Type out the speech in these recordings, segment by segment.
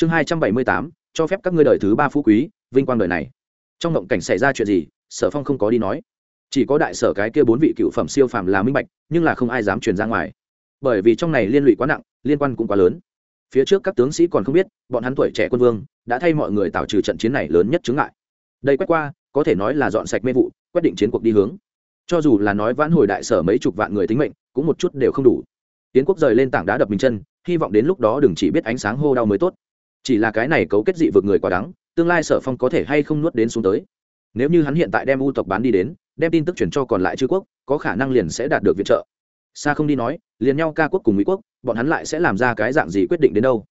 chương hai trăm bảy mươi tám, cho phép các ngươi đời thứ ba phú quý, vinh quang đời này. Trong ngộng cảnh xảy ra chuyện gì, sở phong không có đi nói. Chỉ có đại sở cái kia bốn vị cựu phẩm siêu phàm là minh bạch, nhưng là không ai dám truyền ra ngoài. Bởi vì trong này liên lụy quá nặng, liên quan cũng quá lớn. Phía trước các tướng sĩ còn không biết, bọn hắn tuổi trẻ quân vương, đã thay mọi người tạo trừ trận chiến này lớn nhất chứng ngại. Đây quét qua, có thể nói là dọn sạch mê vụ, quyết định chiến cuộc đi hướng. Cho dù là nói vãn hồi đại sở mấy chục vạn người tính mệnh, cũng một chút đều không đủ. Tiến quốc rời lên tảng đá đập mình chân, hy vọng đến lúc đó đừng chỉ biết ánh sáng hô đau mới tốt chỉ là cái này cấu kết dị vực người quá đắng tương lai sở phong có thể hay không nuốt đến xuống tới. Nếu như hắn hiện tại đem u tộc bán đi đến, đem tin tức chuyển cho còn lại chư quốc, có khả năng liền sẽ đạt được viện trợ. Xa không đi nói, liền nhau ca quốc cùng mỹ quốc, bọn hắn lại sẽ làm ra cái dạng gì quyết định đến đâu?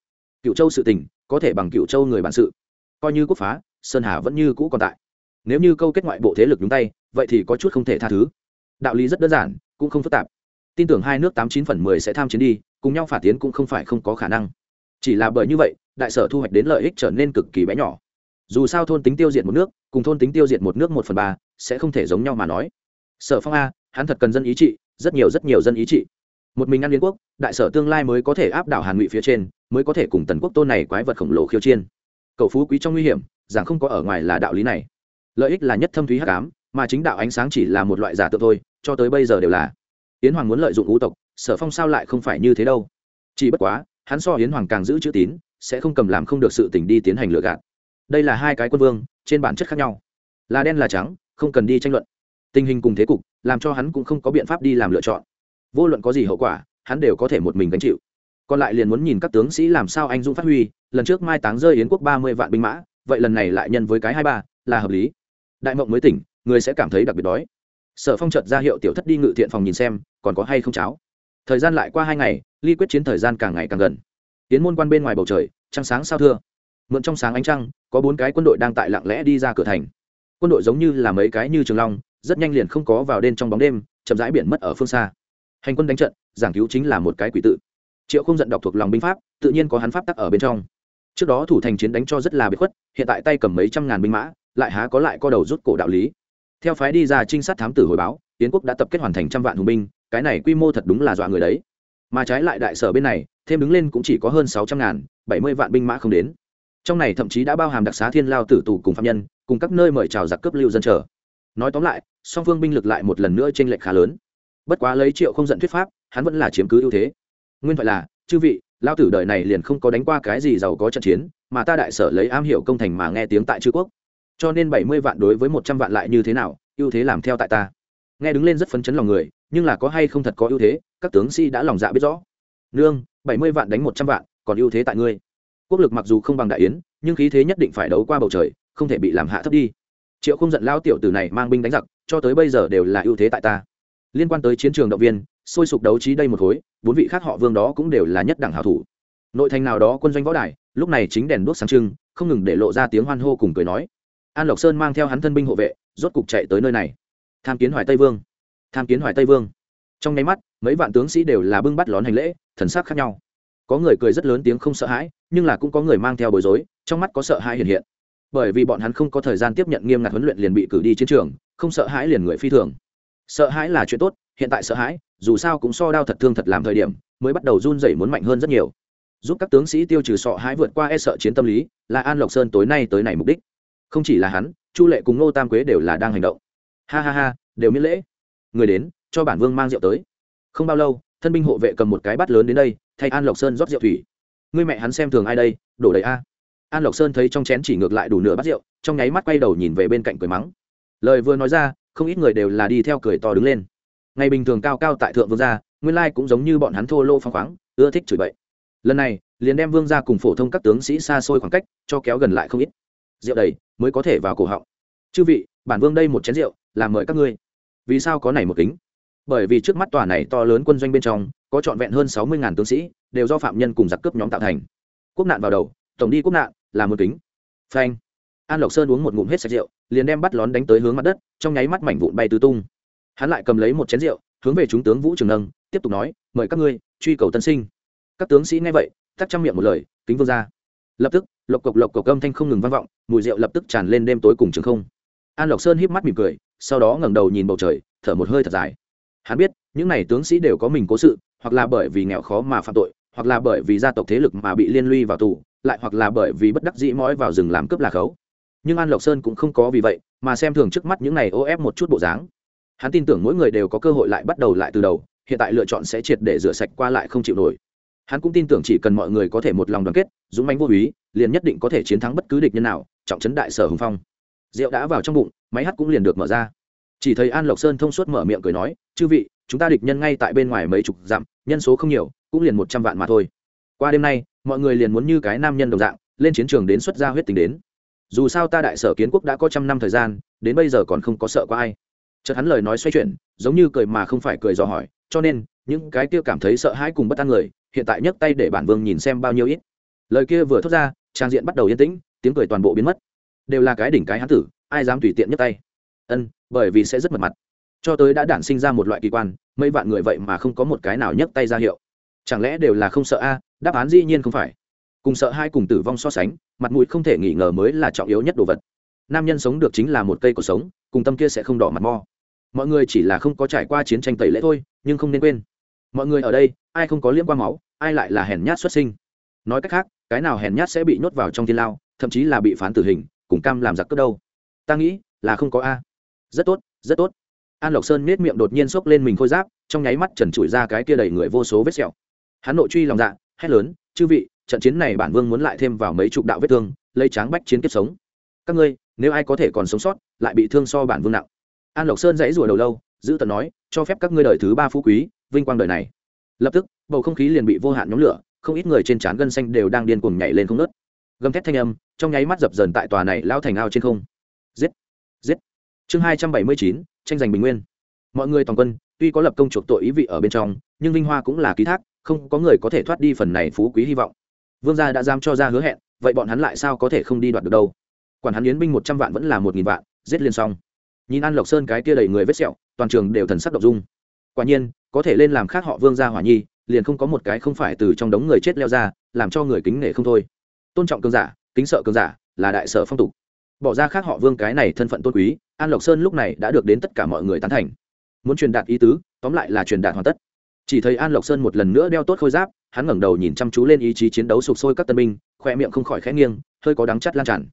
Cựu châu sự tình, có thể bằng cựu châu người bản sự. Coi như quốc phá, sơn hà vẫn như cũ còn tại. Nếu như câu kết ngoại bộ thế lực nhúng tay, vậy thì có chút không thể tha thứ. Đạo lý rất đơn giản, cũng không phức tạp. Tin tưởng hai nước tám chín phần mười sẽ tham chiến đi, cùng nhau phản tiến cũng không phải không có khả năng. Chỉ là bởi như vậy đại sở thu hoạch đến lợi ích trở nên cực kỳ bé nhỏ. Dù sao thôn tính tiêu diệt một nước, cùng thôn tính tiêu diệt một nước một phần ba, sẽ không thể giống nhau mà nói. Sở phong a, hắn thật cần dân ý trị, rất nhiều rất nhiều dân ý trị. Một mình ăn liên quốc, đại sở tương lai mới có thể áp đảo hàn ngụy phía trên, mới có thể cùng tần quốc tôn này quái vật khổng lồ khiêu chiên cậu phú quý trong nguy hiểm rằng không có ở ngoài là đạo lý này. Lợi ích là nhất thâm thúy hắc ám, mà chính đạo ánh sáng chỉ là một loại giả tượng thôi, cho tới bây giờ đều là. Yến hoàng muốn lợi dụng ngũ tộc, sở phong sao lại không phải như thế đâu? Chỉ bất quá, hắn so yến hoàng càng giữ chữ tín sẽ không cầm làm không được sự tình đi tiến hành lựa gạt. Đây là hai cái quân vương, trên bản chất khác nhau. Là đen là trắng, không cần đi tranh luận. Tình hình cùng thế cục, làm cho hắn cũng không có biện pháp đi làm lựa chọn. Vô luận có gì hậu quả, hắn đều có thể một mình gánh chịu. Còn lại liền muốn nhìn các tướng sĩ làm sao anh dũng phát huy, lần trước mai táng rơi yến quốc ba mươi vạn binh mã, vậy lần này lại nhân với cái hai ba, là hợp lý. Đại mộng mới tỉnh, người sẽ cảm thấy đặc biệt đói. Sở phong trợt ra hiệu tiểu thất đi ngự thiện phòng nhìn xem, còn có hay không cháo. Thời gian lại qua hai ngày, ly quyết chiến thời gian càng ngày càng gần tiến môn quan bên ngoài bầu trời, trăng sáng sao thưa. Mượn trong sáng ánh trăng, có bốn cái quân đội đang tại lặng lẽ đi ra cửa thành. Quân đội giống như là mấy cái như trường long, rất nhanh liền không có vào đêm trong bóng đêm, chậm rãi biển mất ở phương xa. Hành quân đánh trận, giảng cứu chính là một cái quỷ tự. Triệu không giận đọc thuộc lòng binh pháp, tự nhiên có hắn pháp tắc ở bên trong. Trước đó thủ thành chiến đánh cho rất là bất khuất, hiện tại tay cầm mấy trăm ngàn binh mã, lại há có lại co đầu rút cổ đạo lý. Theo phái đi ra trinh sát thám tử hồi báo tiến quốc đã tập kết hoàn thành trăm vạn hùng binh, cái này quy mô thật đúng là dọa người đấy. Mà trái lại đại sở bên này thêm đứng lên cũng chỉ có hơn sáu trăm ngàn, bảy mươi vạn binh mã không đến. Trong này thậm chí đã bao hàm đặc xá thiên lao tử tù cùng phạm nhân, cùng các nơi mời chào giặc cướp lưu dân chờ. Nói tóm lại, song phương binh lực lại một lần nữa t r ê n lệch khá lớn. Bất quá lấy triệu không giận thuyết pháp, hắn vẫn là chiếm cứ ưu thế. Nguyên thoại là, chư vị, lao tử đời này liền không có đánh qua cái gì giàu có trận chiến, mà ta đại sở lấy am hiểu công thành mà nghe tiếng tại chư quốc. Cho nên bảy mươi vạn đối với một trăm vạn lại như thế nào, ưu thế làm theo tại ta. Nghe đứng lên rất phấn chấn lòng người, nhưng là có hay không thật có ưu thế, các tướng sĩ đã lòng dạ biết rõ. Nương bảy mươi vạn đánh một trăm vạn, còn ưu thế tại ngươi. Quốc lực mặc dù không bằng đại yến, nhưng khí thế nhất định phải đấu qua bầu trời, không thể bị làm hạ thấp đi. Triệu không giận lao tiểu tử này mang binh đánh giặc, cho tới bây giờ đều là ưu thế tại ta. Liên quan tới chiến trường động viên, sôi sục đấu trí đây một khối, bốn vị khác họ vương đó cũng đều là nhất đẳng hảo thủ. Nội thành nào đó quân doanh võ đài, lúc này chính đèn đuốc sáng trưng, không ngừng để lộ ra tiếng hoan hô cùng cười nói. An lộc sơn mang theo hắn thân binh hộ vệ, rốt cục chạy tới nơi này. Tham kiến hoài tây vương. Tham kiến hoài tây vương. Trong nháy mắt mấy vạn tướng sĩ đều là bưng bắt lón hành lễ, thần sắc khác nhau. Có người cười rất lớn tiếng không sợ hãi, nhưng là cũng có người mang theo bối rối, trong mắt có sợ hãi hiện hiện. Bởi vì bọn hắn không có thời gian tiếp nhận nghiêm ngặt huấn luyện liền bị cử đi chiến trường, không sợ hãi liền người phi thường. Sợ hãi là chuyện tốt, hiện tại sợ hãi, dù sao cũng so đau thật thương thật làm thời điểm, mới bắt đầu run rẩy muốn mạnh hơn rất nhiều. Giúp các tướng sĩ tiêu trừ sợ hãi vượt qua e sợ chiến tâm lý, là an lộc sơn tối nay tới này mục đích. Không chỉ là hắn, chu lệ cùng ngô tam quế đều là đang hành động. Ha ha ha, đều miễn lễ. Người đến, cho bản vương mang rượu tới không bao lâu, thân binh hộ vệ cầm một cái bát lớn đến đây, thay an lộc sơn rót rượu thủy. Người mẹ hắn xem thường ai đây? Đổ đầy a. An lộc sơn thấy trong chén chỉ ngược lại đủ nửa bát rượu, trong nháy mắt quay đầu nhìn về bên cạnh cười mắng. Lời vừa nói ra, không ít người đều là đi theo cười to đứng lên. Ngày bình thường cao cao tại thượng vương gia, nguyên lai cũng giống như bọn hắn thô lô phăng khoáng, ưa thích chửi bậy. Lần này, liền đem vương gia cùng phổ thông các tướng sĩ xa xôi khoảng cách, cho kéo gần lại không ít. Rượu đầy, mới có thể vào cổ họng. Chư vị, bản vương đây một chén rượu, làm mời các ngươi. Vì sao có này một kính? Bởi vì trước mắt tòa này to lớn quân doanh bên trong, có trọn vẹn hơn sáu mươi ngàn tướng sĩ, đều do phạm nhân cùng giặc cướp nhóm tạo thành. Quốc nạn vào đầu, tổng đi quốc nạn, là một kính. Phanh. An lộc sơn uống một ngụm hết sạch rượu, liền đem bắt lón đánh tới hướng mặt đất, trong nháy mắt mảnh vụn bay tứ tung. Hắn lại cầm lấy một chén rượu, hướng về chúng tướng vũ trường nâng, tiếp tục nói, mời các ngươi, truy cầu tân sinh. Các tướng sĩ nghe vậy tắt trăm miệng một lời, kính vương ra. Lập tức, lộc cộc lộc cộc âm thanh không ngừng vang vọng, mùi rượu lập tức tràn lên đêm tối cùng trường không. An lộc sơn híp mắt mỉm cười, sau đó ngẩng đầu nhìn bầu trời, thở một hơi thật dài hắn biết, những n à y tướng sĩ đều có mình cố sự, hoặc là bởi vì nghèo khó mà phạm tội, hoặc là bởi vì gia tộc thế lực mà bị liên lụy vào tù, lại hoặc là bởi vì bất đắc dĩ mói vào rừng làm cướp là khấu. Nhưng an lộc sơn cũng không có vì vậy mà xem thường trước mắt những này ô ép một chút bộ dáng. Hắn tin tưởng mỗi người đều có cơ hội lại bắt đầu lại từ đầu, hiện tại lựa chọn sẽ triệt để rửa sạch qua lại không chịu nổi. Hắn cũng tin tưởng chỉ cần mọi người có thể một lòng đoàn kết, dũng mãnh vô úy, liền nhất định có thể chiến thắng bất cứ địch nhân nào, trọng trấn đại sở hùng phong. Rượu đã vào trong bụng, máy hát cũng liền được mở ra chỉ thấy an lộc sơn thông suốt mở miệng cười nói, chư vị, chúng ta địch nhân ngay tại bên ngoài mấy chục dặm, nhân số không nhiều, cũng liền một trăm vạn mà thôi. Qua đêm nay, mọi người liền muốn như cái nam nhân đồng dạng, lên chiến trường đến xuất gia huyết tình đến. Dù sao ta đại sở kiến quốc đã có trăm năm thời gian, đến bây giờ còn không có sợ có ai. Chợt hắn lời nói xoay chuyển, giống như cười mà không phải cười dò hỏi, cho nên, những cái kia cảm thấy sợ hãi cùng bất an người, hiện tại nhấc tay để bản vương nhìn xem bao nhiêu ít. Lời kia vừa thốt ra, trang diện bắt đầu yên tĩnh, tiếng cười toàn bộ biến mất. Đều là cái đỉnh cái hán tử, ai dám tùy tiện nhấc tay? Ân bởi vì sẽ rất mật mặt. Cho tới đã đản sinh ra một loại kỳ quan, mấy vạn người vậy mà không có một cái nào nhấc tay ra hiệu. Chẳng lẽ đều là không sợ a? Đáp án dĩ nhiên không phải. Cùng sợ hai cùng tử vong so sánh, mặt mũi không thể nghi ngờ mới là trọng yếu nhất đồ vật. Nam nhân sống được chính là một cây cuộc sống, cùng tâm kia sẽ không đỏ mặt mo. Mọi người chỉ là không có trải qua chiến tranh tẩy lễ thôi, nhưng không nên quên. Mọi người ở đây, ai không có liễm qua máu, ai lại là hèn nhát xuất sinh. Nói cách khác, cái nào hèn nhát sẽ bị nhốt vào trong thiên lao, thậm chí là bị phán tử hình, cùng cam làm giặc cướp đâu? Ta nghĩ là không có a rất tốt rất tốt. An lộc sơn nết miệng đột nhiên xốc lên mình khôi giáp, trong nháy mắt trần trụi ra cái kia đầy người vô số vết sẹo. Hắn nội truy lòng dạ hét lớn, chư vị, trận chiến này bản vương muốn lại thêm vào mấy chục đạo vết thương, lấy tráng bách chiến kiếp sống. Các ngươi, nếu ai có thể còn sống sót, lại bị thương so bản vương nặng. An lộc sơn dãy rủa đầu lâu, giữ tận nói, cho phép các ngươi đời thứ ba phú quý, vinh quang đời này. Lập tức, bầu không khí liền bị vô hạn nhóm lửa, không ít người trên trán gân xanh đều đang điên cuồng nhảy lên không nớt gầm thét thanh âm, trong nháy mắt dập dần tại tòa này lao thành ao trên không. Giết giết chương hai trăm bảy mươi chín, tranh giành bình nguyên. Mọi người toàn quân, tuy có lập công chuộc tội ý vị ở bên trong, nhưng vinh hoa cũng là ký thác, không có người có thể thoát đi phần này phú quý hy vọng. Vương gia đã giam cho ra hứa hẹn, vậy bọn hắn lại sao có thể không đi đoạt được đâu? Quản hắn yến binh một trăm vạn vẫn là một nghìn vạn, giết liền xong. Nhìn an lộc sơn cái kia đầy người vết sẹo, toàn trường đều thần sắc đ ộ n g dung. Quả nhiên, có thể lên làm khác họ vương gia hỏa nhi, liền không có một cái không phải từ trong đống người chết leo ra, làm cho người kính nể không thôi. Tôn trọng cường giả, kính sợ cường giả, là đại sở phong tục. Bỏ ra khác họ vương cái này thân phận tôn quý an lộc sơn lúc này đã được đến tất cả mọi người tán thành. Muốn truyền đạt ý tứ, tóm lại là truyền đạt hoàn tất. Chỉ thấy an lộc sơn một lần nữa đeo tốt khôi giáp, hắn ngẩng đầu nhìn chăm chú lên ý chí chiến đấu sụp sôi các tân binh khoe miệng không khỏi khẽ nghiêng, hơi có đắng chắt lan tràn.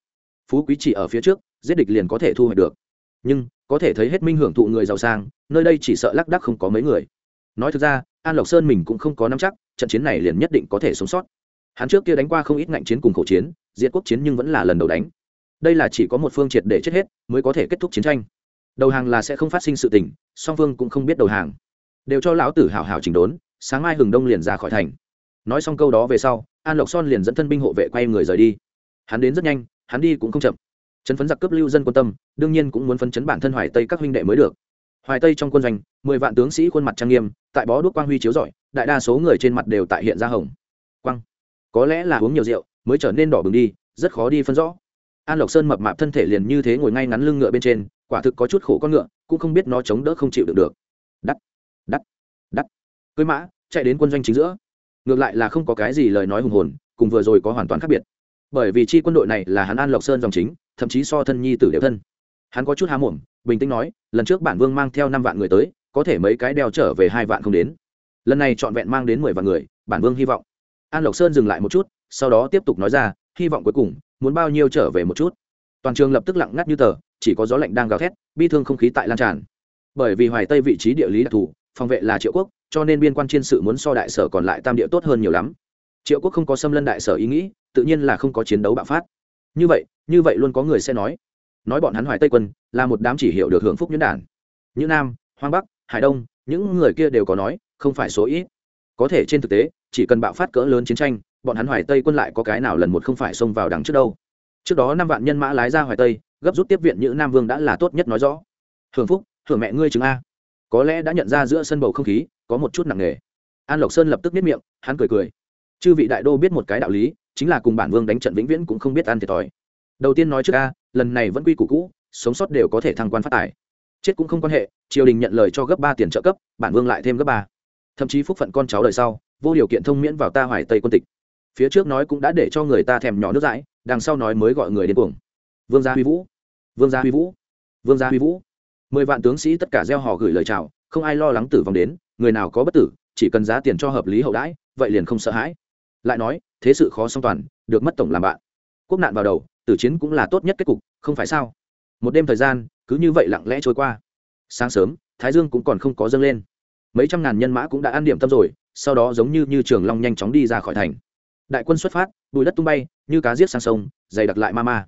Phú quý chỉ ở phía trước, giết địch liền có thể thu hoạch được. Nhưng, có thể thấy hết minh hưởng thụ người giàu sang, nơi đây chỉ sợ lác đắc không có mấy người. Nói thực ra, an lộc sơn mình cũng không có nắm chắc, trận chiến này liền nhất định có thể sống sót. Hắn trước kia đánh qua không ít ngạnh chiến cùng khẩu chiến diện quốc chiến nhưng vẫn là lần đầu đánh đây là chỉ có một phương triệt để chết hết mới có thể kết thúc chiến tranh. Đầu hàng là sẽ không phát sinh sự tình, song phương cũng không biết đầu hàng. Đều cho lão tử hảo hảo chỉnh đốn, sáng mai hừng đông liền ra khỏi thành. Nói xong câu đó về sau, an lộc son liền dẫn thân binh hộ vệ quay người rời đi. Hắn đến rất nhanh, hắn đi cũng không chậm. Chấn phấn giặc cướp lưu dân quan tâm, đương nhiên cũng muốn phấn chấn bản thân hoài tây các huynh đệ mới được. Hoài tây trong quân doanh, mười vạn tướng sĩ khuôn mặt trang nghiêm, tại bó đuốc quang huy chiếu rọi, đại đa số người trên mặt đều tại hiện ra hồng quang. Có lẽ là uống nhiều rượu, mới trở nên đỏ bừng đi, rất khó đi phân rõ an lộc sơn mập mạp thân thể liền như thế ngồi ngay ngắn lưng ngựa bên trên, quả thực có chút khổ con ngựa, cũng không biết nó chống đỡ không chịu được được. Đắt đắt đắt. Cưới mã, chạy đến quân doanh chính giữa. Ngược lại là không có cái gì lời nói hùng hồn, cùng vừa rồi có hoàn toàn khác biệt. Bởi vì chi quân đội này là hắn an lộc sơn dòng chính, thậm chí so thân nhi tử đều thân. Hắn có chút há mồm, bình tĩnh nói, lần trước bản vương mang theo năm vạn người tới, có thể mấy cái đeo trở về hai vạn không đến. Lần này trọn vẹn mang đến mười vạn người, bản vương hy vọng. An lộc sơn dừng lại một chút, sau đó tiếp tục nói ra, hy vọng cuối cùng muốn bao nhiêu trở về một chút. Toàn trường lập tức lặng ngắt như tờ, chỉ có gió lạnh đang gào thét, bi thương không khí tại lan tràn. Bởi vì hoài tây vị trí địa lý đặc thù, phòng vệ là triệu quốc, cho nên biên quan chiến sự muốn so đại sở còn lại tam địa tốt hơn nhiều lắm. Triệu quốc không có xâm lân đại sở ý nghĩ, tự nhiên là không có chiến đấu bạo phát. Như vậy như vậy luôn có người sẽ nói. Nói bọn hắn hoài tây quân, là một đám chỉ hiểu được hưởng phúc nhuyễn đản. Như nam, hoang bắc, hải đông, những người kia đều có nói, không phải số ít. Có thể trên thực tế, chỉ cần bạo phát cỡ lớn chiến tranh bọn hắn hoài tây quân lại có cái nào lần một không phải xông vào đằng trước đâu. Trước đó năm vạn nhân mã lái ra hoài tây, gấp rút tiếp viện như nam vương đã là tốt nhất nói rõ. Hưởng phúc, hưởng mẹ ngươi chứng a. Có lẽ đã nhận ra giữa sân bầu không khí, có một chút nặng nề. An lộc sơn lập tức biết miệng, hắn cười cười. Chư vị đại đô biết một cái đạo lý, chính là cùng bản vương đánh trận vĩnh viễn cũng không biết ăn thiệt thòi. Đầu tiên nói trước a, lần này vẫn quy củ cũ, sống sót đều có thể thăng quan phát tài. Chết cũng không quan hệ, triều đình nhận lời cho gấp ba tiền trợ cấp, bản vương lại thêm gấp ba. Thậm chí phúc phận con cháu đời sau, vô điều kiện thông miễn vào ta hoài tây quân tịch phía trước nói cũng đã để cho người ta thèm nhỏ nước dãi, đằng sau nói mới gọi người đến cuồng. Vương gia huy vũ, vương gia huy vũ, vương gia huy vũ. Mười vạn tướng sĩ tất cả gieo họ gửi lời chào, không ai lo lắng tử vong đến, người nào có bất tử, chỉ cần giá tiền cho hợp lý hậu đãi, vậy liền không sợ hãi. Lại nói, thế sự khó song toàn, được mất tổng làm bạn. Quốc nạn vào đầu, tử chiến cũng là tốt nhất kết cục, không phải sao? Một đêm thời gian, cứ như vậy lặng lẽ trôi qua. Sáng sớm, thái dương cũng còn không có dâng lên. Mấy trăm ngàn nhân mã cũng đã ăn điểm tâm rồi, sau đó giống như như trường long nhanh chóng đi ra khỏi thành đại quân xuất phát bụi đất tung bay, như cá giết sang sông, dày đặc lại ma ma.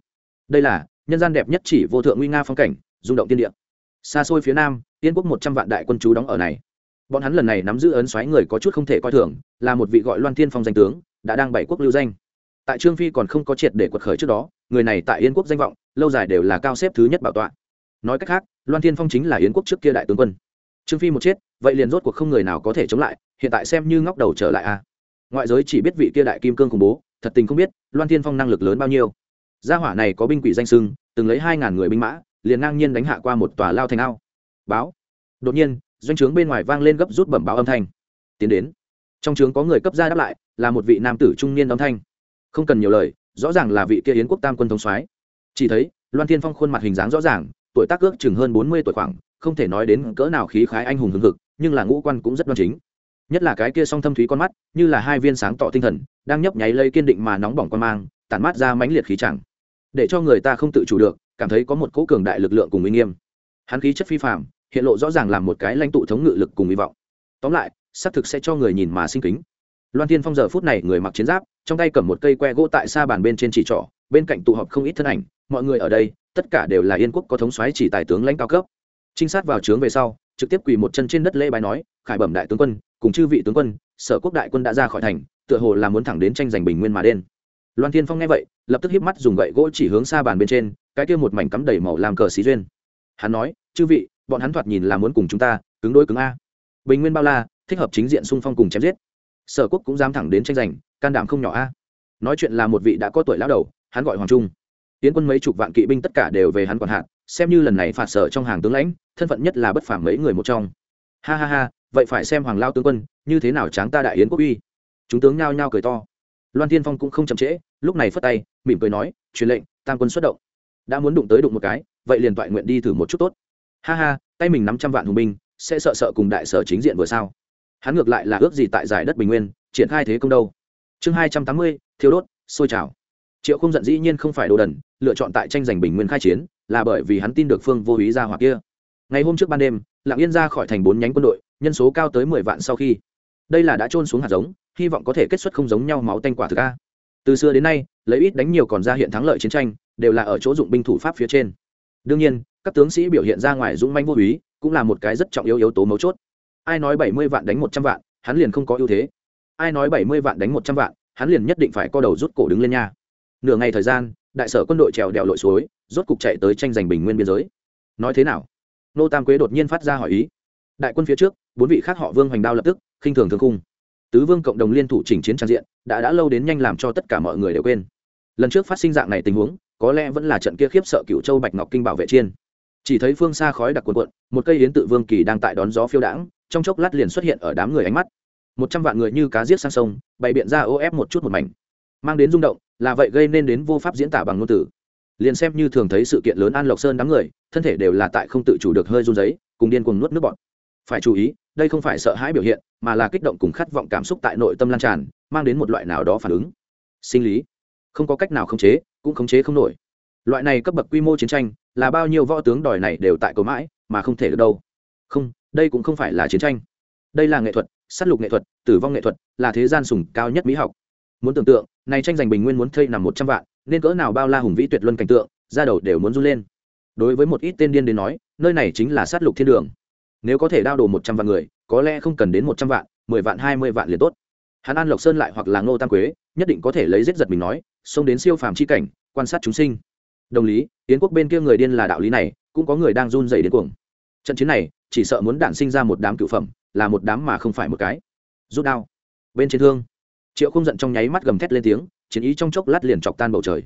Đây là nhân gian đẹp nhất chỉ vô thượng nguy nga phong cảnh, rung động tiên địa. Xa xôi phía nam, tiên quốc một trăm vạn đại quân chú đóng ở này. Bọn hắn lần này nắm giữ ấn xoáy người có chút không thể coi thường, là một vị gọi loan thiên phong danh tướng, đã đang bảy quốc lưu danh. Tại trương phi còn không có triệt để quật khởi trước đó, người này tại yên quốc danh vọng, lâu dài đều là cao xếp thứ nhất bảo tọa. Nói cách khác, loan thiên phong chính là yến quốc trước kia đại tướng quân. Trương phi một chết, vậy liền rốt cuộc không người nào có thể chống lại, hiện tại xem như ngóc đầu trở lại a ngoại giới chỉ biết vị kia đại kim cương khủng bố, thật tình không biết, loan thiên phong năng lực lớn bao nhiêu. Gia hỏa này có binh quỷ danh sưng, từng lấy hai ngàn người binh mã, liền ngang nhiên đánh hạ qua một tòa lao thành ao. Báo. Đột nhiên, doanh trướng bên ngoài vang lên gấp rút bẩm báo âm thanh. Tiến đến. Trong trướng có người cấp ra đáp lại, là một vị nam tử trung niên âm thanh. Không cần nhiều lời, rõ ràng là vị kia yến quốc tam quân thống soái. Chỉ thấy, loan thiên phong khuôn mặt hình dáng rõ ràng, tuổi tác ước chừng hơn bốn mươi tuổi khoảng, không thể nói đến cỡ nào khí khái anh hùng hưng hực, nhưng là ngũ quan cũng rất đoan chính nhất là cái kia song thâm thúy con mắt, như là hai viên sáng tỏ tinh thần, đang nhấp nháy lây kiên định mà nóng bỏng con mang, tản mát ra mãnh liệt khí chẳng. Để cho người ta không tự chủ được, cảm thấy có một cỗ cường đại lực lượng cùng uy nghiêm. Hắn khí chất phi phạm hiện lộ rõ ràng làm một cái lãnh tụ thống ngự lực cùng hy vọng. Tóm lại, xác thực sẽ cho người nhìn mà sinh kính. Loan thiên phong giờ phút này người mặc chiến giáp, trong tay cầm một cây que gỗ tại xa bàn bên trên chỉ trỏ, bên cạnh tụ họp không ít thân ảnh, mọi người ở đây, tất cả đều là yên quốc có thống soái chỉ tài tướng lãnh cao cấp. Trinh sát vào trướng về sau, trực tiếp quỳ một chân trên đất lễ bài nói, khải bẩm đại tướng quân cùng chư vị tướng quân, sở quốc đại quân đã ra khỏi thành, tựa hồ là muốn thẳng đến tranh giành bình nguyên mà đen. Loan thiên phong nghe vậy, lập tức hiếp mắt dùng gậy gỗ chỉ hướng xa bàn bên trên, cái kia một mảnh cắm đầy màu làm cờ xí duyên. Hắn nói, chư vị, bọn hắn thoạt nhìn là muốn cùng chúng ta cứng đôi cứng a. Bình nguyên bao la, thích hợp chính diện xung phong cùng chém giết. Sở quốc cũng dám thẳng đến tranh giành, can đảm không nhỏ a. Nói chuyện là một vị đã có tuổi lão đầu, hắn gọi hoàng trung. Tiến quân mấy chục vạn kỵ binh tất cả đều về hắn quản hạn xem như lần này phạt sở trong hàng tướng lãnh, thân phận nhất là bất phàm mấy người một trong. Ha ha ha vậy phải xem hoàng lao tướng quân, như thế nào tráng ta đại yến quốc uy. Chúng tướng nhao nhao cười to. Loan thiên phong cũng không chậm trễ, lúc này phất tay, mỉm cười nói, truyền lệnh, tam quân xuất động. Đã muốn đụng tới đụng một cái, vậy liền toại nguyện đi thử một chút tốt. Ha ha, tay mình nắm trăm vạn hùng binh, sẽ sợ sợ cùng đại sở chính diện vừa sao? Hắn ngược lại là ước gì tại giải đất bình nguyên, triển khai thế công đâu. Chương hai trăm tám mươi thiếu đốt, sôi trào. Triệu không giận dĩ nhiên không phải đồ đần, lựa chọn tại tranh giành bình nguyên khai chiến, là bởi vì hắn tin được phương vô ý ra hoặc kia. Ngày hôm trước ban đêm, lạng yên ra khỏi thành bốn nhánh quân đội nhân số cao tới mười vạn sau khi. Đây là đã trôn xuống hạt giống, hy vọng có thể kết xuất không giống nhau máu tanh quả thực a. Từ xưa đến nay, lấy ít đánh nhiều còn ra hiện thắng lợi chiến tranh, đều là ở chỗ dụng binh thủ pháp phía trên. Đương nhiên, các tướng sĩ biểu hiện ra ngoài dũng manh vô úy, cũng là một cái rất trọng yếu yếu tố mấu chốt. Ai nói bảy mươi vạn đánh một trăm vạn, hắn liền không có ưu thế. Ai nói bảy mươi vạn đánh một trăm vạn, hắn liền nhất định phải co đầu rút cổ đứng lên nha. Nửa ngày thời gian, đại sở quân đội trèo đèo lội suối, rốt cục chạy tới tranh giành bình nguyên biên giới. Nói thế nào? Nô tam quế đột nhiên phát ra hỏi ý. Đại quân phía trước bốn vị khác họ vương hoành đao lập tức, khinh thường thương khung. Tứ vương cộng đồng liên thủ chỉnh chiến trang diện, đã đã lâu đến nhanh làm cho tất cả mọi người đều quên. Lần trước phát sinh dạng này tình huống, có lẽ vẫn là trận kia khiếp sợ cựu châu bạch ngọc kinh bảo vệ chiên. Chỉ thấy phương xa khói đặc quần quận một cây yến tự vương kỳ đang tại đón gió phiêu đãng, trong chốc lát liền xuất hiện ở đám người ánh mắt. Một trăm vạn người như cá giết sang sông, bày biện ra ô ép một chút một mảnh. Mang đến rung động, là vậy gây nên đến vô pháp diễn tả bằng ngôn từ. Liền xem như thường thấy sự kiện lớn an lộc sơn đám người, thân thể đều là tại không tự chủ được hơi run giấy cùng điên cuồng nuốt nước bọt phải chú ý, đây không phải sợ hãi biểu hiện, mà là kích động cùng khát vọng cảm xúc tại nội tâm lan tràn, mang đến một loại nào đó phản ứng. Sinh lý. Không có cách nào khống chế, cũng khống chế không nổi. Loại này cấp bậc quy mô chiến tranh, là bao nhiêu võ tướng đòi này đều tại cầu mãi, mà không thể được đâu. Không, đây cũng không phải là chiến tranh. Đây là nghệ thuật s á t lục nghệ thuật, tử vong nghệ thuật, là thế gian sùng cao nhất mỹ học. Muốn tưởng tượng, này tranh giành bình nguyên muốn thây nằm một trăm vạn, nên cỡ nào bao la hùng vĩ tuyệt luân cảnh tượng ra đầu đều muốn run lên. Đối với một ít tên điên đến nói, nơi này chính là sát lục thiên đường nếu có thể đao đồ một trăm vạn người, có lẽ không cần đến một trăm vạn, mười vạn, hai mươi vạn liền tốt. Hắn an lộc sơn lại hoặc là ngô tam quế, nhất định có thể lấy giết giật mình nói, xông đến siêu phàm c h i cảnh, quan sát chúng sinh. Đồng lý tiến quốc bên kia người điên là đạo lý này, cũng có người đang run dày đến cuồng. Trận chiến này, chỉ sợ muốn đản sinh ra một đám cựu phẩm, là một đám mà không phải một cái. Rút đao. Bên trên thương. Triệu không giận trong nháy mắt gầm thét lên tiếng, chiến ý trong chốc lát liền chọc tan bầu trời.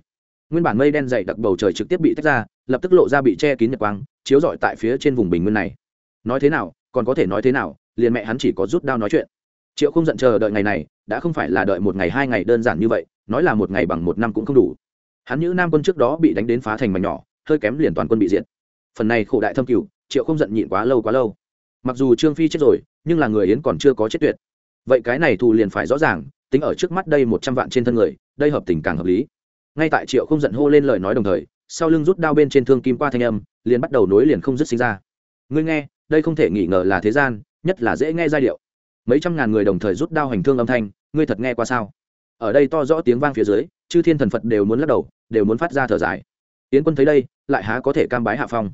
Nguyên bản mây đen dày đặc bầu trời trực tiếp bị tách ra, lập tức lộ ra bị che kín nhật quang, chiếu rọi tại phía trên vùng bình nguyên này nói thế nào, còn có thể nói thế nào, liền mẹ hắn chỉ có rút đao nói chuyện. Triệu không giận chờ đợi ngày này, đã không phải là đợi một ngày hai ngày đơn giản như vậy, nói là một ngày bằng một năm cũng không đủ. Hắn như nam quân trước đó bị đánh đến phá thành mảnh nhỏ, hơi kém liền toàn quân bị diệt. Phần này khổ đại thâm cửu, triệu không giận nhịn quá lâu quá lâu. Mặc dù trương phi chết rồi, nhưng là người yến còn chưa có chết tuyệt. Vậy cái này thù liền phải rõ ràng, tính ở trước mắt đây một trăm vạn trên thân người, đây hợp tình càng hợp lý. Ngay tại triệu không giận hô lên lời nói đồng thời, sau lưng rút đao bên trên thương kim qua thanh âm, liền bắt đầu nối liền không dứt sinh ra. Ngươi nghe đây không thể nghi ngờ là thế gian, nhất là dễ nghe giai điệu. Mấy trăm ngàn người đồng thời rút đao hành thương âm thanh, ngươi thật nghe qua sao? Ở đây to rõ tiếng vang phía dưới, chư thiên thần phật đều muốn lắc đầu, đều muốn phát ra thở dài. Yến quân thấy đây, lại há có thể cam bái hạ phong.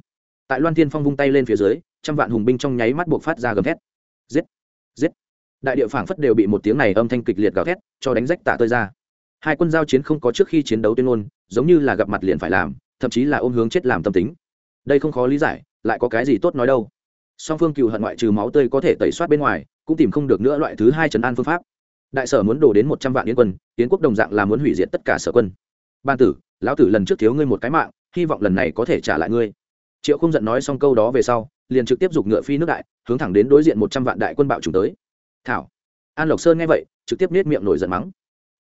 Tại loan thiên phong vung tay lên phía dưới, trăm vạn hùng binh trong nháy mắt buộc phát ra gầm thét. Giết! Giết! Đại địa phảng phất đều bị một tiếng này âm thanh kịch liệt gào thét, cho đánh rách tạ tơi ra. Hai quân giao chiến không có trước khi chiến đấu tuyên ngôn, giống như là gặp mặt liền phải làm, thậm chí là ôm hướng chết làm tâm tính. Đây không khó lý giải, lại có cái gì tốt nói đâu? Song phương cựu hận ngoại trừ máu tươi có thể tẩy soát bên ngoài, cũng tìm không được nữa loại thứ hai trấn an phương pháp. Đại sở muốn đổ đến một trăm vạn yến quân, yến quốc đồng dạng là muốn hủy diệt tất cả sở quân. Ban tử, lão tử lần trước thiếu ngươi một cái mạng, hy vọng lần này có thể trả lại ngươi. Triệu không giận nói xong câu đó về sau, liền trực tiếp giục ngựa phi nước đại, hướng thẳng đến đối diện một trăm vạn đại quân bạo trùng tới. Thảo. An lộc sơn nghe vậy, trực tiếp nết miệng nổi giận mắng.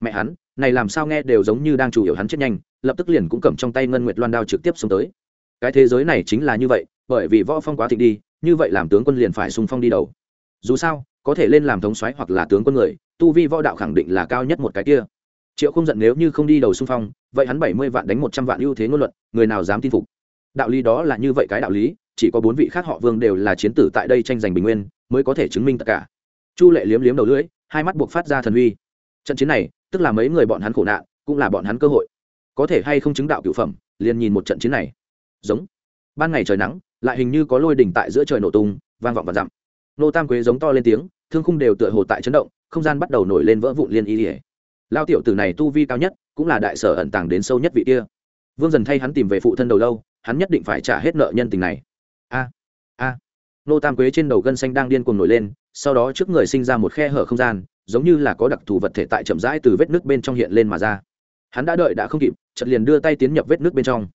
Mẹ hắn, này làm sao nghe đều giống như đang chủ yếu hắn chết nhanh, lập tức liền cũng cầm trong tay ngân nguyệt loan đao trực tiếp xông tới. Cái thế giới này chính là như vậy, bởi vì võ phong quá thịnh đi như vậy làm tướng quân liền phải xung phong đi đầu. Dù sao, có thể lên làm thống soái hoặc là tướng quân người, tu vi võ đạo khẳng định là cao nhất một cái kia. Triệu không giận nếu như không đi đầu xung phong, vậy hắn bảy mươi vạn đánh một trăm vạn ưu thế ngôn luận, người nào dám tin phục? Đạo lý đó là như vậy cái đạo lý, chỉ có bốn vị khác họ vương đều là chiến tử tại đây tranh giành bình nguyên, mới có thể chứng minh tất cả. Chu lệ liếm liếm đầu lưỡi, hai mắt buộc phát ra thần uy. Trận chiến này, tức là mấy người bọn hắn khổ nạn, cũng là bọn hắn cơ hội. Có thể hay không chứng đạo cựu phẩm, liền nhìn một trận chiến này. Giống. Ban ngày trời nắng lại hình như có lôi đỉnh tại giữa trời nổ tung, vang vọng và dặm. Nô tam quế giống to lên tiếng, thương khung đều tựa hồ tại chấn động, không gian bắt đầu nổi lên vỡ vụn liên y ỉa lao tiểu tử này tu vi cao nhất, cũng là đại sở ẩn tàng đến sâu nhất vị kia. Vương dần thay hắn tìm về phụ thân đầu lâu, hắn nhất định phải trả hết nợ nhân tình này. A a. Nô tam quế trên đầu gân xanh đang điên cuồng nổi lên, sau đó trước người sinh ra một khe hở không gian, giống như là có đặc thù vật thể tại chậm rãi từ vết nước bên trong hiện lên mà ra. Hắn đã đợi đã không kịp chật liền đưa tay tiến nhập vết nước bên trong.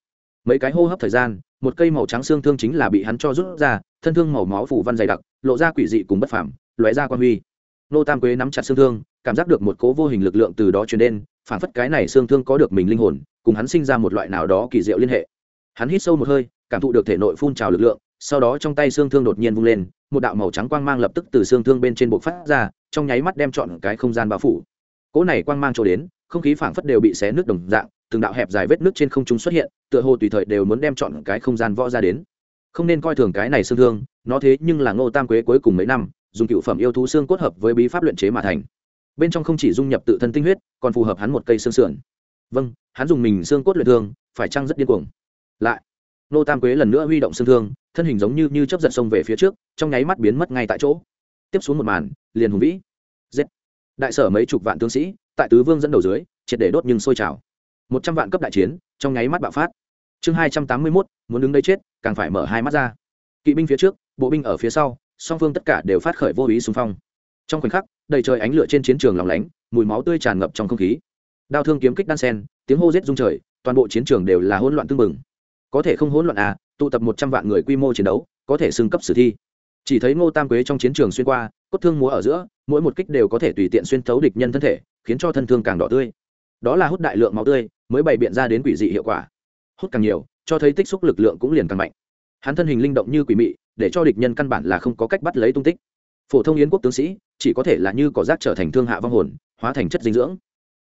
Mấy cái hô hấp thời gian một cây màu trắng xương thương chính là bị hắn cho rút ra, thân thương màu máu phủ văn dày đặc, lộ ra quỷ dị cùng bất phảm lóe ra quan huy. Nô tam quế nắm chặt xương thương, cảm giác được một cố vô hình lực lượng từ đó truyền đến phản phất cái này xương thương có được mình linh hồn, cùng hắn sinh ra một loại nào đó kỳ diệu liên hệ. Hắn hít sâu một hơi, cảm thụ được thể nội phun trào lực lượng, sau đó trong tay xương thương đột nhiên vung lên, một đạo màu trắng quang mang lập tức từ xương thương bên trên bộc phát ra, trong nháy mắt đem chọn cái không gian bao phủ. Cỗ này quang mang cho đến, không khí phảng phất đều bị xé nước đồng dạng từng đạo hẹp dài vết nước trên không trung xuất hiện, tựa hồ tùy thời đều muốn đem chọn cái không gian võ ra đến. Không nên coi thường cái này xương thương, nó thế nhưng là ngô tam quế cuối cùng mấy năm, dùng cựu phẩm yêu thú xương cốt hợp với bí pháp luyện chế mà thành. Bên trong không chỉ dung nhập tự thân tinh huyết, còn phù hợp hắn một cây xương sườn. Vâng hắn dùng mình xương cốt luyện thương, phải chăng rất điên cuồng? Lại nô tam quế lần nữa huy động xương thương, thân hình giống như như chấp giật sông về phía trước, trong nháy mắt biến mất ngay tại chỗ. Tiếp xuống một màn, liền hùng vĩ. Giết. Đại sở mấy chục vạn tướng sĩ, tại tứ vương dẫn đầu dưới, triệt để đốt nhưng sôi trào một trăm vạn cấp đại chiến, trong nháy mắt bạo phát. Chương hai trăm tám mươi mốt, muốn đứng đây chết, càng phải mở hai mắt ra. Kỵ binh phía trước, bộ binh ở phía sau, song phương tất cả đều phát khởi vô ý xung phong. Trong khoảnh khắc, đầy trời ánh lửa trên chiến trường lòng lánh, mùi máu tươi tràn ngập trong không khí. Đao thương kiếm kích đan sen, tiếng hô rết rung trời, toàn bộ chiến trường đều là hỗn loạn tương mừng có thể không hỗn loạn à tụ tập một trăm vạn người quy mô chiến đấu, có thể xưng cấp sử thi. Chỉ thấy ngô tam quế trong chiến trường xuyên qua, cốt thương múa ở giữa, mỗi một kích đều có thể tùy tiện xuyên thấu địch nhân thân thể, khiến cho thân thương càng đỏ tươi đó là hút đại lượng máu tươi, mới bày biện ra đến quỷ dị hiệu quả. Hút càng nhiều, cho thấy tích xúc lực lượng cũng liền càng mạnh. Hắn thân hình linh động như quỷ mị, để cho địch nhân căn bản là không có cách bắt lấy tung tích. Phổ thông yến quốc tướng sĩ, chỉ có thể là như cỏ rác trở thành thương hạ vong hồn, hóa thành chất dinh dưỡng.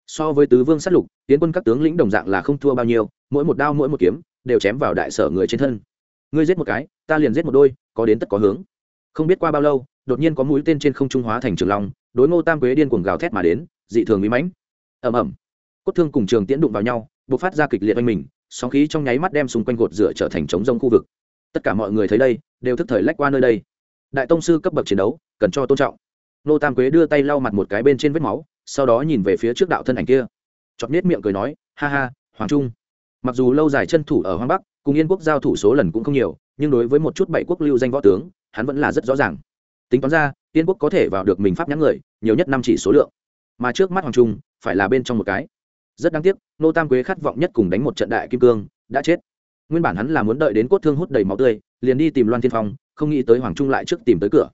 So với tứ vương sát lục tiến quân các tướng lĩnh đồng dạng là không thua bao nhiêu, mỗi một đao mỗi một kiếm, đều chém vào đại sở người trên thân. Ngươi giết một cái, ta liền giết một đôi, có đến tất có hướng. Không biết qua bao lâu, đột nhiên có mũi tên trên không trung hóa thành trường long, đối ngô tam quế điên cuồng gào thét mà đến, dị thường bí mãnh. Ầm ầm cốt thương cùng trường tiễn đụng vào nhau b ộ c phát ra kịch liệt oanh mình, sóng khí trong nháy mắt đem xung quanh gột rửa trở thành trống rông khu vực. Tất cả mọi người thấy đây, đều thức thời lách qua nơi đây. Đại tông sư cấp bậc chiến đấu, cần cho tôn trọng. Nô tam quế đưa tay lau mặt một cái bên trên vết máu, sau đó nhìn về phía trước đạo thân ảnh kia. Chọt nết miệng cười nói, ha ha, hoàng trung. Mặc dù lâu dài chân thủ ở hoang bắc, cùng yên quốc giao thủ số lần cũng không nhiều, nhưng đối với một chút bảy quốc lưu danh võ tướng, hắn vẫn là rất rõ ràng. Tính toán ra, yên quốc có thể vào được mình pháp nhãn người, nhiều nhất năm chỉ số lượng. Mà trước mắt hoàng trung, phải là bên trong một cái rất đáng tiếc nô tam quế khát vọng nhất cùng đánh một trận đại kim cương, đã chết. Nguyên bản hắn là muốn đợi đến cốt thương hút đầy máu tươi, liền đi tìm loan thiên phong, không nghĩ tới hoàng trung lại trước tìm tới cửa.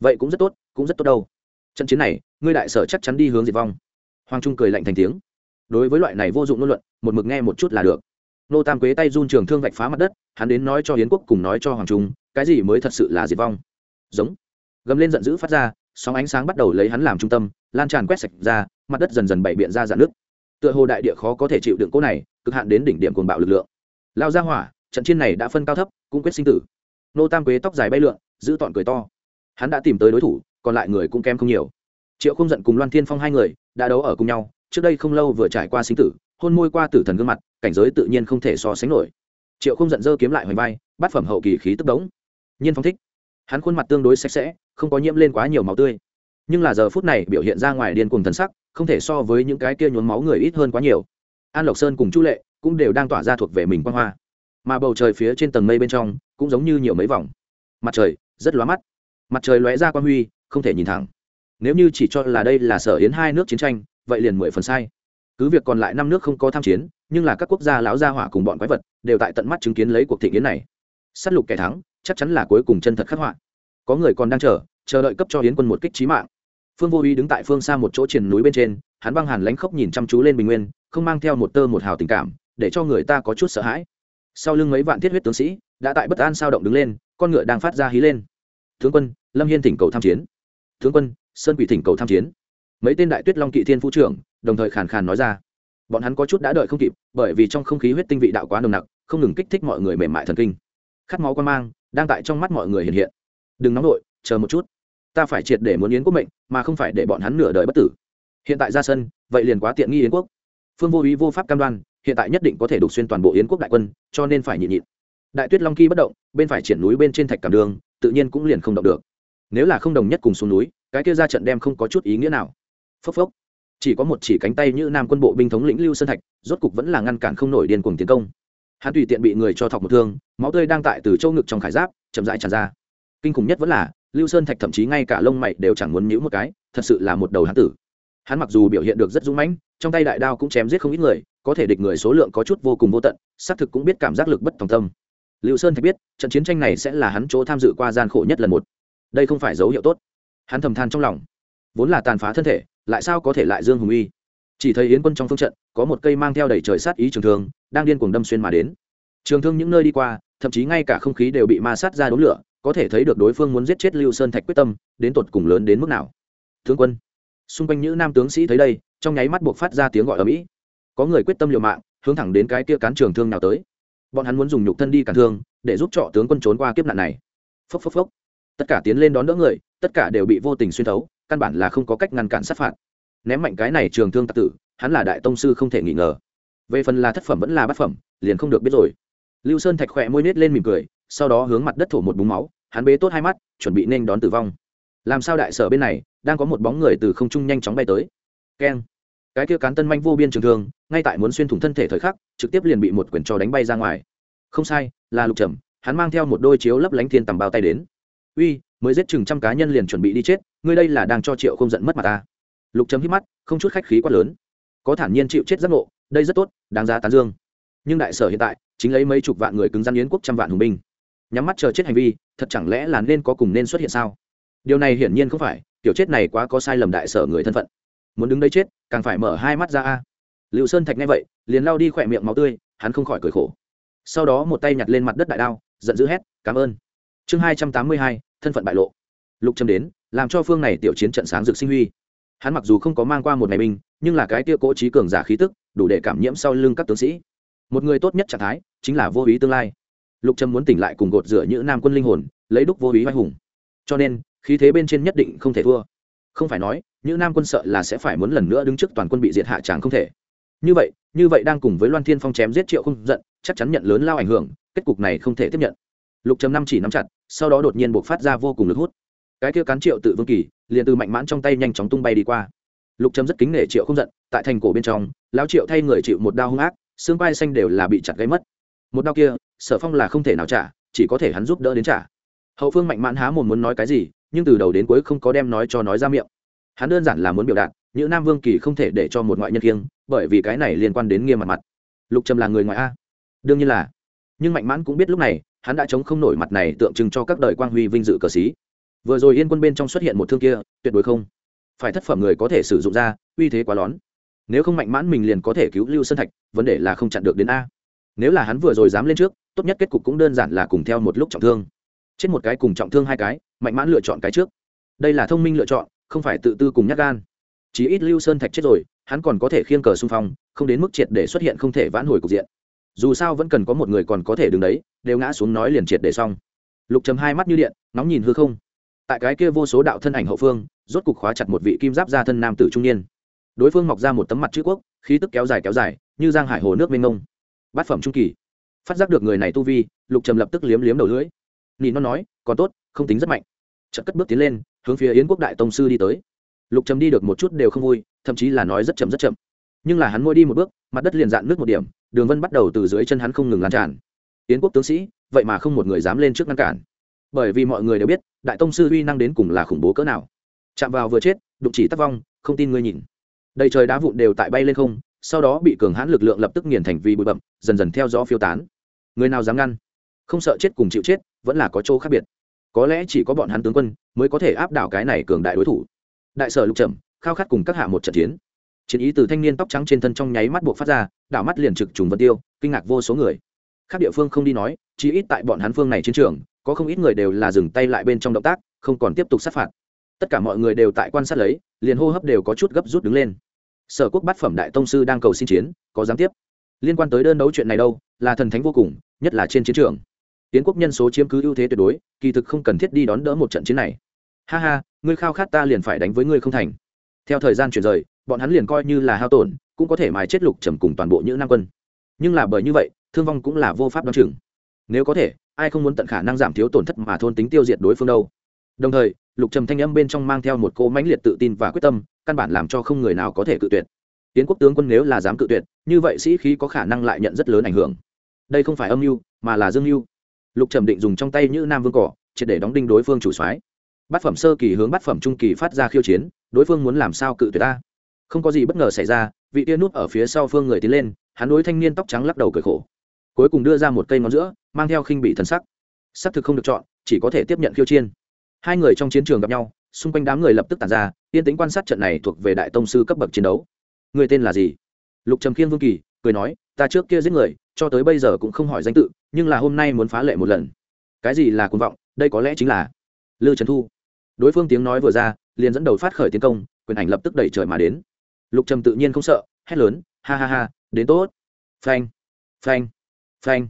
Vậy cũng rất tốt, cũng rất tốt đâu. Trận chiến này, ngươi đại sở chắc chắn đi hướng diệt vong. Hoàng trung cười lạnh thành tiếng. Đối với loại này vô dụng ngôn luận, một mực nghe một chút là được. Nô tam quế tay run trường thương vạch phá mặt đất, hắn đến nói cho hiến quốc cùng nói cho hoàng trung, cái gì mới thật sự là diệt vong? Giống. Gầm lên giận dữ phát ra, sóng ánh sáng bắt đầu lấy hắn làm trung tâm, lan tràn quét sạch ra, mặt đất dần dần bày biện ra dạn nước tựa hồ đại địa khó có thể chịu đựng cỗ này, cực hạn đến đỉnh điểm cuồng bạo lực lượng. Lao ra hỏa, trận chiến này đã phân cao thấp, cũng quyết sinh tử. Nô tam quế tóc dài bay lượn, giữ tọn cười to. Hắn đã tìm tới đối thủ, còn lại người cũng kém không nhiều. Triệu không giận cùng loan thiên phong hai người đã đấu ở cùng nhau, trước đây không lâu vừa trải qua sinh tử, hôn môi qua tử thần gương mặt, cảnh giới tự nhiên không thể so sánh nổi. Triệu không giận dơ kiếm lại hoành vai, bát phẩm hậu kỳ khí tức đống. Nhiên phong thích. Hắn khuôn mặt tương đối sạch sẽ, không có nhiễm lên quá nhiều máu tươi nhưng là giờ phút này biểu hiện ra ngoài điên cuồng thần sắc, không thể so với những cái kia nhốn máu người ít hơn quá nhiều. An lộc sơn cùng chu lệ cũng đều đang tỏa ra thuộc về mình quan hoa. Mà bầu trời phía trên tầng mây bên trong cũng giống như nhiều mấy vòng. Mặt trời rất lóa mắt. Mặt trời lóe ra quan huy, không thể nhìn thẳng. Nếu như chỉ cho là đây là sở yến hai nước chiến tranh, vậy liền mười phần sai. Cứ việc còn lại năm nước không có tham chiến, nhưng là các quốc gia lão gia hỏa cùng bọn quái vật đều tại tận mắt chứng kiến lấy cuộc thị kiến này. S á t lục kẻ thắng, chắc chắn là cuối cùng chân thật khắc họa. Có người còn đang chờ chờ đợi cấp cho hiến quân một kích trí mạng phương vô uy đứng tại phương xa một chỗ triển núi bên trên, hắn băng hàn lánh khóc nhìn chăm chú lên bình nguyên, không mang theo một tơ một hào tình cảm, để cho người ta có chút sợ hãi. Sau lưng mấy vạn thiết huyết tướng sĩ, đã tại bất an sao động đứng lên, con ngựa đang phát ra hí lên. Tướng quân, lâm hiên thỉnh cầu tham chiến. Tướng quân, sơn quỷ thỉnh cầu tham chiến. Mấy tên đại tuyết long kỵ thiên phú trưởng, đồng thời khàn khàn nói ra. Bọn hắn có chút đã đợi không kịp, bởi vì trong không khí huyết tinh vị đạo quá nồng nặc, không ngừng kích thích mọi người mềm mại thần kinh. Khát máu quan mang, đang tại trong mắt mọi người hiện hiện. Đừng nóng nổi chờ một chút ta phải triệt để muốn yến quốc mệnh, mà không phải để bọn hắn nửa đời bất tử. Hiện tại ra sân, vậy liền quá tiện nghi yến quốc. Phương vô ý vô pháp cam đoan, hiện tại nhất định có thể đục xuyên toàn bộ yến quốc đại quân, cho nên phải nhịn nhịn. Đại tuyết long kỳ bất động, bên phải triển núi bên trên thạch cảm đường, tự nhiên cũng liền không động được. Nếu là không đồng nhất cùng xuống núi, cái kia ra trận đem không có chút ý nghĩa nào. Phốc phốc. Chỉ có một chỉ cánh tay như nam quân bộ binh thống lĩnh lưu sơn thạch, rốt cục vẫn là ngăn cản không nổi điên cuồng tiến công. Hắn tùy tiện bị người cho thọc một thương, máu tươi đang tại từ châu ngực trong khải giáp, chậm rãi tràn ra. Kinh khủng nhất vẫn là lưu sơn thạch thậm chí ngay cả lông mày đều chẳng muốn nhíu một cái, thật sự là một đầu hán tử. Hắn mặc dù biểu hiện được rất dũng mãnh, trong tay đại đao cũng chém giết không ít người, có thể địch người số lượng có chút vô cùng vô tận, xác thực cũng biết cảm giác lực bất tòng tâm. Lưu sơn thạch biết, trận chiến tranh này sẽ là hắn chỗ tham dự qua gian khổ nhất lần một. Đây không phải dấu hiệu tốt. Hắn thầm than trong lòng. Vốn là tàn phá thân thể, lại sao có thể lại dương hùng uy? Chỉ thấy yến quân trong phương trận, có một cây mang theo đầy trời sát ý trường thương, đang điên cuồng đâm xuyên mà đến. Trường thương những nơi đi qua thậm chí ngay cả không khí đều bị ma sát ra đốn lửa, có thể thấy được đối phương muốn giết chết lưu sơn thạch quyết tâm, đến tột cùng lớn đến mức nào. Tướng quân, xung quanh những nam tướng sĩ thấy đây, trong nháy mắt buộc phát ra tiếng gọi ở mỹ. Có người quyết tâm liều mạng, hướng thẳng đến cái kia cán trường thương nào tới. Bọn hắn muốn dùng nhục thân đi cản thương, để giúp trọ tướng quân trốn qua kiếp nạn này. Phốc phốc phốc. Tất cả tiến lên đón đỡ người, tất cả đều bị vô tình xuyên thấu, căn bản là không có cách ngăn cản sát phạt. Ném mạnh cái này trường thương tạc tử, hắn là đại tông sư không thể nghi ngờ. Về phần là thất phẩm vẫn là bát phẩm, liền không được biết rồi lưu sơn thạch khỏe môi nết lên mỉm cười, sau đó hướng mặt đất thổ một búng máu, hắn bế tốt hai mắt, chuẩn bị nên đón tử vong. Làm sao đại sở bên này, đang có một bóng người từ không trung nhanh chóng bay tới. Keng. Cái kia cán tân manh vô biên trường thương, ngay tại muốn xuyên thủng thân thể thời khắc, trực tiếp liền bị một quyển trò đánh bay ra ngoài. Không sai, là lục trầm, hắn mang theo một đôi chiếu lấp lánh thiên tầm bao tay đến. Uy, mới giết chừng trăm cá nhân liền chuẩn bị đi chết, ngươi đây là đang cho triệu không giận mất mặt ta lục trầm hít mắt, không chút khách khí quá lớn. Có thản nhiên chịu chết giác ngộ, đây rất tốt, đáng giá tán dương nhưng đại sở hiện tại chính lấy mấy chục vạn người cứng rắn yến quốc trăm vạn hùng binh. Nhắm mắt chờ chết hành vi, thật chẳng lẽ là nên có cùng nên xuất hiện sao? Điều này hiển nhiên không phải, kiểu chết này quá có sai lầm đại sở người thân phận. Muốn đứng đây chết, càng phải mở hai mắt ra a. Liệu sơn thạch nghe vậy, liền lao đi khỏe miệng máu tươi, hắn không khỏi cười khổ. Sau đó một tay nhặt lên mặt đất đại đao, giận dữ hét, cảm ơn. Chương hai trăm tám mươi hai, thân phận bại lộ. Lục châm đến, làm cho phương này tiểu chiến trận sáng rực sinh huy. Hắn mặc dù không có mang qua một ngày binh, nhưng là cái tia cỗ trí cường giả khí tức, đủ để cảm nhiễm sau lưng các tướng sĩ một người tốt nhất trạng thái chính là vô ý tương lai. Lục Trâm muốn tỉnh lại cùng gột rửa những nam quân linh hồn, lấy đúc vô ý vai hùng. Cho nên, khí thế bên trên nhất định không thể thua. Không phải nói, những nam quân sợ là sẽ phải muốn lần nữa đứng trước toàn quân bị diệt hạ tràng không thể. Như vậy như vậy đang cùng với loan thiên phong chém giết triệu không giận, chắc chắn nhận lớn lao ảnh hưởng, kết cục này không thể tiếp nhận. Lục trầm năm chỉ nắm chặt, sau đó đột nhiên buộc phát ra vô cùng lực hút. Cái kia cán triệu tự vương kỳ, liền từ mạnh mãn trong tay nhanh chóng tung bay đi qua. Lục trầm rất kính nể triệu không giận, tại thành cổ bên trong, lão triệu thay người chịu một đao hung ác xương vai xanh đều là bị chặt gây mất. Một đao kia, sở phong là không thể nào trả, chỉ có thể hắn giúp đỡ đến trả. Hậu phương mạnh mãn há mồm muốn nói cái gì, nhưng từ đầu đến cuối không có đem nói cho nói ra miệng. Hắn đơn giản là muốn biểu đạt những nam vương kỳ không thể để cho một ngoại nhân kiêng, bởi vì cái này liên quan đến nghiêm mặt mặt. Lục trầm là người ngoại a. Đương nhiên là. Nhưng mạnh mãn cũng biết lúc này, hắn đã chống không nổi mặt này tượng trưng cho các đời quang huy vinh dự cờ xí. Vừa rồi yên quân bên trong xuất hiện một thương kia, tuyệt đối không phải thất phẩm người có thể sử dụng ra, uy thế quá lón nếu không mạnh mãn mình liền có thể cứu lưu sơn thạch, vấn đề là không chặn được đến a. Nếu là hắn vừa rồi dám lên trước, tốt nhất kết cục cũng đơn giản là cùng theo một lúc trọng thương. Chết một cái cùng trọng thương hai cái, mạnh mãn lựa chọn cái trước. Đây là thông minh lựa chọn, không phải tự tư cùng nhát gan. Chí ít lưu sơn thạch chết rồi, hắn còn có thể khiêng cờ xung phong, không đến mức triệt để xuất hiện không thể vãn hồi cục diện. Dù sao vẫn cần có một người còn có thể đứng đấy, đều ngã xuống nói liền triệt để xong. Lục chấm hai mắt như điện nóng nhìn hư không. Tại cái kia vô số đạo thân ảnh hậu phương, rốt cục khóa chặt một vị kim giáp gia thân nam tử trung niên đối phương mọc ra một tấm mặt chữ quốc, khí tức kéo dài kéo dài, như giang hải hồ nước mênh mông. Bát phẩm trung kỳ. Phát giác được người này tu vi, lục trầm lập tức liếm liếm đầu lưỡi. Nhìn nó nói, còn tốt, không tính rất mạnh. Chợt cất bước tiến lên, hướng phía yến quốc đại tông sư đi tới. Lục trầm đi được một chút đều không vui, thậm chí là nói rất chậm rất chậm. Nhưng là hắn môi đi một bước, mặt đất liền dạn nước một điểm, đường vân bắt đầu từ dưới chân hắn không ngừng lan tràn. Yến quốc tướng sĩ, vậy mà không một người dám lên trước ngăn cản. Bởi vì mọi người đều biết, đại tông sư uy năng đến cùng là khủng bố cỡ nào. Chạm vào vừa chết, đụng chỉ tắc vong, không tin ngươi nhìn đầy trời đá vụn đều tại bay lên không, sau đó bị cường hãn lực lượng lập tức nghiền thành vì bụi bậm dần dần theo gió phiêu tán. Người nào dám ngăn? Không sợ chết cùng chịu chết, vẫn là có chỗ khác biệt. Có lẽ chỉ có bọn hắn tướng quân mới có thể áp đảo cái này cường đại đối thủ. Đại sở lục trầm, khao khát cùng các hạ một trận chiến. Chiến ý từ thanh niên tóc trắng trên thân trong nháy mắt buộc phát ra, đảo mắt liền trực trùng vân tiêu, kinh ngạc vô số người. Khác địa phương không đi nói chỉ ít tại bọn hắn phương này chiến trường, có không ít người đều là dừng tay lại bên trong động tác, không còn tiếp tục sát phạt. Tất cả mọi người đều tại quan sát lấy, liền hô hấp đều có chút gấp rút đứng lên sở quốc bát phẩm đại tông sư đang cầu xin chiến, có giám tiếp. Liên quan tới đơn đấu chuyện này đâu, là thần thánh vô cùng, nhất là trên chiến trường. Tiến quốc nhân số chiếm cứ ưu thế tuyệt đối, kỳ thực không cần thiết đi đón đỡ một trận chiến này. Ha ha, ngươi khao khát ta liền phải đánh với ngươi không thành. Theo thời gian chuyển rời, bọn hắn liền coi như là hao tổn, cũng có thể mài chết lục trầm cùng toàn bộ những nam quân. Nhưng là bởi như vậy, thương vong cũng là vô pháp đ o á n chừng. Nếu có thể, ai không muốn tận khả năng giảm thiếu tổn thất mà thôn tính tiêu diệt đối phương đâu? Đồng thời, lục trầm thanh âm bên trong mang theo một cỗ mãnh liệt tự tin và quyết tâm căn bản làm cho không người nào có thể cự tuyệt. Tiến quốc tướng quân nếu là dám cự tuyệt, như vậy sĩ khí có khả năng lại nhận rất lớn ảnh hưởng. Đây không phải âm mưu, mà là dương mưu. Lục trầm định dùng trong tay như nam vương cỏ, triệt để đóng đinh đối phương chủ soái. Bát phẩm sơ kỳ hướng bát phẩm trung kỳ phát ra khiêu chiến, đối phương muốn làm sao cự tuyệt ta? Không có gì bất ngờ xảy ra, vị tia nút ở phía sau phương người tiến lên, hắn đối thanh niên tóc trắng lắc đầu cười khổ. Cuối cùng đưa ra một cây ngón giữa, mang theo khinh bị thần sắc. Sắc thực không được chọn, chỉ có thể tiếp nhận khiêu chiên hai người trong chiến trường gặp nhau xung quanh đám người lập tức tàn ra, yên tính quan sát trận này thuộc về đại tông sư cấp bậc chiến đấu. Người tên là gì? Lục trầm khiên vương kỳ, cười nói, ta trước kia giết người, cho tới bây giờ cũng không hỏi danh tự, nhưng là hôm nay muốn phá lệ một lần. Cái gì là cuồng vọng, đây có lẽ chính là lư trần thu. Đối phương tiếng nói vừa ra, liền dẫn đầu phát khởi tiến công, quyền ảnh lập tức đẩy trời mà đến. Lục trầm tự nhiên không sợ, hét lớn, ha ha ha, đến tốt. Phanh phanh phanh.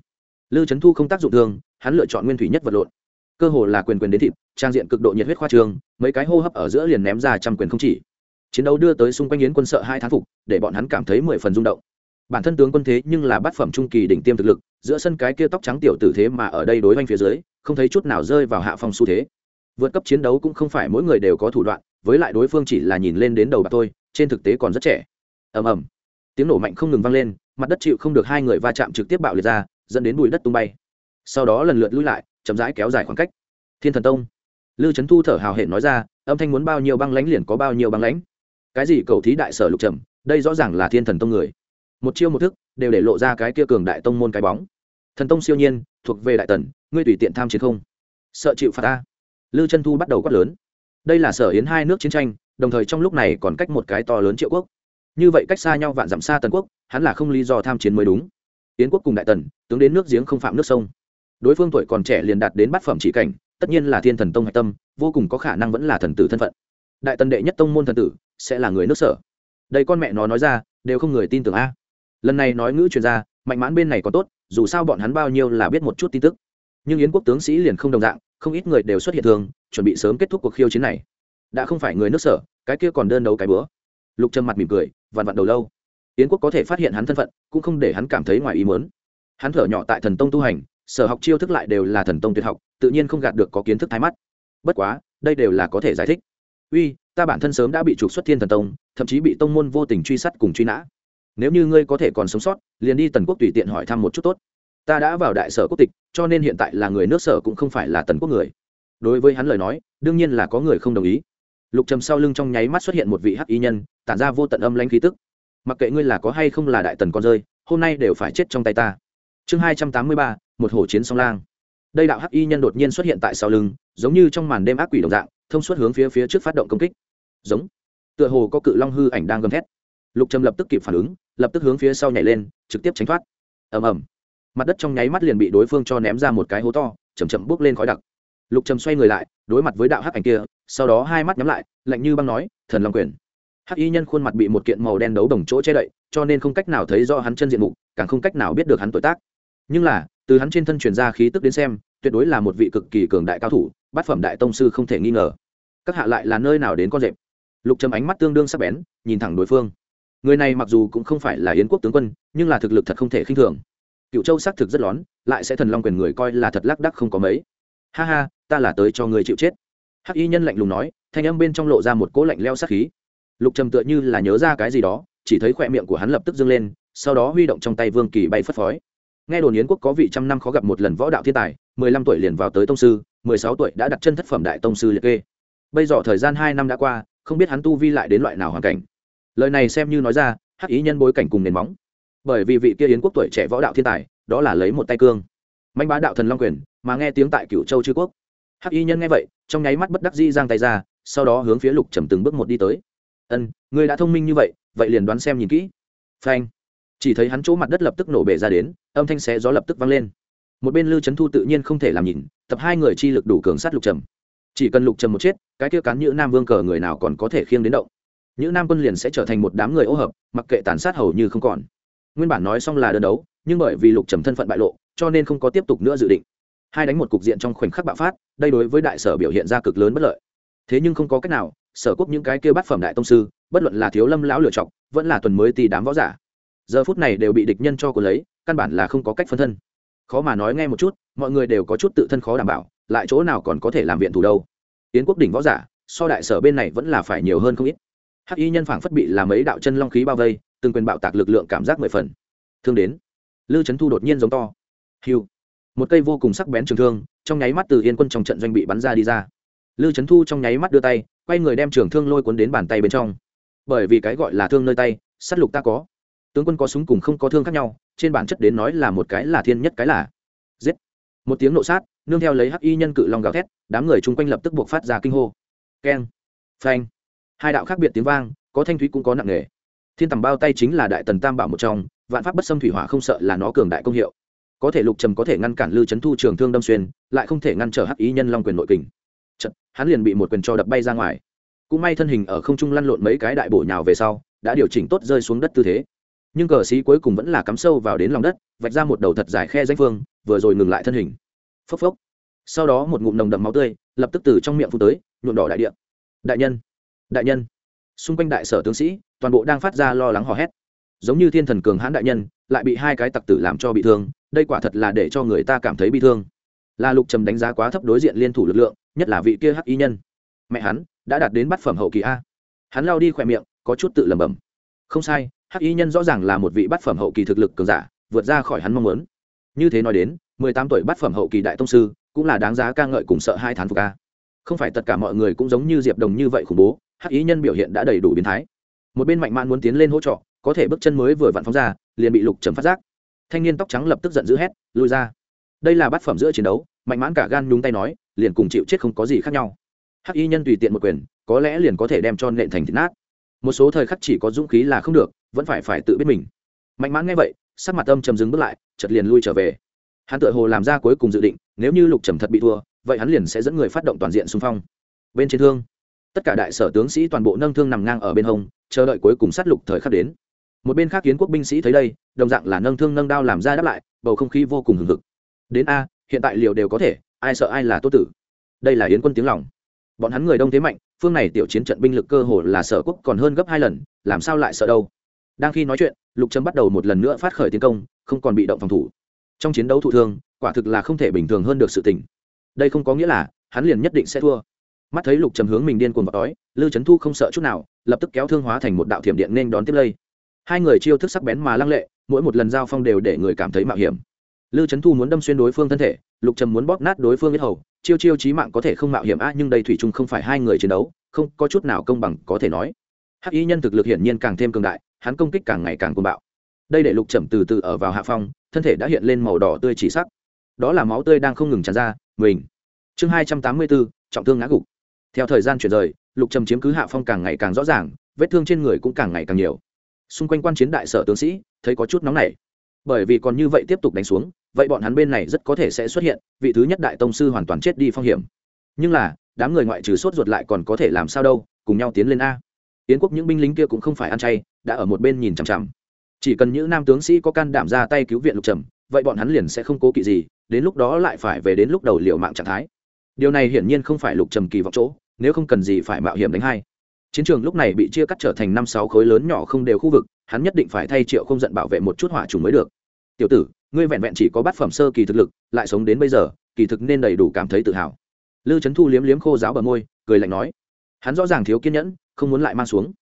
Lư trấn thu không tác dụng thường, hắn lựa chọn nguyên thủy nhất vật lộn cơ hồ là quyền quyền đến thịt, trang diện cực độ nhiệt huyết khoa trường mấy cái hô hấp ở giữa liền ném ra trăm quyền không chỉ. Chiến đấu đưa tới xung quanh yến quân sợ hai thán phục, để bọn hắn cảm thấy mười phần rung động. Bản thân tướng quân thế nhưng là bát phẩm trung kỳ đỉnh tiêm thực lực, giữa sân cái kia tóc trắng tiểu tử thế mà ở đây đối oanh phía dưới, không thấy chút nào rơi vào hạ phong xu thế. Vượt cấp chiến đấu cũng không phải mỗi người đều có thủ đoạn, với lại đối phương chỉ là nhìn lên đến đầu bạc thôi, trên thực tế còn rất trẻ. Ầm ầm. Tiếng nổ mạnh không ngừng vang lên, mặt đất chịu không được hai người va chạm trực tiếp bạo liệt ra, dẫn đến bụi đất tung bay. Sau đó lần lượt lui lại chậm rãi kéo dài khoảng cách. Thiên thần tông. Lư trấn thu thở hào hển nói ra, âm thanh muốn bao nhiêu băng lãnh liền có bao nhiêu băng lãnh. Cái gì cầu thí đại sở lục trầm, đây rõ ràng là thiên thần tông người. Một chiêu một thức, đều để lộ ra cái kia cường đại tông môn cái bóng. Thần tông siêu nhiên, thuộc về đại tần, ngươi tùy tiện tham chiến không? Sợ chịu phạt ta. Lư trân thu bắt đầu quát lớn. Đây là sở hiến hai nước chiến tranh, đồng thời trong lúc này còn cách một cái to lớn triệu quốc. Như vậy cách xa nhau vạn dặm xa tần quốc, hắn là không lý do tham chiến mới đúng. Yến quốc cùng đại tần, tướng đến nước giếng không phạm nước sông đối phương tuổi còn trẻ liền đạt đến bát phẩm chỉ cảnh, tất nhiên là thiên thần tông hạch tâm, vô cùng có khả năng vẫn là thần tử thân phận. Đại tần đệ nhất tông môn thần tử, sẽ là người nước sở. Đây con mẹ nó nói ra, đều không người tin tưởng a. Lần này nói ngữ chuyên gia mạnh mãn bên này có tốt, dù sao bọn hắn bao nhiêu là biết một chút tin tức. Nhưng yến quốc tướng sĩ liền không đồng dạng, không ít người đều xuất hiện thường, chuẩn bị sớm kết thúc cuộc khiêu chiến này. Đã không phải người nước sở, cái kia còn đơn đấu cái bữa. Lục trầm mặt mỉm cười vằn vặn đầu lâu. Yến quốc có thể phát hiện hắn thân phận, cũng không để hắn cảm thấy ngoài ý muốn. hắn thở nhỏ tại thần tông tu hành sở học chiêu thức lại đều là thần tông tuyệt học, tự nhiên không gạt được có kiến thức thái mắt. Bất quá, đây đều là có thể giải thích. Uy, ta bản thân sớm đã bị trục xuất thiên thần tông, thậm chí bị tông môn vô tình truy sát cùng truy nã. Nếu như ngươi có thể còn sống sót, liền đi tần quốc tùy tiện hỏi thăm một chút tốt. Ta đã vào đại sở quốc tịch, cho nên hiện tại là người nước sở cũng không phải là tần quốc người. Đối với hắn lời nói, đương nhiên là có người không đồng ý. Lục trầm sau lưng trong nháy mắt xuất hiện một vị hắc y nhân, tản ra vô tận âm lãnh khí tức. Mặc kệ ngươi là có hay không là đại tần con rơi, hôm nay đều phải chết trong tay ta. Chương hai trăm tám mươi ba một hổ chiến song lang. Đây đạo hắc y nhân đột nhiên xuất hiện tại sau lưng, giống như trong màn đêm ác quỷ đồng dạng, thông suốt hướng phía phía trước phát động công kích. Giống. Tựa hồ có cự long hư ảnh đang gầm thét. Lục trầm lập tức kịp phản ứng, lập tức hướng phía sau nhảy lên, trực tiếp tránh thoát. Ầm ầm. Mặt đất trong nháy mắt liền bị đối phương cho ném ra một cái hố to chầm chậm bước lên khói đặc. Lục trầm xoay người lại, đối mặt với đạo hắc ảnh kia, sau đó hai mắt nhắm lại, lạnh như băng nói, thần long quyền. Hắc y nhân khuôn mặt bị một kiện màu đen đấu đồng chỗ che đậy, cho nên không cách nào thấy do hắn chân diện mục, càng không cách nào biết được hắn tuổi tác nhưng là, từ hắn trên thân truyền ra khí tức đến xem, tuyệt đối là một vị cực kỳ cường đại cao thủ, bát phẩm đại tông sư không thể nghi ngờ. Các hạ lại là nơi nào đến con rệp? Lục trầm ánh mắt tương đương sắc bén, nhìn thẳng đối phương. Người này mặc dù cũng không phải là yến quốc tướng quân, nhưng là thực lực thật không thể khinh thường. Cựu châu xác thực rất lón, lại sẽ thần long quyền người coi là thật lác đắc không có mấy. Ha ha, ta là tới cho người chịu chết. Hắc y nhân lạnh lùng nói, thanh âm bên trong lộ ra một cỗ lạnh leo sát khí. Lục trầm tựa như là nhớ ra cái gì đó, chỉ thấy khỏe miệng của hắn lập tức dâng lên, sau đó huy động trong tay vương kỳ bay phất phói nghe đồn yến quốc có vị trăm năm khó gặp một lần võ đạo thiên tài, mười lăm tuổi liền vào tới tông sư, mười sáu tuổi đã đặt chân thất phẩm đại tông sư liệt kê. Bây giờ thời gian hai năm đã qua, không biết hắn tu vi lại đến loại nào hoàn cảnh. Lời này xem như nói ra, hắc ý nhân bối cảnh cùng nền móng. Bởi vì vị kia yến quốc tuổi trẻ võ đạo thiên tài, đó là lấy một tay cương. Mạnh bá đạo thần long quyền, mà nghe tiếng tại cựu châu chư quốc. Hắc y nhân nghe vậy, trong nháy mắt bất đắc dĩ giang tay ra, sau đó hướng phía lục trầm từng bước một đi tới. Ân, ngươi đã thông minh như vậy vậy liền đoán xem nhìn kỹ. Phanh chỉ thấy hắn chỗ mặt đất lập tức nổ bể ra đến, âm thanh xé gió lập tức vang lên. Một bên lưu trấn thu tự nhiên không thể làm nhìn, tập hai người chi lực đủ cường sát lục trầm. Chỉ cần lục trầm một chết, cái kia cán nhữ nam vương cờ người nào còn có thể khiêng đến động. Những nam quân liền sẽ trở thành một đám người ô hợp, mặc kệ tàn sát hầu như không còn. Nguyên bản nói xong là đơn đấu, nhưng bởi vì lục trầm thân phận bại lộ, cho nên không có tiếp tục nữa dự định. Hai đánh một cục diện trong khoảnh khắc bạo phát, đây đối với đại sở biểu hiện ra cực lớn bất lợi. Thế nhưng không có cách nào, sở quốc những cái kia bát phẩm đại tông sư, bất luận là thiếu lâm lão lựa chọc vẫn là tuần mới tì đám võ giả giờ phút này đều bị địch nhân cho của lấy, căn bản là không có cách phân thân. Khó mà nói nghe một chút, mọi người đều có chút tự thân khó đảm bảo, lại chỗ nào còn có thể làm viện thủ đâu. Tiến quốc đỉnh võ giả, so đại sở bên này vẫn là phải nhiều hơn không ít. Hắc y nhân phảng phất bị làm ấy đạo chân long khí bao vây, từng quyền bạo tạc lực lượng cảm giác mười phần. Thương đến, lư trấn thu đột nhiên giống to. Hiu. Một cây vô cùng sắc bén trường thương, trong nháy mắt từ yên quân trong trận doanh bị bắn ra đi ra. Lư trấn thu trong nháy mắt đưa tay, quay người đem trường thương lôi cuốn đến bàn tay bên trong. Bởi vì cái gọi là thương nơi tay sắt lục ta có tướng quân có súng cùng không có thương khác nhau trên bản chất đến nói là một cái là thiên nhất cái là. Giết. Một tiếng nộ sát nương theo lấy hắc y nhân cự long gào thét đám người chung quanh lập tức buộc phát ra kinh hô. Keng. Phanh. Hai đạo khác biệt tiếng vang có thanh thúy cũng có nặng nề. Thiên tầm bao tay chính là đại tần tam bảo một trong vạn pháp bất xâm thủy hỏa không sợ là nó cường đại công hiệu. Có thể lục trầm có thể ngăn cản lư chấn thu trường thương đâm xuyên lại không thể ngăn trở hắc ý nhân long quyền nội kình. Chật, hắn liền bị một quyền cho đập bay ra ngoài. Cũng may thân hình ở không trung lăn lộn mấy cái đại bổ nhào về sau đã điều chỉnh tốt rơi xuống đất tư thế nhưng cờ sĩ cuối cùng vẫn là cắm sâu vào đến lòng đất, vạch ra một đầu thật dài khe danh phương, vừa rồi ngừng lại thân hình. Phốc phốc. Sau đó một ngụm nồng đậm máu tươi, lập tức từ trong miệng phụ tới, nhuộm đỏ đại địa. Đại nhân đại nhân. Xung quanh đại sở tướng sĩ, toàn bộ đang phát ra lo lắng hò hét. Giống như thiên thần cường hãn đại nhân, lại bị hai cái tặc tử làm cho bị thương, đây quả thật là để cho người ta cảm thấy bị thương. Là lục trầm đánh giá quá thấp đối diện liên thủ lực lượng, nhất là vị kia hắc y nhân. Mẹ hắn, đã đạt đến bát phẩm hậu kỳ a. Hắn lao đi khỏe miệng, có chút tự lẩm bẩm. Không sai hắc y nhân rõ ràng là một vị bát phẩm hậu kỳ thực lực cường giả, vượt ra khỏi hắn mong muốn. Như thế nói đến, mười tám tuổi bát phẩm hậu kỳ đại tông sư cũng là đáng giá ca ngợi cùng sợ hai thán phục a không phải tất cả mọi người cũng giống như diệp đồng như vậy khủng bố, hắc y nhân biểu hiện đã đầy đủ biến thái. Một bên mạnh mạn muốn tiến lên hỗ trợ, có thể bước chân mới vừa vặn phóng ra, liền bị lục trầm phát giác. Thanh niên tóc trắng lập tức giận dữ hét lui ra. Đây là bát phẩm giữa chiến đấu, mạnh mãn cả gan nhúng tay nói, liền cùng chịu chết không có gì khác nhau. Hắc y nhân tùy tiện một quyền, có lẽ liền có thể đem cho nện thành thịt nát. Một số thời khắc chỉ có dũng khí là không được vẫn phải phải tự biết mình. Mạnh mãn nghe vậy, sắc mặt âm trầm dừng bước lại chật liền lui trở về. Hắn tự hồ làm ra cuối cùng dự định, nếu như lục trầm thật bị thua, vậy hắn liền sẽ dẫn người phát động toàn diện xung phong. Bên trên thương, tất cả đại sở tướng sĩ toàn bộ nâng thương nằm ngang ở bên hông, chờ đợi cuối cùng sát lục thời khắc đến. Một bên khác kiến quốc binh sĩ thấy đây, đồng dạng là nâng thương nâng đao làm ra đáp lại, bầu không khí vô cùng hừng hực. Đến a, hiện tại liều đều có thể, ai sợ ai là tốt tử. Đây là yến quân tiếng lòng. Bọn hắn người đông thế mạnh, phương này tiểu chiến trận binh lực cơ hồ là sở quốc còn hơn gấp hai lần, làm sao lại sợ đâu? Đang khi nói chuyện, lục trâm bắt đầu một lần nữa phát khởi tiến công, không còn bị động phòng thủ. Trong chiến đấu thụ thương, quả thực là không thể bình thường hơn được sự tỉnh. đây không có nghĩa là hắn liền nhất định sẽ thua. Mắt thấy lục trầm hướng mình điên cuồng vào đói lư trấn thu không sợ chút nào, lập tức kéo thương hóa thành một đạo thiểm điện nên đón tiếp lây. Hai người chiêu thức sắc bén mà lăng lệ, mỗi một lần giao phong đều để người cảm thấy mạo hiểm. Lư trấn thu muốn đâm xuyên đối phương thân thể, lục trầm muốn bóp nát đối phương biết hầu, chiêu chiêu trí mạng có thể không mạo hiểm a nhưng đây thủy chung không phải hai người chiến đấu, không có chút nào công bằng có thể nói. Hắc y nhân thực lực hiển nhiên càng thêm cường đại hắn công kích càng ngày càng cuồng bạo. Đây để lục trầm từ từ ở vào hạ phong, thân thể đã hiện lên màu đỏ tươi chỉ sắc. Đó là máu tươi đang không ngừng tràn ra, mình. Chương hai trăm tám mươi bốn, trọng thương ngã gục. Theo thời gian chuyển rời, lục trầm chiếm cứ hạ phong càng ngày càng rõ ràng, vết thương trên người cũng càng ngày càng nhiều. Xung quanh quan chiến đại sở tướng sĩ, thấy có chút nóng nảy. Bởi vì còn như vậy tiếp tục đánh xuống, vậy bọn hắn bên này rất có thể sẽ xuất hiện, vị thứ nhất đại tông sư hoàn toàn chết đi phong hiểm. Nhưng là, đám người ngoại trừ sốt ruột lại còn có thể làm sao đâu, cùng nhau tiến lên a yến quốc những binh lính kia cũng không phải ăn chay, đã ở một bên nhìn chằm chằm. Chỉ cần những nam tướng sĩ có can đảm ra tay cứu viện lục trầm, vậy bọn hắn liền sẽ không cố kỵ gì, đến lúc đó lại phải về đến lúc đầu liệu mạng trạng thái. Điều này hiển nhiên không phải lục trầm kỳ vọng chỗ, nếu không cần gì phải mạo hiểm đánh hai. Chiến trường lúc này bị chia cắt trở thành năm sáu khối lớn nhỏ không đều khu vực, hắn nhất định phải thay triệu không giận bảo vệ một chút hỏa trùng mới được. Tiểu tử, ngươi vẹn vẹn chỉ có bát phẩm sơ kỳ thực lực, lại sống đến bây giờ, kỳ thực nên đầy đủ cảm thấy tự hào. Lư trấn thu liếm liếm khô giáo bờ môi, cười lạnh nói. Hắn rõ ràng thiếu kiên nhẫn không muốn lại mang xuống.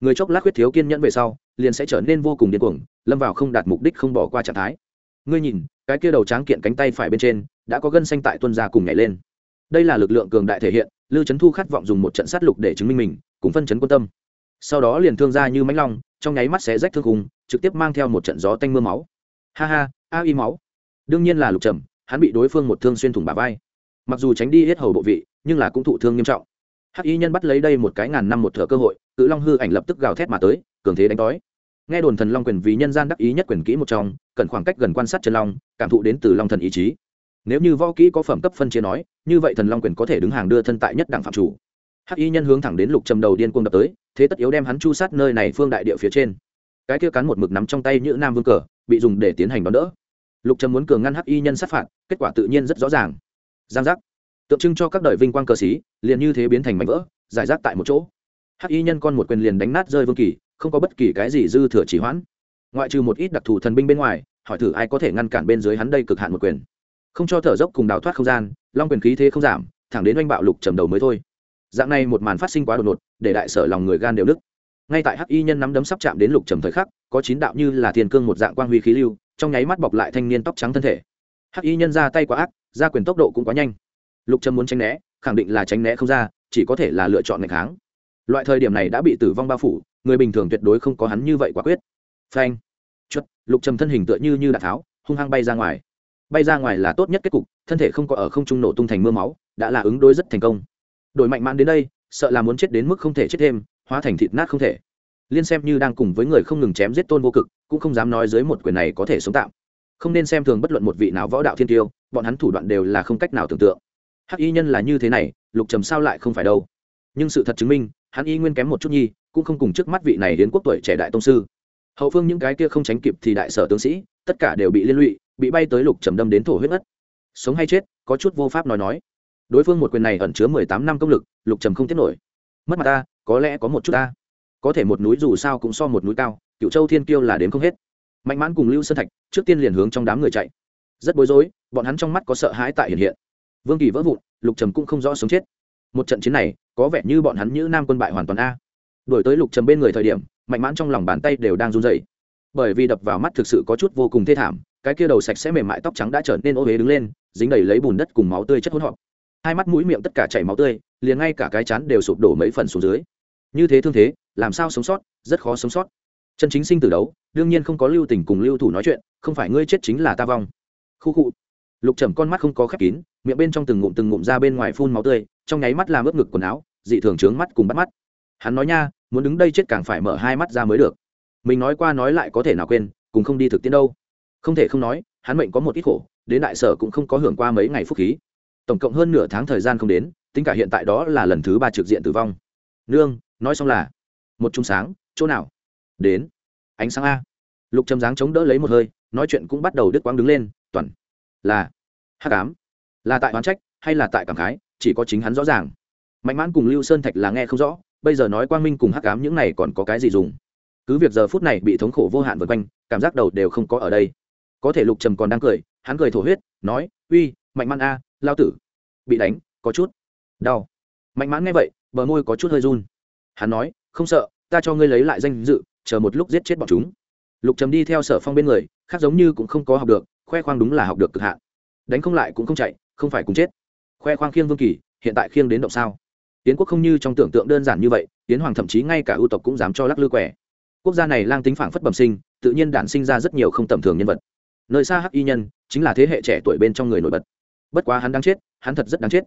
Người chốc lát huyết thiếu kiên nhẫn về sau liền sẽ trở nên vô cùng điên cuồng lâm vào không đạt mục đích không bỏ qua trạng thái. Ngươi nhìn cái kia đầu tráng kiện cánh tay phải bên trên đã có gân xanh tại tuân gia cùng nhảy lên. Đây là lực lượng cường đại thể hiện Lưu trấn thu khát vọng dùng một trận sát lục để chứng minh mình cũng phân chấn quan tâm. Sau đó liền thương ra như mãnh long trong nháy mắt sẽ rách thương hùng, trực tiếp mang theo một trận gió tanh mưa máu. Ha ha a y máu. Đương nhiên là lục trầm hắn bị đối phương một thương xuyên thủng bà vai. Mặc dù tránh đi hết hầu bộ vị nhưng là cũng thụ thương nghiêm trọng hắc y nhân bắt lấy đây một cái ngàn năm một thửa cơ hội, cự long hư ảnh lập tức gào thét mà tới, cường thế đánh đói nghe đồn thần long quyền vì nhân gian đắc ý nhất quyền kỹ một trong, cần khoảng cách gần quan sát chân long, cảm thụ đến từ long thần ý chí. Nếu như võ kỹ có phẩm cấp phân chia nói, như vậy thần long quyền có thể đứng hàng đưa thân tại nhất đẳng phạm chủ. Hắc y nhân hướng thẳng đến lục trầm đầu điên cuồng đập tới, thế tất yếu đem hắn chu sát nơi này phương đại địa phía trên. Cái kia cắn một mực nắm trong tay như nam vương cờ, bị dùng để tiến hành đón đỡ. Lục trầm muốn cường ngăn hắc y nhân sát phạt, kết quả tự nhiên rất rõ ràng. Giang giác tượng trưng cho các đời vinh quang cờ xí, liền như thế biến thành mảnh vỡ, giải rác tại một chỗ. Hắc y nhân con một quyền liền đánh nát rơi vương kỳ, không có bất kỳ cái gì dư thừa chỉ hoãn. Ngoại trừ một ít đặc thù thần binh bên ngoài, hỏi thử ai có thể ngăn cản bên dưới hắn đây cực hạn một quyền. Không cho thở dốc cùng đào thoát không gian, long quyền khí thế không giảm, thẳng đến oanh bạo lục trầm đầu mới thôi. Dạng này một màn phát sinh quá đột ngột, để đại sở lòng người gan đều nức. Ngay tại hắc y nhân nắm đấm sắp chạm đến lục trầm thời khắc, có chín đạo như là thiên cương một dạng quang huy khí lưu, trong nháy mắt bọc lại thanh niên tóc trắng thân thể. Hắc y nhân ra tay quá ác, ra quyền tốc độ cũng quá nhanh lục Trâm muốn tránh né, khẳng định là tránh né không ra, chỉ có thể là lựa chọn ngày kháng. Loại thời điểm này đã bị tử vong bao phủ, người bình thường tuyệt đối không có hắn như vậy quả quyết. Phanh. Chuất lục trầm thân hình tựa như như đạn tháo, hung hăng bay ra ngoài. Bay ra ngoài là tốt nhất kết cục, thân thể không có ở không trung nổ tung thành mưa máu, đã là ứng đối rất thành công. Đổi mạnh mãn đến đây, sợ là muốn chết đến mức không thể chết thêm, hóa thành thịt nát không thể. Liên xem như đang cùng với người không ngừng chém giết tôn vô cực, cũng không dám nói dưới một quyền này có thể sống tạm. Không nên xem thường bất luận một vị nào võ đạo thiên tiêu, bọn hắn thủ đoạn đều là không cách nào tưởng tượng hắc y nhân là như thế này, lục trầm sao lại không phải đâu? Nhưng sự thật chứng minh, hắn y nguyên kém một chút nhi, cũng không cùng trước mắt vị này đến quốc tuổi trẻ đại tông sư. Hậu phương những cái kia không tránh kịp thì đại sở tướng sĩ, tất cả đều bị liên lụy, bị bay tới lục trầm đâm đến thổ huyết mất. sống hay chết, có chút vô pháp nói nói. Đối phương một quyền này ẩn chứa mười tám năm công lực, lục trầm không tiết nổi. Mất mặt ta, có lẽ có một chút ta. Có thể một núi dù sao cũng so một núi cao cựu châu thiên kiêu là đến không hết. Mạnh mãn cùng lưu sơn thạch, trước tiên liền hướng trong đám người chạy. Rất bối rối, bọn hắn trong mắt có sợ hãi tại hiện hiện vương kỳ vỡ vụn, lục trầm cũng không rõ sống chết. Một trận chiến này, có vẻ như bọn hắn như nam quân bại hoàn toàn a. Đổi tới lục trầm bên người thời điểm, mạnh mãn trong lòng bàn tay đều đang run dày bởi vì đập vào mắt thực sự có chút vô cùng thê thảm, cái kia đầu sạch sẽ mềm mại tóc trắng đã trở nên ô huế đứng lên, dính đầy lấy bùn đất cùng máu tươi chất hỗn hợp. Hai mắt mũi miệng tất cả chảy máu tươi, liền ngay cả cái chán đều sụp đổ mấy phần xuống dưới. Như thế thương thế, làm sao sống sót, rất khó sống sót. Chân chính sinh tử đấu, đương nhiên không có lưu tình cùng lưu thủ nói chuyện, không phải ngươi chết chính là ta vong. Khu khu lục trầm con mắt không có khép kín, miệng bên trong từng ngụm từng ngụm ra bên ngoài phun máu tươi, trong nháy mắt làm ướp ngực quần áo, dị thường trướng mắt cùng bắt mắt. Hắn nói nha, muốn đứng đây chết càng phải mở hai mắt ra mới được. Mình nói qua nói lại có thể nào quên, cùng không đi thực tiễn đâu. Không thể không nói, hắn mệnh có một ít khổ, đến đại sở cũng không có hưởng qua mấy ngày phúc khí. Tổng cộng hơn nửa tháng thời gian không đến, tính cả hiện tại đó là lần thứ ba trực diện tử vong. Nương, nói xong là, một trung sáng, chỗ nào? Đến. Ánh sáng a. Lục trầm dáng chống đỡ lấy một hơi, nói chuyện cũng bắt đầu đứt quang đứng lên, toàn là hát cám là tại oán trách hay là tại cảm khái, chỉ có chính hắn rõ ràng. Mạnh mãn cùng lưu sơn thạch là nghe không rõ, bây giờ nói quang minh cùng hắc cám những này còn có cái gì dùng? Cứ việc giờ phút này bị thống khổ vô hạn vượt quanh, cảm giác đầu đều không có ở đây. Có thể lục trầm còn đang cười, hắn cười thổ huyết, nói, uy, mạnh mãn a, lao tử, bị đánh, có chút đau. Mạnh mãn nghe vậy, bờ môi có chút hơi run. Hắn nói, không sợ, ta cho ngươi lấy lại danh dự, chờ một lúc giết chết bọn chúng. Lục trầm đi theo sở phong bên người, khác giống như cũng không có học được khoe khoang đúng là học được cực hạn. Đánh không lại cũng không chạy, không phải cùng chết. Khoe khoang khiêng vương kỳ, hiện tại khiêng đến động sao? Tiến quốc không như trong tưởng tượng đơn giản như vậy tiến hoàng thậm chí ngay cả ưu tộc cũng dám cho lắc lư quẻ. Quốc gia này lang tính phản phất bẩm sinh, tự nhiên đản sinh ra rất nhiều không tầm thường nhân vật. Nơi xa hắc y nhân, chính là thế hệ trẻ tuổi bên trong người nổi bật. Bất quá hắn đáng chết, hắn thật rất đáng chết.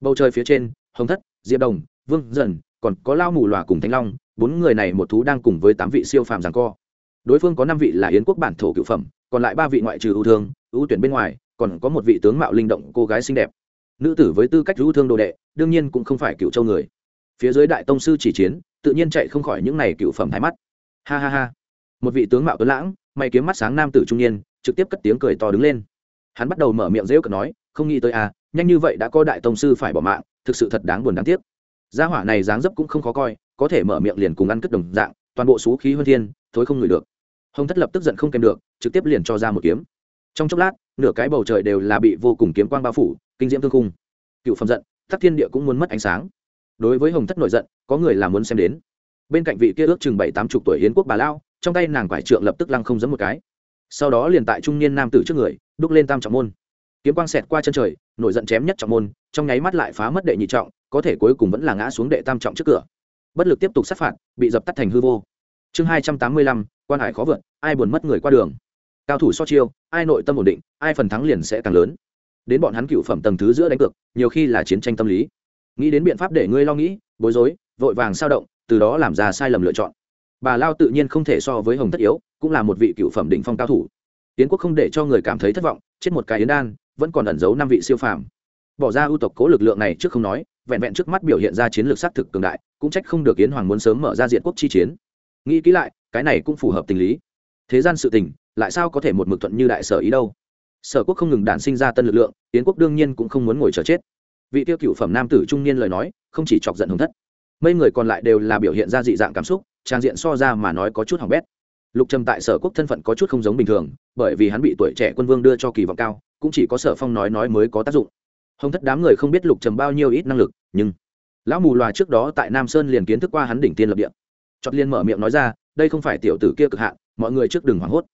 Bầu trời phía trên, hồng thất, diệp đồng, vương dần, còn có lao mù lòa cùng thanh long, bốn người này một thú đang cùng với tám vị siêu phàm giằng co. Đối phương có năm vị là yến quốc bản thổ cựu phẩm còn lại ba vị ngoại trừ ưu thương, ưu tuyển bên ngoài, còn có một vị tướng mạo linh động cô gái xinh đẹp. Nữ tử với tư cách ưu thương đồ đệ, đương nhiên cũng không phải cựu châu người. Phía dưới đại tông sư chỉ chiến, tự nhiên chạy không khỏi những này cựu phẩm thái mắt. Ha ha ha. Một vị tướng mạo tuấn lãng mày kiếm mắt sáng nam tử trung niên, trực tiếp cất tiếng cười to đứng lên. Hắn bắt đầu mở miệng rêu cợt nói, không nghĩ tới à nhanh như vậy đã có đại tông sư phải bỏ mạng, thực sự thật đáng buồn đáng tiếc. Gia hỏa này dáng dấp cũng không khó coi, có thể mở miệng liền cùng ăn cất đồng dạng, toàn bộ số khí huân thiên, thối không ngửi được hồng thất lập tức giận không kèm được, trực tiếp liền cho ra một kiếm. Trong chốc lát, nửa cái bầu trời đều là bị vô cùng kiếm quang bao phủ, kinh diễm thương khung. Cựu phẩm giận, thất thiên địa cũng muốn mất ánh sáng. Đối với hồng thất nổi giận, có người là muốn xem đến. Bên cạnh vị kia ước chừng bảy tám chục tuổi hiến quốc bà lao trong tay nàng quải trượng lập tức lăng không giấm một cái. Sau đó liền tại trung niên nam tử trước người, đúc lên tam trọng môn. Kiếm quang xẹt qua chân trời, nổi giận chém nhất trọng môn, trong nháy mắt lại phá mất đệ nhị trọng, có thể cuối cùng vẫn là ngã xuống đệ tam trọng trước cửa. Bất lực tiếp tục sát phạt, bị dập tắt thành hư vô. Chương hai trăm tám mươi lăm quan hải khó vượt, ai buồn mất người qua đường. Cao thủ so chiêu, ai nội tâm ổn định, ai phần thắng liền sẽ càng lớn. Đến bọn hắn cựu phẩm tầng thứ giữa đánh cược, nhiều khi là chiến tranh tâm lý. Nghĩ đến biện pháp để ngươi lo nghĩ, bối rối, vội vàng sao động, từ đó làm ra sai lầm lựa chọn. Bà lao tự nhiên không thể so với hồng thất yếu, cũng là một vị cựu phẩm đỉnh phong cao thủ. Tiến quốc không để cho người cảm thấy thất vọng, chết một cái yến đan, vẫn còn ẩn giấu năm vị siêu phàm. Bỏ ra ưu tộc cố lực lượng này trước không nói, vẹn vẹn trước mắt biểu hiện ra chiến lược xác thực cường đại, cũng trách không được yến hoàng muốn sớm mở ra diện quốc chi chiến. Nghĩ kỹ lại cái này cũng phù hợp tình lý. Thế gian sự tình, lại sao có thể một mực thuận như đại sở ý đâu? Sở quốc không ngừng đản sinh ra tân lực lượng tiến quốc đương nhiên cũng không muốn ngồi chờ chết. Vị tiêu cựu phẩm nam tử trung niên lời nói, không chỉ chọc giận hồng thất, mấy người còn lại đều là biểu hiện ra dị dạng cảm xúc, trang diện so ra mà nói có chút hỏng bét. Lục trầm tại sở quốc thân phận có chút không giống bình thường, bởi vì hắn bị tuổi trẻ quân vương đưa cho kỳ vọng cao, cũng chỉ có sở phong nói nói mới có tác dụng. Hồng thất đám người không biết lục trầm bao nhiêu ít năng lực, nhưng lão mù loà trước đó tại nam sơn liền kiến thức qua hắn đỉnh tiên lập địa. Chọt liên mở miệng nói ra đây không phải tiểu tử kia cực hạn, mọi người trước đừng hoảng hốt.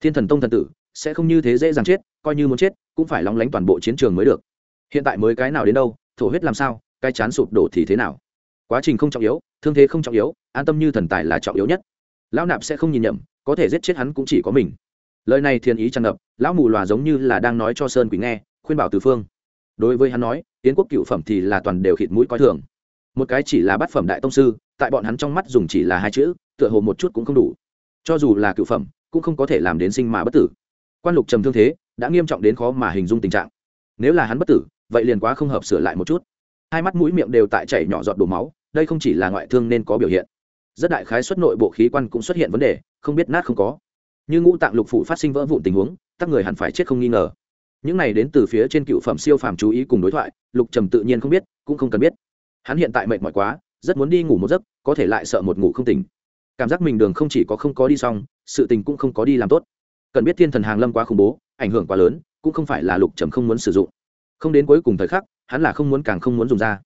Thiên thần tông thần tử, sẽ không như thế dễ dàng chết, coi như muốn chết, cũng phải lóng lánh toàn bộ chiến trường mới được. Hiện tại mới cái nào đến đâu, thổ huyết làm sao, cái chán sụp đổ thì thế nào? Quá trình không trọng yếu, thương thế không trọng yếu, an tâm như thần tài là trọng yếu nhất. Lão nạp sẽ không nhìn nhầm, có thể giết chết hắn cũng chỉ có mình. Lời này thiên ý tràn ngập, lão mù loà giống như là đang nói cho sơn quỷ nghe, khuyên bảo từ phương. Đối với hắn nói, tiến quốc cựu phẩm thì là toàn đều khịt mũi coi thường. Một cái chỉ là bát phẩm đại tông sư tại bọn hắn trong mắt dùng chỉ là hai chữ, tựa hồ một chút cũng không đủ. Cho dù là cựu phẩm, cũng không có thể làm đến sinh mà bất tử. Quan lục trầm thương thế, đã nghiêm trọng đến khó mà hình dung tình trạng. Nếu là hắn bất tử, vậy liền quá không hợp sửa lại một chút. Hai mắt mũi miệng đều tại chảy nhỏ giọt đổ máu, đây không chỉ là ngoại thương nên có biểu hiện. Rất đại khái xuất nội bộ khí quan cũng xuất hiện vấn đề, không biết nát không có. Như ngũ tạng lục phủ phát sinh vỡ vụn tình huống, các người hẳn phải chết không nghi ngờ. Những này đến từ phía trên cựu phẩm siêu phàm chú ý cùng đối thoại, lục trầm tự nhiên không biết, cũng không cần biết. Hắn hiện tại mệt mỏi quá rất muốn đi ngủ một giấc, có thể lại sợ một ngủ không tỉnh. Cảm giác mình đường không chỉ có không có đi xong, sự tình cũng không có đi làm tốt. Cần biết thiên thần hàng lâm quá khủng bố, ảnh hưởng quá lớn, cũng không phải là lục trầm không muốn sử dụng. Không đến cuối cùng thời khắc, hắn là không muốn càng không muốn dùng ra.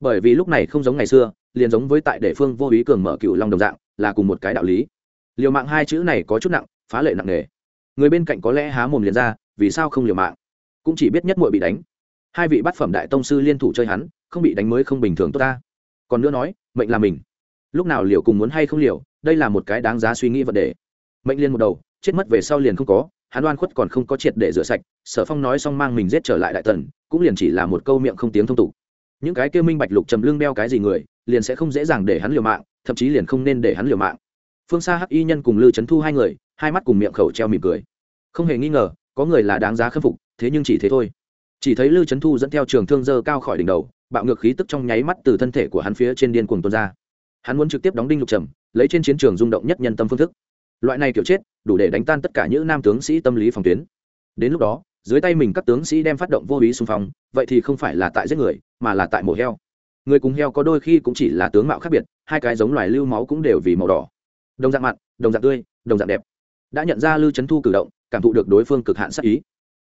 Bởi vì lúc này không giống ngày xưa, liền giống với tại đệ phương vô ý cường mở cựu long đồng dạng, là cùng một cái đạo lý. Liều mạng hai chữ này có chút nặng, phá lệ nặng nề. Người bên cạnh có lẽ há mồm liền ra, vì sao không liều mạng? Cũng chỉ biết nhất muội bị đánh. Hai vị bát phẩm đại tông sư liên thủ chơi hắn, không bị đánh mới không bình thường tốt ta còn nữa nói, mệnh là mình. Lúc nào liều cùng muốn hay không liều, đây là một cái đáng giá suy nghĩ vấn đề. Mệnh liên một đầu, chết mất về sau liền không có, hắn oan khuất còn không có triệt để rửa sạch, sở phong nói xong mang mình giết trở lại đại tần, cũng liền chỉ là một câu miệng không tiếng thông tục. Những cái kêu minh bạch lục trầm lưng đeo cái gì người, liền sẽ không dễ dàng để hắn liều mạng, thậm chí liền không nên để hắn liều mạng. Phương xa hắc y nhân cùng lư trấn thu hai người, hai mắt cùng miệng khẩu treo mỉm cười. Không hề nghi ngờ, có người là đáng giá khâm phục, thế nhưng chỉ thế thôi chỉ thấy lư trấn thu dẫn theo trường thương dơ cao khỏi đỉnh đầu, bạo ngược khí tức trong nháy mắt từ thân thể của hắn phía trên điên cuồng tuôn ra. Hắn muốn trực tiếp đóng đinh lục trầm, lấy trên chiến trường rung động nhất nhân tâm phương thức. Loại này kiểu chết, đủ để đánh tan tất cả những nam tướng sĩ tâm lý phòng tuyến. Đến lúc đó, dưới tay mình các tướng sĩ đem phát động vô ý xung phong, vậy thì không phải là tại giết người, mà là tại mổ heo. Người cùng heo có đôi khi cũng chỉ là tướng mạo khác biệt, hai cái giống loài lưu máu cũng đều vì màu đỏ. Đồng dạng mặn đồng dạng tươi, đồng dạng đẹp. Đã nhận ra lưu trấn thu cử động, cảm thụ được đối phương cực hạn sắc ý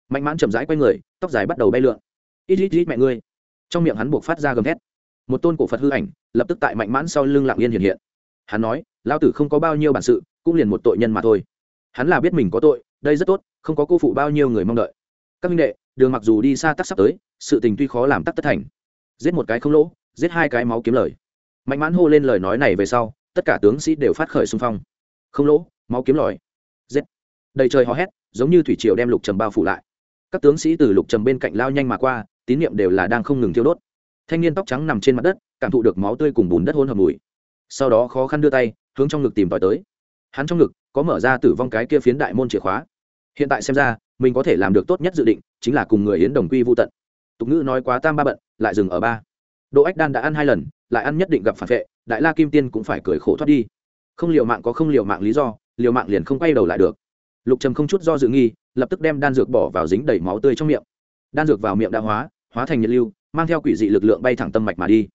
mạnh mãn chậm rãi quay người, tóc dài bắt đầu bay lượn. Ít ít ít mẹ ngươi. Trong miệng hắn buộc phát ra gầm thét. Một tôn cổ phật hư ảnh, lập tức tại mạnh mãn sau lưng lặng yên hiện hiện. Hắn nói lao tử không có bao nhiêu bản sự, cũng liền một tội nhân mà thôi. Hắn là biết mình có tội, đây rất tốt, không có cô phụ bao nhiêu người mong đợi. Các minh đệ, đường mặc dù đi xa tắc sắp tới, sự tình tuy khó làm tắc tất thành. Giết một cái không lỗ, giết hai cái máu kiếm lời. Mạnh mãn hô lên lời nói này về sau, tất cả tướng sĩ đều phát khởi xung phong. Không lỗ, máu kiếm lòi. Giết. Đầy trời hò hét, giống như thủy triều đem lục trầm bao phủ lại các tướng sĩ từ lục trầm bên cạnh lao nhanh mà qua, tín nhiệm đều là đang không ngừng thiêu đốt. Thanh niên tóc trắng nằm trên mặt đất, cảm thụ được máu tươi cùng bùn đất hôn hợp mùi. Sau đó khó khăn đưa tay, hướng trong ngực tìm tòi tới. Hắn trong ngực có mở ra tử vong cái kia phiến đại môn chìa khóa. Hiện tại xem ra, mình có thể làm được tốt nhất dự định, chính là cùng người yến đồng quy vô tận. Tục ngữ nói quá tam ba bận, lại dừng ở ba. Đỗ ách đan đã ăn hai lần, lại ăn nhất định gặp phản vệ, đại la kim tiên cũng phải cười khổ thoát đi. Không liệu mạng có không liệu mạng lý do, liều mạng liền không quay đầu lại được. Lục trầm không chút do dự nghi lập tức đem đan dược bỏ vào dính đầy máu tươi trong miệng. Đan dược vào miệng đã hóa hóa thành nhiệt lưu, mang theo quỷ dị lực lượng bay thẳng tâm mạch mà đi.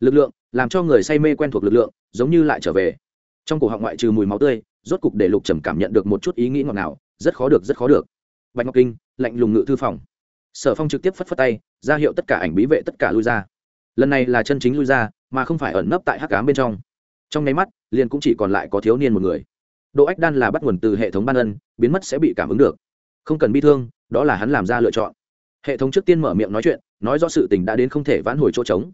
Lực lượng làm cho người say mê quen thuộc lực lượng, giống như lại trở về. Trong cổ họng ngoại trừ mùi máu tươi, rốt cục để lục trầm cảm nhận được một chút ý nghĩ ngọt ngào, rất khó được, rất khó được. Bạch ngọc kinh, lạnh lùng ngự thư phòng. Sở phong trực tiếp phất phất tay, ra hiệu tất cả ảnh bí vệ tất cả lui ra. Lần này là chân chính lui ra, mà không phải ẩn nấp tại hắc cám bên trong. Trong nháy mắt, liền cũng chỉ còn lại có thiếu niên một người. Độ ách đan là bắt nguồn từ hệ thống ban ân, biến mất sẽ bị cảm ứng được không cần bi thương, đó là hắn làm ra lựa chọn. Hệ thống trước tiên mở miệng nói chuyện, nói rõ sự tình đã đến không thể vãn hồi chỗ trống.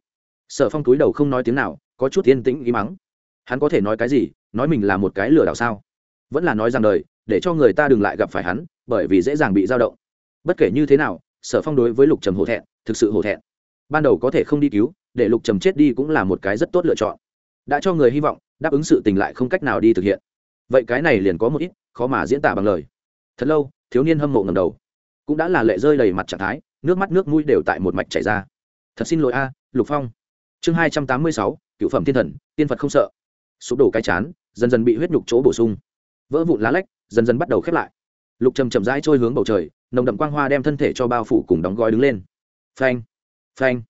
Sở phong túi đầu không nói tiếng nào, có chút yên tĩnh ý mắng. Hắn có thể nói cái gì? Nói mình là một cái lừa đảo sao? Vẫn là nói rằng đời, để cho người ta đừng lại gặp phải hắn, bởi vì dễ dàng bị dao động. Bất kể như thế nào, sở phong đối với lục trầm hổ thẹn, thực sự hổ thẹn. Ban đầu có thể không đi cứu, để lục trầm chết đi cũng là một cái rất tốt lựa chọn. Đã cho người hy vọng, đáp ứng sự tình lại không cách nào đi thực hiện. Vậy cái này liền có một ít, khó mà diễn tả bằng lời. Thật lâu thiếu niên hâm mộ ngầm đầu. Cũng đã là lệ rơi đầy mặt trạng thái, nước mắt nước mũi đều tại một mạch chảy ra. Thật xin lỗi a, lục phong. Chương hai trăm tám mươi sáu, cựu phẩm thiên thần, tiên phật không sợ. Sụp đổ cái chán, dần dần bị huyết nhục chỗ bổ sung. Vỡ vụn lá lách, dần dần bắt đầu khép lại. Lục trầm chậm rãi trôi hướng bầu trời, nồng đậm quang hoa đem thân thể cho bao phủ cùng đóng gói đứng lên. Phanh phanh.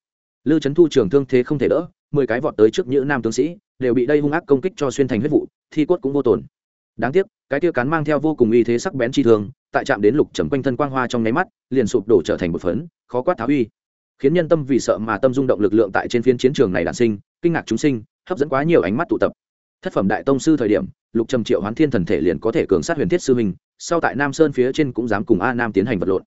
Lư trấn thu trường thương thế không thể đỡ, mười cái vọt tới trước những nam tướng sĩ, đều bị đây hung ác công kích cho xuyên thành huyết vụ, thi cốt cũng vô tổn. Đáng tiếc cái tia cán mang theo vô cùng uy thế sắc bén chi thường tại chạm đến lục trầm quanh thân quang hoa trong nháy mắt, liền sụp đổ trở thành một phấn, khó quát tháo uy. Khiến nhân tâm vì sợ mà tâm rung động lực lượng tại trên phiên chiến trường này đản sinh, kinh ngạc chúng sinh, hấp dẫn quá nhiều ánh mắt tụ tập. Thất phẩm đại tông sư thời điểm, lục trầm triệu hoán thiên thần thể liền có thể cường sát huyền thiết sư mình. sau tại nam sơn phía trên cũng dám cùng a nam tiến hành vật lộn.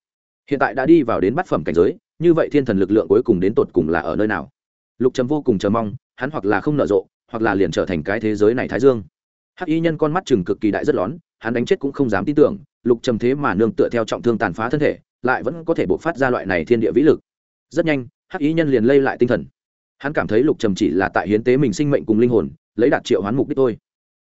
Hiện tại đã đi vào đến bát phẩm cảnh giới, như vậy thiên thần lực lượng cuối cùng đến tột cùng là ở nơi nào? Lục trầm vô cùng chờ mong, hắn hoặc là không nở rộ, hoặc là liền trở thành cái thế giới này thái dương hắc y nhân con mắt chừng cực kỳ đại rất lón, hắn đánh chết cũng không dám tin tưởng, lục trầm thế mà nương tựa theo trọng thương tàn phá thân thể, lại vẫn có thể bộc phát ra loại này thiên địa vĩ lực. Rất nhanh, hắc y nhân liền lây lại tinh thần. Hắn cảm thấy lục trầm chỉ là tại hiến tế mình sinh mệnh cùng linh hồn, lấy đạt triệu hoán mục đích thôi.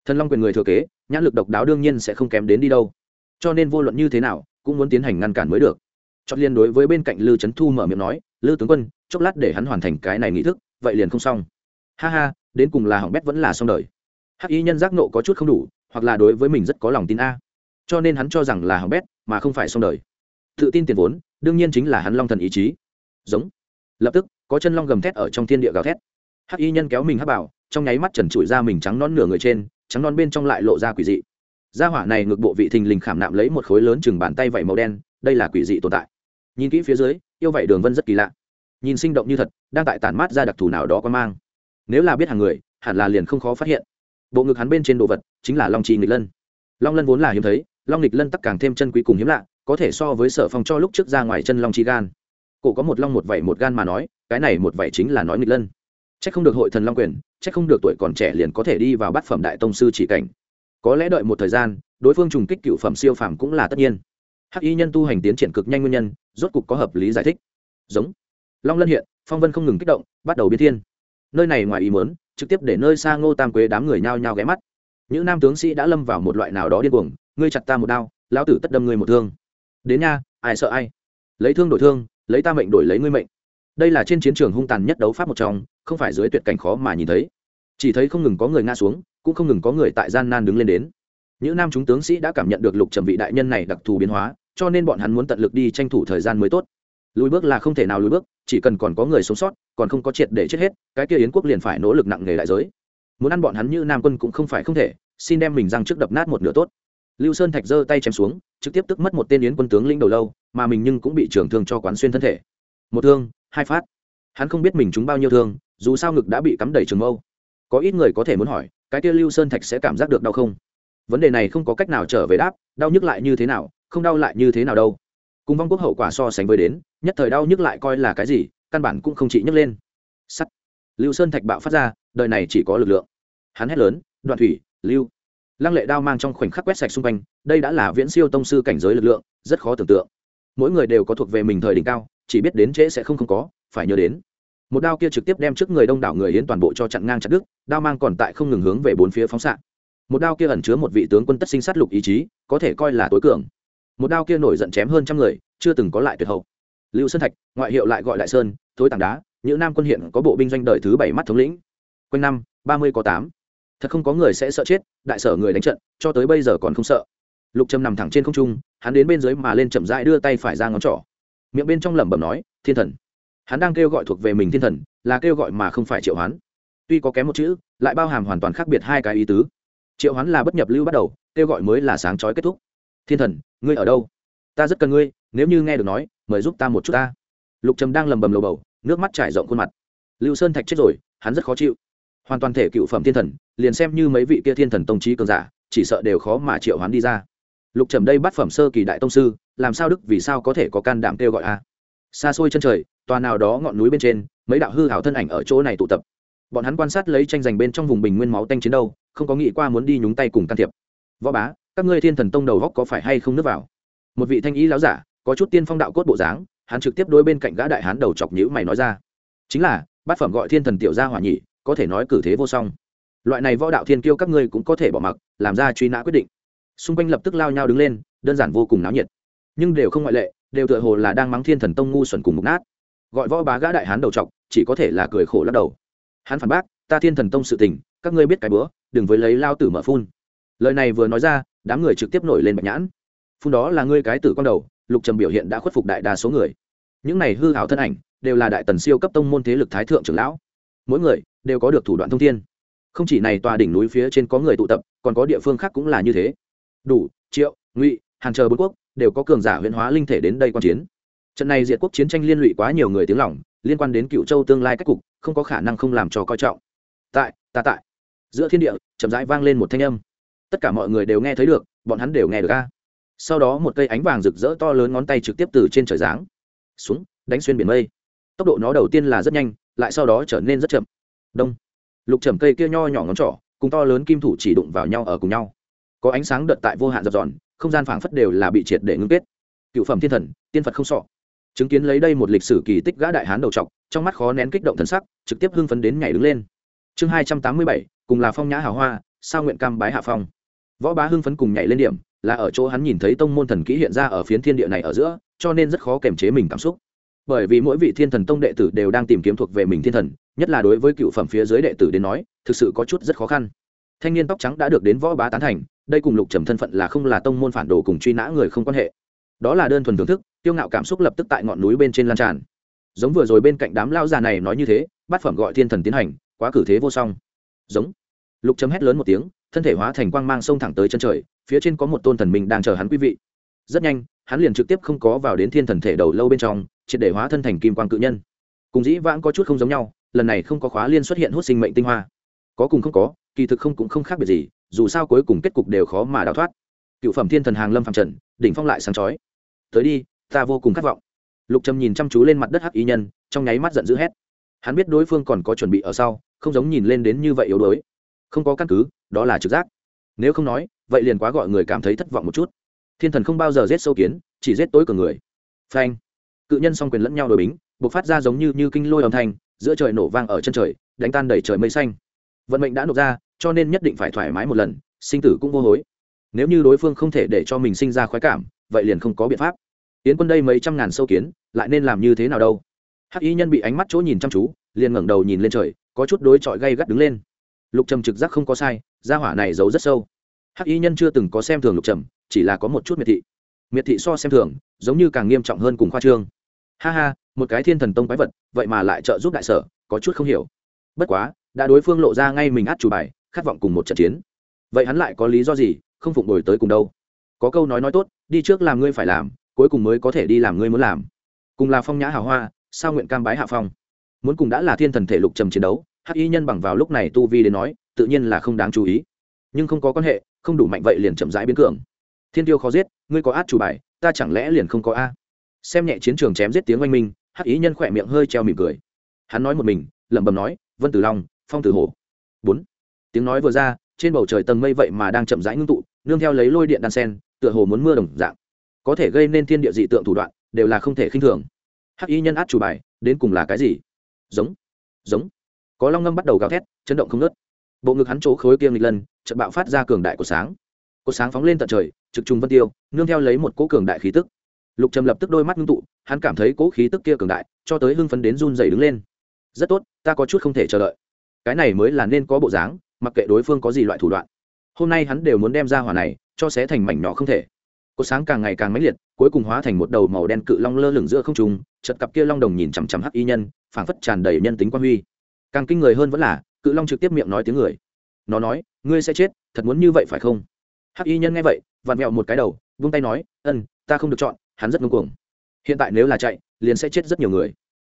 Thần long quyền người thừa kế, nhãn lực độc đáo đương nhiên sẽ không kém đến đi đâu. Cho nên vô luận như thế nào, cũng muốn tiến hành ngăn cản mới được. Chót liên đối với bên cạnh lư trấn thu mở miệng nói, lư tướng quân, chốc lát để hắn hoàn thành cái này nghĩ thức, vậy liền không xong. Ha ha, đến cùng là hỏng bét vẫn là xong đời hắc y nhân giác nộ có chút không đủ, hoặc là đối với mình rất có lòng tin a. Cho nên hắn cho rằng là hỏng bét, mà không phải xong đời. Tự tin tiền vốn, đương nhiên chính là hắn long thần ý chí. Giống. Lập tức, có chân long gầm thét ở trong thiên địa gào thét. Hắc y nhân kéo mình hắc bảo, trong nháy mắt trần trụi ra mình trắng non nửa người trên, trắng non bên trong lại lộ ra quỷ dị. Gia hỏa này ngược bộ vị thình lình khảm nạm lấy một khối lớn chừng bàn tay vảy màu đen, đây là quỷ dị tồn tại. Nhìn kỹ phía dưới, yêu vảy đường vân rất kỳ lạ. Nhìn sinh động như thật, đang tại tản mát ra đặc thù nào đó có mang. Nếu là biết hàng người, hẳn là liền không khó phát hiện bộ ngực hắn bên trên đồ vật chính là long trì nghịch lân long lân vốn là hiếm thấy long nghịch lân tắc càng thêm chân quý cùng hiếm lạ có thể so với sở phong cho lúc trước ra ngoài chân long chi gan cổ có một long một vảy một gan mà nói cái này một vảy chính là nói nghịch lân c h ắ c không được hội thần long quyền c h ắ c không được tuổi còn trẻ liền có thể đi vào bát phẩm đại tông sư chỉ cảnh có lẽ đợi một thời gian đối phương trùng kích cựu phẩm siêu phàm cũng là tất nhiên hắc y nhân tu hành tiến triển cực nhanh nguyên nhân rốt cục có hợp lý giải thích giống long lân hiện phong vân không ngừng kích động bắt đầu biến thiên nơi này ngoài ý mớn trực tiếp để nơi xa ngô tam quế đám người nhao nhao ghé mắt. Những nam tướng sĩ đã lâm vào một loại nào đó điên cuồng, ngươi chặt ta một đao, lão tử tất đâm ngươi một thương. Đến nha, ai sợ ai? Lấy thương đổi thương, lấy ta mệnh đổi lấy ngươi mệnh. Đây là trên chiến trường hung tàn nhất đấu pháp một trong, không phải dưới tuyệt cảnh khó mà nhìn thấy. Chỉ thấy không ngừng có người ngã xuống, cũng không ngừng có người tại gian nan đứng lên đến. Những nam chúng tướng sĩ đã cảm nhận được lục trầm vị đại nhân này đặc thù biến hóa, cho nên bọn hắn muốn tận lực đi tranh thủ thời gian mới tốt lùi bước là không thể nào lùi bước, chỉ cần còn có người sống sót, còn không có triệt để chết hết, cái kia yến quốc liền phải nỗ lực nặng nề đại giới. Muốn ăn bọn hắn như nam quân cũng không phải không thể, xin đem mình răng trước đập nát một nửa tốt. Lưu sơn thạch giơ tay chém xuống, trực tiếp tức mất một tên yến quân tướng lĩnh đầu lâu, mà mình nhưng cũng bị trưởng thương cho quán xuyên thân thể. Một thương, hai phát. Hắn không biết mình trúng bao nhiêu thương, dù sao ngực đã bị cắm đầy trường mâu. Có ít người có thể muốn hỏi, cái kia lưu sơn thạch sẽ cảm giác được đau không? Vấn đề này không có cách nào trở về đáp, đau nhức lại như thế nào, không đau lại như thế nào đâu. Cùng vong quốc hậu quả so sánh với đến nhất thời đau nhức lại coi là cái gì, căn bản cũng không chỉ nhức lên. Sắt. Lưu sơn thạch bạo phát ra, đời này chỉ có lực lượng. Hắn hét lớn, đoạn thủy, lưu. Lăng lệ đao mang trong khoảnh khắc quét sạch xung quanh, đây đã là viễn siêu tông sư cảnh giới lực lượng, rất khó tưởng tượng. Mỗi người đều có thuộc về mình thời đỉnh cao, chỉ biết đến trễ sẽ không không có, phải nhớ đến. Một đao kia trực tiếp đem trước người đông đảo người hiến toàn bộ cho chặn ngang chặt đứt, đao mang còn tại không ngừng hướng về bốn phía phóng xạ. Một đao kia ẩn chứa một vị tướng quân tất sinh sát lục ý chí, có thể coi là tối cường. Một đao kia nổi giận chém hơn trăm người, chưa từng có lại tuyệt hậu lưu sơn thạch, ngoại hiệu lại gọi đại sơn, thối tảng đá, những nam quân hiện có bộ binh doanh đời thứ bảy mắt thống lĩnh. Quanh năm, ba mươi có tám. Thật không có người sẽ sợ chết, đại sở người đánh trận, cho tới bây giờ còn không sợ. Lục trầm nằm thẳng trên không trung, hắn đến bên dưới mà lên chậm rãi đưa tay phải ra ngón trỏ. Miệng bên trong lẩm bẩm nói, thiên thần. Hắn đang kêu gọi thuộc về mình thiên thần, là kêu gọi mà không phải triệu hoán. Tuy có kém một chữ, lại bao hàm hoàn toàn khác biệt hai cái ý tứ. Triệu hoán là bất nhập lưu bắt đầu, kêu gọi mới là sáng chói kết thúc. Thiên thần, ngươi ở đâu? Ta rất cần ngươi, nếu như nghe được nói mời giúp ta một chút ta. Lục trầm đang lầm bầm lầu bầu, nước mắt trải rộng khuôn mặt. Lưu sơn thạch chết rồi, hắn rất khó chịu. Hoàn toàn thể cựu phẩm thiên thần, liền xem như mấy vị kia thiên thần tông trí cường giả, chỉ sợ đều khó mà triệu hắn đi ra. Lục trầm đây bắt phẩm sơ kỳ đại tông sư, làm sao đức vì sao có thể có can đảm kêu gọi a? Xa xôi chân trời, tòa nào đó ngọn núi bên trên, mấy đạo hư hảo thân ảnh ở chỗ này tụ tập. Bọn hắn quan sát lấy tranh giành bên trong vùng bình nguyên máu tanh chiến đâu không có nghĩ qua muốn đi nhúng tay cùng can thiệp. Võ bá, các ngươi thiên thần tông đầu góc có phải hay không nước vào? Một vị thanh ý láo giả có chút tiên phong đạo cốt bộ dáng, hắn trực tiếp đối bên cạnh gã đại hán đầu chọc nhữ mày nói ra. Chính là, bát phẩm gọi thiên thần tiểu gia hỏa nhị có thể nói cử thế vô song. Loại này võ đạo thiên kiêu các ngươi cũng có thể bỏ mặc, làm ra truy nã quyết định. Xung quanh lập tức lao nhau đứng lên, đơn giản vô cùng náo nhiệt. Nhưng đều không ngoại lệ, đều tựa hồ là đang mắng thiên thần tông ngu xuẩn cùng mục nát. Gọi võ bá gã đại hán đầu trọc chỉ có thể là cười khổ lắc đầu. Hắn phản bác, ta thiên thần tông sự tình, các ngươi biết cái bữa, đừng với lấy lao tử mở phun. Lời này vừa nói ra, đám người trực tiếp nổi lên bạch nhãn. Phun đó là ngươi cái tử con đầu lục trầm biểu hiện đã khuất phục đại đa số người. Những này hư hảo thân ảnh đều là đại tần siêu cấp tông môn thế lực thái thượng trưởng lão. Mỗi người đều có được thủ đoạn thông thiên. Không chỉ này tòa đỉnh núi phía trên có người tụ tập, còn có địa phương khác cũng là như thế. Đủ, triệu, ngụy hàng chờ bốn quốc đều có cường giả huyễn hóa linh thể đến đây quan chiến. Trận này diệt quốc chiến tranh liên lụy quá nhiều người tiếng lỏng liên quan đến cựu châu tương lai cách cục, không có khả năng không làm cho coi trọng. Tại, ta tại. Giữa thiên địa, chậm rãi vang lên một thanh âm. Tất cả mọi người đều nghe thấy được, bọn hắn đều nghe được ca sau đó một cây ánh vàng rực rỡ to lớn ngón tay trực tiếp từ trên trời giáng xuống, đánh xuyên biển mây. Tốc độ nó đầu tiên là rất nhanh, lại sau đó trở nên rất chậm. Đông. Lục trầm cây kia nho nhỏ ngón trỏ, cùng to lớn kim thủ chỉ đụng vào nhau ở cùng nhau. Có ánh sáng đợt tại vô hạn dập dòn không gian phảng phất đều là bị triệt để ngưng kết. Cựu phẩm thiên thần, tiên phật không sọ chứng kiến lấy đây một lịch sử kỳ tích gã đại hán đầu trọc, trong mắt khó nén kích động thần sắc, trực tiếp hưng phấn đến nhảy đứng lên. Chương hai trăm tám mươi bảy, cùng là phong nhã hào hoa, sao nguyện cam bái hạ phong. Võ bá hưng phấn cùng nhảy lên điểm là ở chỗ hắn nhìn thấy tông môn thần kỹ hiện ra ở phiến thiên địa này ở giữa, cho nên rất khó kềm chế mình cảm xúc. Bởi vì mỗi vị thiên thần tông đệ tử đều đang tìm kiếm thuộc về mình thiên thần, nhất là đối với cựu phẩm phía dưới đệ tử đến nói, thực sự có chút rất khó khăn. Thanh niên tóc trắng đã được đến võ bá tán thành, đây cùng lục trầm thân phận là không là tông môn phản đồ cùng truy nã người không quan hệ. Đó là đơn thuần thưởng thức tiêu ngạo cảm xúc lập tức tại ngọn núi bên trên lan tràn. Giống vừa rồi bên cạnh đám lao già này nói như thế, bát phẩm gọi thiên thần tiến hành, quá cử thế vô song. Giống. Lục chấm hét lớn một tiếng thân thể hóa thành quang mang sông thẳng tới chân trời, phía trên có một tôn thần mình đang chờ hắn quý vị. Rất nhanh, hắn liền trực tiếp không có vào đến thiên thần thể đầu lâu bên trong, triệt để hóa thân thành kim quang cự nhân. Cùng dĩ vãng có chút không giống nhau, lần này không có khóa liên xuất hiện hút sinh mệnh tinh hoa. Có cùng không có, kỳ thực không cũng không khác biệt gì, dù sao cuối cùng kết cục đều khó mà đào thoát. Cựu phẩm thiên thần hàng lâm phạm trần, đỉnh phong lại sáng chói. Tới đi, ta vô cùng khát vọng. Lục trầm nhìn chăm chú lên mặt đất hắc y nhân, trong nháy mắt giận dữ hét. Hắn biết đối phương còn có chuẩn bị ở sau, không giống nhìn lên đến như vậy yếu đuối không có căn cứ đó là trực giác. Nếu không nói vậy liền quá gọi người cảm thấy thất vọng một chút. Thiên thần không bao giờ giết sâu kiến chỉ giết tối cường người. Phanh. Cự nhân song quyền lẫn nhau đổi bính b ộ c phát ra giống như, như kinh lôi âm thanh giữa trời nổ vang ở chân trời đánh tan đầy trời mây xanh. Vận mệnh đã nộp ra cho nên nhất định phải thoải mái một lần sinh tử cũng vô hối. Nếu như đối phương không thể để cho mình sinh ra khoái cảm vậy liền không có biện pháp. Tiến quân đây mấy trăm ngàn sâu kiến lại nên làm như thế nào đâu? Hắc y nhân bị ánh mắt chỗ nhìn chăm chú liền ngẩng đầu nhìn lên trời có chút đối chọi gay gắt đứng lên lục trầm trực giác không có sai, gia hỏa này giấu rất sâu. Hắc y nhân chưa từng có xem thường lục trầm, chỉ là có một chút miệt thị. Miệt thị so xem thường, giống như càng nghiêm trọng hơn cùng khoa trương. Ha ha, một cái thiên thần tông quái vật, vậy mà lại trợ giúp đại sở, có chút không hiểu. Bất quá, đã đối phương lộ ra ngay mình át chủ bài, khát vọng cùng một trận chiến. Vậy hắn lại có lý do gì, không phụng đổi tới cùng đâu? Có câu nói nói tốt, đi trước làm ngươi phải làm, cuối cùng mới có thể đi làm ngươi muốn làm. Cùng là phong nhã hào hoa, sao nguyện cam bái hạ phong? Muốn cùng đã là thiên thần thể lục trầm chiến đấu hắc y nhân bằng vào lúc này tu vi đến nói tự nhiên là không đáng chú ý. Nhưng không có quan hệ không đủ mạnh vậy liền chậm rãi biến cường. Thiên tiêu khó giết ngươi có át chủ bài ta chẳng lẽ liền không có a? Xem nhẹ chiến trường chém giết tiếng oanh minh hắc ý nhân khỏe miệng hơi treo mỉm cười. Hắn nói một mình lẩm bẩm nói vân tử long phong tử hồ, bốn. Tiếng nói vừa ra trên bầu trời tầng mây vậy mà đang chậm rãi ngưng tụ nương theo lấy lôi điện đan sen tựa hồ muốn mưa đồng dạng. Có thể gây nên thiên địa dị tượng thủ đoạn đều là không thể khinh thường. Hắc y nhân át chủ bài đến cùng là cái gì? Giống. Giống có long ngâm bắt đầu gào thét, chấn động không nớt bộ ngực hắn chỗ khối kia nghịch lần trận bạo phát ra cường đại của sáng. Có sáng phóng lên tận trời, trực trùng vân tiêu, nương theo lấy một cỗ cường đại khí tức. Lục trầm lập tức đôi mắt ngưng tụ, hắn cảm thấy cỗ khí tức kia cường đại, cho tới hưng phấn đến run dày đứng lên. Rất tốt, ta có chút không thể chờ đợi. Cái này mới là nên có bộ dáng, mặc kệ đối phương có gì loại thủ đoạn. Hôm nay hắn đều muốn đem ra hỏa này, cho xé thành mảnh nhỏ không thể. Cột sáng càng ngày càng mãnh liệt, cuối cùng hóa thành một đầu màu đen cự long lơ lửng giữa không trung chật cặp kia long đồng nhìn chằm chằm hắc y nhân, phảng phất tràn đầy nhân tính quan huy càng kinh người hơn vẫn là, cự long trực tiếp miệng nói tiếng người. Nó nói, ngươi sẽ chết, thật muốn như vậy phải không? Hắc y nhân nghe vậy, vặn vẹo một cái đầu, vung tay nói ân ta không được chọn, hắn rất ngưng cuồng. Hiện tại nếu là chạy, liền sẽ chết rất nhiều người.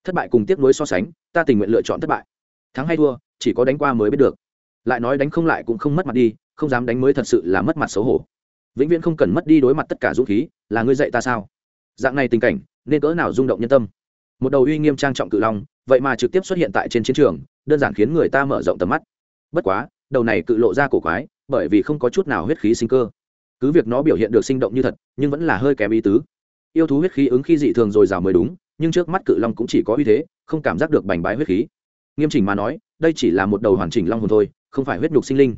Thất bại cùng tiếc nuối so sánh, ta tình nguyện lựa chọn thất bại. Thắng hay thua, chỉ có đánh qua mới biết được. Lại nói đánh không lại cũng không mất mặt đi, không dám đánh mới thật sự là mất mặt xấu hổ. Vĩnh viễn không cần mất đi đối mặt tất cả dũng khí, là ngươi dạy ta sao? Dạng này tình cảnh, nên cỡ nào rung động nhân tâm? Một đầu uy nghiêm trang trọng cự long vậy mà trực tiếp xuất hiện tại trên chiến trường, đơn giản khiến người ta mở rộng tầm mắt. Bất quá, đầu này cự lộ ra cổ quái, bởi vì không có chút nào huyết khí sinh cơ. Cứ việc nó biểu hiện được sinh động như thật, nhưng vẫn là hơi kém ý tứ. Yêu thú huyết khí ứng khi dị thường dồi dào mới đúng, nhưng trước mắt cự long cũng chỉ có uy thế, không cảm giác được bành bái huyết khí. Nghiêm chỉnh mà nói, đây chỉ là một đầu hoàn chỉnh long hồn thôi, không phải huyết nhục sinh linh.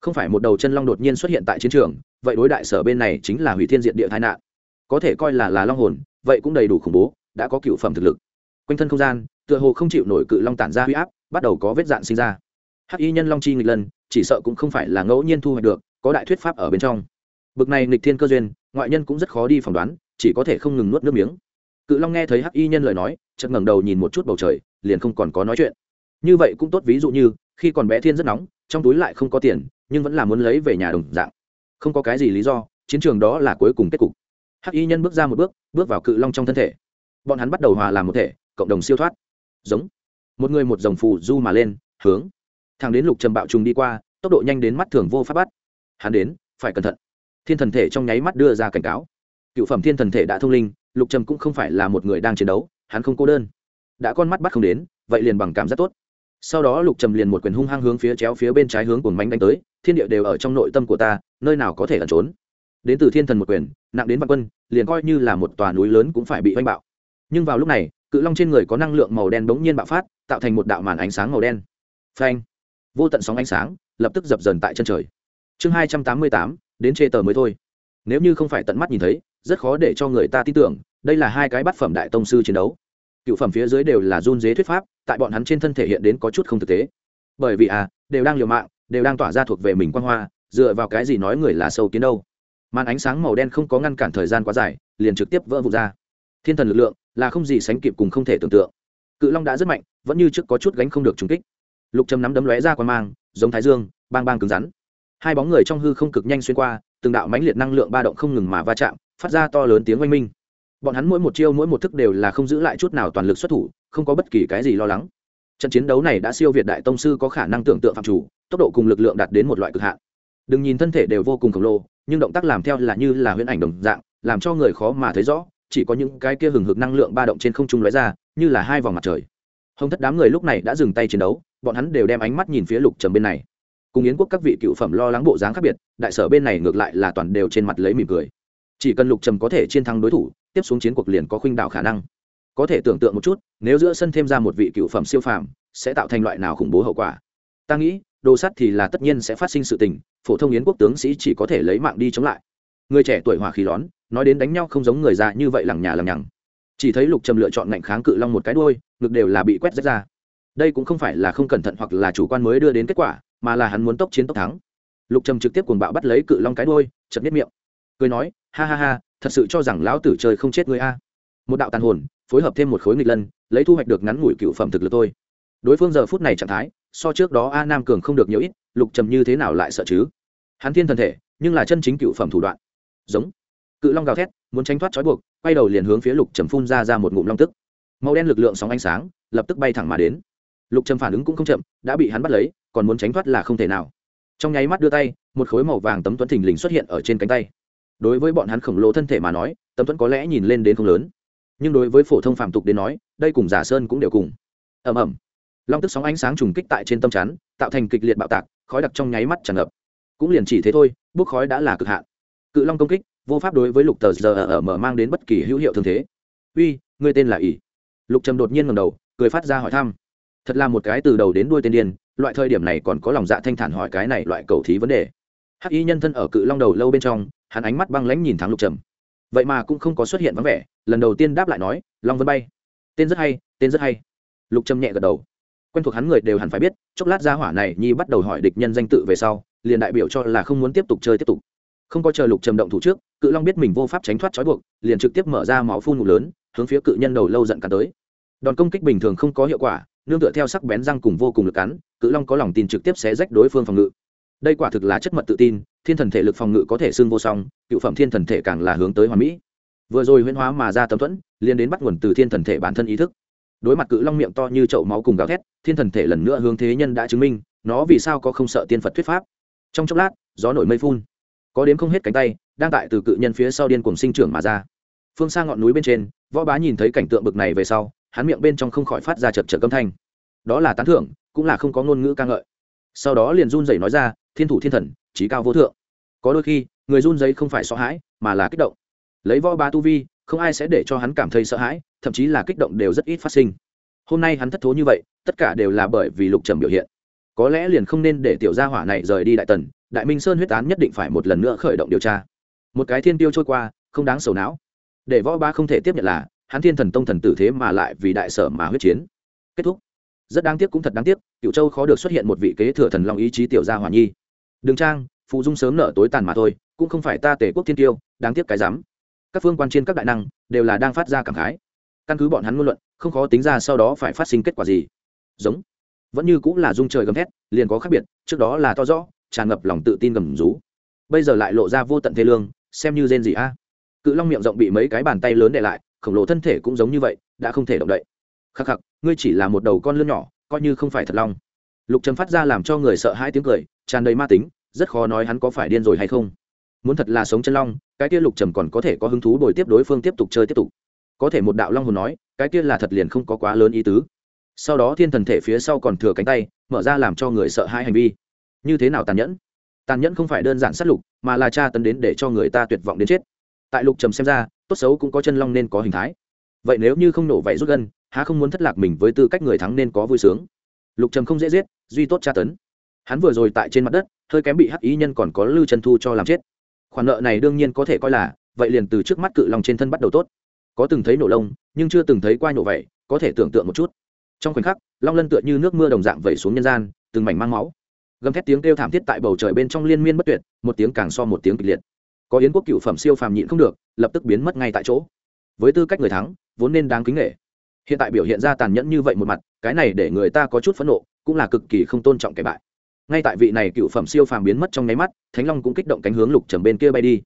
Không phải một đầu chân long đột nhiên xuất hiện tại chiến trường, vậy đối đại sở bên này chính là hủy thiên diện địa tai nạn. Có thể coi là là long hồn, vậy cũng đầy đủ khủng bố, đã có cựu phẩm thực lực. Quanh thân không gian tựa hồ không chịu nổi cự long tản ra huy áp, bắt đầu có vết dạn sinh ra. Hắc y nhân long chi nghịch lần, chỉ sợ cũng không phải là ngẫu nhiên thu hoạch được, có đại thuyết pháp ở bên trong. Bực này nghịch thiên cơ duyên, ngoại nhân cũng rất khó đi phỏng đoán, chỉ có thể không ngừng nuốt nước miếng. Cự long nghe thấy hắc y nhân lời nói, chợt ngẩng đầu nhìn một chút bầu trời, liền không còn có nói chuyện. Như vậy cũng tốt, ví dụ như, khi còn bé thiên rất nóng, trong túi lại không có tiền, nhưng vẫn là muốn lấy về nhà đồng dạng. Không có cái gì lý do, chiến trường đó là cuối cùng kết cục. Hắc y nhân bước ra một bước bước vào cự long trong thân thể. Bọn hắn bắt đầu hòa làm một thể, cộng đồng siêu thoát giống. Một người một dòng phù du mà lên, hướng. Thằng đến lục trầm bạo trùng đi qua, tốc độ nhanh đến mắt thường vô pháp bắt. Hắn đến, phải cẩn thận. Thiên thần thể trong nháy mắt đưa ra cảnh cáo. Cựu phẩm thiên thần thể đã thông linh, lục trầm cũng không phải là một người đang chiến đấu, hắn không cô đơn. Đã con mắt bắt không đến, vậy liền bằng cảm giác tốt. Sau đó lục trầm liền một quyền hung hăng hướng phía chéo phía bên trái hướng của mánh đánh tới, thiên địa đều ở trong nội tâm của ta, nơi nào có thể ẩn trốn. Đến từ thiên thần một quyền, nặng đến vạn quân, liền coi như là một tòa núi lớn cũng phải bị oanh bạo. Nhưng vào lúc này cự long trên người có năng lượng màu đen bỗng nhiên bạo phát, tạo thành một đạo màn ánh sáng màu đen. Phanh! Vô tận sóng ánh sáng lập tức dập dần tại chân trời. Chương hai trăm tám mươi tám, đến chê tờ mới thôi. Nếu như không phải tận mắt nhìn thấy, rất khó để cho người ta tin tưởng, đây là hai cái bát phẩm đại tông sư chiến đấu. Cựu phẩm phía dưới đều là run dế thuyết pháp, tại bọn hắn trên thân thể hiện đến có chút không thực tế. Bởi vì à đều đang liều mạng, đều đang tỏa ra thuộc về mình quan hoa, dựa vào cái gì nói người là sâu kiến đâu. Màn ánh sáng màu đen không có ngăn cản thời gian quá dài, liền trực tiếp vỡ vụt ra. Thiên thần lực lượng là không gì sánh kịp cùng không thể tưởng tượng. Cự long đã rất mạnh, vẫn như trước có chút gánh không được trúng kích. Lục trầm nắm đấm lóe ra qua mang, giống thái dương, bang bang cứng rắn. Hai bóng người trong hư không cực nhanh xuyên qua, từng đạo mãnh liệt năng lượng ba động không ngừng mà va chạm, phát ra to lớn tiếng oanh minh. Bọn hắn mỗi một chiêu mỗi một thức đều là không giữ lại chút nào toàn lực xuất thủ, không có bất kỳ cái gì lo lắng. Trận chiến đấu này đã siêu việt đại tông sư có khả năng tưởng tượng phạm chủ, tốc độ cùng lực lượng đạt đến một loại cực hạn. Đừng nhìn thân thể đều vô cùng khổng lồ, nhưng động tác làm theo là như là huyễn ảnh đồng dạng, làm cho người khó mà thấy rõ chỉ có những cái kia hừng hực năng lượng ba động trên không trung lóe ra, như là hai vòng mặt trời. Hồng thất đám người lúc này đã dừng tay chiến đấu, bọn hắn đều đem ánh mắt nhìn phía lục trầm bên này. Cùng yến quốc các vị cựu phẩm lo lắng bộ dáng khác biệt, đại sở bên này ngược lại là toàn đều trên mặt lấy mỉm cười. Chỉ cần lục trầm có thể chiến thắng đối thủ, tiếp xuống chiến cuộc liền có khuynh đảo khả năng. Có thể tưởng tượng một chút, nếu giữa sân thêm ra một vị cựu phẩm siêu phàm, sẽ tạo thành loại nào khủng bố hậu quả? Ta nghĩ, đồ sắt thì là tất nhiên sẽ phát sinh sự tình, phổ thông yến quốc tướng sĩ chỉ có thể lấy mạng đi chống lại người trẻ tuổi hỏa khí lón, nói đến đánh nhau không giống người già như vậy lằng nhà lằng nhằng. Chỉ thấy lục trầm lựa chọn ngạnh kháng cự long một cái đuôi, ngực đều là bị quét rách ra. Đây cũng không phải là không cẩn thận hoặc là chủ quan mới đưa đến kết quả, mà là hắn muốn tốc chiến tốc thắng. Lục trầm trực tiếp cuồng bạo bắt lấy cự long cái đuôi chật biết miệng. Cười nói, ha ha ha, thật sự cho rằng lão tử chơi không chết người a. Một đạo tàn hồn, phối hợp thêm một khối nghịch lân, lấy thu hoạch được ngắn ngủi cựu phẩm thực lực thôi. Đối phương giờ phút này trạng thái, so trước đó a nam cường không được nhiều ít, lục trầm như thế nào lại sợ chứ? Hắn thiên thần thể, nhưng là chân chính cựu phẩm thủ đoạn giống. Cự long gào thét, muốn tránh thoát trói buộc, quay đầu liền hướng phía lục trầm phun ra ra một ngụm long tức. Màu đen lực lượng sóng ánh sáng, lập tức bay thẳng mà đến. Lục trầm phản ứng cũng không chậm, đã bị hắn bắt lấy, còn muốn tránh thoát là không thể nào. Trong nháy mắt đưa tay, một khối màu vàng tấm tuấn thình lình xuất hiện ở trên cánh tay. Đối với bọn hắn khổng lồ thân thể mà nói, tấm tuấn có lẽ nhìn lên đến không lớn. Nhưng đối với phổ thông phạm tục đến nói, đây cùng giả sơn cũng đều cùng. Ầm ầm. Long tức sóng ánh sáng trùng kích tại trên tâm chắn, tạo thành kịch liệt bạo tạc, khói đặc trong nháy mắt tràn ngập. Cũng liền chỉ thế thôi, bốc khói đã là cực hạn cự long công kích, vô pháp đối với lục tờ giờ ở mở mang đến bất kỳ hữu hiệu thương thế. Uy ngươi tên là ỷ. Lục trầm đột nhiên ngầm đầu, cười phát ra hỏi thăm. Thật là một cái từ đầu đến đuôi tên điên, loại thời điểm này còn có lòng dạ thanh thản hỏi cái này loại cầu thí vấn đề. Hắc y nhân thân ở cự long đầu lâu bên trong, hắn ánh mắt băng lãnh nhìn thắng lục trầm. Vậy mà cũng không có xuất hiện vắng vẻ, lần đầu tiên đáp lại nói, long vân bay. Tên rất hay, tên rất hay. Lục trầm nhẹ gật đầu. Quen thuộc hắn người đều hẳn phải biết, chốc lát ra hỏa này nhi bắt đầu hỏi địch nhân danh tự về sau, liền đại biểu cho là không muốn tiếp tục chơi tiếp tục không có chờ lục trầm động thủ trước, cự long biết mình vô pháp tránh thoát trói buộc, liền trực tiếp mở ra máu phun ngủ lớn, hướng phía cự nhân đầu lâu giận cắn tới. Đòn công kích bình thường không có hiệu quả, nương tựa theo sắc bén răng cùng vô cùng lực cắn, cự long có lòng tin trực tiếp xé rách đối phương phòng ngự. Đây quả thực là chất mật tự tin, thiên thần thể lực phòng ngự có thể xưng vô song, cựu phẩm thiên thần thể càng là hướng tới hoàn mỹ. Vừa rồi huyễn hóa mà ra tấm thuẫn liên đến bắt nguồn từ thiên thần thể bản thân ý thức. Đối mặt cự long miệng to như chậu máu cùng gào thét, thiên thần thể lần nữa hướng thế nhân đã chứng minh, nó vì sao có không sợ tiên phật thuyết pháp. Trong chốc lát, gió nổi mây phun có đến không hết cánh tay, đang tại từ cự nhân phía sau điên cùng sinh trưởng mà ra. Phương xa ngọn núi bên trên, võ bá nhìn thấy cảnh tượng bực này về sau, hắn miệng bên trong không khỏi phát ra chật chật âm thanh. Đó là tán thưởng, cũng là không có ngôn ngữ ca ngợi. Sau đó liền run rẩy nói ra, thiên thủ thiên thần trí cao vô thượng. Có đôi khi, người run rẩy không phải sợ hãi, mà là kích động. Lấy võ bá tu vi, không ai sẽ để cho hắn cảm thấy sợ hãi, thậm chí là kích động đều rất ít phát sinh. Hôm nay hắn thất thố như vậy, tất cả đều là bởi vì lục trầm biểu hiện. Có lẽ liền không nên để tiểu gia hỏa này rời đi đại tần đại minh sơn huyết án nhất định phải một lần nữa khởi động điều tra. Một cái thiên tiêu trôi qua, không đáng sầu não. Để võ ba không thể tiếp nhận là, hắn thiên thần tông thần tử thế mà lại vì đại sở mà huyết chiến. Kết thúc. Rất đáng tiếc cũng thật đáng tiếc cựu châu khó được xuất hiện một vị kế thừa thần long ý chí tiểu gia hỏa nhi. Đường trang phụ dung sớm nở tối tàn mà thôi, cũng không phải ta tể quốc thiên tiêu, đáng tiếc cái dám các phương quan trên các đại năng, đều là đang phát ra cảm khái. Căn cứ bọn hắn ngôn luận, không khó tính ra sau đó phải phát sinh kết quả gì. Giống. Vẫn như cũng là dung trời gầm thét, liền có khác biệt, trước đó là to rõ tràn ngập lòng tự tin gầm rú. Bây giờ lại lộ ra vô tận thế lương, xem như rên gì a. Cự long miệng rộng bị mấy cái bàn tay lớn để lại, khổng lồ thân thể cũng giống như vậy, đã không thể động đậy. Khắc khắc, ngươi chỉ là một đầu con lươn nhỏ, coi như không phải thật long. Lục trầm phát ra làm cho người sợ hai tiếng cười, tràn đầy ma tính, rất khó nói hắn có phải điên rồi hay không. Muốn thật là sống chân long, cái kia lục trầm còn có thể có hứng thú bồi tiếp đối phương tiếp tục chơi tiếp tục. Có thể một đạo long hồn nói, cái kia là thật liền không có quá lớn ý tứ. Sau đó thiên thần thể phía sau còn thừa cánh tay, mở ra làm cho người sợ hai hành vi như thế nào tàn nhẫn? Tàn nhẫn không phải đơn giản sát lục, mà là tra tấn đến để cho người ta tuyệt vọng đến chết. Tại lục trầm xem ra, tốt xấu cũng có chân long nên có hình thái. Vậy nếu như không nổ vậy rút gân, há không muốn thất lạc mình với tư cách người thắng nên có vui sướng? Lục trầm không dễ giết, duy tốt tra tấn. Hắn vừa rồi tại trên mặt đất, hơi kém bị hắc ý nhân còn có lư chân thu cho làm chết. Khoản nợ này đương nhiên có thể coi là, vậy liền từ trước mắt cự lòng trên thân bắt đầu tốt. Có từng thấy nổ lông, nhưng chưa từng thấy qua nổ vậy có thể tưởng tượng một chút. Trong khoảnh khắc, long lân tựa như nước mưa đồng dạng vẩy xuống nhân gian, từng mảnh mang máu gầm thét tiếng kêu thảm thiết tại bầu trời bên trong liên miên bất tuyệt, một tiếng càng so một tiếng kịch liệt. Có yến quốc cựu phẩm siêu phàm nhịn không được, lập tức biến mất ngay tại chỗ. Với tư cách người thắng, vốn nên đáng kính nghệ hiện tại biểu hiện ra tàn nhẫn như vậy một mặt, cái này để người ta có chút phẫn nộ, cũng là cực kỳ không tôn trọng kẻ bại. Ngay tại vị này cựu phẩm siêu phàm biến mất trong nháy mắt, thánh long cũng kích động cánh hướng lục trầm bên kia bay đi.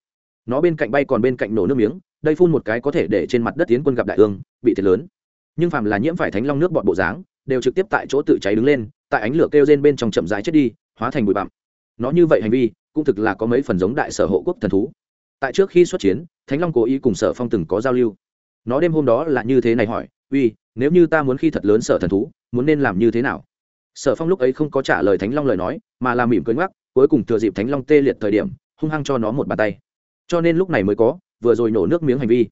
Nó bên cạnh bay còn bên cạnh nổ nước miếng, đây phun một cái có thể để trên mặt đất tiến quân gặp đại ương, bị thiệt lớn. Nhưng phàm là nhiễm phải thánh long nước bọn bộ dáng, đều trực tiếp tại chỗ tự cháy đứng lên, tại ánh lửa kêu rên bên trong chậm rãi chết đi hóa thành bụi bặm. Nó như vậy hành vi, cũng thực là có mấy phần giống đại sở hộ quốc thần thú. Tại trước khi xuất chiến, thánh long cố ý cùng sở phong từng có giao lưu. Nó đêm hôm đó là như thế này hỏi, uy, nếu như ta muốn khi thật lớn sở thần thú, muốn nên làm như thế nào? Sở phong lúc ấy không có trả lời thánh long lời nói, mà là mỉm cưới ngoắc, cuối cùng thừa dịp thánh long tê liệt thời điểm, hung hăng cho nó một bàn tay. Cho nên lúc này mới có, vừa rồi nổ nước miếng hành vi.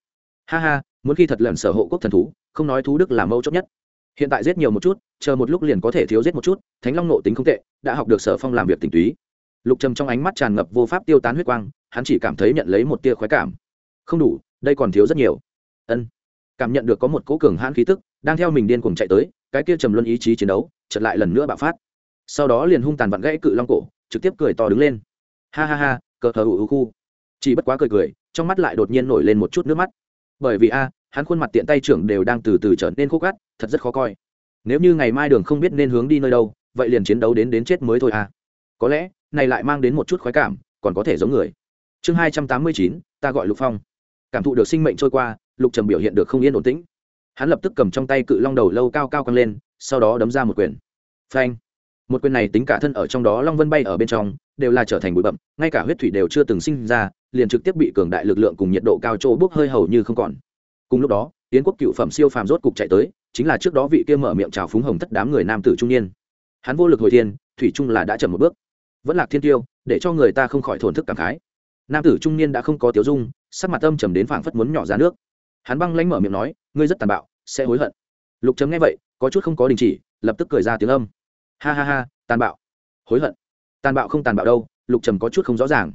Ha ha, muốn khi thật lần sở hộ quốc thần thú, không nói thú đức là mâu chốt nhất. Hiện tại giết nhiều một chút, chờ một lúc liền có thể thiếu giết một chút thánh long nộ tính không tệ, đã học được sở phong làm việc tình túy. Lục trầm trong ánh mắt tràn ngập vô pháp tiêu tán huyết quang, hắn chỉ cảm thấy nhận lấy một tia khoái cảm. Không đủ, đây còn thiếu rất nhiều. Ân. Cảm nhận được có một cố cường hãn khí tức, đang theo mình điên cuồng chạy tới, cái kia trầm luân ý chí chiến đấu chật lại lần nữa bạo phát. Sau đó liền hung tàn vặn gãy cự long cổ, trực tiếp cười to đứng lên. Ha ha ha, cờ thờ ủ khu. Chỉ bất quá cười cười, trong mắt lại đột nhiên nổi lên một chút nước mắt. Bởi vì a, hắn khuôn mặt tiện tay trưởng đều đang từ từ trở nên khô gắt thật rất khó coi. Nếu như ngày mai đường không biết nên hướng đi nơi đâu vậy liền chiến đấu đến đến chết mới thôi à. Có lẽ, này lại mang đến một chút khoái cảm, còn có thể giống người. Chương hai trăm tám mươi chín, ta gọi lục phong. Cảm thụ được sinh mệnh trôi qua, lục trầm biểu hiện được không yên ổn tĩnh. Hắn lập tức cầm trong tay cự long đầu lâu cao cao căng lên, sau đó đấm ra một quyền. Phanh. Một quyền này tính cả thân ở trong đó long vân bay ở bên trong, đều là trở thành bụi bậm ngay cả huyết thủy đều chưa từng sinh ra, liền trực tiếp bị cường đại lực lượng cùng nhiệt độ cao trô bốc hơi hầu như không còn. Cùng lúc đó tiến quốc cựu phẩm siêu phàm rốt cục chạy tới, chính là trước đó vị kia mở miệng chào phúng hồng thất đám người nam tử trung niên hắn vô lực hồi thiên, thủy trung là đã chậm một bước. Vẫn lạc thiên tiêu, để cho người ta không khỏi thổn thức cảm khái. Nam tử trung niên đã không có tiếu dung, sắc mặt âm trầm đến phảng phất muốn nhỏ ra nước. Hắn băng lánh mở miệng nói, ngươi rất tàn bạo, sẽ hối hận. Lục chấm nghe vậy, có chút không có đình chỉ, lập tức cười ra tiếng âm. Ha ha ha, tàn bạo. Hối hận? Tàn bạo không tàn bạo đâu, lục trầm có chút không rõ ràng.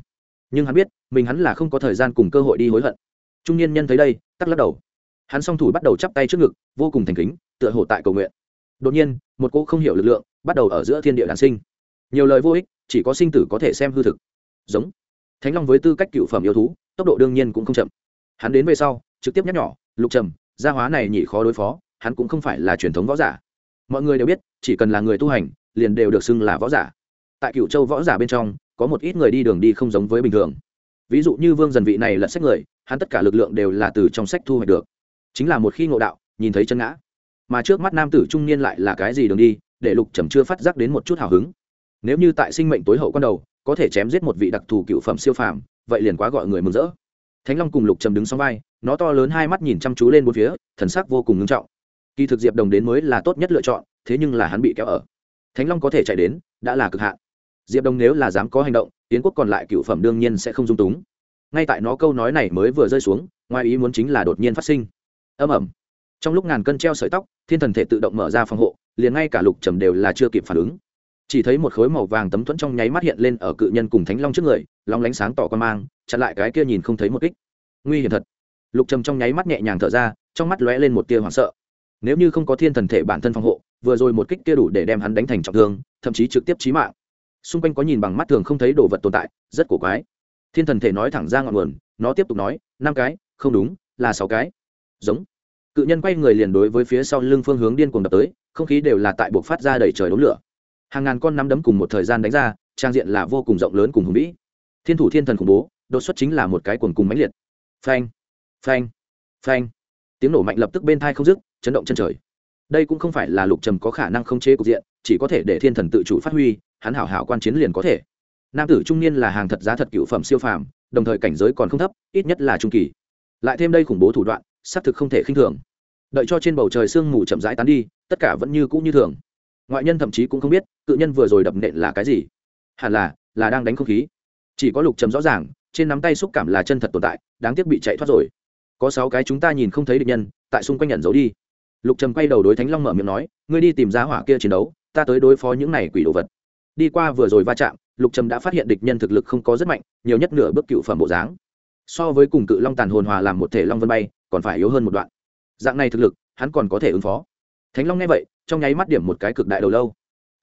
Nhưng hắn biết, mình hắn là không có thời gian cùng cơ hội đi hối hận. Trung niên nhân thấy đây, tắc lắc đầu. Hắn song thủ bắt đầu chắp tay trước ngực, vô cùng thành kính, tựa hồ tại cầu nguyện. Đột nhiên, một cô không hiểu lực lượng bắt đầu ở giữa thiên địa đàn sinh. Nhiều lời vô ích, chỉ có sinh tử có thể xem hư thực. Giống. Thánh long với tư cách cựu phẩm yêu thú, tốc độ đương nhiên cũng không chậm. Hắn đến về sau, trực tiếp nhắc nhỏ lục trầm, gia hóa này nhị khó đối phó, hắn cũng không phải là truyền thống võ giả. Mọi người đều biết, chỉ cần là người tu hành, liền đều được xưng là võ giả. Tại cựu châu võ giả bên trong, có một ít người đi đường đi không giống với bình thường. Ví dụ như vương dần vị này lật sách người, hắn tất cả lực lượng đều là từ trong sách thu hoạch được. Chính là một khi ngộ đạo, nhìn thấy chân ngã. Mà trước mắt nam tử trung niên lại là cái gì đường đi để lục trầm chưa phát giác đến một chút hào hứng. Nếu như tại sinh mệnh tối hậu con đầu, có thể chém giết một vị đặc thù cựu phẩm siêu phàm, vậy liền quá gọi người mừng rỡ. Thánh long cùng lục trầm đứng sau vai, nó to lớn hai mắt nhìn chăm chú lên bốn phía, thần sắc vô cùng ngưng trọng. Kỳ thực diệp đồng đến mới là tốt nhất lựa chọn, thế nhưng là hắn bị kéo ở. Thánh long có thể chạy đến, đã là cực hạn. Diệp đồng nếu là dám có hành động tiến quốc còn lại cựu phẩm đương nhiên sẽ không dung túng. Ngay tại nó câu nói này mới vừa rơi xuống, ngoài ý muốn chính là đột nhiên phát sinh. Âm ẩm trong lúc ngàn cân treo sợi tóc, thiên thần thể tự động mở ra phòng hộ liền ngay cả lục trầm đều là chưa kịp phản ứng. Chỉ thấy một khối màu vàng tấm thuẫn trong nháy mắt hiện lên ở cự nhân cùng thánh long trước người, long lánh sáng tỏ con mang, chặn lại cái kia nhìn không thấy một kích. Nguy hiểm thật. Lục trầm trong nháy mắt nhẹ nhàng thở ra, trong mắt lóe lên một tia hoảng sợ. Nếu như không có thiên thần thể bản thân phòng hộ, vừa rồi một kích kia đủ để đem hắn đánh thành trọng thương, thậm chí trực tiếp chí mạng. Xung quanh có nhìn bằng mắt thường không thấy đồ vật tồn tại, rất cổ quái. Thiên thần thể nói thẳng ra ngọn nguồn, nó tiếp tục nói, năm cái, không đúng, là sáu cái. Giống cự nhân quay người liền đối với phía sau lưng phương hướng điên cuồng đập tới, không khí đều là tại buộc phát ra đầy trời đống lửa. Hàng ngàn con nắm đấm cùng một thời gian đánh ra, trang diện là vô cùng rộng lớn cùng hùng vĩ. Thiên thủ thiên thần khủng bố, đột xuất chính là một cái cuồng cùng mãnh liệt. Phanh phanh phanh. Tiếng nổ mạnh lập tức bên thai không dứt, chấn động chân trời. Đây cũng không phải là lục trầm có khả năng không chế cục diện, chỉ có thể để thiên thần tự chủ phát huy, hắn hảo hảo quan chiến liền có thể. Nam tử trung niên là hàng thật giá thật cựu phẩm siêu phàm, đồng thời cảnh giới còn không thấp, ít nhất là trung kỳ. Lại thêm đây khủng bố thủ đoạn xác thực không thể khinh thường. Đợi cho trên bầu trời sương mù chậm rãi tán đi, tất cả vẫn như cũ như thường. Ngoại nhân thậm chí cũng không biết, cự nhân vừa rồi đập nện là cái gì. Hẳn là là đang đánh không khí. Chỉ có lục trầm rõ ràng, trên nắm tay xúc cảm là chân thật tồn tại, đáng tiếc bị chạy thoát rồi. Có sáu cái chúng ta nhìn không thấy địch nhân, tại xung quanh nhận giấu đi. Lục trầm quay đầu đối thánh long mở miệng nói, ngươi đi tìm giá hỏa kia chiến đấu, ta tới đối phó những này quỷ đồ vật. Đi qua vừa rồi va chạm, lục trầm đã phát hiện địch nhân thực lực không có rất mạnh, nhiều nhất nửa bước cựu phẩm bộ dáng. So với cùng cự long tàn hồn hòa làm một thể long vân bay còn phải yếu hơn một đoạn. Dạng này thực lực, hắn còn có thể ứng phó. Thánh long nghe vậy, trong nháy mắt điểm một cái cực đại đầu lâu.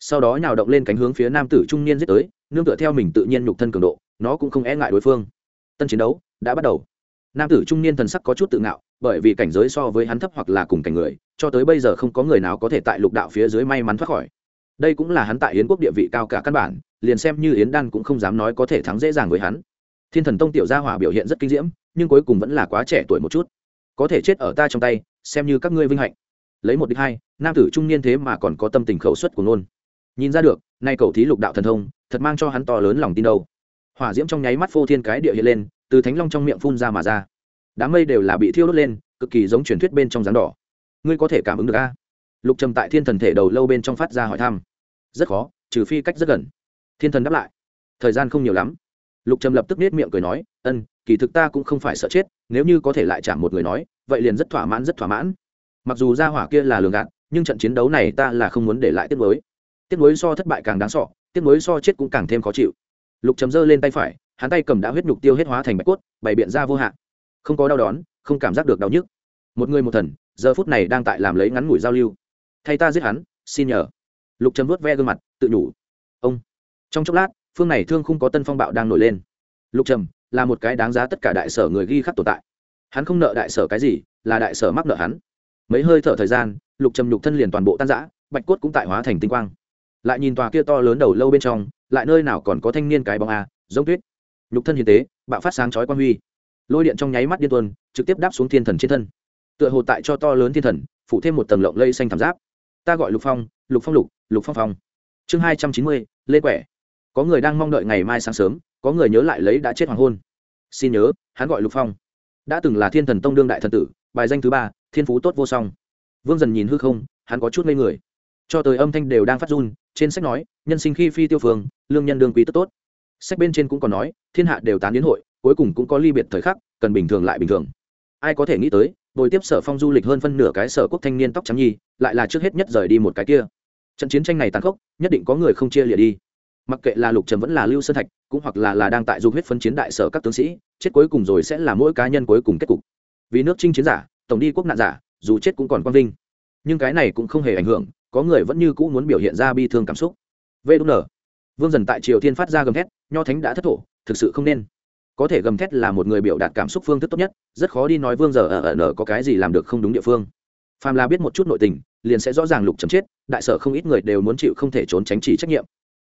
Sau đó nhào động lên cánh hướng phía nam tử trung niên giết tới, nương tựa theo mình tự nhiên nhục thân cường độ, nó cũng không e ngại đối phương. Tân chiến đấu đã bắt đầu. Nam tử trung niên thần sắc có chút tự ngạo, bởi vì cảnh giới so với hắn thấp hoặc là cùng cảnh người, cho tới bây giờ không có người nào có thể tại lục đạo phía dưới may mắn thoát khỏi. Đây cũng là hắn tại yến quốc địa vị cao cả căn bản, liền xem như yến đan cũng không dám nói có thể thắng dễ dàng với hắn. Thiên thần tông tiểu gia hỏa biểu hiện rất kinh diễm, nhưng cuối cùng vẫn là quá trẻ tuổi một chút có thể chết ở ta trong tay, xem như các ngươi vinh hạnh. Lấy một đích hai, nam tử trung niên thế mà còn có tâm tình khẩu suất của nôn nhìn ra được, nay cầu thí lục đạo thần thông, thật mang cho hắn to lớn lòng tin đâu. Hỏa diễm trong nháy mắt phô thiên cái địa hiện lên, từ thánh long trong miệng phun ra mà ra. Đám mây đều là bị thiêu đốt lên, cực kỳ giống truyền thuyết bên trong rắn đỏ. Ngươi có thể cảm ứng được a? Lục trầm tại thiên thần thể đầu lâu bên trong phát ra hỏi thăm. Rất khó, trừ phi cách rất gần. Thiên thần đáp lại. Thời gian không nhiều lắm. Lục trầm lập tức nết miệng cười nói, ân kỳ thực ta cũng không phải sợ chết, nếu như có thể lại chạm một người nói, vậy liền rất thỏa mãn, rất thỏa mãn. Mặc dù ra hỏa kia là lường gạt, nhưng trận chiến đấu này ta là không muốn để lại tiết mới tiết mới so thất bại càng đáng sọ tiết mới so chết cũng càng thêm khó chịu. Lục chấm dơ lên tay phải, hắn tay cầm đã huyết nhục tiêu hết hóa thành bạch cốt, bày biện ra vô hạn. Không có đau đón không cảm giác được đau nhức. Một người một thần, giờ phút này đang tại làm lấy ngắn ngủi giao lưu. Thay ta giết hắn, xin nhờ. Lục chấm vuốt ve gương mặt, tự nhủ. Ông. Trong chốc lát, phương này thương không có tân phong bạo đang nổi lên. Lục trầm là một cái đáng giá tất cả đại sở người ghi khắc tồn tại. Hắn không nợ đại sở cái gì, là đại sở mắc nợ hắn. Mấy hơi thở thời gian, lục trầm nhục thân liền toàn bộ tan giã bạch cốt cũng tại hóa thành tinh quang. Lại nhìn tòa kia to lớn đầu lâu bên trong, lại nơi nào còn có thanh niên cái bóng a, giống tuyết. Nhục thân hiền tế, bạo phát sáng chói quan huy. Lôi điện trong nháy mắt điên tuần trực tiếp đáp xuống thiên thần trên thân. Tựa hồ tại cho to lớn thiên thần phụ thêm một tầng lộng lây xanh thảm giáp. Ta gọi lục phong lục phong lục lục phong phong. Chương hai trăm chín mươi lê quẻ. Có người đang mong đợi ngày mai sáng sớm có người nhớ lại lấy đã chết hoàng hôn. Xin nhớ, hắn gọi lục phong. Đã từng là thiên thần tông đương đại thần tử, bài danh thứ ba, thiên phú tốt vô song. Vương dần nhìn hư không, hắn có chút ngây người. Cho tới âm thanh đều đang phát run, trên sách nói, nhân sinh khi phi tiêu phương, lương nhân đương quý tốt tốt. Sách bên trên cũng còn nói, thiên hạ đều tán đến hội, cuối cùng cũng có ly biệt thời khắc, cần bình thường lại bình thường. Ai có thể nghĩ tới, bồi tiếp sở phong du lịch hơn phân nửa cái sở quốc thanh niên tóc trắng nhi, lại là trước hết nhất rời đi một cái kia. Trận chiến tranh này tàn khốc, nhất định có người không chia lìa đi mặc kệ là lục trầm vẫn là lưu sơn thạch, cũng hoặc là là đang tại du huyết phân chiến đại sở các tướng sĩ, chết cuối cùng rồi sẽ là mỗi cá nhân cuối cùng kết cục. Vì nước chinh chiến giả, tổng đi quốc nạn giả, dù chết cũng còn quang vinh. Nhưng cái này cũng không hề ảnh hưởng, có người vẫn như cũ muốn biểu hiện ra bi thương cảm xúc. Vê đúng nở vương dần tại triều tiên phát ra gầm thét, nho thánh đã thất thổ, thực sự không nên. Có thể gầm thét là một người biểu đạt cảm xúc phương thức tốt nhất, rất khó đi nói vương giờ ở ở nở có cái gì làm được không đúng địa phương. Phàm là biết một chút nội tình, liền sẽ rõ ràng lục chấm chết, đại sở không ít người đều muốn chịu không thể trốn tránh chỉ trách nhiệm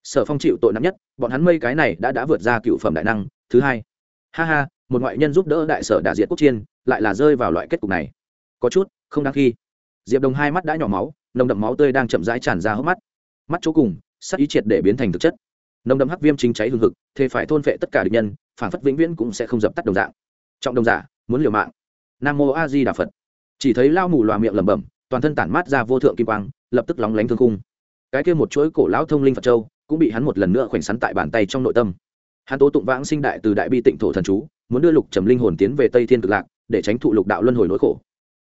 sở phong chịu tội nặng nhất, bọn hắn mây cái này đã đã vượt ra cựu phẩm đại năng, thứ hai. Ha ha, một ngoại nhân giúp đỡ đại sở đả diện quốc chiên, lại là rơi vào loại kết cục này. Có chút, không đáng khi. Diệp đồng hai mắt đã nhỏ máu, nồng đậm máu tươi đang chậm rãi tràn ra hốc mắt. Mắt chỗ cùng, sắc ý triệt để biến thành thực chất. Nồng đậm hắc viêm chính cháy hương hực, thế phải thôn phệ tất cả địch nhân, phản phất vĩnh viễn cũng sẽ không dập tắt đồng dạng. Trọng đồng giả, muốn liều mạng. Nam mô a di đà phật. Chỉ thấy lao mù loà miệng lẩm bẩm, toàn thân tản mát ra vô thượng kim quang, lập tức lóng lánh thương cung cái kia một chuỗi cổ lão thông linh phật châu cũng bị hắn một lần nữa khoảnh sắn tại bàn tay trong nội tâm. Hắn tố tụng vãng sinh đại từ đại bi tịnh thổ thần chú, muốn đưa lục trầm linh hồn tiến về tây thiên cực lạc, để tránh thụ lục đạo luân hồi nỗi khổ.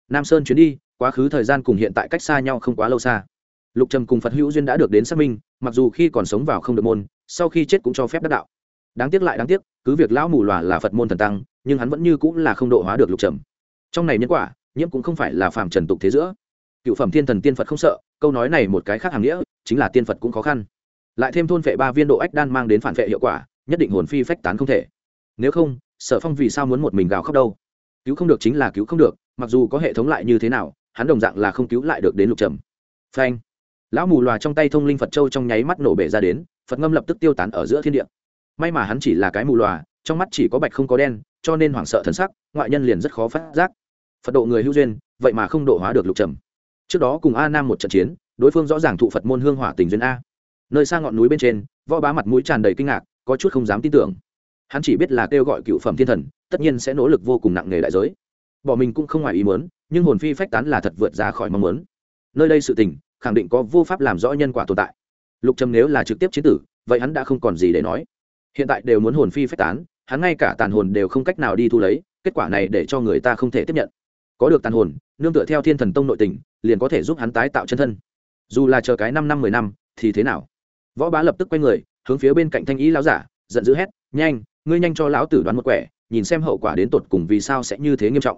Nam sơn chuyến đi, quá khứ thời gian cùng hiện tại cách xa nhau không quá lâu xa. Lục trầm cùng phật hữu duyên đã được đến xác minh, mặc dù khi còn sống vào không được môn, sau khi chết cũng cho phép đắc đạo. Đáng tiếc lại đáng tiếc, cứ việc lão mù lòa là phật môn thần tăng, nhưng hắn vẫn như cũng là không độ hóa được lục trầm. Trong này nhân quả, nhiễm cũng không phải là phàm trần tục thế giữa. Cựu phẩm thiên thần tiên phật không sợ, câu nói này một cái khác hàng nghĩa, chính là tiên phật cũng khó khăn lại thêm thôn vệ ba viên độ ách đan mang đến phản vệ hiệu quả, nhất định hồn phi phách tán không thể. Nếu không, sở phong vì sao muốn một mình gào khóc đâu? Cứu không được chính là cứu không được, mặc dù có hệ thống lại như thế nào, hắn đồng dạng là không cứu lại được đến lục trầm. Phanh! Lão mù loà trong tay thông linh phật châu trong nháy mắt nổ bể ra đến, phật ngâm lập tức tiêu tán ở giữa thiên địa. May mà hắn chỉ là cái mù loà, trong mắt chỉ có bạch không có đen, cho nên hoảng sợ thần sắc, ngoại nhân liền rất khó phát giác. Phật độ người hữu duyên, vậy mà không độ hóa được lục trầm. Trước đó cùng a nam một trận chiến, đối phương rõ ràng thụ phật môn hương hỏa tình duyên a nơi xa ngọn núi bên trên, võ bá mặt mũi tràn đầy kinh ngạc, có chút không dám tin tưởng. Hắn chỉ biết là kêu gọi cựu phẩm thiên thần, tất nhiên sẽ nỗ lực vô cùng nặng nề đại giới. Bỏ mình cũng không ngoài ý muốn, nhưng hồn phi phách tán là thật vượt ra khỏi mong muốn. Nơi đây sự tình, khẳng định có vô pháp làm rõ nhân quả tồn tại. Lục trầm nếu là trực tiếp chiến tử, vậy hắn đã không còn gì để nói. Hiện tại đều muốn hồn phi phách tán, hắn ngay cả tàn hồn đều không cách nào đi thu lấy, kết quả này để cho người ta không thể tiếp nhận. Có được tàn hồn, nương tựa theo thiên thần tông nội tình, liền có thể giúp hắn tái tạo chân thân. Dù là chờ cái năm năm, mười năm, thì thế nào? Võ bá lập tức quay người, hướng phía bên cạnh thanh ý lão giả, giận dữ hét, nhanh, ngươi nhanh cho lão tử đoán một quẻ, nhìn xem hậu quả đến tột cùng vì sao sẽ như thế nghiêm trọng.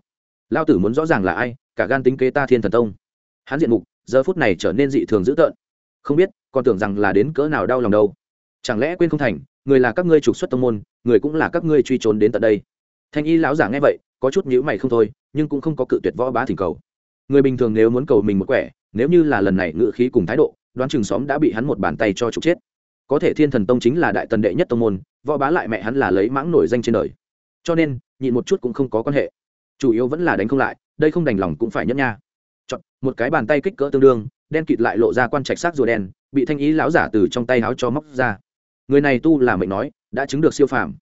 Lão tử muốn rõ ràng là ai, cả gan tính kế ta thiên thần tông. Hắn diện mục, giờ phút này trở nên dị thường dữ tợn. Không biết, còn tưởng rằng là đến cỡ nào đau lòng đâu. Chẳng lẽ quên không thành, người là các ngươi trục xuất tông môn, người cũng là các ngươi truy trốn đến tận đây. Thanh y lão giả nghe vậy, có chút nhữ mày không thôi, nhưng cũng không có cự tuyệt võ bá thỉnh cầu. Người bình thường nếu muốn cầu mình một quẻ, nếu như là lần này ngự khí cùng thái độ đoán chừng xóm đã bị hắn một bàn tay cho trục chết. Có thể thiên thần tông chính là đại tần đệ nhất tông môn, võ bá lại mẹ hắn là lấy mãng nổi danh trên đời. Cho nên, nhịn một chút cũng không có quan hệ. Chủ yếu vẫn là đánh không lại, đây không đành lòng cũng phải nhẫn nha. Chọn, một cái bàn tay kích cỡ tương đương, đen kịt lại lộ ra quan trạch sắc rùa đen, bị thanh ý lão giả từ trong tay áo cho móc ra. Người này tu là mệnh nói, đã chứng được siêu phàm.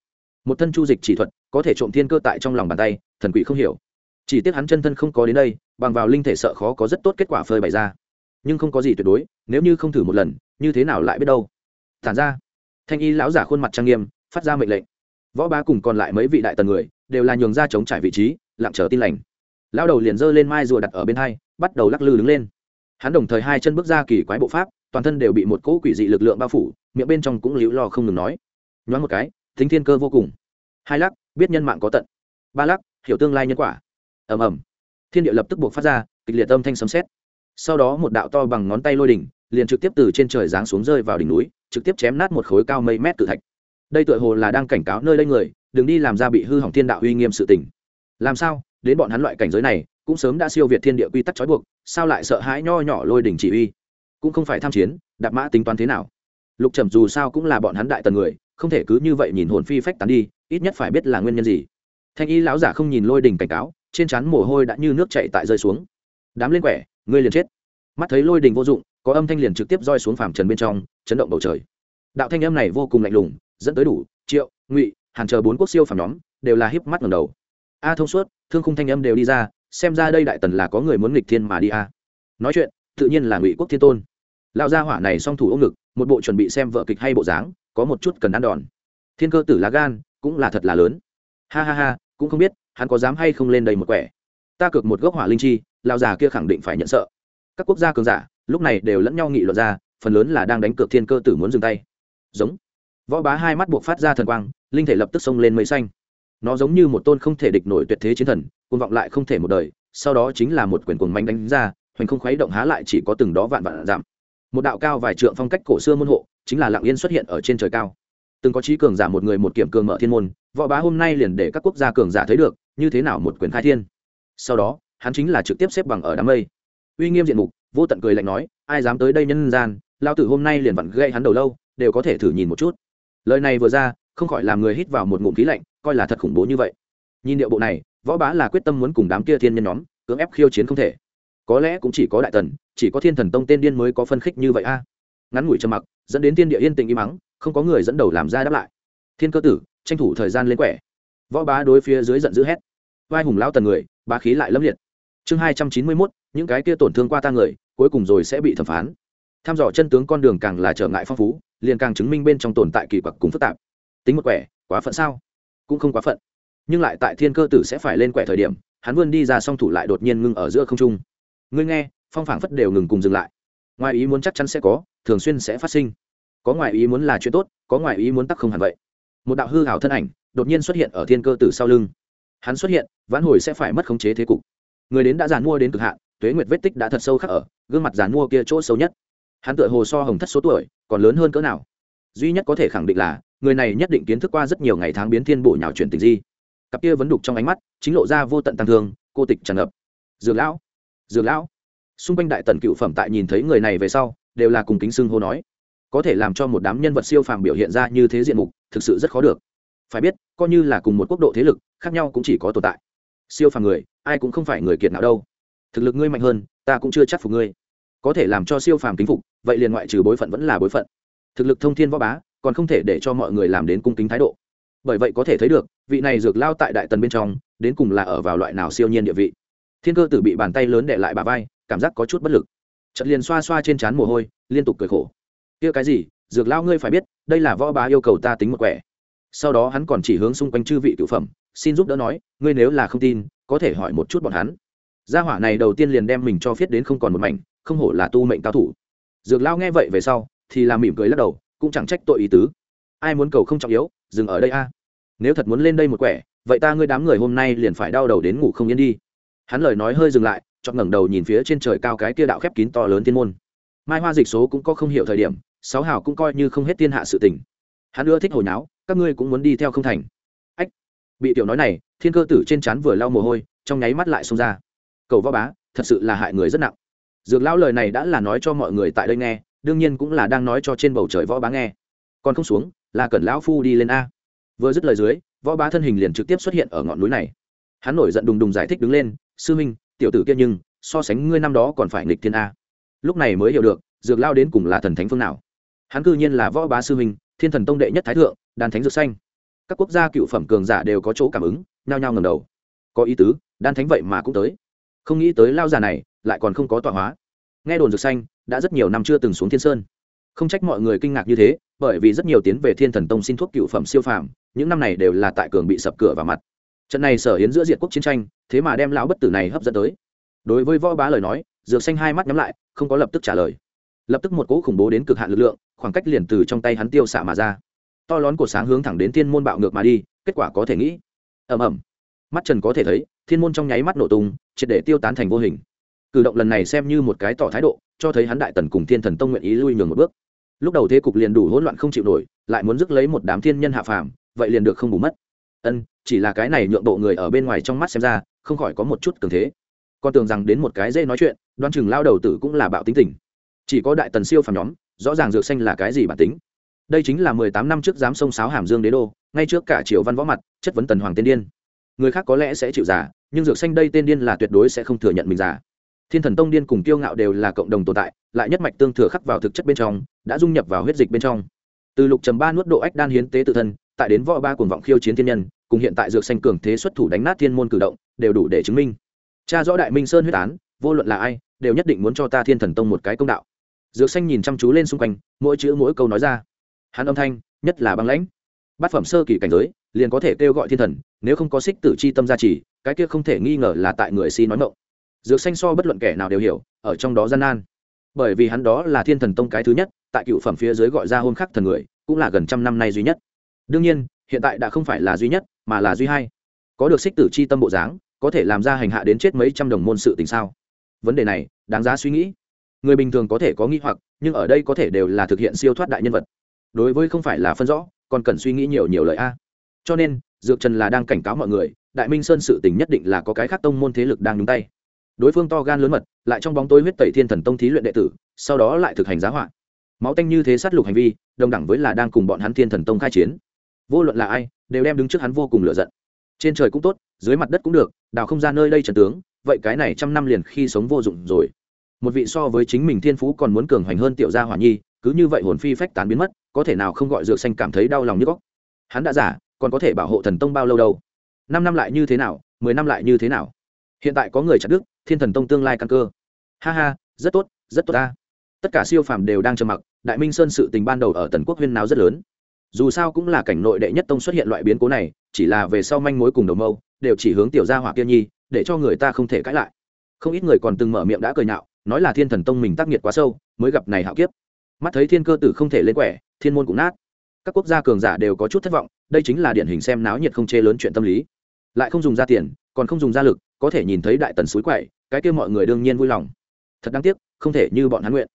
Một thân chu dịch chỉ thuật, có thể trộm thiên cơ tại trong lòng bàn tay, thần quỷ không hiểu. Chỉ tiếc hắn chân thân không có đến đây, bằng vào linh thể sợ khó có rất tốt kết quả phơi bày ra nhưng không có gì tuyệt đối, nếu như không thử một lần, như thế nào lại biết đâu? Thản ra. Thanh y lão giả khuôn mặt trang nghiêm, phát ra mệnh lệnh. Võ ba cùng còn lại mấy vị đại tần người, đều là nhường ra chống trải vị trí, lặng chờ tin lành. Lao đầu liền giơ lên mai rùa đặt ở bên hai, bắt đầu lắc lư đứng lên. Hắn đồng thời hai chân bước ra kỳ quái bộ pháp, toàn thân đều bị một cỗ quỷ dị lực lượng bao phủ, miệng bên trong cũng liễu lo không ngừng nói. Nhoáng một cái, thính thiên cơ vô cùng. Hai lắc, biết nhân mạng có tận. Ba lắc, hiểu tương lai nhân quả. Ầm ầm. Thiên địa lập tức buộc phát ra, kịch liệt âm thanh sấm xét sau đó một đạo to bằng ngón tay lôi đỉnh, liền trực tiếp từ trên trời giáng xuống rơi vào đỉnh núi, trực tiếp chém nát một khối cao mấy mét tự thạch. Đây tựa hồ là đang cảnh cáo nơi đây người, đừng đi làm ra bị hư hỏng thiên đạo uy nghiêm sự tình. Làm sao? Đến bọn hắn loại cảnh giới này, cũng sớm đã siêu việt thiên địa quy tắc trói buộc, sao lại sợ hãi nho nhỏ lôi đỉnh chỉ uy? Cũng không phải tham chiến, đạp mã tính toán thế nào? Lục trầm dù sao cũng là bọn hắn đại tần người, không thể cứ như vậy nhìn hồn phi phách tán đi, ít nhất phải biết là nguyên nhân gì. Thanh y lão giả không nhìn lôi đình cảnh cáo, trên trán mồ hôi đã như nước chạy tại rơi xuống. Đám lên quẻ ngươi liền chết. Mắt thấy lôi đình vô dụng, có âm thanh liền trực tiếp roi xuống phàm trần bên trong, chấn động bầu trời. Đạo thanh âm này vô cùng lạnh lùng, dẫn tới đủ, triệu, ngụy, hàn chờ bốn quốc siêu phàm nhóm, đều là híp mắt ngầm đầu. A thông suốt, thương khung thanh âm đều đi ra, xem ra đây đại tần là có người muốn nghịch thiên mà đi a. Nói chuyện, tự nhiên là ngụy quốc thiên tôn. Lão gia hỏa này song thủ ôm ngực, một bộ chuẩn bị xem vợ kịch hay bộ dáng, có một chút cần ăn đòn. Thiên cơ tử lá gan, cũng là thật là lớn. Ha ha ha, cũng không biết, hắn có dám hay không lên đây một quẻ. Ta cược một gốc hỏa linh chi lão già kia khẳng định phải nhận sợ. Các quốc gia cường giả, lúc này đều lẫn nhau nghị luận ra, phần lớn là đang đánh cược thiên cơ tử muốn dừng tay. Giống. Võ bá hai mắt buộc phát ra thần quang, linh thể lập tức xông lên mây xanh. Nó giống như một tôn không thể địch nổi tuyệt thế chiến thần côn vọng lại không thể một đời, sau đó chính là một quyền cuồng manh đánh ra, hoành không khuấy động há lại chỉ có từng đó vạn vạn giảm. Một đạo cao vài trượng phong cách cổ xưa môn hộ, chính là lạng yên xuất hiện ở trên trời cao. Từng có trí cường giả một người một kiểm cường mở thiên môn, võ bá hôm nay liền để các quốc gia cường giả thấy được, như thế nào một quyền khai thiên. Sau đó hắn chính là trực tiếp xếp bằng ở đám mây. Uy nghiêm diện mục, vô tận cười lạnh nói, ai dám tới đây nhân gian lao tử hôm nay liền vặn gây hắn đầu lâu, đều có thể thử nhìn một chút. Lời này vừa ra, không khỏi làm người hít vào một ngụm khí lạnh, coi là thật khủng bố như vậy. Nhìn điệu bộ này, võ bá là quyết tâm muốn cùng đám kia thiên nhân nhóm cưỡng ép khiêu chiến không thể. Có lẽ cũng chỉ có đại tần, chỉ có thiên thần tông tên điên mới có phân khích như vậy a. Ngắn ngủi trầm mặc, dẫn đến thiên địa yên tĩnh im mắng không có người dẫn đầu làm ra đáp lại. Thiên cơ tử, tranh thủ thời gian lên quẻ. Võ bá đối phía dưới giận dữ hét. Vai hùng lao tần người, bá khí lại lâm liệt chương hai trăm chín mươi mốt, những cái kia tổn thương qua ta người, cuối cùng rồi sẽ bị thẩm phán. Tham dò chân tướng con đường càng là trở ngại phong phú, liền càng chứng minh bên trong tồn tại kỳ quặc cùng phức tạp. Tính một quẻ, quá phận sao? Cũng không quá phận. Nhưng lại tại thiên cơ tử sẽ phải lên quẻ thời điểm, hắn vươn đi ra song thủ lại đột nhiên ngưng ở giữa không trung. Ngươi nghe, phong phảng phất đều ngừng cùng dừng lại. Ngoài ý muốn chắc chắn sẽ có, thường xuyên sẽ phát sinh. Có ngoài ý muốn là chuyện tốt, có ngoài ý muốn tắc không hẳn vậy. Một đạo hư hảo thân ảnh đột nhiên xuất hiện ở thiên cơ tử sau lưng. Hắn xuất hiện, vãn hồi sẽ phải mất khống chế thế cục người đến đã giàn mua đến cực hạn, tuế nguyệt vết tích đã thật sâu khắc ở, gương mặt giàn mua kia chỗ sâu nhất. Hắn tựa hồ so hồng thất số tuổi, còn lớn hơn cỡ nào. Duy nhất có thể khẳng định là, người này nhất định kiến thức qua rất nhiều ngày tháng biến thiên bộ nhào chuyển tình di. Cặp kia vấn đục trong ánh mắt, chính lộ ra vô tận tăng thương, cô tịch tràn ngập. Dược lão dược lão. Xung quanh đại tần cựu phẩm tại nhìn thấy người này về sau, đều là cùng kính xưng hô nói. Có thể làm cho một đám nhân vật siêu phàm biểu hiện ra như thế diện mục, thực sự rất khó được. Phải biết, coi như là cùng một quốc độ thế lực, khác nhau cũng chỉ có tồn tại siêu phàm người, ai cũng không phải người kiệt nào đâu. Thực lực ngươi mạnh hơn, ta cũng chưa chắc phục ngươi. Có thể làm cho siêu phàm kính phục, vậy liền ngoại trừ bối phận vẫn là bối phận. Thực lực thông thiên võ bá, còn không thể để cho mọi người làm đến cung kính thái độ. Bởi vậy có thể thấy được, vị này dược lao tại đại tần bên trong, đến cùng là ở vào loại nào siêu nhiên địa vị. Thiên cơ tử bị bàn tay lớn để lại bà vai, cảm giác có chút bất lực. Trận liền xoa xoa trên trán mồ hôi, liên tục cười khổ. Kia cái gì, dược lao ngươi phải biết, đây là võ bá yêu cầu ta tính một quẻ. Sau đó hắn còn chỉ hướng xung quanh chư vị cựu phẩm xin giúp đỡ nói, ngươi nếu là không tin, có thể hỏi một chút bọn hắn. Gia hỏa này đầu tiên liền đem mình cho viết đến không còn một mảnh, không hổ là tu mệnh cao thủ. Dược lao nghe vậy về sau, thì làm mỉm cười lắc đầu, cũng chẳng trách tội ý tứ. Ai muốn cầu không trọng yếu, dừng ở đây a. Nếu thật muốn lên đây một quẻ, vậy ta ngươi đám người hôm nay liền phải đau đầu đến ngủ không yên đi. Hắn lời nói hơi dừng lại chọn ngẩng đầu nhìn phía trên trời cao cái kia đạo khép kín to lớn tiên môn. Mai hoa dịch số cũng có không hiểu thời điểm, sáu hào cũng coi như không hết thiên hạ sự tình. Hắn ưa thích hồi náo, các ngươi cũng muốn đi theo không thành bị tiểu nói này, thiên cơ tử trên chán vừa lau mồ hôi, trong nháy mắt lại xông ra. Cầu võ bá, thật sự là hại người rất nặng. Dược lão lời này đã là nói cho mọi người tại đây nghe, đương nhiên cũng là đang nói cho trên bầu trời võ bá nghe. Còn không xuống, là cần lão phu đi lên a. Vừa dứt lời dưới, võ bá thân hình liền trực tiếp xuất hiện ở ngọn núi này. Hắn nổi giận đùng đùng giải thích đứng lên, sư minh tiểu tử kia nhưng, so sánh ngươi năm đó còn phải nghịch thiên a. Lúc này mới hiểu được, dược lao đến cùng là thần thánh phương nào. Hắn cư nhiên là võ bá sư minh thiên thần tông đệ nhất thái thượng đan thánh dược xanh các quốc gia cựu phẩm cường giả đều có chỗ cảm ứng, nhao nhao ngầm đầu. Có ý tứ, đan thánh vậy mà cũng tới. Không nghĩ tới lao già này lại còn không có tọa hóa. Nghe đồn rực xanh đã rất nhiều năm chưa từng xuống thiên sơn. Không trách mọi người kinh ngạc như thế, bởi vì rất nhiều tiến về thiên thần tông xin thuốc cựu phẩm siêu phàm, những năm này đều là tại cường bị sập cửa vào mặt. Trận này sở hiến giữa diệt quốc chiến tranh, thế mà đem lão bất tử này hấp dẫn tới. Đối với võ bá lời nói, dược xanh hai mắt nhắm lại, không có lập tức trả lời. Lập tức một cỗ khủng bố đến cực hạn lực lượng, khoảng cách liền từ trong tay hắn tiêu xạ mà ra to lớn của sáng hướng thẳng đến thiên môn bạo ngược mà đi, kết quả có thể nghĩ. Ầm ầm. Mắt trần có thể thấy, thiên môn trong nháy mắt nổ tung, triệt để tiêu tán thành vô hình. Cử động lần này xem như một cái tỏ thái độ, cho thấy hắn đại tần cùng thiên thần tông nguyện ý lui nhường một bước. Lúc đầu thế cục liền đủ hỗn loạn không chịu nổi, lại muốn rước lấy một đám thiên nhân hạ phàm, vậy liền được không bù mất. Ân, chỉ là cái này nhượng bộ người ở bên ngoài trong mắt xem ra, không khỏi có một chút cường thế. Con tưởng rằng đến một cái dễ nói chuyện đoan chừng lao đầu tử cũng là bạo tính tình. Chỉ có đại tần siêu phàm nhóm, rõ ràng dược xanh là cái gì bản tính đây chính là mười tám năm trước dám sông sáo hàm dương đế đô, ngay trước cả triều văn võ mặt, chất vấn tần hoàng tiên điên. Người khác có lẽ sẽ chịu giả nhưng dược xanh đây tên điên là tuyệt đối sẽ không thừa nhận mình giả thiên thần tông điên cùng kiêu ngạo đều là cộng đồng tồn tại, lại nhất mạch tương thừa khắc vào thực chất bên trong, đã dung nhập vào huyết dịch bên trong. Từ lục trầm ba nuốt độ ách đan hiến tế tự thân, tại đến võ ba cuồng vọng khiêu chiến thiên nhân, cùng hiện tại dược xanh cường thế xuất thủ đánh nát thiên môn cử động, đều đủ để chứng minh. Cha rõ đại minh sơn huyết án, vô luận là ai, đều nhất định muốn cho ta thiên thần tông một cái công đạo. Dược xanh nhìn chăm chú lên xung quanh, mỗi chữ mỗi câu nói ra hắn âm thanh, nhất là băng lãnh. Bát phẩm sơ kỳ cảnh giới, liền có thể kêu gọi thiên thần, nếu không có xích tử c h i tâm gia trì, cái kia không thể nghi ngờ là tại người si nói mộng. Dược xanh so bất luận kẻ nào đều hiểu, ở trong đó gian nan. Bởi vì hắn đó là thiên thần tông cái thứ nhất, tại cựu phẩm phía dưới gọi ra hôn khắc thần người, cũng là gần trăm năm nay duy nhất. Đương nhiên, hiện tại đã không phải là duy nhất, mà là duy hai. Có được xích tử c h i tâm bộ dáng, có thể làm ra hành hạ đến chết mấy trăm đồng môn sự tình sao? Vấn đề này, đáng giá suy nghĩ. Người bình thường có thể có nghĩ hoặc, nhưng ở đây có thể đều là thực hiện siêu thoát đại nhân vật đối với không phải là phân rõ, còn cần suy nghĩ nhiều nhiều lời a. Cho nên, dược trần là đang cảnh cáo mọi người, đại minh sơn sự tình nhất định là có cái khác tông môn thế lực đang nhúng tay. Đối phương to gan lớn mật, lại trong bóng tối huyết tẩy thiên thần tông thí luyện đệ tử, sau đó lại thực hành giá họa. Máu tanh như thế sát lục hành vi, đồng đẳng với là đang cùng bọn hắn thiên thần tông khai chiến. Vô luận là ai, đều đem đứng trước hắn vô cùng lựa giận. Trên trời cũng tốt, dưới mặt đất cũng được, đào không ra nơi đây trần tướng, vậy cái này trăm năm liền khi sống vô dụng rồi. Một vị so với chính mình thiên phú còn muốn cường hoành hơn tiểu gia hỏa nhi, cứ như vậy hồn phi phách tán biến mất có thể nào không gọi dược xanh cảm thấy đau lòng như góc? Hắn đã giả, còn có thể bảo hộ thần tông bao lâu đâu? Năm năm lại như thế nào? Mười năm lại như thế nào? Hiện tại có người chặt đức thiên thần tông tương lai căn cơ. Ha ha, rất tốt rất tốt ta. Tất cả siêu phàm đều đang trầm mặc, đại minh sơn sự tình ban đầu ở tần quốc huyên nào rất lớn. Dù sao cũng là cảnh nội đệ nhất tông xuất hiện loại biến cố này, chỉ là về sau manh mối cùng đầu mâu, đều chỉ hướng tiểu gia hỏa kia nhi, để cho người ta không thể cãi lại. Không ít người còn từng mở miệng đã cười nhạo, nói là thiên thần tông mình tác nghiệt quá sâu, mới gặp này hạo kiếp. Mắt thấy thiên cơ tử không thể lên quẻ thiên môn cũng nát. Các quốc gia cường giả đều có chút thất vọng, đây chính là điển hình xem náo nhiệt không chê lớn chuyện tâm lý. Lại không dùng ra tiền, còn không dùng ra lực, có thể nhìn thấy đại tần suối quậy, cái kia mọi người đương nhiên vui lòng. Thật đáng tiếc, không thể như bọn hắn nguyện.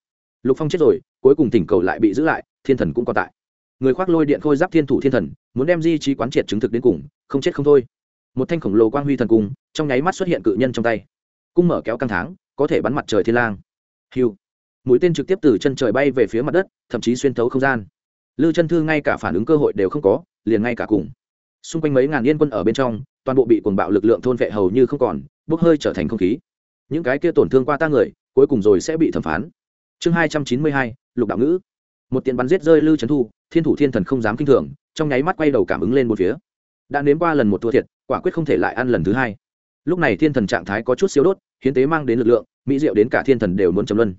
Lục phong chết rồi, cuối cùng tỉnh cầu lại bị giữ lại, thiên thần cũng còn tại. Người khoác lôi điện khôi giáp thiên thủ thiên thần, muốn đem di trí quán triệt chứng thực đến cùng, không chết không thôi. Một thanh khổng lồ quang huy thần cung, trong nháy mắt xuất hiện cự nhân trong tay. Cung mở kéo căng tháng có thể bắn mặt trời thiên lang. Hiu mũi tên trực tiếp từ chân trời bay về phía mặt đất, thậm chí xuyên thấu không gian lư chân thư ngay cả phản ứng cơ hội đều không có, liền ngay cả cùng. Xung quanh mấy ngàn yên quân ở bên trong, toàn bộ bị cuồng bạo lực lượng thôn vệ hầu như không còn, bốc hơi trở thành không khí. Những cái kia tổn thương qua ta người, cuối cùng rồi sẽ bị thẩm phán. Chương hai trăm chín mươi hai, lục đạo ngữ. Một tiện bắn giết rơi lư trấn thu, thiên thủ thiên thần không dám kinh thường, trong nháy mắt quay đầu cảm ứng lên một phía. Đã nếm qua lần một thua thiệt, quả quyết không thể lại ăn lần thứ hai. Lúc này thiên thần trạng thái có chút siêu đốt, hiến tế mang đến lực lượng, mỹ diệu đến cả thiên thần đều muốn chấm luân.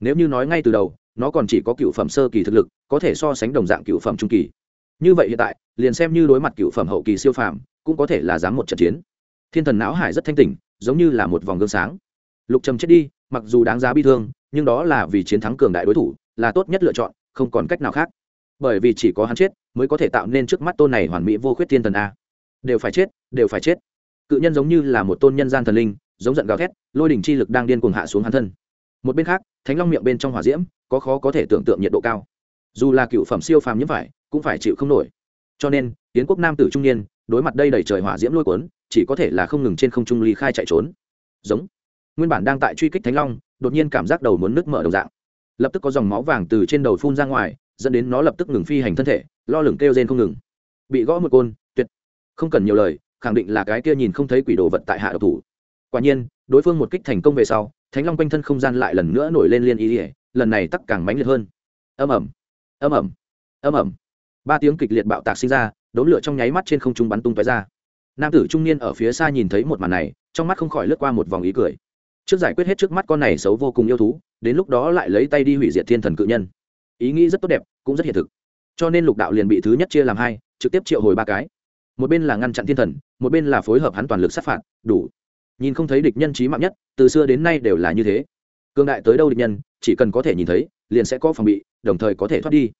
Nếu như nói ngay từ đầu nó còn chỉ có cựu phẩm sơ kỳ thực lực, có thể so sánh đồng dạng cựu phẩm trung kỳ. Như vậy hiện tại, liền xem như đối mặt cựu phẩm hậu kỳ siêu phàm, cũng có thể là dám một trận chiến. Thiên thần não hải rất thanh tỉnh, giống như là một vòng gương sáng. Lục trầm chết đi, mặc dù đáng giá bi thương, nhưng đó là vì chiến thắng cường đại đối thủ, là tốt nhất lựa chọn, không còn cách nào khác. Bởi vì chỉ có hắn chết, mới có thể tạo nên trước mắt tôn này hoàn mỹ vô khuyết thiên thần a. Đều phải chết, đều phải chết. Cự nhân giống như là một tôn nhân gian thần linh, giống giận gào thét, lôi đỉnh chi lực đang điên cuồng hạ xuống hắn thân. Một bên khác, thánh long miệng bên trong hỏa diễm có khó có thể tưởng tượng nhiệt độ cao. Dù là cựu phẩm siêu phàm nhiễm phải, cũng phải chịu không nổi. Cho nên tiến quốc nam tử trung niên, đối mặt đây đầy trời hỏa diễm lôi cuốn, chỉ có thể là không ngừng trên không trung ly khai chạy trốn. Giống. Nguyên bản đang tại truy kích thánh long, đột nhiên cảm giác đầu muốn nước mở đầu dạng. Lập tức có dòng máu vàng từ trên đầu phun ra ngoài, dẫn đến nó lập tức ngừng phi hành thân thể, lo lửng kêu rên không ngừng. Bị gõ một côn, tuyệt. Không cần nhiều lời, khẳng định là cái kia nhìn không thấy quỷ đồ vật tại hạ độc thủ. Quả nhiên, đối phương một kích thành công về sau, thánh long quanh thân không gian lại lần nữa nổi lên liên ý ỉa lần này tắc càng mãnh liệt hơn. Âm ẩm âm ẩm âm ẩm ba tiếng kịch liệt bạo tạc sinh ra đốn lửa trong nháy mắt trên không trung bắn tung tóe ra. Nam tử trung niên ở phía xa nhìn thấy một màn này, trong mắt không khỏi lướt qua một vòng ý cười. Trước giải quyết hết trước mắt con này xấu vô cùng yêu thú, đến lúc đó lại lấy tay đi hủy diệt thiên thần cự nhân. Ý nghĩ rất tốt đẹp, cũng rất hiện thực. Cho nên lục đạo liền bị thứ nhất chia làm hai, trực tiếp triệu hồi ba cái. Một bên là ngăn chặn thiên thần, một bên là phối hợp hắn toàn lực sát phạt, đủ. Nhìn không thấy địch nhân trí mạng nhất, từ xưa đến nay đều là như thế cương đại tới đâu địch nhân, chỉ cần có thể nhìn thấy, liền sẽ có phòng bị, đồng thời có thể thoát đi.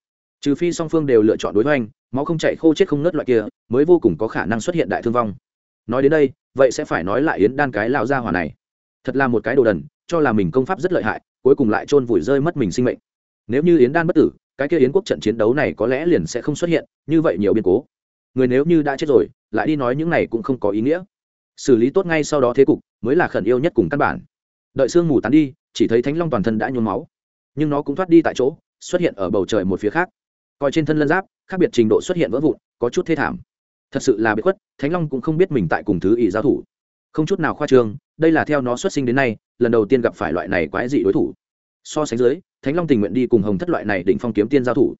Trừ phi song phương đều lựa chọn đối hoành, máu không chạy khô chết không nớt loại kia, mới vô cùng có khả năng xuất hiện đại thương vong. Nói đến đây, vậy sẽ phải nói lại yến đan cái lao ra hỏa này. Thật là một cái đồ đần, cho là mình công pháp rất lợi hại, cuối cùng lại chôn vùi rơi mất mình sinh mệnh. Nếu như yến đan bất tử, cái kia yến quốc trận chiến đấu này có lẽ liền sẽ không xuất hiện, như vậy nhiều biến cố. Người nếu như đã chết rồi, lại đi nói những này cũng không có ý nghĩa. Xử lý tốt ngay sau đó thế cục, mới là khẩn yêu nhất cùng căn bản đợi sương mù tán đi, chỉ thấy thánh long toàn thân đã nhuốm máu. Nhưng nó cũng thoát đi tại chỗ, xuất hiện ở bầu trời một phía khác. Coi trên thân lân giáp, khác biệt trình độ xuất hiện vỡ vụn, có chút thê thảm. Thật sự là bị khuất, thánh long cũng không biết mình tại cùng thứ ỷ giao thủ. Không chút nào khoa trương, đây là theo nó xuất sinh đến nay, lần đầu tiên gặp phải loại này quái dị đối thủ. So sánh dưới, thánh long tình nguyện đi cùng hồng thất loại này định phong kiếm tiên giao thủ.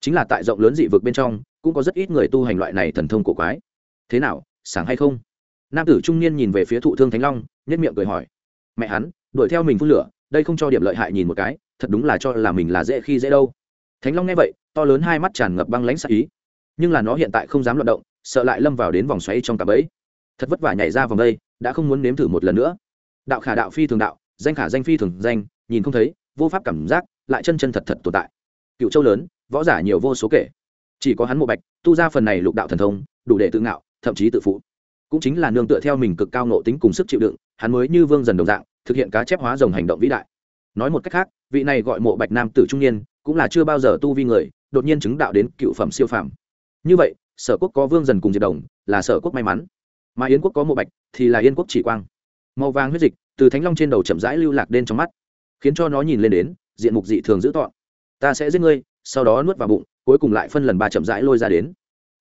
Chính là tại rộng lớn dị vực bên trong, cũng có rất ít người tu hành loại này thần thông của quái. Thế nào sáng hay không? Nam tử trung niên nhìn về phía thụ thương thánh long nhất miệng cười hỏi. Mẹ hắn đuổi theo mình phun lửa, đây không cho điểm lợi hại nhìn một cái, thật đúng là cho là mình là dễ khi dễ đâu. Thánh long nghe vậy, to lớn hai mắt tràn ngập băng lãnh sắc ý. Nhưng là nó hiện tại không dám loạt động, sợ lại lâm vào đến vòng xoáy trong cả bẫy. Thật vất vả nhảy ra vòng đây, đã không muốn nếm thử một lần nữa. Đạo khả đạo phi thường đạo, danh khả danh phi thường danh, nhìn không thấy, vô pháp cảm giác, lại chân chân thật thật tồn tại. Cựu châu lớn, võ giả nhiều vô số kể. Chỉ có hắn mộ bạch, tu ra phần này lục đạo thần thông, đủ để tự ngạo, thậm chí tự phụ. Cũng chính là nương tựa theo mình cực cao nộ tính cùng sức chịu đựng, hắn mới như vương dần đồng dạng thực hiện cá chép hóa rồng hành động vĩ đại. Nói một cách khác, vị này gọi mộ bạch nam tử trung niên cũng là chưa bao giờ tu vi người, đột nhiên chứng đạo đến cựu phẩm siêu phàm. Như vậy, sở quốc có vương dần cùng diệt đồng, là sở quốc may mắn. Mà yến quốc có mộ bạch thì là yên quốc chỉ quang. Màu vàng huyết dịch từ thánh long trên đầu chậm rãi lưu lạc đến trong mắt, khiến cho nó nhìn lên đến, diện mục dị thường dữ tọn ta sẽ giết ngươi, sau đó nuốt vào bụng, cuối cùng lại phân lần ba chậm rãi lôi ra đến.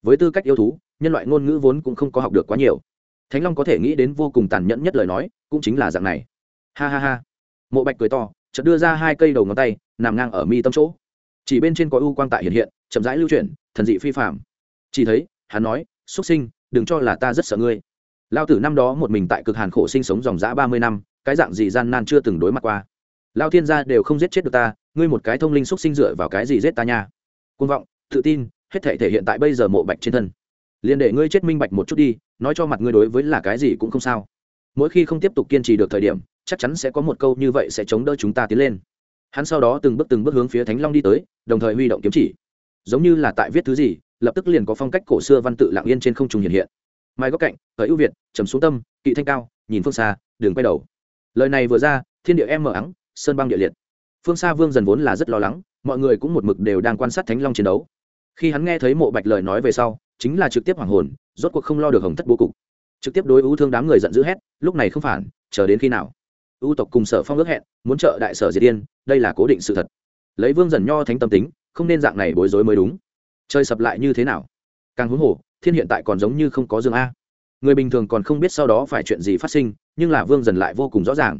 Với tư cách yêu thú, nhân loại ngôn ngữ vốn cũng không có học được quá nhiều. Thánh long có thể nghĩ đến vô cùng tàn nhẫn nhất lời nói, cũng chính là dạng này ha ha ha. Mộ bạch cười to, chợt đưa ra hai cây đầu ngón tay, nằm ngang ở mi tâm chỗ. Chỉ bên trên có u quang tại hiện hiện, chậm rãi lưu chuyển, thần dị phi phạm chỉ thấy, hắn nói xuất sinh, đừng cho là ta rất sợ ngươi. Lao tử năm đó một mình tại cực hàn khổ sinh sống dòng dã ba mươi năm, cái dạng gì gian nan chưa từng đối mặt qua. Lao thiên gia đều không giết chết được ta, ngươi một cái thông linh xúc sinh dựa vào cái gì giết ta nha? Côn vọng, tự tin, hết thể thể hiện tại bây giờ mộ bạch trên thân. Liền để ngươi chết minh bạch một chút đi, nói cho mặt ngươi đối với là cái gì cũng không sao mỗi khi không tiếp tục kiên trì được thời điểm, chắc chắn sẽ có một câu như vậy sẽ chống đỡ chúng ta tiến lên. Hắn sau đó từng bước từng bước hướng phía thánh long đi tới, đồng thời huy động kiếm chỉ. Giống như là tại viết thứ gì, lập tức liền có phong cách cổ xưa văn tự lạng yên trên không trùng hiện hiện. Mai góc cạnh khởi ưu việt, trầm xuống tâm, kỵ thanh cao, nhìn phương xa đường quay đầu. Lời này vừa ra, thiên địa em mở ắng, sơn băng địa liệt. Phương xa vương dần vốn là rất lo lắng, mọi người cũng một mực đều đang quan sát thánh long chiến đấu. Khi hắn nghe thấy mộ bạch lời nói về sau, chính là trực tiếp hoàng hồn, rốt cuộc không lo được hồng thất bố cục trực tiếp đối ưu thương đám người giận dữ hét, lúc này không phản, chờ đến khi nào? Ưu tộc cùng sở phong ước hẹn, muốn trợ đại sở diệt yên, đây là cố định sự thật. Lấy vương dần nho thánh tâm tính, không nên dạng này bối rối mới đúng. Chơi sập lại như thế nào? Càng huống hồ, thiên hiện tại còn giống như không có dương a. Người bình thường còn không biết sau đó phải chuyện gì phát sinh, nhưng là vương dần lại vô cùng rõ ràng.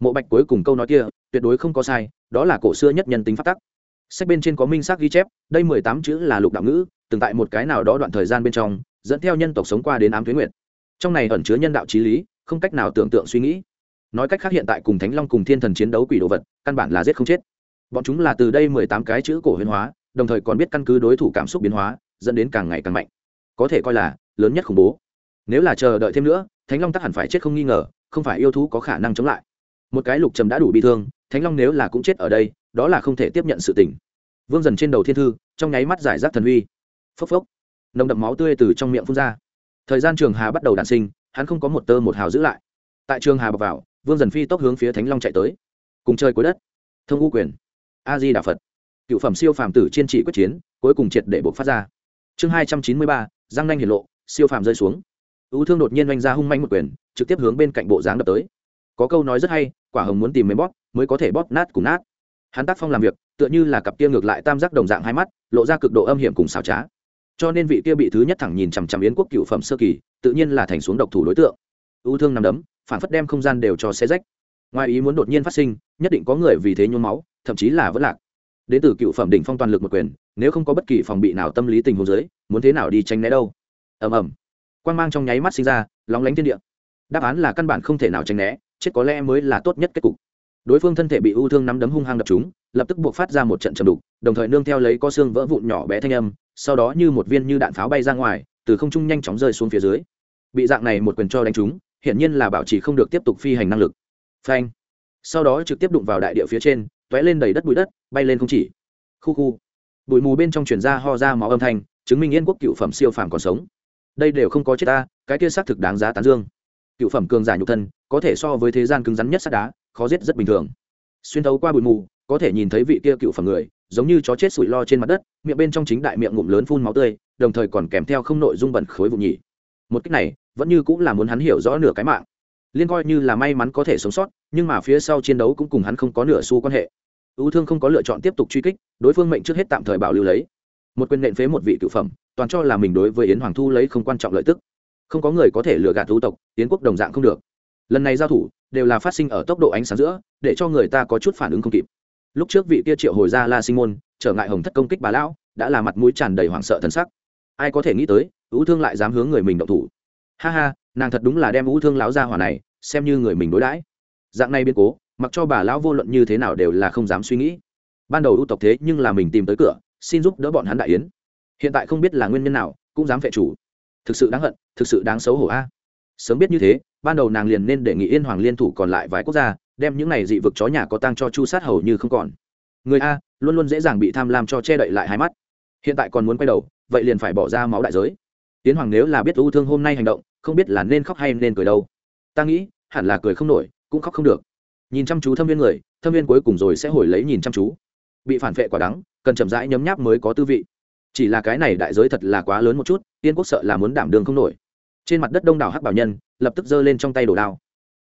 Mộ bạch cuối cùng câu nói kia, tuyệt đối không có sai, đó là cổ xưa nhất nhân tính phát tắc. Sách bên trên có minh xác ghi chép, đây mười tám chữ là lục đạo ngữ, từng tại một cái nào đó đoạn thời gian bên trong, dẫn theo nhân tộc sống qua đến ám tuyến nguyệt trong này ẩn chứa nhân đạo trí lý, không cách nào tưởng tượng suy nghĩ. Nói cách khác hiện tại cùng thánh long cùng thiên thần chiến đấu quỷ đồ vật, căn bản là giết không chết. Bọn chúng là từ đây mười tám cái chữ cổ huyền hóa, đồng thời còn biết căn cứ đối thủ cảm xúc biến hóa, dẫn đến càng ngày càng mạnh. Có thể coi là lớn nhất khủng bố. Nếu là chờ đợi thêm nữa, thánh long tắc hẳn phải chết không nghi ngờ, không phải yêu thú có khả năng chống lại. Một cái lục trầm đã đủ bị thương, thánh long nếu là cũng chết ở đây, đó là không thể tiếp nhận sự tình. Vương dần trên đầu thiên thư, trong nháy mắt giải rác thần uy. Phốc phốc. Nồng đậm máu tươi từ trong miệng phun ra thời gian trường hà bắt đầu đạn sinh, hắn không có một tơ một hào giữ lại. Tại trường hà bọc vào, vương dần phi tốc hướng phía thánh long chạy tới. Cùng chơi cuối đất, thông u quyền a di đà phật. Cựu phẩm siêu phàm tử chiên trị quyết chiến, cuối cùng triệt để buộc phát ra. Chương hai trăm chín mươi ba, giang nanh hiển lộ, siêu phàm rơi xuống. Ưu thương đột nhiên oanh ra hung manh một quyền, trực tiếp hướng bên cạnh bộ dáng đập tới. Có câu nói rất hay, quả hồng muốn tìm mấy bóp, mới có thể bóp nát cùng nát. Hắn tác phong làm việc, tựa như là cặp kia ngược lại tam giác đồng dạng hai mắt, lộ ra cực độ âm hiểm cùng xảo trá cho nên vị kia bị thứ nhất thẳng nhìn chằm chằm yến quốc cựu phẩm sơ kỳ, tự nhiên là thành xuống độc thủ đối tượng. Ưu thương nằm đấm, phản phất đem không gian đều cho xe rách. Ngoài ý muốn đột nhiên phát sinh, nhất định có người vì thế nhuốm máu, thậm chí là vẫn lạc. Đến từ cựu phẩm đỉnh phong toàn lực một quyền, nếu không có bất kỳ phòng bị nào tâm lý tình huống dưới, muốn thế nào đi tranh né đâu? Ầm ầm. Quan mang trong nháy mắt sinh ra, lóng lánh thiên địa. Đáp án là căn bản không thể nào tranh né, chết có lẽ mới là tốt nhất kết cục. Đối phương thân thể bị ưu thương nắm đấm hung hăng đập chúng lập tức buộc phát ra một trận trầm đục, đồng thời nương theo lấy có xương vỡ vụn nhỏ bé thanh âm sau đó như một viên như đạn pháo bay ra ngoài, từ không trung nhanh chóng rơi xuống phía dưới. Bị dạng này một quyền cho đánh trúng, hiển nhiên là bảo trì không được tiếp tục phi hành năng lực. Phanh. Sau đó trực tiếp đụng vào đại địa phía trên t ó é lên đầy đất bụi đất, bay lên không chỉ. Khu khu. Bụi mù bên trong chuyển ra ho ra máu âm thanh, chứng minh yên quốc cựu phẩm siêu phàm còn sống. Đây đều không có chết ta, cái kia xác thực đáng giá tán dương. Cựu phẩm cường giả nhục thân, có thể so với thế gian cứng rắn nhất sắt đá, khó giết rất bình thường. Xuyên thấu qua bụi mù, có thể nhìn thấy vị kia cựu phẩm người giống như chó chết sủi lo trên mặt đất, miệng bên trong chính đại miệng ngụm lớn phun máu tươi, đồng thời còn kèm theo không nội dung bẩn khối vụ nhỉ. Một cách này, vẫn như cũng là muốn hắn hiểu rõ nửa cái mạng. Liên coi như là may mắn có thể sống sót, nhưng mà phía sau chiến đấu cũng cùng hắn không có nửa xu quan hệ. Ưu thương không có lựa chọn tiếp tục truy kích, đối phương mệnh trước hết tạm thời bảo lưu lấy. Một quyền nện phế một vị cựu phẩm, toàn cho là mình đối với yến hoàng thu lấy không quan trọng lợi tức. Không có người có thể lừa gạt thú tộc, yến quốc đồng dạng không được. Lần này giao thủ, đều là phát sinh ở tốc độ ánh sáng giữa, để cho người ta có chút phản ứng không kịp lúc trước vị kia triệu hồi ra la sinh môn, trở ngại hồng thất công kích bà lão, đã là mặt mũi tràn đầy hoảng sợ thân sắc. Ai có thể nghĩ tới ưu thương lại dám hướng người mình động thủ. Ha ha, nàng thật đúng là đem ưu thương lão ra hỏa này, xem như người mình đối đãi. Dạng này biến cố, mặc cho bà lão vô luận như thế nào đều là không dám suy nghĩ. Ban đầu ưu tộc thế nhưng là mình tìm tới cửa, xin giúp đỡ bọn hắn đại yến. Hiện tại không biết là nguyên nhân nào, cũng dám phệ chủ. Thực sự đáng hận, thực sự đáng xấu hổ a. Sớm biết như thế, ban đầu nàng liền nên đề nghị yên hoàng liên thủ còn lại vài quốc gia đem những này dị vực chó nhà có tang cho chu sát hầu như không còn. Người a, luôn luôn dễ dàng bị tham lam cho che đậy lại hai mắt. Hiện tại còn muốn quay đầu, vậy liền phải bỏ ra máu đại giới. Tiến hoàng nếu là biết ưu thương hôm nay hành động, không biết là nên khóc hay nên cười đâu. Ta nghĩ, hẳn là cười không nổi, cũng khóc không được. Nhìn chăm chú thâm viên người, thâm viên cuối cùng rồi sẽ hồi lấy nhìn chăm chú. Bị phản vệ quả đắng, cần chậm rãi nhấm nháp mới có tư vị. Chỉ là cái này đại giới thật là quá lớn một chút, tiên quốc sợ là muốn đảm đường không nổi. Trên mặt đất đông đảo hắc bảo nhân, lập tức giơ lên trong tay đồ đao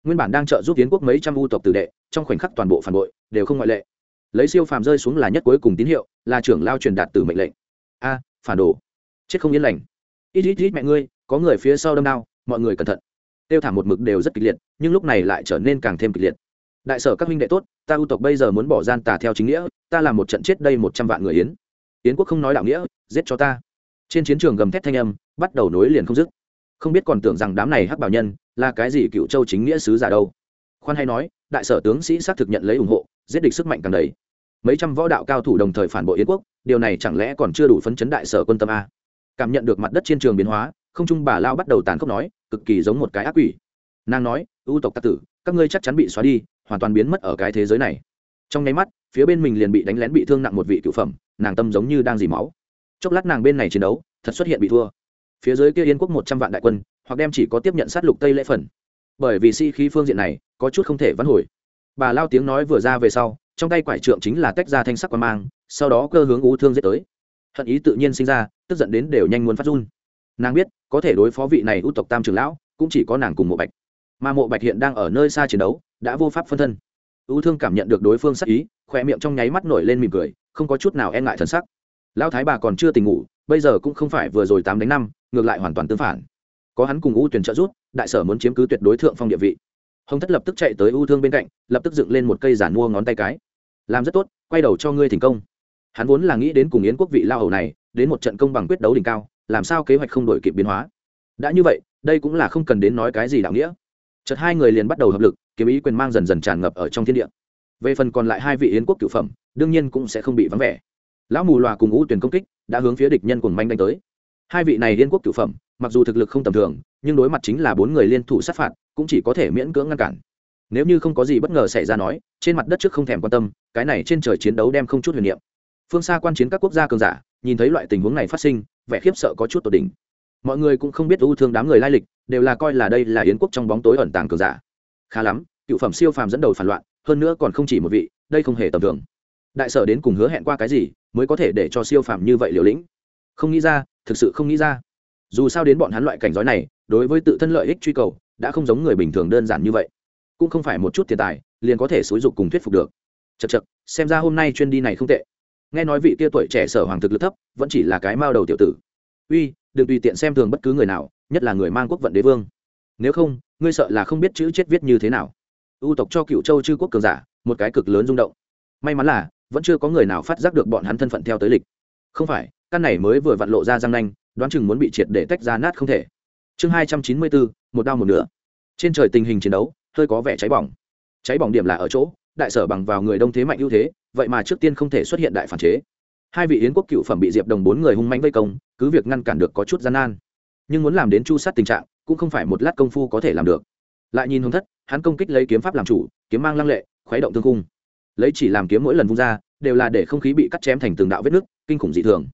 nguyên bản đang trợ giúp tiến quốc mấy trăm u tộc tử đệ, trong khoảnh khắc toàn bộ phản bội, đều không ngoại lệ. Lấy siêu phàm rơi xuống là nhất cuối cùng tín hiệu, là trưởng lao truyền đạt từ mệnh lệnh. A, phản đồ. Chết không yên lành. Ít ít ít mẹ ngươi, có người phía sau đâm đao mọi người cẩn thận. Tiêu thảm một mực đều rất kịch liệt, nhưng lúc này lại trở nên càng thêm kịch liệt. Đại sở các huynh đệ tốt, ta ưu tộc bây giờ muốn bỏ gian tà theo chính nghĩa, ta làm một trận chết đây một trăm vạn người yến. Yến quốc không nói đạo nghĩa, giết cho ta. Trên chiến trường gầm thét thanh âm, bắt đầu nối liền không dứt không biết còn tưởng rằng đám này hắc bảo nhân là cái gì cựu châu chính nghĩa sứ giả đâu. Khoan hay nói, đại sở tướng sĩ xác thực nhận lấy ủng hộ, giết địch sức mạnh càng đầy. Mấy trăm võ đạo cao thủ đồng thời phản bội yến quốc, điều này chẳng lẽ còn chưa đủ phấn chấn đại sở quân tâm a? Cảm nhận được mặt đất trên trường biến hóa, không trung bà lao bắt đầu tàn khốc nói, cực kỳ giống một cái ác quỷ. Nàng nói ưu tộc tạc tử, các ngươi chắc chắn bị xóa đi, hoàn toàn biến mất ở cái thế giới này. Trong nháy mắt, phía bên mình liền bị đánh lén bị thương nặng một vị cựu phẩm, nàng tâm giống như đang dì máu. Chốc lát nàng bên này chiến đấu, thật xuất hiện bị thua phía dưới kia yên quốc một trăm vạn đại quân, hoặc đem chỉ có tiếp nhận sát lục tây lễ phần. Bởi vì si-khí phương diện này, có chút không thể vãn hồi. Bà lao tiếng nói vừa ra về sau, trong tay quải trượng chính là tách ra thanh sắc quan mang, sau đó cơ hướng ú thương dễ tới. Hận ý tự nhiên sinh ra, tức giận đến đều nhanh muốn phát run. Nàng biết, có thể đối phó vị này ưu tộc tam trường lão, cũng chỉ có nàng cùng mộ bạch. Mà mộ bạch hiện đang ở nơi xa chiến đấu, đã vô pháp phân thân. Ưu thương cảm nhận được đối phương sắc ý khỏe miệng trong nháy mắt nổi lên mỉm cười, không có chút nào e ngại thần sắc. Lão thái bà còn chưa tỉnh ngủ, bây giờ cũng không phải vừa rồi tám đánh năm ngược lại hoàn toàn tương phản. Có hắn cùng U tuyển trợ rút đại sở muốn chiếm cứ tuyệt đối thượng phong địa vị. Hồng thất lập tức chạy tới U thương bên cạnh, lập tức dựng lên một cây giản mua ngón tay cái. Làm rất tốt, quay đầu cho ngươi thành công. Hắn vốn là nghĩ đến cùng yến quốc vị lao hầu này, đến một trận công bằng quyết đấu đỉnh cao, làm sao kế hoạch không đổi kịp biến hóa. Đã như vậy, đây cũng là không cần đến nói cái gì đạo nghĩa. Chợt hai người liền bắt đầu hợp lực, kiếm ý quyền mang dần dần tràn ngập ở trong thiên địa. Về phần còn lại hai vị yến quốc cửu phẩm, đương nhiên cũng sẽ không bị vắng vẻ. Lão mù loà cùng ngũ tuyển công kích, đã hướng phía địch nhân cùng manh đánh tới hai vị này liên quốc cựu phẩm, mặc dù thực lực không tầm thường, nhưng đối mặt chính là bốn người liên thủ sát phạt, cũng chỉ có thể miễn cưỡng ngăn cản. Nếu như không có gì bất ngờ xảy ra nói, trên mặt đất trước không thèm quan tâm, cái này trên trời chiến đấu đem không chút huyền niệm. Phương xa quan chiến các quốc gia cường giả, nhìn thấy loại tình huống này phát sinh, vẻ khiếp sợ có chút tột đỉnh. Mọi người cũng không biết ưu thương đám người lai lịch, đều là coi là đây là yến quốc trong bóng tối ẩn tàng cường giả. Khá lắm, cựu phẩm siêu phàm dẫn đầu phản loạn, hơn nữa còn không chỉ một vị, đây không hề tầm thường. Đại sở đến cùng hứa hẹn qua cái gì, mới có thể để cho siêu phàm như vậy liều lĩnh? Không nghĩ ra thực sự không nghĩ ra. Dù sao đến bọn hắn loại cảnh giới này, đối với tự thân lợi ích truy cầu, đã không giống người bình thường đơn giản như vậy. Cũng không phải một chút tiền tài, liền có thể xúi dục cùng thuyết phục được. Chật chật xem ra hôm nay chuyên đi này không tệ. Nghe nói vị kia tuổi trẻ sở hoàng thực lực thấp, vẫn chỉ là cái mao đầu tiểu tử. Uy, đừng tùy tiện xem thường bất cứ người nào, nhất là người mang quốc vận đế vương. Nếu không, ngươi sợ là không biết chữ chết viết như thế nào. Ưu tộc cho cựu châu chư quốc cường giả, một cái cực lớn rung động. May mắn là, vẫn chưa có người nào phát giác được bọn hắn thân phận theo tới lịch. Không phải căn này mới vừa vặn lộ ra răng nanh, đoán chừng muốn bị triệt để tách ra nát không thể. Chương hai trăm chín mươi bốn, một đao một nửa. Trên trời tình hình chiến đấu, hơi có vẻ cháy bỏng. Cháy bỏng điểm là ở chỗ, đại sở bằng vào người đông thế mạnh ưu thế, vậy mà trước tiên không thể xuất hiện đại phản chế. Hai vị yến quốc cựu phẩm bị diệp đồng bốn người hung mãnh vây công, cứ việc ngăn cản được có chút gian nan, nhưng muốn làm đến chu sát tình trạng, cũng không phải một lát công phu có thể làm được. Lại nhìn hồng thất, hắn công kích lấy kiếm pháp làm chủ, kiếm mang lăng lệ, khuấy động thương cung lấy chỉ làm kiếm mỗi lần vung ra, đều là để không khí bị cắt chém thành từng đạo vết nứt, kinh khủng dị thường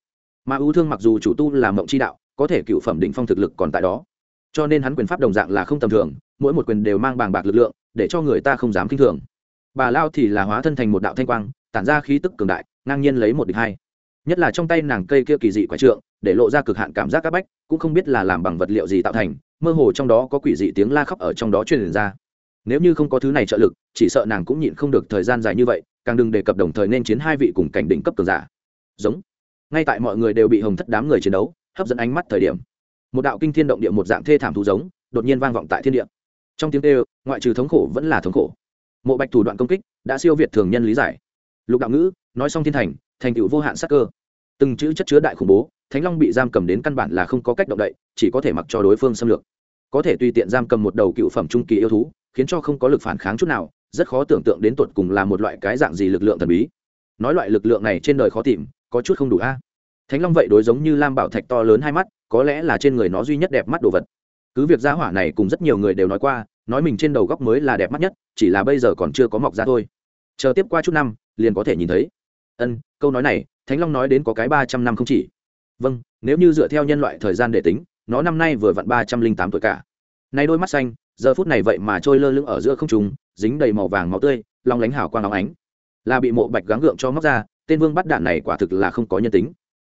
mà ưu thương mặc dù chủ tu là mộng chi đạo, có thể cựu phẩm đỉnh phong thực lực còn tại đó. Cho nên hắn quyền pháp đồng dạng là không tầm thường, mỗi một quyền đều mang bàng bạc lực lượng, để cho người ta không dám kinh thường. Bà lao thì là hóa thân thành một đạo thanh quang, tản ra khí tức cường đại, ngang nhiên lấy một địch hai. Nhất là trong tay nàng cây kia kỳ dị quái trượng, để lộ ra cực hạn cảm giác các bách, cũng không biết là làm bằng vật liệu gì tạo thành, mơ hồ trong đó có quỷ dị tiếng la khóc ở trong đó truyền ra. Nếu như không có thứ này trợ lực, chỉ sợ nàng cũng nhịn không được thời gian dài như vậy, càng đừng đề cập đồng thời nên chiến hai vị cùng cảnh đỉnh cấp cường giả. Giống ngay tại mọi người đều bị hồng thất đám người chiến đấu, hấp dẫn ánh mắt thời điểm. Một đạo kinh thiên động địa một dạng thê thảm thú giống, đột nhiên vang vọng tại thiên địa. Trong tiếng kêu, ngoại trừ thống khổ vẫn là thống khổ. Mộ bạch thủ đoạn công kích đã siêu việt thường nhân lý giải. Lục đạo ngữ, nói xong thiên thành thành tựu vô hạn sắc cơ. Từng chữ chất chứa đại khủng bố, thánh long bị giam cầm đến căn bản là không có cách động đậy, chỉ có thể mặc cho đối phương xâm lược. Có thể tùy tiện giam cầm một đầu cựu phẩm trung kỳ yêu thú, khiến cho không có lực phản kháng chút nào, rất khó tưởng tượng đến tột cùng là một loại cái dạng gì lực lượng thần bí. Nói loại lực lượng này trên đời khó tìm có chút không đủ a. Thánh long vậy đối giống như lam bảo thạch to lớn hai mắt, có lẽ là trên người nó duy nhất đẹp mắt đồ vật. Cứ việc gia hỏa này cùng rất nhiều người đều nói qua, nói mình trên đầu góc mới là đẹp mắt nhất, chỉ là bây giờ còn chưa có mọc ra thôi. Chờ tiếp qua chút năm, liền có thể nhìn thấy. Ân, câu nói này, thánh long nói đến có cái ba trăm năm không chỉ. Vâng nếu như dựa theo nhân loại thời gian để tính, nó năm nay vừa vặn ba trăm linh tám tuổi cả. Nay đôi mắt xanh, giờ phút này vậy mà trôi lơ lửng ở giữa không trùng dính đầy màu vàng máu tươi, long lánh hào quang óng ánh. Là bị mộ bạch gắng gượng cho móc ra tên vương bắt đạn này quả thực là không có nhân tính.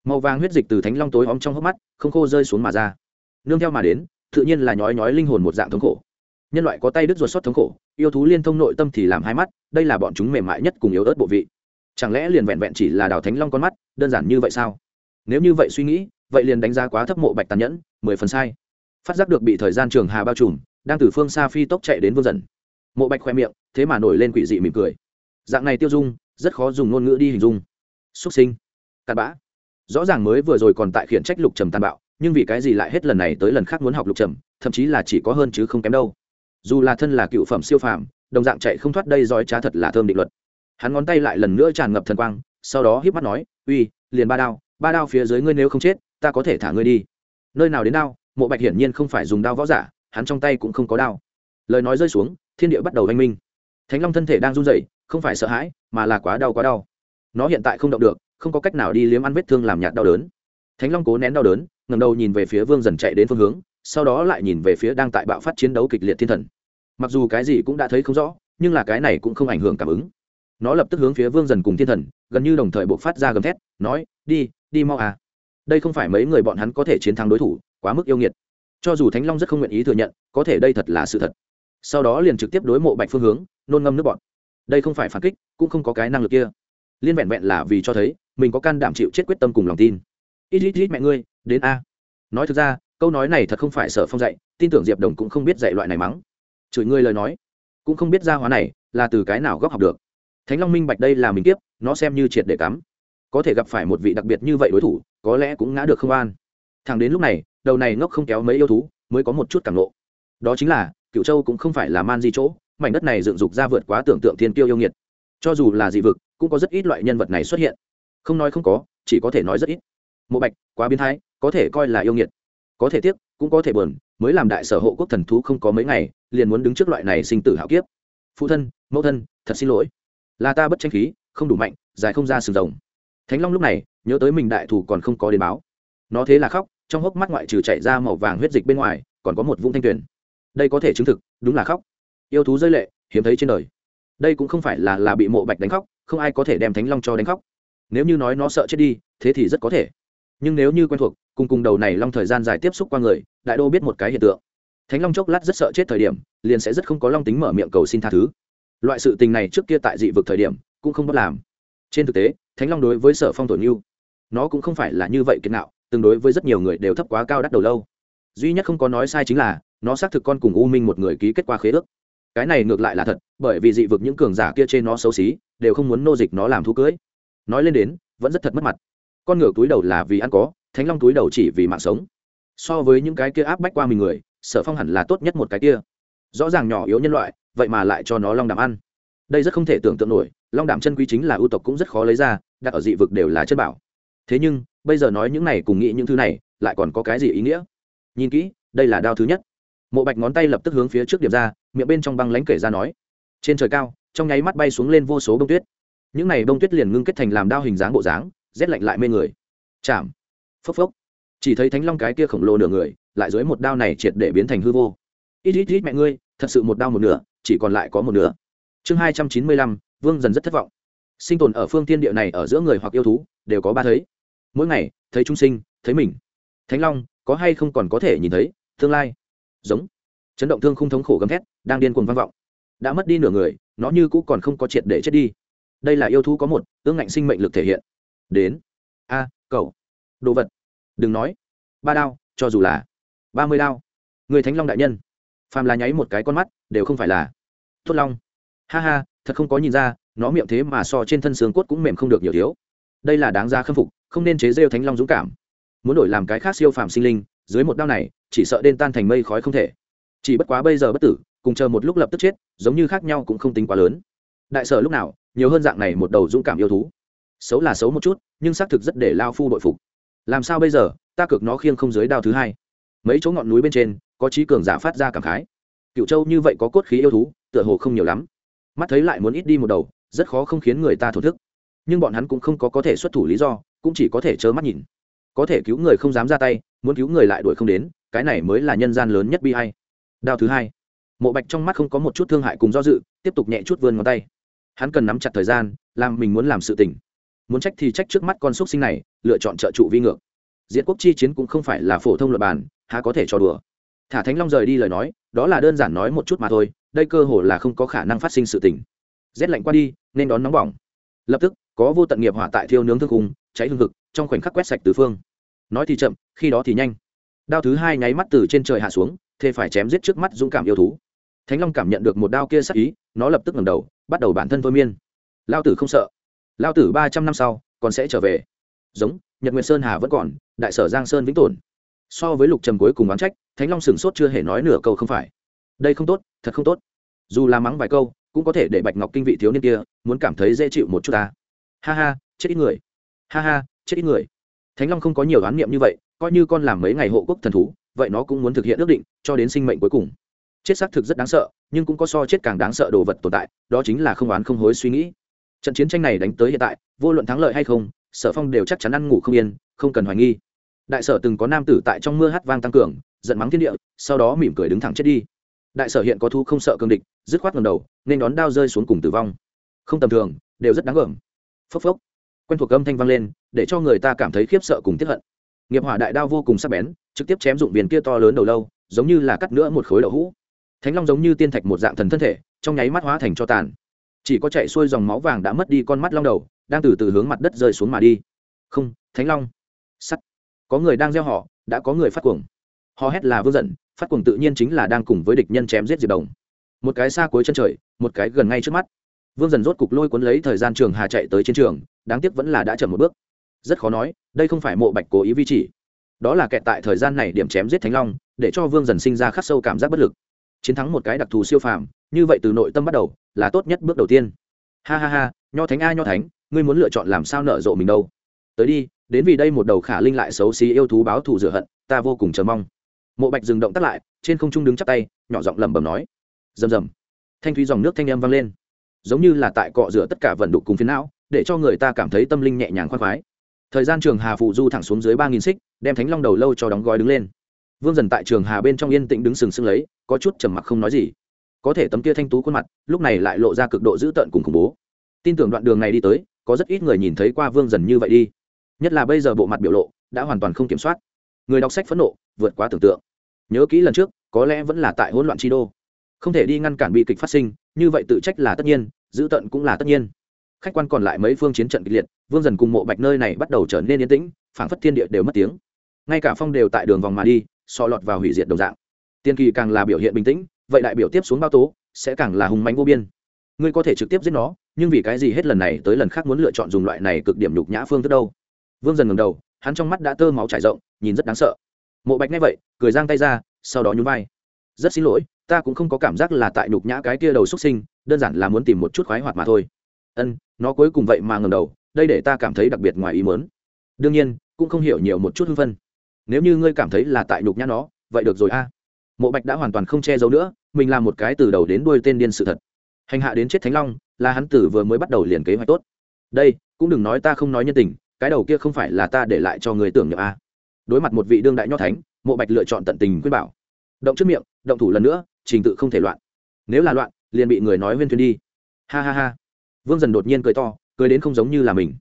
Màu vàng huyết dịch từ thánh long tối óm trong hốc mắt, không khô rơi xuống mà ra. Nương theo mà đến, tự nhiên là nhói nhói linh hồn một dạng thống khổ. Nhân loại có tay đứt ruột xuất thống khổ, yêu thú liên thông nội tâm thì làm hai mắt, đây là bọn chúng mềm mại nhất cùng yếu ớt bộ vị. Chẳng lẽ liền vẹn vẹn chỉ là đào thánh long con mắt, đơn giản như vậy sao? Nếu như vậy suy nghĩ, vậy liền đánh giá quá thấp mộ bạch tàn nhẫn, mười phần sai. Phát giác được bị thời gian trường hà bao trùm, đang từ phương xa phi tốc chạy đến vương dần. Mộ bạch khoe miệng, thế mà nổi lên quỷ dị mỉm cười. Dạng này tiêu dung rất khó dùng ngôn ngữ đi hình dung. Xuất sinh. Cặn bã. Rõ ràng mới vừa rồi còn tại khiển trách lục trầm tàn bạo, nhưng vì cái gì lại hết lần này tới lần khác muốn học lục trầm, thậm chí là chỉ có hơn chứ không kém đâu. Dù là thân là cựu phẩm siêu phàm, đồng dạng chạy không thoát đây dõi trá thật là thơm định luật. Hắn ngón tay lại lần nữa tràn ngập thần quang, sau đó híp mắt nói, uy, liền ba đao ba đao phía dưới ngươi nếu không chết, ta có thể thả ngươi đi. Nơi nào đến đao, mộ bạch hiển nhiên không phải dùng đao võ giả, hắn trong tay cũng không có đao. Lời nói rơi xuống, thiên địa bắt đầu oanh minh. Thánh long thân thể đang run rẩy, không phải sợ hãi mà là quá đau quá đau. Nó hiện tại không động được, không có cách nào đi liếm ăn vết thương làm nhạt đau đớn. Thánh long cố nén đau đớn ngầm đầu nhìn về phía vương dần chạy đến phương hướng, sau đó lại nhìn về phía đang tại bạo phát chiến đấu kịch liệt thiên thần. Mặc dù cái gì cũng đã thấy không rõ, nhưng là cái này cũng không ảnh hưởng cảm ứng. Nó lập tức hướng phía vương dần cùng thiên thần, gần như đồng thời buộc phát ra gầm thét, nói, đi đi mau à. Đây không phải mấy người bọn hắn có thể chiến thắng đối thủ, quá mức yêu nghiệt. Cho dù thánh long rất không nguyện ý thừa nhận, có thể đây thật là sự thật. Sau đó liền trực tiếp đối mộ bạch phương hướng, nôn ngâm nước bọn đây không phải phản kích, cũng không có cái năng lực kia. Liên vẹn vẹn là vì cho thấy, mình có can đảm chịu chết quyết tâm cùng lòng tin. Ít ít ít, mẹ ngươi, đến a. Nói thực ra, câu nói này thật không phải sở phong dạy, tin tưởng diệp đồng cũng không biết dạy loại này mắng. Chửi ngươi lời nói, cũng không biết ra hóa này là từ cái nào góc học được. Thánh long minh bạch đây là mình tiếp nó xem như triệt để cắm. Có thể gặp phải một vị đặc biệt như vậy đối thủ, có lẽ cũng ngã được không an. Thằng đến lúc này, đầu này ngốc không kéo mấy yêu thú, mới có một chút cảm lộ đó chính là cựu châu cũng không phải là man di chỗ mảnh đất này dựng dục ra vượt quá tưởng tượng thiên tiêu yêu nghiệt. Cho dù là dị vực, cũng có rất ít loại nhân vật này xuất hiện. Không nói không có, chỉ có thể nói rất ít. Mộ bạch, quá biến thái, có thể coi là yêu nghiệt. Có thể tiếc, cũng có thể buồn, mới làm đại sở hộ quốc thần thú không có mấy ngày, liền muốn đứng trước loại này sinh tử hạo kiếp. Phụ thân, mẫu thân, thật xin lỗi. Là ta bất tranh khí, không đủ mạnh, dài không ra sừng rồng. Thánh long lúc này, nhớ tới mình đại thủ còn không có đến báo. Nó thế là khóc, trong hốc mắt ngoại trừ chảy ra màu vàng huyết dịch bên ngoài, còn có một vũng thanh tuyền. Đây có thể chứng thực, đúng là khóc yêu thú rơi lệ, hiếm thấy trên đời. Đây cũng không phải là là bị mộ bạch đánh khóc, không ai có thể đem thánh long cho đánh khóc. Nếu như nói nó sợ chết đi, thế thì rất có thể. Nhưng nếu như quen thuộc, cùng cùng đầu này long thời gian dài tiếp xúc qua người, đại đô biết một cái hiện tượng. Thánh long chốc lát rất sợ chết thời điểm, liền sẽ rất không có long tính mở miệng cầu xin tha thứ. Loại sự tình này trước kia tại dị vực thời điểm, cũng không bắt làm. Trên thực tế, thánh long đối với sở phong tổn yêu, nó cũng không phải là như vậy kiệt nạo tương đối với rất nhiều người đều thấp quá cao đắt đầu lâu. Duy nhất không có nói sai chính là, nó xác thực con cùng u minh một người ký kết quả khế ước cái này ngược lại là thật, bởi vì dị vực những cường giả kia trên nó xấu xí, đều không muốn nô dịch nó làm thú cưới. Nói lên đến, vẫn rất thật mất mặt. Con ngựa túi đầu là vì ăn có, thánh long túi đầu chỉ vì mạng sống. So với những cái kia áp bách qua mình người, sở phong hẳn là tốt nhất một cái kia. Rõ ràng nhỏ yếu nhân loại, vậy mà lại cho nó long đàm ăn. Đây rất không thể tưởng tượng nổi, long đàm chân quý chính là ưu tộc cũng rất khó lấy ra, đặt ở dị vực đều là chân bảo. Thế nhưng, bây giờ nói những này cùng nghĩ những thứ này, lại còn có cái gì ý nghĩa? Nhìn kỹ, đây là đao thứ nhất mộ bạch ngón tay lập tức hướng phía trước điểm ra, miệng bên trong băng lánh kể ra nói. Trên trời cao, trong nháy mắt bay xuống lên vô số bông tuyết. Những này bông tuyết liền ngưng kết thành làm đao hình dáng bộ dáng, rét lạnh lại mê người. Chạm phốc phốc. Chỉ thấy thánh long cái kia khổng lồ nửa người, lại dưới một đao này triệt để biến thành hư vô. Ít ít ít mẹ ngươi, thật sự một đao một nửa, chỉ còn lại có một nửa. Chương hai trăm chín mươi lăm, vương dần rất thất vọng. Sinh tồn ở phương tiên địa này ở giữa người hoặc yêu thú, đều có ba thấy. Mỗi ngày, thấy trung sinh, thấy mình. Thánh long, có hay không còn có thể nhìn thấy, tương lai? Giống. Chấn động thương không thống khổ gầm thét đang điên cuồng vang vọng. Đã mất đi nửa người nó như cũ còn không có triệt để chết đi. Đây là yêu thú có một ương ngạnh sinh mệnh lực thể hiện. Đến. A à, cậu đồ vật. Đừng nói. Ba đao cho dù là ba mươi đao. Người thánh long đại nhân. Phàm là nháy một cái con mắt đều không phải là thốt long. Ha ha thật không có nhìn ra nó miệng thế mà so trên thân xương cốt cũng mềm không được nhiều thiếu. Đây là đáng ra khâm phục không nên chế rêu thánh long dũng cảm. Muốn đổi làm cái khác siêu phàm sinh linh dưới một đao này, chỉ sợ đen tan thành mây khói không thể. Chỉ bất quá bây giờ bất tử, cùng chờ một lúc lập tức chết, giống như khác nhau cũng không tính quá lớn. Đại sở lúc nào, nhiều hơn dạng này một đầu dũng cảm yêu thú. Xấu là xấu một chút, nhưng xác thực rất để lao phu bội phục. Làm sao bây giờ, ta cược nó khiêng không dưới đao thứ hai. Mấy chỗ ngọn núi bên trên, có trí cường giả phát ra cảm khái. Cựu châu như vậy có cốt khí yêu thú, tựa hồ không nhiều lắm. Mắt thấy lại muốn ít đi một đầu, rất khó không khiến người ta thổ thức. Nhưng bọn hắn cũng không có có thể xuất thủ lý do, cũng chỉ có thể chớ mắt nhìn có thể cứu người không dám ra tay, muốn cứu người lại đuổi không đến, cái này mới là nhân gian lớn nhất bi hay đao thứ hai. Mộ bạch trong mắt không có một chút thương hại cùng do dự, tiếp tục nhẹ chút vươn ngón tay. Hắn cần nắm chặt thời gian, làm mình muốn làm sự tình. Muốn trách thì trách trước mắt con xúc sinh này, lựa chọn trợ trụ vi ngược. Diện quốc chi chiến cũng không phải là phổ thông luật bàn há có thể cho đùa. Thả thánh long rời đi lời nói, đó là đơn giản nói một chút mà thôi, đây cơ hồ là không có khả năng phát sinh sự tình. Rét lạnh qua đi, nên đón nóng bỏng. Lập tức, có vô tận nghiệp hỏa tại thiêu nướng thương khung, cháy hương thực trong khoảnh khắc quét sạch tứ phương. Nói thì chậm, khi đó thì nhanh. Đao thứ hai nháy mắt từ trên trời hạ xuống thề phải chém giết trước mắt dũng cảm yêu thú. Thánh long cảm nhận được một đao kia sắc ý, nó lập tức ngẩng đầu, bắt đầu bản thân thôi miên. Lao tử không sợ. Lao tử ba trăm năm sau, còn sẽ trở về. Giống, nhật nguyệt sơn hà vẫn còn, đại sở giang sơn vĩnh tồn. So với lục trầm cuối cùng oán trách, thánh long sửng sốt chưa hề nói nửa câu không phải. Đây không tốt, thật không tốt. Dù là mắng vài câu, cũng có thể để bạch ngọc kinh vị thiếu niên kia, muốn cảm thấy dễ chịu một chút ta. Ha ha, chết ít người. Ha ha chết ít người. Thánh long không có nhiều đoán niệm như vậy, coi như con làm mấy ngày hộ quốc thần thú, vậy nó cũng muốn thực hiện ước định, cho đến sinh mệnh cuối cùng. Chết xác thực rất đáng sợ, nhưng cũng có so chết càng đáng sợ đồ vật tồn tại, đó chính là không oán không hối suy nghĩ. Trận chiến tranh này đánh tới hiện tại, vô luận thắng lợi hay không, sở phong đều chắc chắn ăn ngủ không yên, không cần hoài nghi. Đại sở từng có nam tử tại trong mưa hát vang tăng cường, giận mắng thiên địa, sau đó mỉm cười đứng thẳng chết đi. Đại sở hiện có thu không sợ cương địch, dứt khoát ngầm đầu, nên đón đao rơi xuống cùng tử vong. Không tầm thường, đều rất đáng gờm phốc phốc quen thuộc âm thanh vang lên, để cho người ta cảm thấy khiếp sợ cùng tiếp hận. Nghiệp hỏa đại đao vô cùng sắc bén, trực tiếp chém dụng viền kia to lớn đầu lâu, giống như là cắt nữa một khối đậu hũ. Thánh long giống như tiên thạch một dạng thần thân thể, trong nháy mắt hóa thành cho tàn. Chỉ có chạy xuôi dòng máu vàng đã mất đi con mắt long đầu, đang từ từ hướng mặt đất rơi xuống mà đi. Không, thánh long. Sắt. Có người đang gieo họ, đã có người phát cuồng. Họ hét là vương giận, phát cuồng tự nhiên chính là đang cùng với địch nhân chém giết diệt đồng. Một cái xa cuối chân trời, một cái gần ngay trước mắt vương dần rốt cục lôi cuốn lấy thời gian trường hà chạy tới chiến trường, đáng tiếc vẫn là đã chậm một bước. Rất khó nói, đây không phải mộ bạch cố ý vi chỉ. Đó là kẹt tại thời gian này điểm chém giết thánh long, để cho vương dần sinh ra khắc sâu cảm giác bất lực. Chiến thắng một cái đặc thù siêu phàm, như vậy từ nội tâm bắt đầu, là tốt nhất bước đầu tiên. Ha ha ha, nho thánh a nho thánh, ngươi muốn lựa chọn làm sao nợ rộ mình đâu? Tới đi, đến vì đây một đầu khả linh lại xấu xí yêu thú báo thù rửa hận, ta vô cùng chờ mong. Mộ bạch dừng động tắt lại, trên không trung đứng chắp tay, nhỏ giọng lẩm bẩm nói. Rầm rầm. Thanh thúy dòng nước thanh âm vang lên giống như là tại cọ rửa tất cả vận đục cùng phiến não, để cho người ta cảm thấy tâm linh nhẹ nhàng khoan khoái. Thời gian trường hà phụ du thẳng xuống dưới ba nghìn xích, đem thánh long đầu lâu cho đóng gói đứng lên. Vương dần tại trường hà bên trong yên tĩnh đứng sừng sững lấy, có chút trầm mặc không nói gì. Có thể tấm kia thanh tú khuôn mặt, lúc này lại lộ ra cực độ dữ tợn cùng khủng bố. Tin tưởng đoạn đường này đi tới, có rất ít người nhìn thấy qua vương dần như vậy đi. Nhất là bây giờ bộ mặt biểu lộ, đã hoàn toàn không kiểm soát. Người đọc sách phẫn nộ, vượt quá tưởng tượng. Nhớ kỹ lần trước, có lẽ vẫn là tại hỗn loạn chi đô. Không thể đi ngăn cản bi kịch phát sinh như vậy tự trách là tất nhiên, giữ tận cũng là tất nhiên. Khách quan còn lại mấy phương chiến trận kịch liệt, vương dần cùng mộ bạch nơi này bắt đầu trở nên yên tĩnh, phảng phất thiên địa đều mất tiếng. Ngay cả phong đều tại đường vòng mà đi, so lọt vào hủy diệt đồng dạng. Tiên kỳ càng là biểu hiện bình tĩnh, vậy đại biểu tiếp xuống bao tố, sẽ càng là hùng mánh vô biên. Ngươi có thể trực tiếp giết nó, nhưng vì cái gì hết lần này tới lần khác muốn lựa chọn dùng loại này cực điểm nhục nhã phương thức đâu? Vương dần ngầm đầu, hắn trong mắt đã tơ máu trải rộng, nhìn rất đáng sợ. Mộ bạch nghe vậy, cười giang tay ra, sau đó nhún vai rất xin lỗi, ta cũng không có cảm giác là tại nhục nhã cái kia đầu xuất sinh, đơn giản là muốn tìm một chút khoái hoạt mà thôi. Ân, nó cuối cùng vậy mà ngầm đầu, đây để ta cảm thấy đặc biệt ngoài ý mớn đương nhiên, cũng không hiểu nhiều một chút hưng phân. Nếu như ngươi cảm thấy là tại nhục nhã nó, vậy được rồi a. Mộ bạch đã hoàn toàn không che giấu nữa, mình là một cái từ đầu đến đuôi tên điên sự thật. Hành hạ đến chết thánh long, là hắn tử vừa mới bắt đầu liền kế hoạch tốt. Đây, cũng đừng nói ta không nói nhân tình, cái đầu kia không phải là ta để lại cho người tưởng nhậm a. Đối mặt một vị đương đại nho thánh, mộ bạch lựa chọn tận tình quyết bảo động trước miệng, động thủ lần nữa, trình tự không thể loạn. Nếu là loạn, liền bị người nói huyên thuyên đi. Ha ha ha. Vương dần đột nhiên cười to, cười đến không giống như là mình.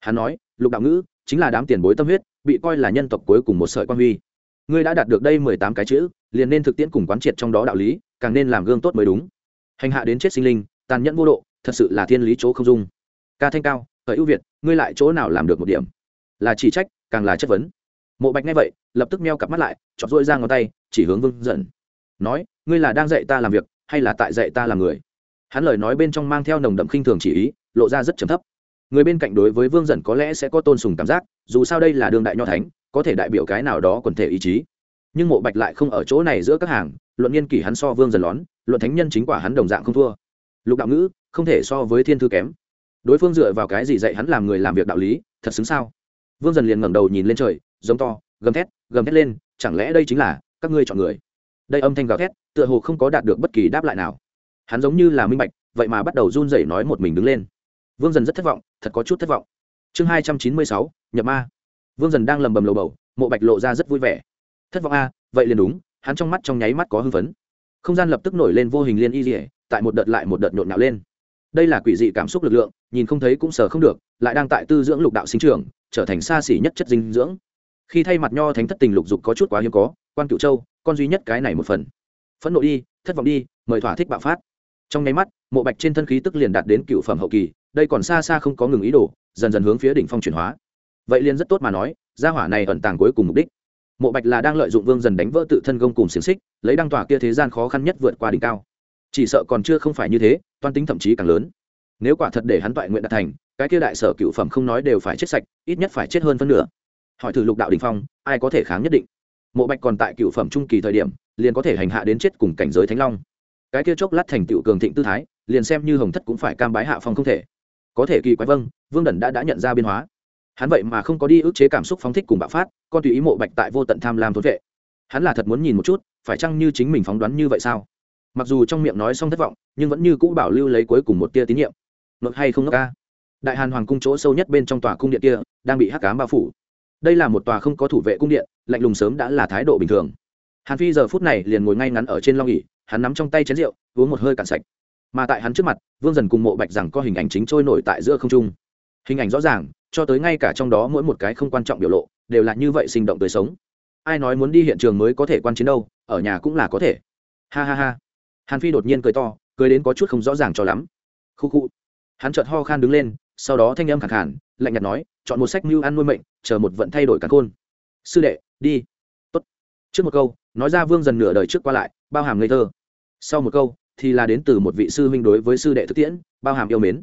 Hắn nói, lục đạo ngữ, chính là đám tiền bối tâm huyết, bị coi là nhân tộc cuối cùng một sợi quan huy. Ngươi đã đạt được đây mười tám cái chữ, liền nên thực tiễn cùng quán triệt trong đó đạo lý, càng nên làm gương tốt mới đúng. Hành hạ đến chết sinh linh, tàn nhẫn vô độ, thật sự là thiên lý chỗ không dung. Ca thanh cao ở ưu việt, ngươi lại chỗ nào làm được một điểm? Là chỉ trách, càng là chất vấn mộ bạch nghe vậy, lập tức meo cặp mắt lại chọc rỗi ra ngón tay, chỉ hướng vương dần nói, ngươi là đang dạy ta làm việc, hay là tại dạy ta làm người? Hắn lời nói bên trong mang theo nồng đậm khinh thường chỉ ý, lộ ra rất trầm thấp. Người bên cạnh đối với vương dần có lẽ sẽ có tôn sùng cảm giác, dù sao đây là đường đại nho thánh, có thể đại biểu cái nào đó quần thể ý chí. Nhưng mộ bạch lại không ở chỗ này giữa các hàng, luận nghiên kỷ hắn so vương dần lón, luận thánh nhân chính quả hắn đồng dạng không thua. Lục đạo ngữ, không thể so với thiên thư kém. Đối phương dựa vào cái gì dạy hắn làm người làm việc đạo lý, thật xứng sao? Vương dần liền ngẩng đầu nhìn lên trời giống to, gầm thét gầm thét lên, chẳng lẽ đây chính là các ngươi chọn người? Đây âm thanh gào thét, tựa hồ không có đạt được bất kỳ đáp lại nào. Hắn giống như là minh bạch, vậy mà bắt đầu run rẩy nói một mình đứng lên. Vương dần rất thất vọng, thật có chút thất vọng. Chương hai trăm chín mươi sáu, nhập ma. Vương dần đang lầm bầm lầu bầu, mộ bạch lộ ra rất vui vẻ. Thất vọng a vậy liền đúng, hắn trong mắt trong nháy mắt có hưng phấn. Không gian lập tức nổi lên vô hình liên y dỉa tại một đợt lại một đợt nhộn nhạo lên. Đây là quỷ dị cảm xúc lực lượng, nhìn không thấy cũng sờ không được, lại đang tại tư dưỡng lục đạo sinh trưởng, trở thành xa xỉ nhất chất dinh dưỡng khi thay mặt nho thánh thất tình lục dục có chút quá hiếm có, quan cựu châu, con duy nhất cái này một phần. Phẫn nộ đi, thất vọng đi, mời thỏa thích bạo phát. Trong nháy mắt, mộ bạch trên thân khí tức liền đạt đến cựu phẩm hậu kỳ, đây còn xa xa không có ngừng ý đồ, dần dần hướng phía đỉnh phong chuyển hóa. Vậy liền rất tốt mà nói, gia hỏa này ẩn tàng cuối cùng mục đích. Mộ bạch là đang lợi dụng vương dần đánh vỡ tự thân gông cùng xiềng xích, lấy đăng tỏa kia thế gian khó khăn nhất vượt qua đỉnh cao. Chỉ sợ còn chưa không phải như thế, toan tính thậm chí càng lớn. Nếu quả thật để hắn toại nguyện đạt thành, cái kia đại sở cựu phẩm không nói đều phải chết sạch, ít nhất phải chết hơn phân nửa hỏi thử lục đạo đình phong, ai có thể kháng nhất định? Mộ bạch còn tại cựu phẩm trung kỳ thời điểm, liền có thể hành hạ đến chết cùng cảnh giới thánh long. Cái kia chốc lát thành tựu cường thịnh tư thái, liền xem như hồng thất cũng phải cam bái hạ phong không thể. Có thể kỳ quái vâng vương đần đã đã nhận ra biên hóa. Hắn vậy mà không có đi ức chế cảm xúc phóng thích cùng bạo phát, con tùy ý mộ bạch tại vô tận tham lam thốn vệ. Hắn là thật muốn nhìn một chút, phải chăng như chính mình phóng đoán như vậy sao? Mặc dù trong miệng nói xong thất vọng, nhưng vẫn như cũ bảo lưu lấy cuối cùng một tia tín nhiệm. Nội hay không ngốc ca đại hàn hoàng cung chỗ sâu nhất bên trong tòa cung điện kia, đang bị hắc cám bao phủ đây là một tòa không có thủ vệ cung điện, lạnh lùng sớm đã là thái độ bình thường. Hàn phi giờ phút này liền ngồi ngay ngắn ở trên long ỉ hắn nắm trong tay chén rượu, uống một hơi cạn sạch. Mà tại hắn trước mặt, vương dần cùng mộ bạch rằng có hình ảnh chính trôi nổi tại giữa không trung. Hình ảnh rõ ràng, cho tới ngay cả trong đó mỗi một cái không quan trọng biểu lộ, đều là như vậy sinh động tươi sống. Ai nói muốn đi hiện trường mới có thể quan chiến đâu, ở nhà cũng là có thể. Ha ha ha. Hàn phi đột nhiên cười to, cười đến có chút không rõ ràng cho lắm. Khu khu. Hắn chợt ho khan đứng lên, sau đó thanh âm khẳng khản lạnh nhạt nói chọn một sách mưu ăn nuôi mệnh, chờ một vận thay đổi cả khôn sư đệ, đi. Tốt. Trước một câu, nói ra vương dần nửa đời trước qua lại, bao hàm ngây thơ. Sau một câu, thì là đến từ một vị sư huynh đối với sư đệ thực tiễn, bao hàm yêu mến.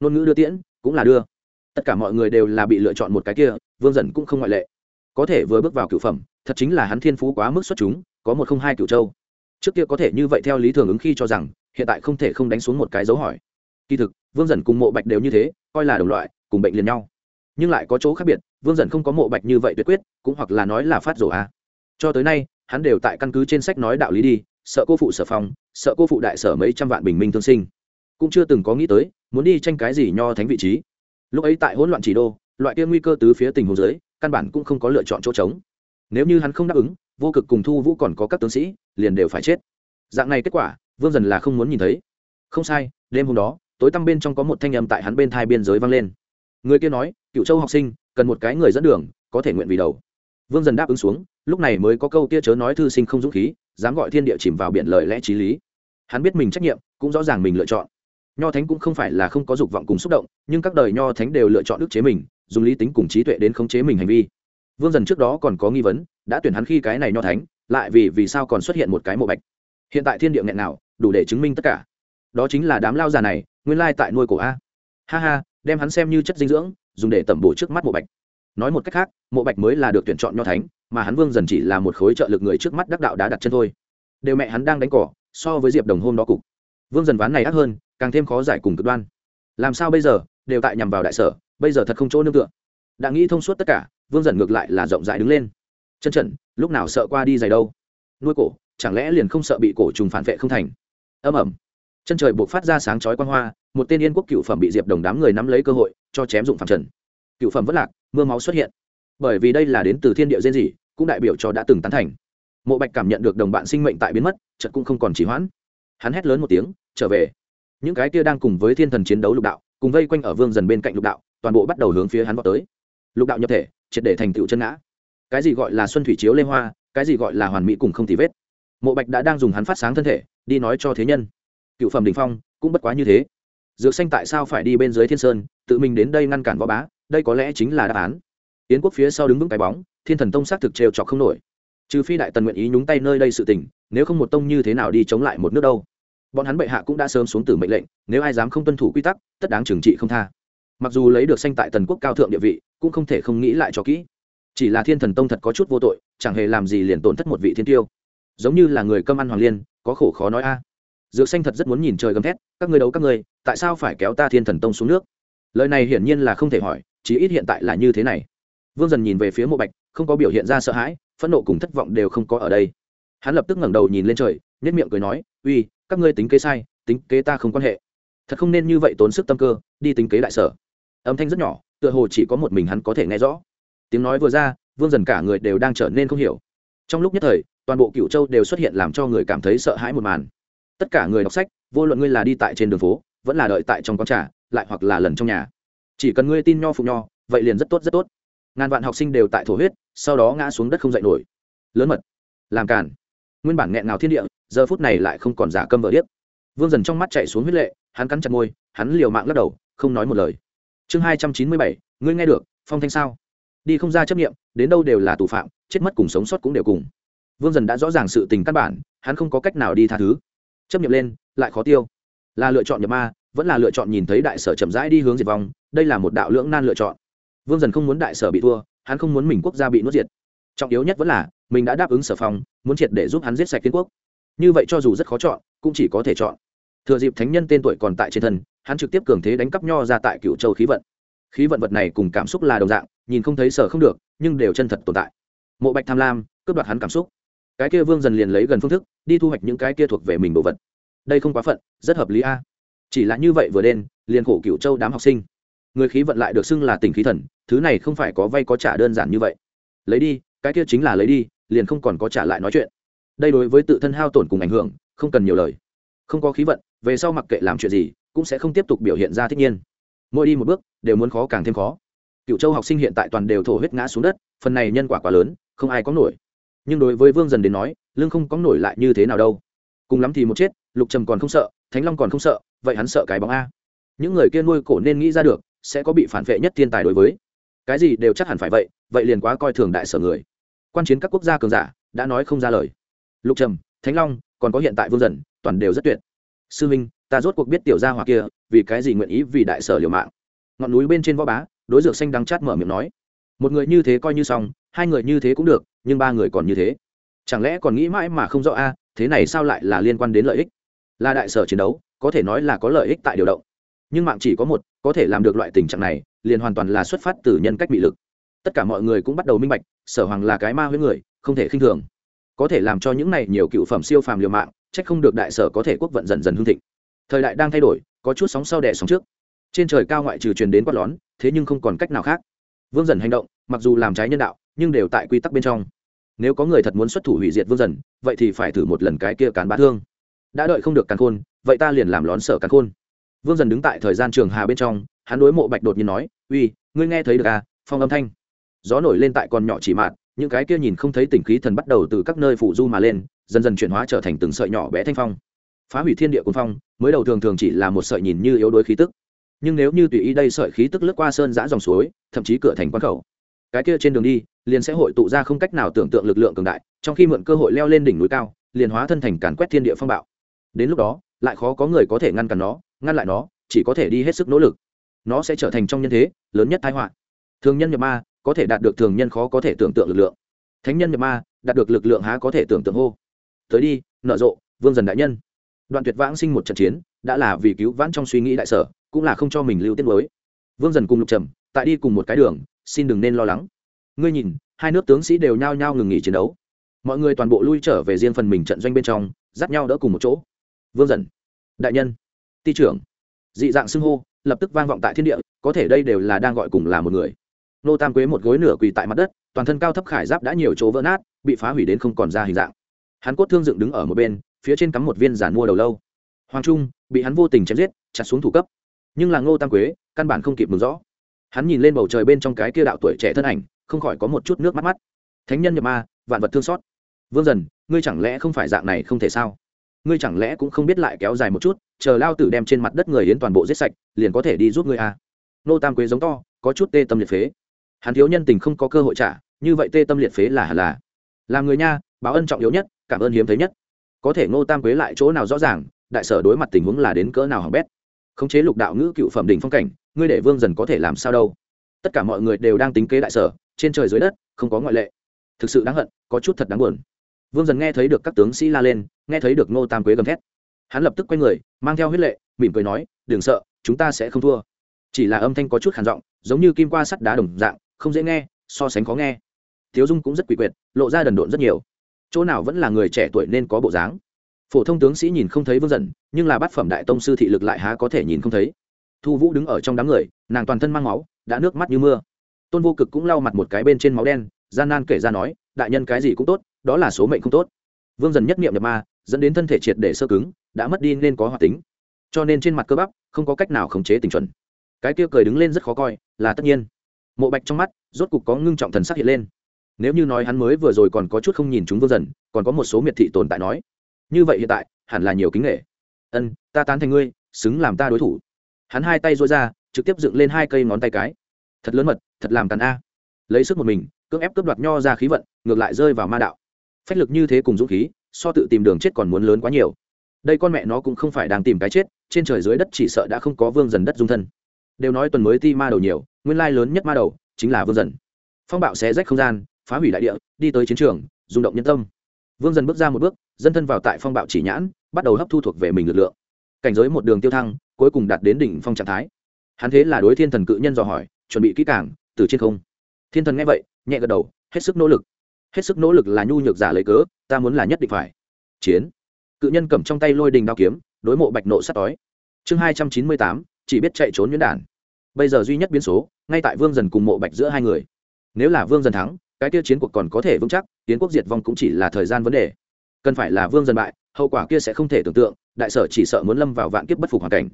Ngôn ngữ đưa tiễn, cũng là đưa. Tất cả mọi người đều là bị lựa chọn một cái kia, vương dần cũng không ngoại lệ. Có thể vừa bước vào cựu phẩm, thật chính là hắn thiên phú quá mức xuất chúng, có một không hai cựu châu. Trước kia có thể như vậy theo lý thường ứng khi cho rằng, hiện tại không thể không đánh xuống một cái dấu hỏi. Kỳ thực, vương dần cùng mộ bạch đều như thế, coi là đồng loại, cùng bệnh liền nhau nhưng lại có chỗ khác biệt, vương dần không có mộ bạch như vậy tuyệt quyết, cũng hoặc là nói là phát rổ a. Cho tới nay, hắn đều tại căn cứ trên sách nói đạo lý đi, sợ cô phụ sở phong, sợ cô phụ đại sở mấy trăm vạn bình minh thương sinh. Cũng chưa từng có nghĩ tới, muốn đi tranh cái gì nho thánh vị trí. Lúc ấy tại hỗn loạn chỉ đô, loại kia nguy cơ tứ phía tình hồ dưới, căn bản cũng không có lựa chọn chỗ trống. Nếu như hắn không đáp ứng, vô cực cùng thu vũ còn có các tướng sĩ, liền đều phải chết. Dạng này kết quả, vương dần là không muốn nhìn thấy. Không sai, đêm hôm đó, tối tăm bên trong có một thanh âm tại hắn bên thai biên giới vang lên người kia nói, cựu châu học sinh, cần một cái người dẫn đường, có thể nguyện vì đầu. Vương dần đáp ứng xuống, lúc này mới có câu kia chớ nói thư sinh không dũng khí, dám gọi thiên địa chìm vào biển lời lẽ t r í lý. Hắn biết mình trách nhiệm, cũng rõ ràng mình lựa chọn. Nho thánh cũng không phải là không có dục vọng cùng xúc động, nhưng các đời nho thánh đều lựa chọn ức chế mình, dùng lý tính cùng trí tuệ đến khống chế mình hành vi. Vương dần trước đó còn có nghi vấn, đã tuyển hắn khi cái này nho thánh, lại vì vì sao còn xuất hiện một cái mộ bạch? Hiện tại thiên địa nghẹn nào, đủ để chứng minh tất cả. Đó chính là đám lao già này, nguyên lai tại nuôi cổ a. Ha ha đem hắn xem như chất dinh dưỡng, dùng để tẩm bổ trước mắt mộ bạch. Nói một cách khác, mộ bạch mới là được tuyển chọn nho thánh, mà hắn vương dần chỉ là một khối trợ lực người trước mắt đắc đạo đá đặt chân thôi. Đều mẹ hắn đang đánh cỏ, so với diệp đồng hôm đó cục. Vương dần ván này ác hơn, càng thêm khó giải cùng cực đoan. Làm sao bây giờ, đều tại nhằm vào đại sở, bây giờ thật không chỗ nương tựa. Đã nghĩ thông suốt tất cả, vương dần ngược lại là rộng rãi đứng lên. Chân trần, lúc nào sợ qua đi giày đâu? Nuôi cổ, chẳng lẽ liền không sợ bị cổ trùng phản vệ không thành? Âm ẩm chân trời buộc phát ra sáng chói quan hoa, một tên yên quốc cựu phẩm bị diệp đồng đám người nắm lấy cơ hội, cho chém dụng phạm trần. Cựu phẩm vất lạc, mưa máu xuất hiện. Bởi vì đây là đến từ thiên địa diễn dị cũng đại biểu cho đã từng tán thành. Mộ bạch cảm nhận được đồng bạn sinh mệnh tại biến mất trận cũng không còn chỉ hoãn. Hắn hét lớn một tiếng, trở về. Những cái kia đang cùng với thiên thần chiến đấu lục đạo, cùng vây quanh ở vương dần bên cạnh lục đạo, toàn bộ bắt đầu hướng phía hắn vào tới. Lục đạo nhập thể, triệt để thành tựu chân ngã. Cái gì gọi là xuân thủy chiếu lê hoa, cái gì gọi là hoàn mỹ cùng không thì vết. Mộ bạch đã đang dùng hắn phát sáng thân thể, đi nói cho thế nhân cựu phẩm đình phong cũng bất quá như thế. Dược xanh tại sao phải đi bên dưới thiên sơn, tự mình đến đây ngăn cản võ bá, đây có lẽ chính là đáp án. Yến quốc phía sau đứng vững cái bóng, thiên thần tông xác thực trêu chọc không nổi. Trừ phi đại tần nguyện ý nhúng tay nơi đây sự tình, nếu không một tông như thế nào đi chống lại một nước đâu. Bọn hắn bệ hạ cũng đã sớm xuống từ mệnh lệnh, nếu ai dám không tuân thủ quy tắc, tất đáng trừng trị không tha. Mặc dù lấy được sanh tại tần quốc cao thượng địa vị, cũng không thể không nghĩ lại cho kỹ. Chỉ là thiên thần tông thật có chút vô tội, chẳng hề làm gì liền tổn thất một vị thiên tiêu. Giống như là người cơm ăn hoàng liên, có khổ khó nói a dược xanh thật rất muốn nhìn trời gầm thét, các người đấu các người tại sao phải kéo ta thiên thần tông xuống nước? Lời này hiển nhiên là không thể hỏi, chí ít hiện tại là như thế này. Vương dần nhìn về phía mộ bạch, không có biểu hiện ra sợ hãi, phẫn nộ cùng thất vọng đều không có ở đây. Hắn lập tức ngẩng đầu nhìn lên trời nhất miệng cười nói, uy, các ngươi tính kế sai, tính kế ta không quan hệ. Thật không nên như vậy tốn sức tâm cơ, đi tính kế đại sở. Âm thanh rất nhỏ, tựa hồ chỉ có một mình hắn có thể nghe rõ. Tiếng nói vừa ra, vương dần cả người đều đang trở nên không hiểu. Trong lúc nhất thời, toàn bộ cựu châu đều xuất hiện làm cho người cảm thấy sợ hãi một màn tất cả người đọc sách, vô luận ngươi là đi tại trên đường phố, vẫn là đợi tại trong quán trà, lại hoặc là lần trong nhà. Chỉ cần ngươi tin nho phụ nho, vậy liền rất tốt rất tốt. Ngàn vạn học sinh đều tại thổ huyết, sau đó ngã xuống đất không dậy nổi. Lớn mật, làm càn. Nguyên bản nghẹn ngào thiên địa, giờ phút này lại không còn giả câm vợ điếc. Vương dần trong mắt chạy xuống huyết lệ, hắn cắn chặt môi, hắn liều mạng lắc đầu, không nói một lời. Chương hai trăm chín mươi bảy, ngươi nghe được, phong thanh sao? Đi không ra chấp nghiệm đến đâu đều là tù phạm, chết mất cùng sống sót cũng đều cùng. Vương dần đã rõ ràng sự tình căn bản, hắn không có cách nào đi tha thứ chấp nhận lên, lại khó tiêu. Là lựa chọn nhập ma, vẫn là lựa chọn nhìn thấy đại sở chậm rãi đi hướng diệt vong, đây là một đạo lưỡng nan lựa chọn. Vương dần không muốn đại sở bị thua, hắn không muốn mình quốc gia bị nuốt diệt. Trọng yếu nhất vẫn là, mình đã đáp ứng sở phong, muốn triệt để giúp hắn giết sạch kiến quốc. Như vậy cho dù rất khó chọn, cũng chỉ có thể chọn. Thừa dịp thánh nhân tên tuổi còn tại trên thân, hắn trực tiếp cường thế đánh cắp nho ra tại cựu châu khí vận. Khí vận vật này cùng cảm xúc là đồng dạng, nhìn không thấy sở không được, nhưng đều chân thật tồn tại. Mộ bạch tham lam, cướp đoạt hắn cảm xúc cái kia vương dần liền lấy gần phương thức, đi thu hoạch những cái kia thuộc về mình đồ vật. Đây không quá phận, rất hợp lý a. Chỉ là như vậy vừa đen, liền khổ cựu châu đám học sinh. Người khí vận lại được xưng là tình khí thần, thứ này không phải có vay có trả đơn giản như vậy. Lấy đi, cái kia chính là lấy đi, liền không còn có trả lại nói chuyện. Đây đối với tự thân hao tổn cùng ảnh hưởng, không cần nhiều lời. Không có khí vận, về sau mặc kệ làm chuyện gì, cũng sẽ không tiếp tục biểu hiện ra thích nhiên. Mỗi đi một bước, đều muốn khó càng thêm khó. Cựu châu học sinh hiện tại toàn đều thổ huyết ngã xuống đất, phần này nhân quả quá lớn, không ai có nổi nhưng đối với vương dần đến nói lương không có nổi lại như thế nào đâu. Cùng lắm thì một chết, lục trầm còn không sợ, thánh long còn không sợ, vậy hắn sợ cái bóng a. Những người kia nuôi cổ nên nghĩ ra được, sẽ có bị phản vệ nhất thiên tài đối với. Cái gì đều chắc hẳn phải vậy vậy liền quá coi thường đại sở người. Quan chiến các quốc gia cường giả, đã nói không ra lời. Lục trầm, thánh long, còn có hiện tại vương dần, toàn đều rất tuyệt. Sư minh, ta rốt cuộc biết tiểu gia hỏa kia, vì cái gì nguyện ý vì đại sở liều mạng? Ngọn núi bên trên võ bá, đối dược xanh đắng chát mở miệng nói. Một người như thế coi như xong hai người như thế cũng được, nhưng ba người còn như thế. Chẳng lẽ còn nghĩ mãi mà không rõ a, thế này sao lại là liên quan đến lợi ích? Là đại sở chiến đấu, có thể nói là có lợi ích tại điều động. Nhưng mạng chỉ có một, có thể làm được loại tình trạng này, liền hoàn toàn là xuất phát từ nhân cách bị lực. Tất cả mọi người cũng bắt đầu minh bạch, sở hoàng là cái ma với người, không thể khinh thường. Có thể làm cho những này nhiều cựu phẩm siêu phàm liều mạng trách không được đại sở có thể quốc vận dần dần hương thịnh. Thời đại đang thay đổi, có chút sóng sau đẻ sóng trước. Trên trời cao ngoại trừ truyền đến quát lón, thế nhưng không còn cách nào khác. Vương dần hành động, mặc dù làm trái nhân đạo nhưng đều tại quy tắc bên trong. Nếu có người thật muốn xuất thủ hủy diệt vương dần, vậy thì phải thử một lần cái kia cán bá thương. Đã đợi không được càn khôn, vậy ta liền làm lón sở càn khôn. Vương dần đứng tại thời gian trường hà bên trong, hắn đối mộ bạch đột nhiên nói, uy, ngươi nghe thấy được à phong âm thanh. Gió nổi lên tại con nhỏ chỉ mạt, những cái kia nhìn không thấy tình khí thần bắt đầu từ các nơi phủ du mà lên, dần dần chuyển hóa trở thành từng sợi nhỏ bé thanh phong. Phá hủy thiên địa cuốn phong, mới đầu thường thường chỉ là một sợi nhìn như yếu đuối khí tức. Nhưng nếu như tùy ý đây sợi khí tức lướt qua sơn giã dòng suối, thậm chí cửa thành quán khẩu cái kia trên đường đi, liền sẽ hội tụ ra không cách nào tưởng tượng lực lượng cường đại, trong khi mượn cơ hội leo lên đỉnh núi cao, liền hóa thân thành càn quét thiên địa phong bạo. Đến lúc đó, lại khó có người có thể ngăn cản nó, ngăn lại nó, chỉ có thể đi hết sức nỗ lực. Nó sẽ trở thành trong nhân thế, lớn nhất thái họa. Thường nhân nhập ma, có thể đạt được thường nhân khó có thể tưởng tượng lực lượng. Thánh nhân nhập ma, đạt được lực lượng há có thể tưởng tượng hô. Tới đi nở rộ, vương dần đại nhân. Đoạn tuyệt vãng sinh một trận chiến, đã là vì cứu vãn trong suy nghĩ đại sở, cũng là không cho mình lưu tiết mới. Vương dần cùng lục trầm, tại đi cùng một cái đường xin đừng nên lo lắng. Ngươi nhìn, hai nước tướng sĩ đều nhao nhao ngừng nghỉ chiến đấu. Mọi người toàn bộ lui trở về riêng phần mình trận doanh bên trong, dắt nhau đỡ cùng một chỗ. Vương dần, đại nhân, ti trưởng, dị dạng xưng hô, lập tức vang vọng tại thiên địa, có thể đây đều là đang gọi cùng là một người. Nô tam quế một gối nửa quỳ tại mặt đất, toàn thân cao thấp khải giáp đã nhiều chỗ vỡ nát, bị phá hủy đến không còn ra hình dạng. Hắn cốt thương dựng đứng ở một bên, phía trên cắm một viên giản mua đầu lâu. Hoàng trung, bị hắn vô tình chém giết, chặt xuống thủ cấp. Nhưng là ngô tam quế, căn bản không kịp mừng rõ hắn nhìn lên bầu trời bên trong cái kia đạo tuổi trẻ thân ảnh, không khỏi có một chút nước mắt mắt. Thánh nhân nhập ma, vạn vật thương xót. Vương dần, ngươi chẳng lẽ không phải dạng này không thể sao? Ngươi chẳng lẽ cũng không biết lại kéo dài một chút, chờ lao tử đem trên mặt đất người yến toàn bộ giết sạch, liền có thể đi giúp ngươi à. nô tam quế giống to, có chút tê tâm liệt phế. Hắn thiếu nhân tình không có cơ hội trả, như vậy tê tâm liệt phế là hẳn là. Làm người nha, báo ân trọng yếu nhất, cảm ơn hiếm thấy nhất. Có thể ngô tam quế lại chỗ nào rõ ràng, đại sở đối mặt tình huống là đến cỡ nào hỏng bét. Khống chế lục đạo ngữ cựu phẩm đỉnh phong cảnh ngươi để vương dần có thể làm sao đâu. Tất cả mọi người đều đang tính kế đại sở, trên trời dưới đất, không có ngoại lệ. Thực sự đáng hận, có chút thật đáng buồn. Vương dần nghe thấy được các tướng sĩ la lên, nghe thấy được ngô tam quế gầm thét. Hắn lập tức quay người, mang theo huyết lệ, mỉm cười nói, đừng sợ, chúng ta sẽ không thua. Chỉ là âm thanh có chút khản giọng, giống như kim qua sắt đá đồng dạng, không dễ nghe, so sánh khó nghe. Thiếu dung cũng rất quỷ quyệt, lộ ra đần độn rất nhiều. Chỗ nào vẫn là người trẻ tuổi nên có bộ dáng. Phổ thông tướng sĩ nhìn không thấy vương dần, nhưng là bát phẩm đại tông sư thị lực lại há có thể nhìn không thấy thu vũ đứng ở trong đám người, nàng toàn thân mang máu, đã nước mắt như mưa. Tôn vô cực cũng lau mặt một cái bên trên máu đen, gian nan kể ra nói, đại nhân cái gì cũng tốt, đó là số mệnh không tốt. Vương dần nhất nghiệm nhập ma, dẫn đến thân thể triệt để sơ cứng, đã mất đi nên có hoạt tính. Cho nên trên mặt cơ bắp, không có cách nào khống chế tình chuẩn. Cái kia cười đứng lên rất khó coi, là tất nhiên. Mộ bạch trong mắt, rốt cục có ngưng trọng thần sắc hiện lên. Nếu như nói hắn mới vừa rồi còn có chút không nhìn chúng vương dần, còn có một số miệt thị tồn tại nói, như vậy hiện tại, hẳn là nhiều kính nghệ ân, ta tán thành ngươi, xứng làm ta đối thủ hắn hai tay dối ra, trực tiếp dựng lên hai cây ngón tay cái. Thật lớn mật, thật làm tàn a. Lấy sức một mình, cưỡng ép cướp đoạt nho ra khí vận, ngược lại rơi vào ma đạo. Phách lực như thế cùng dũng khí, so tự tìm đường chết còn muốn lớn quá nhiều. Đây con mẹ nó cũng không phải đang tìm cái chết, trên trời dưới đất chỉ sợ đã không có vương dần đất dung thân. Đều nói tuần mới ti ma đầu nhiều, nguyên lai lớn nhất ma đầu chính là vương dần. Phong bạo xé rách không gian, phá hủy đại địa, đi tới chiến trường, rung động nhân tâm. Vương dần bước ra một bước, dân thân vào tại phong bạo chỉ nhãn, bắt đầu hấp thu thuộc về mình lực lượng. Cảnh giới một đường tiêu thăng cuối cùng đạt đến đỉnh phong trạng thái. Hắn thế là đối thiên thần cự nhân dò hỏi, chuẩn bị kỹ càng, từ trên không. Thiên thần nghe vậy, nhẹ gật đầu, hết sức nỗ lực. Hết sức nỗ lực là nhu nhược giả lấy cớ, ta muốn là nhất định phải. Chiến. Cự nhân cầm trong tay lôi đình đao kiếm, đối mộ bạch nộ sắt đói chương hai trăm chín mươi tám, chỉ biết chạy trốn nhuyễn đản. Bây giờ duy nhất biến số, ngay tại vương dần cùng mộ bạch giữa hai người. Nếu là vương dần thắng, cái kia chiến cuộc còn có thể vững chắc, tiến quốc diệt vong cũng chỉ là thời gian vấn đề. Cần phải là vương dần bại, hậu quả kia sẽ không thể tưởng tượng đại sở chỉ sợ muốn lâm vào vạn kiếp bất phục hoàn cảnh.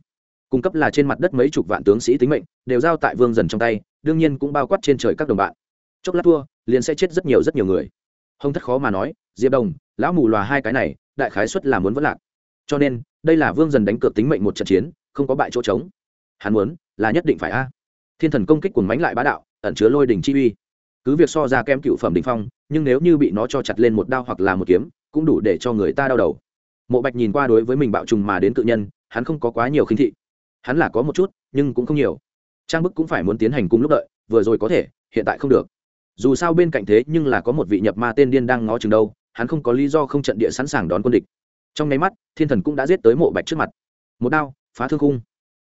Cung cấp là trên mặt đất mấy chục vạn tướng sĩ tính mệnh, đều giao tại vương dần trong tay, đương nhiên cũng bao quát trên trời các đồng bạn. Chốc lát thua, liền sẽ chết rất nhiều rất nhiều người. Hông thất khó mà nói, diệp đồng, lão mù lòa hai cái này, đại khái xuất là muốn vất lạc. Cho nên, đây là vương dần đánh cược tính mệnh một trận chiến, không có bại chỗ trống. Hắn muốn, là nhất định phải a. Thiên thần công kích cuốn mánh lại bá đạo, ẩn chứa lôi đỉnh chi uy. Cứ việc so ra kem cựu phẩm đỉnh phong, nhưng nếu như bị nó cho chặt lên một đao hoặc là một kiếm, cũng đủ để cho người ta đau đầu mộ bạch nhìn qua đối với mình bạo trùng mà đến cự nhân, hắn không có quá nhiều khinh thị. Hắn là có một chút, nhưng cũng không nhiều. Trang bức cũng phải muốn tiến hành cùng lúc đợi, vừa rồi có thể, hiện tại không được. Dù sao bên cạnh thế nhưng là có một vị nhập ma tên điên đang ngó chừng đâu, hắn không có lý do không trận địa sẵn sàng đón quân địch. Trong nháy mắt, thiên thần cũng đã giết tới mộ bạch trước mặt. Một đao, phá thương khung.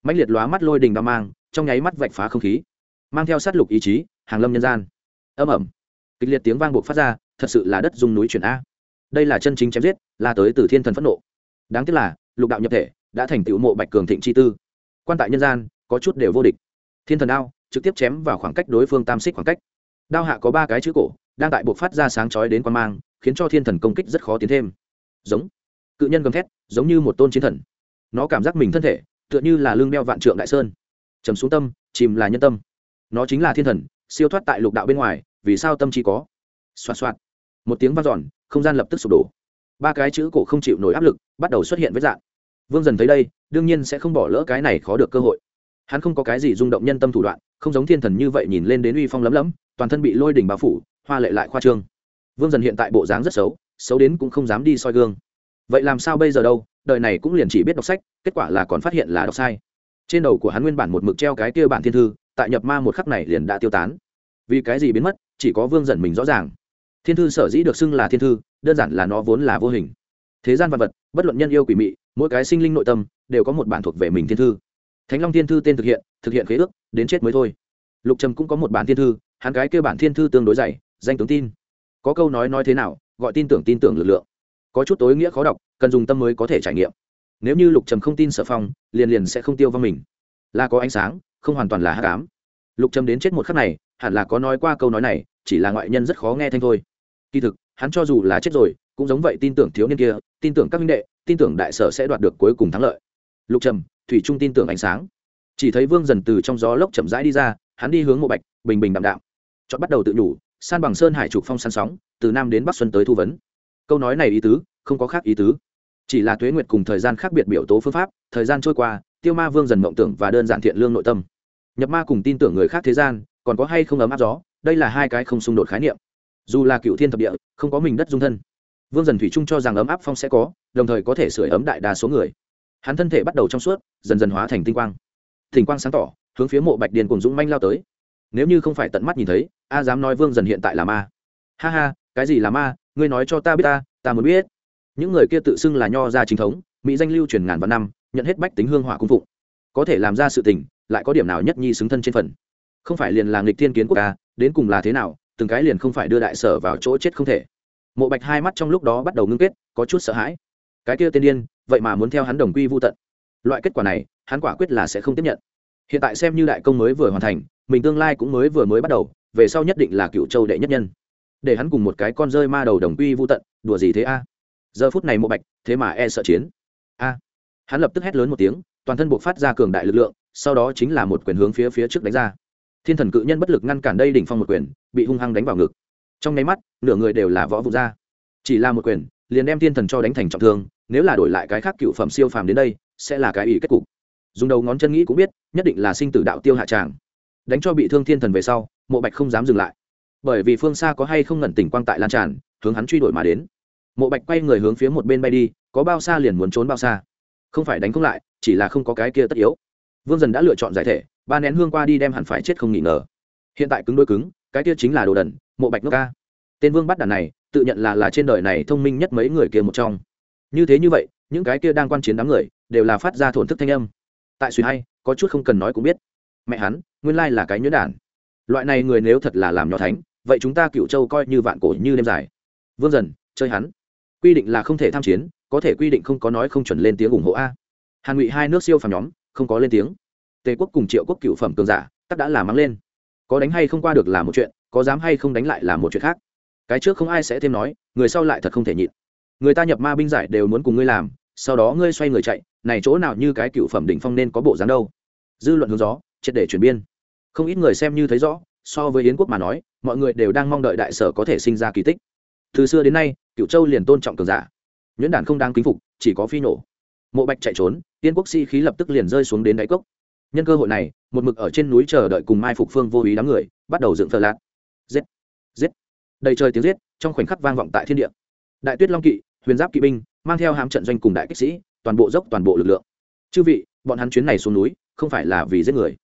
Mạnh liệt lóa mắt lôi đình đao mang, trong nháy mắt vạch phá không khí. Mang theo sát lục ý chí, hàng lâm nhân gian. Âm ẩm kịch liệt tiếng vang buộc phát ra, thật sự là đất dùng núi chuyển a đây là chân chính chém giết, là tới từ thiên thần phẫn nộ. Đáng tiếc là, lục đạo nhập thể, đã thành tựu mộ bạch cường thịnh chi tư. Quan tại nhân gian, có chút đều vô địch. Thiên thần đao, trực tiếp chém vào khoảng cách đối phương tam xích khoảng cách. Đao hạ có ba cái chữ cổ, đang tại buộc phát ra sáng chói đến quan mang, khiến cho thiên thần công kích rất khó tiến thêm. Giống. Cự nhân gầm thét, giống như một tôn chiến thần. Nó cảm giác mình thân thể, tựa như là lương đeo vạn trượng đại sơn. Trầm xuống tâm, chìm là nhân tâm. Nó chính là thiên thần, siêu thoát tại lục đạo bên ngoài, vì sao tâm chỉ có? Xoạt xoạt. Một tiếng vang dọn không gian lập tức sụp đổ. Ba cái chữ cổ không chịu nổi áp lực bắt đầu xuất hiện với dạng. Vương dần thấy đây, đương nhiên sẽ không bỏ lỡ cái này khó được cơ hội. Hắn không có cái gì rung động nhân tâm thủ đoạn, không giống thiên thần như vậy nhìn lên đến uy phong lấm lấm, toàn thân bị lôi đỉnh bao phủ, hoa lệ lại khoa trương. Vương dần hiện tại bộ dáng rất xấu xấu đến cũng không dám đi soi gương. Vậy làm sao bây giờ đâu, đời này cũng liền chỉ biết đọc sách, kết quả là còn phát hiện là đọc sai. Trên đầu của hắn nguyên bản một mực treo cái kia bản thiên thư, tại nhập ma một khắc này liền đã tiêu tán. Vì cái gì biến mất, chỉ có vương dần mình rõ ràng thiên thư sở dĩ được xưng là thiên thư, đơn giản là nó vốn là vô hình. Thế gian vật vật, bất luận nhân yêu quỷ mị, mỗi cái sinh linh nội tâm, đều có một bản thuộc về mình thiên thư. Thánh long thiên thư tên thực hiện thực hiện khế ước, đến chết mới thôi. Lục trầm cũng có một bản thiên thư, hắn cái kêu bản thiên thư tương đối dày, danh tướng tin. Có câu nói nói thế nào, gọi tin tưởng tin tưởng lực lượng. Có chút tối nghĩa khó đọc, cần dùng tâm mới có thể trải nghiệm. Nếu như lục trầm không tin sở phong, liền liền sẽ không tiêu vong mình. Là có ánh sáng, không hoàn toàn là hát cám lục trầm đến chết một khắc này, hẳn là có nói qua câu nói này, chỉ là ngoại nhân rất khó nghe thanh thôi kỳ thực, hắn cho dù là chết rồi, cũng giống vậy tin tưởng thiếu niên kia, tin tưởng các minh đệ, tin tưởng đại sở sẽ đoạt được cuối cùng thắng lợi. Lục trầm, thủy trung tin tưởng ánh sáng. Chỉ thấy vương dần từ trong gió lốc chậm rãi đi ra, hắn đi hướng mộ bạch, bình bình đạm đạm. Chọn bắt đầu tự nhủ, san bằng sơn hải trục phong săn sóng, từ nam đến bắc xuân tới thu vấn. Câu nói này ý tứ, không có khác ý tứ. Chỉ là tuế nguyệt cùng thời gian khác biệt biểu tố phương pháp, thời gian trôi qua, tiêu ma vương dần mộng tưởng và đơn giản thiện lương nội tâm. Nhập ma cùng tin tưởng người khác thế gian, còn có hay không ấm áp gió, đây là hai cái không xung đột khái niệm dù là cựu thiên thập địa, không có mình đất dung thân. Vương dần thủy trung cho rằng ấm áp phong sẽ có, đồng thời có thể sửa ấm đại đa số người. Hắn thân thể bắt đầu trong suốt, dần dần hóa thành tinh quang. Thỉnh quang sáng tỏ, hướng phía mộ bạch điền cùng dũng manh lao tới. Nếu như không phải tận mắt nhìn thấy, a dám nói vương dần hiện tại là ma. Ha ha, cái gì là ma? Ngươi nói cho ta biết ta ta muốn biết. Những người kia tự xưng là nho gia chính thống, mỹ danh lưu truyền ngàn vạn năm, nhận hết bách tính hương hỏa cung phụng. Có thể làm ra sự tình, lại có điểm nào nhất nhi xứng thân trên phần. Không phải liền là nghịch thiên kiến quốc ca đến cùng là thế nào từng cái liền không phải đưa đại sở vào chỗ chết không thể. Mộ bạch hai mắt trong lúc đó bắt đầu ngưng kết, có chút sợ hãi. Cái kia tên điên, vậy mà muốn theo hắn đồng quy vô tận. Loại kết quả này, hắn quả quyết là sẽ không tiếp nhận. Hiện tại xem như đại công mới vừa hoàn thành, mình tương lai cũng mới vừa mới bắt đầu, về sau nhất định là cựu châu đệ nhất nhân. Để hắn cùng một cái con rơi ma đầu đồng quy vô tận, đùa gì thế a? Giờ phút này mộ bạch, thế mà e sợ chiến. A. Hắn lập tức hét lớn một tiếng, toàn thân buộc phát ra cường đại lực lượng, sau đó chính là một quyền hướng phía phía trước đánh ra thiên thần cự nhân bất lực ngăn cản đây đỉnh phong một quyền, bị hung hăng đánh vào ngực. Trong nháy mắt, nửa người đều là võ vụ ra. Chỉ là một quyền, liền đem thiên thần cho đánh thành trọng thương, nếu là đổi lại cái khác cựu phẩm siêu phàm đến đây, sẽ là cái ý kết cục. Dùng đầu ngón chân nghĩ cũng biết, nhất định là sinh tử đạo tiêu hạ tràng. Đánh cho bị thương thiên thần về sau, mộ bạch không dám dừng lại. Bởi vì phương xa có hay không ngẩn tỉnh quang tại lan tràn, hướng hắn truy đuổi mà đến. Mộ bạch quay người hướng phía một bên bay đi, có bao xa liền muốn trốn bao xa. Không phải đánh không lại, chỉ là không có cái kia tất yếu vương dần đã lựa chọn giải thể ba nén hương qua đi đem hẳn phải chết không nghỉ ngờ hiện tại cứng đôi cứng cái kia chính là đồ đần mộ bạch nước ca tên vương bắt đàn này tự nhận là là trên đời này thông minh nhất mấy người kia một trong như thế như vậy những cái kia đang quan chiến đám người đều là phát ra thổn thức thanh âm tại suy hay có chút không cần nói cũng biết mẹ hắn nguyên lai là cái nhuyễn đản loại này người nếu thật là làm nhỏ thánh vậy chúng ta cựu châu coi như vạn cổ như đêm dài vương dần chơi hắn quy định là không thể tham chiến có thể quy định không có nói không chuẩn lên tiếng ủng hộ a hàn ngụy hai nước siêu phàm nhóm không có lên tiếng. Tề quốc cùng triệu quốc cựu phẩm cường giả, tắc đã là mắng lên. Có đánh hay không qua được là một chuyện, có dám hay không đánh lại là một chuyện khác. Cái trước không ai sẽ thêm nói, người sau lại thật không thể nhịn. Người ta nhập ma binh giải đều muốn cùng ngươi làm, sau đó ngươi xoay người chạy, này chỗ nào như cái cựu phẩm đỉnh phong nên có bộ dáng đâu. Dư luận hướng gió, triệt để chuyển biên. Không ít người xem như thấy rõ, so với yến quốc mà nói, mọi người đều đang mong đợi đại sở có thể sinh ra kỳ tích. Từ xưa đến nay, cựu châu liền tôn trọng cường giả. Nhuyễn đản không đang kính phục, chỉ có phi nổ mộ bạch chạy trốn, tiên quốc sĩ khí lập tức liền rơi xuống đến đáy cốc. Nhân cơ hội này, một mực ở trên núi chờ đợi cùng mai phục phương vô ý đám người, bắt đầu dựng thờ lạc giết! Giết! Đầy trời tiếng giết, trong khoảnh khắc vang vọng tại thiên địa. Đại tuyết long kỵ, huyền giáp kỵ binh, mang theo hàm trận doanh cùng đại kích sĩ, toàn bộ dốc, toàn bộ lực lượng. Chư vị, bọn hắn chuyến này xuống núi, không phải là vì giết người,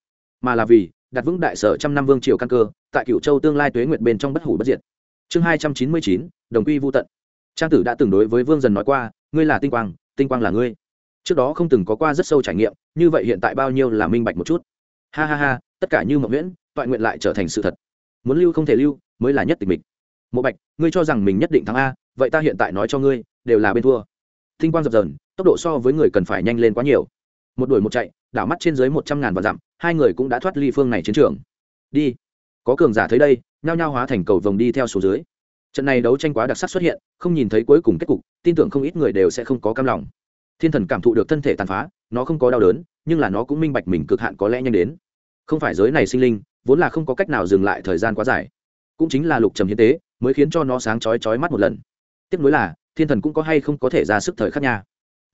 mà là vì đặt vững đại sở trăm năm vương triều căn cơ, tại cựu châu tương lai tuế nguyệt bên trong bất hủ bất diệt. Chương hai trăm chín mươi chín, đồng quy vô tận. Trang tử đã từng đối với vương dần nói qua, ngươi là tinh quang tinh quang là ngươi trước đó không từng có qua rất sâu trải nghiệm, như vậy hiện tại bao nhiêu là minh bạch một chút. Ha ha ha, tất cả như mộng nguyễn, toại nguyện lại trở thành sự thật. Muốn lưu không thể lưu, mới là nhất tình mình mộ bạch, ngươi cho rằng mình nhất định thắng a, vậy ta hiện tại nói cho ngươi, đều là bên thua. Thinh quang dập dờn, tốc độ so với người cần phải nhanh lên quá nhiều. Một đuổi một chạy, đảo mắt trên dưới một trăm ngàn và dặm, hai người cũng đã thoát ly phương này chiến trường. Đi. Có cường giả thấy đây, nhao nhao hóa thành cầu vồng đi theo số dưới. Trận này đấu tranh quá đặc sắc xuất hiện, không nhìn thấy cuối cùng kết cục, tin tưởng không ít người đều sẽ không có cam lòng thiên thần cảm thụ được thân thể tàn phá, nó không có đau đớn, nhưng là nó cũng minh bạch mình cực hạn có lẽ nhanh đến. Không phải giới này sinh linh, vốn là không có cách nào dừng lại thời gian quá dài. Cũng chính là lục trầm hiến tế, mới khiến cho nó sáng chói chói mắt một lần. Tiếp nối là, thiên thần cũng có hay không có thể ra sức thời khắc nha.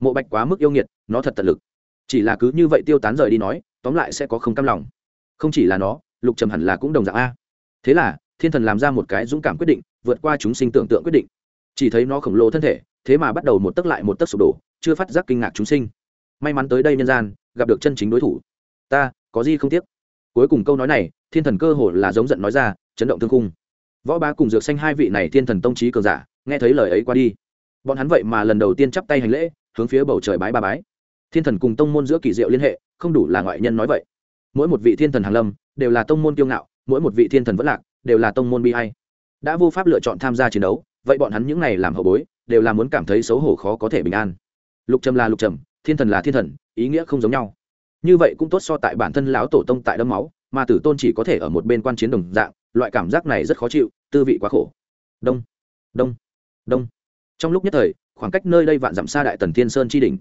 Mộ bạch quá mức yêu nghiệt, nó thật tận lực. Chỉ là cứ như vậy tiêu tán rời đi nói, tóm lại sẽ có không cam lòng. Không chỉ là nó, lục trầm hẳn là cũng đồng dạng a. Thế là, thiên thần làm ra một cái dũng cảm quyết định, vượt qua chúng sinh tưởng tượng quyết định. Chỉ thấy nó khổng lồ thân thể, thế mà bắt đầu một tấc lại một tấc sụp đổ chưa phát giác kinh ngạc chúng sinh. May mắn tới đây nhân gian, gặp được chân chính đối thủ. Ta, có gì không tiếc? Cuối cùng câu nói này, thiên thần cơ hồ là giống giận nói ra, chấn động thương cung võ ba cùng dược xanh hai vị này thiên thần tông trí cường giả, nghe thấy lời ấy qua đi. Bọn hắn vậy mà lần đầu tiên chắp tay hành lễ, hướng phía bầu trời bái ba bái. Thiên thần cùng tông môn giữa kỳ diệu liên hệ, không đủ là ngoại nhân nói vậy. Mỗi một vị thiên thần hàng lâm, đều là tông môn kiêu ngạo, mỗi một vị thiên thần vẫn lạc, đều là tông môn bi hay đã vô pháp lựa chọn tham gia chiến đấu, vậy bọn hắn những này làm hậu bối, đều là muốn cảm thấy xấu hổ khó có thể bình an lục trầm là lục trầm, thiên thần là thiên thần, ý nghĩa không giống nhau. Như vậy cũng tốt so tại bản thân lão tổ tông tại đấm máu, mà tử tôn chỉ có thể ở một bên quan chiến đồng dạng, loại cảm giác này rất khó chịu, tư vị quá khổ. Đông đông đông. Trong lúc nhất thời, khoảng cách nơi đây vạn dặm xa đại tần thiên sơn chi đỉnh.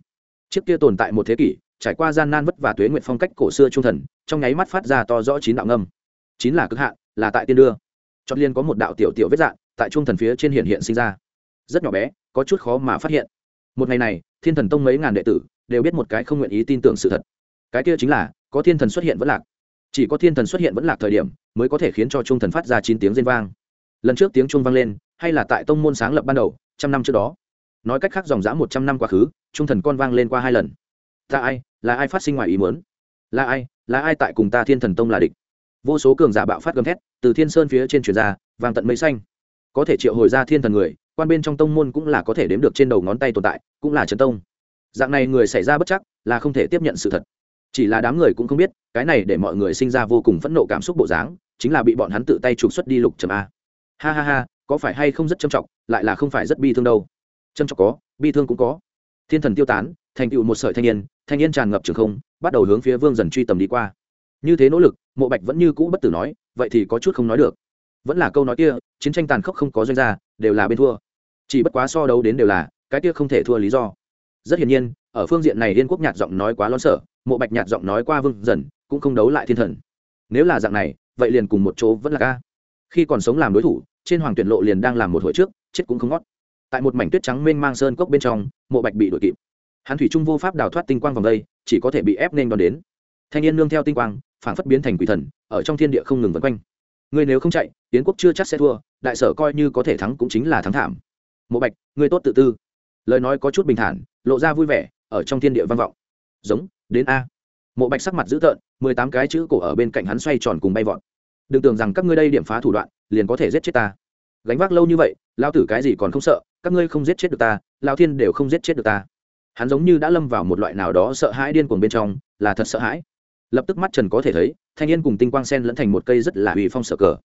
Chiếc kia tồn tại một thế kỷ, trải qua gian nan vất và tuế nguyện phong cách cổ xưa trung thần, trong nháy mắt phát ra to rõ chín đạo ngâm. Chín là cực hạn, là tại tiên đưa. Chót liên có một đạo tiểu tiểu vết dạng, tại trung thần phía trên hiện hiện sinh ra. Rất nhỏ bé, có chút khó mà phát hiện một ngày này, thiên thần tông mấy ngàn đệ tử đều biết một cái không nguyện ý tin tưởng sự thật. Cái kia chính là, có thiên thần xuất hiện vẫn lạc. Chỉ có thiên thần xuất hiện vẫn lạc thời điểm mới có thể khiến cho trung thần phát ra chín tiếng rên vang. Lần trước tiếng trung vang lên, hay là tại tông môn sáng lập ban đầu, trăm năm trước đó. Nói cách khác dòng dã một trăm năm quá khứ, trung thần con vang lên qua hai lần. Ta ai, là ai phát sinh ngoài ý muốn? Là ai là ai tại cùng ta thiên thần tông là địch? Vô số cường giả bạo phát gầm thét, từ thiên sơn phía trên truyền ra vàng tận mây xanh. Có thể triệu hồi ra thiên thần người quan bên trong tông môn cũng là có thể đếm được trên đầu ngón tay tồn tại, cũng là trấn tông. Dạng này người xảy ra bất chắc, là không thể tiếp nhận sự thật. Chỉ là đám người cũng không biết, cái này để mọi người sinh ra vô cùng phẫn nộ cảm xúc bộ dáng, chính là bị bọn hắn tự tay trục xuất đi lục trầm a. Ha ha ha, có phải hay không rất trầm trọng, lại là không phải rất bi thương đâu. Trầm trọng có, bi thương cũng có. Thiên thần tiêu tán, thành tựu một sợi thanh niên thanh niên tràn ngập trường không, bắt đầu hướng phía vương dần truy tầm đi qua. Như thế nỗ lực, mộ bạch vẫn như cũ bất tử nói, vậy thì có chút không nói được vẫn là câu nói kia, chiến tranh tàn khốc không có doanh gia, đều là bên thua. Chỉ bất quá so đấu đến đều là, cái kia không thể thua lý do. Rất hiển nhiên, ở phương diện này liên quốc nhạt giọng nói quá lo sợ mộ bạch nhạt giọng nói qua vương dần, cũng không đấu lại thiên thần. Nếu là dạng này, vậy liền cùng một chỗ vẫn là ca khi còn sống làm đối thủ, trên hoàng tuyển lộ liền đang làm một hồi trước, chết cũng không ngót. Tại một mảnh tuyết trắng mênh mang sơn cốc bên trong, mộ bạch bị đuổi kịp. Hắn thủy trung vô pháp đào thoát tinh quang vòng đây, chỉ có thể bị ép nên đón đến. Thanh niên nương theo tinh quang phản phất biến thành quỷ thần, ở trong thiên địa không ngừng vân quanh ngươi nếu không chạy tiến quốc chưa chắc sẽ thua, đại sở coi như có thể thắng cũng chính là thắng thảm. Mộ bạch, ngươi tốt tự tư. Lời nói có chút bình thản, lộ ra vui vẻ, ở trong thiên địa vang vọng. Giống, đến a. Mộ bạch sắc mặt dữ tợn, mười tám cái chữ cổ ở bên cạnh hắn xoay tròn cùng bay vọt. Đừng tưởng rằng các ngươi đây điểm phá thủ đoạn, liền có thể giết chết ta. Gánh vác lâu như vậy, lao tử cái gì còn không sợ, các ngươi không giết chết được ta, lao thiên đều không giết chết được ta. Hắn giống như đã lâm vào một loại nào đó sợ hãi điên cuồng bên trong, là thật sợ hãi lập tức mắt trần có thể thấy, thanh niên cùng tinh quang sen lẫn thành một cây rất là uy phong sợ cờ.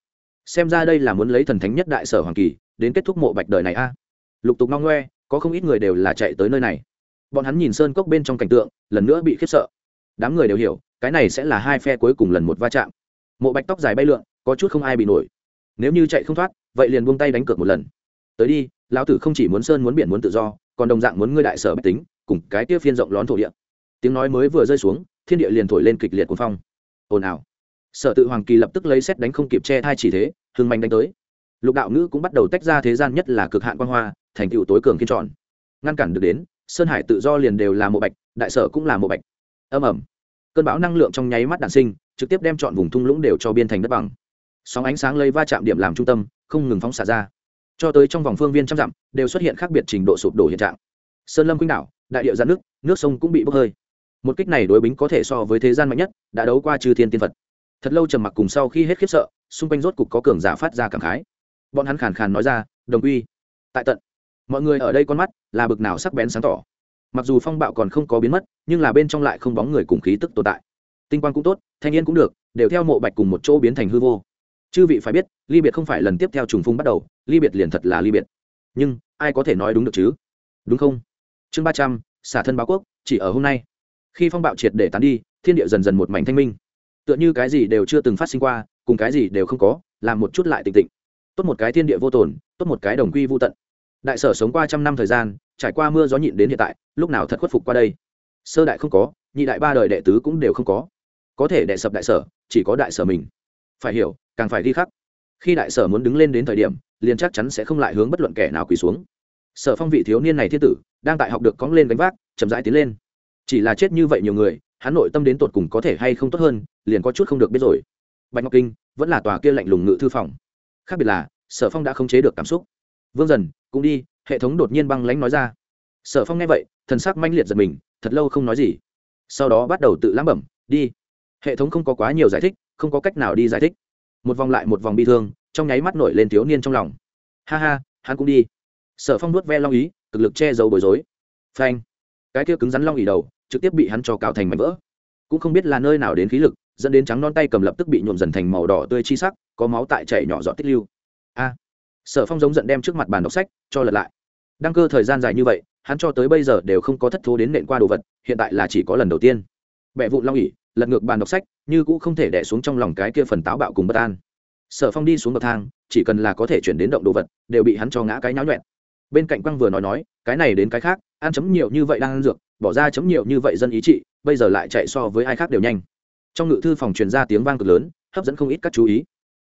Xem ra đây là muốn lấy thần thánh nhất đại sở hoàng kỳ, đến kết thúc mộ bạch đời này a. Lục tục ngong ngoe, có không ít người đều là chạy tới nơi này. Bọn hắn nhìn sơn cốc bên trong cảnh tượng, lần nữa bị khiếp sợ. Đám người đều hiểu, cái này sẽ là hai phe cuối cùng lần một va chạm. Mộ bạch tóc dài bay lượn, có chút không ai bị nổi. Nếu như chạy không thoát, vậy liền buông tay đánh cược một lần. Tới đi, lão tử không chỉ muốn sơn muốn biển muốn tự do, còn đồng dạng muốn ngươi đại sở bách tính, cùng cái kia phiên rộng lón thổ địa. Tiếng nói mới vừa rơi xuống thiên địa liền thổi lên kịch liệt cuồng phong. Ồn ào. Sở tự hoàng kỳ lập tức lấy xét đánh không kịp che thai chỉ thế, hưng manh đánh tới. Lục đạo ngữ cũng bắt đầu tách ra thế gian nhất là cực hạn quan hoa, thành tựu tối cường kiên tròn. Ngăn cản được đến, sơn hải tự do liền đều là mộ bạch, đại sở cũng là mộ bạch. Âm ẩm cơn bão năng lượng trong nháy mắt đạn sinh, trực tiếp đem chọn vùng thung lũng đều cho biên thành đất bằng. Sóng ánh sáng lấy va chạm điểm làm trung tâm, không ngừng phóng xả ra. Cho tới trong vòng phương viên trăm dặm, đều xuất hiện khác biệt trình độ sụp đổ hiện trạng. Sơn lâm quýnh đảo, đại địa giãn nước nước sông cũng bị bốc hơi một kích này đối bính có thể so với thế gian mạnh nhất, đã đấu qua chư thiên tiên phật. Thật lâu trầm mặc cùng sau khi hết khiếp sợ, xung quanh rốt cục có cường giả phát ra cảm khái. Bọn hắn khàn khàn nói ra, đồng uy tại tận. Mọi người ở đây con mắt là bực nào sắc bén sáng tỏ. Mặc dù phong bạo còn không có biến mất, nhưng là bên trong lại không bóng người cùng khí tức tồn tại. Tinh quang cũng tốt, thanh niên cũng được, đều theo mộ bạch cùng một chỗ biến thành hư vô. Chư vị phải biết, ly biệt không phải lần tiếp theo trùng phung bắt đầu, ly biệt liền thật là ly biệt. Nhưng, ai có thể nói đúng được chứ? Đúng không? Chương ba trăm, xả thân báo quốc, chỉ ở hôm nay khi phong bạo triệt để tán đi, thiên địa dần dần một mảnh thanh minh. Tựa như cái gì đều chưa từng phát sinh qua, cùng cái gì đều không có, làm một chút lại tịnh tịnh. Tốt một cái thiên địa vô tồn, tốt một cái đồng quy vô tận. Đại sở sống qua trăm năm thời gian, trải qua mưa gió nhịn đến hiện tại, lúc nào thật khuất phục qua đây? Sơ đại không có, nhị đại ba đời đệ tứ cũng đều không có. Có thể đệ sập đại sở, chỉ có đại sở mình. Phải hiểu, càng phải ghi khắc. Khi đại sở muốn đứng lên đến thời điểm, liền chắc chắn sẽ không lại hướng bất luận kẻ nào quỳ xuống. Sở phong vị thiếu niên này thiên tử, đang tại học được cóng lên gánh vác, chậm rãi tiến lên chỉ là chết như vậy nhiều người, hắn nội tâm đến tột cùng có thể hay không tốt hơn, liền có chút không được biết rồi. Bạch ngọc kinh, vẫn là tòa kia lạnh lùng ngự thư phòng. Khác biệt là, sở phong đã khống chế được cảm xúc. Vương dần, cũng đi, hệ thống đột nhiên băng lánh nói ra. Sở phong nghe vậy, thần sắc manh liệt giật mình, thật lâu không nói gì. Sau đó bắt đầu tự lãm bẩm, đi. Hệ thống không có quá nhiều giải thích, không có cách nào đi giải thích. Một vòng lại một vòng bi thương, trong nháy mắt nổi lên thiếu niên trong lòng. Ha ha, hắn cũng đi. Sở phong nuốt ve long ý, cực lực che giấu bối rối. Phanh. Cái kia cứng rắn long ý đầu trực tiếp bị hắn cho cào thành mảnh vỡ. Cũng không biết là nơi nào đến khí lực, dẫn đến trắng non tay cầm lập tức bị nhuộm dần thành màu đỏ tươi chi sắc, có máu tại chảy nhỏ giọt tích lưu. A! Sở phong giống giận đem trước mặt bàn đọc sách, cho lật lại. Đăng cơ thời gian dài như vậy, hắn cho tới bây giờ đều không có thất thố đến nện qua đồ vật, hiện tại là chỉ có lần đầu tiên. Bệ vụ long ỉ lật ngược bàn đọc sách, như cũ không thể đẻ xuống trong lòng cái kia phần táo bạo cùng bất an. Sở phong đi xuống bậc thang, chỉ cần là có thể chuyển đến động đồ vật, đều bị hắn cho ngã cái nháo nhuẹn. Bên cạnh quăng vừa nói nói, cái này đến cái khác, ăn chấm nhiều như vậy đang ăn dược bỏ ra chấm nhiều như vậy dân ý trị, bây giờ lại chạy so với ai khác đều nhanh. Trong ngự thư phòng truyền ra tiếng vang cực lớn, hấp dẫn không ít các chú ý.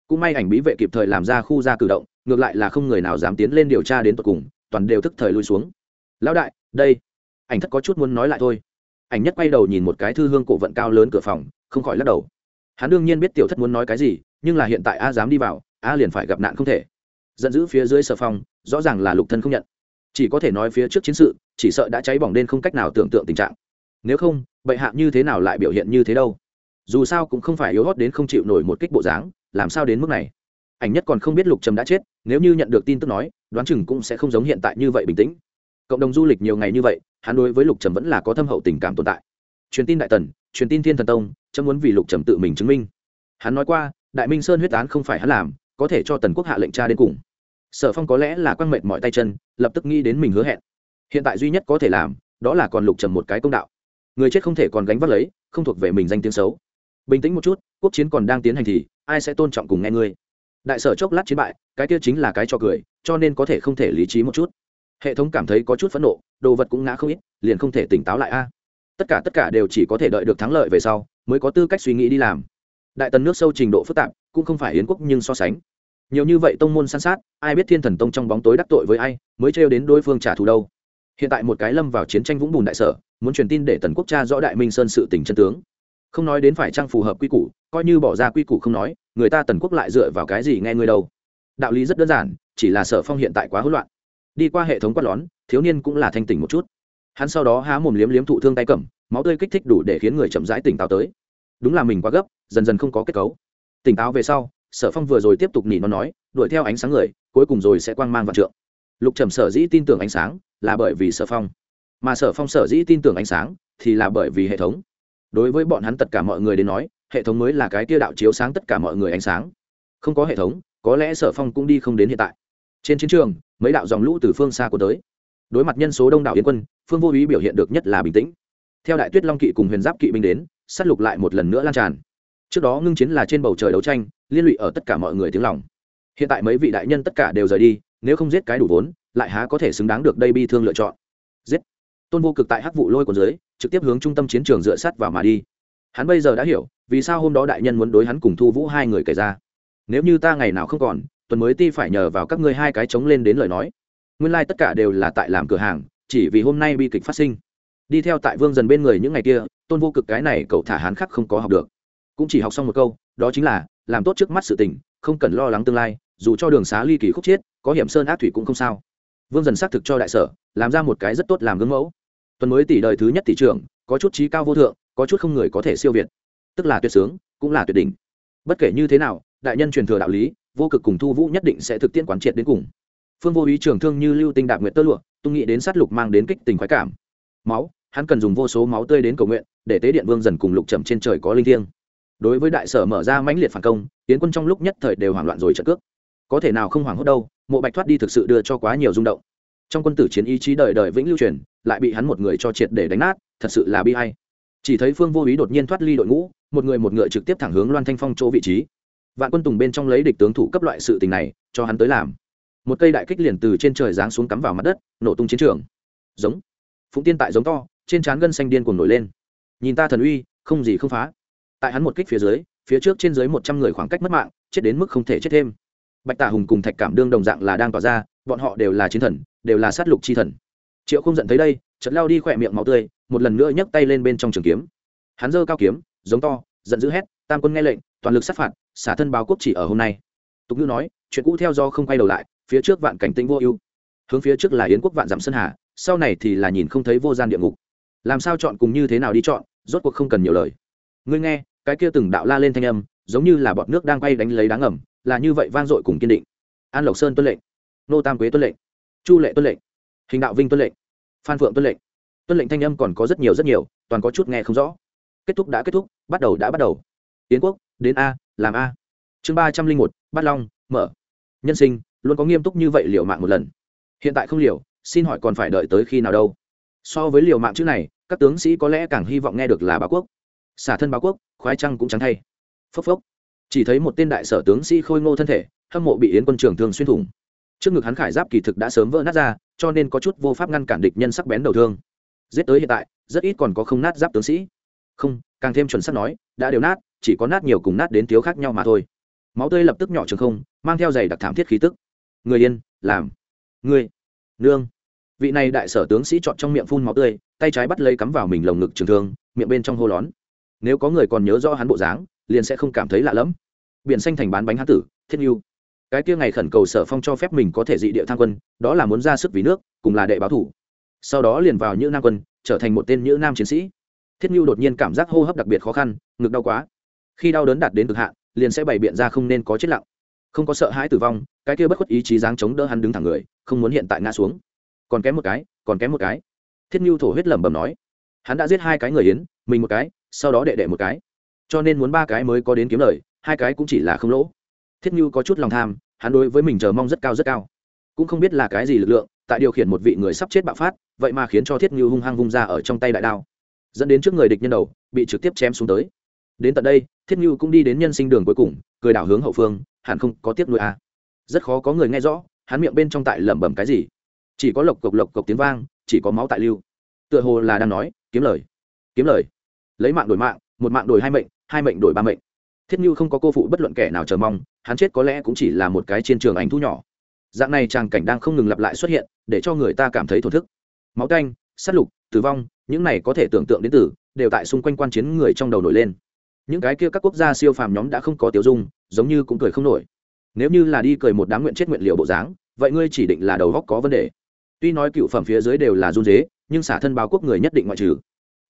Cũng may ảnh bí vệ kịp thời làm ra khu ra cử động, ngược lại là không người nào dám tiến lên điều tra đến tận cùng, toàn đều thức thời lui xuống. Lão đại, đây. Ảnh thất có chút muốn nói lại thôi. Ảnh nhất quay đầu nhìn một cái thư hương cổ vận cao lớn cửa phòng, không khỏi lắc đầu. Hắn đương nhiên biết tiểu thất muốn nói cái gì, nhưng là hiện tại a dám đi vào, a liền phải gặp nạn không thể. Giận dữ phía dưới sở phòng, rõ ràng là lục thân không nhận. Chỉ có thể nói phía trước chiến sự chỉ sợ đã cháy bỏng đến không cách nào tưởng tượng tình trạng. Nếu không, bệ hạ như thế nào lại biểu hiện như thế đâu? Dù sao cũng không phải yếu hót đến không chịu nổi một kích bộ dáng, làm sao đến mức này? Ảnh nhất còn không biết lục trầm đã chết, nếu như nhận được tin tức nói, đoán chừng cũng sẽ không giống hiện tại như vậy bình tĩnh. Cộng đồng du lịch nhiều ngày như vậy, hắn đối với lục trầm vẫn là có thâm hậu tình cảm tồn tại. Truyền tin đại tần, truyền tin thiên thần tông, chấm muốn vì lục trầm tự mình chứng minh. Hắn nói qua, đại minh sơn huyết án không phải hắn làm, có thể cho tần quốc hạ lệnh tra đến cùng. Sở phong có lẽ là quăng mệt mọi tay chân, lập tức nghĩ đến mình hứa hẹn hiện tại duy nhất có thể làm, đó là còn lục trầm một cái công đạo. Người chết không thể còn gánh vác lấy, không thuộc về mình danh tiếng xấu. Bình tĩnh một chút, quốc chiến còn đang tiến hành thì, ai sẽ tôn trọng cùng nghe ngươi? Đại sở chốc lát chiến bại, cái kia chính là cái cho cười, cho nên có thể không thể lý trí một chút. Hệ thống cảm thấy có chút phẫn nộ, đồ vật cũng ngã không ít, liền không thể tỉnh táo lại a. Tất cả tất cả đều chỉ có thể đợi được thắng lợi về sau, mới có tư cách suy nghĩ đi làm. Đại tần nước sâu trình độ phức tạp, cũng không phải yến quốc nhưng so sánh. Nhiều như vậy tông môn san sát, ai biết thiên thần tông trong bóng tối đắc tội với ai, mới trêu đến đối phương trả thù đâu hiện tại một cái lâm vào chiến tranh vũng bùn đại sở, muốn truyền tin để tần quốc cha rõ đại minh sơn sự tỉnh chân tướng. Không nói đến phải trang phù hợp quy củ, coi như bỏ ra quy củ không nói, người ta tần quốc lại dựa vào cái gì nghe người đâu. Đạo lý rất đơn giản, chỉ là sở phong hiện tại quá hỗn loạn. Đi qua hệ thống quát lón, thiếu niên cũng là thanh tỉnh một chút. Hắn sau đó há mồm liếm liếm thụ thương tay cầm, máu tươi kích thích đủ để khiến người chậm rãi tỉnh táo tới. Đúng là mình quá gấp, dần dần không có kết cấu. Tỉnh táo về sau, sở phong vừa rồi tiếp tục nỉ nó nói, đuổi theo ánh sáng người, cuối cùng rồi sẽ quang mang vạn trượng. Lục trầm sở dĩ tin tưởng ánh sáng là bởi vì sở phong. Mà sở phong sở dĩ tin tưởng ánh sáng, thì là bởi vì hệ thống. Đối với bọn hắn tất cả mọi người đến nói, hệ thống mới là cái kia đạo chiếu sáng tất cả mọi người ánh sáng. Không có hệ thống, có lẽ sở phong cũng đi không đến hiện tại. Trên chiến trường, mấy đạo dòng lũ từ phương xa của tới. Đối mặt nhân số đông đảo yến quân, phương vô ý biểu hiện được nhất là bình tĩnh. Theo đại tuyết long kỵ cùng huyền giáp kỵ binh đến, sát lục lại một lần nữa lan tràn. Trước đó ngưng chiến là trên bầu trời đấu tranh, liên lụy ở tất cả mọi người tiếng lòng. Hiện tại mấy vị đại nhân tất cả đều rời đi, nếu không giết cái đủ vốn lại há có thể xứng đáng được đây bi thương lựa chọn. Giết. Tôn vô cực tại hắc vụ lôi của dưới, trực tiếp hướng trung tâm chiến trường dựa sát vào mà đi. Hắn bây giờ đã hiểu, vì sao hôm đó đại nhân muốn đối hắn cùng thu vũ hai người kể ra. Nếu như ta ngày nào không còn, tuần mới ti phải nhờ vào các ngươi hai cái chống lên đến lời nói. Nguyên lai、like、tất cả đều là tại làm cửa hàng, chỉ vì hôm nay bi kịch phát sinh. Đi theo tại vương dần bên người những ngày kia, tôn vô cực cái này cậu thả hắn khắc không có học được. Cũng chỉ học xong một câu, đó chính là, làm tốt trước mắt sự tình, không cần lo lắng tương lai, dù cho đường xá ly kỳ khúc chiết có hiểm sơn ác thủy cũng không sao vương dần xác thực cho đại sở, làm ra một cái rất tốt làm gương mẫu. Tuần mới tỷ đời thứ nhất tỷ trưởng, có chút trí cao vô thượng, có chút không người có thể siêu việt. Tức là tuyệt sướng, cũng là tuyệt đỉnh. Bất kể như thế nào, đại nhân truyền thừa đạo lý, vô cực cùng thu vũ nhất định sẽ thực tiễn quán triệt đến cùng. Phương vô ý trường thương như lưu tinh đạp nguyện tơ lụa, tung nghị đến sát lục mang đến kích tình khoái cảm. Máu, hắn cần dùng vô số máu tươi đến cầu nguyện, để tế điện vương dần cùng lục trầm trên trời có linh thiêng. Đối với đại sở mở ra mãnh liệt phản công, tiến quân trong lúc nhất thời đều hoảng loạn rồi trận cước. Có thể nào không hoảng hốt đâu mộ bạch thoát đi thực sự đưa cho quá nhiều rung động. Trong quân tử chiến ý chí đời đời vĩnh lưu truyền, lại bị hắn một người cho triệt để đánh nát, thật sự là bi hay chỉ thấy phương vô ý đột nhiên thoát ly đội ngũ, một người một ngựa trực tiếp thẳng hướng loan thanh phong chỗ vị trí. Vạn quân tùng bên trong lấy địch tướng thủ cấp loại sự tình này, cho hắn tới làm. Một cây đại kích liền từ trên trời giáng xuống cắm vào mặt đất, nổ tung chiến trường. Giống. Phụng tiên tại giống to, trên trán gân xanh điên cuồng nổi lên. Nhìn ta thần uy, không gì không phá. Tại hắn một kích phía dưới, phía trước trên dưới một trăm người khoảng cách mất mạng, chết đến mức không thể chết thêm bạch tả hùng cùng thạch cảm đương đồng dạng là đang tỏa ra, bọn họ đều là chiến thần, đều là sát lục chi thần. Triệu không giận thấy đây, chợt lao đi khỏe miệng máu tươi, một lần nữa nhấc tay lên bên trong trường kiếm. Hắn giơ cao kiếm, giống to, giận dữ hét, tam quân nghe lệnh, toàn lực sát phạt, xả thân báo quốc chỉ ở hôm nay. Tục ngữ nói, chuyện cũ theo do không quay đầu lại, phía trước vạn cảnh tinh vô ưu. Hướng phía trước là yến quốc vạn dặm sơn hà, sau này thì là nhìn không thấy vô gian địa ngục. Làm sao chọn cùng như thế nào đi chọn, rốt cuộc không cần nhiều lời. Ngươi nghe, cái kia từng đạo la lên thanh âm, giống như là bọt nước đang quay đánh lấy đáng ẩm là như vậy vang dội cùng kiên định. An lộc sơn tuân lệnh, nô tam quế tuân lệnh, chu lệ tuân lệnh, hình đạo vinh tuân lệnh, phan phượng tuân lệnh. Tuân lệnh thanh âm còn có rất nhiều rất nhiều, toàn có chút nghe không rõ. Kết thúc đã kết thúc, bắt đầu đã bắt đầu. Tiến quốc, đến a, làm a. Chương ba trăm linh một, bát long, mở. Nhân sinh, luôn có nghiêm túc như vậy liều mạng một lần. Hiện tại không liều, xin hỏi còn phải đợi tới khi nào đâu? So với liều mạng chữ này, các tướng sĩ có lẽ càng hy vọng nghe được là báo quốc. Xả thân báo quốc, khoái trăng cũng trắng thay. Phốc phốc chỉ thấy một tên đại sở tướng sĩ khôi ngô thân thể, hâm mộ bị yến quân trường thương xuyên thủng. Trước ngực hắn khải giáp kỳ thực đã sớm vỡ nát ra, cho nên có chút vô pháp ngăn cản địch nhân sắc bén đầu thương. Giết tới hiện tại, rất ít còn có không nát giáp tướng sĩ. Không, càng thêm chuẩn sắc nói, đã đều nát, chỉ có nát nhiều cùng nát đến thiếu khác nhau mà thôi. Máu tươi lập tức nhỏ trường không, mang theo giày đặc thảm thiết khí tức. Người yên, làm. Người, nương. Vị này đại sở tướng sĩ chọn trong miệng phun máu tươi, tay trái bắt lấy cắm vào mình lồng ngực trường thương, miệng bên trong hô lón. Nếu có người còn nhớ rõ hắn bộ dáng liền sẽ không cảm thấy lạ lẫm. Biển xanh thành bán bánh hán tử, thiết n cái kia ngày khẩn cầu sở phong cho phép mình có thể dị địa tham quân, đó là muốn ra sức vì nước, cùng là đệ báo thủ. Sau đó liền vào như nam quân, trở thành một tên nhữ nam chiến sĩ. Thiết n đột nhiên cảm giác hô hấp đặc biệt khó khăn, ngực đau quá. Khi đau đớn đạt đến cực hạn, liền sẽ bày biện ra không nên có chết lặng. Không có sợ hãi tử vong, cái kia bất khuất ý chí dáng chống đỡ hắn đứng thẳng người, không muốn hiện tại ngã xuống. Còn kém một cái, còn kém một cái. Thiết n thổ huyết lẩm bẩm nói. Hắn đã giết hai cái người yến, mình một cái, sau đó đệ đệ một cái cho nên muốn ba cái mới có đến kiếm lời, hai cái cũng chỉ là không lỗ. Thiết như có chút lòng tham, hắn đối với mình chờ mong rất cao rất cao. Cũng không biết là cái gì lực lượng, tại điều khiển một vị người sắp chết bạo phát, vậy mà khiến cho thiết như hung hăng vung ra ở trong tay đại đao. Dẫn đến trước người địch nhân đầu, bị trực tiếp chém xuống tới. Đến tận đây, thiết như cũng đi đến nhân sinh đường cuối cùng, cười đảo hướng hậu phương, hẳn không có tiếc nuôi à. rất khó có người nghe rõ, hắn miệng bên trong tại lẩm bẩm cái gì. Chỉ có lộc cộc lộc cộc tiếng vang, chỉ có máu tại lưu. Tựa hồ là đang nói, kiếm lời kiếm lời. Lấy mạng đổi mạng, một mạng đổi hai mệnh hai mệnh đổi ba mệnh. Thiết như không có cô phụ bất luận kẻ nào chờ mong, hắn chết có lẽ cũng chỉ là một cái trên trường ảnh thu nhỏ. Dạng này tràng cảnh đang không ngừng lặp lại xuất hiện, để cho người ta cảm thấy thổn thức. Máu canh sát lục, tử vong, những này có thể tưởng tượng đến từ, đều tại xung quanh quan chiến người trong đầu nổi lên. Những cái kia các quốc gia siêu phàm nhóm đã không có tiêu dung, giống như cũng cười không nổi. Nếu như là đi cười một đám nguyện chết nguyện liệu bộ dáng, vậy ngươi chỉ định là đầu góc có vấn đề. Tuy nói cựu phẩm phía dưới đều là run dế nhưng xả thân báo quốc người nhất định ngoại trừ.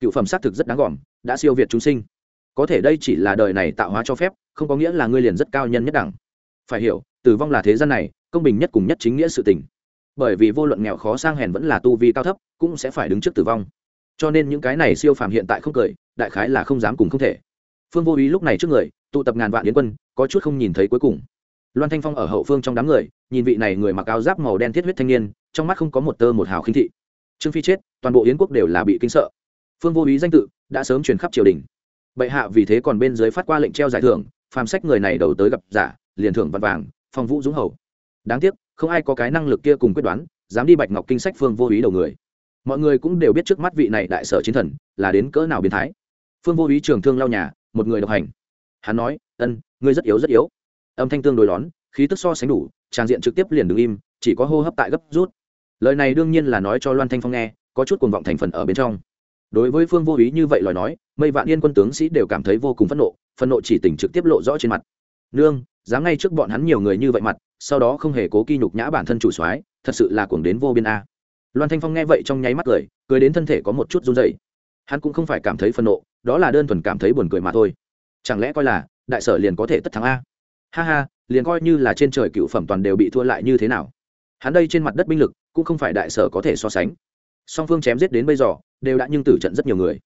Cựu phẩm xác thực rất đáng gỏm, đã siêu việt chúng sinh có thể đây chỉ là đời này tạo hóa cho phép, không có nghĩa là ngươi liền rất cao nhân nhất đẳng. Phải hiểu, tử vong là thế gian này, công bình nhất cùng nhất chính nghĩa sự tình. Bởi vì vô luận nghèo khó sang hèn vẫn là tu vi cao thấp, cũng sẽ phải đứng trước tử vong. Cho nên những cái này siêu phàm hiện tại không cười, đại khái là không dám cùng không thể. Phương vô ý lúc này trước người, tụ tập ngàn vạn yến quân, có chút không nhìn thấy cuối cùng. Loan thanh phong ở hậu phương trong đám người, nhìn vị này người mặc áo giáp màu đen thiết huyết thanh niên, trong mắt không có một tơ một hào khinh thị. Trương phi chết, toàn bộ yến quốc đều là bị kinh sợ. Phương vô ý danh tự đã sớm truyền khắp triều đình bệ hạ vì thế còn bên dưới phát qua lệnh treo giải thưởng, phàm sách người này đầu tới gặp giả, liền thưởng văn vàng, phong vũ dũng hầu. Đáng tiếc, không ai có cái năng lực kia cùng quyết đoán, dám đi bạch ngọc kinh sách phương vô ý đầu người. Mọi người cũng đều biết trước mắt vị này đại sở chiến thần là đến cỡ nào biến thái. Phương vô ý trường thương lau nhà, một người độc hành. Hắn nói, ân, ngươi rất yếu rất yếu. Âm thanh tương đối đón khí tức so sánh đủ, trang diện trực tiếp liền đứng im, chỉ có hô hấp tại gấp rút. Lời này đương nhiên là nói cho loan thanh phong nghe, có chút cuồng vọng thành phần ở bên trong đối với phương vô ý như vậy lời nói, mây vạn yên quân tướng sĩ đều cảm thấy vô cùng phẫn nộ phẫn nộ chỉ tỉnh trực tiếp lộ rõ trên mặt. Nương, dám ngay trước bọn hắn nhiều người như vậy mặt, sau đó không hề cố kỳ nhục nhã bản thân chủ soái, thật sự là cuồng đến vô biên a. Loan thanh phong nghe vậy trong nháy mắt cười cười đến thân thể có một chút run dày hắn cũng không phải cảm thấy phẫn nộ, đó là đơn thuần cảm thấy buồn cười mà thôi. Chẳng lẽ coi là đại sở liền có thể tất thắng a? Ha ha, liền coi như là trên trời cựu phẩm toàn đều bị thua lại như thế nào? Hắn đây trên mặt đất binh lực, cũng không phải đại sở có thể so sánh. Song phương chém giết đến bây giờ đều đã nhưng tử trận rất nhiều người.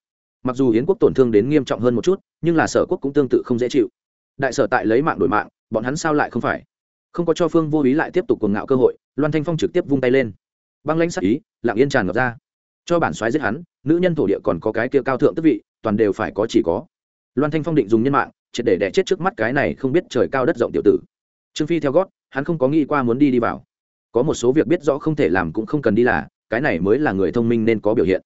Mặc dù hiến quốc tổn thương đến nghiêm trọng hơn một chút, nhưng là sở quốc cũng tương tự không dễ chịu. Đại sở tại lấy mạng đổi mạng, bọn hắn sao lại không phải? Không có cho phương vô ý lại tiếp tục cuồng ngạo cơ hội, loan thanh phong trực tiếp vung tay lên. Băng lãnh sắc ý, lặng yên tràn ngập ra. Cho bản xoáy giết hắn, nữ nhân thổ địa còn có cái kia cao thượng tức vị, toàn đều phải có chỉ có. Loan thanh phong định dùng nhân mạng, triệt để đẻ chết trước mắt cái này không biết trời cao đất rộng tiểu tử. Trương phi theo gót, hắn không có nghĩ qua muốn đi đi vào. Có một số việc biết rõ không thể làm cũng không cần đi là, cái này mới là người thông minh nên có biểu hiện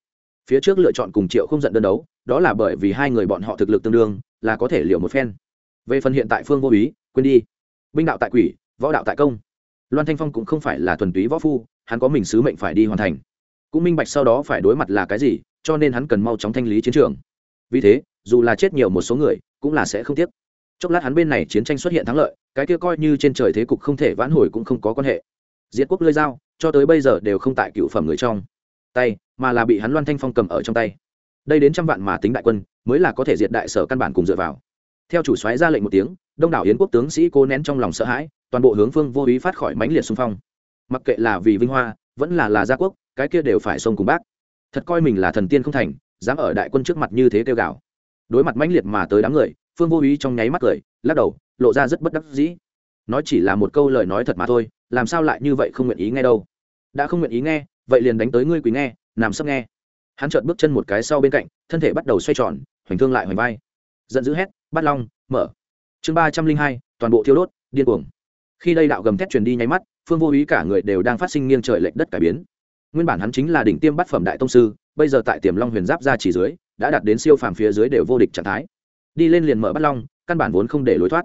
phía trước lựa chọn cùng triệu không giận đơn đấu, đó là bởi vì hai người bọn họ thực lực tương đương, là có thể liều một phen. Về phần hiện tại phương vô ý, quên đi. Binh đạo tại quỷ, võ đạo tại công. Loan thanh phong cũng không phải là thuần túy võ phu, hắn có mình sứ mệnh phải đi hoàn thành. Cũng minh bạch sau đó phải đối mặt là cái gì, cho nên hắn cần mau chóng thanh lý chiến trường. Vì thế, dù là chết nhiều một số người, cũng là sẽ không tiếc. Chốc lát hắn bên này chiến tranh xuất hiện thắng lợi, cái kia coi như trên trời thế cục không thể vãn hồi cũng không có quan hệ. Diệt quốc lơi dao, cho tới bây giờ đều không tại cựu phẩm người trong tay, mà là bị hắn loan thanh phong cầm ở trong tay. Đây đến trăm vạn mà tính đại quân, mới là có thể diệt đại sở căn bản cùng dựa vào. Theo chủ soái ra lệnh một tiếng, đông đảo yến quốc tướng sĩ cố nén trong lòng sợ hãi, toàn bộ hướng phương vô ý phát khỏi mãnh liệt xung phong. Mặc kệ là vì vinh hoa, vẫn là là gia quốc, cái kia đều phải xông cùng bác. Thật coi mình là thần tiên không thành, dám ở đại quân trước mặt như thế kêu gào. Đối mặt mãnh liệt mà tới đám người, phương vô ý trong nháy mắt cười, lắc đầu, lộ ra rất bất đắc dĩ. Nói chỉ là một câu lời nói thật mà thôi, làm sao lại như vậy không nguyện ý nghe đâu. Đã không nguyện ý nghe vậy liền đánh tới ngươi quý nghe, nằm sấp nghe. Hắn chợt bước chân một cái sau bên cạnh, thân thể bắt đầu xoay tròn, hoành thương lại hoành vai. Giận dữ hét, bắt long, mở. Chương ba trăm linh hai, toàn bộ thiêu đốt, điên cuồng. Khi đây đạo gầm thét truyền đi nháy mắt, phương vô ý cả người đều đang phát sinh nghiêng trời lệch đất cải biến. Nguyên bản hắn chính là đỉnh tiêm bát phẩm đại tông sư, bây giờ tại tiềm long huyền giáp ra chỉ dưới, đã đạt đến siêu phàm phía dưới đều vô địch trạng thái. Đi lên liền mở bắt long, căn bản vốn không để lối thoát.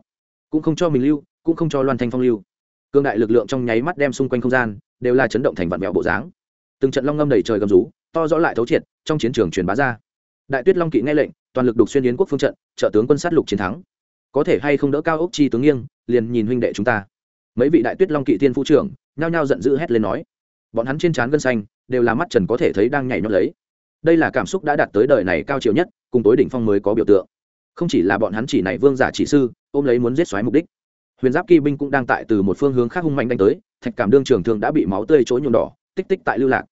Cũng không cho mình lưu, cũng không cho loan thanh phong lưu. Cương đại lực lượng trong nháy mắt đem xung quanh không gian, đều là chấn động thành vạn mẹo bộ dáng từng trận long ngâm đầy trời gầm rú, to rõ lại thấu triệt, trong chiến trường truyền bá ra. Đại tuyết long kỵ nghe lệnh, toàn lực đục xuyên yến quốc phương trận, trợ tướng quân sát lục chiến thắng. Có thể hay không đỡ cao ốc chi tướng nghiêng, liền nhìn huynh đệ chúng ta. Mấy vị đại tuyết long kỵ tiên phu trưởng, nhao nhao giận dữ hét lên nói. Bọn hắn trên trán gân xanh, đều là mắt trần có thể thấy đang nhảy nhót lấy. Đây là cảm xúc đã đạt tới đời này cao chiều nhất, cùng tối đỉnh phong mới có biểu tượng. Không chỉ là bọn hắn chỉ này vương giả chỉ sư, ôm lấy muốn giết xoáy mục đích. Huyền giáp kỵ binh cũng đang tại từ một phương hướng khác hung mạnh đánh tới, thạch cảm đương trường thường đã bị máu tươi chỗ nhuộm đỏ tích tích tại lưu lạc.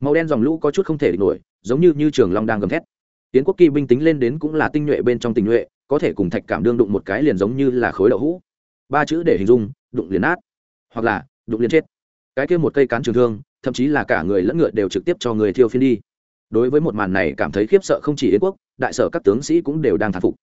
Màu đen dòng lũ có chút không thể địch nổi, giống như như trường long đang gầm thét. Tiến quốc kỳ binh tính lên đến cũng là tinh nhuệ bên trong tình nhuệ, có thể cùng thạch cảm đương đụng một cái liền giống như là khối đậu hũ. Ba chữ để hình dung, đụng liền nát, hoặc là đụng liền chết. Cái kia một cây cán trường thương, thậm chí là cả người lẫn ngựa đều trực tiếp cho người thiêu phiên đi. Đối với một màn này cảm thấy khiếp sợ không chỉ yến quốc, đại sở các tướng sĩ cũng đều đang thán phục.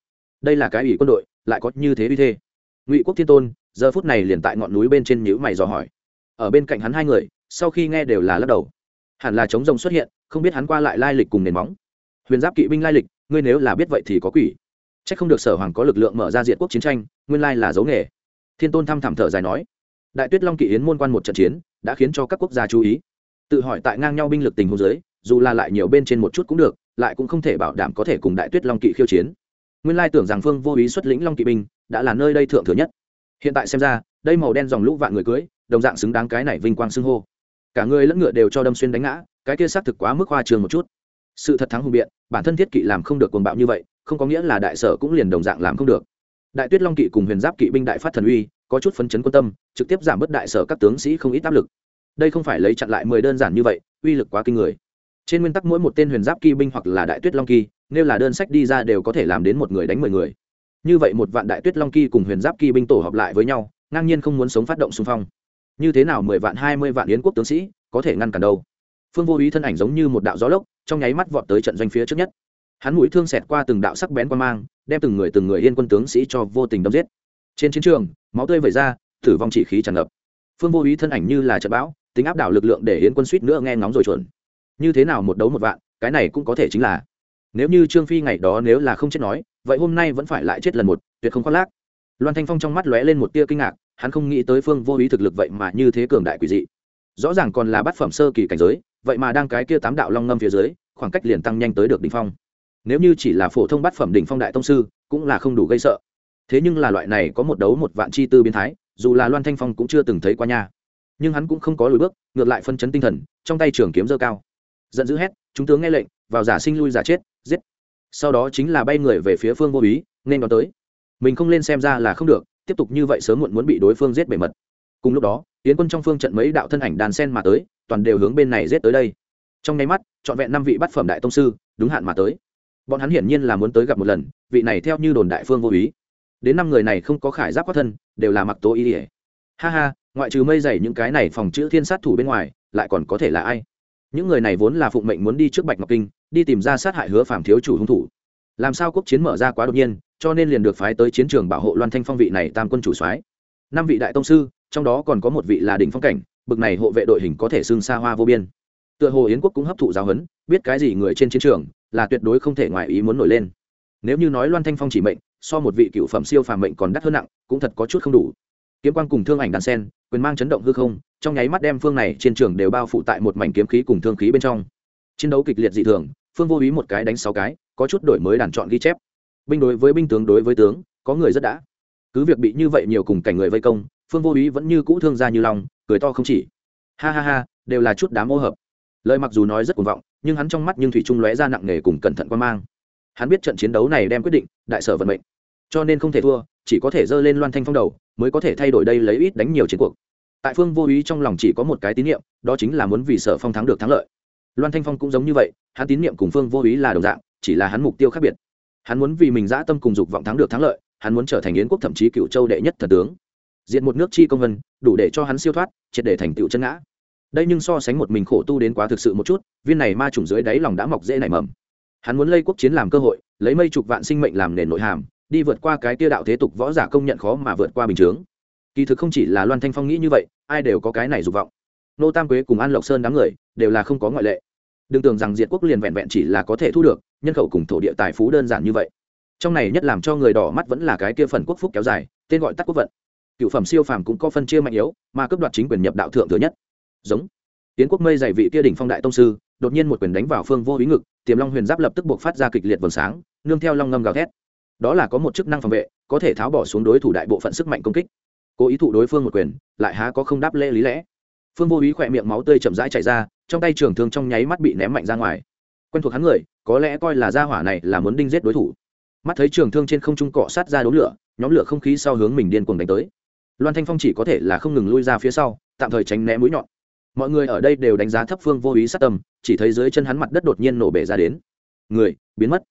Đây là cái ủy quân đội, lại có như thế uy thế. Ngụy quốc thiên tôn, giờ phút này liền tại ngọn núi bên trên nhữ mày dò hỏi. Ở bên cạnh hắn hai người sau khi nghe đều là lắc đầu. Hẳn là chống rồng xuất hiện, không biết hắn qua lại lai lịch cùng nền móng. Huyền giáp kỵ binh lai lịch, ngươi nếu là biết vậy thì có quỷ. C h ắ c không được sở hoàng có lực lượng mở ra diện quốc chiến tranh, nguyên lai là dấu nghề. Thiên tôn thăm thẳm thở dài nói. Đại tuyết long kỵ yến môn quan một trận chiến, đã khiến cho các quốc gia chú ý. Tự hỏi tại ngang nhau binh lực tình hồ dưới, dù là lại nhiều bên trên một chút cũng được, lại cũng không thể bảo đảm có thể cùng đại tuyết long kỵ khiêu chiến. Nguyên lai tưởng rằng phương vô ý xuất lĩnh long kỵ binh, đã là nơi đây thượng thừa nhất. Hiện tại xem ra, đây màu đen dòng lũ vạn người cưới, đồng dạng xứng đáng cái này vinh quang xưng hô cả người lẫn ngựa đều cho đâm xuyên đánh ngã, cái kia xác thực quá mức hoa trường một chút. Sự thật thắng hùng biện, bản thân thiết kỵ làm không được cuồng bạo như vậy, không có nghĩa là đại sở cũng liền đồng dạng làm không được. Đại tuyết long kỵ cùng huyền giáp kỵ binh đại phát thần uy, có chút phấn chấn quan tâm, trực tiếp giảm bớt đại sở các tướng sĩ không ít áp lực. Đây không phải lấy chặn lại mười đơn giản như vậy, uy lực quá kinh người. Trên nguyên tắc mỗi một tên huyền giáp kỵ binh hoặc là đại tuyết long kỵ, nếu là đơn sách đi ra đều có thể làm đến một người đánh mười người. Như vậy một vạn đại tuyết long kỵ cùng huyền giáp kỵ binh tổ hợp lại với nhau, ngang nhiên không muốn sống phát động xung phong như thế nào mười vạn, hai mươi vạn yến quốc tướng sĩ có thể ngăn cản đâu? Phương vô ý thân ảnh giống như một đạo gió lốc, trong nháy mắt vọt tới trận doanh phía trước nhất. Hắn mũi thương xẹt qua từng đạo sắc bén quan mang, đem từng người từng người yên quân tướng sĩ cho vô tình đâm giết. Trên chiến trường, máu tươi vẩy ra, tử vong chỉ khí tràn ngập. Phương vô ý thân ảnh như là trận bão, tính áp đảo lực lượng để yến quân suýt nữa nghe ngóng rồi chuẩn. Như thế nào một đấu một vạn, cái này cũng có thể chính là. Nếu như trương phi ngày đó nếu là không chết nói, vậy hôm nay vẫn phải lại chết lần một, tuyệt không khoác lác. Loan thanh phong trong mắt lóe lên một tia kinh ngạc hắn không nghĩ tới phương vô ý thực lực vậy mà như thế cường đại quỷ dị. Rõ ràng còn là bát phẩm sơ kỳ cảnh giới, vậy mà đang cái kia tám đạo long ngâm phía dưới, khoảng cách liền tăng nhanh tới được đỉnh phong. Nếu như chỉ là phổ thông bát phẩm đỉnh phong đại tông sư, cũng là không đủ gây sợ. Thế nhưng là loại này có một đấu một vạn chi tư biến thái, dù là loan thanh phong cũng chưa từng thấy qua nha. Nhưng hắn cũng không có lùi bước, ngược lại phân chấn tinh thần, trong tay trường kiếm dơ cao. Giận dữ hét, chúng tướng nghe lệnh, vào giả sinh lui giả chết, giết. Sau đó chính là bay người về phía phương vô ý, nên đón tới. Mình không lên xem ra là không được tiếp tục như vậy sớm muộn muốn bị đối phương giết bề mật. Cùng lúc đó, tiến quân trong phương trận mấy đạo thân ảnh đàn sen mà tới, toàn đều hướng bên này giết tới đây. Trong nháy mắt, trọn vẹn năm vị bát phẩm đại tông sư, đúng hạn mà tới. Bọn hắn hiển nhiên là muốn tới gặp một lần, vị này theo như đồn đại phương vô ý. Đến năm người này không có khải giáp quát thân, đều là mặc tố y ỉa ha ha, ngoại trừ mây dày những cái này phòng chữ thiên sát thủ bên ngoài, lại còn có thể là ai? Những người này vốn là phụng mệnh muốn đi trước bạch ngọc kinh, đi tìm ra sát hại hứa phàm thiếu chủ hung thủ. Làm sao quốc chiến mở ra quá đột nhiên cho nên liền được phái tới chiến trường bảo hộ loan thanh phong vị này tam quân chủ soái. Năm vị đại tông sư, trong đó còn có một vị là đỉnh phong cảnh, bực này hộ vệ đội hình có thể xưng xa hoa vô biên. Tựa hồ yến quốc cũng hấp thụ giáo huấn, biết cái gì người trên chiến trường là tuyệt đối không thể ngoài ý muốn nổi lên. Nếu như nói loan thanh phong chỉ mệnh, so một vị cựu phẩm siêu phàm mệnh còn đắt hơn nặng, cũng thật có chút không đủ. Kiếm quan cùng thương ảnh đàn sen, quyền mang chấn động hư không, trong nháy mắt đem phương này trên trường đều bao phủ tại một mảnh kiếm khí cùng thương khí bên trong. Chiến đấu kịch liệt dị thường, phương vô ý một cái đánh sáu cái, có chút đổi mới đàn chọn ghi chép binh đối với binh tướng đối với tướng, có người rất đã. Cứ việc bị như vậy nhiều cùng cảnh người vây công, phương vô ý vẫn như cũ thương gia như lòng cười to không chỉ. Ha ha ha, đều là chút đám ô hợp. Lời mặc dù nói rất cuồng vọng, nhưng hắn trong mắt nhưng thủy trung lóe ra nặng nề cùng cẩn thận quan mang. Hắn biết trận chiến đấu này đem quyết định, đại sở vận mệnh. Cho nên không thể thua, chỉ có thể dơ lên loan thanh phong đầu, mới có thể thay đổi đây lấy ít đánh nhiều chiến cuộc. Tại phương vô ý trong lòng chỉ có một cái tín nhiệm đó chính là muốn vì sở phong thắng được thắng lợi. Loan thanh phong cũng giống như vậy, hắn tín nhiệm cùng phương vô ý là đồng dạng, chỉ là hắn mục tiêu khác biệt hắn muốn vì mình dã tâm cùng dục vọng thắng được thắng lợi, hắn muốn trở thành yến quốc thậm chí cựu châu đệ nhất thần tướng. Diện một nước chi công vân, đủ để cho hắn siêu thoát, triệt để thành tựu chân ngã. Đây nhưng so sánh một mình khổ tu đến quá thực sự một chút, viên này ma trùng dưới đáy lòng đã mọc dễ nảy mầm. Hắn muốn lây quốc chiến làm cơ hội, lấy mây chục vạn sinh mệnh làm nền nội hàm, đi vượt qua cái tia đạo thế tục võ giả công nhận khó mà vượt qua bình chướng. Kỳ thực không chỉ là loan thanh phong nghĩ như vậy, ai đều có cái này dục vọng. Nô tam quế cùng an lộc sơn đám người, đều là không có ngoại lệ đừng tưởng rằng diệt quốc liền vẹn vẹn chỉ là có thể thu được, nhân khẩu cùng thổ địa tài phú đơn giản như vậy. Trong này nhất làm cho người đỏ mắt vẫn là cái kia phần quốc phúc kéo dài, tên gọi tắt quốc vận. Cựu phẩm siêu phàm cũng có phân chia mạnh yếu, mà cấp đoạt chính quyền nhập đạo thượng thừa nhất. Giống. Tiến quốc mây dày vị kia đỉnh phong đại tông sư, đột nhiên một quyền đánh vào phương vô ý ngực, tiềm long huyền giáp lập tức buộc phát ra kịch liệt vầng sáng, nương theo long ngâm gào thét. Đó là có một chức năng phòng vệ, có thể tháo bỏ xuống đối thủ đại bộ phận sức mạnh công kích. Cố ý thụ đối phương một quyền, lại há có không đáp lễ lý lẽ phương vô ý khỏe miệng máu tươi chậm rãi chảy ra trong tay trường thương trong nháy mắt bị ném mạnh ra ngoài. Quen thuộc hắn người có lẽ coi là gia hỏa này là muốn đinh giết đối thủ. Mắt thấy trường thương trên không trung cọ sát ra đốn lửa nhóm lửa không khí sau hướng mình điên cuồng đánh tới. Loan thanh phong chỉ có thể là không ngừng lui ra phía sau tạm thời tránh né mũi nhọn. Mọi người ở đây đều đánh giá thấp phương vô ý sát tầm, chỉ thấy dưới chân hắn mặt đất đột nhiên nổ bể ra đến. Người biến mất.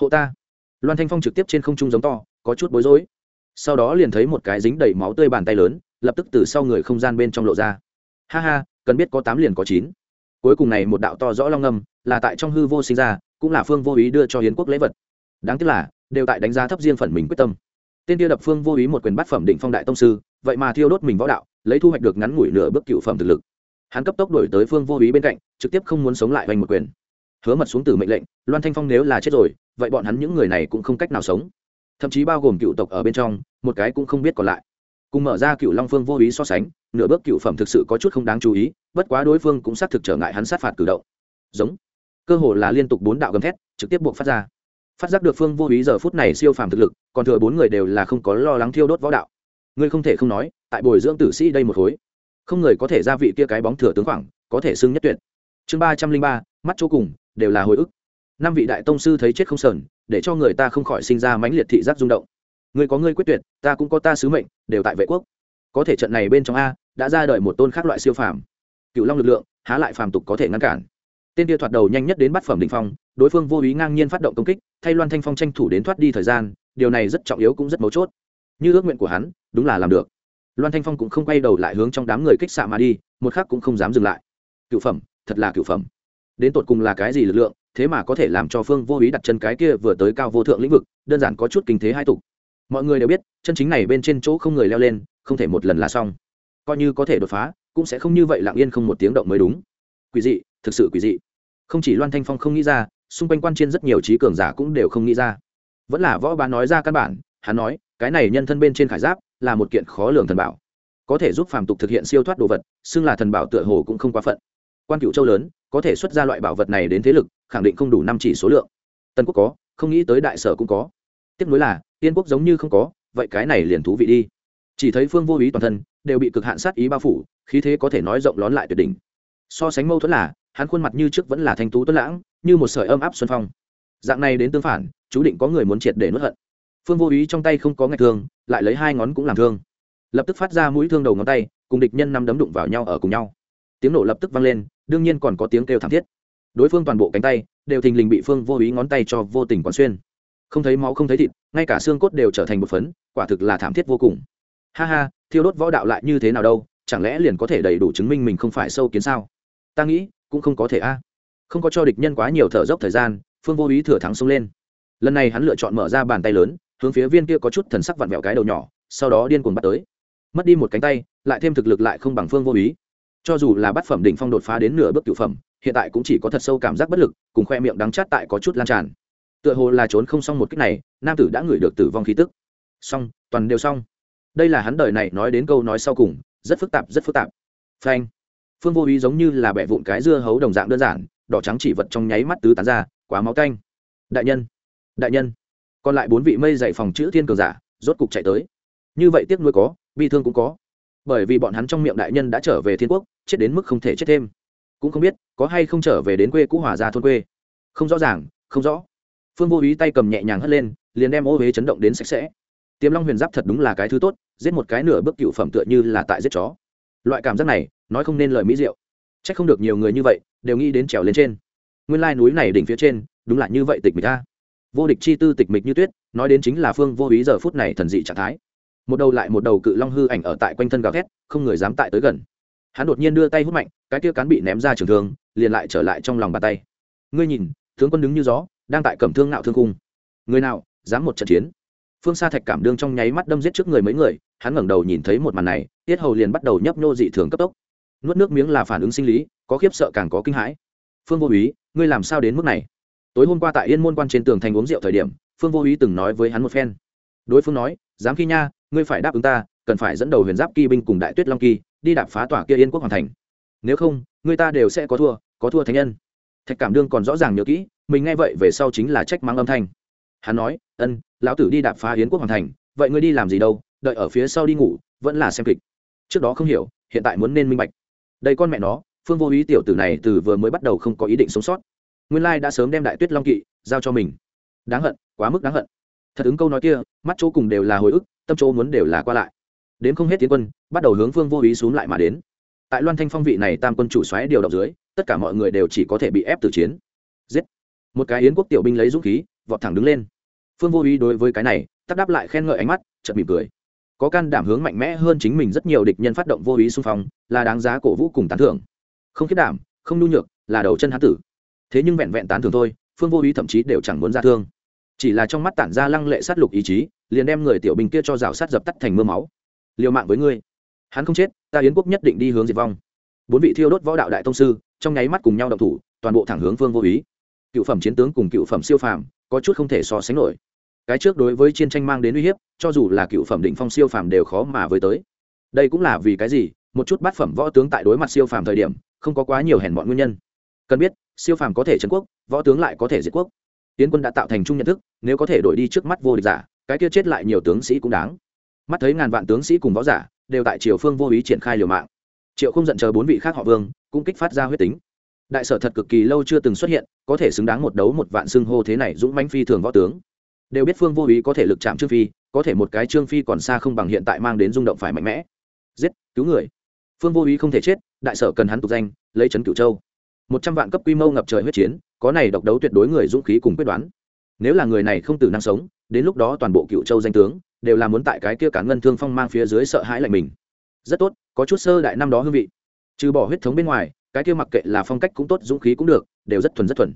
Hộ ta. Loan thanh phong trực tiếp trên không trung giống to có chút bối rối. Sau đó liền thấy một cái dính đầy máu tươi bàn tay lớn lập tức từ sau người không gian bên trong lộ ra ha ha, cần biết có tám liền có chín. Cuối cùng này một đạo to rõ long ngâm là tại trong hư vô sinh ra, cũng là phương vô ý đưa cho hiến quốc lễ vật. Đáng tiếc là, đều tại đánh giá thấp riêng phần mình quyết tâm. Tên tiêu đập phương vô ý một quyền bắt phẩm định phong đại tông sư, vậy mà thiêu đốt mình võ đạo, lấy thu hoạch được ngắn ngủi nửa bước cựu phẩm thực lực. Hắn cấp tốc đổi tới phương vô ý bên cạnh, trực tiếp không muốn sống lại hoành một quyền. Hứa mật xuống từ mệnh lệnh, loan thanh phong nếu là chết rồi, vậy bọn hắn những người này cũng không cách nào sống. Thậm chí bao gồm cựu tộc ở bên trong, một cái cũng không biết còn lại cùng mở ra cựu long phương vô ý so sánh, nửa bước cựu phẩm thực sự có chút không đáng chú ý, bất quá đối phương cũng xác thực trở ngại hắn sát phạt cử động. Giống. Cơ hồ là liên tục bốn đạo gầm thét, trực tiếp buộc phát ra. Phát giác được phương vô ý giờ phút này siêu phàm thực lực, còn thừa bốn người đều là không có lo lắng thiêu đốt võ đạo. Ngươi không thể không nói, tại bồi dưỡng tử sĩ đây một khối, không người có thể ra vị kia cái bóng thừa tướng khoảng có thể xưng nhất tuyệt. Chương ba trăm linh ba, mắt chỗ cùng, đều là hồi ức. Năm vị đại tông sư thấy chết không sờn, để cho người ta không khỏi sinh ra mãnh liệt thị giác rung động. Người có ngươi quyết tuyệt, ta cũng có ta sứ mệnh đều tại vệ quốc. Có thể trận này bên trong a, đã ra đời một tôn khác loại siêu phàm. Cựu long lực lượng, há lại phàm tục có thể ngăn cản. Tên kia thoạt đầu nhanh nhất đến bắt phẩm định phong, đối phương vô ý ngang nhiên phát động công kích, thay loan thanh phong tranh thủ đến thoát đi thời gian, điều này rất trọng yếu cũng rất mấu chốt. Như ước nguyện của hắn, đúng là làm được. Loan thanh phong cũng không quay đầu lại hướng trong đám người kích xạ mà đi, một khắc cũng không dám dừng lại. Cựu phẩm, thật là cựu phẩm. Đến tột cùng là cái gì lực lượng, thế mà có thể làm cho phương vô ý đặt chân cái kia vừa tới cao vô thượng lĩnh vực, đơn giản có chút kinh thế hai tục mọi người đều biết, chân chính này bên trên chỗ không người leo lên, không thể một lần là xong. Coi như có thể đột phá, cũng sẽ không như vậy lặng yên không một tiếng động mới đúng. Quỷ dị, thực sự quỷ dị. Không chỉ loan thanh phong không nghĩ ra, xung quanh quan trên rất nhiều trí cường giả cũng đều không nghĩ ra. Vẫn là võ bá nói ra căn bản, hắn nói, cái này nhân thân bên trên khải giáp là một kiện khó lường thần bảo. Có thể giúp phàm tục thực hiện siêu thoát đồ vật, xưng là thần bảo tựa hồ cũng không quá phận. Quan cựu châu lớn, có thể xuất ra loại bảo vật này đến thế lực, khẳng định không đủ năm chỉ số lượng. Tân quốc có, không nghĩ tới đại sở cũng có tiếp nối là tiên quốc giống như không có, vậy cái này liền thú vị đi. Chỉ thấy phương vô ý toàn thân đều bị cực hạn sát ý bao phủ, khí thế có thể nói rộng lón lại tuyệt đỉnh. So sánh mâu thuẫn là, hắn khuôn mặt như trước vẫn là thanh tú tuấn lãng, như một sợi ấm áp xuân phong. Dạng này đến tương phản, chú định có người muốn triệt để nuốt hận. Phương vô ý trong tay không có ngạch thương, lại lấy hai ngón cũng làm thương. Lập tức phát ra mũi thương đầu ngón tay, cùng địch nhân năm đấm đụng vào nhau ở cùng nhau. Tiếng nổ lập tức vang lên, đương nhiên còn có tiếng kêu thảm thiết. Đối phương toàn bộ cánh tay đều thình lình bị phương vô ý ngón tay cho vô tình quán xuyên không thấy máu không thấy thịt, ngay cả xương cốt đều trở thành một phấn, quả thực là thảm thiết vô cùng. Ha ha, thiêu đốt võ đạo lại như thế nào đâu, chẳng lẽ liền có thể đầy đủ chứng minh mình không phải sâu kiến sao? Ta nghĩ, cũng không có thể a. À. Không có cho địch nhân quá nhiều thở dốc thời gian, phương vô ý thừa thắng xông lên. Lần này hắn lựa chọn mở ra bàn tay lớn, hướng phía viên kia có chút thần sắc vặn vẹo cái đầu nhỏ, sau đó điên cuồng bắt tới. Mất đi một cánh tay, lại thêm thực lực lại không bằng phương vô ý. Cho dù là bát phẩm đỉnh phong đột phá đến nửa bước cửu phẩm, hiện tại cũng chỉ có thật sâu cảm giác bất lực, cùng khoe miệng đắng chát tại có chút lan tràn tựa hồ là trốn không xong một cách này, nam tử đã ngửi được tử vong khí tức. Xong, toàn đều xong. Đây là hắn đời này nói đến câu nói sau cùng, rất phức tạp, rất phức tạp. Phanh. Phương vô ý giống như là bẻ vụn cái dưa hấu đồng dạng đơn giản, đỏ trắng chỉ vật trong nháy mắt tứ tán ra, quá máu canh. Đại nhân đại nhân. Còn lại bốn vị mây dạy phòng chữ thiên cường giả, rốt cục chạy tới. Như vậy tiếc nuối có, bi thương cũng có. Bởi vì bọn hắn trong miệng đại nhân đã trở về thiên quốc, chết đến mức không thể chết thêm. Cũng không biết, có hay không trở về đến quê cũ hòa ra thôn quê. Không rõ ràng, không rõ phương vô ý tay cầm nhẹ nhàng hất lên, liền đem ô huế chấn động đến sạch sẽ. Tiềm long huyền giáp thật đúng là cái thứ tốt, giết một cái nửa bước cựu phẩm tựa như là tại giết chó. Loại cảm giác này, nói không nên lời mỹ diệu. C h ắ c không được nhiều người như vậy, đều nghĩ đến trèo lên trên. Nguyên lai núi này đỉnh phía trên, đúng là như vậy tịch mịch ta vô địch chi tư tịch mịch như tuyết, nói đến chính là phương vô ý giờ phút này thần dị trạng thái. Một đầu lại một đầu cự long hư ảnh ở tại quanh thân gào thét, không người dám tại tới gần. Hắn đột nhiên đưa tay hút mạnh, cái kia cán bị ném ra trường thương, liền lại trở lại trong lòng bàn tay. Ngươi nhìn, tướng quân đứng như gió đang tại cẩm thương nạo thương cung người nào, dám một trận chiến. Phương xa thạch cảm đương trong nháy mắt đâm giết trước người mấy người, hắn ngẩng đầu nhìn thấy một màn này, tiết hầu liền bắt đầu nhấp nhô dị thường cấp tốc. Nuốt nước miếng là phản ứng sinh lý, có khiếp sợ càng có kinh hãi. Phương vô úy, ngươi làm sao đến mức này? Tối hôm qua tại yên môn quan trên tường thành uống rượu thời điểm, phương vô úy từng nói với hắn một phen. Đối phương nói dám khi nha, ngươi phải đáp ứng ta, cần phải dẫn đầu huyền giáp kỳ binh cùng đại tuyết long kỳ đi đạp phá tỏa kia yên quốc hoàn thành. Nếu không người ta đều sẽ có thua có thua thánh nhân. Thạch cảm đương còn rõ ràng nhớ kỹ mình nghe vậy về sau chính là trách mắng âm thanh. Hắn nói, ân, lão tử đi đạp phá hiến quốc hoàng thành, vậy ngươi đi làm gì đâu, đợi ở phía sau đi ngủ, vẫn là xem kịch. Trước đó không hiểu, hiện tại muốn nên minh bạch. Đây con mẹ nó, phương vô ý tiểu tử này từ vừa mới bắt đầu không có ý định sống sót. Nguyên lai đã sớm đem đại tuyết long kỵ giao cho mình. Đáng hận, quá mức đáng hận. Thật ứng câu nói kia, mắt chỗ cùng đều là hồi ức, tâm chỗ muốn đều là qua lại. Đến không hết tiến quân, bắt đầu hướng phương vô ý xuống lại mà đến. Tại loan thanh phong vị này tam quân chủ xoáy điều động dưới, tất cả mọi người đều chỉ có thể bị ép từ chiến. Giết một cái yến quốc tiểu binh lấy dũng khí, vọt thẳng đứng lên. Phương vô ý đối với cái này tắt đáp lại khen ngợi ánh mắt chật mỉm cười. Có can đảm hướng mạnh mẽ hơn chính mình rất nhiều địch nhân phát động vô ý xung phong, là đáng giá cổ vũ cùng tán thưởng. Không khiết đảm, không nhu nhược, là đầu chân hán tử. Thế nhưng vẹn vẹn tán thưởng thôi, phương vô ý thậm chí đều chẳng muốn ra thương. Chỉ là trong mắt tản ra lăng lệ sát lục ý chí, liền đem người tiểu binh kia cho rào sát dập tắt thành mưa máu. Liều mạng với ngươi. Hắn không chết, ta yến quốc nhất định đi hướng diệt vong. Bốn vị thiêu đốt võ đạo đại tông sư, trong nháy mắt cùng nhau động thủ, toàn bộ thẳng hướng phương vô ý cựu phẩm chiến tướng cùng cựu phẩm siêu phàm, có chút không thể so sánh nổi. Cái trước đối với chiến tranh mang đến uy hiếp, cho dù là cựu phẩm định phong siêu phàm đều khó mà với tới. Đây cũng là vì cái gì? Một chút bát phẩm võ tướng tại đối mặt siêu phàm thời điểm, không có quá nhiều hèn bọn nguyên nhân. Cần biết, siêu phàm có thể trấn quốc, võ tướng lại có thể diệt quốc. Tiến quân đã tạo thành chung nhận thức, nếu có thể đổi đi trước mắt vô địch giả, cái kia chết lại nhiều tướng sĩ cũng đáng. Mắt thấy ngàn vạn tướng sĩ cùng võ giả đều tại triều phương vô ý triển khai liều mạng. Triệu không giận chờ bốn vị khác họ vương, cũng kích phát ra huyết tính đại sở thật cực kỳ lâu chưa từng xuất hiện, có thể xứng đáng một đấu một vạn xưng hô thế này dũng mãnh phi thường võ tướng. Đều biết phương vô ý có thể lực chạm trương phi, có thể một cái trương phi còn xa không bằng hiện tại mang đến rung động phải mạnh mẽ. Giết, cứu người. Phương vô ý không thể chết, đại sở cần hắn tục danh, lấy trấn cửu châu. Một trăm vạn cấp quy mô ngập trời huyết chiến, có này độc đấu tuyệt đối người dũng khí cùng quyết đoán. Nếu là người này không tử năng sống, đến lúc đó toàn bộ cựu châu danh tướng, đều là muốn tại cái kia cả ngân thương phong mang phía dưới sợ hãi lạnh mình. Rất tốt, có chút sơ đại năm đó hương vị. Trừ bỏ huyết thống bên ngoài cái kia mặc kệ là phong cách cũng tốt, dũng khí cũng được, đều rất thuần rất thuần.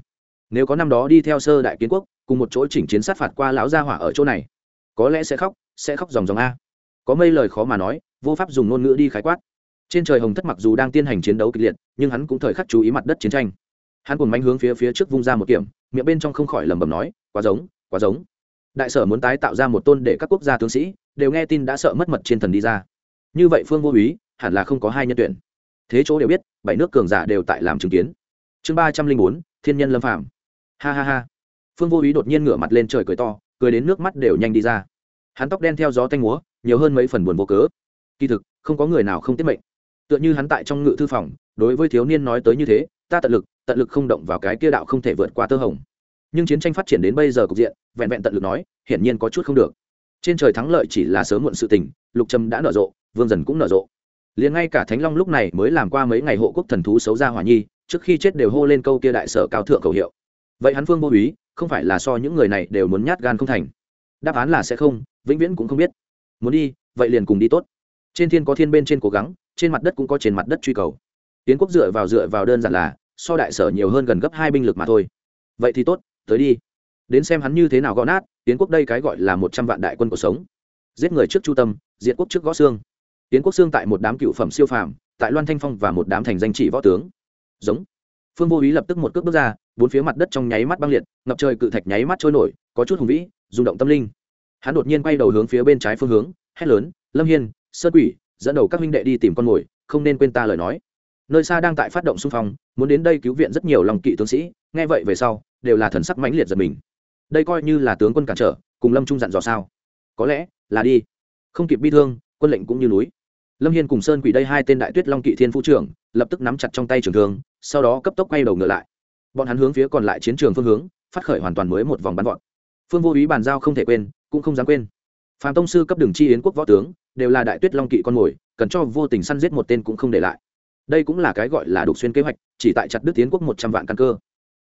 Nếu có năm đó đi theo sơ đại kiến quốc, cùng một chỗ chỉnh chiến sát phạt qua lão gia hỏa ở chỗ này, có lẽ sẽ khóc sẽ khóc dòng dòng a. Có mây lời khó mà nói, vô pháp dùng ngôn ngữ đi khái quát. Trên trời hồng thất mặc dù đang tiến hành chiến đấu kịch liệt, nhưng hắn cũng thời khắc chú ý mặt đất chiến tranh. Hắn cùng mánh hướng phía phía trước vung ra một kiểm miệng bên trong không khỏi lẩm bẩm nói, quá giống quá giống. Đại sở muốn tái tạo ra một tôn để các quốc gia tướng sĩ, đều nghe tin đã sợ mất mật trên thần đi ra. Như vậy phương vô úy, hẳn là không có hai nhân tuyển thế chỗ đều biết, bảy nước cường giả đều tại làm chứng kiến. Chương ba trăm linh bốn, thiên nhân lâm phạm ha ha ha. Phương vô úy đột nhiên ngửa mặt lên trời cười to, cười đến nước mắt đều nhanh đi ra. Hắn tóc đen theo gió tanh múa, nhiều hơn mấy phần buồn vô cớ. Kỳ thực, không có người nào không tiết mệnh. Tựa như hắn tại trong ngự thư phòng, đối với thiếu niên nói tới như thế, ta tận lực tận lực không động vào cái kia đạo không thể vượt qua tơ hồng. Nhưng chiến tranh phát triển đến bây giờ cục diện, vẹn vẹn tận lực nói, hiển nhiên có chút không được. Trên trời thắng lợi chỉ là sớm muộn sự tình, lục trâm đã nở rộ, vương dần cũng nở rộ liền ngay cả thánh long lúc này mới làm qua mấy ngày hộ quốc thần thú xấu ra hỏa nhi, trước khi chết đều hô lên câu kia đại sở cao thượng cầu hiệu. Vậy hắn phương vô úy, không phải là so những người này đều muốn nhát gan không thành? Đáp án là sẽ không, vĩnh viễn cũng không biết. Muốn đi, vậy liền cùng đi tốt. Trên thiên có thiên bên trên cố gắng, trên mặt đất cũng có trên mặt đất truy cầu. Tiến quốc dựa vào dựa vào đơn giản là, so đại sở nhiều hơn gần gấp hai binh lực mà thôi. Vậy thì tốt, tới đi. Đến xem hắn như thế nào gõ nát, tiến quốc đây cái gọi là một trăm vạn đại quân cuộc sống. Giết người trước chu tâm diện quốc trước gõ xương tiến quốc xương tại một đám cựu phẩm siêu phàm, tại loan thanh phong và một đám thành danh trị võ tướng. Giống. Phương vô ý lập tức một cước bước ra, bốn phía mặt đất trong nháy mắt băng liệt, ngập trời cự thạch nháy mắt trôi nổi, có chút hùng vĩ, rung động tâm linh. Hắn đột nhiên quay đầu hướng phía bên trái phương hướng, hét lớn, lâm hiên, sơn quỷ, dẫn đầu các huynh đệ đi tìm con mồi, không nên quên ta lời nói. Nơi xa đang tại phát động xung phong, muốn đến đây cứu viện rất nhiều lòng kỵ tướng sĩ, nghe vậy về sau, đều là thần sắc mãnh liệt giật mình. Đây coi như là tướng quân cản trở, cùng lâm trung dặn dò sao? Có lẽ là đi. Không kịp bi thương quân lệnh cũng như núi. Lâm hiên cùng sơn quỷ đây hai tên đại tuyết long kỵ thiên phu trưởng, lập tức nắm chặt trong tay trường thương, sau đó cấp tốc quay đầu ngựa lại. Bọn hắn hướng phía còn lại chiến trường phương hướng, phát khởi hoàn toàn mới một vòng bắn vọt. phương vô ý bàn giao không thể quên, cũng không dám quên. Phạm tông sư cấp đường chi yến quốc võ tướng, đều là đại tuyết long kỵ con mồi, cần cho vô tình săn giết một tên cũng không để lại. Đây cũng là cái gọi là đục xuyên kế hoạch, chỉ tại chặt đức tiến quốc một trăm vạn căn cơ.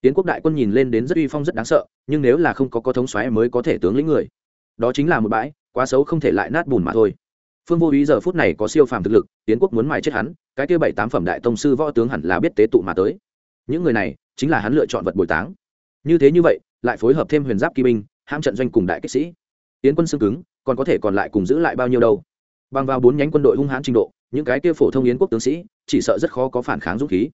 Tiến quốc đại quân nhìn lên đến rất uy phong rất đáng sợ, nhưng nếu là không có có thống xoáy mới có thể tướng lĩnh người. Đó chính là một bãi, quá xấu không thể lại nát bùn mà thôi phương vô ý giờ phút này có siêu phàm thực lực tiến quốc muốn mài chết hắn, cái kia bảy tám phẩm đại tông sư võ tướng hẳn là biết tế tụ mà tới. Những người này, chính là hắn lựa chọn vật bồi táng. Như thế như vậy, lại phối hợp thêm huyền giáp kỵ binh ham trận doanh cùng đại kích sĩ. Tiến quân xương cứng, còn có thể còn lại cùng giữ lại bao nhiêu đâu? Bằng vào bốn nhánh quân đội hung hãn trình độ, những cái kia phổ thông yến quốc tướng sĩ, chỉ sợ rất khó có phản kháng dũng khí.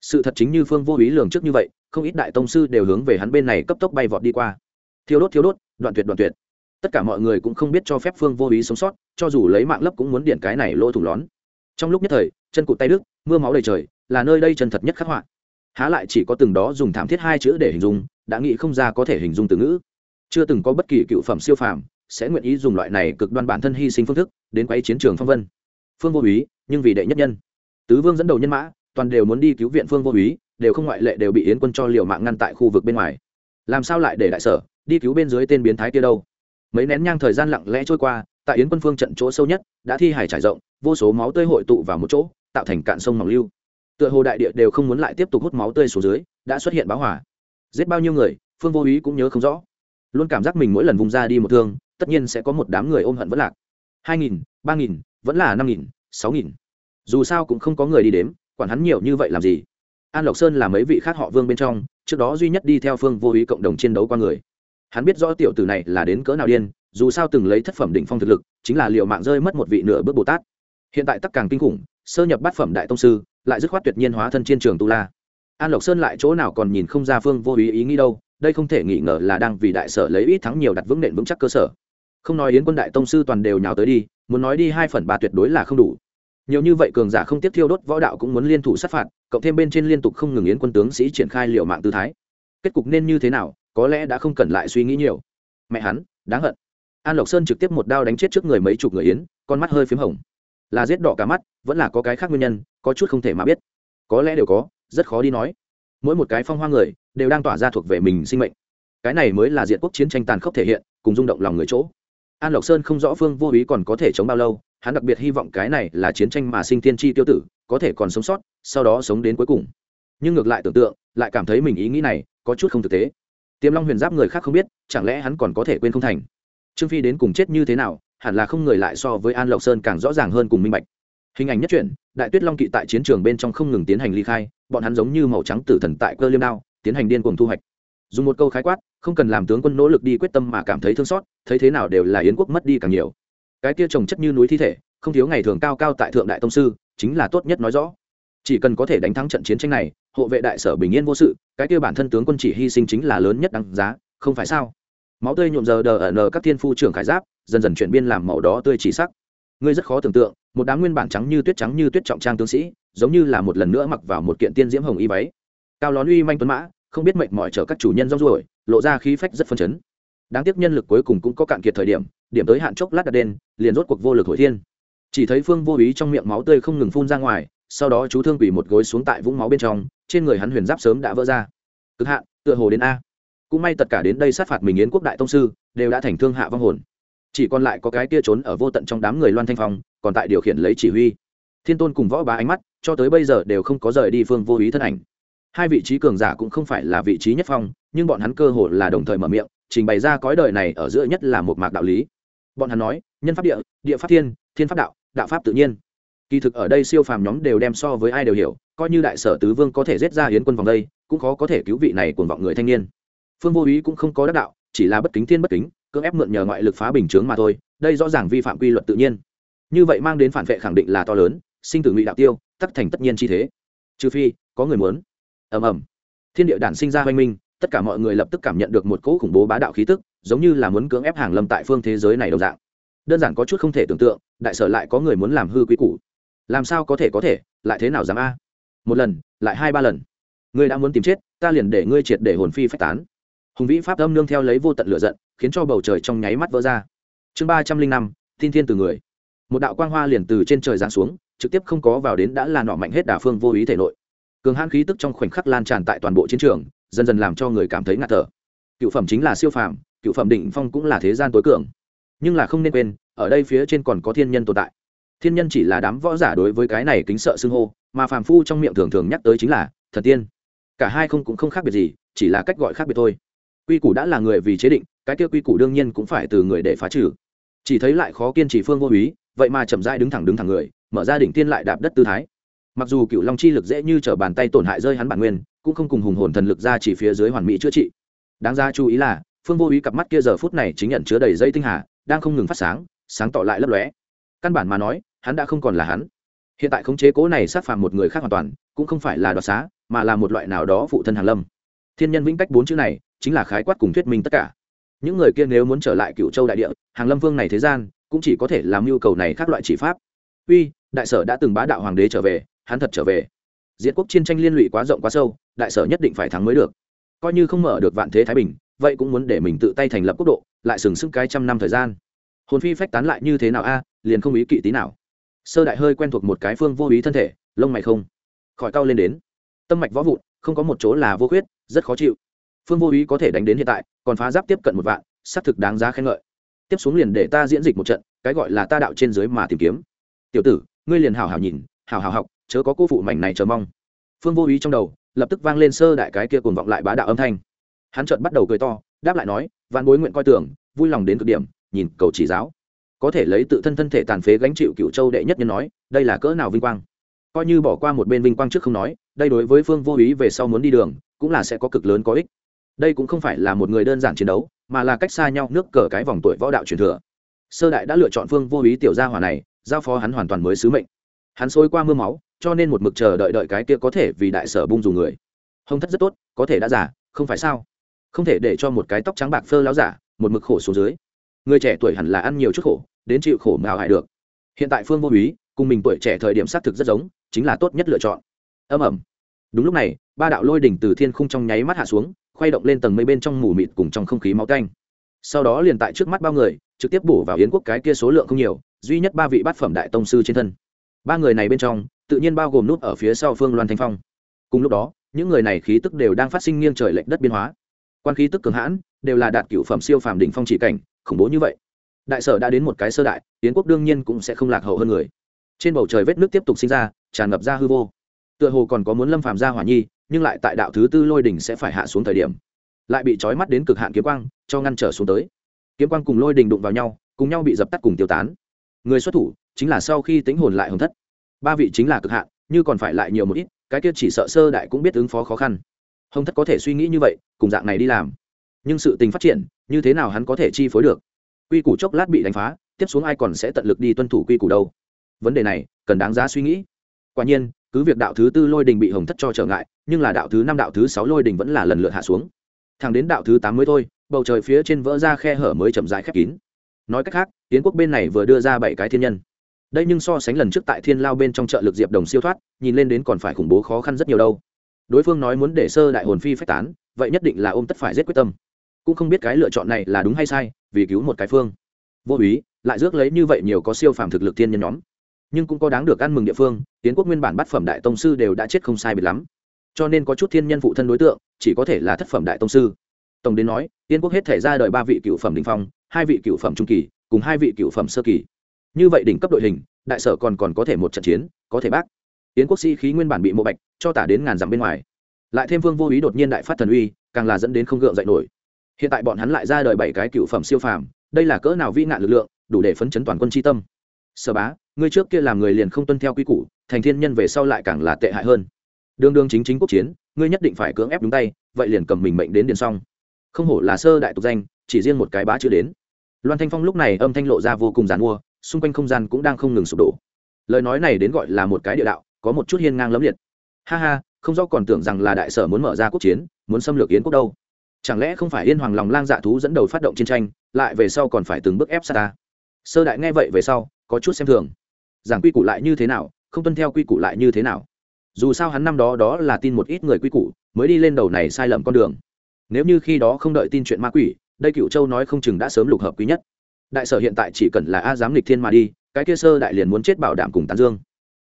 Sự thật chính như phương vô ý lường trước như vậy, không ít đại tông sư đều hướng về hắn bên này cấp tốc bay vọt đi qua. Thiêu đốt thiêu đốt, đoạn tuyệt đoạn tuyệt tất cả mọi người cũng không biết cho phép phương vô ý sống sót, cho dù lấy mạng lấp cũng muốn điện cái này lỗ thủng lón. Trong lúc nhất thời, chân cụt tay đức mưa máu đầy trời, là nơi đây chân thật nhất khắc họa. Há lại chỉ có từng đó dùng thảm thiết hai chữ để hình dung, đã nghĩ không ra có thể hình dung từ ngữ. Chưa từng có bất kỳ cựu phẩm siêu phàm sẽ nguyện ý dùng loại này cực đoan bản thân hy sinh phương thức đến quay chiến trường phong vân. Phương vô úy nhưng vì đệ nhất nhân. Tứ vương dẫn đầu nhân mã, toàn đều muốn đi cứu viện phương vô úy đều không ngoại lệ đều bị yến quân cho liều mạng ngăn tại khu vực bên ngoài. Làm sao lại để đại sở, đi cứu bên dưới tên biến thái kia đâu? Mấy nén nhang thời gian lặng lẽ trôi qua, tại yến quân phương trận chỗ sâu nhất, đã thi hải trải rộng, vô số máu tươi hội tụ vào một chỗ, tạo thành cạn sông mỏng lưu. Tựa hồ đại địa đều không muốn lại tiếp tục hút máu tươi xuống dưới, đã xuất hiện báo hỏa giết bao nhiêu người, phương vô ý cũng nhớ không rõ. Luôn cảm giác mình mỗi lần vùng ra đi một thương, tất nhiên sẽ có một đám người ôm hận vẫn lạc. Hai nghìn, ba nghìn, vẫn là năm nghìn, sáu nghìn. Dù sao cũng không có người đi đếm, quản hắn nhiều như vậy làm gì. An lộc sơn là mấy vị khác họ vương bên trong, trước đó duy nhất đi theo phương vô ý cộng đồng chiến đấu qua người hắn biết rõ tiểu tử này là đến cỡ nào điên, dù sao từng lấy thất phẩm đỉnh phong thực lực, chính là liệu mạng rơi mất một vị nửa bước bồ tát. Hiện tại tắc càng kinh khủng, sơ nhập bát phẩm đại tông sư, lại dứt khoát tuyệt nhiên hóa thân trên trường tu la. An lộc sơn lại chỗ nào còn nhìn không ra phương vô ý ý nghĩ đâu, đây không thể nghi ngờ là đang vì đại sở lấy ít thắng nhiều đặt vững nền vững chắc cơ sở. Không nói yến quân đại tông sư toàn đều nhào tới đi, muốn nói đi hai phần ba tuyệt đối là không đủ. Nhiều như vậy cường giả không tiếp thiêu đốt võ đạo cũng muốn liên thủ sát phạt, cộng thêm bên trên liên tục không ngừng yến quân tướng sĩ triển khai liệu mạng tư thái. Kết cục nên như thế nào có lẽ đã không cần lại suy nghĩ nhiều. Mẹ hắn, đáng hận. An lộc sơn trực tiếp một đao đánh chết trước người mấy chục người yến, con mắt hơi p h í m hồng. Là giết đỏ cả mắt, vẫn là có cái khác nguyên nhân, có chút không thể mà biết. Có lẽ đều có, rất khó đi nói. Mỗi một cái phong hoa người, đều đang tỏa ra thuộc về mình sinh mệnh. Cái này mới là diện quốc chiến tranh tàn khốc thể hiện, cùng rung động lòng người chỗ. An lộc sơn không rõ phương vô ý còn có thể chống bao lâu, hắn đặc biệt hy vọng cái này là chiến tranh mà sinh tiên tri tiêu tử, có thể còn sống sót, sau đó sống đến cuối cùng. Nhưng ngược lại tưởng tượng, lại cảm thấy mình ý nghĩ này có chút không thực tế tiềm long huyền giáp người khác không biết, chẳng lẽ hắn còn có thể quên không thành? Trương phi đến cùng chết như thế nào, hẳn là không người lại so với an lộc sơn càng rõ ràng hơn cùng minh bạch. Hình ảnh nhất truyện, đại tuyết long kỵ tại chiến trường bên trong không ngừng tiến hành ly khai, bọn hắn giống như màu trắng tử thần tại cơ liêm đao, tiến hành điên cuồng thu hoạch. Dùng một câu khái quát, không cần làm tướng quân nỗ lực đi quyết tâm mà cảm thấy thương xót, thấy thế nào đều là yến quốc mất đi càng nhiều. Cái kia trồng chất như núi thi thể, không thiếu ngày thường cao cao tại thượng đại tông sư, chính là tốt nhất nói rõ chỉ cần có thể đánh thắng trận chiến tranh này, hộ vệ đại sở bình yên vô sự, cái kia bản thân tướng quân chỉ hy sinh chính là lớn nhất đáng giá, không phải sao? Máu tươi nhuộm giờ đờ ở nờ các thiên phu trưởng khải giáp, dần dần chuyển biên làm màu đó tươi chỉ sắc. Ngươi rất khó tưởng tượng, một đám nguyên bản trắng như tuyết trắng như tuyết trọng trang tướng sĩ, giống như là một lần nữa mặc vào một kiện tiên diễm hồng y váy. Cao lón uy manh tuấn mã, không biết mệnh mỏi chở các chủ nhân rong ruổi, lộ ra khí phách rất phân chấn. Đáng tiếc nhân lực cuối cùng cũng có cạn kiệt thời điểm điểm tới hạn chốc lát đặt đen liền rốt cuộc vô lực hồi thiên. Chỉ thấy phương vô ý trong miệng máu tươi không ngừng phun ra ngoài sau đó chú thương quỷ một gối xuống tại vũng máu bên trong, trên người hắn huyền giáp sớm đã vỡ ra. Cực hạn, tựa hồ đến a. Cũng may tất cả đến đây sát phạt mình yến quốc đại tông sư, đều đã thành thương hạ vong hồn. Chỉ còn lại có cái kia trốn ở vô tận trong đám người loan thanh phong, còn tại điều khiển lấy chỉ huy. Thiên tôn cùng võ bá ánh mắt, cho tới bây giờ đều không có rời đi phương vô ý thân ảnh. Hai vị trí cường giả cũng không phải là vị trí nhất phong, nhưng bọn hắn cơ hồ là đồng thời mở miệng, trình bày ra cõi đời này ở giữa nhất là một mạc đạo lý. Bọn hắn nói, nhân pháp địa địa pháp thiên thiên pháp đạo đạo pháp tự nhiên kỳ thực ở đây siêu phàm nhóm đều đem so với ai đều hiểu, coi như đại sở tứ vương có thể giết ra hiến quân vòng đây, cũng khó có thể cứu vị này cuồng vọng người thanh niên. Phương vô ý cũng không có đắc đạo, chỉ là bất kính thiên bất kính, cưỡng ép mượn nhờ ngoại lực phá bình chướng mà thôi, đây rõ ràng vi phạm quy luật tự nhiên. Như vậy mang đến phản vệ khẳng định là to lớn, sinh tử ngụy đạo tiêu, tắc thành tất nhiên chi thế. Trừ phi, có người muốn. Ầm ầm. Thiên địa đản sinh ra hoanh minh, tất cả mọi người lập tức cảm nhận được một cỗ khủng bố bá đạo khí tức, giống như là muốn cưỡng ép hàng lâm tại phương thế giới này đồng dạng. Đơn giản có chút không thể tưởng tượng, đại sở lại có người muốn làm hư quý củ làm sao có thể có thể, lại thế nào dám a? Một lần, lại hai ba lần. Ngươi đã muốn tìm chết, ta liền để ngươi triệt để hồn phi phách tán. Hùng vĩ pháp âm nương theo lấy vô tận lửa giận, khiến cho bầu trời trong nháy mắt vỡ ra. Chương ba trăm linh năm tin thiên từ người. Một đạo quang hoa liền từ trên trời giáng xuống, trực tiếp không có vào đến đã là nọ mạnh hết đà phương vô ý thể nội. Cường hãn khí tức trong khoảnh khắc lan tràn tại toàn bộ chiến trường, dần dần làm cho người cảm thấy ngạt thở. Cựu phẩm chính là siêu phàm, cựu phẩm định phong cũng là thế gian tối cường. Nhưng là không nên quên, ở đây phía trên còn có thiên nhân tồn tại thiên nhân chỉ là đám võ giả đối với cái này kính sợ xưng hô, mà phàm phu trong miệng thường thường nhắc tới chính là, thần tiên. Cả hai không cũng không khác biệt gì, chỉ là cách gọi khác biệt thôi. Quy củ đã là người vì chế định, cái kia quy củ đương nhiên cũng phải từ người để phá trừ. Chỉ thấy lại khó kiên trì phương vô úy, vậy mà chậm rãi đứng thẳng đứng thẳng người, mở ra đỉnh tiên lại đạp đất tư thái. Mặc dù cựu long chi lực dễ như t r ở bàn tay tổn hại rơi hắn bản nguyên, cũng không cùng hùng hồn thần lực ra chỉ phía dưới hoàn mỹ chữa trị. Đáng ra chú ý là, phương vô ý cặp mắt kia giờ phút này chính nhận chứa đầy dây tinh hà, đang không ngừng phát sáng sáng tỏ lại lấp lóe. Căn bản mà nói hắn đã không còn là hắn. Hiện tại khống chế cố này sát phàm một người khác hoàn toàn, cũng không phải là đoạt xá, mà là một loại nào đó phụ thân hàn lâm. Thiên nhân vĩnh cách bốn chữ này, chính là khái quát cùng thuyết minh tất cả. Những người kia nếu muốn trở lại cựu châu đại địa, hàng lâm vương này thế gian, cũng chỉ có thể làm yêu cầu này khác loại chỉ pháp. Uy, đại sở đã từng bá đạo hoàng đế trở về, hắn thật trở về. Diện quốc chiến tranh liên lụy quá rộng quá sâu, đại sở nhất định phải thắng mới được. Coi như không mở được vạn thế thái bình, vậy cũng muốn để mình tự tay thành lập quốc độ, lại sừng sững cái trăm năm thời gian. Hồn phi phách tán lại như thế nào a, liền không ý kỵ tí nào sơ đại hơi quen thuộc một cái phương vô ý thân thể, lông mày không khỏi cao lên đến. Tâm mạch võ vụn, không có một chỗ là vô khuyết, rất khó chịu. Phương vô ý có thể đánh đến hiện tại, còn phá giáp tiếp cận một vạn, xác thực đáng giá khen ngợi. Tiếp xuống liền để ta diễn dịch một trận, cái gọi là ta đạo trên dưới mà tìm kiếm. Tiểu tử, ngươi liền hào hào nhìn hào hào học, chớ có cô phụ mảnh này chờ mong. Phương vô ý trong đầu, lập tức vang lên sơ đại cái kia cùng vọng lại bá đạo âm thanh. Hắn chợt bắt đầu cười to, đáp lại nói, vạn bối nguyện coi tưởng, vui lòng đến cực điểm, nhìn cầu chỉ giáo có thể lấy tự thân thân thể tàn phế gánh chịu cựu châu đệ nhất nhân nói, đây là cỡ nào vinh quang? Coi như bỏ qua một bên vinh quang trước không nói, đây đối với phương vô ý về sau muốn đi đường, cũng là sẽ có cực lớn có ích. Đây cũng không phải là một người đơn giản chiến đấu, mà là cách xa nhau nước cờ cái vòng tuổi võ đạo truyền thừa. Sơ đại đã lựa chọn phương vô ý tiểu gia hỏa này, giao phó hắn hoàn toàn mới sứ mệnh. Hắn xối qua mưa máu, cho nên một mực chờ đợi đợi cái kia có thể vì đại sở bung dù người. Hông thất rất tốt, có thể đã giả, không phải sao? Không thể để cho một cái tóc trắng bạc phơ láo giả, một mực khổ xuống dưới. Người trẻ tuổi hẳn là ăn nhiều chút khổ đến chịu khổ mạo hại được. Hiện tại phương vô úy, cùng mình tuổi trẻ thời điểm xác thực rất giống, chính là tốt nhất lựa chọn. Âm ẩm đúng lúc này, ba đạo lôi đỉnh từ thiên khung trong nháy mắt hạ xuống khoay động lên tầng mây bên trong mù mịt cùng trong không khí máu canh sau đó liền tại trước mắt bao người, trực tiếp bổ vào yến quốc cái kia số lượng không nhiều, duy nhất ba vị bát phẩm đại tông sư trên thân. Ba người này bên trong, tự nhiên bao gồm nút ở phía sau phương loan thanh phong. Cùng lúc đó, những người này khí tức đều đang phát sinh nghiêng trời lệch đất biên hóa. Quan khí tức cường hãn, đều là đạt cựu phẩm siêu phàm đỉnh phong chỉ cảnh, khủng bố như vậy đại sở đã đến một cái sơ đại tiến quốc đương nhiên cũng sẽ không lạc hậu hơn người. Trên bầu trời vết nước tiếp tục sinh ra, tràn ngập ra hư vô. Tựa hồ còn có muốn lâm phàm ra hỏa nhi, nhưng lại tại đạo thứ tư lôi đỉnh sẽ phải hạ xuống thời điểm. Lại bị trói mắt đến cực hạn kiếm quang, cho ngăn trở xuống tới. Kiếm quang cùng lôi đình đụng vào nhau, cùng nhau bị dập tắt cùng tiêu tán. Người xuất thủ, chính là sau khi tính hồn lại hồng thất. Ba vị chính là cực hạn, như còn phải lại nhiều một ít, cái kia chỉ sợ sơ đại cũng biết ứng phó khó khăn. Hồng thất có thể suy nghĩ như vậy, cùng dạng này đi làm. Nhưng sự tình phát triển, như thế nào hắn có thể chi phối được? Quy củ chốc lát bị đánh phá, tiếp xuống ai còn sẽ tận lực đi tuân thủ quy củ đâu? Vấn đề này, cần đáng giá suy nghĩ. Quả nhiên, cứ việc đạo thứ tư lôi đình bị hồng thất cho trở ngại, nhưng là đạo thứ năm, đạo thứ sáu lôi đình vẫn là lần lượt hạ xuống. Thẳng đến đạo thứ tám mới thôi, bầu trời phía trên vỡ ra khe hở mới chậm rãi khép kín. Nói cách khác tiến quốc bên này vừa đưa ra bảy cái thiên nhân. Đây nhưng so sánh lần trước tại thiên lao bên trong chợ lực diệp đồng siêu thoát, nhìn lên đến còn phải khủng bố khó khăn rất nhiều đâu. Đối phương nói muốn để sơ đại hồn phi phách tán, vậy nhất định là ôm tất phải giết quyết tâm cũng không biết cái lựa chọn này là đúng hay sai, vì cứu một cái phương. Vô ý lại rước lấy như vậy nhiều có siêu phàm thực lực thiên nhân nhóm. Nhưng cũng có đáng được ăn mừng địa phương tiến quốc nguyên bản bát phẩm đại tông sư đều đã chết không sai biệt lắm. Cho nên có chút thiên nhân phụ thân đối tượng, chỉ có thể là thất phẩm đại tông sư. Tổng đến nói tiên quốc hết thể ra đời ba vị cựu phẩm đình phong, hai vị cựu phẩm trung kỳ, cùng hai vị cựu phẩm sơ kỳ. Như vậy đỉnh cấp đội hình, đại sở còn còn có thể một trận chiến, có thể bác. Tiến quốc sĩ khí nguyên bản bị mộ bạch, cho tả đến ngàn dặm bên ngoài. Lại thêm vương vô ý đột nhiên đại phát thần uy, càng là dẫn đến không gượng dậy nổi hiện tại bọn hắn lại ra đời bảy cái cựu phẩm siêu phàm, đây là cỡ nào vi ngạn lực lượng, đủ để phấn chấn toàn quân tri tâm. Sở bá, ngươi trước kia làm người liền không tuân theo quy củ, thành thiên nhân về sau lại càng là tệ hại hơn. Đương đương chính chính quốc chiến, ngươi nhất định phải cưỡng ép đúng tay, vậy liền cầm mình mệnh đến điền xong. Không hổ là sơ đại tục danh, chỉ riêng một cái bá chưa đến. Loan thanh phong lúc này âm thanh lộ ra vô cùng giàn mua, xung quanh không gian cũng đang không ngừng sụp đổ. Lời nói này đến gọi là một cái địa đạo, có một chút hiên ngang lấm liệt. Ha ha, không do còn tưởng rằng là đại sở muốn mở ra quốc chiến, muốn xâm lược yến quốc đâu chẳng lẽ không phải yên hoàng lòng lang dạ thú dẫn đầu phát động chiến tranh, lại về sau còn phải từng bước ép xa ta? Sơ đại nghe vậy về sau, có chút xem thường. Giảng quy củ lại như thế nào, không tuân theo quy củ lại như thế nào? Dù sao hắn năm đó đó là tin một ít người quy củ, mới đi lên đầu này sai lầm con đường. Nếu như khi đó không đợi tin chuyện ma quỷ, đây cựu châu nói không chừng đã sớm lục hợp quý nhất. Đại sở hiện tại chỉ cần là a giám lịch thiên mà đi, cái kia sơ đại liền muốn chết bảo đảm cùng tán dương.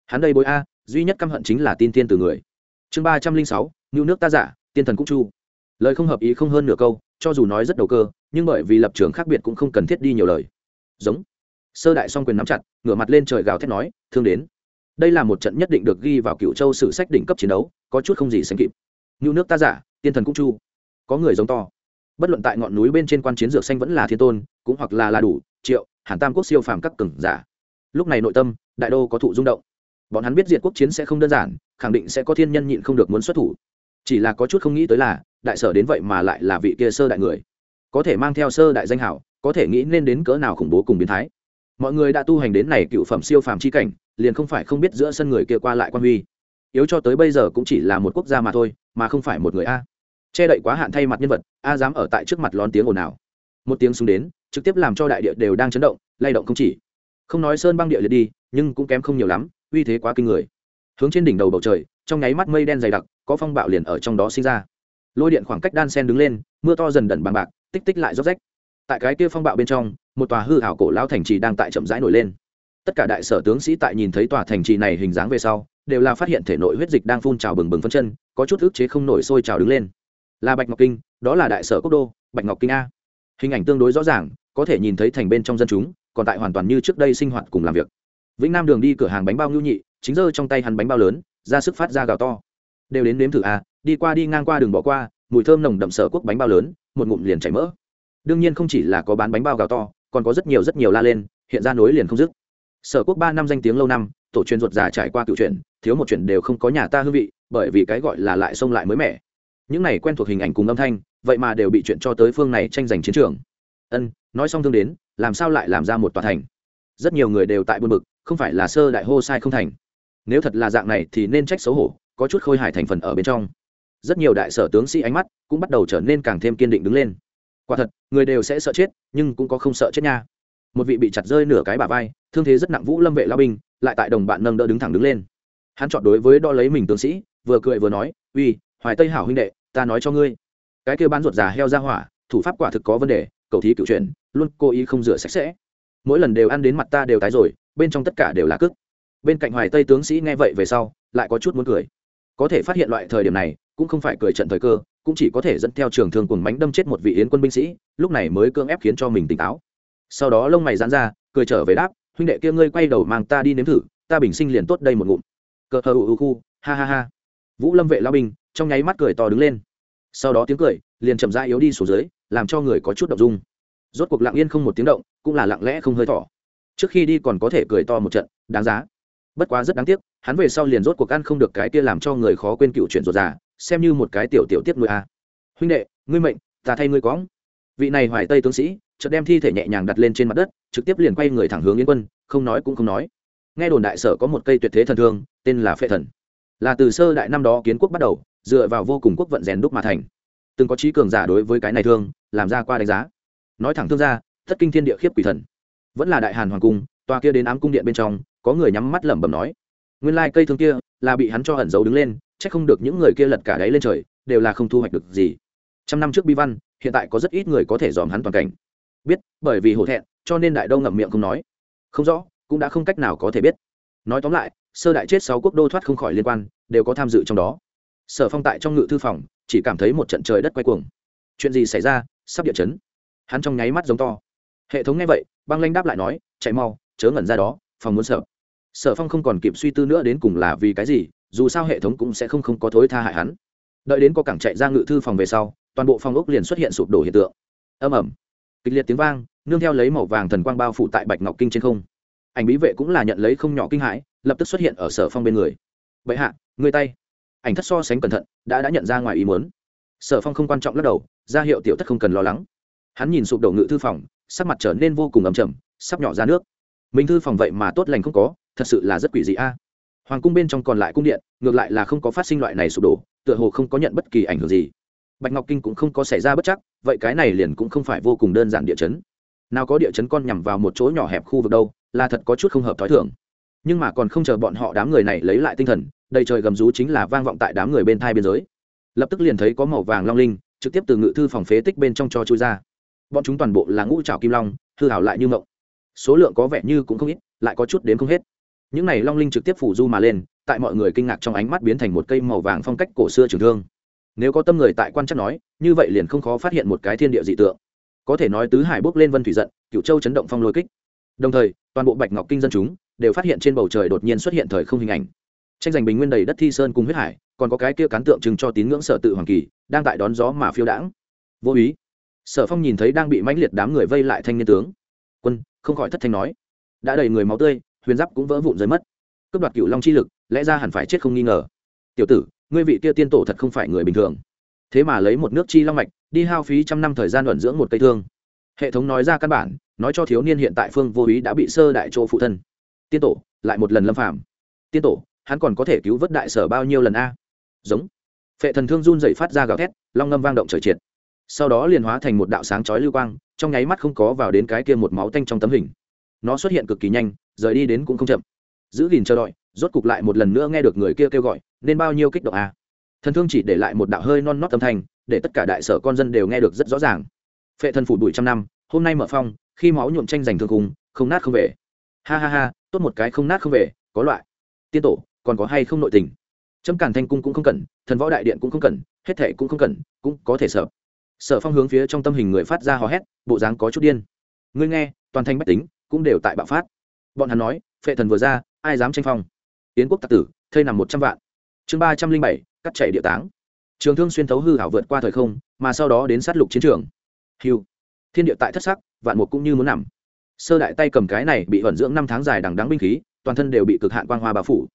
Hắn đây bối a, duy nhất căm hận chính là tin tiên từ người. Chương ba trăm linh sáu ngưu nước ta giả, tiên thần cũng chu lời không hợp ý không hơn nửa câu, cho dù nói rất đầu cơ, nhưng bởi vì lập trường khác biệt cũng không cần thiết đi nhiều lời. Giống. Sơ đại song quyền nắm chặt, ngửa mặt lên trời gào thét nói, thương đến. Đây là một trận nhất định được ghi vào cựu châu sử sách đỉnh cấp chiến đấu, có chút không gì sánh kịp. Như nước ta giả, tiên thần cũng chu. Có người giống to. Bất luận tại ngọn núi bên trên quan chiến dược xanh vẫn là thiên tôn, cũng hoặc là là đủ, triệu, hàn tam quốc siêu phàm các cừng giả. Lúc này nội tâm, đại đô có thụ rung động. Bọn hắn biết diệt quốc chiến sẽ không đơn giản, khẳng định sẽ có thiên nhân nhịn không được muốn xuất thủ. Chỉ là có chút không nghĩ tới là đại sở đến vậy mà lại là vị kia sơ đại người. Có thể mang theo sơ đại danh hảo, có thể nghĩ nên đến cỡ nào khủng bố cùng biến thái. Mọi người đã tu hành đến này cựu phẩm siêu phàm chi cảnh, liền không phải không biết giữa sân người kia qua lại quan huy. Yếu cho tới bây giờ cũng chỉ là một quốc gia mà thôi, mà không phải một người a. Che đậy quá hạn thay mặt nhân vật, a dám ở tại trước mặt lón tiếng ồn ào. Một tiếng xuống đến, trực tiếp làm cho đại địa đều đang chấn động, lay động không chỉ. Không nói sơn băng địa liệt đi, nhưng cũng kém không nhiều lắm, uy thế quá kinh người. Hướng trên đỉnh đầu bầu trời, trong nháy mắt mây đen dày đặc, có phong bạo liền ở trong đó sinh ra lôi điện khoảng cách đan sen đứng lên, mưa to dần đẩn bằng bạc, tích tích lại róc rách. Tại cái kia phong bạo bên trong, một tòa hư hảo cổ lão thành trì đang tại chậm rãi nổi lên. Tất cả đại sở tướng sĩ tại nhìn thấy tòa thành trì này hình dáng về sau, đều là phát hiện thể nội huyết dịch đang phun trào bừng bừng phân chân, có chút ức chế không nổi sôi trào đứng lên. Là bạch ngọc kinh, đó là đại sở quốc đô, bạch ngọc kinh a. Hình ảnh tương đối rõ ràng, có thể nhìn thấy thành bên trong dân chúng, còn tại hoàn toàn như trước đây sinh hoạt cùng làm việc. Vĩnh nam đường đi cửa hàng bánh bao ngưu nhị, chính giơ trong tay hắn bánh bao lớn, ra sức phát ra gào to. Đều đến nếm thử a đi qua đi ngang qua đường bỏ qua, mùi thơm nồng đậm sở quốc bánh bao lớn, một ngụm liền chảy mỡ. Đương nhiên không chỉ là có bán bánh bao gào to, còn có rất nhiều rất nhiều la lên, hiện ra nối liền không dứt. Sở quốc ba năm danh tiếng lâu năm, tổ truyền ruột già trải qua cựu chuyện thiếu một chuyện đều không có nhà ta hương vị, bởi vì cái gọi là lại sông lại mới mẻ. Những này quen thuộc hình ảnh cùng âm thanh, vậy mà đều bị chuyện cho tới phương này tranh giành chiến trường. Ân, nói xong thương đến, làm sao lại làm ra một tòa thành? Rất nhiều người đều tại buôn bực, không phải là sơ đại hô sai không thành. Nếu thật là dạng này thì nên trách xấu hổ, có chút khôi hài thành phần ở bên trong rất nhiều đại sở tướng sĩ ánh mắt cũng bắt đầu trở nên càng thêm kiên định đứng lên. Quả thật, người đều sẽ sợ chết, nhưng cũng có không sợ chết nha. Một vị bị chặt rơi nửa cái bà vai, thương thế rất nặng vũ lâm vệ lao binh, lại tại đồng bạn nâng đỡ đứng thẳng đứng lên. Hắn chọn đối với đo lấy mình tướng sĩ, vừa cười vừa nói, uy, hoài tây hảo huynh đệ, ta nói cho ngươi. Cái kia bán ruột già heo ra hỏa, thủ pháp quả thực có vấn đề, cầu thí cựu chuyện luôn cố ý không rửa sạch sẽ. Mỗi lần đều ăn đến mặt ta đều tái rồi, bên trong tất cả đều là cức. Bên cạnh hoài tây tướng sĩ nghe vậy về sau, lại có chút muốn cười. Có thể phát hiện loại thời điểm này cũng không phải cười trận thời cơ, cũng chỉ có thể dẫn theo trường thương cùng mánh đâm chết một vị yến quân binh sĩ, lúc này mới cưỡng ép khiến cho mình tỉnh táo. Sau đó lông mày dán ra, cười trở về đáp, huynh đệ kia ngươi quay đầu mang ta đi nếm thử, ta bình sinh liền tốt đây một ngụm. Cờ hờ ưu khu, ha ha ha. Vũ lâm vệ lao binh, trong nháy mắt cười to đứng lên. Sau đó tiếng cười, liền chậm rãi yếu đi xuống dưới, làm cho người có chút động dung. Rốt cuộc lặng yên không một tiếng động, cũng là lặng lẽ không hơi thỏ trước khi đi còn có thể cười to một trận, đáng giá. Bất quá rất đáng tiếc, hắn về sau liền rốt cuộc ăn không được cái kia làm cho người khó quên cựu chuyện ruột già xem như một cái tiểu tiểu tiếp nuôi a. Huynh đệ, ngươi mệnh, ta thay ngươi cóng vị này hoài tây tướng sĩ, chợt đem thi thể nhẹ nhàng đặt lên trên mặt đất, trực tiếp liền quay người thẳng hướng yến quân, không nói cũng không nói. Nghe đồn đại sở có một cây tuyệt thế thần thương, tên là phệ thần. Là từ sơ đại năm đó kiến quốc bắt đầu, dựa vào vô cùng quốc vận rèn đúc mà thành. Từng có trí cường giả đối với cái này thương, làm ra qua đánh giá. Nói thẳng thương ra, thất kinh thiên địa khiếp quỷ thần. Vẫn là đại hàn hoàng cung, tòa kia đến ám cung điện bên trong, có người nhắm mắt lẩm bẩm nói. Nguyên lai cây thương kia là bị hắn cho ẩn giấu đứng lên chắc không được những người kia lật cả đáy lên trời, đều là không thu hoạch được gì. Trăm năm trước bi văn, hiện tại có rất ít người có thể dòm hắn toàn cảnh. Biết, bởi vì hổ thẹn, cho nên đại đâu ngậm miệng không nói. Không rõ, cũng đã không cách nào có thể biết. Nói tóm lại, sơ đại chết sáu quốc đô thoát không khỏi liên quan, đều có tham dự trong đó. Sở phong tại trong ngự thư phòng, chỉ cảm thấy một trận trời đất quay cuồng. Chuyện gì xảy ra, sắp địa chấn. Hắn trong nháy mắt giống to. Hệ thống nghe vậy, băng lanh đáp lại nói, chạy mau, chớ ngẩn ra đó, phòng muốn sợ. Sở phong không còn kịp suy tư nữa đến cùng là vì cái gì dù sao hệ thống cũng sẽ không không có thối tha hại hắn. Đợi đến có cảng chạy ra ngự thư phòng về sau, toàn bộ phòng ốc liền xuất hiện sụp đổ hiện tượng. Âm ẩm kịch liệt tiếng vang, nương theo lấy màu vàng thần quang bao phủ tại bạch ngọc kinh trên không. Ảnh bí vệ cũng là nhận lấy không nhỏ kinh hãi, lập tức xuất hiện ở sở phong bên người. Bệ hạ người tay. Ảnh thất so sánh cẩn thận, đã đã nhận ra ngoài ý muốn. Sở phong không quan trọng lắc đầu, ra hiệu tiểu thất không cần lo lắng. Hắn nhìn sụp đổ ngự thư phòng, sắc mặt trở nên vô cùng ấm chầm sắp nhỏ ra nước. Mình thư phòng vậy mà tốt lành không có, thật sự là rất quỷ dị a hoàng cung bên trong còn lại cung điện, ngược lại là không có phát sinh loại này sụp đổ, tựa hồ không có nhận bất kỳ ảnh hưởng gì. Bạch ngọc kinh cũng không có xảy ra bất chắc, vậy cái này liền cũng không phải vô cùng đơn giản địa chấn. Nào có địa chấn con nhằm vào một chỗ nhỏ hẹp khu vực đâu, là thật có chút không hợp t h ó i thưởng nhưng mà còn không chờ bọn họ đám người này lấy lại tinh thần, đầy trời gầm rú chính là vang vọng tại đám người bên thai biên giới. Lập tức liền thấy có màu vàng long linh, trực tiếp từ ngự thư phòng phế tích bên trong cho chui ra. Bọn chúng toàn bộ là ngũ trào kim long, hư hảo lại như mộng. Số lượng có vẻ như cũng không ít, lại có chút đến không hết những này long linh trực tiếp phủ du mà lên, tại mọi người kinh ngạc trong ánh mắt biến thành một cây màu vàng phong cách cổ xưa trường thương. Nếu có tâm người tại quan chắc nói, như vậy liền không khó phát hiện một cái thiên địa dị tượng. Có thể nói tứ hải bốc lên vân thủy giận, cựu châu chấn động phong lôi kích. Đồng thời, toàn bộ bạch ngọc kinh dân chúng đều phát hiện trên bầu trời đột nhiên xuất hiện thời không hình ảnh. Tranh giành bình nguyên đầy đất thi sơn cùng huyết hải, còn có cái kia cán tượng trưng cho tín ngưỡng sở tự hoàng kỳ, đang tại đón gió mà phiêu đãng. Vô ý. Sở phong nhìn thấy đang bị mãnh liệt đám người vây lại thanh niên tướng. Quân, không khỏi thất thanh nói. Đã đầy người máu tươi huyền giáp cũng vỡ vụn rơi mất. Cướp đoạt cựu long chi lực, lẽ ra hẳn phải chết không nghi ngờ. Tiểu tử, ngươi vị kia tiên tổ thật không phải người bình thường. Thế mà lấy một nước chi long mạch, đi hao phí trăm năm thời gian luận dưỡng một cây thương. Hệ thống nói ra căn bản, nói cho thiếu niên hiện tại phương vô ý đã bị sơ đại chỗ phụ thân. Tiên tổ, lại một lần lâm phạm tiên tổ, hắn còn có thể cứu vớt đại sở bao nhiêu lần a? Giống. Phệ thần thương run dậy phát ra gào thét, long ngâm vang động trời triệt. Sau đó liền hóa thành một đạo sáng chói lưu quang, trong nháy mắt không có vào đến cái kia một máu tanh trong tấm hình nó xuất hiện cực kỳ nhanh, rời đi đến cũng không chậm. Giữ gìn chờ đợi, rốt cục lại một lần nữa nghe được người kia kêu gọi, nên bao nhiêu kích động à. thần thương chỉ để lại một đạo hơi non nót âm thanh, để tất cả đại sở con dân đều nghe được rất rõ ràng. Phệ thần phủ đuổi trăm năm, hôm nay mở phong, khi máu nhuộm tranh giành thương cùng không nát không về. Ha ha ha, tốt một cái không nát không về, có loại. Tiên tổ, còn có hay không nội tình? Chấm cản thanh cung cũng không cần, thần võ đại điện cũng không cần, hết thệ cũng không cần, cũng có thể sợ. Sở phong hướng phía trong tâm hình người phát ra hò hét, bộ dáng có chút điên. Ngươi nghe, toàn thanh bách tính cũng đều tại bạo phát. Bọn hắn nói, phệ thần vừa ra, ai dám tranh phong? Yến quốc tặc tử, thây nằm một trăm vạn. Chương ba trăm linh bảy, cắt chạy địa táng. Trường thương xuyên thấu hư hảo vượt qua thời không, mà sau đó đến sát lục chiến trường. Hiu thiên địa tại thất sắc, vạn một cũng như muốn nằm. Sơ đại tay cầm cái này bị vận dưỡng năm tháng dài đằng đắng binh khí, toàn thân đều bị cực hạn quang hoa bao phủ.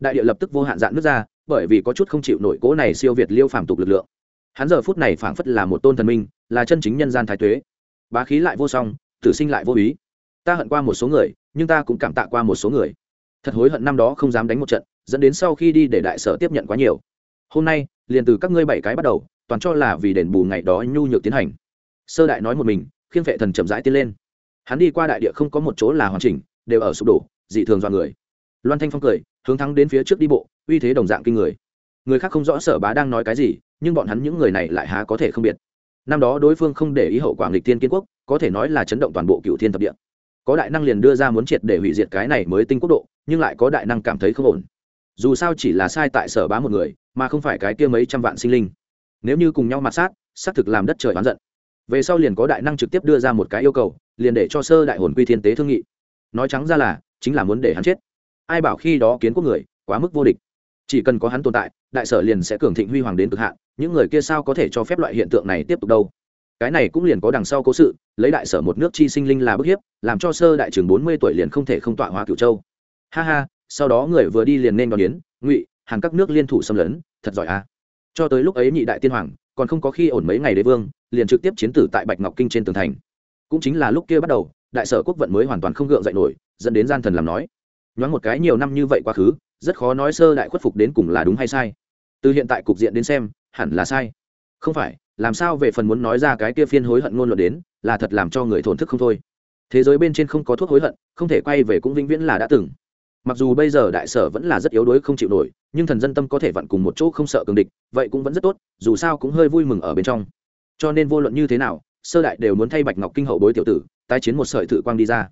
Đại địa lập tức vô hạn dạn nước ra, bởi vì có chút không chịu nổi cố này siêu việt liêu phàm tục lực lượng. Hắn giờ phút này phảng phất là một tôn thần minh, là chân chính nhân gian thái tuế. Bá khí lại vô song, tử sinh lại vô ý ta hận qua một số người, nhưng ta cũng cảm tạ qua một số người. Thật hối hận năm đó không dám đánh một trận, dẫn đến sau khi đi để đại sở tiếp nhận quá nhiều. Hôm nay, liền từ các ngươi bảy cái bắt đầu, toàn cho là vì đền bù ngày đó nhu nhược tiến hành. Sơ đại nói một mình, khiêng vệ thần chậm rãi tiến lên. Hắn đi qua đại địa không có một chỗ là hoàn chỉnh, đều ở sụp đổ, dị thường do người. Loan thanh phong cười, hướng thắng đến phía trước đi bộ, uy thế đồng dạng kinh người. Người khác không rõ sở bá đang nói cái gì, nhưng bọn hắn những người này lại há có thể không biết. Năm đó đối phương không để ý hậu quả nghịch tiên kiến quốc, có thể nói là chấn động toàn bộ cựu thiên thập địa có đại năng liền đưa ra muốn triệt để hủy diệt cái này mới tinh quốc độ, nhưng lại có đại năng cảm thấy không ổn. Dù sao chỉ là sai tại sở bá một người, mà không phải cái kia mấy trăm vạn sinh linh. Nếu như cùng nhau mặt sát, xác thực làm đất trời oán giận. Về sau liền có đại năng trực tiếp đưa ra một cái yêu cầu, liền để cho sơ đại hồn quy thiên tế thương nghị. Nói trắng ra là, chính là muốn để hắn chết. Ai bảo khi đó kiến quốc người, quá mức vô địch. Chỉ cần có hắn tồn tại, đại sở liền sẽ cường thịnh huy hoàng đến cực hạn, những người kia sao có thể cho phép loại hiện tượng này tiếp tục đâu? Cái này cũng liền có đằng sau cố sự lấy đại sở một nước chi sinh linh là bức hiếp, làm cho sơ đại trường bốn mươi tuổi liền không thể không tọa hóa cửu châu. Ha ha, sau đó người vừa đi liền nên đón yến, ngụy, hàng các nước liên thủ xâm lấn, thật giỏi a. Cho tới lúc ấy nhị đại tiên hoàng, còn không có khi ổn mấy ngày đế vương, liền trực tiếp chiến tử tại bạch ngọc kinh trên tường thành. Cũng chính là lúc kia bắt đầu, đại sở quốc vận mới hoàn toàn không gượng dậy nổi, dẫn đến gian thần làm nói. Nhoáng một cái nhiều năm như vậy quá khứ, rất khó nói sơ đại khuất phục đến cùng là đúng hay sai. Từ hiện tại cục diện đến xem, hẳn là sai. Không phải làm sao về phần muốn nói ra cái kia phiên hối hận ngôn luận đến, là thật làm cho người thổn thức không thôi. Thế giới bên trên không có thuốc hối hận, không thể quay về cũng vĩnh viễn là đã từng. Mặc dù bây giờ đại sở vẫn là rất yếu đuối không chịu nổi, nhưng thần dân tâm có thể vặn cùng một chỗ không sợ cường địch, vậy cũng vẫn rất tốt, dù sao cũng hơi vui mừng ở bên trong. Cho nên vô luận như thế nào, sơ đại đều muốn thay bạch ngọc kinh hậu bối tiểu tử, tái chiến một sợi thự quang đi ra.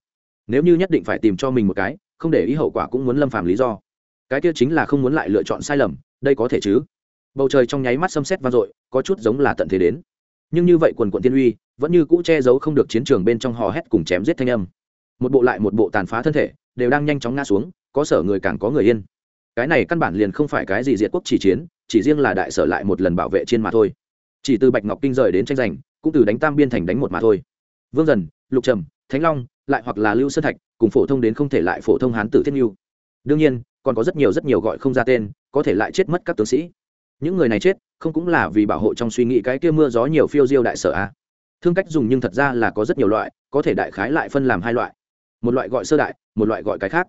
Nếu như nhất định phải tìm cho mình một cái, không để ý hậu quả cũng muốn lâm phàm lý do. Cái kia chính là không muốn lại lựa chọn sai lầm, đây có thể chứ? Bầu trời trong nháy mắt xâm xét vang dội có chút giống là tận thế đến. Nhưng như vậy quần quận tiên uy, vẫn như cũ che giấu không được chiến trường bên trong hò hét cùng chém giết thanh âm. Một bộ lại một bộ tàn phá thân thể, đều đang nhanh chóng ngã xuống, có sở người càng có người yên. Cái này căn bản liền không phải cái gì diệt quốc chỉ chiến, chỉ riêng là đại sở lại một lần bảo vệ trên mà thôi. Chỉ từ bạch ngọc kinh rời đến tranh giành, cũng từ đánh tam biên thành đánh một mà thôi. Vương dần, lục trầm, thánh long, lại hoặc là lưu sơn thạch, cùng phổ thông đến không thể lại phổ thông hán tử thiết nhu đương nhiên, còn có rất nhiều rất nhiều gọi không ra tên, có thể lại chết mất các tướng sĩ những người này chết, không cũng là vì bảo hộ trong suy nghĩ cái kia mưa gió nhiều phiêu diêu đại sở a à? thương cách dùng nhưng thật ra là có rất nhiều loại, có thể đại khái lại phân làm hai loại. Một loại gọi sơ đại, một loại gọi cái khác.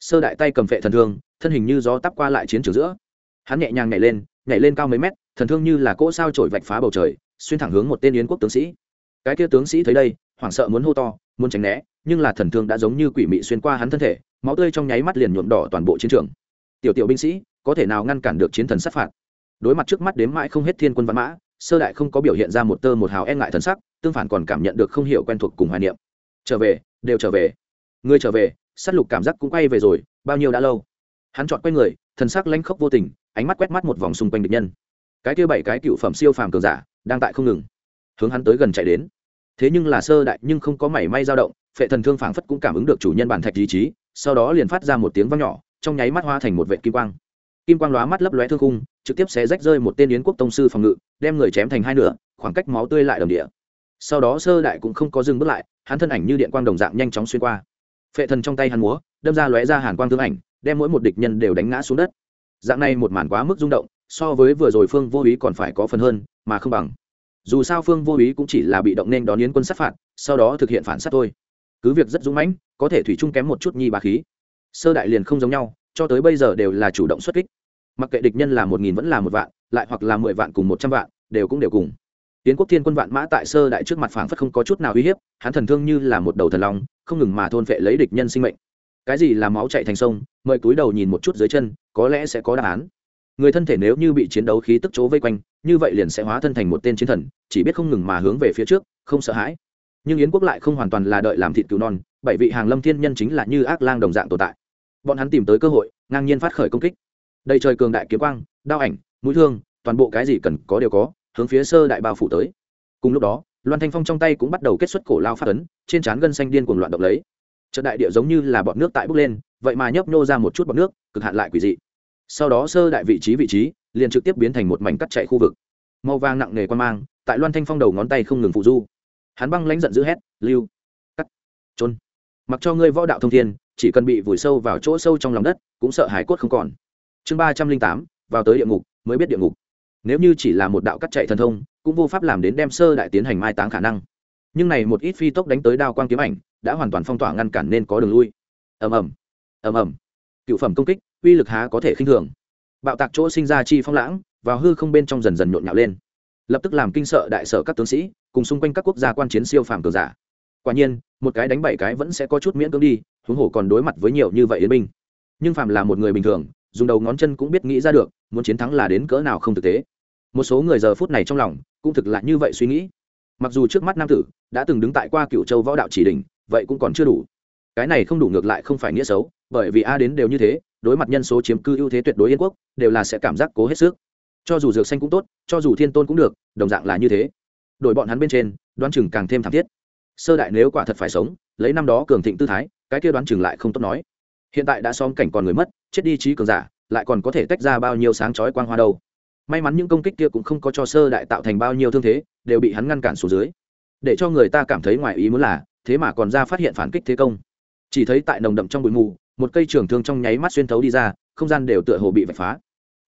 Sơ đại tay cầm phệ thần thương, thân hình như gió tắp qua lại chiến trường giữa. Hắn nhẹ nhàng nhảy lên nhảy lên cao mấy mét, thần thương như là cỗ sao trổi vạch phá bầu trời, xuyên thẳng hướng một tên yến quốc tướng sĩ. Cái kia tướng sĩ thấy đây, hoảng sợ muốn hô to, muốn tránh né, nhưng là thần thương đã giống như quỷ mị xuyên qua hắn thân thể, máu tươi trong nháy mắt liền nhuộm đỏ toàn bộ chiến trường. Tiểu tiểu binh sĩ, có thể nào ngăn cản được chiến thần sát phạt? Đối mặt trước mắt đếm mãi không hết thiên quân văn mã, sơ đại không có biểu hiện ra một tơ một hào e ngại thần sắc, tương phản còn cảm nhận được không hiểu quen thuộc cùng hoài niệm. Trở về, đều trở về. Người trở về s á t lục cảm giác cũng quay về rồi, bao nhiêu đã lâu. Hắn chọn quay người, thần sắc lanh khốc vô tình, ánh mắt quét mắt một vòng xung quanh địch nhân. Cái kia bảy cái cựu phẩm siêu phàm cường giả, đang tại không ngừng, hướng hắn tới gần chạy đến. Thế nhưng là sơ đại nhưng không có mảy may dao động, phệ thần thương phảng phất cũng cảm ứng được chủ nhân bản thạch ý chí, sau đó liền phát ra một tiếng vang nhỏ, trong nháy mắt hoa thành một vệ kim quang. Kim quang lóa mắt lấp lóe thương khung trực tiếp xé rách rơi một tên yến quốc tông sư phòng ngự, đem người chém thành hai nửa, khoảng cách máu tươi lại đồng địa. Sau đó sơ đại cũng không có dừng bước lại, hắn thân ảnh như điện quang đồng dạng nhanh chóng xuyên qua. Phệ thần trong tay hắn múa, đâm ra lóe ra hàn quang thương ảnh, đem mỗi một địch nhân đều đánh ngã xuống đất. Dạng này một màn quá mức rung động, so với vừa rồi phương vô ý còn phải có phần hơn, mà không bằng. Dù sao phương vô ý cũng chỉ là bị động nên đón yến quân sát phạt, sau đó thực hiện phản sát thôi. Cứ việc rất dũng mãnh, có thể thủy chung kém một chút nhi bà khí. Sơ đại liền không giống nhau, cho tới bây giờ đều là chủ động xuất kích mặc kệ địch nhân là một nghìn vẫn là một vạn, lại hoặc là mười vạn cùng một trăm vạn, đều cũng đều cùng. Tiến quốc thiên quân vạn mã tại sơ đại trước mặt phảng phất không có chút nào uy hiếp, hắn thần thương như là một đầu thần long, không ngừng mà thôn phệ lấy địch nhân sinh mệnh. Cái gì là máu chạy thành sông, mời túi đầu nhìn một chút dưới chân, có lẽ sẽ có đáp án. Người thân thể nếu như bị chiến đấu khí tức chỗ vây quanh, như vậy liền sẽ hóa thân thành một tên chiến thần, chỉ biết không ngừng mà hướng về phía trước, không sợ hãi. Nhưng yến quốc lại không hoàn toàn là đợi làm thịt cứu non, bảy vị hàng lâm thiên nhân chính là như ác lang đồng dạng tồn tại. Bọn hắn tìm tới cơ hội, ngang nhiên phát khởi công kích đầy trời cường đại kiếm quang, đao ảnh, mũi thương, toàn bộ cái gì cần có đều có, hướng phía sơ đại bao phủ tới. Cùng lúc đó, loan thanh phong trong tay cũng bắt đầu kết xuất cổ lao phát ấn, trên trán gân xanh điên cuồng loạn động lấy. Trận đại địa giống như là bọt nước tại bốc lên, vậy mà nhấp nhô ra một chút bọt nước, cực hạn lại quỷ dị. Sau đó sơ đại vị trí vị trí, liền trực tiếp biến thành một mảnh cắt chạy khu vực. Màu vàng nặng nề quan mang, tại loan thanh phong đầu ngón tay không ngừng phụ du. Hắn băng lãnh giận dữ hét, lưu, cắt trôn mặc cho ngươi võ đạo thông thiên, chỉ cần bị vùi sâu vào chỗ sâu trong lòng đất, cũng sợ hải cốt không còn chương ba trăm linh tám, vào tới địa ngục, mới biết địa ngục. Nếu như chỉ là một đạo cắt chạy thần thông, cũng vô pháp làm đến đem sơ đại tiến hành mai táng khả năng. Nhưng này một ít phi tốc đánh tới đao quang kiếm ảnh, đã hoàn toàn phong tỏa ngăn cản nên có đường lui. Ầm ầm ầm ầm. Cựu phẩm công kích, uy lực há có thể khinh thường. Bạo tạc chỗ sinh ra chi phong lãng, vào hư không bên trong dần dần nhộn nhạo lên. Lập tức làm kinh sợ đại sở các tướng sĩ, cùng xung quanh các quốc gia quan chiến siêu phàm cường giả. Quả nhiên, một cái đánh bảy cái vẫn sẽ có chút miễn cưỡng đi, huống hồ còn đối mặt với nhiều như vậy yến binh. Nhưng phàm là một người bình thường dùng đầu ngón chân cũng biết nghĩ ra được muốn chiến thắng là đến cỡ nào không thực tế. Một số người giờ phút này trong lòng cũng thực lại như vậy suy nghĩ. Mặc dù trước mắt nam tử đã từng đứng tại qua cựu châu võ đạo chỉ đỉnh, vậy cũng còn chưa đủ. Cái này không đủ ngược lại không phải nghĩa xấu bởi vì a đến đều như thế đối mặt nhân số chiếm cư ưu thế tuyệt đối yên quốc đều là sẽ cảm giác cố hết sức. Cho dù dược xanh cũng tốt cho dù thiên tôn cũng được đồng dạng là như thế. Đội bọn hắn bên trên đoán chừng càng thêm thảm thiết. Sơ đại nếu quả thật phải sống lấy năm đó cường thịnh tư thái cái kia đoán chừng lại không tốt nói hiện tại đã xóm cảnh còn người mất, chết đi trí cường giả, lại còn có thể tách ra bao nhiêu sáng chói quang hoa đâu. May mắn những công kích kia cũng không có cho sơ đại tạo thành bao nhiêu thương thế, đều bị hắn ngăn cản xuống dưới. Để cho người ta cảm thấy ngoài ý muốn là, thế mà còn ra phát hiện phản kích thế công. Chỉ thấy tại nồng đậm trong bụi mù, một cây trường thương trong nháy mắt xuyên thấu đi ra, không gian đều tựa hồ bị vạch phá.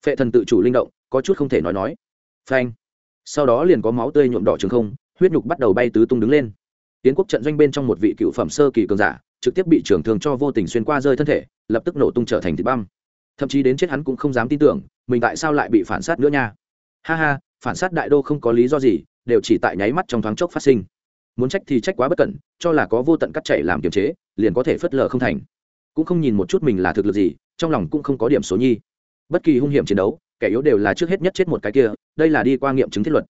Phệ thần tự chủ linh động, có chút không thể nói nói. Phanh. Sau đó liền có máu tươi nhuộm đỏ trường không, huyết nhục bắt đầu bay tứ tung đứng lên. Tiến quốc trận doanh bên trong một vị cựu phẩm sơ kỳ cường giả trực tiếp bị trưởng thương cho vô tình xuyên qua rơi thân thể, lập tức nổ tung trở thành thịt băm. Thậm chí đến chết hắn cũng không dám tin tưởng, mình tại sao lại bị phản sát nữa nha. Ha ha, phản sát đại đô không có lý do gì, đều chỉ tại nháy mắt trong thoáng chốc phát sinh. Muốn trách thì trách quá bất cẩn, cho là có vô tận cắt chảy làm kiềm chế, liền có thể phớt lờ không thành. Cũng không nhìn một chút mình là thực lực gì, trong lòng cũng không có điểm số nhi. Bất kỳ hung hiểm chiến đấu, kẻ yếu đều là trước hết nhất chết một cái kia, đây là đi qua nghiệm chứng thiết luật.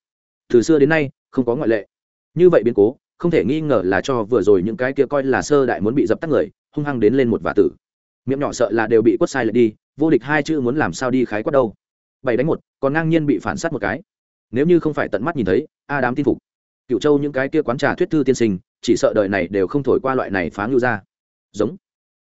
Từ xưa đến nay, không có ngoại lệ. Như vậy biến cố không thể nghi ngờ là cho vừa rồi những cái kia coi là sơ đại muốn bị dập tắt người, hung hăng đến lên một vả tử. Miệng nhỏ sợ là đều bị quất sai lại đi, vô địch hai chữ muốn làm sao đi khái quất đâu. Bảy đánh một, còn ngang nhiên bị phản sát một cái. Nếu như không phải tận mắt nhìn thấy, a đám tin phục. Cựu châu những cái kia quán trà thuyết thư tiên sinh, chỉ sợ đời này đều không thổi qua loại này phá ngưu ra. Giống.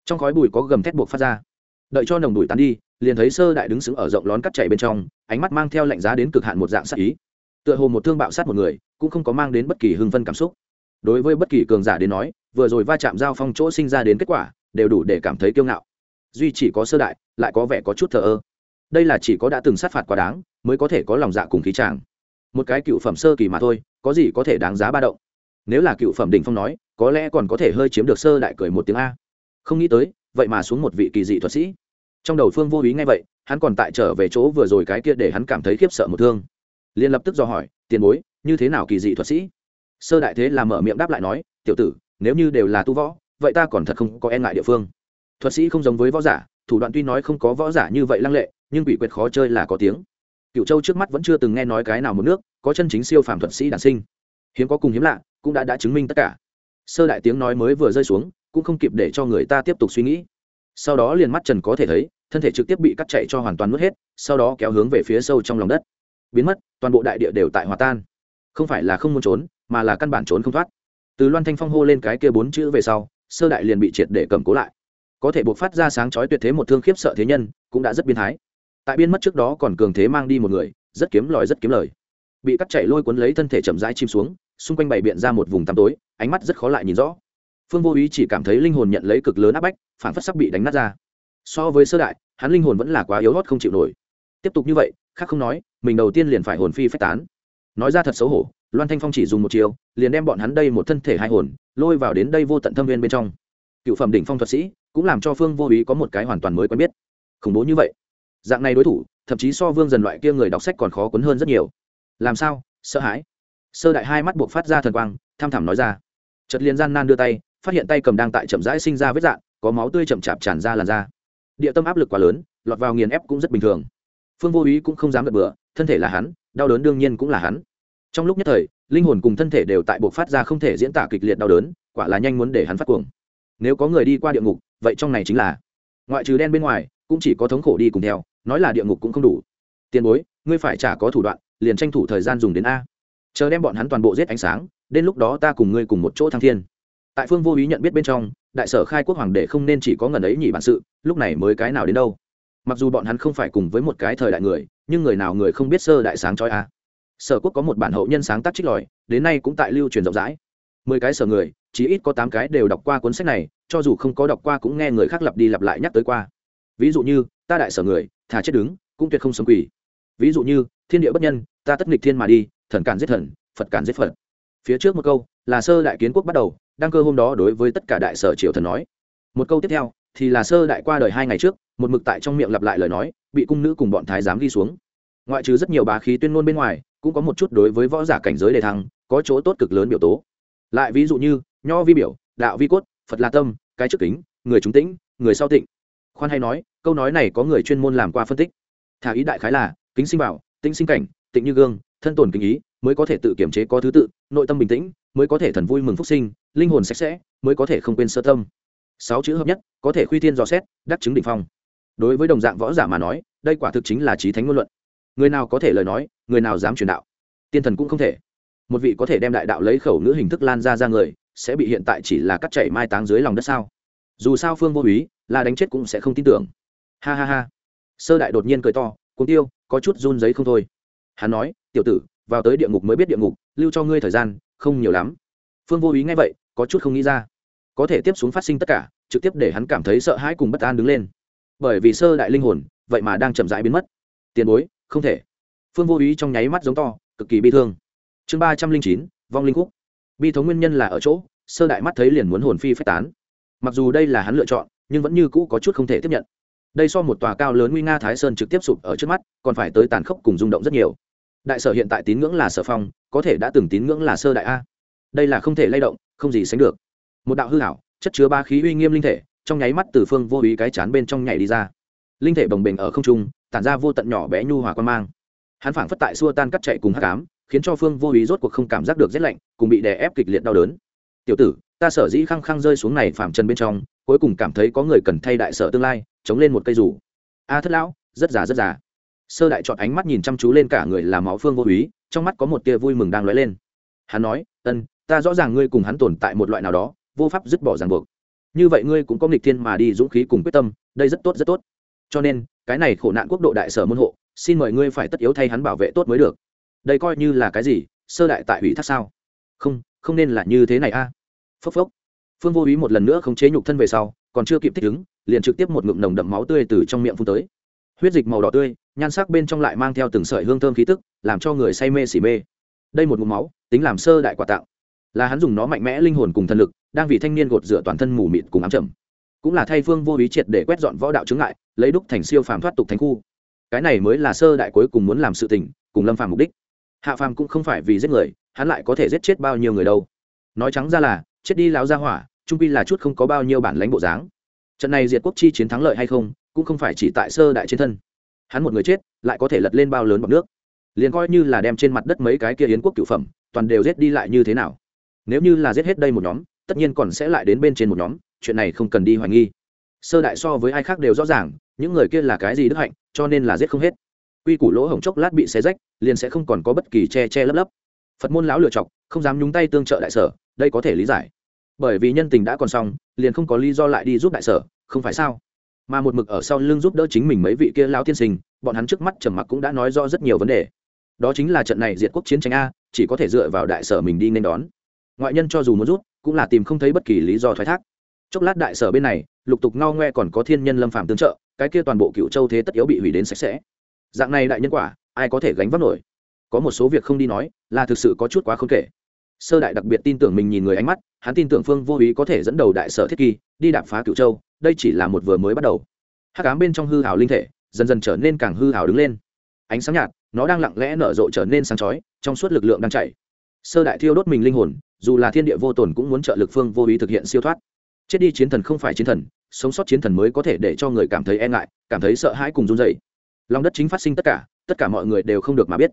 Trong khói bụi có gầm thét buộc phát ra. Đợi cho nồng đùi tán đi, liền thấy sơ đại đứng sững ở rộng lón cắt chạy bên trong, ánh mắt mang theo lạnh giá đến cực hạn một dạng sát ý. Tựa hồ một thương bạo sát một người, cũng không có mang đến bất kỳ hưng vân cảm xúc đối với bất kỳ cường giả đến nói, vừa rồi va chạm giao phong chỗ sinh ra đến kết quả, đều đủ để cảm thấy kiêu ngạo. Duy chỉ có sơ đại, lại có vẻ có chút thờ ơ. Đây là chỉ có đã từng sát phạt quá đáng, mới có thể có lòng dạ cùng khí tràng một cái cựu phẩm sơ kỳ mà thôi, có gì có thể đáng giá ba động? Nếu là cựu phẩm đỉnh phong nói, có lẽ còn có thể hơi chiếm được sơ đại cười một tiếng a. Không nghĩ tới, vậy mà xuống một vị kỳ dị thuật sĩ. Trong đầu phương vô ý ngay vậy, hắn còn tại trở về chỗ vừa rồi cái kia để hắn cảm thấy khiếp sợ một thương. Liền lập tức do hỏi, tiền bối, như thế nào kỳ dị thuật sĩ? Sơ đại thế là mở miệng đáp lại nói, tiểu tử, nếu như đều là tu võ, vậy ta còn thật không có e ngại địa phương. Thuật sĩ không giống với võ giả, thủ đoạn tuy nói không có võ giả như vậy lăng lệ, nhưng quỷ quyệt khó chơi là có tiếng. Cựu châu trước mắt vẫn chưa từng nghe nói cái nào một nước có chân chính siêu phàm thuật sĩ đản sinh. Hiếm có cùng hiếm lạ, cũng đã đã chứng minh tất cả. Sơ đại tiếng nói mới vừa rơi xuống, cũng không kịp để cho người ta tiếp tục suy nghĩ. Sau đó liền mắt trần có thể thấy, thân thể trực tiếp bị cắt chạy cho hoàn toàn mất hết, sau đó kéo hướng về phía sâu trong lòng đất. Biến mất, toàn bộ đại địa đều tại hòa tan. Không phải là không muốn trốn mà là căn bản trốn không thoát. Từ loan thanh phong hô lên cái kia bốn chữ về sau, sơ đại liền bị triệt để cầm cố lại. Có thể buộc phát ra sáng chói tuyệt thế một thương khiếp sợ thế nhân, cũng đã rất biến thái. Tại biên mất trước đó còn cường thế mang đi một người, rất kiếm lợi rất kiếm lời. Bị cắt chạy lôi cuốn lấy thân thể chậm rãi chim xuống, xung quanh bày biện ra một vùng tăm tối, ánh mắt rất khó lại nhìn rõ. Phương vô ý chỉ cảm thấy linh hồn nhận lấy cực lớn áp bách, phản phất sắc bị đánh nát ra. So với sơ đại, hắn linh hồn vẫn là quá yếu hót không chịu nổi. Tiếp tục như vậy, khác không nói, mình đầu tiên liền phải hồn phi phách tán. Nói ra thật xấu hổ loan thanh phong chỉ dùng một chiều liền đem bọn hắn đây một thân thể hai hồn, lôi vào đến đây vô tận thâm viên bên trong. Cựu phẩm đỉnh phong thuật sĩ, cũng làm cho phương vô ý có một cái hoàn toàn mới quen biết. Khủng bố như vậy. Dạng này đối thủ, thậm chí so vương dần loại kia người đọc sách còn khó cuốn hơn rất nhiều. Làm sao? Sợ hãi. Sơ đại hai mắt buộc phát ra thần quang, tham thẳm nói ra. Chật liền gian nan đưa tay, phát hiện tay cầm đang tại chậm rãi sinh ra vết dạng, có máu tươi chậm chạp tràn ra làn da. Địa tâm áp lực quá lớn, lọt vào nghiền ép cũng rất bình thường. Phương vô ý cũng không dám gật bừa, thân thể là hắn, đau đớn đương nhiên cũng là hắn trong lúc nhất thời, linh hồn cùng thân thể đều tại buộc phát ra không thể diễn tả kịch liệt đau đớn, quả là nhanh muốn để hắn phát cuồng. Nếu có người đi qua địa ngục, vậy trong này chính là ngoại trừ đen bên ngoài, cũng chỉ có thống khổ đi cùng theo, nói là địa ngục cũng không đủ. Tiền bối, ngươi phải trả có thủ đoạn, liền tranh thủ thời gian dùng đến a. Chờ đem bọn hắn toàn bộ giết ánh sáng, đến lúc đó ta cùng ngươi cùng một chỗ thăng thiên. Tại phương vô ý nhận biết bên trong, đại sở khai quốc hoàng đệ không nên chỉ có ngần ấy nhỉ bản sự, lúc này mới cái nào đến đâu. Mặc dù bọn hắn không phải cùng với một cái thời đại người, nhưng người nào người không biết sơ đại sáng chói a sở quốc có một bản hậu nhân sáng tác trích lòi, đến nay cũng tại lưu truyền rộng rãi. Mười cái sở người chỉ ít có tám cái đều đọc qua cuốn sách này, cho dù không có đọc qua cũng nghe người khác lặp đi lặp lại nhắc tới qua. Ví dụ như, ta đại sở người, thà chết đứng, cũng tuyệt không sống quỷ. Ví dụ như, thiên địa bất nhân, ta tất nghịch thiên mà đi, thần cản giết thần, phật cản giết phật. Phía trước một câu, là sơ đại kiến quốc bắt đầu, đăng cơ hôm đó đối với tất cả đại sở triều thần nói. Một câu tiếp theo, thì là sơ đại qua đời hai ngày trước, một mực tại trong miệng lặp lại lời nói, bị cung nữ cùng bọn thái giám ghi xuống. Ngoại trừ rất nhiều bá khí tuyên ngôn bên ngoài cũng có một chút đối với võ giả cảnh giới đề thăng, có chỗ tốt cực lớn biểu tố. Lại ví dụ như, nho vi biểu, đạo vi cốt, phật la tâm, cái trước kính, người chúng tĩnh, người sau tịnh. Khoan hay nói, câu nói này có người chuyên môn làm qua phân tích. Thả ý đại khái là, kính sinh bảo, tĩnh sinh cảnh, tịnh như gương, thân tồn kính ý, mới có thể tự kiểm chế có thứ tự, nội tâm bình tĩnh, mới có thể thần vui mừng phúc sinh, linh hồn sạch sẽ, mới có thể không quên sơ tâm. Sáu chữ hợp nhất, có thể khuy thiên dò xét, đắc chứng định phong. Đối với đồng dạng võ giả mà nói, đây quả thực chính là trí thánh ngôn luận người nào có thể lời nói, người nào dám truyền đạo. Tiên thần cũng không thể. Một vị có thể đem đại đạo lấy khẩu ngữ hình thức lan ra ra người, sẽ bị hiện tại chỉ là cắt chảy mai táng dưới lòng đất sao? Dù sao phương vô úy là đánh chết cũng sẽ không tin tưởng. Ha ha ha. Sơ đại đột nhiên cười to cuốn tiêu, có chút run giấy không thôi. Hắn nói, tiểu tử, vào tới địa ngục mới biết địa ngục, lưu cho ngươi thời gian, không nhiều lắm. Phương vô ý nghe vậy, có chút không nghĩ ra. Có thể tiếp xuống phát sinh tất cả, trực tiếp để hắn cảm thấy sợ hãi cùng bất an đứng lên. Bởi vì sơ đại linh hồn, vậy mà đang chậm rãi biến mất. Tiền bối không thể. Phương vô ý trong nháy mắt giống to, cực kỳ bi thương. Chương ba trăm linh chín, vong linh khúc. Bi thống nguyên nhân là ở chỗ, sơ đại mắt thấy liền muốn hồn phi phách tán. Mặc dù đây là hắn lựa chọn, nhưng vẫn như cũ có chút không thể tiếp nhận. Đây so một tòa cao lớn nguy nga thái sơn trực tiếp sụp ở trước mắt, còn phải tới tàn khốc cùng rung động rất nhiều. Đại sở hiện tại tín ngưỡng là sở phong, có thể đã từng tín ngưỡng là sơ đại a. Đây là không thể lay động, không gì sánh được. Một đạo hư hảo chất chứa ba khí uy nghiêm linh thể, trong nháy mắt từ phương vô ý cái chán bên trong nhảy đi ra. Linh thể bồng bềnh ở không trung tản ra vô tận nhỏ bé nhu hòa quan mang. Hắn phảng phất tại xua tan cắt chạy cùng hát cám khiến cho phương vô ý rốt cuộc không cảm giác được rét lạnh, cùng bị đè ép kịch liệt đau đớn. Tiểu tử, ta sở dĩ khăng khăng rơi xuống này phạm trần bên trong, cuối cùng cảm thấy có người cần thay đại sở tương lai, chống lên một cây rủ. A thất lão, rất già rất già. Sơ đại chọn ánh mắt nhìn chăm chú lên cả người làm máu phương vô úy trong mắt có một tia vui mừng đang lóe lên. Hắn nói, ân, ta rõ ràng ngươi cùng hắn tồn tại một loại nào đó, vô pháp dứt bỏ ràng buộc. Như vậy ngươi cũng có nghịch thiên mà đi dũng khí cùng quyết tâm, đây rất tốt rất tốt. Cho nên cái này khổ nạn quốc độ đại sở môn hộ, xin mời ngươi phải tất yếu thay hắn bảo vệ tốt mới được. Đây coi như là cái gì, sơ đại tại ủy thác sao? Không không nên là như thế này a. Phốc phốc. Phương vô ý một lần nữa không chế nhục thân về sau, còn chưa kịp thích ứng, liền trực tiếp một ngụm nồng đậm máu tươi từ trong miệng phun tới. Huyết dịch màu đỏ tươi, nhan sắc bên trong lại mang theo từng sợi hương thơm khí tức, làm cho người say mê xỉ mê. Đây một ngụm máu, tính làm sơ đại quả tặng. Là hắn dùng nó mạnh mẽ linh hồn cùng thân lực, đang vì thanh niên gột rửa toàn thân mù mịt cùng ám trầm cũng là thay phương vô ý triệt để quét dọn võ đạo chứng ngại, lấy đúc thành siêu phàm thoát tục thánh khu. Cái này mới là sơ đại cuối cùng muốn làm sự tình, cùng lâm phàm mục đích. Hạ phàm cũng không phải vì giết người, hắn lại có thể giết chết bao nhiêu người đâu. Nói trắng ra là, chết đi láo ra hỏa, trung pi là chút không có bao nhiêu bản lãnh bộ dáng. Trận này diệt quốc chi chiến thắng lợi hay không, cũng không phải chỉ tại sơ đại trên thân. Hắn một người chết, lại có thể lật lên bao lớn bọc nước. Liền coi như là đem trên mặt đất mấy cái kia yến quốc cựu phẩm, toàn đều giết đi lại như thế nào? Nếu như là giết hết đây một nhóm, tất nhiên còn sẽ lại đến bên trên một nhóm chuyện này không cần đi hoài nghi. Sơ đại so với ai khác đều rõ ràng, những người kia là cái gì đức hạnh, cho nên là giết không hết. Quy củ lỗ hổng chốc lát bị xé rách, liền sẽ không còn có bất kỳ che che lấp lấp. Phật môn lão lựa chọc, không dám nhúng tay tương trợ đại sở, đây có thể lý giải. Bởi vì nhân tình đã còn xong, liền không có lý do lại đi giúp đại sở, không phải sao? Mà một mực ở sau lưng giúp đỡ chính mình mấy vị kia lão tiên sinh, bọn hắn trước mắt trầm mặc cũng đã nói rõ rất nhiều vấn đề. Đó chính là trận này diệt quốc chiến tranh a, chỉ có thể dựa vào đại sở mình đi nên đón. Ngoại nhân cho dù muốn rút, cũng là tìm không thấy bất kỳ lý do thoái thác chốc lát đại sở bên này, lục tục ngao ngoe còn có thiên nhân lâm phạm tương trợ, cái kia toàn bộ cựu châu thế tất yếu bị hủy đến sạch sẽ. Dạng này đại nhân quả, ai có thể gánh vác nổi? Có một số việc không đi nói, là thực sự có chút quá không kể. Sơ đại đặc biệt tin tưởng mình nhìn người ánh mắt, hắn tin tưởng phương vô ý có thể dẫn đầu đại sở thiết kỳ, đi đạp phá cựu châu, đây chỉ là một vừa mới bắt đầu. Hắc ám bên trong hư hảo linh thể, dần dần trở nên càng hư hảo đứng lên. Ánh sáng nhạt, nó đang lặng lẽ nở rộ trở nên sáng chói, trong suốt lực lượng đang chạy. Sơ đại thiêu đốt mình linh hồn, dù là thiên địa vô tồn cũng muốn trợ lực phương vô ý thực hiện siêu thoát chết đi chiến thần không phải chiến thần, sống sót chiến thần mới có thể để cho người cảm thấy e ngại, cảm thấy sợ hãi cùng run dày lòng đất chính phát sinh tất cả tất cả mọi người đều không được mà biết.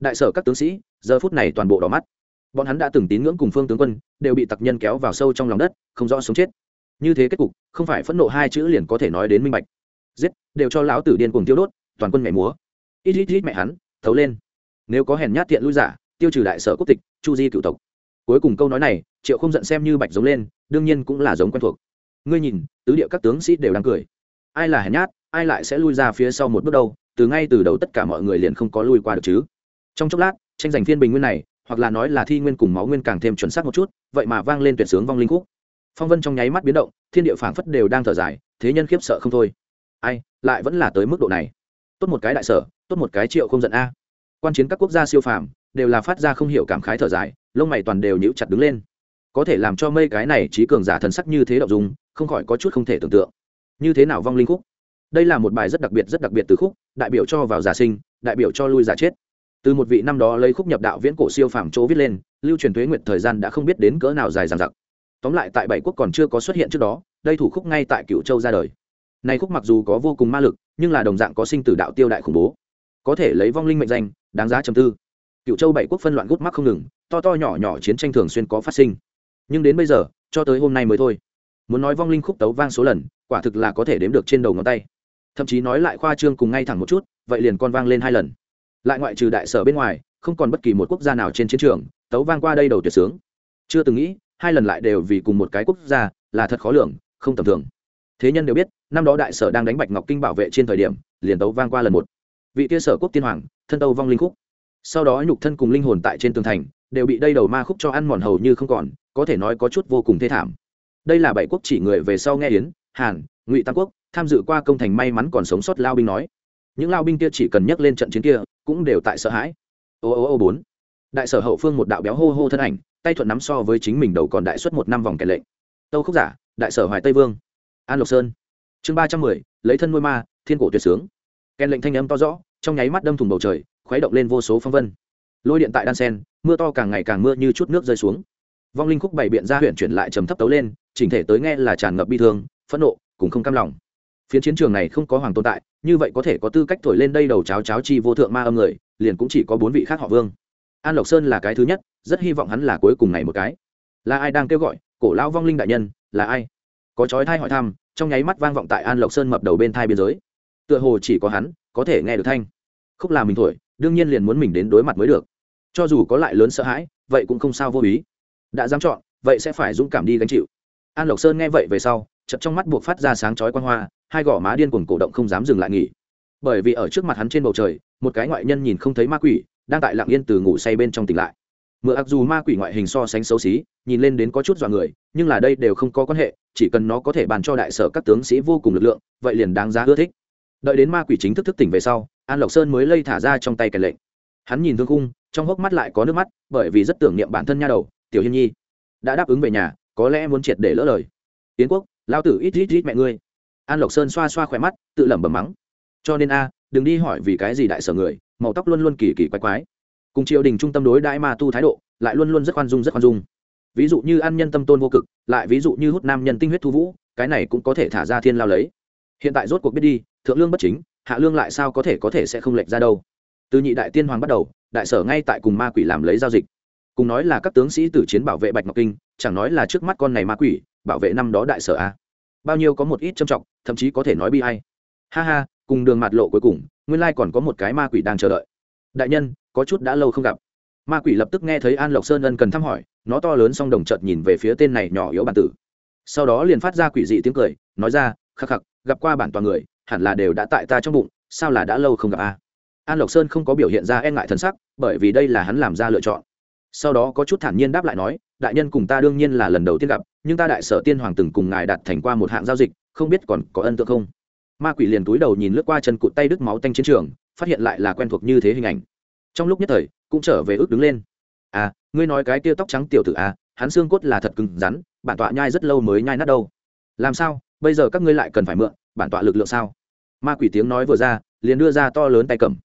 Đại sở các tướng sĩ, giờ phút này toàn bộ đỏ mắt. Bọn hắn đã từng tín ngưỡng cùng phương tướng quân, đều bị tặc nhân kéo vào sâu trong lòng đất, không rõ sống chết. Như thế kết cục, không phải phẫn nộ hai chữ liền có thể nói đến minh bạch. Giết, đều cho lão tử điên cùng tiêu đốt, toàn quân mẹ múa. Ít ít ít mẹ hắn, thấu lên. Nếu có hèn nhát thiện lui giả, tiêu trừ đại sở quốc tịch, chu di cựu tộc. Cuối cùng câu nói này triệu không giận xem như bạch giống lên, đương nhiên cũng là giống quen thuộc. Ngươi nhìn, tứ địa các tướng sĩ đều đang cười. Ai là hèn nhát, ai lại sẽ lui ra phía sau một bước đâu, từ ngay từ đầu tất cả mọi người liền không có lui qua được chứ. Trong chốc lát, tranh giành Thiên bình nguyên này, hoặc là nói là thi nguyên cùng máu nguyên càng thêm chuẩn xác một chút, vậy mà vang lên tuyệt sướng vong linh khúc. Phong vân trong nháy mắt biến động, thiên địa phảng phất đều đang thở dài, thế nhân khiếp sợ không thôi. Ai, lại vẫn là tới mức độ này. Tốt một cái đại sở, tốt một cái triệu không giận a. Quan chiến các quốc gia siêu phàm, đều là phát ra không hiểu cảm khái thở dài, lông mày toàn đều nhíu chặt đứng lên có thể làm cho mây cái này trí cường giả thần sắc như thế đậu dùng không khỏi có chút không thể tưởng tượng. Như thế nào vong linh khúc? Đây là một bài rất đặc biệt, rất đặc biệt từ khúc, đại biểu cho vào giả sinh, đại biểu cho lui giả chết. Từ một vị năm đó lấy khúc nhập đạo viễn cổ siêu phàm chỗ viết lên, lưu truyền thuế nguyệt thời gian đã không biết đến cỡ nào dài dằng dặc. Tóm lại tại bảy quốc còn chưa có xuất hiện trước đó, đây thủ khúc ngay tại cựu châu ra đời. Này khúc mặc dù có vô cùng ma lực, nhưng là đồng dạng có sinh tử đạo tiêu đại khủng bố. Có thể lấy vong linh mệnh danh, đáng giá trầm tư. Cựu châu bảy quốc phân loạn gút mắc không ngừng, to to nhỏ nhỏ chiến tranh thường xuyên có phát sinh nhưng đến bây giờ, cho tới hôm nay mới thôi. Muốn nói vong linh khúc tấu vang số lần, quả thực là có thể đếm được trên đầu ngón tay. Thậm chí nói lại khoa trương cùng ngay thẳng một chút, vậy liền con vang lên hai lần. Lại ngoại trừ đại sở bên ngoài, không còn bất kỳ một quốc gia nào trên chiến trường, tấu vang qua đây đầu tuyệt sướng. Chưa từng nghĩ, hai lần lại đều vì cùng một cái quốc gia, là thật khó lường, không tầm thường. Thế nhân đều biết, năm đó đại sở đang đánh bạch ngọc kinh bảo vệ trên thời điểm, liền tấu vang qua lần một. Vị kia sở quốc tiên hoàng, thân tâu vong linh khúc. Sau đó nhục thân cùng linh hồn tại trên tường thành, đều bị đây đầu ma khúc cho ăn mòn hầu như không còn có thể nói có chút vô cùng thê thảm. Đây là bảy quốc chỉ người về sau nghe yến, hàn, ngụy tam quốc, tham dự qua công thành may mắn còn sống sót lao binh nói. Những lao binh kia chỉ cần nhắc lên trận chiến kia, cũng đều tại sợ hãi. Ô ô ô, bốn. Đại sở hậu phương một đạo béo hô hô thân ảnh, tay thuận nắm so với chính mình đầu còn đại suất một năm vòng kẻ lệnh. Tâu khúc giả, đại sở hoài tây vương. An lộc sơn. Chương ba trăm mười, lấy thân nuôi ma, thiên cổ tuyệt sướng. Kèn lệnh thanh âm to rõ, trong nháy mắt đâm thùng bầu trời, khuấy động lên vô số phong vân. Lôi điện tại đan sen, mưa to càng ngày càng mưa như chút nước rơi xuống vong linh khúc bày biện ra huyện chuyển lại trầm thấp tấu lên, chỉnh thể tới nghe là tràn ngập bi thương, phẫn nộ, cùng không cam lòng. Phiến chiến trường này không có hoàng tồn tại, như vậy có thể có tư cách thổi lên đây đầu cháo cháo chi vô thượng ma âm người, liền cũng chỉ có bốn vị khác họ vương. An lộc sơn là cái thứ nhất, rất hy vọng hắn là cuối cùng này một cái. Là ai đang kêu gọi? Cổ lão vong linh đại nhân, là ai? Có chói thai hỏi thăm, trong nháy mắt vang vọng tại an lộc sơn mập đầu bên thai biên giới. Tựa hồ chỉ có hắn, có thể nghe được thanh. Khúc là mình thổi, đương nhiên liền muốn mình đến đối mặt mới được. Cho dù có lại lớn sợ hãi, vậy cũng không sao vô ý đã dám chọn, vậy sẽ phải dũng cảm đi gánh chịu. An lộc sơn nghe vậy về sau chật trong mắt buộc phát ra sáng chói quan hoa, hai gò má điên cuồng cổ động không dám dừng lại nghỉ. Bởi vì ở trước mặt hắn trên bầu trời, một cái ngoại nhân nhìn không thấy ma quỷ, đang tại lặng yên từ ngủ say bên trong tỉnh lại. Mượn ặc dù ma quỷ ngoại hình so sánh xấu xí, nhìn lên đến có chút dọa người, nhưng là đây đều không có quan hệ, chỉ cần nó có thể bàn cho đại sở các tướng sĩ vô cùng lực lượng, vậy liền đáng giá ưa thích. Đợi đến ma quỷ chính thức thức tỉnh về sau, an lộc sơn mới lây thả ra trong tay kèn lệnh. Hắn nhìn thương cung trong hốc mắt lại có nước mắt, bởi vì rất tưởng niệm bản thân nha đầu tiểu hiên nhi, đã đáp ứng về nhà, có lẽ muốn triệt để lỡ lời. Tiến quốc, lao tử ít ít ít mẹ ngươi. An lộc sơn xoa xoa khỏe mắt, tự lẩm bẩm mắng. Cho nên a, đừng đi hỏi vì cái gì đại sở người, màu tóc luôn luôn kỳ kỳ quái quái. Cùng triều đình trung tâm đối đãi ma tu thái độ, lại luôn luôn rất khoan dung, rất khoan dung. Ví dụ như ăn nhân tâm tôn vô cực, lại ví dụ như hút nam nhân tinh huyết thu vũ, cái này cũng có thể thả ra thiên lao lấy. Hiện tại rốt cuộc biết đi, thượng lương bất chính, hạ lương lại sao có thể có thể sẽ không lệch ra đâu. Từ nhị đại tiên hoàng bắt đầu, đại sở ngay tại cùng ma quỷ làm lấy giao dịch cùng nói là các tướng sĩ tử chiến bảo vệ bạch ngọc kinh, chẳng nói là trước mắt con này ma quỷ, bảo vệ năm đó đại sở a. Bao nhiêu có một ít trầm trọng, thậm chí có thể nói bi hay ha ha, cùng đường mặt lộ cuối cùng, nguyên lai còn có một cái ma quỷ đang chờ đợi. Đại nhân, có chút đã lâu không gặp. Ma quỷ lập tức nghe thấy an lộc sơn ân cần thăm hỏi, nó to lớn song đồng chợt nhìn về phía tên này nhỏ yếu bản tử. Sau đó liền phát ra quỷ dị tiếng cười, nói ra, khắc khắc, gặp qua bản toàn người, hẳn là đều đã tại ta trong bụng, sao là đã lâu không gặp a? An lộc sơn không có biểu hiện ra e ngại thân sắc, bởi vì đây là hắn làm ra lựa chọn sau đó có chút thản nhiên đáp lại nói, đại nhân cùng ta đương nhiên là lần đầu tiên gặp, nhưng ta đại sở tiên hoàng từng cùng ngài đặt thành qua một hạng giao dịch, không biết còn có ân tượng không? Ma quỷ liền túi đầu nhìn lướt qua chân cụt tay đứt máu tanh chiến trường, phát hiện lại là quen thuộc như thế hình ảnh. Trong lúc nhất thời, cũng trở về ước đứng lên. À ngươi nói cái tia tóc trắng tiểu tử à hắn xương cốt là thật cứng rắn, bản tọa nhai rất lâu mới nhai nát đâu. Làm sao? Bây giờ các ngươi lại cần phải mượn, bản tọa lực lượng sao? Ma quỷ tiếng nói vừa ra, liền đưa ra to lớn tay cầm.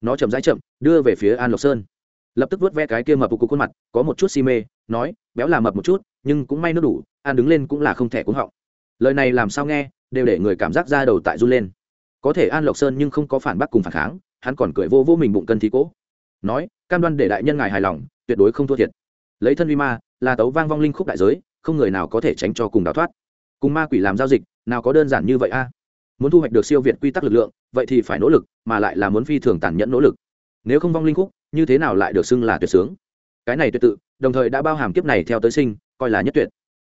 Nó chậm rãi chậm, đưa về phía an lộc sơn lập tức vớt ve cái kia mập cục khuôn mặt, có một chút si mê, nói, béo là mập một chút, nhưng cũng may nó đủ, ăn đứng lên cũng là không thể cuống họng. Lời này làm sao nghe, đều để người cảm giác ra đầu tại run lên. Có thể an lộc sơn nhưng không có phản bác cùng phản kháng, hắn còn cười vô vô mình bụng cân thi cố. Nói, cam đoan để đại nhân ngài hài lòng, tuyệt đối không thua thiệt. Lấy thân vi ma, là tấu vang vong linh khúc đại giới, không người nào có thể tránh cho cùng đào thoát. Cùng ma quỷ làm giao dịch, nào có đơn giản như vậy a? Muốn thu hoạch được siêu việt quy tắc lực lượng, vậy thì phải nỗ lực, mà lại là muốn phi thường tàn nhẫn nỗ lực. Nếu không vong linh khúc như thế nào lại được xưng là tuyệt sướng? Cái này tuyệt tự, đồng thời đã bao hàm kiếp này theo tới sinh, coi là nhất tuyệt.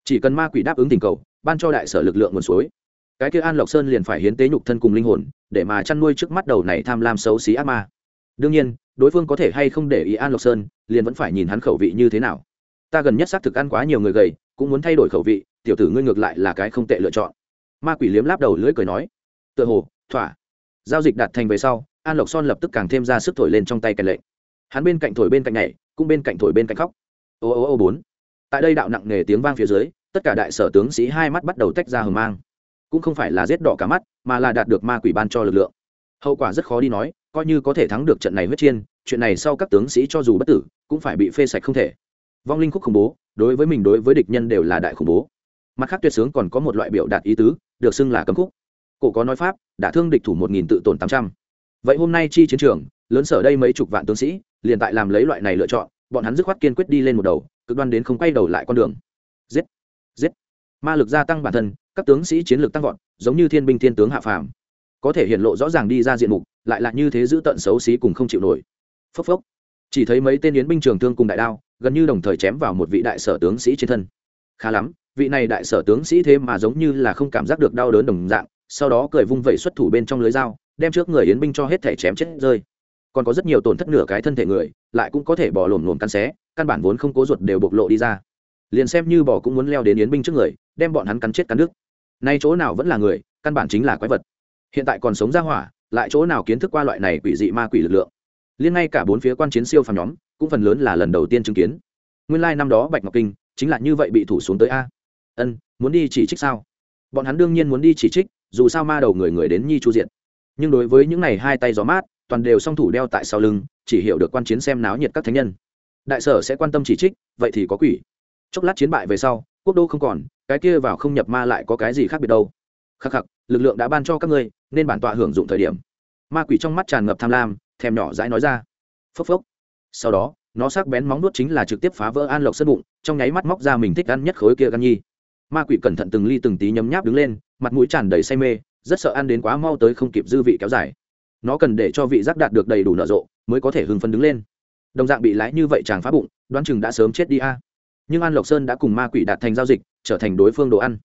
Chỉ cần ma quỷ đáp ứng tình cầu, ban cho đại sở lực lượng nguồn suối. Cái kia an lộc sơn liền phải hiến tế nhục thân cùng linh hồn, để mà chăn nuôi trước mắt đầu này tham lam xấu xí ác ma. Đương nhiên, đối phương có thể hay không để ý an lộc sơn, liền vẫn phải nhìn hắn khẩu vị như thế nào. Ta gần nhất xác thực ăn quá nhiều người gầy, cũng muốn thay đổi khẩu vị, tiểu tử ngươi ngược lại là cái không tệ lựa chọn. Ma quỷ liếm láp đầu lưỡi cười nói, tựa hồ, thỏa. Giao dịch đạt thành về sau, an lộc son lập tức càng thêm ra sức thổi lên trong tay cạnh lệnh hắn bên cạnh thổi bên cạnh nhảy, cũng bên cạnh thổi bên cạnh khóc. Ô ô ô, bốn. Tại đây đạo nặng nề tiếng vang phía dưới, tất cả đại sở tướng sĩ hai mắt bắt đầu tách ra hờ mang. Cũng không phải là giết đỏ cả mắt, mà là đạt được ma quỷ ban cho lực lượng. Hậu quả rất khó đi nói, coi như có thể thắng được trận này huyết chiên, chuyện này sau các tướng sĩ cho dù bất tử, cũng phải bị phê sạch không thể. Vong linh khúc khủng bố, đối với mình đối với địch nhân đều là đại khủng bố. Mặt khác tuyệt sướng còn có một loại biểu đạt ý tứ, được xưng là cấm khúc. Cổ có nói pháp đã thương địch thủ một nghìn tự tổn tám trăm. Vậy hôm nay chi chiến trường lớn sở đây mấy chục vạn tướng sĩ, liền tại làm lấy loại này lựa chọn, bọn hắn dứt khoát kiên quyết đi lên một đầu, cực đoan đến không quay đầu lại con đường. Giết! Giết! Ma lực gia tăng bản thân, các tướng sĩ chiến lược tăng vọt, giống như thiên binh thiên tướng hạ phàm. Có thể hiện lộ rõ ràng đi ra diện mục, lại là như thế giữ tận xấu xí cùng không chịu nổi. Phốc phốc! Chỉ thấy mấy tên yến binh trường thương cùng đại đao, gần như đồng thời chém vào một vị đại sở tướng sĩ trên thân. Khá lắm, vị này đại sở tướng sĩ thế mà giống như là không cảm giác được đau đớn đồng dạng, sau đó cười vung vẩy xuất thủ bên trong lưới dao, đem trước người yến binh cho hết thể chém chết rơi còn có rất nhiều tổn thất nửa cái thân thể người, lại cũng có thể bỏ lổm lổm căn xé, căn bản vốn không cố ruột đều bộc lộ đi ra. Liền xem như bỏ cũng muốn leo đến yến binh trước người, đem bọn hắn cắn chết cắn đứt. Nay chỗ nào vẫn là người, căn bản chính là quái vật. Hiện tại còn sống ra hỏa, lại chỗ nào kiến thức qua loại này quỷ dị ma quỷ lực lượng? Liên ngay cả bốn phía quan chiến siêu phàm nhóm, cũng phần lớn là lần đầu tiên chứng kiến. Nguyên lai、like、năm đó bạch ngọc kinh, chính là như vậy bị thủ xuống tới a. Ân, muốn đi chỉ trích sao? Bọn hắn đương nhiên muốn đi chỉ trích, dù sao ma đầu người người đến nhi chu diện nhưng đối với những này hai tay gió mát toàn đều song thủ đeo tại sau lưng, chỉ hiểu được quan chiến xem náo nhiệt các thánh nhân. Đại sở sẽ quan tâm chỉ trích, vậy thì có quỷ. Chốc lát chiến bại về sau, quốc đô không còn, cái kia vào không nhập ma lại có cái gì khác biệt đâu. Khắc khắc, lực lượng đã ban cho các ngươi, nên bản tọa hưởng dụng thời điểm. Ma quỷ trong mắt tràn ngập tham lam, thèm nhỏ dãi nói ra. Phốc phốc. Sau đó, nó sắc bén móng nuốt chính là trực tiếp phá vỡ an lộc sân bụng, trong nháy mắt móc ra mình thích ăn nhất khối kia gan nhi. Ma quỷ cẩn thận từng ly từng tí nhấm nháp đứng lên, mặt mũi tràn đầy say mê, rất sợ ăn đến quá mau tới không kịp dư vị kéo dài nó cần để cho vị giác đạt được đầy đủ nở rộ mới có thể hưng phấn đứng lên. Đồng dạng bị lái như vậy chàng phá bụng, đoán chừng đã sớm chết đi a. Nhưng an lộc sơn đã cùng ma quỷ đạt thành giao dịch, trở thành đối phương đồ ăn.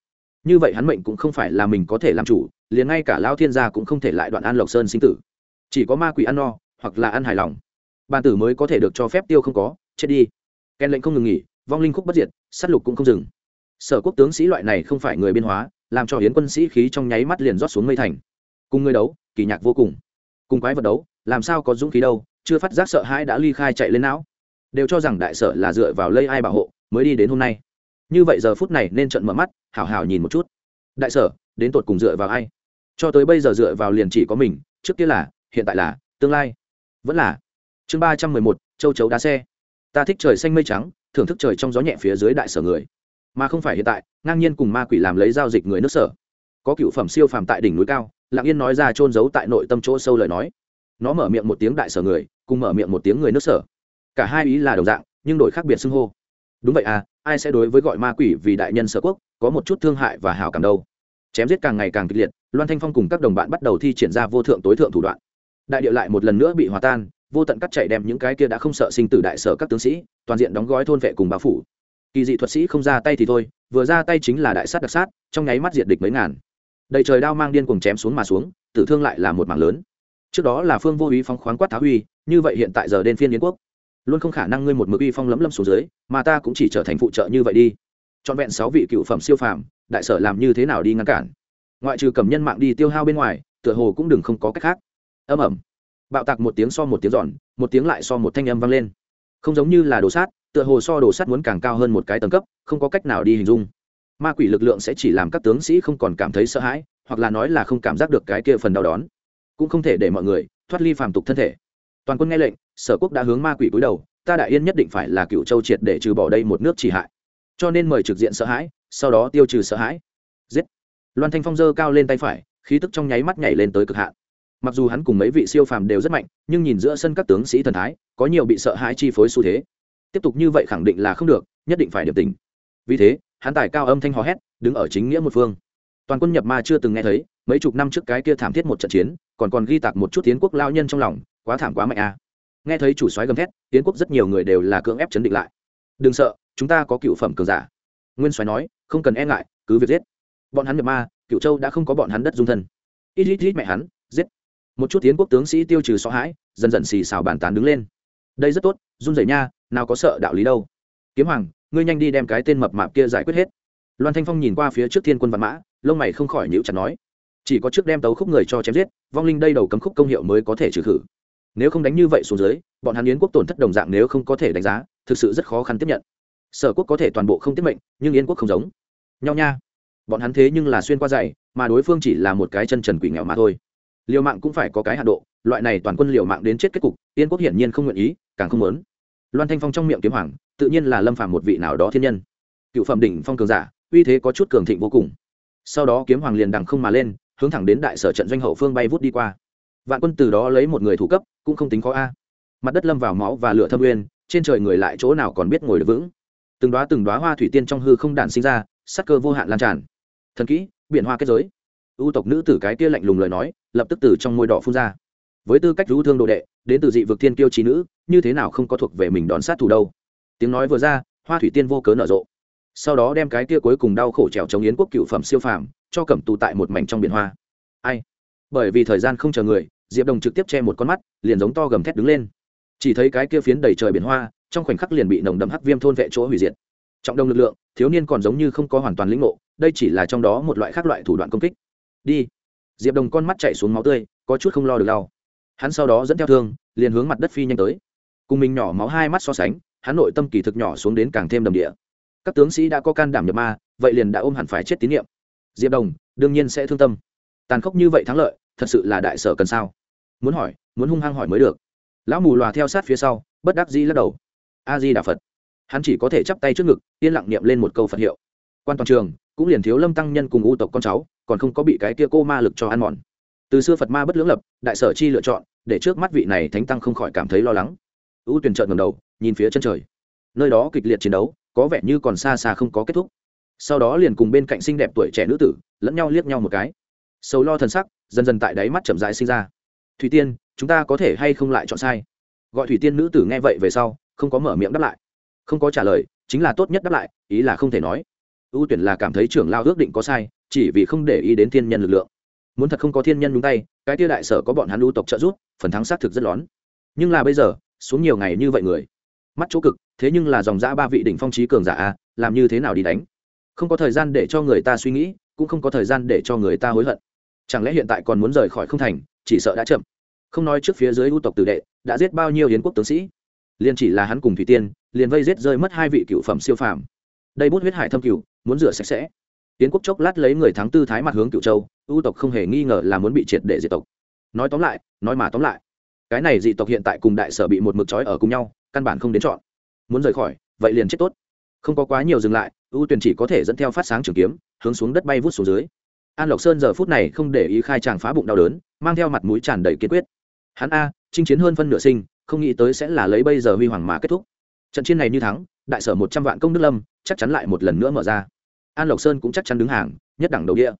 Như vậy hắn mệnh cũng không phải là mình có thể làm chủ, liền ngay cả lao thiên gia cũng không thể lại đoạn an lộc sơn sinh tử. Chỉ có ma quỷ ăn no, hoặc là ăn hài lòng. Bàn tử mới có thể được cho phép tiêu không có, chết đi. Kèn lệnh không ngừng nghỉ, vong linh khúc bất diệt s á t lục cũng không dừng. Sở quốc tướng sĩ loại này không phải người biên hóa, làm cho hiến quân sĩ khí trong nháy mắt liền rót xuống mây thành. Cùng người đấu, kỳ nhạc vô cùng cùng quái vật đấu, làm sao có dũng khí đâu, chưa phát giác sợ hãi đã ly khai chạy lên não. Đều cho rằng đại sở là dựa vào lây ai bảo hộ, mới đi đến hôm nay. Như vậy giờ phút này nên trận mở mắt, hảo hảo nhìn một chút. Đại sở, đến tột cùng dựa vào ai? Cho tới bây giờ dựa vào liền chỉ có mình, trước kia là, hiện tại là, tương lai. Vẫn là. Chương ba trăm mười một, châu chấu đá xe. Ta thích trời xanh mây trắng, thưởng thức trời trong gió nhẹ phía dưới đại sở người. Mà không phải hiện tại, ngang nhiên cùng ma quỷ làm lấy giao dịch người nước sở. Có cựu phẩm siêu phàm tại đỉnh núi cao lặng yên nói ra trôn giấu tại nội tâm chỗ sâu lời nói. Nó mở miệng một tiếng đại sở người, cùng mở miệng một tiếng người nước sở. Cả hai ý là đồng dạng, nhưng đổi khác biệt xưng hô. Đúng vậy à ai sẽ đối với gọi ma quỷ vì đại nhân sở quốc, có một chút thương hại và hảo cảm đâu. Chém giết càng ngày càng kịch liệt, loan thanh phong cùng các đồng bạn bắt đầu thi triển ra vô thượng tối thượng thủ đoạn. Đại địa lại một lần nữa bị hòa tan, vô tận cắt chạy đem những cái kia đã không sợ sinh tử đại sở các tướng sĩ, toàn diện đóng gói thôn vệ cùng bao phủ. Kỳ dị thuật sĩ không ra tay thì thôi, vừa ra tay chính là đại sát đặc sát, trong nháy mắt diệt địch mấy ngàn đầy trời đao mang điên cuồng chém xuống mà xuống, tử thương lại là một mảng lớn. Trước đó là phương vô ý phong khoáng quát tháo uy như vậy hiện tại giờ đến phiên yến quốc. Luôn không khả năng ngươi một mực uy phong lấm lâm xuống dưới, mà ta cũng chỉ trở thành phụ trợ như vậy đi. Trọn vẹn sáu vị cựu phẩm siêu phàm, đại sở làm như thế nào đi ngăn cản? Ngoại trừ cầm nhân mạng đi tiêu hao bên ngoài, tựa hồ cũng đừng không có cách khác. Âm ẩm bạo tạc một tiếng so một tiếng giòn, một tiếng lại so một thanh âm vang lên. Không giống như là đồ sát, tựa hồ so đồ sát muốn càng cao hơn một cái tầng cấp, không có cách nào đi hình dung ma quỷ lực lượng sẽ chỉ làm các tướng sĩ không còn cảm thấy sợ hãi, hoặc là nói là không cảm giác được cái kia phần đau đón cũng không thể để mọi người thoát ly phàm tục thân thể. Toàn quân nghe lệnh, sở quốc đã hướng ma quỷ cúi đầu, ta đại yên nhất định phải là cựu châu triệt để trừ bỏ đây một nước chỉ hại. Cho nên mời trực diện sợ hãi, sau đó tiêu trừ sợ hãi. Giết. Loan thanh phong dơ cao lên tay phải, khí tức trong nháy mắt nhảy lên tới cực hạn. Mặc dù hắn cùng mấy vị siêu phàm đều rất mạnh, nhưng nhìn giữa sân các tướng sĩ thần thái, có nhiều bị sợ hãi chi phối xu thế. Tiếp tục như vậy khẳng định là không được, nhất định phải điềm tình. Vì thế hắn tài cao âm thanh hò hét, đứng ở chính nghĩa một phương. Toàn quân nhập ma chưa từng nghe thấy, mấy chục năm trước cái kia thảm thiết một trận chiến, còn còn ghi tạc một chút tiến quốc lao nhân trong lòng, quá thảm quá mạnh a. À. nghe thấy chủ soái gầm thét tiến quốc rất nhiều người đều là cưỡng ép chấn định lại. Đừng sợ, chúng ta có cựu phẩm cường giả. Nguyên soái nói, không cần e ngại, cứ việc giết. Bọn hắn nhập ma, cựu châu đã không có bọn hắn đất dung thân. Ít ít ít mẹ hắn, giết. Một chút tiến quốc tướng sĩ tiêu trừ sợ hãi, dần dần xì xào bàn tán đứng lên. Đây rất tốt, run rẩy nha, nào có sợ đạo lý đâu. Kiếm hoàng ngươi nhanh đi đem cái tên mập mạp kia giải quyết hết. Loan thanh phong nhìn qua phía trước thiên quân văn mã, lông mày không khỏi nhíu chặt nói, chỉ có trước đem tấu khúc người cho chém giết, vong linh đây đầu cấm khúc công hiệu mới có thể trừ khử. Nếu không đánh như vậy xuống dưới, bọn hắn yến quốc tổn thất đồng dạng nếu không có thể đánh giá, thực sự rất khó khăn tiếp nhận. Sở quốc có thể toàn bộ không tiếp mệnh, nhưng yến quốc không giống. Nhau nha. Bọn hắn thế nhưng là xuyên qua dày, mà đối phương chỉ là một cái chân trần quỷ nghèo mà thôi. Liều mạng cũng phải có cái hạ độ, loại này toàn quân liều mạng đến chết kết cục yên quốc hiển nhiên không nguyện ý, càng không muốn loan thanh phong trong miệng kiếm hoàng, tự nhiên là lâm phàm một vị nào đó thiên nhân. Cựu phẩm đỉnh phong cường giả, uy thế có chút cường thịnh vô cùng. Sau đó kiếm hoàng liền đằng không mà lên, hướng thẳng đến đại sở trận doanh hậu phương bay vút đi qua. Vạn quân từ đó lấy một người thủ cấp, cũng không tính khó a. Mặt đất lâm vào máu và lửa thâm uyên trên trời người lại chỗ nào còn biết ngồi được vững. Từng đóa từng đóa hoa thủy tiên trong hư không đản sinh ra, sắc cơ vô hạn lan tràn. Thần kỹ, biển hoa kết giới. Ưu tộc nữ tử cái kia lạnh lùng lời nói, lập tức từ trong môi đỏ phun ra với tư cách rũ thương đồ đệ, đến từ dị vực thiên kiêu trí nữ, như thế nào không có thuộc về mình đón sát thủ đâu. Tiếng nói vừa ra, hoa thủy tiên vô cớ nở rộ. Sau đó đem cái kia cuối cùng đau khổ trèo chống yến quốc cựu phẩm siêu phàm, cho cẩm tù tại một mảnh trong biển hoa. Ai? Bởi vì thời gian không chờ người, diệp đồng trực tiếp che một con mắt, liền giống to gầm thét đứng lên. Chỉ thấy cái kia phiến đầy trời biển hoa, trong khoảnh khắc liền bị nồng đậm hắc viêm thôn vệ chỗ hủy diệt. Trọng đồng lực lượng, thiếu niên còn giống như không có hoàn toàn lĩnh ngộ, đây chỉ là trong đó một loại khác loại thủ đoạn công kích. Đi. Diệp đồng con mắt chạy xuống máu tươi, có chút không lo được đau hắn sau đó dẫn theo thương, liền hướng mặt đất phi nhanh tới. Cùng mình nhỏ máu hai mắt so sánh, hắn nội tâm kỳ thực nhỏ xuống đến càng thêm đầm địa. Các tướng sĩ đã có can đảm nhập ma, vậy liền đã ôm hẳn phải chết tín nhiệm. Diệp đồng, đương nhiên sẽ thương tâm. Tàn khốc như vậy thắng lợi, thật sự là đại sở cần sao? Muốn hỏi, muốn hung hăng hỏi mới được. Lão mù lòa theo sát phía sau, bất đắc di lắc đầu. A di đà phật. Hắn chỉ có thể chắp tay trước ngực, yên lặng niệm lên một câu phật hiệu. Quan toàn trường, cũng liền thiếu lâm tăng nhân cùng u tộc con cháu, còn không có bị cái kia cô ma lực cho ăn mòn từ xưa phật ma bất lưỡng lập, đại sở chi lựa chọn, để trước mắt vị này thánh tăng không khỏi cảm thấy lo lắng. Ưu tuyển trợn ngầm đầu, nhìn phía chân trời. Nơi đó kịch liệt chiến đấu, có vẻ như còn xa xa không có kết thúc. Sau đó liền cùng bên cạnh xinh đẹp tuổi trẻ nữ tử, lẫn nhau liếc nhau một cái. Sầu lo thần sắc, dần dần tại đáy mắt chậm rãi sinh ra. Thủy tiên, chúng ta có thể hay không lại chọn sai? Gọi thủy tiên nữ tử nghe vậy về sau, không có mở miệng đáp lại. Không có trả lời, chính là tốt nhất đáp lại, ý là không thể nói. Ưu tuyển là cảm thấy trưởng lao ước định có sai, chỉ vì không để ý đến thiên nhân lực lượng muốn thật không có thiên nhân nhúng tay, cái tia đại sở có bọn hắn lưu tộc trợ giúp, phần thắng xác thực rất lón. Nhưng là bây giờ, xuống nhiều ngày như vậy người. Mắt chỗ cực, thế nhưng là dòng giã ba vị đỉnh phong trí cường giả a, làm như thế nào đi đánh? Không có thời gian để cho người ta suy nghĩ, cũng không có thời gian để cho người ta hối hận. Chẳng lẽ hiện tại còn muốn rời khỏi không thành, chỉ sợ đã chậm? Không nói trước phía dưới ưu tộc tử đệ, đã giết bao nhiêu hiến quốc tướng sĩ? Liền chỉ là hắn cùng thủy tiên, liền vây giết rơi mất hai vị cựu phẩm siêu phàm. Đây bút huyết hải thâm cựu muốn rửa sạch sẽ. Hiến quốc chốc lát lấy người thắng tư thái mặt hướng cựu châu ưu tộc không hề nghi ngờ là muốn bị triệt để diệt tộc. Nói tóm lại, nói mà tóm lại. Cái này dị tộc hiện tại cùng đại sở bị một mực trói ở cùng nhau, căn bản không đến chọn. Muốn rời khỏi, vậy liền chết tốt. Không có quá nhiều dừng lại ưu tuyền chỉ có thể dẫn theo phát sáng trường kiếm, hướng xuống đất bay vút xuống dưới. An lộc sơn giờ phút này không để ý khai tràng phá bụng đau đớn, mang theo mặt mũi tràn đầy kiên quyết. Hắn a, chinh chiến hơn phân nửa sinh, không nghĩ tới sẽ là lấy bây giờ huy hoàng mà kết thúc. Trận chiến này như thắng, đại sở một trăm vạn công đức lâm, chắc chắn lại một lần nữa mở ra. An lộc sơn cũng chắc chắn đứng hàng, nhất đẳng đầu địa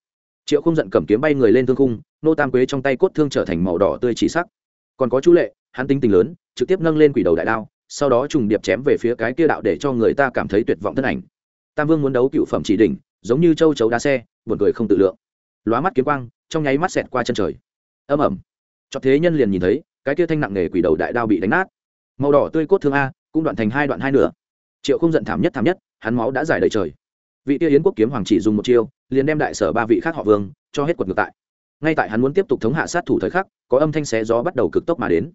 triệu không giận cầm kiếm bay người lên thương khung, nô tam quế trong tay cốt thương trở thành màu đỏ tươi chỉ sắc. Còn có chú lệ, hắn tinh tình lớn, trực tiếp nâng lên quỷ đầu đại đao, sau đó trùng điệp chém về phía cái kia đạo để cho người ta cảm thấy tuyệt vọng thân ảnh. Tam vương muốn đấu cựu phẩm chỉ đỉnh, giống như châu chấu đá xe, buồn cười không tự lượng. Lóa mắt kiếm quang, trong nháy mắt xẹt qua chân trời. Âm ẩm cho thế nhân liền nhìn thấy, cái kia thanh nặng nghề quỷ đầu đại đao bị đánh nát. Màu đỏ tươi cốt thương a, cũng đoạn thành hai đoạn hai nửa. Triệu không giận thảm nhất thảm nhất, hắn máu đã giải đầy trời. Vị tia yến quốc kiếm hoàng chỉ dùng một chiêu liền đem đại sở ba vị khác họ vương cho hết quật ngược tại. Ngay tại hắn muốn tiếp tục thống hạ sát thủ thời khắc, có âm thanh xé gió bắt đầu cực tốc mà đến.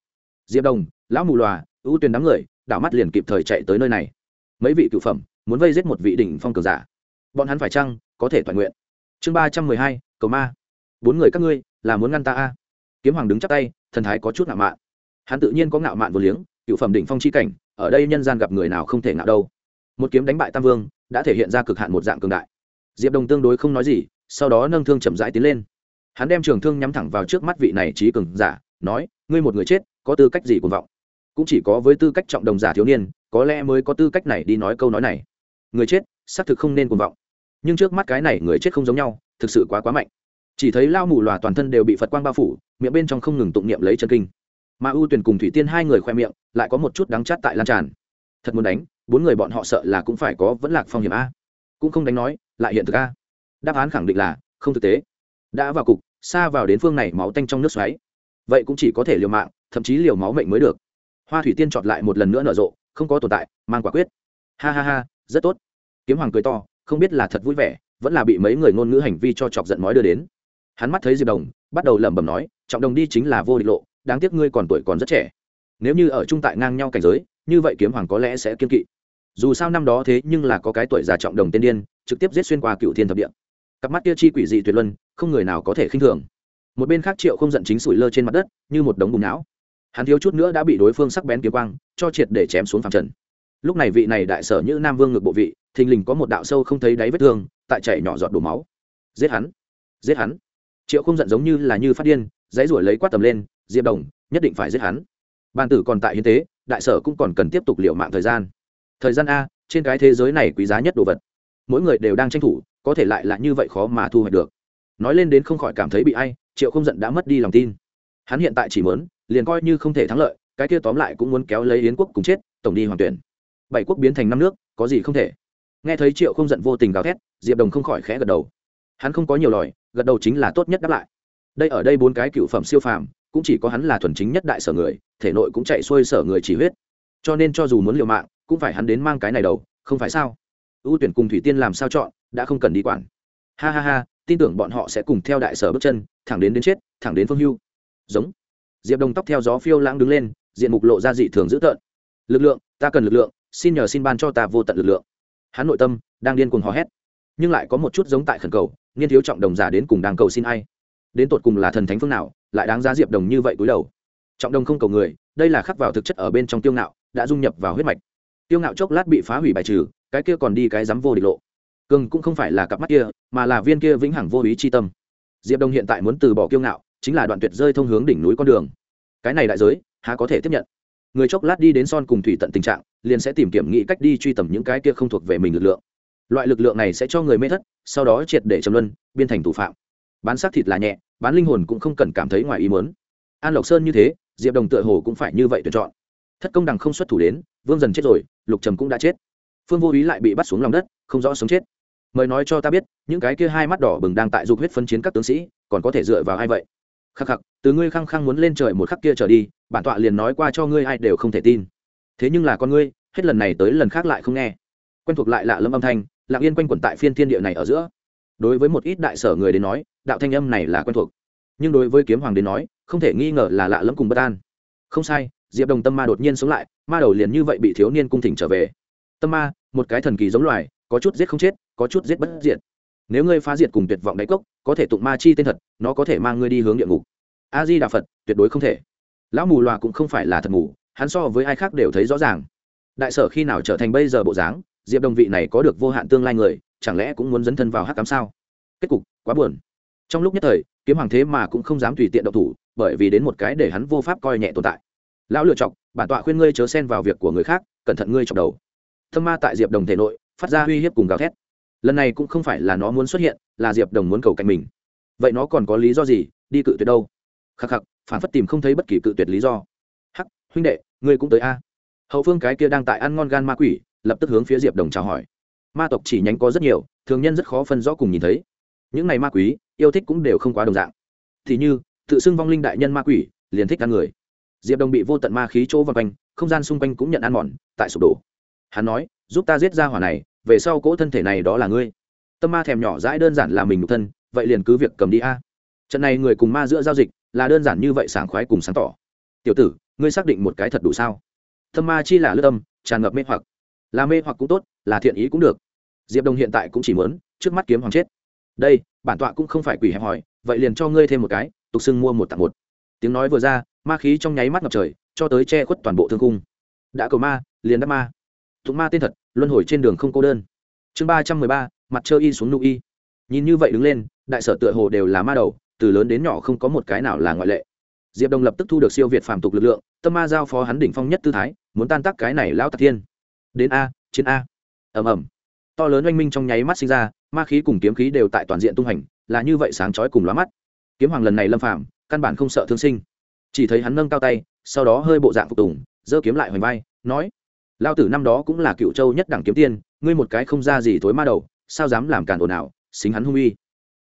Diệp đồng, lão mù lòa ưu Tuyền đám người, đảo mắt liền kịp thời chạy tới nơi này. Mấy vị cựu phẩm, muốn vây giết một vị đỉnh phong cường giả. Bọn hắn phải chăng có thể toàn nguyện? Chương ba trăm mười hai, cầu ma. Bốn người các ngươi, là muốn ngăn ta a? Kiếm hoàng đứng chắc tay, thần thái có chút ngạo mạn. Hắn tự nhiên có ngạo mạn vô liếng, cựu phẩm đỉnh phong chi cảnh, ở đây nhân gian gặp người nào không thể ngạo đâu. Một kiếm đánh bại tam vương, đã thể hiện ra cực hạn một dạng cường đại diệp đồng tương đối không nói gì, sau đó nâng thương chậm rãi tiến lên. Hắn đem trường thương nhắm thẳng vào trước mắt vị này trí cường giả, nói, ngươi một người chết, có tư cách gì cuồng vọng? Cũng chỉ có với tư cách trọng đồng giả thiếu niên, có lẽ mới có tư cách này đi nói câu nói này. Người chết, xác thực không nên cuồng vọng. Nhưng trước mắt cái này người chết không giống nhau, thực sự quá quá mạnh. Chỉ thấy lao mù lòa toàn thân đều bị phật quang bao phủ, miệng bên trong không ngừng tụng niệm lấy chân kinh. Mà ưu tuyển cùng thủy tiên hai người khoe miệng, lại có một chút đắng chát tại lan tràn. Thật muốn đánh, bốn người bọn họ sợ là cũng phải có vẫn lạc phong hiểm a. Cũng không đánh nói lại hiện thực a. Đáp án khẳng định là, không thực tế. Đã vào cục, xa vào đến phương này máu tanh trong nước xoáy. Vậy cũng chỉ có thể liều mạng, thậm chí liều máu mệnh mới được. Hoa thủy tiên chọn lại một lần nữa nở rộ, không có tồn tại, mang quả quyết. Ha ha ha, rất tốt. Kiếm hoàng cười to, không biết là thật vui vẻ, vẫn là bị mấy người ngôn ngữ hành vi cho chọc giận nói đưa đến. Hắn mắt thấy diệp đồng, bắt đầu lẩm bẩm nói, trọng đồng đi chính là vô địch lộ, đáng tiếc ngươi còn tuổi còn rất trẻ. Nếu như ở chung tại ngang nhau cảnh giới, như vậy kiếm hoàng có lẽ sẽ kiên kỵ. Dù sao năm đó thế nhưng là có cái tuổi già trọng đồng tiên điên trực tiếp giết xuyên qua cựu thiên thập địa. Cặp mắt kia chi quỷ dị tuyệt luân, không người nào có thể khinh thường. Một bên khác triệu không giận chính sủi lơ trên mặt đất, như một đống bùn não. Hắn thiếu chút nữa đã bị đối phương sắc bén kiếm quang, cho triệt để chém xuống phẳng trần. Lúc này vị này đại sở như nam vương ngực bộ vị, thình lình có một đạo sâu không thấy đáy vết thương, tại chảy nhỏ giọt đổ máu. Giết hắn! Giết hắn! Triệu không giận giống như là như phát điên, dãy ruổi lấy quát tầm lên, diệp đồng, nhất định phải giết hắn. Ban tử còn tại hiến tế, đại sở cũng còn cần tiếp tục liệu mạng thời gian. Thời gian a, trên cái thế giới này quý giá nhất đồ vật mỗi người đều đang tranh thủ, có thể lại là như vậy khó mà thu hoạch được. Nói lên đến không khỏi cảm thấy bị ai, triệu không giận đã mất đi lòng tin. Hắn hiện tại chỉ mớn liền coi như không thể thắng lợi, cái kia tóm lại cũng muốn kéo lấy yến quốc cùng chết, tổng đi hoàng tuyển. Bảy quốc biến thành năm nước, có gì không thể. Nghe thấy triệu không giận vô tình gào thét, diệp đồng không khỏi khẽ gật đầu. Hắn không có nhiều lòi gật đầu chính là tốt nhất đáp lại. Đây ở đây bốn cái cựu phẩm siêu phàm, cũng chỉ có hắn là thuần chính nhất đại sở người, thể nội cũng chạy xuôi sở người chỉ huyết. Cho nên cho dù muốn liều mạng, cũng phải hắn đến mang cái này đầu, không phải sao? Ưu tuyển cùng thủy tiên làm sao chọn, đã không cần đi quản. Ha ha ha, tin tưởng bọn họ sẽ cùng theo đại sở bước chân, thẳng đến đến chết, thẳng đến phương hưu. Giống. Diệp đồng tóc theo gió phiêu lãng đứng lên, diện mục lộ ra dị thường dữ tợn. Lực lượng, ta cần lực lượng, xin nhờ xin ban cho ta vô tận lực lượng. Hắn nội tâm, đang điên cuồng hò hét. Nhưng lại có một chút giống tại khẩn cầu, nghiên thiếu trọng đồng giả đến cùng đang cầu xin ai. Đến tột cùng là thần thánh phương nào, lại đáng giá diệp đồng như vậy cúi đầu. Trọng đồng không cầu người, đây là khắc vào thực chất ở bên trong tiêu ngạo, đã dung nhập vào huyết mạch. Tiêu ngạo chốc lát bị phá hủy bài trừ cái kia còn đi cái dám vô địch lộ. Cường cũng không phải là cặp mắt kia, mà là viên kia vĩnh hằng vô ý chi tâm. Diệp Đông hiện tại muốn từ bỏ kiêu ngạo, chính là đoạn tuyệt rơi thông hướng đỉnh núi con đường. Cái này đại giới, há có thể tiếp nhận? Người chốc lát đi đến son cùng thủy tận tình trạng, liền sẽ tìm kiếm nghĩ cách đi truy tầm những cái kia không thuộc về mình lực lượng. Loại lực lượng này sẽ cho người mê thất, sau đó triệt để trầm luân, biên thành thủ phạm. Bán xác thịt là nhẹ, bán linh hồn cũng không cần cảm thấy ngoài ý muốn. An lộc sơn như thế, diệp đồng tựa hồ cũng phải như vậy tuyển chọn. Thất công đằng không xuất thủ đến, vương dần chết rồi, lục trầm cũng đã chết phương vô ý lại bị bắt xuống lòng đất, không rõ sống chết. Mời nói cho ta biết, những cái kia hai mắt đỏ bừng đang tại dục huyết phân chiến các tướng sĩ, còn có thể dựa vào ai vậy? Khắc khắc, từ ngươi khăng khăng muốn lên trời một khắc kia trở đi, bản tọa liền nói qua cho ngươi ai đều không thể tin. Thế nhưng là con ngươi, hết lần này tới lần khác lại không nghe. Quen thuộc lại lạ lâm âm thanh, lặng yên quanh quẩn tại phiên thiên địa này ở giữa. Đối với một ít đại sở người đến nói, đạo thanh âm này là quen thuộc. Nhưng đối với kiếm hoàng đến nói, không thể nghi ngờ là lạ lẫm cùng bất an. Không sai, diệp đồng tâm ma đột nhiên sống lại, ma đầu liền như vậy bị thiếu niên cung thỉnh trở về tâm ma, một cái thần kỳ giống loài, có chút giết không chết, có chút giết bất diệt. Nếu ngươi phá diệt cùng tuyệt vọng đáy cốc, có thể tụng ma chi tên thật, nó có thể mang ngươi đi hướng địa ngục. A di đà phật, tuyệt đối không thể. Lão mù loà cũng không phải là thật mù, hắn so với ai khác đều thấy rõ ràng. Đại sở khi nào trở thành bây giờ bộ dáng, diệp đồng vị này có được vô hạn tương lai người, chẳng lẽ cũng muốn dấn thân vào hát cám sao? Kết cục, quá buồn. Trong lúc nhất thời, kiếm hoàng thế mà cũng không dám tùy tiện động thủ, bởi vì đến một cái để hắn vô pháp coi nhẹ tồn tại. Lão lựa chọc bản tọa khuyên ngươi chớ xen vào việc của người khác, cẩn thận ngươi chọc đầu thâm ma tại diệp đồng thể nội, phát ra uy hiếp cùng gào thét. Lần này cũng không phải là nó muốn xuất hiện, là diệp đồng muốn cầu cạnh mình. Vậy nó còn có lý do gì, đi cự tuyệt đâu? Khắc khắc, phản phất tìm không thấy bất kỳ cự tuyệt lý do. Hắc, huynh đệ, ngươi cũng tới a. Hậu phương cái kia đang tại ăn ngon gan ma quỷ, lập tức hướng phía diệp đồng chào hỏi. Ma tộc chỉ nhánh có rất nhiều, thường nhân rất khó phân rõ cùng nhìn thấy. Những này ma quý yêu thích cũng đều không quá đồng dạng. Thì như, tự xưng vong linh đại nhân ma quỷ, liền thích ăn người. Diệp đồng bị vô tận ma khí chỗ vòng quanh, không gian xung quanh cũng nhận ăn mòn, tại sụp đổ hắn nói, giúp ta giết ra hỏa này, về sau cỗ thân thể này đó là ngươi. Tâm ma thèm nhỏ dãi đơn giản là mình một thân, vậy liền cứ việc cầm đi a. Trận này người cùng ma giữa giao dịch là đơn giản như vậy sảng khoái cùng sáng tỏ. Tiểu tử, ngươi xác định một cái thật đủ sao? Tâm ma chi là lương tâm tràn ngập mê hoặc. Là mê hoặc cũng tốt, là thiện ý cũng được. Diệp đồng hiện tại cũng chỉ muốn trước mắt kiếm hoàng chết. Đây, bản tọa cũng không phải quỷ hẹp hòi, vậy liền cho ngươi thêm một cái, tục xưng mua một tặng một. Tiếng nói vừa ra, ma khí trong nháy mắt ngập trời, cho tới che khuất toàn bộ thương cung đã cầu ma, liền đắp ma thụng ma tên thật luân hồi trên đường không cô đơn. Chương ba trăm mười ba mặt trơ y xuống nụ y. Nhìn như vậy đứng lên đại sở tựa hồ đều là ma đầu từ lớn đến nhỏ không có một cái nào là ngoại lệ. Diệp đồng lập tức thu được siêu việt phàm tục lực lượng tâm ma giao phó hắn đỉnh phong nhất tư thái muốn tan tác cái này lão tạc thiên. Đến a chiến a. Ầm ầm. To lớn oanh minh trong nháy mắt sinh ra ma khí cùng kiếm khí đều tại toàn diện tung hành là như vậy sáng chói cùng lóa mắt. Kiếm hoàng lần này lâm phàm, căn bản không sợ thương sinh. Chỉ thấy hắn nâng cao tay sau đó hơi bộ dạng phục tùng giơ kiếm lại hoành vai nói lao tử năm đó cũng là cựu châu nhất đẳng kiếm tiên, ngươi một cái không ra gì thối ma đầu, sao dám làm càn ồn ào, xính hắn hung uy.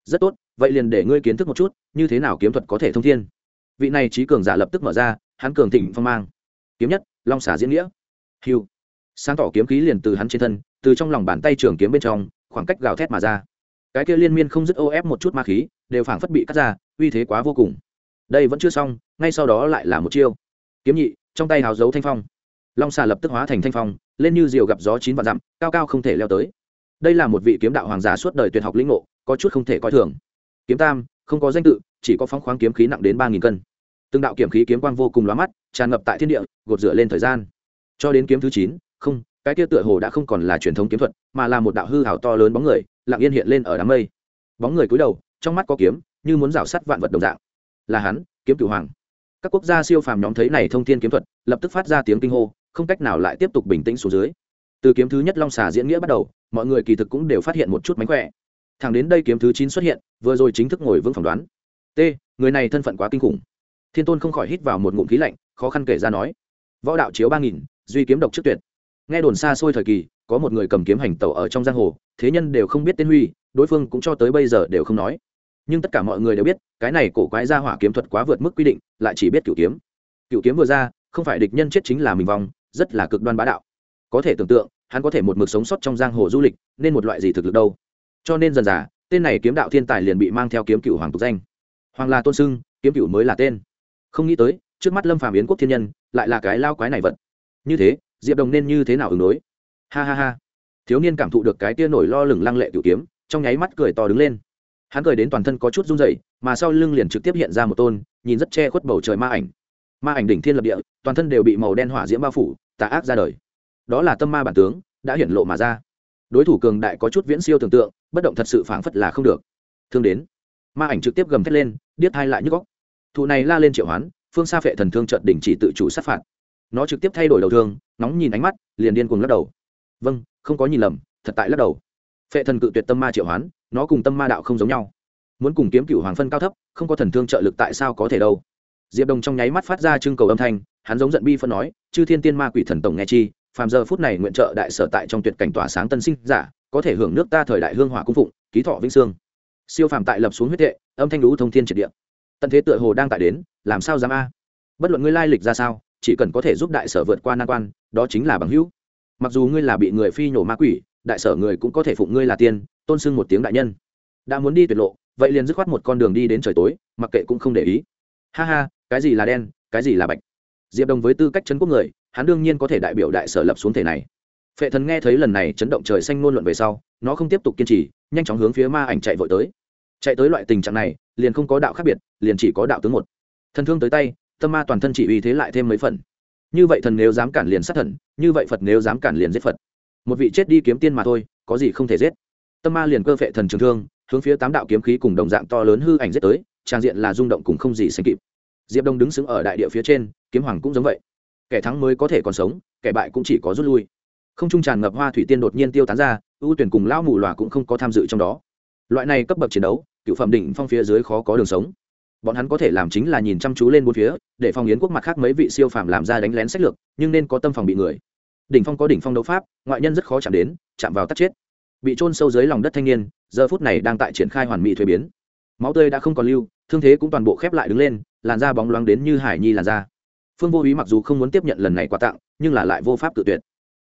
Rất tốt, vậy liền để ngươi kiến thức một chút, như thế nào kiếm thuật có thể thông thiên. Vị này trí cường giả lập tức mở ra, hắn cường thịnh phong mang. Kiếm nhất, long xả diễn nghĩa. Hiu sáng tỏ kiếm khí liền từ hắn trên thân, từ trong lòng bàn tay trường kiếm bên trong, khoảng cách gào thét mà ra. Cái kia liên miên không dứt ô ép một chút ma khí, đều phảng phất bị cắt ra, uy thế quá vô cùng. Đây vẫn chưa xong, ngay sau đó lại là một chiêu. Kiếm nhị, trong tay hào dấu thanh phong long xà lập tức hóa thành thanh phong, lên như diều gặp gió chín vạn dặm, cao cao không thể leo tới. Đây là một vị kiếm đạo hoàng giả suốt đời tuyệt học lĩnh ngộ, có chút không thể coi thường. Kiếm tam, không có danh tự, chỉ có phóng khoáng kiếm khí nặng đến ba nghìn cân. Từng đạo kiểm khí kiếm quang vô cùng lóa mắt, tràn ngập tại thiên địa, gột rửa lên thời gian. Cho đến kiếm thứ chín, không, cái kia tựa hồ đã không còn là truyền thống kiếm thuật, mà là một đạo hư hảo to lớn bóng người, lặng yên hiện lên ở đám mây. Bóng người cúi đầu, trong mắt có kiếm, như muốn rào sắt vạn vật đồng dạng. Là hắn, kiếm cửu hoàng. Các quốc gia siêu phàm nhóm thấy này thông thiên kiếm thuật, lập tức phát ra tiếng kinh hô không cách nào lại tiếp tục bình tĩnh xuống dưới. Từ kiếm thứ nhất long xà diễn nghĩa bắt đầu, mọi người kỳ thực cũng đều phát hiện một chút mánh khỏe. Thẳng đến đây kiếm thứ chín xuất hiện, vừa rồi chính thức ngồi vững phỏng đoán. T, người này thân phận quá kinh khủng. Thiên tôn không khỏi hít vào một ngụm khí lạnh, khó khăn kể ra nói. Võ đạo chiếu ba nghìn, duy kiếm độc trước tuyệt. Nghe đồn xa xôi thời kỳ, có một người cầm kiếm hành tẩu ở trong giang hồ, thế nhân đều không biết tên huy, đối phương cũng cho tới bây giờ đều không nói. Nhưng tất cả mọi người đều biết, cái này cổ quái ra hỏa kiếm thuật quá vượt mức quy định, lại chỉ biết cựu kiếm. Cựu kiếm vừa ra, không phải địch nhân chết chính là mình vong rất là cực đoan bá đạo. Có thể tưởng tượng, hắn có thể một mực sống sót trong giang hồ du lịch, nên một loại gì thực lực đâu? Cho nên dần dà, tên này kiếm đạo thiên tài liền bị mang theo kiếm cựu hoàng tục danh. Hoàng là tôn sưng, kiếm cựu mới là tên. Không nghĩ tới, trước mắt lâm phàm yến quốc thiên nhân, lại là cái lao quái này vật. Như thế, diệp đồng nên như thế nào ứng đối? Ha ha ha. Thiếu niên cảm thụ được cái tia nổi lo lửng lăng lệ cựu kiếm, trong nháy mắt cười to đứng lên. Hắn cười đến toàn thân có chút run rẩy, mà sau lưng liền trực tiếp hiện ra một tôn, nhìn rất che khuất bầu trời ma ảnh ma ảnh đỉnh thiên lập địa, toàn thân đều bị màu đen hỏa diễm bao phủ, tà ác ra đời. Đó là tâm ma bản tướng, đã hiển lộ mà ra. Đối thủ cường đại có chút viễn siêu tưởng tượng, bất động thật sự phảng phất là không được. Thương đến. Ma ảnh trực tiếp gầm thét lên, điếc thai lại nhức góc thụ này la lên triệu hoán, phương xa phệ thần thương trợt đỉnh chỉ tự chủ sát phạt. Nó trực tiếp thay đổi đầu thương, nóng nhìn ánh mắt, liền điên cuồng lắc đầu. Vâng không có nhìn lầm, thật tại lắc đầu. Phệ thần cự tuyệt tâm ma triệu hoán, nó cùng tâm ma đạo không giống nhau. Muốn cùng kiếm cựu hoàng phân cao thấp, không có thần thương trợ lực tại sao có thể đâu? Diệp đồng trong nháy mắt phát ra trưng cầu âm thanh, hắn giống giận bi phân nói, chư thiên tiên ma quỷ thần tổng nghe chi, phàm giờ phút này nguyện trợ đại sở tại trong tuyệt cảnh tỏa sáng tân sinh giả, có thể hưởng nước ta thời đại hương hỏa cung phụng, ký thọ vĩnh sương siêu phàm tại lập xuống huyết hệ, âm thanh lũ thông thiên triệt địa. Tận thế tựa hồ đang tại đến, làm sao dám a? Bất luận ngươi lai lịch ra sao, chỉ cần có thể giúp đại sở vượt qua nan quan, đó chính là bằng hữu. Mặc dù ngươi là bị người phi nhổ ma quỷ, đại sở người cũng có thể phụng ngươi là tiên, tôn sưng một tiếng đại nhân. Đã muốn đi tuyệt lộ, vậy liền dứt khoát một con đường đi đến trời tối, mặc kệ cũng không để ý. Ha ha cái gì là đen, cái gì là bạch? Diệp đồng với tư cách chấn quốc người, hắn đương nhiên có thể đại biểu đại sở lập xuống thể này. Phệ thần nghe thấy lần này chấn động trời xanh nôn luận về sau, nó không tiếp tục kiên trì, nhanh chóng hướng phía ma ảnh chạy vội tới. Chạy tới loại tình trạng này, liền không có đạo khác biệt, liền chỉ có đạo tướng một. Thần thương tới tay, tâm ma toàn thân chỉ uy thế lại thêm mấy phần. Như vậy thần nếu dám cản liền sát thần, như vậy phật nếu dám cản liền giết phật. Một vị chết đi kiếm tiên mà thôi, có gì không thể giết. Tâm ma liền cơ phệ thần trường thương, hướng phía tám đạo kiếm khí cùng đồng dạng to lớn hư ảnh giết tới, trang diện là rung động cùng không gì sánh kịp diệp đông đứng xứng ở đại địa phía trên, kiếm hoàng cũng giống vậy. Kẻ thắng mới có thể còn sống, kẻ bại cũng chỉ có rút lui. Không trung tràn ngập hoa thủy tiên đột nhiên tiêu tán ra, ưu tuyển cùng lão mù loà cũng không có tham dự trong đó. Loại này cấp bậc chiến đấu, cựu phẩm đỉnh phong phía dưới khó có đường sống. Bọn hắn có thể làm chính là nhìn chăm chú lên bốn phía, để phòng yến quốc mặt khác mấy vị siêu phàm làm ra đánh lén sách lược, nhưng nên có tâm phòng bị người. Đỉnh phong có đỉnh phong đấu pháp, ngoại nhân rất khó chạm đến, chạm vào tắt chết. Bị trôn sâu dưới lòng đất thanh niên, giờ phút này đang tại triển khai hoàn mỹ thuế biến. Máu tươi đã không còn lưu, thương thế cũng toàn bộ khép lại đứng lên làn da bóng loáng đến như hải nhi làn da. Phương vô ý mặc dù không muốn tiếp nhận lần này quà tặng, nhưng là lại vô pháp cự tuyệt.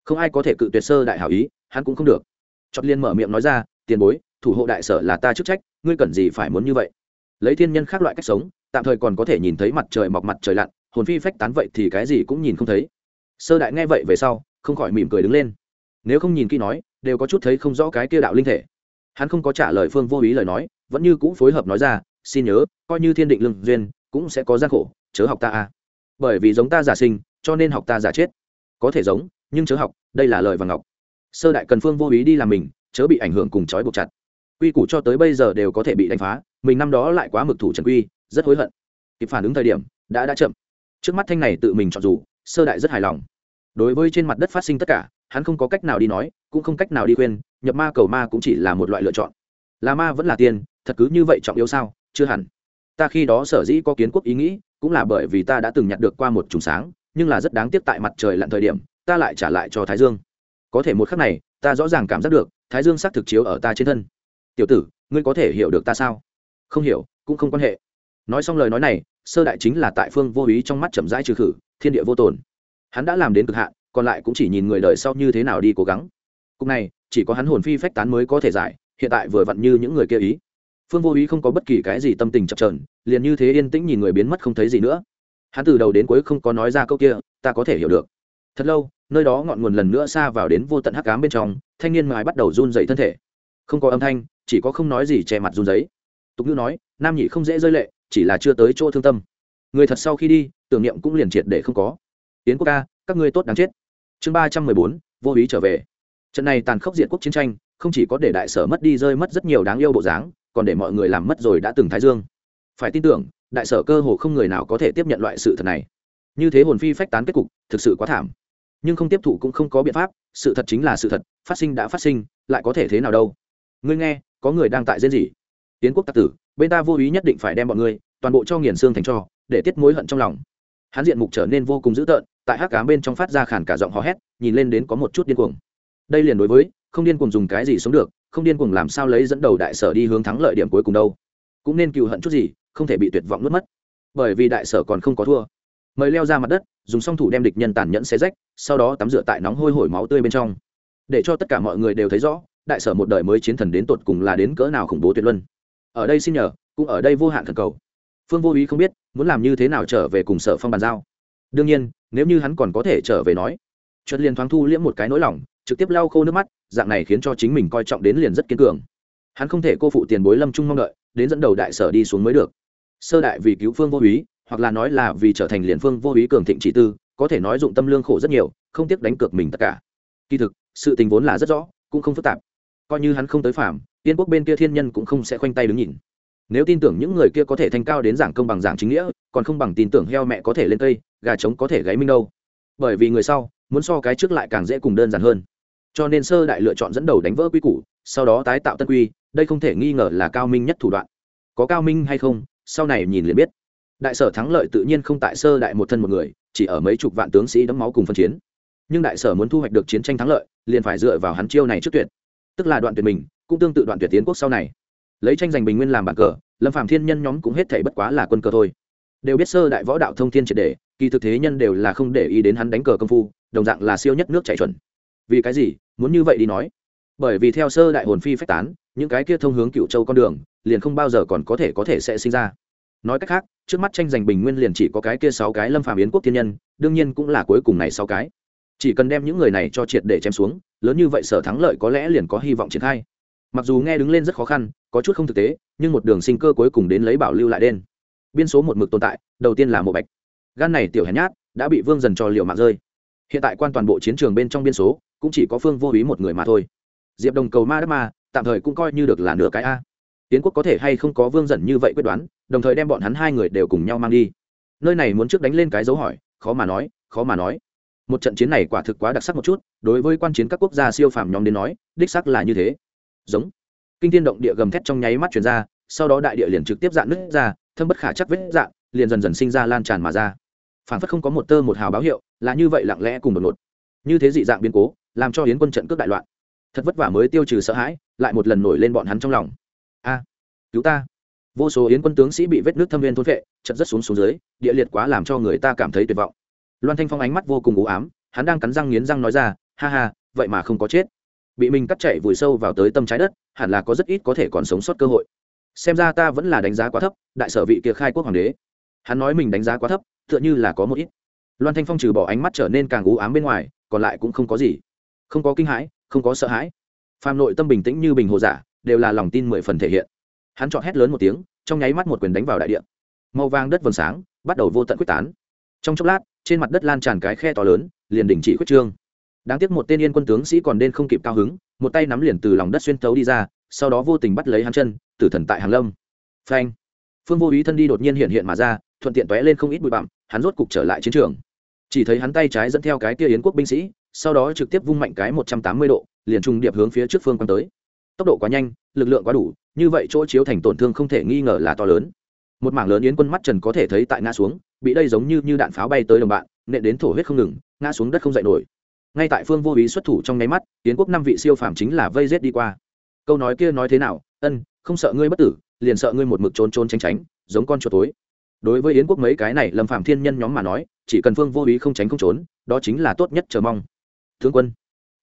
Không ai có thể cự tuyệt sơ đại hảo ý, hắn cũng không được. Chót liên mở miệng nói ra, tiền bối, thủ hộ đại sở là ta chức trách, ngươi cần gì phải muốn như vậy? Lấy thiên nhân khác loại cách sống, tạm thời còn có thể nhìn thấy mặt trời mọc mặt trời lặn, hồn phi phách tán vậy thì cái gì cũng nhìn không thấy. Sơ đại nghe vậy về sau, không khỏi mỉm cười đứng lên. Nếu không nhìn kỹ nói, đều có chút thấy không rõ cái kia đạo linh thể. Hắn không có trả lời phương vô ý lời nói, vẫn như cũ phối hợp nói ra, xin nhớ, coi như thiên định lương duyên cũng sẽ có gian khổ, chớ học ta a. Bởi vì giống ta giả sinh, cho nên học ta giả chết. Có thể giống, nhưng chớ học, đây là lời và ngọc. Sơ đại cần phương vô ý đi làm mình, chớ bị ảnh hưởng cùng trói buộc chặt. Quy củ cho tới bây giờ đều có thể bị đánh phá, mình năm đó lại quá mực thủ trần quy, rất hối hận. Kịp phản ứng thời điểm, đã đã chậm. Trước mắt thanh này tự mình chọn dù, sơ đại rất hài lòng. Đối với trên mặt đất phát sinh tất cả, hắn không có cách nào đi nói, cũng không cách nào đi khuyên, nhập ma cầu ma cũng chỉ là một loại lựa chọn. Là ma vẫn là tiền thật cứ như vậy trọng yếu sao? Chưa hẳn ta khi đó sở dĩ có kiến quốc ý nghĩ, cũng là bởi vì ta đã từng nhặt được qua một trùng sáng, nhưng là rất đáng tiếc tại mặt trời lặn thời điểm, ta lại trả lại cho thái dương. Có thể một khắc này, ta rõ ràng cảm giác được, thái dương xác thực chiếu ở ta trên thân. Tiểu tử, ngươi có thể hiểu được ta sao? Không hiểu, cũng không quan hệ. Nói xong lời nói này, sơ đại chính là tại phương vô ý trong mắt chậm rãi trừ khử, thiên địa vô tồn. Hắn đã làm đến cực hạn, còn lại cũng chỉ nhìn người đời sau như thế nào đi cố gắng. Cục này, chỉ có hắn hồn phi phách tán mới có thể giải, hiện tại vừa vặn như những người kia ý phương vô ý không có bất kỳ cái gì tâm tình chập trờn liền như thế yên tĩnh nhìn người biến mất không thấy gì nữa. Hắn từ đầu đến cuối không có nói ra câu kia, ta có thể hiểu được. Thật lâu, nơi đó ngọn nguồn lần nữa xa vào đến vô tận hắc cám bên trong, thanh niên mài bắt đầu run dậy thân thể. Không có âm thanh, chỉ có không nói gì che mặt run giấy tục ngữ nói, nam nhị không dễ rơi lệ, chỉ là chưa tới chỗ thương tâm. Người thật sau khi đi, tưởng niệm cũng liền triệt để không có. Tiến quốc ca, các ngươi tốt đáng chết. Chương ba trăm mười bốn, vô ý trở về. Trận này tàn khốc diện quốc chiến tranh, không chỉ có để đại sở mất đi rơi mất rất nhiều đáng yêu bộ dáng còn để mọi người làm mất rồi đã từng thái dương. Phải tin tưởng, đại sở cơ hồ không người nào có thể tiếp nhận loại sự thật này. Như thế hồn phi phách tán kết cục, thực sự quá thảm. Nhưng không tiếp thụ cũng không có biện pháp, sự thật chính là sự thật, phát sinh đã phát sinh, lại có thể thế nào đâu. Ngươi nghe, có người đang tại diễn gì tiến quốc tặc tử, bên ta vô ý nhất định phải đem bọn ngươi, toàn bộ cho nghiền xương thành cho, để tiết mối hận trong lòng. Hắn diện mục trở nên vô cùng dữ tợn, tại hát cám bên trong phát ra khản cả giọng hò hét, nhìn lên đến có một chút điên cuồng. Đây liền đối với, không điên cuồng dùng cái gì sống được không điên cuồng làm sao lấy dẫn đầu đại sở đi hướng thắng lợi điểm cuối cùng đâu. Cũng nên cựu hận chút gì, không thể bị tuyệt vọng nuốt mất. Bởi vì đại sở còn không có thua. Mời leo ra mặt đất, dùng song thủ đem địch nhân tàn nhẫn xé rách, sau đó tắm rửa tại nóng hôi hổi máu tươi bên trong. Để cho tất cả mọi người đều thấy rõ, đại sở một đời mới chiến thần đến tột cùng là đến cỡ nào khủng bố tuyệt luân. Ở đây xin nhờ, cũng ở đây vô hạn thần cầu. Phương vô ý không biết, muốn làm như thế nào trở về cùng sở phong bàn giao. Đương nhiên, nếu như hắn còn có thể trở về nói chất liền thoáng thu liễm một cái nỗi lòng trực tiếp lau khô nước mắt, dạng này khiến cho chính mình coi trọng đến liền rất kiên cường. Hắn không thể cô phụ tiền bối lâm trung mong đợi, đến dẫn đầu đại sở đi xuống mới được. Sơ đại vì cứu phương vô ý hoặc là nói là vì trở thành liền phương vô ý cường thịnh chỉ tư, có thể nói dụng tâm lương khổ rất nhiều, không tiếc đánh cược mình tất cả. Kỳ thực, sự tình vốn là rất rõ, cũng không phức tạp. Coi như hắn không tới phạm tiên quốc bên kia thiên nhân cũng không sẽ khoanh tay đứng nhìn. Nếu tin tưởng những người kia có thể thành cao đến giảng công bằng giảng chính nghĩa, còn không bằng tin tưởng heo mẹ có thể lên cây, gà trống có thể gáy minh đâu. Bởi vì người sau, muốn so cái trước lại càng dễ cùng đơn giản hơn cho nên sơ đại lựa chọn dẫn đầu đánh vỡ quy củ, sau đó tái tạo tân quy, đây không thể nghi ngờ là cao minh nhất thủ đoạn. Có cao minh hay không, sau này nhìn liền biết. Đại sở thắng lợi tự nhiên không tại sơ đại một thân một người, chỉ ở mấy chục vạn tướng sĩ đấm máu cùng phân chiến. Nhưng đại sở muốn thu hoạch được chiến tranh thắng lợi, liền phải dựa vào hắn chiêu này trước tuyệt. Tức là đoạn tuyệt mình, cũng tương tự đoạn tuyệt tiến quốc sau này. Lấy tranh giành bình nguyên làm bàn cờ, lâm phạm thiên nhân nhóm cũng hết thể bất quá là quân cờ thôi. Đều biết sơ đại võ đạo thông thiên triệt đề kỳ thực thế nhân đều là không để ý đến hắn đánh cờ công phu, đồng dạng là siêu nhất nước chạy chuẩn vì cái gì, muốn như vậy đi nói. Bởi vì theo sơ đại hồn phi phách tán, những cái kia thông hướng cựu châu con đường, liền không bao giờ còn có thể có thể sẽ sinh ra. Nói cách khác, trước mắt tranh giành bình nguyên liền chỉ có cái kia sáu cái lâm phàm yến quốc thiên nhân, đương nhiên cũng là cuối cùng này sáu cái. Chỉ cần đem những người này cho triệt để chém xuống, lớn như vậy sở thắng lợi có lẽ liền có hy vọng triển khai. Mặc dù nghe đứng lên rất khó khăn, có chút không thực tế, nhưng một đường sinh cơ cuối cùng đến lấy bảo lưu lại đen. Biên số một mực tồn tại, đầu tiên là mộ bạch. Gan này tiểu hèn nhát, đã bị vương dần cho liệu mạng rơi. Hiện tại quan toàn bộ chiến trường bên trong biên số cũng chỉ có phương vô ý một người mà thôi. Diệp đồng cầu ma đất ma, tạm thời cũng coi như được là nửa cái a. Tiến quốc có thể hay không có vương dần như vậy quyết đoán, đồng thời đem bọn hắn hai người đều cùng nhau mang đi. Nơi này muốn trước đánh lên cái dấu hỏi, khó mà nói, khó mà nói. Một trận chiến này quả thực quá đặc sắc một chút, đối với quan chiến các quốc gia siêu phàm nhóm đến nói, đích sắc là như thế. Giống. Kinh thiên động địa gầm thét trong nháy mắt chuyển ra, sau đó đại địa liền trực tiếp dạn nứt ra, thâm bất khả chắc vết dạn, liền dần dần sinh ra lan tràn mà ra. Phản phất không có một tơ một hào báo hiệu, là như vậy lặng lẽ cùng một một như thế dị dạng biến cố làm cho hiến quân trận cướp đại loạn. Thật vất vả mới tiêu trừ sợ hãi, lại một lần nổi lên bọn hắn trong lòng. A, cứu ta. Vô số yến quân tướng sĩ bị vết nước thâm viên thôn vệ chật rất xuống xuống dưới, địa liệt quá làm cho người ta cảm thấy tuyệt vọng. Loan thanh phong ánh mắt vô cùng u ám, hắn đang cắn răng nghiến răng nói ra, ha ha, vậy mà không có chết. Bị mình cắt chạy vùi sâu vào tới tâm trái đất, hẳn là có rất ít có thể còn sống sót cơ hội. Xem ra ta vẫn là đánh giá quá thấp, đại sở vị kia khai quốc hoàng đế. Hắn nói mình đánh giá quá thấp, tựa như là có một ít. Loan thanh phong trừ bỏ ánh mắt trở nên càng u ám bên ngoài, còn lại cũng không có gì không có kinh hãi, không có sợ hãi. Phàm nội tâm bình tĩnh như bình hồ giả, đều là lòng tin mười phần thể hiện. Hắn chọn hét lớn một tiếng, trong nháy mắt một quyền đánh vào đại địa. Màu vàng đất vầng sáng, bắt đầu vô tận quyết tán. Trong chốc lát, trên mặt đất lan tràn cái khe to lớn, liền đình chỉ quyết trương. Đáng tiếc một tên yên quân tướng sĩ còn nên không kịp cao hứng, một tay nắm liền từ lòng đất xuyên thấu đi ra, sau đó vô tình bắt lấy hắn chân, tử thần tại hàng lâm. Phanh! Phương vô ý thân đi đột nhiên hiện hiện mà ra, thuận tiện tóe lên không ít bụi bặm, hắn rốt cục trở lại chiến trường. Chỉ thấy hắn tay trái dẫn theo cái kia yến quốc binh sĩ sau đó trực tiếp vung mạnh cái một trăm tám mươi độ, liền trùng điệp hướng phía trước phương quan tới. Tốc độ quá nhanh, lực lượng quá đủ, như vậy chỗ chiếu thành tổn thương không thể nghi ngờ là to lớn. Một mảng lớn yến quân mắt trần có thể thấy tại ngã xuống, bị đây giống như như đạn pháo bay tới đồng bạn, nện đến thổ huyết không ngừng, ngã xuống đất không dậy nổi. Ngay tại phương vô ý xuất thủ trong nháy mắt, yến quốc năm vị siêu phàm chính là vây rết đi qua. Câu nói kia nói thế nào? Ân, không sợ ngươi bất tử, liền sợ ngươi một mực trốn trốn tránh tránh, giống con chuột tối. Đối với yến quốc mấy cái này lâm phạm thiên nhân nhóm mà nói, chỉ cần phương vô ý không tránh không trốn, đó chính là tốt nhất chờ mong tướng quân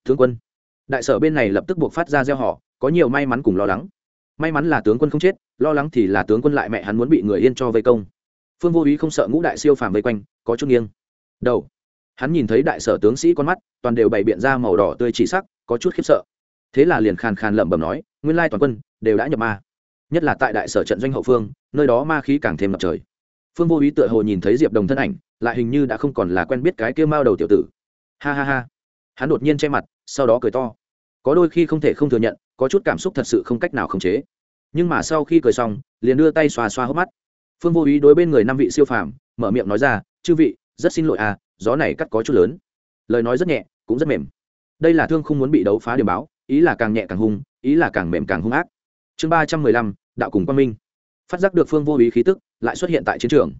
tướng quân. Đại sở bên này lập tức buộc phát ra gieo họ, có nhiều may mắn cùng lo lắng. May mắn là tướng quân không chết, lo lắng thì là tướng quân lại mẹ hắn muốn bị người yên cho vây công. Phương vô ý không sợ ngũ đại siêu phàm vây quanh, có chút nghiêng. Đầu. Hắn nhìn thấy đại sở tướng sĩ con mắt, toàn đều bày biện ra màu đỏ tươi chỉ sắc, có chút khiếp sợ. Thế là liền khàn khàn lẩm bẩm nói, nguyên lai toàn quân đều đã nhập ma. Nhất là tại đại sở trận doanh hậu phương, nơi đó ma khí càng thêm ngập trời. Phương vô ý tựa hồ nhìn thấy diệp đồng thân ảnh, lại hình như đã không còn là quen biết cái kia mao đầu tiểu tử. Ha ha ha hắn đột nhiên che mặt, sau đó cười to. Có đôi khi không thể không thừa nhận, có chút cảm xúc thật sự không cách nào khống chế. Nhưng mà sau khi cười xong, liền đưa tay xoa xoa hốc mắt. Phương vô ý đối bên người năm vị siêu phàm, mở miệng nói ra, chư vị, rất xin lỗi à gió này cắt có chút lớn. Lời nói rất nhẹ, cũng rất mềm. Đây là thương không muốn bị đấu phá điểm báo, ý là càng nhẹ càng hung, ý là càng mềm càng hung ác. Chương ba trăm mười lăm, đạo cùng quang minh. Phát giác được phương vô ý khí tức, lại xuất hiện tại chiến trường.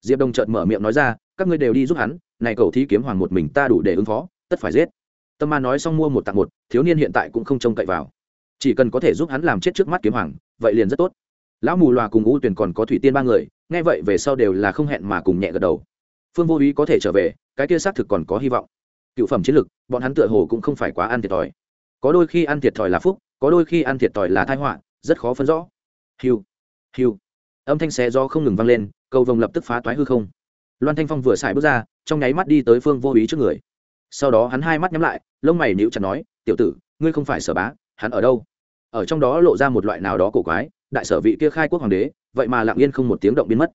Diệp đông trợt mở miệng nói ra, các ngươi đều đi giúp hắn, này cầu thi kiếm hoàng một mình ta đủ để ứng phó, tất phải giết tâm ma nói xong mua một tặng một, thiếu niên hiện tại cũng không trông cậy vào. Chỉ cần có thể giúp hắn làm chết trước mắt kiếm hoàng, vậy liền rất tốt. Lão mù loà cùng u tuyền còn có thủy tiên ba người, nghe vậy về sau đều là không hẹn mà cùng nhẹ gật đầu. Phương vô ý có thể trở về, cái kia xác thực còn có hy vọng. Cựu phẩm chiến lực, bọn hắn tựa hồ cũng không phải quá ăn thiệt thòi. Có đôi khi ăn thiệt thòi là phúc, có đôi khi ăn thiệt thòi là thái họa, rất khó phân rõ. Hiu hiu. Âm thanh xé do không ngừng vang lên, cầu vồng lập tức phá toái hư không. Loan thanh phong vừa xài bước ra, trong nháy mắt đi tới phương vô ý trước người sau đó hắn hai mắt nhắm lại, lông mày níu chặt nói, tiểu tử, ngươi không phải sở bá, hắn ở đâu? Ở trong đó lộ ra một loại nào đó cổ quái, đại sở vị kia khai quốc hoàng đế, vậy mà lặng yên không một tiếng động biến mất.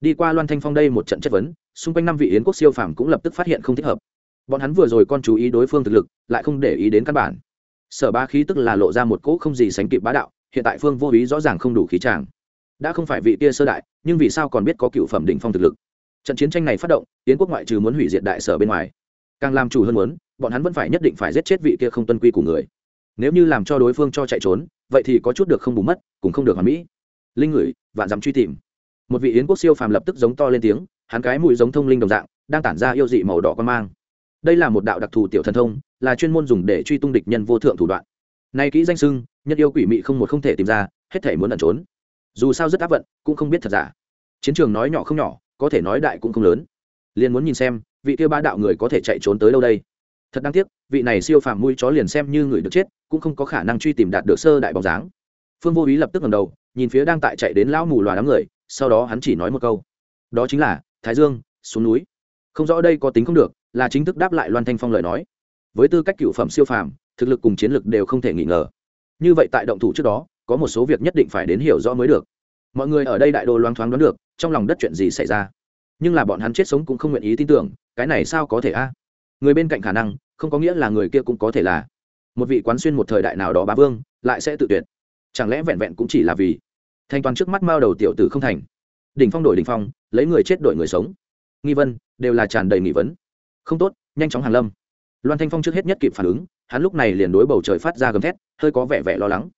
Đi qua loan thanh phong đây một trận chất vấn, xung quanh năm vị yến quốc siêu phàm cũng lập tức phát hiện không thích hợp. Bọn hắn vừa rồi con chú ý đối phương thực lực, lại không để ý đến căn bản. Sở ba khí tức là lộ ra một cỗ không gì sánh kịp bá đạo, hiện tại phương vô ý rõ ràng không đủ khí tràng đã không phải vị kia sơ đại, nhưng vì sao còn biết có cựu phẩm đỉnh phong thực lực? Trận chiến tranh này phát động, yến quốc ngoại trừ muốn hủy diệt đại sở bên ngoài càng làm chủ hơn muốn, bọn hắn vẫn phải nhất định phải giết chết vị kia không tuân quy của người. Nếu như làm cho đối phương cho chạy trốn, vậy thì có chút được không bù mất, cũng không được hoàn mỹ. Linh ngửi, vạn dám truy tìm. Một vị yến quốc siêu phàm lập tức giống to lên tiếng, hắn cái mũi giống thông linh đồng dạng, đang tản ra yêu dị màu đỏ con mang. Đây là một đạo đặc thù tiểu thần thông, là chuyên môn dùng để truy tung địch nhân vô thượng thủ đoạn. Nay kỹ danh sưng nhân yêu quỷ mị không một không thể tìm ra, hết thể muốn ẩn trốn. Dù sao rất áp vận, cũng không biết thật giả. Chiến trường nói nhỏ không nhỏ, có thể nói đại cũng không lớn liền muốn nhìn xem vị kia ba đạo người có thể chạy trốn tới đâu đây. Thật đáng tiếc, vị này siêu phàm mũi chó liền xem như người được chết, cũng không có khả năng truy tìm đạt được sơ đại bóng dáng. Phương vô ý lập tức ngầm đầu, nhìn phía đang tại chạy đến lão mù loà đám người, sau đó hắn chỉ nói một câu. Đó chính là, thái dương, xuống núi. Không rõ đây có tính không được, là chính thức đáp lại loan thanh phong lời nói. Với tư cách cựu phẩm siêu phàm, thực lực cùng chiến lực đều không thể nghi ngờ. Như vậy tại động thủ trước đó, có một số việc nhất định phải đến hiểu rõ mới được. Mọi người ở đây đại đô loáng thoáng đoán được, trong lòng đất chuyện gì xảy ra nhưng là bọn hắn chết sống cũng không nguyện ý tin tưởng, cái này sao có thể a? Người bên cạnh khả năng, không có nghĩa là người kia cũng có thể là. Một vị quán xuyên một thời đại nào đó bá vương, lại sẽ tự tuyệt. Chẳng lẽ vẹn vẹn cũng chỉ là vì thanh toàn trước mắt mao đầu tiểu tử không thành? Đỉnh phong đổi đỉnh phong, lấy người chết đổi người sống. Nghi vân, đều là tràn đầy nghi vấn. Không tốt, nhanh chóng hàn lâm. Loan thanh phong trước hết nhất kịp phản ứng, hắn lúc này liền đối bầu trời phát ra gầm thét, hơi có vẻ vẻ lo lắng.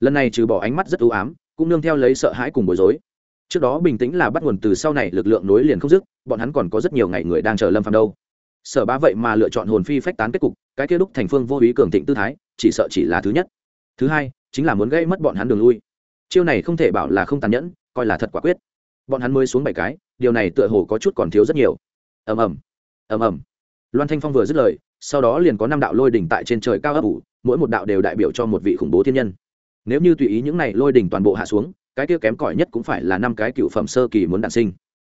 Lần này trừ bỏ ánh mắt rất ưu ám, cũng nương theo lấy sợ hãi cùng bối rối trước đó bình tĩnh là bắt nguồn từ sau này lực lượng nối liền không dứt, bọn hắn còn có rất nhiều ngày người đang chờ lâm phàm đâu. Sở bá vậy mà lựa chọn hồn phi phách tán kết cục, cái kia đúc thành phương vô ý cường thịnh tư thái, chỉ sợ chỉ là thứ nhất. Thứ hai, chính là muốn gây mất bọn hắn đường lui. Chiêu này không thể bảo là không tàn nhẫn, coi là thật quả quyết. Bọn hắn mới xuống bảy cái, điều này tựa hồ có chút còn thiếu rất nhiều. Ầm ầm ầm ầm. Loan thanh phong vừa dứt lời, sau đó liền có năm đạo lôi đỉnh tại trên trời cao ấp ủ, mỗi một đạo đều đại biểu cho một vị khủng bố thiên nhân. Nếu như tùy ý những này lôi đỉnh toàn bộ hạ xuống cái kia kém cỏi nhất cũng phải là năm cái cựu phẩm sơ kỳ muốn đản sinh.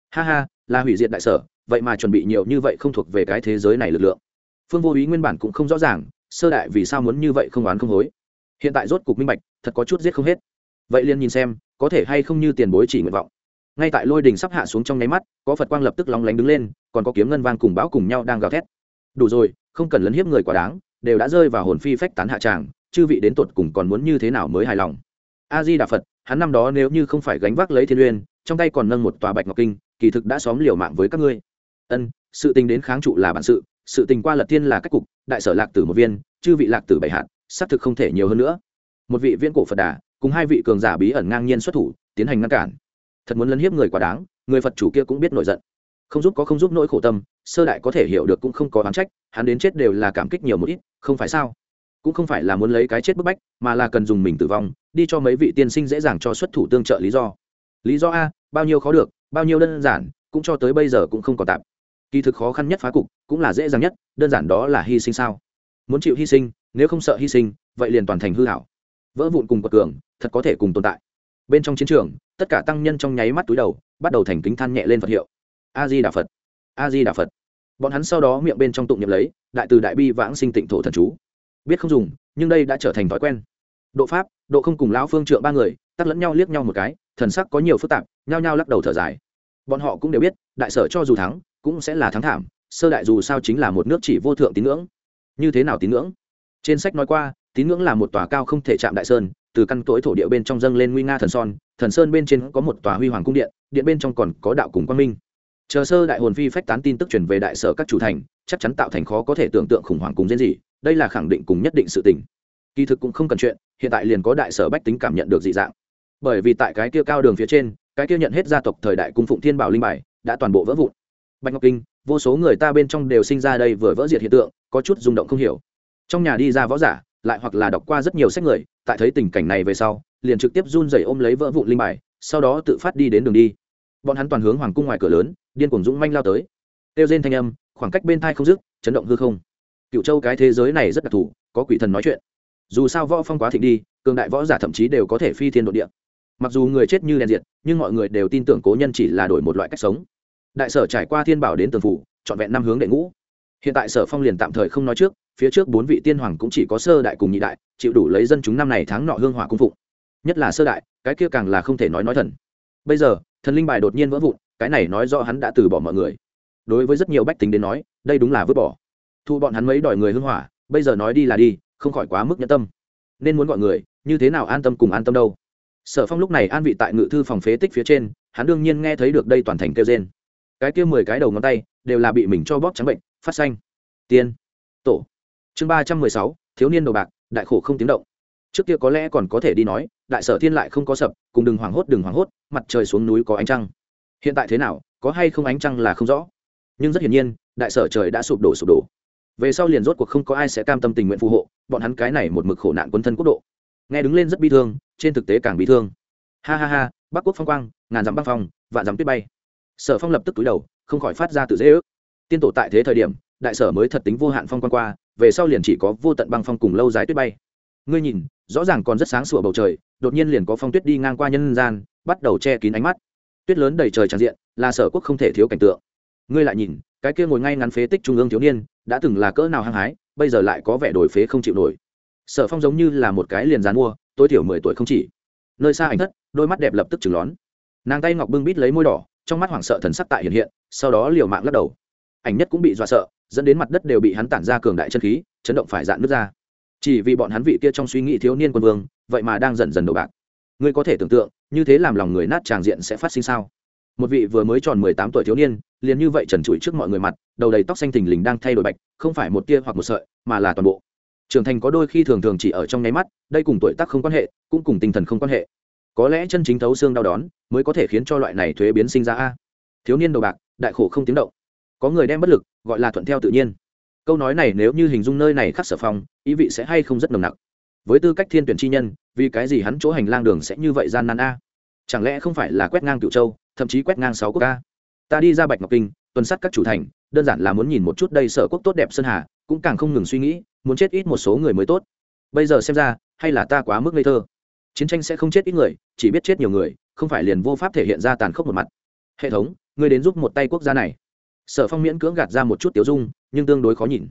Ha ha, là hủy diệt đại sở, vậy mà chuẩn bị nhiều như vậy không thuộc về cái thế giới này lực lượng. Phương vô ý nguyên bản cũng không rõ ràng, sơ đại vì sao muốn như vậy không oán không hối. Hiện tại rốt cục minh bạch, thật có chút giết không hết. Vậy liền nhìn xem, có thể hay không như tiền bối chỉ nguyện vọng. Ngay tại lôi đình sắp hạ xuống trong nháy mắt, có phật quang lập tức lóng lánh đứng lên, còn có kiếm ngân vang cùng bão cùng nhau đang gào thét. Đủ rồi, không cần lấn hiếp người quá đáng, đều đã rơi vào hồn phi phách tán hạ tràng, chư vị đến tột cùng còn muốn như thế nào mới hài lòng? A di đà phật, hắn năm đó nếu như không phải gánh vác lấy thiên uyên, trong tay còn nâng một tòa bạch ngọc kinh, kỳ thực đã xóm liều mạng với các ngươi. Ân, sự tình đến kháng trụ là bản sự sự tình qua lật thiên là cách cục, đại sở lạc tử một viên, chư vị lạc tử bảy hạt, xác thực không thể nhiều hơn nữa. Một vị viên cổ phật đà, cùng hai vị cường giả bí ẩn ngang nhiên xuất thủ, tiến hành ngăn cản. Thật muốn lấn hiếp người quá đáng, người phật chủ kia cũng biết nổi giận. Không giúp có không giúp nỗi khổ tâm, sơ đại có thể hiểu được cũng không có oán trách, hắn đến chết đều là cảm kích nhiều một ít, không phải sao? Cũng không phải là muốn lấy cái chết bức bách, mà là cần dùng mình tử vong đi cho mấy vị tiên sinh dễ dàng cho xuất thủ tương trợ lý do. Lý do a, bao nhiêu khó được, bao nhiêu đơn giản, cũng cho tới bây giờ cũng không có tạp kỳ thực khó khăn nhất phá cục, cũng là dễ dàng nhất, đơn giản đó là hy sinh sao? Muốn chịu hy sinh, nếu không sợ hy sinh, vậy liền toàn thành hư hảo. Vỡ vụn cùng quật cường, thật có thể cùng tồn tại. Bên trong chiến trường, tất cả tăng nhân trong nháy mắt túi đầu, bắt đầu thành kính than nhẹ lên phật hiệu. A di đà phật a di đà phật. Bọn hắn sau đó miệng bên trong tụng nhậm lấy, đại từ đại bi vãng sinh tịnh thổ thần chú. Biết không dùng, nhưng đây đã trở thành thói quen độ pháp, độ không cùng lão phương trượng ba người tắt lẫn nhau liếc nhau một cái, thần sắc có nhiều phức tạp, nhao nhao lắc đầu thở dài. Bọn họ cũng đều biết, đại sở cho dù thắng, cũng sẽ là thắng thảm, sơ đại dù sao chính là một nước chỉ vô thượng tín ngưỡng. Như thế nào tín ngưỡng? Trên sách nói qua, tín ngưỡng là một tòa cao không thể chạm đại sơn, từ căn cỗi thổ địa bên trong dâng lên nguy nga thần son, thần sơn bên trên có một tòa huy hoàng cung điện điện bên trong còn có đạo cùng quang minh. Chờ sơ đại hồn phi phách tán tin tức truyền về đại sở các chủ thành, chắc chắn tạo thành khó có thể tưởng tượng khủng hoảng cùng diễn gì đây là khẳng định cùng nhất định sự tình. Kỳ thực cũng không cần chuyện hiện tại liền có đại sở bách tính cảm nhận được dị dạng. Bởi vì tại cái kia cao đường phía trên, cái kia nhận hết gia tộc thời đại cung phụng thiên bảo linh bài, đã toàn bộ vỡ vụn. Bạch ngọc kinh, vô số người ta bên trong đều sinh ra đây vừa vỡ diệt hiện tượng, có chút rung động không hiểu. Trong nhà đi ra võ giả, lại hoặc là đọc qua rất nhiều sách người, tại thấy tình cảnh này về sau, liền trực tiếp run rẩy ôm lấy vỡ vụn linh bài, sau đó tự phát đi đến đường đi. Bọn hắn toàn hướng hoàng cung ngoài cửa lớn, điên cuồng dũng manh lao tới. Kêu rên thanh âm, khoảng cách bên thai không dứt, chấn động hư không. Cựu châu cái thế giới này rất đặc thù, có quỷ thần nói chuyện dù sao võ phong quá thịnh đi, cường đại võ giả thậm chí đều có thể phi thiên độ địa. Mặc dù người chết như đèn diệt, nhưng mọi người đều tin tưởng cố nhân chỉ là đổi một loại cách sống. Đại sở trải qua thiên bảo đến tường phủ, trọn vẹn năm hướng đệ ngũ. Hiện tại sở phong liền tạm thời không nói trước, phía trước bốn vị tiên hoàng cũng chỉ có sơ đại cùng nhị đại, chịu đủ lấy dân chúng năm này tháng nọ hương hỏa cung phụng. Nhất là sơ đại, cái kia càng là không thể nói nói thần. Bây giờ, thần linh bài đột nhiên vỡ vụn, cái này nói rõ hắn đã từ bỏ mọi người. Đối với rất nhiều bách tính đến nói, đây đúng là vứt bỏ. Thu bọn hắn mấy đòi người hưng hỏa, bây giờ nói đi là đi không khỏi quá mức nhẫn tâm. Nên muốn gọi người, như thế nào an tâm cùng an tâm đâu? Sở phong lúc này an vị tại ngự thư phòng phế tích phía trên, hắn đương nhiên nghe thấy được đây toàn thành kêu trên cái kia mười cái đầu ngón tay, đều là bị mình cho bóp trắng bệnh, phát xanh. Tiên. Tổ. Chương ba trăm mười sáu, thiếu niên đồ bạc, đại khổ không tiếng động. Trước kia có lẽ còn có thể đi nói, đại sở thiên lại không có sập, cùng đừng hoảng hốt, đừng hoảng hốt, mặt trời xuống núi có ánh trăng. Hiện tại thế nào, có hay không ánh trăng là không rõ. Nhưng rất hiển nhiên, đại sở trời đã sụp đổ sụp đổ. Về sau liền rốt cuộc không có ai sẽ cam tâm tình nguyện phù hộ bọn hắn cái này một mực khổ nạn quân thân quốc độ. Nghe đứng lên rất bi thương, trên thực tế càng bi thương. Ha ha ha, bắc quốc phong quang, ngàn dặm băng phong, vạn dặm tuyết bay. Sở phong lập tức túi đầu, không khỏi phát ra tự dễ ước. Tiên tổ tại thế thời điểm, đại sở mới thật tính vô hạn phong quan qua, về sau liền chỉ có vô tận băng phong cùng lâu dài tuyết bay. Ngươi nhìn, rõ ràng còn rất sáng sủa bầu trời, đột nhiên liền có phong tuyết đi ngang qua nhân gian, bắt đầu che kín ánh mắt. Tuyết lớn đầy trời tràn diện, là sở quốc không thể thiếu cảnh tượng. Ngươi lại nhìn, cái kia ngồi ngay ngắn phế tích trung ương thiếu niên đã từng là cỡ nào hăng hái, bây giờ lại có vẻ đổi phế không chịu nổi. Sở phong giống như là một cái liền dán mua, tối thiểu mười tuổi không chỉ. Nơi xa ảnh thất, đôi mắt đẹp lập tức chừng lón. Nàng tay ngọc bưng bít lấy môi đỏ, trong mắt hoảng sợ thần sắc tại hiện hiện, sau đó liều mạng lắc đầu. Ảnh nhất cũng bị dọa sợ, dẫn đến mặt đất đều bị hắn tản ra cường đại chân khí, chấn động phải dạn nước ra. Chỉ vì bọn hắn vị kia trong suy nghĩ thiếu niên quân vương, vậy mà đang dần dần đổ bạc. Ngươi có thể tưởng tượng, như thế làm lòng người nát tràng diện sẽ phát sinh sao? Một vị vừa mới tròn mười tám tuổi thiếu niên liền như vậy trần trụi trước mọi người mặt đầu đầy tóc xanh thình lình đang thay đổi bạch không phải một tia hoặc một sợi mà là toàn bộ. Trưởng thành có đôi khi thường thường chỉ ở trong nháy mắt đây cùng tuổi tác không quan hệ cũng cùng tinh thần không quan hệ. Có lẽ chân chính thấu xương đau đón mới có thể khiến cho loại này thuế biến sinh ra a. Thiếu niên đầu bạc đại khổ không tiếng động. Có người đem bất lực gọi là thuận theo tự nhiên. Câu nói này nếu như hình dung nơi này khắc sở phòng, ý vị sẽ hay không rất nồng nặc. Với tư cách thiên tuyển chi nhân vì cái gì hắn chỗ hành lang đường sẽ như vậy gian nan a? Chẳng lẽ không phải là quét ngang cựu châu thậm chí quét ngang sáu quốc ca. Ta đi ra bạch ngọc kinh, tuần sát các chủ thành, đơn giản là muốn nhìn một chút đây sở quốc tốt đẹp sơn hà, cũng càng không ngừng suy nghĩ, muốn chết ít một số người mới tốt. Bây giờ xem ra, hay là ta quá mức ngây thơ. Chiến tranh sẽ không chết ít người, chỉ biết chết nhiều người, không phải liền vô pháp thể hiện ra tàn khốc một mặt. Hệ thống, ngươi đến giúp một tay quốc gia này. Sở phong miễn cưỡng gạt ra một chút tiểu dung, nhưng tương đối khó nhìn.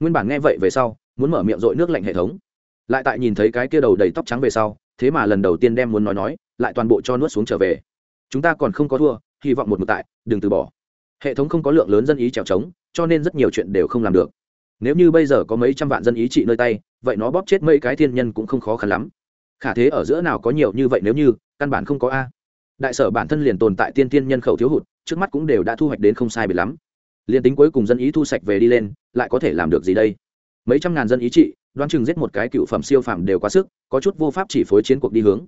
Nguyên bản nghe vậy về sau, muốn mở miệng dội nước lạnh hệ thống. Lại tại nhìn thấy cái kia đầu đầy tóc trắng về sau, thế mà lần đầu tiên đem muốn nói nói, lại toàn bộ cho nuốt xuống trở về chúng ta còn không có thua, hy vọng một một tại, đừng từ bỏ. Hệ thống không có lượng lớn dân ý trèo trống, cho nên rất nhiều chuyện đều không làm được. Nếu như bây giờ có mấy trăm vạn dân ý trị nơi tay, vậy nó bóp chết mấy cái thiên nhân cũng không khó khăn lắm. Khả thế ở giữa nào có nhiều như vậy nếu như, căn bản không có a. Đại sở bản thân liền tồn tại tiên tiên nhân khẩu thiếu hụt, trước mắt cũng đều đã thu hoạch đến không sai biệt lắm. Liền tính cuối cùng dân ý thu sạch về đi lên, lại có thể làm được gì đây? Mấy trăm ngàn dân ý trị, đoán chừng giết một cái cựu phẩm siêu phẩm đều quá sức, có chút vô pháp chỉ phối chiến cuộc đi hướng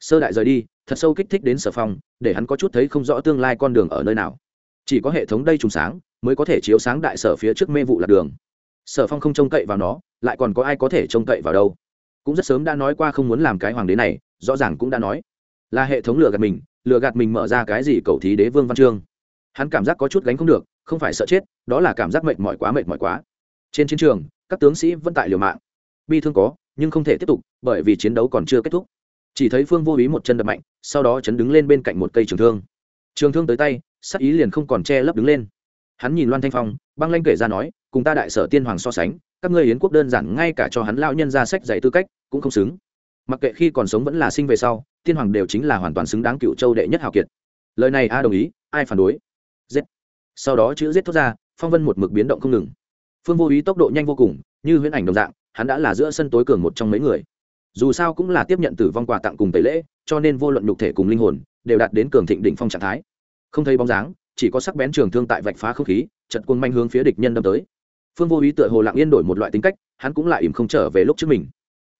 sơ đại rời đi, thật sâu kích thích đến sở phong, để hắn có chút thấy không rõ tương lai con đường ở nơi nào. Chỉ có hệ thống đây trùng sáng, mới có thể chiếu sáng đại sở phía trước mê vụ lạc đường. Sở phong không trông cậy vào nó, lại còn có ai có thể trông cậy vào đâu. Cũng rất sớm đã nói qua không muốn làm cái hoàng đế này, rõ ràng cũng đã nói. Là hệ thống lừa gạt mình, lừa gạt mình mở ra cái gì cầu thí đế vương văn chương. Hắn cảm giác có chút gánh không được, không phải sợ chết, đó là cảm giác mệt mỏi quá, mệt mỏi quá. Trên chiến trường, các tướng sĩ vẫn tại liều mạng. Bi thương có, nhưng không thể tiếp tục, bởi vì chiến đấu còn chưa kết thúc chỉ thấy phương vô ý một chân đập mạnh, sau đó chấn đứng lên bên cạnh một cây trường thương. Trường thương tới tay sắc ý liền không còn che lấp đứng lên. Hắn nhìn loan thanh phong, băng lanh kể ra nói, cùng ta đại sở tiên hoàng so sánh, các ngươi yến quốc đơn giản ngay cả cho hắn lao nhân ra sách dạy tư cách cũng không xứng. Mặc kệ khi còn sống vẫn là sinh về sau, tiên hoàng đều chính là hoàn toàn xứng đáng cựu châu đệ nhất hào kiệt. Lời này a đồng ý, ai phản đối? Giết. Sau đó chữ giết thốt ra, phong vân một mực biến động không ngừng. Phương vô ý tốc độ nhanh vô cùng, như huyễn ảnh đồng dạng, hắn đã là giữa sân tối cường một trong mấy người dù sao cũng là tiếp nhận tử vong quà tặng cùng tẩy lễ, cho nên vô luận nhục thể cùng linh hồn đều đạt đến cường thịnh đỉnh phong trạng thái. Không thấy bóng dáng, chỉ có sắc bén trường thương tại vạch phá không khí trận quân manh hướng phía địch nhân đâm tới. Phương vô ý tựa hồ lặng yên đổi một loại tính cách, hắn cũng lại ỉm không trở về lúc trước mình.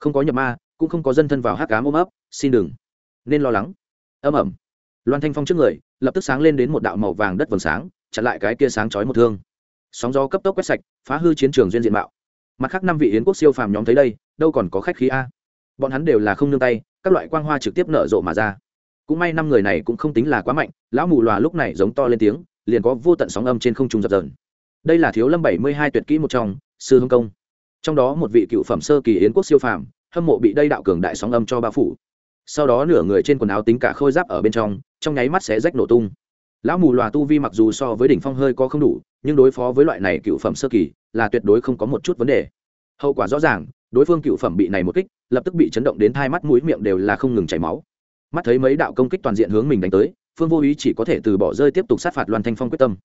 Không có nhập ma, cũng không có dân thân vào hát cám ôm ấp, xin đừng. Nên lo lắng. Âm ẩm. Loan thanh phong trước người, lập tức sáng lên đến một đạo màu vàng đất vầng sáng, chặn lại cái kia sáng chói một thương. Sóng gió cấp tốc quét sạch, phá hư chiến trường duyên diện mạo. Mặt khác năm vị yến quốc siêu phàm nhóm thấy đây, đâu còn có khách khí a? Bọn hắn đều là không nương tay, các loại quang hoa trực tiếp nở rộ mà ra. Cũng may năm người này cũng không tính là quá mạnh, lão mù lòa lúc này giống to lên tiếng, liền có vô tận sóng âm trên không trung dập dờn. Đây là thiếu lâm bảy mươi hai tuyệt kỹ một trong, sư hưng công. Trong đó một vị cựu phẩm sơ kỳ yến quốc siêu phàm, hâm mộ bị đây đạo cường đại sóng âm cho bao phủ. Sau đó nửa người trên quần áo tính cả khôi giáp ở bên trong trong nháy mắt sẽ rách nổ tung. Lão mù lòa tu vi mặc dù so với đỉnh phong hơi có không đủ, nhưng đối phó với loại này cựu phẩm sơ kỳ là tuyệt đối không có một chút vấn đề. Hậu quả rõ ràng đối phương cựu phẩm bị này một kích, lập tức bị chấn động đến hai mắt, mũi miệng đều là không ngừng chảy máu. Mắt thấy mấy đạo công kích toàn diện hướng mình đánh tới, phương vô ý chỉ có thể từ bỏ rơi tiếp tục sát phạt loan thanh phong quyết tâm.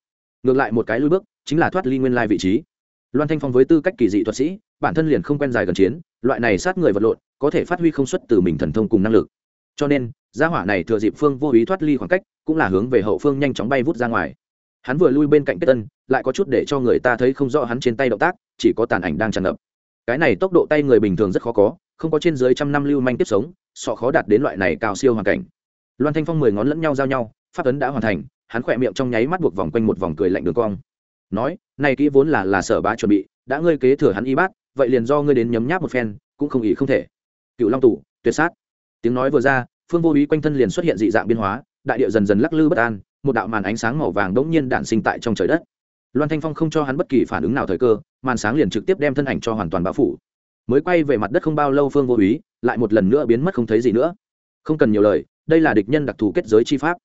Ngược lại một cái lui bước, chính là thoát ly nguyên lai vị trí. Loan thanh phong với tư cách kỳ dị thuật sĩ, bản thân liền không quen dài gần chiến, loại này sát người vật lộn, có thể phát huy không xuất từ mình thần thông cùng năng lực. Cho nên, gia hỏa này thừa dịp phương vô ý thoát ly khoảng cách, cũng là hướng về hậu phương nhanh chóng bay vút ra ngoài. Hắn vừa lui bên cạnh kết tân, lại có chút để cho người ta thấy không rõ hắn trên tay động tác, chỉ có tàn ảnh đang tràn ngập cái này tốc độ tay người bình thường rất khó có, không có trên dưới trăm năm lưu manh tiếp sống, sọ khó đạt đến loại này cao siêu hoàn cảnh. Loan thanh phong mười ngón lẫn nhau giao nhau phát ấn đã hoàn thành, hắn khỏe miệng trong nháy mắt buộc vòng quanh một vòng cười lạnh đường cong. Nói, này kỹ vốn là là sở bá chuẩn bị, đã ngươi kế thừa hắn y bát, vậy liền do ngươi đến nhấm nháp một phen, cũng không ý không thể. Cựu long tủ tuyệt sát. Tiếng nói vừa ra, phương vô ý quanh thân liền xuất hiện dị dạng biên hóa, đại điệu dần dần lắc lư bất an, một đạo màn ánh sáng màu vàng đống nhiên đản sinh tại trong trời đất loan thanh phong không cho hắn bất kỳ phản ứng nào thời cơ, màn sáng liền trực tiếp đem thân ảnh cho hoàn toàn bao phủ. Mới quay về mặt đất không bao lâu phương vô úy lại một lần nữa biến mất không thấy gì nữa. Không cần nhiều lời, đây là địch nhân đặc thù kết giới chi pháp.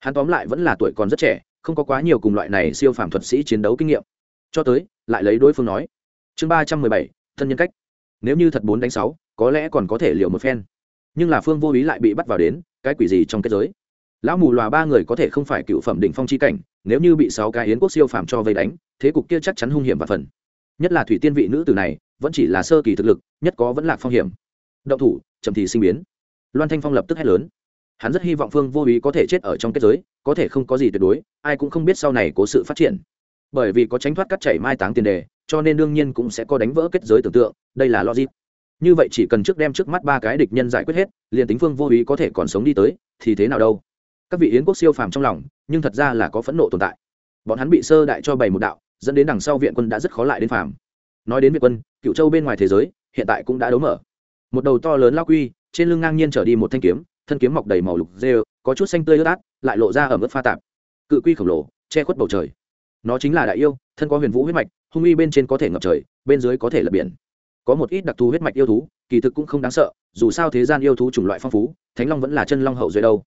Hắn tóm lại vẫn là tuổi còn rất trẻ, không có quá nhiều cùng loại này siêu phàm thuật sĩ chiến đấu kinh nghiệm. Cho tới, lại lấy đối phương nói. Chương ba trăm mười bảy, thân nhân cách. Nếu như thật bốn đánh sáu, có lẽ còn có thể liều một phen. Nhưng là phương vô ý lại bị bắt vào đến, cái quỷ gì trong kết giới? Lão mù lòa ba người có thể không phải cựu phẩm đỉnh phong chi cảnh, nếu như bị sáu cái yến quốc siêu phàm cho vây đánh, thế cục kia chắc chắn hung hiểm và phần. Nhất là thủy tiên vị nữ tử này, vẫn chỉ là sơ kỳ thực lực, nhất có vẫn là phong hiểm. Động thủ, chậm thì sinh biến. Loan thanh phong lập tức hét lớn. Hắn rất hy vọng phương vô ý có thể chết ở trong kết giới, có thể không có gì tuyệt đối, ai cũng không biết sau này có sự phát triển. Bởi vì có tránh thoát cắt chảy mai táng tiền đề, cho nên đương nhiên cũng sẽ có đánh vỡ kết giới tưởng tượng, đây là logic. Như vậy chỉ cần trước đem trước mắt ba cái địch nhân giải quyết hết, liền tính phương vô ý có thể còn sống đi tới, thì thế nào đâu? Các vị yến quốc siêu phàm trong lòng, nhưng thật ra là có phẫn nộ tồn tại. Bọn hắn bị sơ đại cho bày một đạo, dẫn đến đằng sau viện quân đã rất khó lại đến phàm. Nói đến viện quân, cựu châu bên ngoài thế giới, hiện tại cũng đã đấu mở. Một đầu to lớn lao quy, trên lưng ngang nhiên trở đi một thanh kiếm, thân kiếm mọc đầy màu lục rêu, có chút xanh tươi ướt át, lại lộ ra ở mức pha tạp. Cự quy khổng lồ, che khuất bầu trời. Nó chính là đại yêu, thân có huyền vũ huyết mạch, hung uy bên trên có thể ngập trời, bên dưới có thể lật biển. Có một ít đặc thù huyết mạch yêu thú, kỳ thực cũng không đáng sợ, dù sao thế gian yêu thú chủng loại phong phú, thánh long vẫn là chân long hậu dưới đâu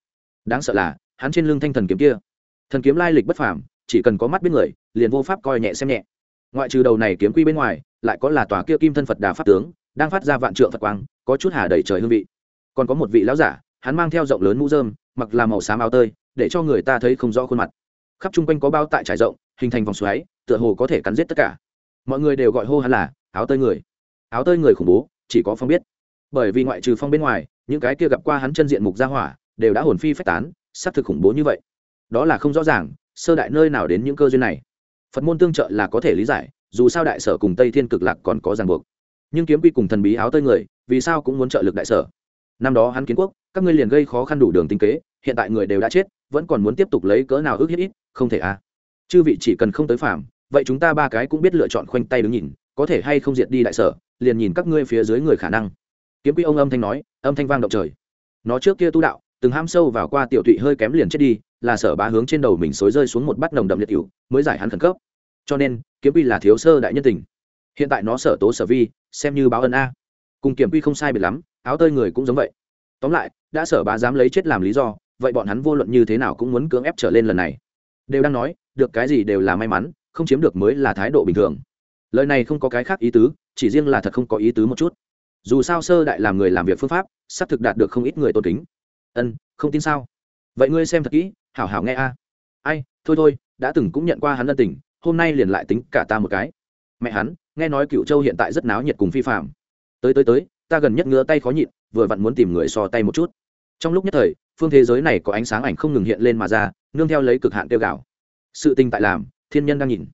đáng sợ là, hắn trên lưng thanh thần kiếm kia. Thần kiếm lai lịch bất phàm, chỉ cần có mắt biết người, liền vô pháp coi nhẹ xem nhẹ. Ngoại trừ đầu này kiếm quy bên ngoài, lại có là tòa kia kim thân phật đà pháp tướng, đang phát ra vạn trượng phật quang, có chút hà đầy trời hương vị. Còn có một vị lão giả, hắn mang theo rộng lớn mũ dơm mặc là màu xám áo tơi, để cho người ta thấy không rõ khuôn mặt. Khắp chung quanh có bao tại trải rộng, hình thành vòng xoáy, tựa hồ có thể cắn giết tất cả. Mọi người đều gọi hô hắn là áo tơi người. Áo tơi người khủng bố, chỉ có phong biết. Bởi vì ngoại trừ phong bên ngoài, những cái kia gặp qua hắn chân diện mục gia hỏa đều đã hồn phi phách tán, xác thực khủng bố như vậy. Đó là không rõ ràng, sơ đại nơi nào đến những cơ duyên này. Phật môn tương trợ là có thể lý giải, dù sao đại sở cùng tây thiên cực lạc còn có ràng buộc. Nhưng kiếm quy cùng thần bí áo tơi người, vì sao cũng muốn trợ lực đại sở? Năm đó hắn kiến quốc, các ngươi liền gây khó khăn đủ đường tinh kế, hiện tại người đều đã chết, vẫn còn muốn tiếp tục lấy cỡ nào ước hiếp ít, không thể à? Chư vị chỉ cần không tới phạm vậy chúng ta ba cái cũng biết lựa chọn khoanh tay đứng nhìn, có thể hay không diệt đi đại sở, liền nhìn các ngươi phía dưới người khả năng. Kiếm quy ông âm thanh nói, âm thanh vang động trời. Nó trước kia tu đạo từng ham sâu vào qua tiểu thụy hơi kém liền chết đi, là sở bá hướng trên đầu mình xối rơi xuống một bát nồng đậm liệt cựu mới giải hắn khẩn cấp. Cho nên, kiếm quy là thiếu sơ đại nhân tình. Hiện tại nó sở tố sở vi, xem như báo ân a. Cùng kiểm quy không sai biệt lắm, áo tơi người cũng giống vậy. Tóm lại, đã sở bá dám lấy chết làm lý do, vậy bọn hắn vô luận như thế nào cũng muốn cưỡng ép trở lên lần này. Đều đang nói, được cái gì đều là may mắn, không chiếm được mới là thái độ bình thường. Lời này không có cái khác ý tứ, chỉ riêng là thật không có ý tứ một chút. Dù sao sơ đại làm người làm việc phương pháp sắp thực đạt được không ít người tôn kính ân, không tin sao? Vậy ngươi xem thật kỹ, hảo hảo nghe a. Ai, thôi thôi, đã từng cũng nhận qua hắn ân tình, hôm nay liền lại tính cả ta một cái. Mẹ hắn, nghe nói cựu châu hiện tại rất náo nhiệt cùng phi phạm tới tới tới, ta gần nhất ngứa tay khó nhịn, vừa vặn muốn tìm người so tay một chút. Trong lúc nhất thời, phương thế giới này có ánh sáng ảnh không ngừng hiện lên mà ra, nương theo lấy cực hạn tiêu gạo. Sự tình tại làm, thiên nhân đang nhìn.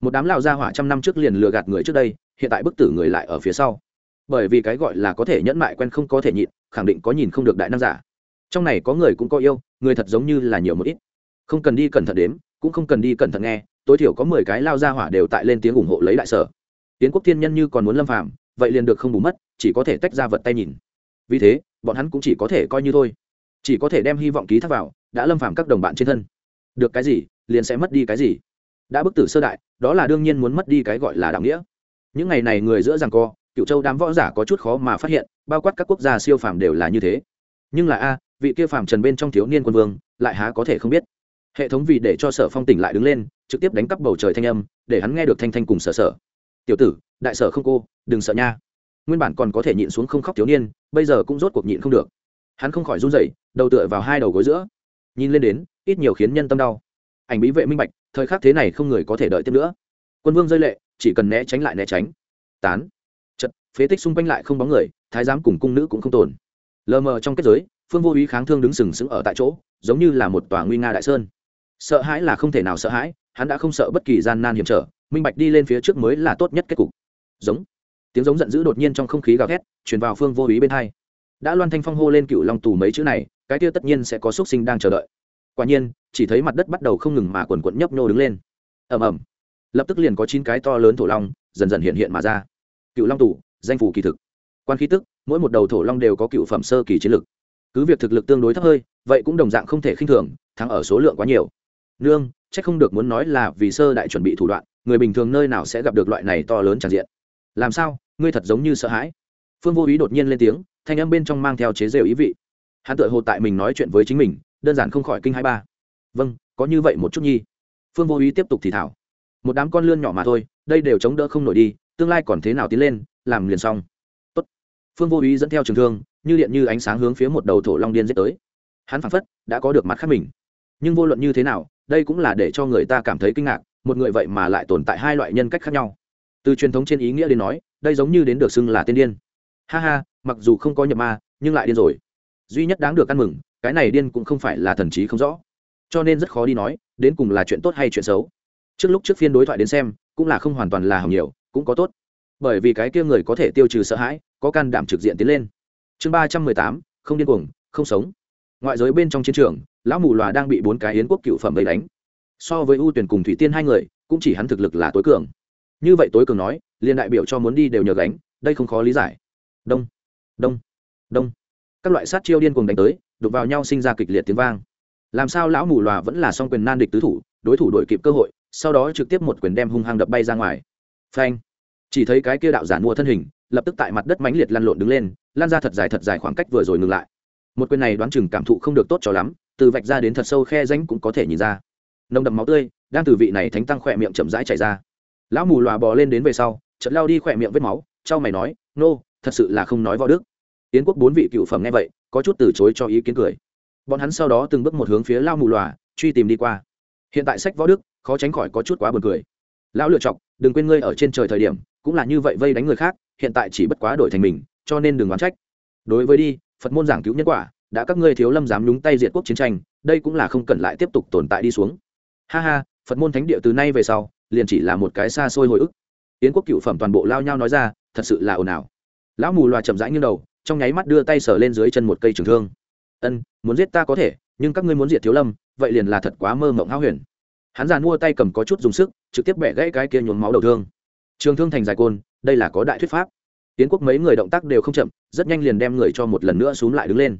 Một đám lao gia hỏa trăm năm trước liền lừa gạt người trước đây, hiện tại bức tử người lại ở phía sau. Bởi vì cái gọi là có thể nhẫn mại quen không có thể nhịn, khẳng định có nhìn không được đại nam giả trong này có người cũng có yêu, người thật giống như là nhiều một ít. Không cần đi cẩn thận đếm, cũng không cần đi cẩn thận nghe, tối thiểu có mười cái lao gia hỏa đều tại lên tiếng ủng hộ lấy đại sở. Tiến quốc thiên nhân như còn muốn lâm phạm vậy liền được không bù mất, chỉ có thể tách ra vật tay nhìn. Vì thế, bọn hắn cũng chỉ có thể coi như thôi. Chỉ có thể đem hy vọng ký thác vào, đã lâm phạm các đồng bạn trên thân. Được cái gì, liền sẽ mất đi cái gì. Đã bức tử sơ đại, đó là đương nhiên muốn mất đi cái gọi là đạo nghĩa. Những ngày này người giữa rằng co cựu châu đám võ giả có chút khó mà phát hiện, bao quát các quốc gia siêu phàm đều là như thế. Nhưng là a vị kia phàm trần bên trong thiếu niên quân vương, lại há có thể không biết. Hệ thống vì để cho sở phong tỉnh lại đứng lên, trực tiếp đánh cắp bầu trời thanh âm, để hắn nghe được thanh thanh cùng sở sở. Tiểu tử, đại sở không cô, đừng sợ nha. Nguyên bản còn có thể nhịn xuống không khóc thiếu niên, bây giờ cũng rốt cuộc nhịn không được. Hắn không khỏi run rẩy, đầu tựa vào hai đầu gối giữa. Nhìn lên đến, ít nhiều khiến nhân tâm đau. Ảnh bí vệ minh bạch, thời khắc thế này không người có thể đợi tiếp nữa. Quân vương rơi lệ, chỉ cần né tránh lại né tránh. Tán. Chật, phế tích xung quanh lại không bóng người, thái giám cùng cung nữ cũng không tồn. Lờ mờ trong kết giới phương vô ý kháng thương đứng sừng sững ở tại chỗ, giống như là một tòa nguy nga đại sơn. Sợ hãi là không thể nào sợ hãi, hắn đã không sợ bất kỳ gian nan hiểm trở, minh bạch đi lên phía trước mới là tốt nhất kết cục. Giống. Tiếng giống giận dữ đột nhiên trong không khí gào thét, truyền vào phương vô ý bên hai. Đã loan thanh phong hô lên cựu long tù mấy chữ này, cái kia tất nhiên sẽ có xuất sinh đang chờ đợi. Quả nhiên, chỉ thấy mặt đất bắt đầu không ngừng mà quần quận nhấp nhô đứng lên. Ầm ầm. Lập tức liền có chín cái to lớn thổ long, dần dần hiện hiện mà ra. Cựu long tù, danh phủ kỳ thực. Quan khí tức, mỗi một đầu thổ long đều có cựu phẩm sơ kỳ chiến lực cứ việc thực lực tương đối thấp hơi, vậy cũng đồng dạng không thể khinh thường, thắng ở số lượng quá nhiều. Nương c h ắ c không được muốn nói là vì sơ đại chuẩn bị thủ đoạn, người bình thường nơi nào sẽ gặp được loại này to lớn tràn diện. Làm sao, ngươi thật giống như sợ hãi. Phương vô ý đột nhiên lên tiếng, thanh âm bên trong mang theo chế rêu ý vị. Hắn tự hồ tại mình nói chuyện với chính mình, đơn giản không khỏi kinh hai ba. Vâng có như vậy một chút nhi. Phương vô ý tiếp tục thì thảo. Một đám con lươn nhỏ mà thôi, đây đều chống đỡ không nổi đi, tương lai còn thế nào tiến lên, làm liền xong. Tốt. phương vô ý dẫn theo trường thương như điện như ánh sáng hướng phía một đầu thổ long điên giết tới. Hắn phảng phất đã có được mặt khác mình. Nhưng vô luận như thế nào, đây cũng là để cho người ta cảm thấy kinh ngạc, một người vậy mà lại tồn tại hai loại nhân cách khác nhau. Từ truyền thống trên ý nghĩa đến nói, đây giống như đến được xưng là tiên điên. Ha ha, mặc dù không có nhập ma, nhưng lại điên rồi. Duy nhất đáng được ăn mừng, cái này điên cũng không phải là thần trí không rõ. Cho nên rất khó đi nói, đến cùng là chuyện tốt hay chuyện xấu. Trước lúc trước phiên đối thoại đến xem, cũng là không hoàn toàn là hỏng nhiều, cũng có tốt. Bởi vì cái kia người có thể tiêu trừ sợ hãi, có can đảm trực diện tiến lên chương ba trăm mười tám, không điên cuồng, không sống. Ngoại giới bên trong chiến trường, lão mù lòa đang bị bốn cái yến quốc cựu phẩm vây đánh. So với ưu tuyển cùng thủy tiên hai người, cũng chỉ hắn thực lực là tối cường. Như vậy tối cường nói, liền đại biểu cho muốn đi đều nhờ gánh, đây không khó lý giải. Đông đông đông. Các loại sát chiêu điên cuồng đánh tới đục vào nhau sinh ra kịch liệt tiếng vang. Làm sao lão mù lòa vẫn là song quyền nan địch tứ thủ, đối thủ đổi kịp cơ hội, sau đó trực tiếp một quyền đem hung hăng đập bay ra ngoài. Phanh. Chỉ thấy cái kia đạo giản mua thân hình lập tức tại mặt đất mãnh liệt lăn lộn đứng lên lan ra thật dài thật dài khoảng cách vừa rồi ngừng lại. Một quyền này đoán chừng cảm thụ không được tốt cho lắm, từ vạch ra đến thật sâu khe danh cũng có thể nhìn ra. Nồng đậm máu tươi đang từ vị này thánh tăng khỏe miệng chậm rãi chảy ra. Lão mù lòa bò lên đến về sau, chợt lao đi khỏe miệng vết máu, trao mày nói, nô, thật sự là không nói võ đức. Yến quốc bốn vị cựu phẩm nghe vậy, có chút từ chối cho ý kiến cười. Bọn hắn sau đó từng bước một hướng phía lao mù lòa, truy tìm đi qua. Hiện tại sách võ đức, khó tránh khỏi có chút quá buồn cười. Lão lựa chọc, đừng quên ngươi ở trên trời thời điểm cũng là như vậy vây đánh người khác, hiện tại chỉ bất quá đổi thành mình, cho nên đừng oán trách. Đối với đi, phật môn giảng cứu nhân quả, đã các ngươi thiếu lâm dám nhúng tay diệt quốc chiến tranh, đây cũng là không cần lại tiếp tục tồn tại đi xuống. Ha ha, phật môn thánh địa từ nay về sau, liền chỉ là một cái xa xôi hồi ức. Yến quốc cựu phẩm toàn bộ lao nhau nói ra, thật sự là ồn ào. Lão mù loà chậm rãi như đầu, trong nháy mắt đưa tay sờ lên dưới chân một cây trường thương. Ân, muốn giết ta có thể, nhưng các ngươi muốn diệt thiếu lâm, vậy liền là thật quá mơ mộng háo huyền. Hắn giàn mua tay cầm có chút dùng sức, trực tiếp bẻ gãy cái kia nhuốm máu đầu thương trường thương thành dài côn, đây là có đại thuyết pháp. Tiến quốc mấy người động tác đều không chậm, rất nhanh liền đem người cho một lần nữa xuống lại đứng lên.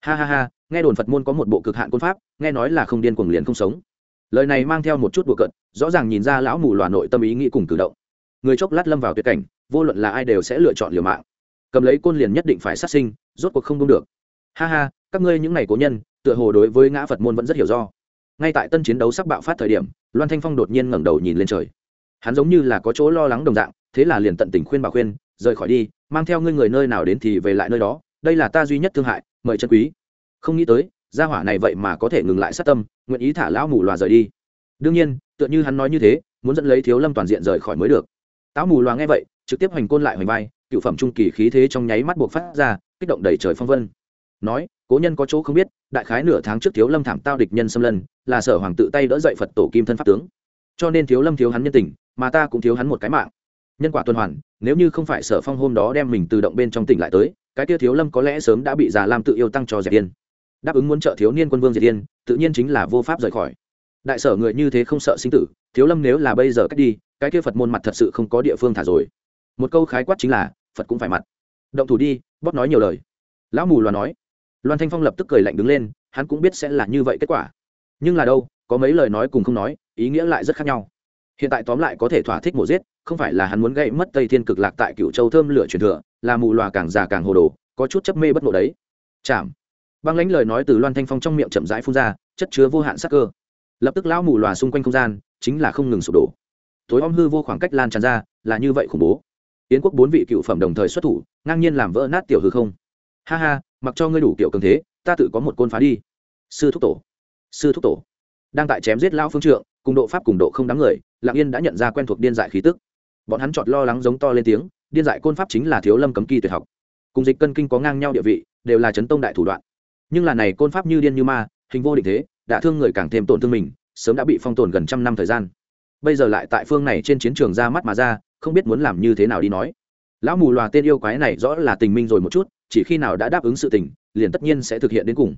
Ha ha ha, nghe đồn phật môn có một bộ cực hạn côn pháp, nghe nói là không điên cuồng liền không sống. Lời này mang theo một chút bừa cận rõ ràng nhìn ra lão mù loà nội tâm ý nghĩ cùng cử động. Người chốc lát lâm vào tuyệt cảnh, vô luận là ai đều sẽ lựa chọn liều mạng. Cầm lấy côn liền nhất định phải sát sinh, rốt cuộc không đúng được. Ha ha, các ngươi những ngày cố nhân, tựa hồ đối với ngã phật môn vẫn rất hiểu do. Ngay tại tân chiến đấu sắp bạo phát thời điểm, loan thanh phong đột nhiên ngẩng đầu nhìn lên trời hắn giống như là có chỗ lo lắng đồng dạng, thế là liền tận tình khuyên bà khuyên, rời khỏi đi, mang theo ngươi người nơi nào đến thì về lại nơi đó, đây là ta duy nhất thương hại, mời chân quý. Không nghĩ tới, gia hỏa này vậy mà có thể ngừng lại sát tâm, nguyện ý thả lão mù loà rời đi. Đương nhiên, tựa như hắn nói như thế, muốn dẫn lấy thiếu lâm toàn diện rời khỏi mới được. Táo mù loà nghe vậy, trực tiếp hoành côn lại hoành vai, cựu phẩm trung kỳ khí thế trong nháy mắt buộc phát ra, kích động đầy trời phong vân. Nói, cố nhân có chỗ không biết, đại khái nửa tháng trước thiếu lâm thảm tao địch nhân xâm lân là sở hoàng tự tay đỡ dậy phật tổ kim thân pháp tướng cho nên thiếu lâm thiếu hắn nhân tình, mà ta cũng thiếu hắn một cái mạng. Nhân quả tuần hoàn, nếu như không phải sở phong hôm đó đem mình từ động bên trong tỉnh lại tới, cái tia thiếu lâm có lẽ sớm đã bị già lam tự yêu tăng cho dẹp yên. Đáp ứng muốn trợ thiếu niên quân vương diệt yên, tự nhiên chính là vô pháp rời khỏi. Đại sở người như thế không sợ sinh tử, thiếu lâm nếu là bây giờ cách đi, cái kia phật môn mặt thật sự không có địa phương thả rồi. Một câu khái quát chính là, phật cũng phải mặt. Động thủ đi, bóp nói nhiều lời. Lão mù loà nói. Loan thanh phong lập tức cười lạnh đứng lên, hắn cũng biết sẽ là như vậy kết quả. Nhưng là đâu có mấy lời nói cùng không nói, ý nghĩa lại rất khác nhau. Hiện tại tóm lại có thể thỏa thích mổ giết, không phải là hắn muốn gây mất tây thiên cực lạc tại cựu châu thơm lửa truyền thừa, là mù loà càng già càng hồ đồ, có chút chấp mê bất ngộ đấy. Chạm băng lãnh lời nói từ loan thanh phong trong miệng chậm rãi phun ra, chất chứa vô hạn sắc cơ. Lập tức lão mù loà xung quanh không gian, chính là không ngừng sụp đổ. Tối om hư vô khoảng cách lan tràn ra, là như vậy khủng bố. Yến quốc bốn vị cựu phẩm đồng thời xuất thủ, ngang nhiên làm vỡ nát tiểu hư không. Ha ha, mặc cho ngươi đủ kiểu cường thế, ta tự có một côn phá đi. Sư thúc tổ. Sư thúc tổ đang tại chém giết lao phương trượng, cùng độ pháp cùng độ không đáng người lạng yên đã nhận ra quen thuộc điên dại khí tức. Bọn hắn chọn lo lắng giống to lên tiếng, điên dại côn pháp chính là thiếu lâm cấm kỳ tuyệt học. Cùng dịch cân kinh có ngang nhau địa vị, đều là chấn tông đại thủ đoạn. Nhưng là này côn pháp như điên như ma, hình vô định thế, đã thương người càng thêm tổn thương mình, sớm đã bị phong tồn gần trăm năm thời gian. Bây giờ lại tại phương này trên chiến trường ra mắt mà ra, không biết muốn làm như thế nào đi nói. Lão mù loà tên yêu quái này rõ là tình minh rồi một chút, chỉ khi nào đã đáp ứng sự tình, liền tất nhiên sẽ thực hiện đến cùng.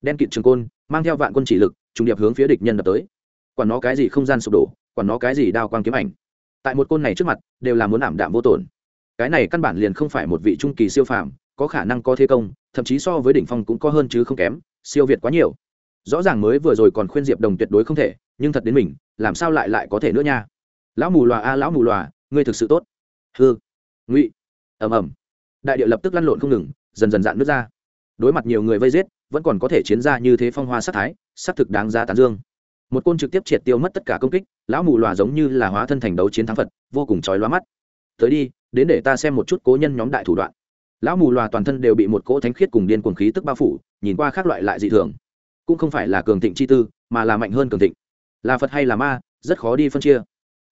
Đen kịt trường côn, mang theo vạn quân chỉ lực trùng điệp hướng phía địch nhân đập tới. Quản nó cái gì không gian sụp đổ quản nó cái gì đao quang kiếm ảnh. Tại một côn này trước mặt, đều là muốn ảm đạm vô tổn. Cái này căn bản liền không phải một vị trung kỳ siêu phàm, có khả năng có thế công, thậm chí so với đỉnh phong cũng có hơn chứ không kém, siêu việt quá nhiều. Rõ ràng mới vừa rồi còn khuyên diệp đồng tuyệt đối không thể, nhưng thật đến mình, làm sao lại lại có thể nữa nha? Lão mù lòa a, lão mù lòa ngươi thực sự tốt. Hư ngụy. Ầm ầm. Đại địa lập tức lăn lộn không ngừng, dần dần dạn nước ra. Đối mặt nhiều người vây giết, vẫn còn có thể chiến ra như thế phong hoa sát thái xác thực đáng ra tán dương. Một côn trực tiếp triệt tiêu mất tất cả công kích, lão mù lòa giống như là hóa thân thành đấu chiến thắng phật, vô cùng chói lóa mắt. Tới đi, đến để ta xem một chút cố nhân nhóm đại thủ đoạn. Lão mù lòa toàn thân đều bị một cỗ thánh khiết cùng điên cuồng khí tức bao phủ, nhìn qua khác loại lại dị thường. Cũng không phải là cường thịnh chi tư, mà là mạnh hơn cường thịnh. Là phật hay là ma, rất khó đi phân chia.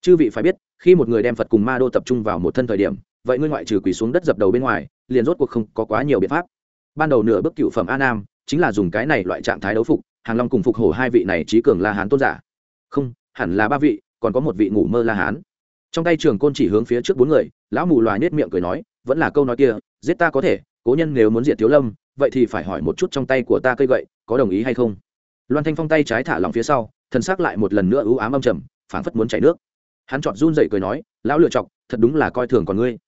Chư vị phải biết, khi một người đem phật cùng ma đô tập trung vào một thân thời điểm, vậy ngươi ngoại trừ quỳ xuống đất dập đầu bên ngoài, liền rốt cuộc không có quá nhiều biện pháp. Ban đầu nửa bước cựu phẩm a nam, chính là dùng cái này loại trạng thái đấu phục hàng long cùng phục hổ hai vị này trí cường la hán tôn giả. Không, hẳn là ba vị, còn có một vị ngủ mơ la hán. Trong tay trường côn chỉ hướng phía trước bốn người, lão mù loà nết miệng cười nói, vẫn là câu nói kia, giết ta có thể, cố nhân nếu muốn diệt thiếu lâm, vậy thì phải hỏi một chút trong tay của ta cây gậy, có đồng ý hay không? Loan thanh phong tay trái thả lòng phía sau thân xác lại một lần nữa ưu ám âm trầm, phảng phất muốn chảy nước. Hắn chọn run dậy cười nói, lão lựa chọc, thật đúng là coi thường còn ngươi.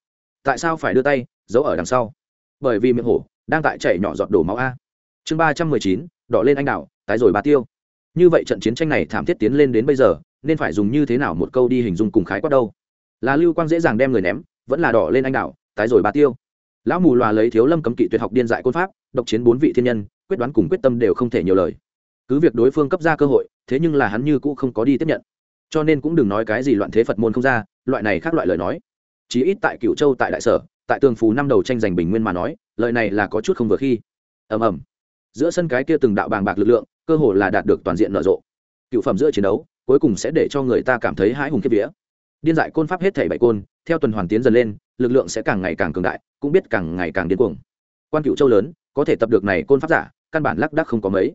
Tại sao phải đưa tay, giấu ở đằng sau? Bởi vì miệng hổ đang tại chảy nhỏ giọt đổ máu a. Chương ba trăm mười chín đỏ lên anh đạo tái rồi ba tiêu. Như vậy trận chiến tranh này thảm thiết tiến lên đến bây giờ, nên phải dùng như thế nào một câu đi hình dung cùng khái quát đâu? Là lưu quang dễ dàng đem người ném, vẫn là đỏ lên anh đạo tái rồi ba tiêu. Lão mù loà lấy thiếu lâm cấm kỵ tuyệt học điên dại côn pháp, độc chiến bốn vị thiên nhân, quyết đoán cùng quyết tâm đều không thể nhiều lời. Cứ việc đối phương cấp ra cơ hội, thế nhưng là hắn như cũ không có đi tiếp nhận. Cho nên cũng đừng nói cái gì loạn thế phật môn không ra, loại này khác loại lời nói. Chí ít tại cựu châu tại đại sở, tại tường phù năm đầu tranh giành bình nguyên mà nói, lời này là có chút không vừa khi. Ầm ầm giữa sân cái kia từng đạo bàng bạc lực lượng, cơ hồ là đạt được toàn diện nở rộ. Cựu phẩm giữa chiến đấu, cuối cùng sẽ để cho người ta cảm thấy hãi hùng kiếp vía. Điên dại côn pháp hết thảy bảy côn, theo tuần hoàn tiến dần lên, lực lượng sẽ càng ngày càng cường đại, cũng biết càng ngày càng điên cuồng. Quan cựu châu lớn, có thể tập được này côn pháp giả, căn bản lác đắc không có mấy.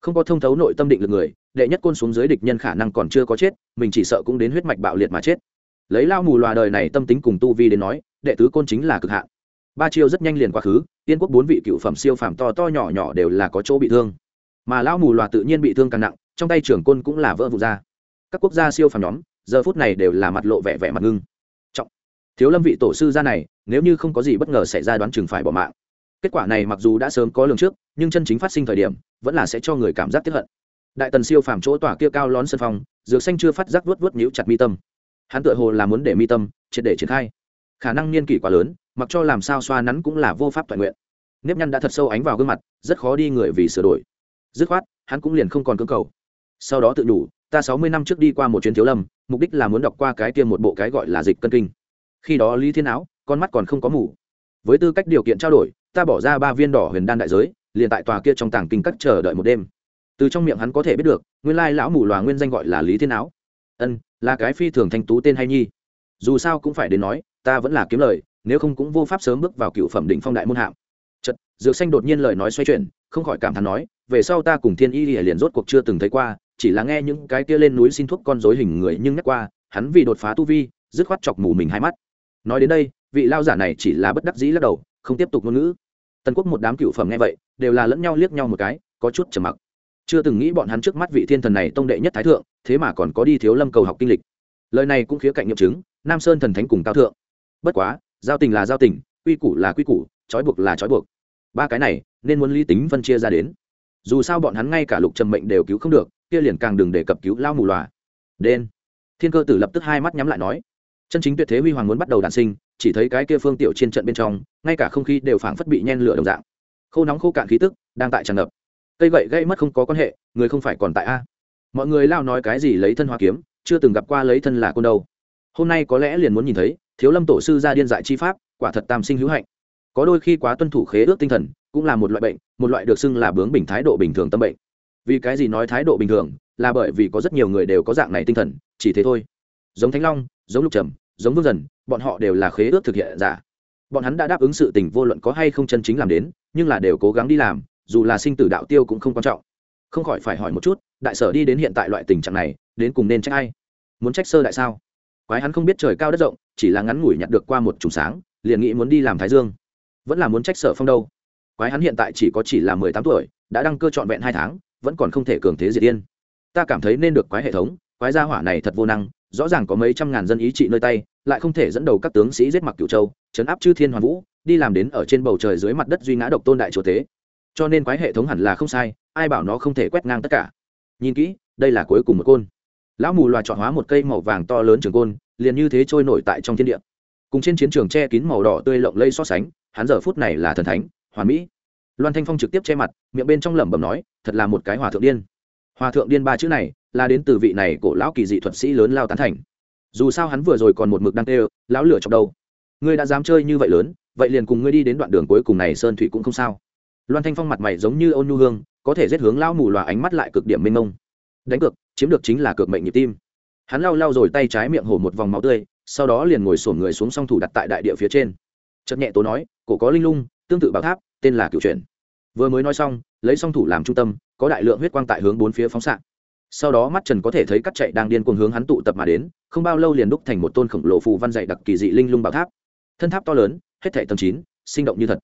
Không có thông thấu nội tâm định lực người, đệ nhất côn xuống dưới địch nhân khả năng còn chưa có chết, mình chỉ sợ cũng đến huyết mạch bạo liệt mà chết. Lấy lao mù loà đời này tâm tính cùng tu vi đến nói, đệ tứ côn chính là cực hạn ba chiêu rất nhanh liền quá khứ, tiên quốc bốn vị cựu phẩm siêu phàm to to nhỏ nhỏ đều là có chỗ bị thương. Mà lão mù loà tự nhiên bị thương càng nặng, trong tay trưởng côn cũng là vỡ vụt ra. Các quốc gia siêu phàm nhóm, giờ phút này đều là mặt lộ vẻ vẻ mặt ngưng. Trọng. Thiếu lâm vị tổ sư gia này, nếu như không có gì bất ngờ xảy ra đoán chừng phải bỏ mạng. Kết quả này mặc dù đã sớm có lường trước, nhưng chân chính phát sinh thời điểm, vẫn là sẽ cho người cảm giác tiếp hận. Đại tần siêu phàm chỗ tỏa kia cao lón sân phong dược xanh chưa phát giác vuốt vuốt nhíu chặt mi tâm. Hắn tựa hồ là muốn để mi tâm, triệt để triển khai. Khả năng niên kỷ quá lớn mặc cho làm sao xoa nắn cũng là vô pháp toàn nguyện. Nếp nhăn đã thật sâu ánh vào gương mặt, rất khó đi người vì sửa đổi. Dứt khoát, hắn cũng liền không còn cơ cầu. Sau đó tự đủ, ta sáu mươi năm trước đi qua một chuyến thiếu lâm, mục đích là muốn đọc qua cái kia một bộ cái gọi là dịch cân kinh. Khi đó lý thiên áo, con mắt còn không có mù. Với tư cách điều kiện trao đổi, ta bỏ ra ba viên đỏ huyền đan đại giới, liền tại tòa kia trong tàng kinh cắt chờ đợi một đêm. Từ trong miệng hắn có thể biết được, nguyên lai lão mù loà nguyên danh gọi là lý thiên áo. Ân, là cái phi thường thanh tú tên hay nhi. Dù sao cũng phải đến nói, ta vẫn là kiếm lời nếu không cũng vô pháp sớm bước vào cựu phẩm đỉnh phong đại môn hạng chật dược xanh đột nhiên lời nói xoay chuyển, không khỏi cảm thán nói, về sau ta cùng thiên y liền rốt cuộc chưa từng thấy qua, chỉ là nghe những cái kia lên núi xin thuốc con dối hình người nhưng nhắc qua, hắn vì đột phá tu vi, dứt khoát chọc mù mình hai mắt. Nói đến đây, vị lao giả này chỉ là bất đắc dĩ lắc đầu, không tiếp tục ngôn ngữ. Tần quốc một đám cựu phẩm nghe vậy, đều là lẫn nhau liếc nhau một cái, có chút trầm mặc. Chưa từng nghĩ bọn hắn trước mắt vị thiên thần này tông đệ nhất thái thượng, thế mà còn có đi thiếu lâm cầu học kinh lịch. Lời này cũng khía cạnh nghiệm chứng, nam sơn thần thánh cùng cao thượng. Bất quá giao tình là giao tình, quy củ là quy củ, trói buộc là trói buộc. Ba cái này, nên muốn lý tính phân chia ra đến. Dù sao bọn hắn ngay cả lục trầm mệnh đều cứu không được, kia liền càng đừng để cập cứu lao mù loà. Đen. Thiên cơ tử lập tức hai mắt nhắm lại nói. Chân chính tuyệt thế huy hoàng muốn bắt đầu đản sinh, chỉ thấy cái kia phương tiểu trên trận bên trong, ngay cả không khí đều phảng phất bị nhen lửa đồng dạng. Khô nóng khô cạn khí tức, đang tại tràn ngập. Cây gậy gây mất không có quan hệ, người không phải còn tại a. Mọi người lao nói cái gì lấy thân hoa kiếm, chưa từng gặp qua lấy thân là côn đâu. Hôm nay có lẽ liền muốn nhìn thấy thiếu lâm tổ sư ra điên dại chi pháp, quả thật tam sinh hữu hạnh. Có đôi khi quá tuân thủ khế ước tinh thần, cũng là một loại bệnh, một loại được xưng là bướng bình thái độ bình thường tâm bệnh. Vì cái gì nói thái độ bình thường, là bởi vì có rất nhiều người đều có dạng này tinh thần, chỉ thế thôi. Giống thánh long, giống lục trầm, giống vương dần, bọn họ đều là khế ước thực hiện giả. Bọn hắn đã đáp ứng sự tình vô luận có hay không chân chính làm đến, nhưng là đều cố gắng đi làm, dù là sinh tử đạo tiêu cũng không quan trọng. Không khỏi phải hỏi một chút, đại sở đi đến hiện tại loại tình trạng này, đến cùng nên trách ai? Muốn trách sơ đại sao? Quái hắn không biết trời cao đất rộng, chỉ là ngắn ngủi nhặt được qua một trùng sáng, liền nghĩ muốn đi làm thái dương. Vẫn là muốn trách sở phong đâu. Quái hắn hiện tại chỉ có chỉ là mười tám tuổi, đã đăng cơ trọn vẹn hai tháng, vẫn còn không thể cường thế diệt yên. Ta cảm thấy nên được quái hệ thống, quái gia hỏa này thật vô năng, rõ ràng có mấy trăm ngàn dân ý trị nơi tay, lại không thể dẫn đầu các tướng sĩ giết mặc cửu châu chấn áp chư thiên hoàn vũ, đi làm đến ở trên bầu trời dưới mặt đất duy ngã độc tôn đại chúa tế cho nên quái hệ thống hẳn là không sai, ai bảo nó không thể quét ngang tất cả. Nhìn kỹ, đây là cuối cùng một côn lão mù loà chọn hóa một cây màu vàng to lớn trường côn, liền như thế trôi nổi tại trong thiên địa. Cùng trên chiến trường che kín màu đỏ tươi lộng lây so sánh, hắn giờ phút này là thần thánh, hoàn mỹ. Loan thanh phong trực tiếp che mặt, miệng bên trong lẩm bẩm nói, thật là một cái hòa thượng điên. Hòa thượng điên ba chữ này, là đến từ vị này cổ lão kỳ dị thuật sĩ lớn lao tán thành. Dù sao hắn vừa rồi còn một mực đang tê lão lửa chọc đâu ngươi đã dám chơi như vậy lớn, vậy liền cùng ngươi đi đến đoạn đường cuối cùng này sơn thủy cũng không sao. Loan thanh phong mặt mày giống như ôn nhu hương, có thể giết hướng lão mù loà ánh mắt lại cực điểm mênh mông đánh cược, chiếm được chính là cược mệnh nhịp tim. Hắn lau lau rồi tay trái miệng hổ một vòng máu tươi, sau đó liền ngồi sổm người xuống song thủ đặt tại đại địa phía trên. Chợt nhẹ tố nói, cổ có linh lung, tương tự bảo tháp, tên là cựu truyền vừa mới nói xong, lấy song thủ làm trung tâm, có đại lượng huyết quang tại hướng bốn phía phóng xạ. Sau đó mắt trần có thể thấy cắt chạy đang điên cuồng hướng hắn tụ tập mà đến, không bao lâu liền đúc thành một tôn khổng lồ phù văn dạy đặc kỳ dị linh lung bảo tháp. Thân tháp to lớn, hết thể tầm chín, sinh động như thật.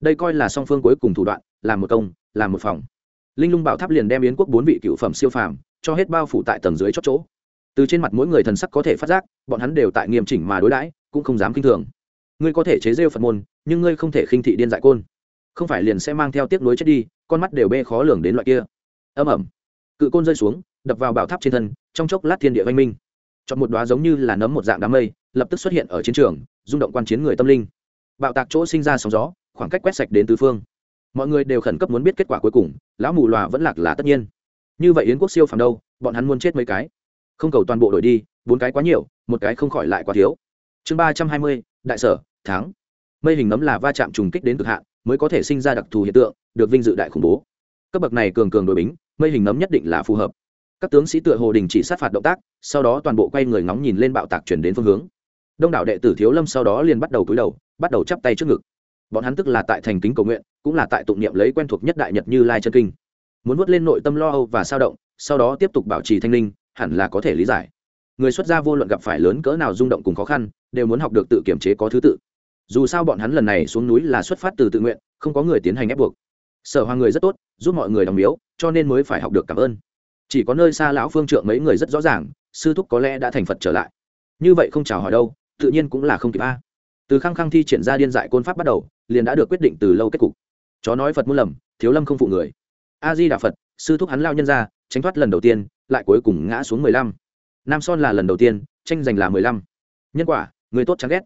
Đây coi là song phương cuối cùng thủ đoạn, làm một công, làm một phòng. Linh lung bảo tháp liền đem yến quốc bốn vị cựu phẩm siêu phàm cho hết bao phủ tại tầng dưới chót chỗ. Từ trên mặt mỗi người thần sắc có thể phát giác, bọn hắn đều tại nghiêm chỉnh mà đối đãi, cũng không dám kinh thường. Ngươi có thể chế rêu phật môn, nhưng ngươi không thể khinh thị điên dại côn. Không phải liền sẽ mang theo tiếc nuối chết đi, con mắt đều bê khó lường đến loại kia. Âm ẩm. Cự côn rơi xuống, đập vào bảo tháp trên thân, trong chốc lát thiên địa văn minh. Chọn một đoá giống như là nấm một dạng đám mây, lập tức xuất hiện ở chiến trường, rung động quan chiến người tâm linh. Bạo tạc chỗ sinh ra sóng gió, khoảng cách quét sạch đến tứ phương. Mọi người đều khẩn cấp muốn biết kết quả cuối cùng, lão mù loà vẫn lạc là tất nhiên như vậy yến quốc siêu phàm đâu, bọn hắn muốn chết mấy cái? Không cầu toàn bộ đổi đi, bốn cái quá nhiều, một cái không khỏi lại quá thiếu. Chương ba trăm hai mươi, đại sở tháng mây hình nấm là va chạm trùng kích đến cực hạn, mới có thể sinh ra đặc thù hiện tượng, được vinh dự đại khủng bố. Cấp bậc này cường cường đội bính, mây hình nấm nhất định là phù hợp. Các tướng sĩ tựa hồ đình chỉ sát phạt động tác, sau đó toàn bộ quay người ngóng nhìn lên bạo tạc chuyển đến phương hướng. Đông đảo đệ tử thiếu lâm sau đó liền bắt đầu cúi đầu, bắt đầu chắp tay trước ngực. Bọn hắn tức là tại thành kính cầu nguyện, cũng là tại tụng niệm lấy quen thuộc nhất đại nhật như lai chân kinh muốn vớt lên nội tâm lo âu và sao động, sau đó tiếp tục bảo trì thanh linh, hẳn là có thể lý giải. Người xuất gia vô luận gặp phải lớn cỡ nào rung động cùng khó khăn, đều muốn học được tự kiểm chế có thứ tự. Dù sao bọn hắn lần này xuống núi là xuất phát từ tự nguyện, không có người tiến hành ép buộc. Sở hoàng người rất tốt, giúp mọi người đồng miếu, cho nên mới phải học được cảm ơn. Chỉ có nơi xa lão phương trượng mấy người rất rõ ràng, sư thúc có lẽ đã thành phật trở lại. Như vậy không chào hỏi đâu, tự nhiên cũng là không kịp a. Từ khăng khăng thi triển ra điên dại côn pháp bắt đầu, liền đã được quyết định từ lâu kết cục. Chó nói phật muốn lầm, thiếu lâm không phụ người a di đà phật sư thúc hắn lao nhân ra, tránh thoát lần đầu tiên, lại cuối cùng ngã xuống mười lăm. Nam son là lần đầu tiên, tranh giành là mười lăm. Nhân quả, người tốt chán ghét.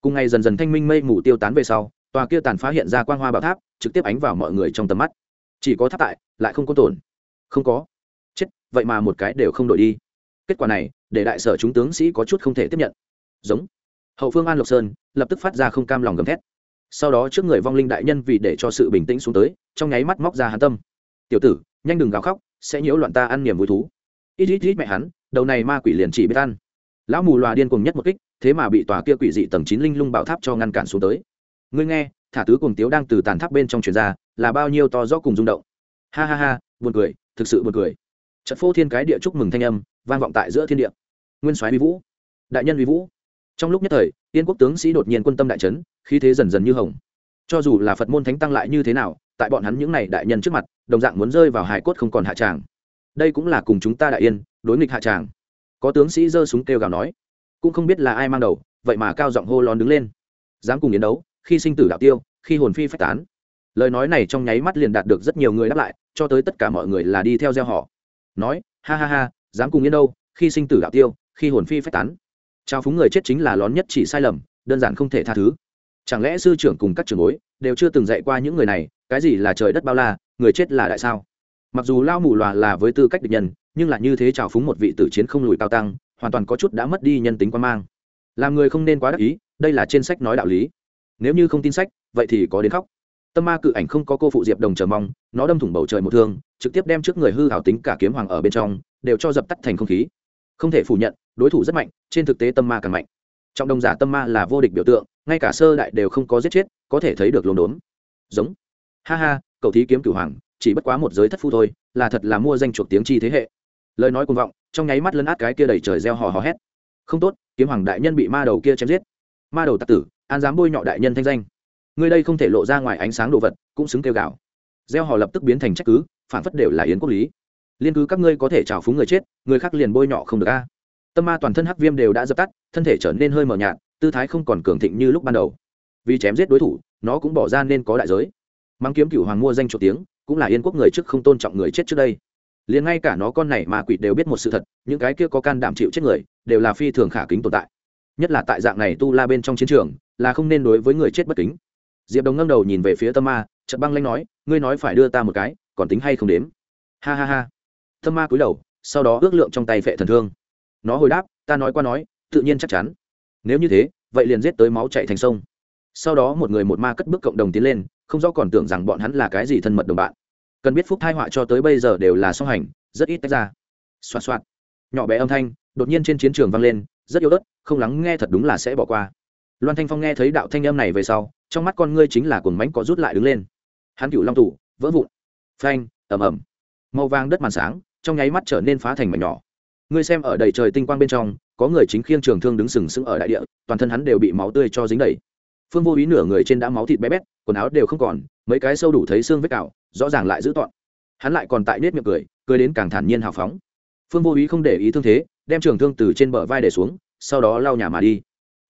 Cùng ngày dần dần thanh minh mây mù tiêu tán về sau, tòa kia tàn phá hiện ra quang hoa bảo tháp, trực tiếp ánh vào mọi người trong tầm mắt. Chỉ có tháp tại, lại không có tổn không có. Chết, vậy mà một cái đều không đổi đi. Kết quả này, để đại sở chúng tướng sĩ có chút không thể tiếp nhận. Giống. Hậu phương an lộc sơn, lập tức phát ra không cam lòng gầm thét. Sau đó trước người vong linh đại nhân vì để cho sự bình tĩnh xuống tới, trong nháy mắt móc ra hàn tâm tiểu tử, nhanh đừng gào khóc, sẽ nhiễu loạn ta ăn niềm vui thú. Ít ít ít mẹ hắn, đầu này ma quỷ liền chỉ biết ăn. Lão mù loà điên cùng nhất một kích, thế mà bị tòa kia quỷ dị tầng chín linh lung bảo tháp cho ngăn cản xuống tới. Ngươi nghe, thả tứ cùng tiếu đang từ tàn tháp bên trong truyền ra, là bao nhiêu to gió cùng rung động. Ha ha ha, buồn cười, thực sự buồn cười. Trận phô thiên cái địa chúc mừng thanh âm, vang vọng tại giữa thiên địa. Nguyên soái uy vũ, đại nhân uy vũ. Trong lúc nhất thời, yên quốc tướng sĩ đột nhiên quân tâm đại trấn khí thế dần dần như hồng. Cho dù là phật môn thánh tăng lại như thế nào tại bọn hắn những này đại nhân trước mặt, đồng dạng muốn rơi vào hải cốt không còn hạ tràng. Đây cũng là cùng chúng ta đại yên, đối nghịch hạ tràng. Có tướng sĩ giơ súng kêu gào nói, cũng không biết là ai mang đầu, vậy mà cao giọng hô lón đứng lên. Dám cùng yến đấu, khi sinh tử đạo tiêu, khi hồn phi phách tán. Lời nói này trong nháy mắt liền đạt được rất nhiều người đáp lại, cho tới tất cả mọi người là đi theo gieo họ. Nói, ha ha ha, dám cùng yên đâu khi sinh tử đạo tiêu, khi hồn phi phách tán. Trao phúng người chết chính là lón nhất chỉ sai lầm, đơn giản không thể tha thứ chẳng lẽ sư trưởng cùng các trưởng bối đều chưa từng dạy qua những người này, cái gì là trời đất bao la, người chết là đại sao? Mặc dù lao mù loà là với tư cách địch nhân, nhưng là như thế trào phúng một vị tử chiến không lùi cao tăng, hoàn toàn có chút đã mất đi nhân tính quan mang. Làm người không nên quá đắc ý, đây là trên sách nói đạo lý. Nếu như không tin sách, vậy thì có đến khóc. Tâm ma cự ảnh không có cô phụ diệp đồng chờ mong, nó đâm thủng bầu trời một thương, trực tiếp đem trước người hư hảo tính cả kiếm hoàng ở bên trong, đều cho dập tắt thành không khí. Không thể phủ nhận, đối thủ rất mạnh, trên thực tế tâm ma càng mạnh. Trong đồng giả tâm ma là vô địch biểu tượng ngay cả sơ đại đều không có giết chết, có thể thấy được lồn đốn. Giống. Ha ha, cậu thí kiếm cửu hoàng, chỉ bất quá một giới thất phu thôi, là thật là mua danh chuộc tiếng chi thế hệ. Lời nói cuồng vọng, trong nháy mắt lấn át cái kia đầy trời reo hò hò hét. Không tốt, kiếm hoàng đại nhân bị ma đầu kia chém giết. Ma đầu tặc tử, an dám bôi nhọ đại nhân thanh danh. Người đây không thể lộ ra ngoài ánh sáng đồ vật, cũng xứng kêu gạo gieo hò lập tức biến thành trách cứ, phản phất đều là yến quốc lý. Liên cứ các ngươi có thể trào phúng người chết, người khác liền bôi nhọ không được a. Tâm ma toàn thân hắc viêm đều đã dập tắt, thân thể trở nên hơi mờ nhạt tư thái không còn cường thịnh như lúc ban đầu. Vì chém giết đối thủ, nó cũng bỏ ra nên có đại giới. Mang kiếm cửu hoàng mua danh chỗ tiếng, cũng là yên quốc người trước không tôn trọng người chết trước đây. Liền ngay cả nó con này mà quỷ đều biết một sự thật, những cái kia có can đảm chịu chết người, đều là phi thường khả kính tồn tại. Nhất là tại dạng này tu la bên trong chiến trường, là không nên đối với người chết bất kính. Diệp đồng ngâm đầu nhìn về phía tâm ma trận băng lanh nói, ngươi nói phải đưa ta một cái, còn tính hay không đếm? Ha ha ha. Tâm ma cúi đầu, sau đó ước lượng trong tay phệ thần thương. Nó hồi đáp, ta nói qua nói, tự nhiên chắc chắn nếu như thế, vậy liền giết tới máu chạy thành sông. Sau đó một người một ma cất bước cộng đồng tiến lên, không rõ còn tưởng rằng bọn hắn là cái gì thân mật đồng bạn. Cần biết phúc thai họa cho tới bây giờ đều là song hành, rất ít tách ra. Xoạt xoạt. Nhỏ bé âm thanh, đột nhiên trên chiến trường vang lên, rất yếu ớt, không lắng nghe thật đúng là sẽ bỏ qua. Loan thanh phong nghe thấy đạo thanh âm này về sau, trong mắt con ngươi chính là cuồng mánh có rút lại đứng lên. Hắn cựu long tủ vỡ vụn. Phanh, ầm ầm. Màu vàng đất màn sáng, trong nháy mắt trở nên phá thành mảnh nhỏ ngươi xem ở đầy trời tinh quang bên trong, có người chính khiêng trường thương đứng sừng sững ở đại địa, toàn thân hắn đều bị máu tươi cho dính đầy. Phương vô ý nửa người trên đã máu thịt bé bét, quần áo đều không còn, mấy cái sâu đủ thấy xương vết cào, rõ ràng lại giữ tọn. Hắn lại còn tại nết miệng cười cười đến càng thản nhiên hào phóng. Phương vô ý không để ý thương thế, đem trường thương từ trên bờ vai để xuống, sau đó lao nhà mà đi.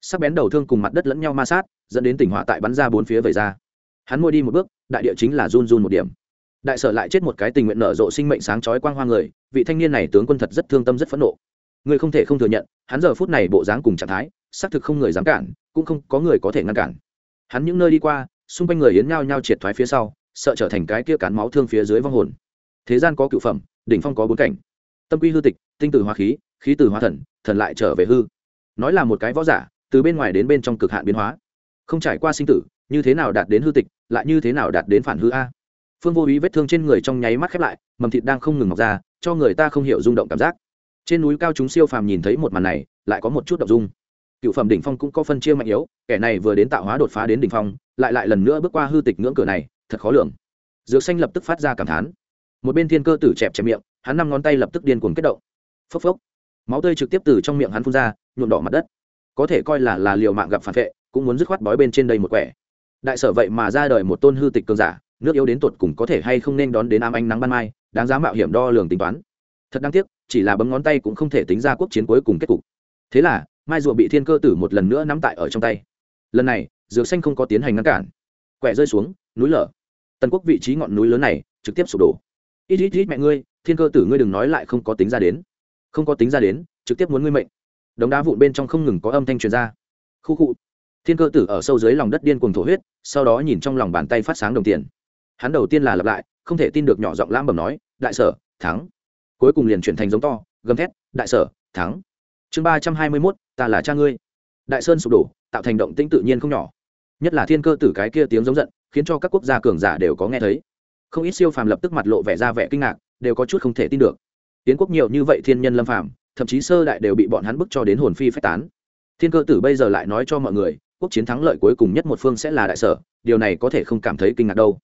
Sắc bén đầu thương cùng mặt đất lẫn nhau ma sát, dẫn đến tỉnh họa tại bắn ra bốn phía về ra. Hắn môi đi một bước, đại địa chính là run run một điểm đại sở lại chết một cái tình nguyện nở rộ sinh mệnh sáng chói quang hoa người, vị thanh niên này tướng quân thật rất thương tâm rất phẫn nộ. Người không thể không thừa nhận, hắn giờ phút này bộ dáng cùng trạng thái, xác thực không người dám cản, cũng không có người có thể ngăn cản. Hắn những nơi đi qua, xung quanh người yến nhao nhao triệt thoái phía sau, sợ trở thành cái kia cán máu thương phía dưới vong hồn. Thế gian có cựu phẩm, đỉnh phong có bốn cảnh. Tâm quy hư tịch, tinh tử hóa khí khí tử hóa thần thần lại trở về hư. Nói là một cái võ giả, từ bên ngoài đến bên trong cực hạn biến hóa. Không trải qua sinh tử, như thế nào đạt đến hư tịch, lại như thế nào đạt đến phản hư a? Phương vô ý vết thương trên người trong nháy mắt khép lại, mầm thịt đang không ngừng mọc ra, cho người ta không hiểu rung động cảm giác. Trên núi cao chúng siêu phàm nhìn thấy một màn này, lại có một chút động dung. Cựu phẩm đỉnh phong cũng có phân chia mạnh yếu, kẻ này vừa đến tạo hóa đột phá đến đỉnh phong, lại lại lần nữa bước qua hư tịch ngưỡng cửa này, thật khó lường. Dược xanh lập tức phát ra cảm thán. Một bên thiên cơ tử chẹp chẹp miệng, hắn năm ngón tay lập tức điên cuồng kết động. Phốc phốc. Máu tươi trực tiếp từ trong miệng hắn phun ra, nhuộm đỏ mặt đất. Có thể coi là là liều mạng gặp phản vệ, cũng muốn dứt khoát bói bên trên đây một quẻ. Đại sở vậy mà ra đời một tôn hư tịch cường giả nước yếu đến tột cùng có thể hay không nên đón đến ám ánh nắng ban mai, đáng giá mạo hiểm đo lường tính toán. Thật đáng tiếc, chỉ là bấm ngón tay cũng không thể tính ra quốc chiến cuối cùng kết cục. Thế là, mai rùa bị thiên cơ tử một lần nữa nắm tại ở trong tay. Lần này, dược xanh không có tiến hành ngăn cản. Quẹ rơi xuống, núi lở. Tần quốc vị trí ngọn núi lớn này, trực tiếp sụp đổ. Ít ít ít mẹ ngươi, thiên cơ tử ngươi đừng nói lại không có tính ra đến. Không có tính ra đến, trực tiếp muốn ngươi mệnh. Đống đá vụn bên trong không ngừng có âm thanh truyền ra. Khu khu. Thiên cơ tử ở sâu dưới lòng đất điên cuồng thổ huyết, sau đó nhìn trong lòng bàn tay phát sáng đồng tiền hắn đầu tiên là lặp lại, không thể tin được nhỏ giọng lam bầm nói, đại sở, thắng. Cuối cùng liền chuyển thành giống to, gầm thét, đại sở, thắng. Chương ba trăm hai mươi mốt, ta là cha ngươi. Đại sơn sụp đổ, tạo thành động tĩnh tự nhiên không nhỏ. Nhất là thiên cơ tử cái kia tiếng giống giận, khiến cho các quốc gia cường giả đều có nghe thấy. Không ít siêu phàm lập tức mặt lộ vẻ ra vẻ kinh ngạc, đều có chút không thể tin được. Tiến quốc nhiều như vậy thiên nhân lâm phàm, thậm chí sơ đại đều bị bọn hắn bức cho đến hồn phi phách tán. Thiên cơ tử bây giờ lại nói cho mọi người, quốc chiến thắng lợi cuối cùng nhất một phương sẽ là đại sở, điều này có thể không cảm thấy kinh ngạc đâu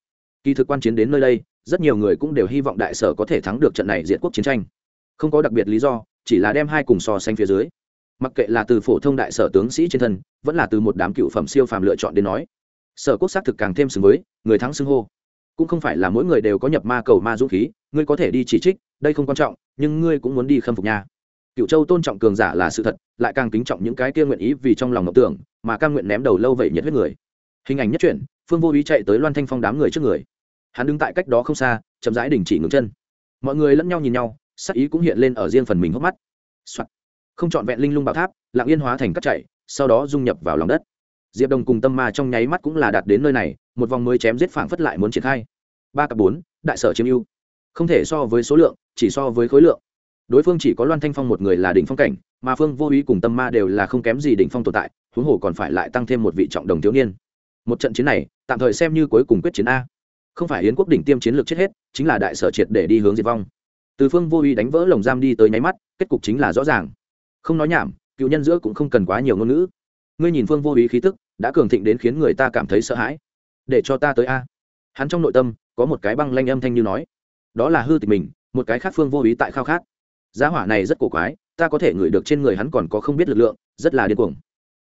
kỳ thực quan chiến đến nơi đây, rất nhiều người cũng đều hy vọng đại sở có thể thắng được trận này diện quốc chiến tranh. Không có đặc biệt lý do, chỉ là đem hai cùng so sánh phía dưới. Mặc kệ là từ phổ thông đại sở tướng sĩ trên thân, vẫn là từ một đám cựu phẩm siêu phàm lựa chọn đến nói, sở quốc xác thực càng thêm xứng với, người thắng xưng hô. Cũng không phải là mỗi người đều có nhập ma cầu ma dũng khí, ngươi có thể đi chỉ trích, đây không quan trọng, nhưng ngươi cũng muốn đi khâm phục nha. Cựu châu tôn trọng cường giả là sự thật, lại càng kính trọng những cái kia nguyện ý vì trong lòng ngọc tưởng, mà căn nguyện ném đầu lâu vậy nhiệt huyết người. Hình ảnh nhất truyện, phương vô ý chạy tới loan thanh phong đám người trước người hắn đứng tại cách đó không xa, chậm rãi đình chỉ ngừng chân. Mọi người lẫn nhau nhìn nhau, sắc ý cũng hiện lên ở riêng phần mình hốc mắt、Soạn. không trọn vẹn linh lung bảo tháp lạng yên hóa thành cắt chạy sau đó dung nhập vào lòng đất. Diệp đồng cùng tâm ma trong nháy mắt cũng là đạt đến nơi này, một vòng mới chém giết phảng phất lại muốn triển khai. Ba cặp bốn, đại sở chiếm ưu. Không thể so với số lượng, chỉ so với khối lượng. Đối phương chỉ có loan thanh phong một người là đỉnh phong cảnh, mà phương vô ý cùng tâm ma đều là không kém gì đỉnh phong tồn tại, huống hồ còn phải lại tăng thêm một vị trọng đồng thiếu niên. Một trận chiến này, tạm thời xem như cuối cùng quyết chiến a không phải yến quốc đỉnh tiêm chiến lược chết hết, chính là đại sở triệt để đi hướng diệt vong. Từ phương vô ý đánh vỡ lồng giam đi tới nháy mắt, kết cục chính là rõ ràng. Không nói nhảm, cựu nhân giữa cũng không cần quá nhiều ngôn ngữ. Ngươi nhìn phương vô ý khí tức, đã cường thịnh đến khiến người ta cảm thấy sợ hãi. Để cho ta tới a. Hắn trong nội tâm, có một cái băng lanh âm thanh như nói. Đó là hư tịch mình, một cái khác phương vô ý tại khao khát. Giá hỏa này rất cổ quái, ta có thể ngửi được trên người hắn còn có không biết lực lượng, rất là điên cuồng.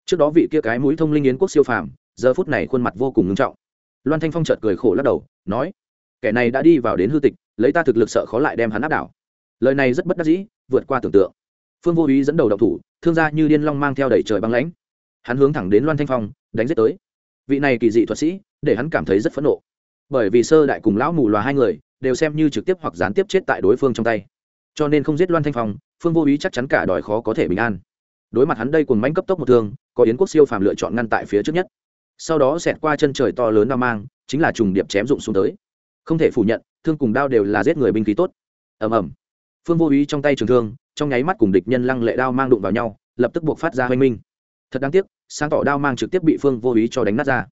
Trước đó vị kia cái mũi thông linh yến quốc siêu phàm, giờ phút này khuôn mặt vô cùng ngưng trọng. Loan thanh phong chợt cười khổ lắc đầu nói, kẻ này đã đi vào đến hư tịch, lấy ta thực lực sợ khó lại đem hắn áp đảo. Lời này rất bất đắc dĩ, vượt qua tưởng tượng. Phương vô ý dẫn đầu độc thủ, thương gia như điên long mang theo đẩy trời băng lãnh. Hắn hướng thẳng đến loan thanh phong, đánh giết tới. Vị này kỳ dị thuật sĩ, để hắn cảm thấy rất phẫn nộ. Bởi vì sơ đại cùng lão mù loà hai người, đều xem như trực tiếp hoặc gián tiếp chết tại đối phương trong tay. Cho nên không giết loan thanh phong, phương vô ý chắc chắn cả đòi khó có thể bình an. Đối mặt hắn đây cùng mánh cấp tốc một thương, có yến quốc siêu phàm lựa chọn ngăn tại phía trước nhất. Sau đó xẹt qua chân trời to lớn đao mang chính là trùng điệp chém dụng xuống tới. Không thể phủ nhận, thương cùng đao đều là giết người binh khí tốt. Ầm ầm. Phương vô ý trong tay trường thương, trong nháy mắt cùng địch nhân lăng lệ đao mang đụng vào nhau, lập tức buộc phát ra hoanh minh. Thật đáng tiếc, sáng tỏ đao mang trực tiếp bị phương vô ý cho đánh nát ra.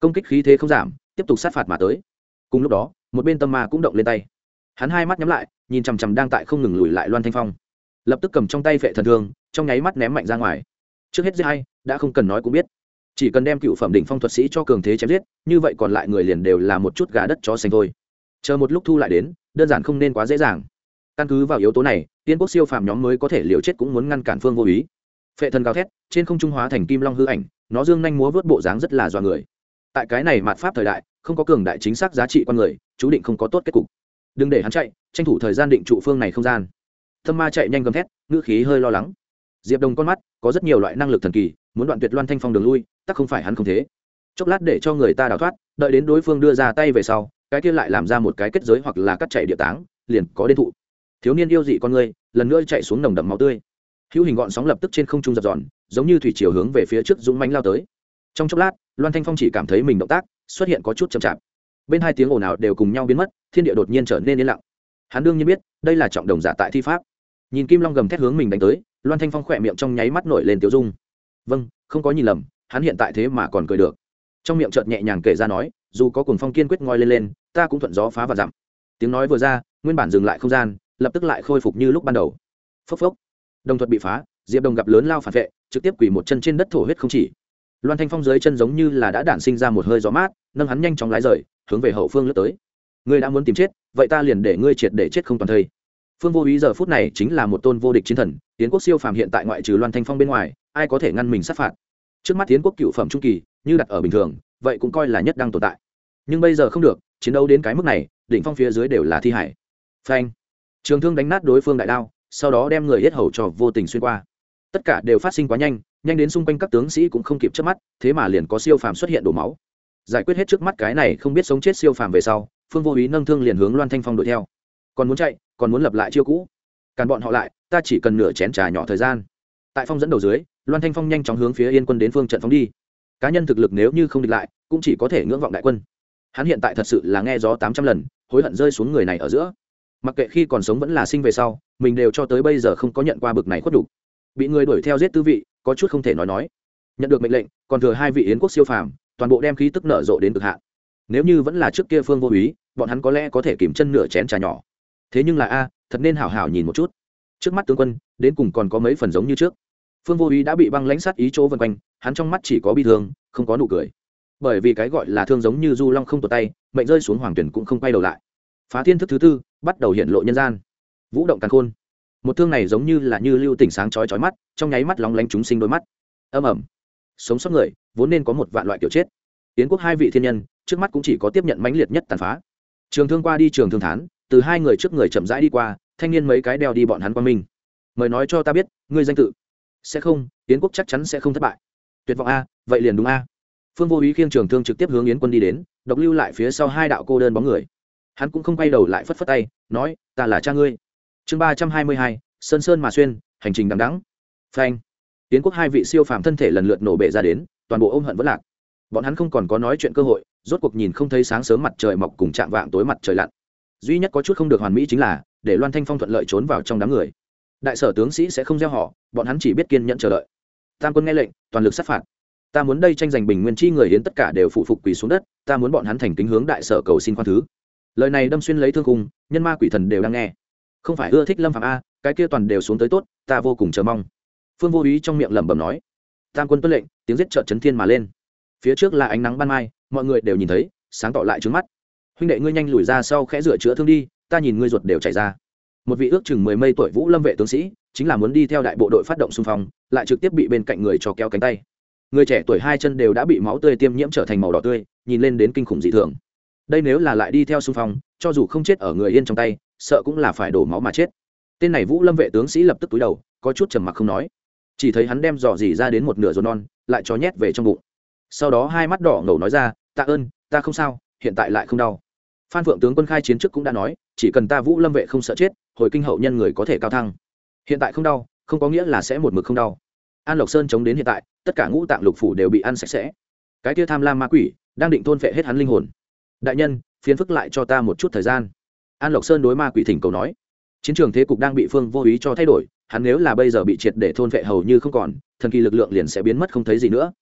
Công kích khí thế không giảm, tiếp tục sát phạt mà tới. Cùng lúc đó, một bên tâm ma cũng động lên tay. Hắn hai mắt nhắm lại, nhìn chằm chằm đang tại không ngừng lùi lại loan thanh phong. Lập tức cầm trong tay vệ thần thương, trong nháy mắt ném mạnh ra ngoài. Trước hết giết hay đã không cần nói cũng biết chỉ cần đem cựu phẩm đỉnh phong thuật sĩ cho cường thế chém giết, như vậy còn lại người liền đều là một chút gà đất chó xanh thôi. Chờ một lúc thu lại đến, đơn giản không nên quá dễ dàng. Căn cứ vào yếu tố này, tiên quốc siêu phàm nhóm mới có thể liều chết cũng muốn ngăn cản phương vô ý. Phệ thần gào thét, trên không trung hóa thành kim long hư ảnh, nó dương nhanh múa vớt bộ dáng rất là dọa người. Tại cái này mạt pháp thời đại, không có cường đại chính xác giá trị con người, chú định không có tốt kết cục. Đừng để hắn chạy, tranh thủ thời gian định trụ phương này không gian. Thâm ma chạy nhanh gầm thét, ngữ khí hơi lo lắng. Diệp đồng con mắt có rất nhiều loại năng lực thần kỳ muốn đoạn tuyệt loan thanh phong đường lui tắc không phải hắn không thế. Chốc lát để cho người ta đào thoát, đợi đến đối phương đưa ra tay về sau, cái kia lại làm ra một cái kết giới hoặc là cắt chạy địa táng, liền có đến thụ. Thiếu niên yêu dị con người lần nữa chạy xuống nồng đậm máu tươi. Hữu hình gọn sóng lập tức trên không trung dập dòn giống như thủy chiều hướng về phía trước dũng mánh lao tới. Trong chốc lát, loan thanh phong chỉ cảm thấy mình động tác xuất hiện có chút chậm chạp. Bên hai tiếng ồn ào đều cùng nhau biến mất, thiên địa đột nhiên trở nên yên lặng. Hắn đương nhiên biết, đây là trọng đồng giả tại thi pháp. Nhìn kim long gầm thét hướng mình đánh tới, loan thanh phong khỏe miệng trong nháy mắt nổi lên tiêu dung vâng không có nhìn lầm, hắn hiện tại thế mà còn cười được. Trong miệng chợt nhẹ nhàng kể ra nói, dù có cuồng phong kiên quyết ngoi lên lên, ta cũng thuận gió phá và dặm. Tiếng nói vừa ra, nguyên bản dừng lại không gian, lập tức lại khôi phục như lúc ban đầu. Phốc phốc. Đồng thuật bị phá, diệp đồng gặp lớn lao phản vệ, trực tiếp quỳ một chân trên đất thổ huyết không chỉ. Loan thanh phong dưới chân giống như là đã đản sinh ra một hơi gió mát, nâng hắn nhanh chóng lái rời, hướng về hậu phương lướt tới. Ngươi đã muốn tìm chết, vậy ta liền để ngươi triệt để chết không toàn thây. Phương vô ý giờ phút này chính là một tôn vô địch chiến thần tiến quốc siêu phàm hiện tại ngoại trừ loan thanh phong bên ngoài ai có thể ngăn mình sát phạt? Trước mắt tiến quốc cựu phẩm trung kỳ, như đặt ở bình thường, vậy cũng coi là nhất đang tồn tại. Nhưng bây giờ không được, chiến đấu đến cái mức này, đỉnh phong phía dưới đều là thi hải. Phanh. Trường thương đánh nát đối phương đại đao, sau đó đem người hết hầu cho vô tình xuyên qua. Tất cả đều phát sinh quá nhanh nhanh đến xung quanh các tướng sĩ cũng không kịp chớp mắt, thế mà liền có siêu phàm xuất hiện đổ máu. Giải quyết hết trước mắt cái này không biết sống chết siêu phàm về sau, phương vô ý nâng thương liền hướng loan thanh phong đuổi theo. Còn muốn chạy, còn muốn lập lại chiêu cũ. Càn bọn họ lại, ta chỉ cần nửa chén trà nhỏ thời gian tại phong dẫn đầu dưới, loan thanh phong nhanh chóng hướng phía yên quân đến phương trận phóng đi. Cá nhân thực lực nếu như không địch lại, cũng chỉ có thể ngưỡng vọng đại quân. Hắn hiện tại thật sự là nghe gió tám trăm lần, hối hận rơi xuống người này ở giữa. Mặc kệ khi còn sống vẫn là sinh về sau, mình đều cho tới bây giờ không có nhận qua bực này khuất đủ bị người đuổi theo giết tư vị, có chút không thể nói nói. Nhận được mệnh lệnh, còn thừa hai vị yến quốc siêu phàm, toàn bộ đem khí tức nở rộ đến cực hạn. Nếu như vẫn là trước kia phương vô úy, bọn hắn có lẽ có thể kìm chân nửa chén trà nhỏ. Thế nhưng là a, thật nên hảo hảo nhìn một chút. Trước mắt tướng quân, đến cùng còn có mấy phần giống như trước phương vô úy đã bị băng lãnh sát ý chỗ vân quanh, hắn trong mắt chỉ có bi thương, không có nụ cười. Bởi vì cái gọi là thương giống như du long không tột tay, mệnh rơi xuống hoàng tuyển cũng không quay đầu lại. Phá thiên thức thứ tư, bắt đầu hiện lộ nhân gian. Vũ động càn khôn. Một thương này giống như là như lưu tỉnh sáng chói chói mắt, trong nháy mắt lóng lánh chúng sinh đôi mắt. Âm ẩm sống sót người, vốn nên có một vạn loại kiểu chết. Yến quốc hai vị thiên nhân, trước mắt cũng chỉ có tiếp nhận mãnh liệt nhất tàn phá. Trường thương qua đi trường thương thán, từ hai người trước người chậm rãi đi qua, thanh niên mấy cái đeo đi bọn hắn qua mình. Mời nói cho ta biết, ngươi danh tự sẽ không, yến quốc chắc chắn sẽ không thất bại. Tuyệt vọng a, vậy liền đúng a. Phương vô ý khiêng trường thương trực tiếp hướng yến quân đi đến, độc lưu lại phía sau hai đạo cô đơn bóng người. Hắn cũng không quay đầu lại phất phất tay, nói, ta là cha ngươi. Chương ba trăm hai mươi hai, sơn sơn mà xuyên, hành trình đằng đắng phanh. Yến quốc hai vị siêu phàm thân thể lần lượt nổ bể ra đến, toàn bộ ôm hận vẫn lạc. Bọn hắn không còn có nói chuyện cơ hội, rốt cuộc nhìn không thấy sáng sớm mặt trời mọc cùng chạm vạng tối mặt trời lặn. Duy nhất có chút không được hoàn mỹ chính là, để loan thanh phong thuận lợi trốn vào trong đám người đại sở tướng sĩ sẽ không gieo họ, bọn hắn chỉ biết kiên nhẫn chờ đợi. Tam quân nghe lệnh, toàn lực sát phạt. Ta muốn đây tranh giành bình nguyên chi người hiến tất cả đều phụ phục quỳ xuống đất, ta muốn bọn hắn thành kính hướng đại sở cầu xin khoan thứ. Lời này đâm xuyên lấy thương cung nhân ma quỷ thần đều đang nghe. Không phải ưa thích lâm phạm a, cái kia toàn đều xuống tới tốt, ta vô cùng chờ mong. Phương vô ý trong miệng lẩm bẩm nói. Tam quân tuân lệnh, tiếng giết trợt chấn thiên mà lên. Phía trước là ánh nắng ban mai, mọi người đều nhìn thấy, sáng tỏ lại trứng mắt. Huynh đệ ngươi nhanh lùi ra sau khẽ rửa chữa thương đi, ta nhìn ngươi ruột đều chảy ra một vị ước chừng mười mây tuổi vũ lâm vệ tướng sĩ, chính là muốn đi theo đại bộ đội phát động xung phong, lại trực tiếp bị bên cạnh người cho kéo cánh tay. Người trẻ tuổi hai chân đều đã bị máu tươi tiêm nhiễm trở thành màu đỏ tươi, nhìn lên đến kinh khủng dị thường. Đây nếu là lại đi theo xung phong, cho dù không chết ở người yên trong tay, sợ cũng là phải đổ máu mà chết. Tên này vũ lâm vệ tướng sĩ lập tức túi đầu, có chút trầm mặc không nói. Chỉ thấy hắn đem dò dỉ ra đến một nửa rồi non, lại cho nhét về trong bụng. Sau đó hai mắt đỏ ngầu nói ra, tạ ơn, ta không sao, hiện tại lại không đau. Phan phượng tướng quân khai chiến trước cũng đã nói, chỉ cần ta vũ lâm vệ không sợ chết hồi kinh hậu nhân người có thể cao thăng. Hiện tại không đau, không có nghĩa là sẽ một mực không đau. An lộc sơn chống đến hiện tại, tất cả ngũ tạng lục phủ đều bị ăn sạch sẽ. Cái tia tham lam ma quỷ, đang định thôn phệ hết hắn linh hồn. Đại nhân phiến phức lại cho ta một chút thời gian. An lộc sơn đối ma quỷ thỉnh cầu nói. Chiến trường thế cục đang bị phương vô ý cho thay đổi, hắn nếu là bây giờ bị triệt để thôn vệ hầu như không còn, thần kỳ lực lượng liền sẽ biến mất không thấy gì nữa.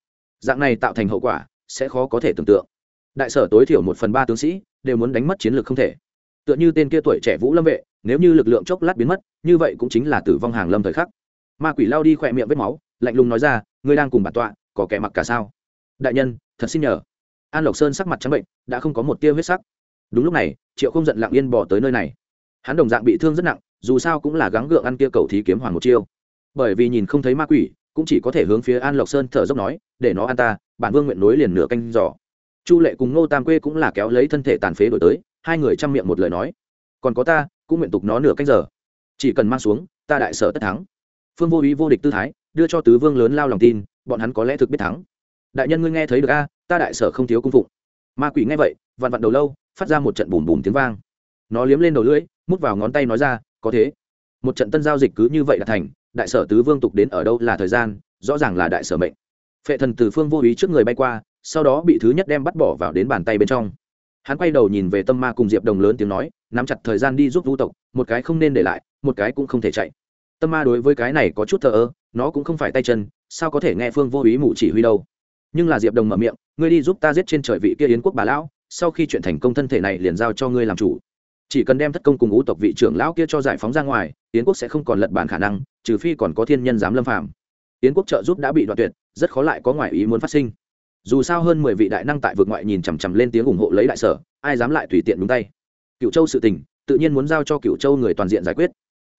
Dạng này tạo thành hậu quả, sẽ khó có thể tưởng tượng. Đại sở tối thiểu một phần ba tướng sĩ, đều muốn đánh mất chiến lược không thể. Tựa như tên kia tuổi trẻ vũ lâm vệ nếu như lực lượng chốc lát biến mất, như vậy cũng chính là tử vong hàng lâm thời khắc. Ma quỷ lao đi khỏe miệng vết máu, lạnh lùng nói ra, ngươi đang cùng bản tọa, có kẻ mặc cả sao? Đại nhân, thật xin nhờ. An lộc sơn sắc mặt trắng bệnh, đã không có một tia huyết sắc. Đúng lúc này, triệu không giận lặng yên bỏ tới nơi này. Hắn đồng dạng bị thương rất nặng, dù sao cũng là gắng gượng ăn kia cầu thí kiếm hoàng một chiêu. Bởi vì nhìn không thấy ma quỷ, cũng chỉ có thể hướng phía an lộc sơn thở dốc nói, để nó ăn ta, bản vương nguyện nối liền nửa canh giỏ chu lệ cùng ngô tam quê cũng là kéo lấy thân thể tàn phế đổi tới, hai người chăm miệng một lời nói còn có ta, cũng nguyện tục nó nửa canh giờ. Chỉ cần mang xuống, ta đại sở tất thắng. Phương vô ý vô địch tư thái, đưa cho tứ vương lớn lao lòng tin, bọn hắn có lẽ thực biết thắng. Đại nhân ngươi nghe thấy được a, ta đại sở không thiếu cung phụng. Ma quỷ nghe vậy, vặn vặn đầu lâu, phát ra một trận bùm bùm tiếng vang. Nó liếm lên đầu lưỡi, mút vào ngón tay nói ra, có thế. Một trận tân giao dịch cứ như vậy là thành, đại sở tứ vương tục đến ở đâu là thời gian, rõ ràng là đại sở mệnh. Phệ thần từ phương vô ý trước người bay qua, sau đó bị thứ nhất đem bắt bỏ vào đến bàn tay bên trong hắn quay đầu nhìn về tâm ma cùng diệp đồng lớn tiếng nói, nắm chặt thời gian đi giúp vũ tộc, một cái không nên để lại, một cái cũng không thể chạy. Tâm ma đối với cái này có chút thờ ơ, nó cũng không phải tay chân, sao có thể nghe phương vô ý mụ chỉ huy đâu. Nhưng là diệp đồng mở miệng, ngươi đi giúp ta giết trên trời vị kia yến quốc bà lão, sau khi chuyện thành công thân thể này liền giao cho ngươi làm chủ. Chỉ cần đem thất công cùng ngũ tộc vị trưởng lão kia cho giải phóng ra ngoài, yến quốc sẽ không còn lật bản khả năng, trừ phi còn có thiên nhân dám lâm phạm yến quốc trợ giúp đã bị đoạn tuyệt, rất khó lại có ngoại ý muốn phát sinh dù sao hơn mười vị đại năng tại vượt ngoại nhìn chằm chằm lên tiếng ủng hộ lấy đại sở, ai dám lại tùy tiện đúng tay. Cựu châu sự tình, tự nhiên muốn giao cho cựu châu người toàn diện giải quyết.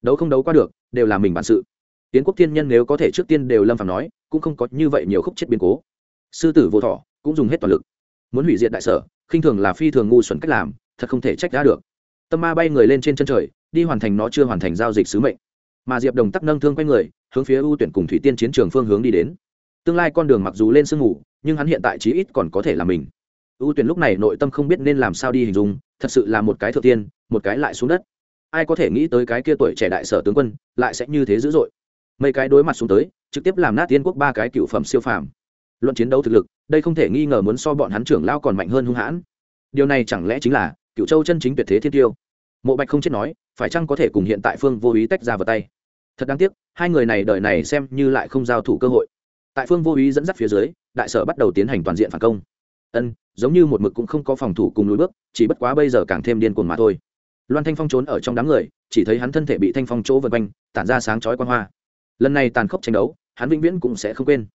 Đấu không đấu qua được, đều là mình bản sự. Tiến quốc thiên nhân nếu có thể trước tiên đều lâm phàm nói, cũng không có như vậy nhiều khúc chết biến cố. Sư tử vô thọ, cũng dùng hết toàn lực. Muốn hủy diệt đại sở, khinh thường là phi thường ngu xuẩn cách làm, thật không thể trách ra được. Tâm ma bay người lên trên chân trời, đi hoàn thành nó chưa hoàn thành giao dịch sứ mệnh. Mà diệp đồng tắc nâng thương quay người, hướng phía ưu tuyển cùng thủy tiên chiến trường phương hướng đi đến. Tương lai con đường mặc dù lên sương ngủ nhưng hắn hiện tại chí ít còn có thể là mình. Ưu tuyển lúc này nội tâm không biết nên làm sao đi hình dung, thật sự là một cái thượng tiên, một cái lại xuống đất. Ai có thể nghĩ tới cái kia tuổi trẻ đại sở tướng quân lại sẽ như thế dữ dội. Mấy cái đối mặt xuống tới, trực tiếp làm nát tiên quốc ba cái cựu phẩm siêu phàm. Luận chiến đấu thực lực, đây không thể nghi ngờ muốn so bọn hắn trưởng lao còn mạnh hơn hung hãn. Điều này chẳng lẽ chính là cựu châu chân chính tuyệt thế thiên tiêu? Mộ bạch không chết nói, phải chăng có thể cùng hiện tại phương vô ý tách ra vào tay? Thật đáng tiếc, hai người này đời này xem như lại không giao thủ cơ hội tại phương vô ý dẫn dắt phía dưới, đại sở bắt đầu tiến hành toàn diện phản công. Ân, giống như một mực cũng không có phòng thủ cùng lùi bước, chỉ bất quá bây giờ càng thêm điên cuồng mà thôi. Loan thanh phong trốn ở trong đám người, chỉ thấy hắn thân thể bị thanh phong chỗ vượt quanh, tản ra sáng chói quan hoa. Lần này tàn khốc tranh đấu, hắn vĩnh viễn cũng sẽ không quên.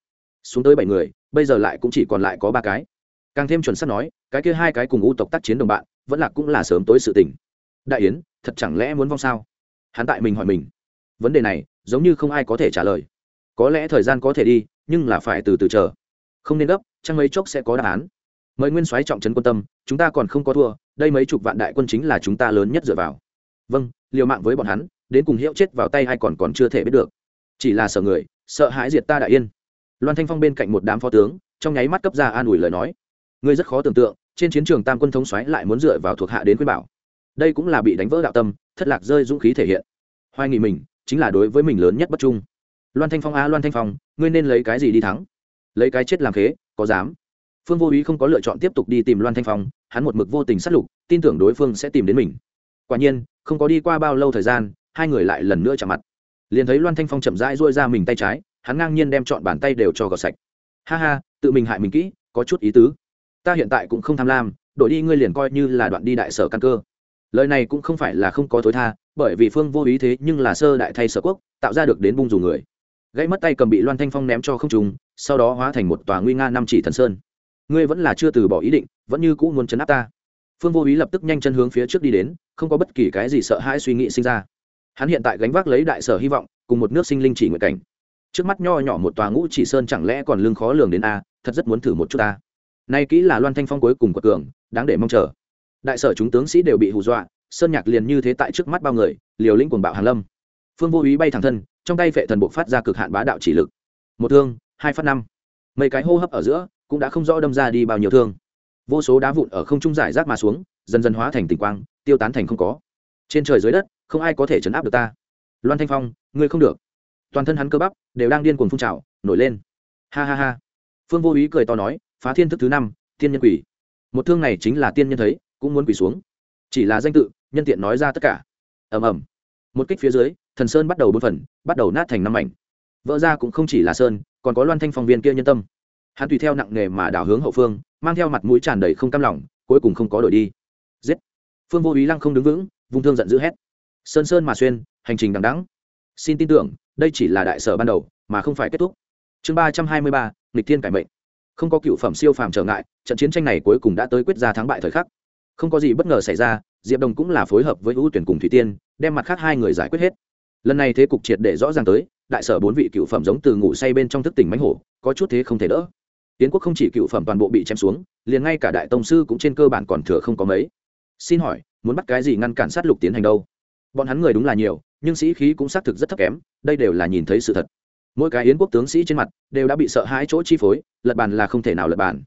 Xuống tới bảy người, bây giờ lại cũng chỉ còn lại có ba cái. Càng thêm chuẩn xác nói, cái kia hai cái cùng u tộc tác chiến đồng bạn, vẫn là cũng là sớm tối sự tình. Đại yến, thật chẳng lẽ muốn vong sao? Hắn tại mình hỏi mình. Vấn đề này, giống như không ai có thể trả lời. Có lẽ thời gian có thể đi nhưng là phải từ từ chờ. Không nên gấp chẳng mấy chốc sẽ có đáp án. Mời nguyên soái trọng trấn quân tâm, chúng ta còn không có thua, đây mấy chục vạn đại quân chính là chúng ta lớn nhất dựa vào. Vâng liều mạng với bọn hắn, đến cùng hiệu chết vào tay hay còn còn chưa thể biết được. Chỉ là sợ người, sợ hãi diệt ta đại yên. Loan thanh phong bên cạnh một đám phó tướng, trong nháy mắt cấp ra an ủi lời nói. Ngươi rất khó tưởng tượng, trên chiến trường tam quân thống xoáy lại muốn dựa vào thuộc hạ đến khuyên bảo. Đây cũng là bị đánh vỡ đạo tâm, thất lạc rơi dũng khí thể hiện. Hoài nghị mình, chính là đối với mình lớn nhất bất trung loan thanh phong a loan thanh phong, ngươi nên lấy cái gì đi thắng? Lấy cái chết làm khế, có dám? Phương vô ý không có lựa chọn tiếp tục đi tìm loan thanh phong, hắn một mực vô tình sát lục, tin tưởng đối phương sẽ tìm đến mình. Quả nhiên, không có đi qua bao lâu thời gian, hai người lại lần nữa chạm mặt. Liền thấy loan thanh phong chậm rãi rôi ra mình tay trái, hắn ngang nhiên đem chọn bàn tay đều cho gọt sạch. Ha ha, tự mình hại mình kỹ, có chút ý tứ. Ta hiện tại cũng không tham lam, đổi đi ngươi liền coi như là đoạn đi đại sở căn cơ. Lời này cũng không phải là không có thối tha, bởi vì phương vô ý thế nhưng là sơ đại thay sở quốc, tạo ra được đến bung dù người gãy mất tay cầm bị loan thanh phong ném cho không trùng, sau đó hóa thành một tòa nguy nga năm chỉ thần sơn. Ngươi vẫn là chưa từ bỏ ý định, vẫn như cũ muốn chấn áp ta. Phương vô ý lập tức nhanh chân hướng phía trước đi đến, không có bất kỳ cái gì sợ hãi suy nghĩ sinh ra. Hắn hiện tại gánh vác lấy đại sở hy vọng, cùng một nước sinh linh chỉ nguyện cảnh. Trước mắt nho nhỏ một tòa ngũ chỉ sơn chẳng lẽ còn lương khó lường đến a, thật rất muốn thử một chút ta. Nay kỹ là loan thanh phong cuối cùng của cường, đáng để mong chờ. Đại sở chúng tướng sĩ đều bị hù dọa, sơn nhạc liền như thế tại trước mắt bao người, liều lĩnh cuồng bạo hàn lâm phương vô ý bay thẳng thân, trong tay vệ thần buộc phát ra cực hạn bá đạo chỉ lực. Một thương, hai phát năm. Mấy cái hô hấp ở giữa, cũng đã không rõ đâm ra đi bao nhiêu thương. Vô số đá vụn ở không trung giải rác mà xuống, dần dần hóa thành tình quang, tiêu tán thành không có. Trên trời dưới đất, không ai có thể chấn áp được ta. Loan thanh phong, ngươi không được. Toàn thân hắn cơ bắp đều đang điên cuồng phun trào, nổi lên. Ha ha ha. Phương vô ý cười to nói, phá thiên thức thứ năm tiên nhân quỷ. Một thương này chính là tiên nhân thấy, cũng muốn quỷ xuống. Chỉ là danh tự, nhân tiện nói ra tất cả. Ầm ầm một kích phía dưới, thần sơn bắt đầu bốn phần, bắt đầu nát thành năm mảnh. Vỡ ra cũng không chỉ là sơn, còn có loan thanh phong viên kia nhân tâm. Hắn tùy theo nặng nề mà đảo hướng hậu phương, mang theo mặt mũi tràn đầy không cam lòng, cuối cùng không có đổi đi. Giết! Phương vô ý lăng không đứng vững, vung thương giận dữ hét. Sơn sơn mà xuyên, hành trình đằng đắng xin tin tưởng, đây chỉ là đại sở ban đầu, mà không phải kết thúc. Chương ba trăm hai mươi ba, nghịch thiên cải mệnh. Không có cựu phẩm siêu phàm trở ngại, trận chiến tranh này cuối cùng đã tới quyết ra thắng bại thời khắc. Không có gì bất ngờ xảy ra, diệp đồng cũng là phối hợp với ưu tuyển cùng thủy tiên đem mặt khác hai người giải quyết hết. Lần này thế cục triệt để rõ ràng tới, đại sở bốn vị cựu phẩm giống từ ngủ say bên trong thức tỉnh mánh hổ, có chút thế không thể đỡ. Tiến quốc không chỉ cựu phẩm toàn bộ bị chém xuống, liền ngay cả đại tông sư cũng trên cơ bản còn thừa không có mấy. Xin hỏi, muốn bắt cái gì ngăn cản sát lục tiến hành đâu? Bọn hắn người đúng là nhiều, nhưng sĩ khí cũng xác thực rất thấp kém, đây đều là nhìn thấy sự thật. Mỗi cái yến quốc tướng sĩ trên mặt đều đã bị sợ hãi chỗ chi phối, lật bàn là không thể nào lật bàn.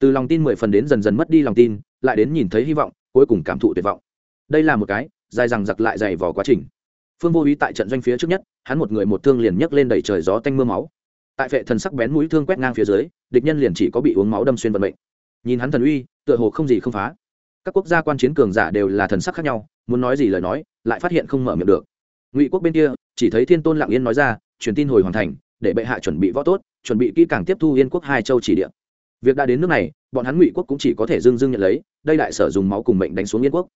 Từ lòng tin mười phần đến dần dần mất đi lòng tin, lại đến nhìn thấy hy vọng, cuối cùng cảm thụ tuyệt vọng. Đây là một cái dài rằng giặc lại dày vò quá trình. Phương vô ý tại trận doanh phía trước nhất, hắn một người một thương liền nhấc lên đẩy trời gió tanh m ư a máu. Tại vệ thần sắc bén mũi thương quét ngang phía dưới, địch nhân liền chỉ có bị uống máu đâm xuyên vận mệnh. Nhìn hắn thần uy, tựa hồ không gì không phá. Các quốc gia quan chiến cường giả đều là thần sắc khác nhau, muốn nói gì lời nói, lại phát hiện không mở miệng được. Ngụy quốc bên kia, chỉ thấy thiên tôn lặng yên nói ra, truyền tin hồi hoàn thành, để bệ hạ chuẩn bị võ tốt, chuẩn bị kỹ càng tiếp thu yên quốc hai châu chỉ địa. Việc đã đến nước này, bọn hắn ngụy quốc cũng chỉ có thể dưng dưng nhận lấy, đây đại sở dùng máu cùng mệnh đánh xuống yên quốc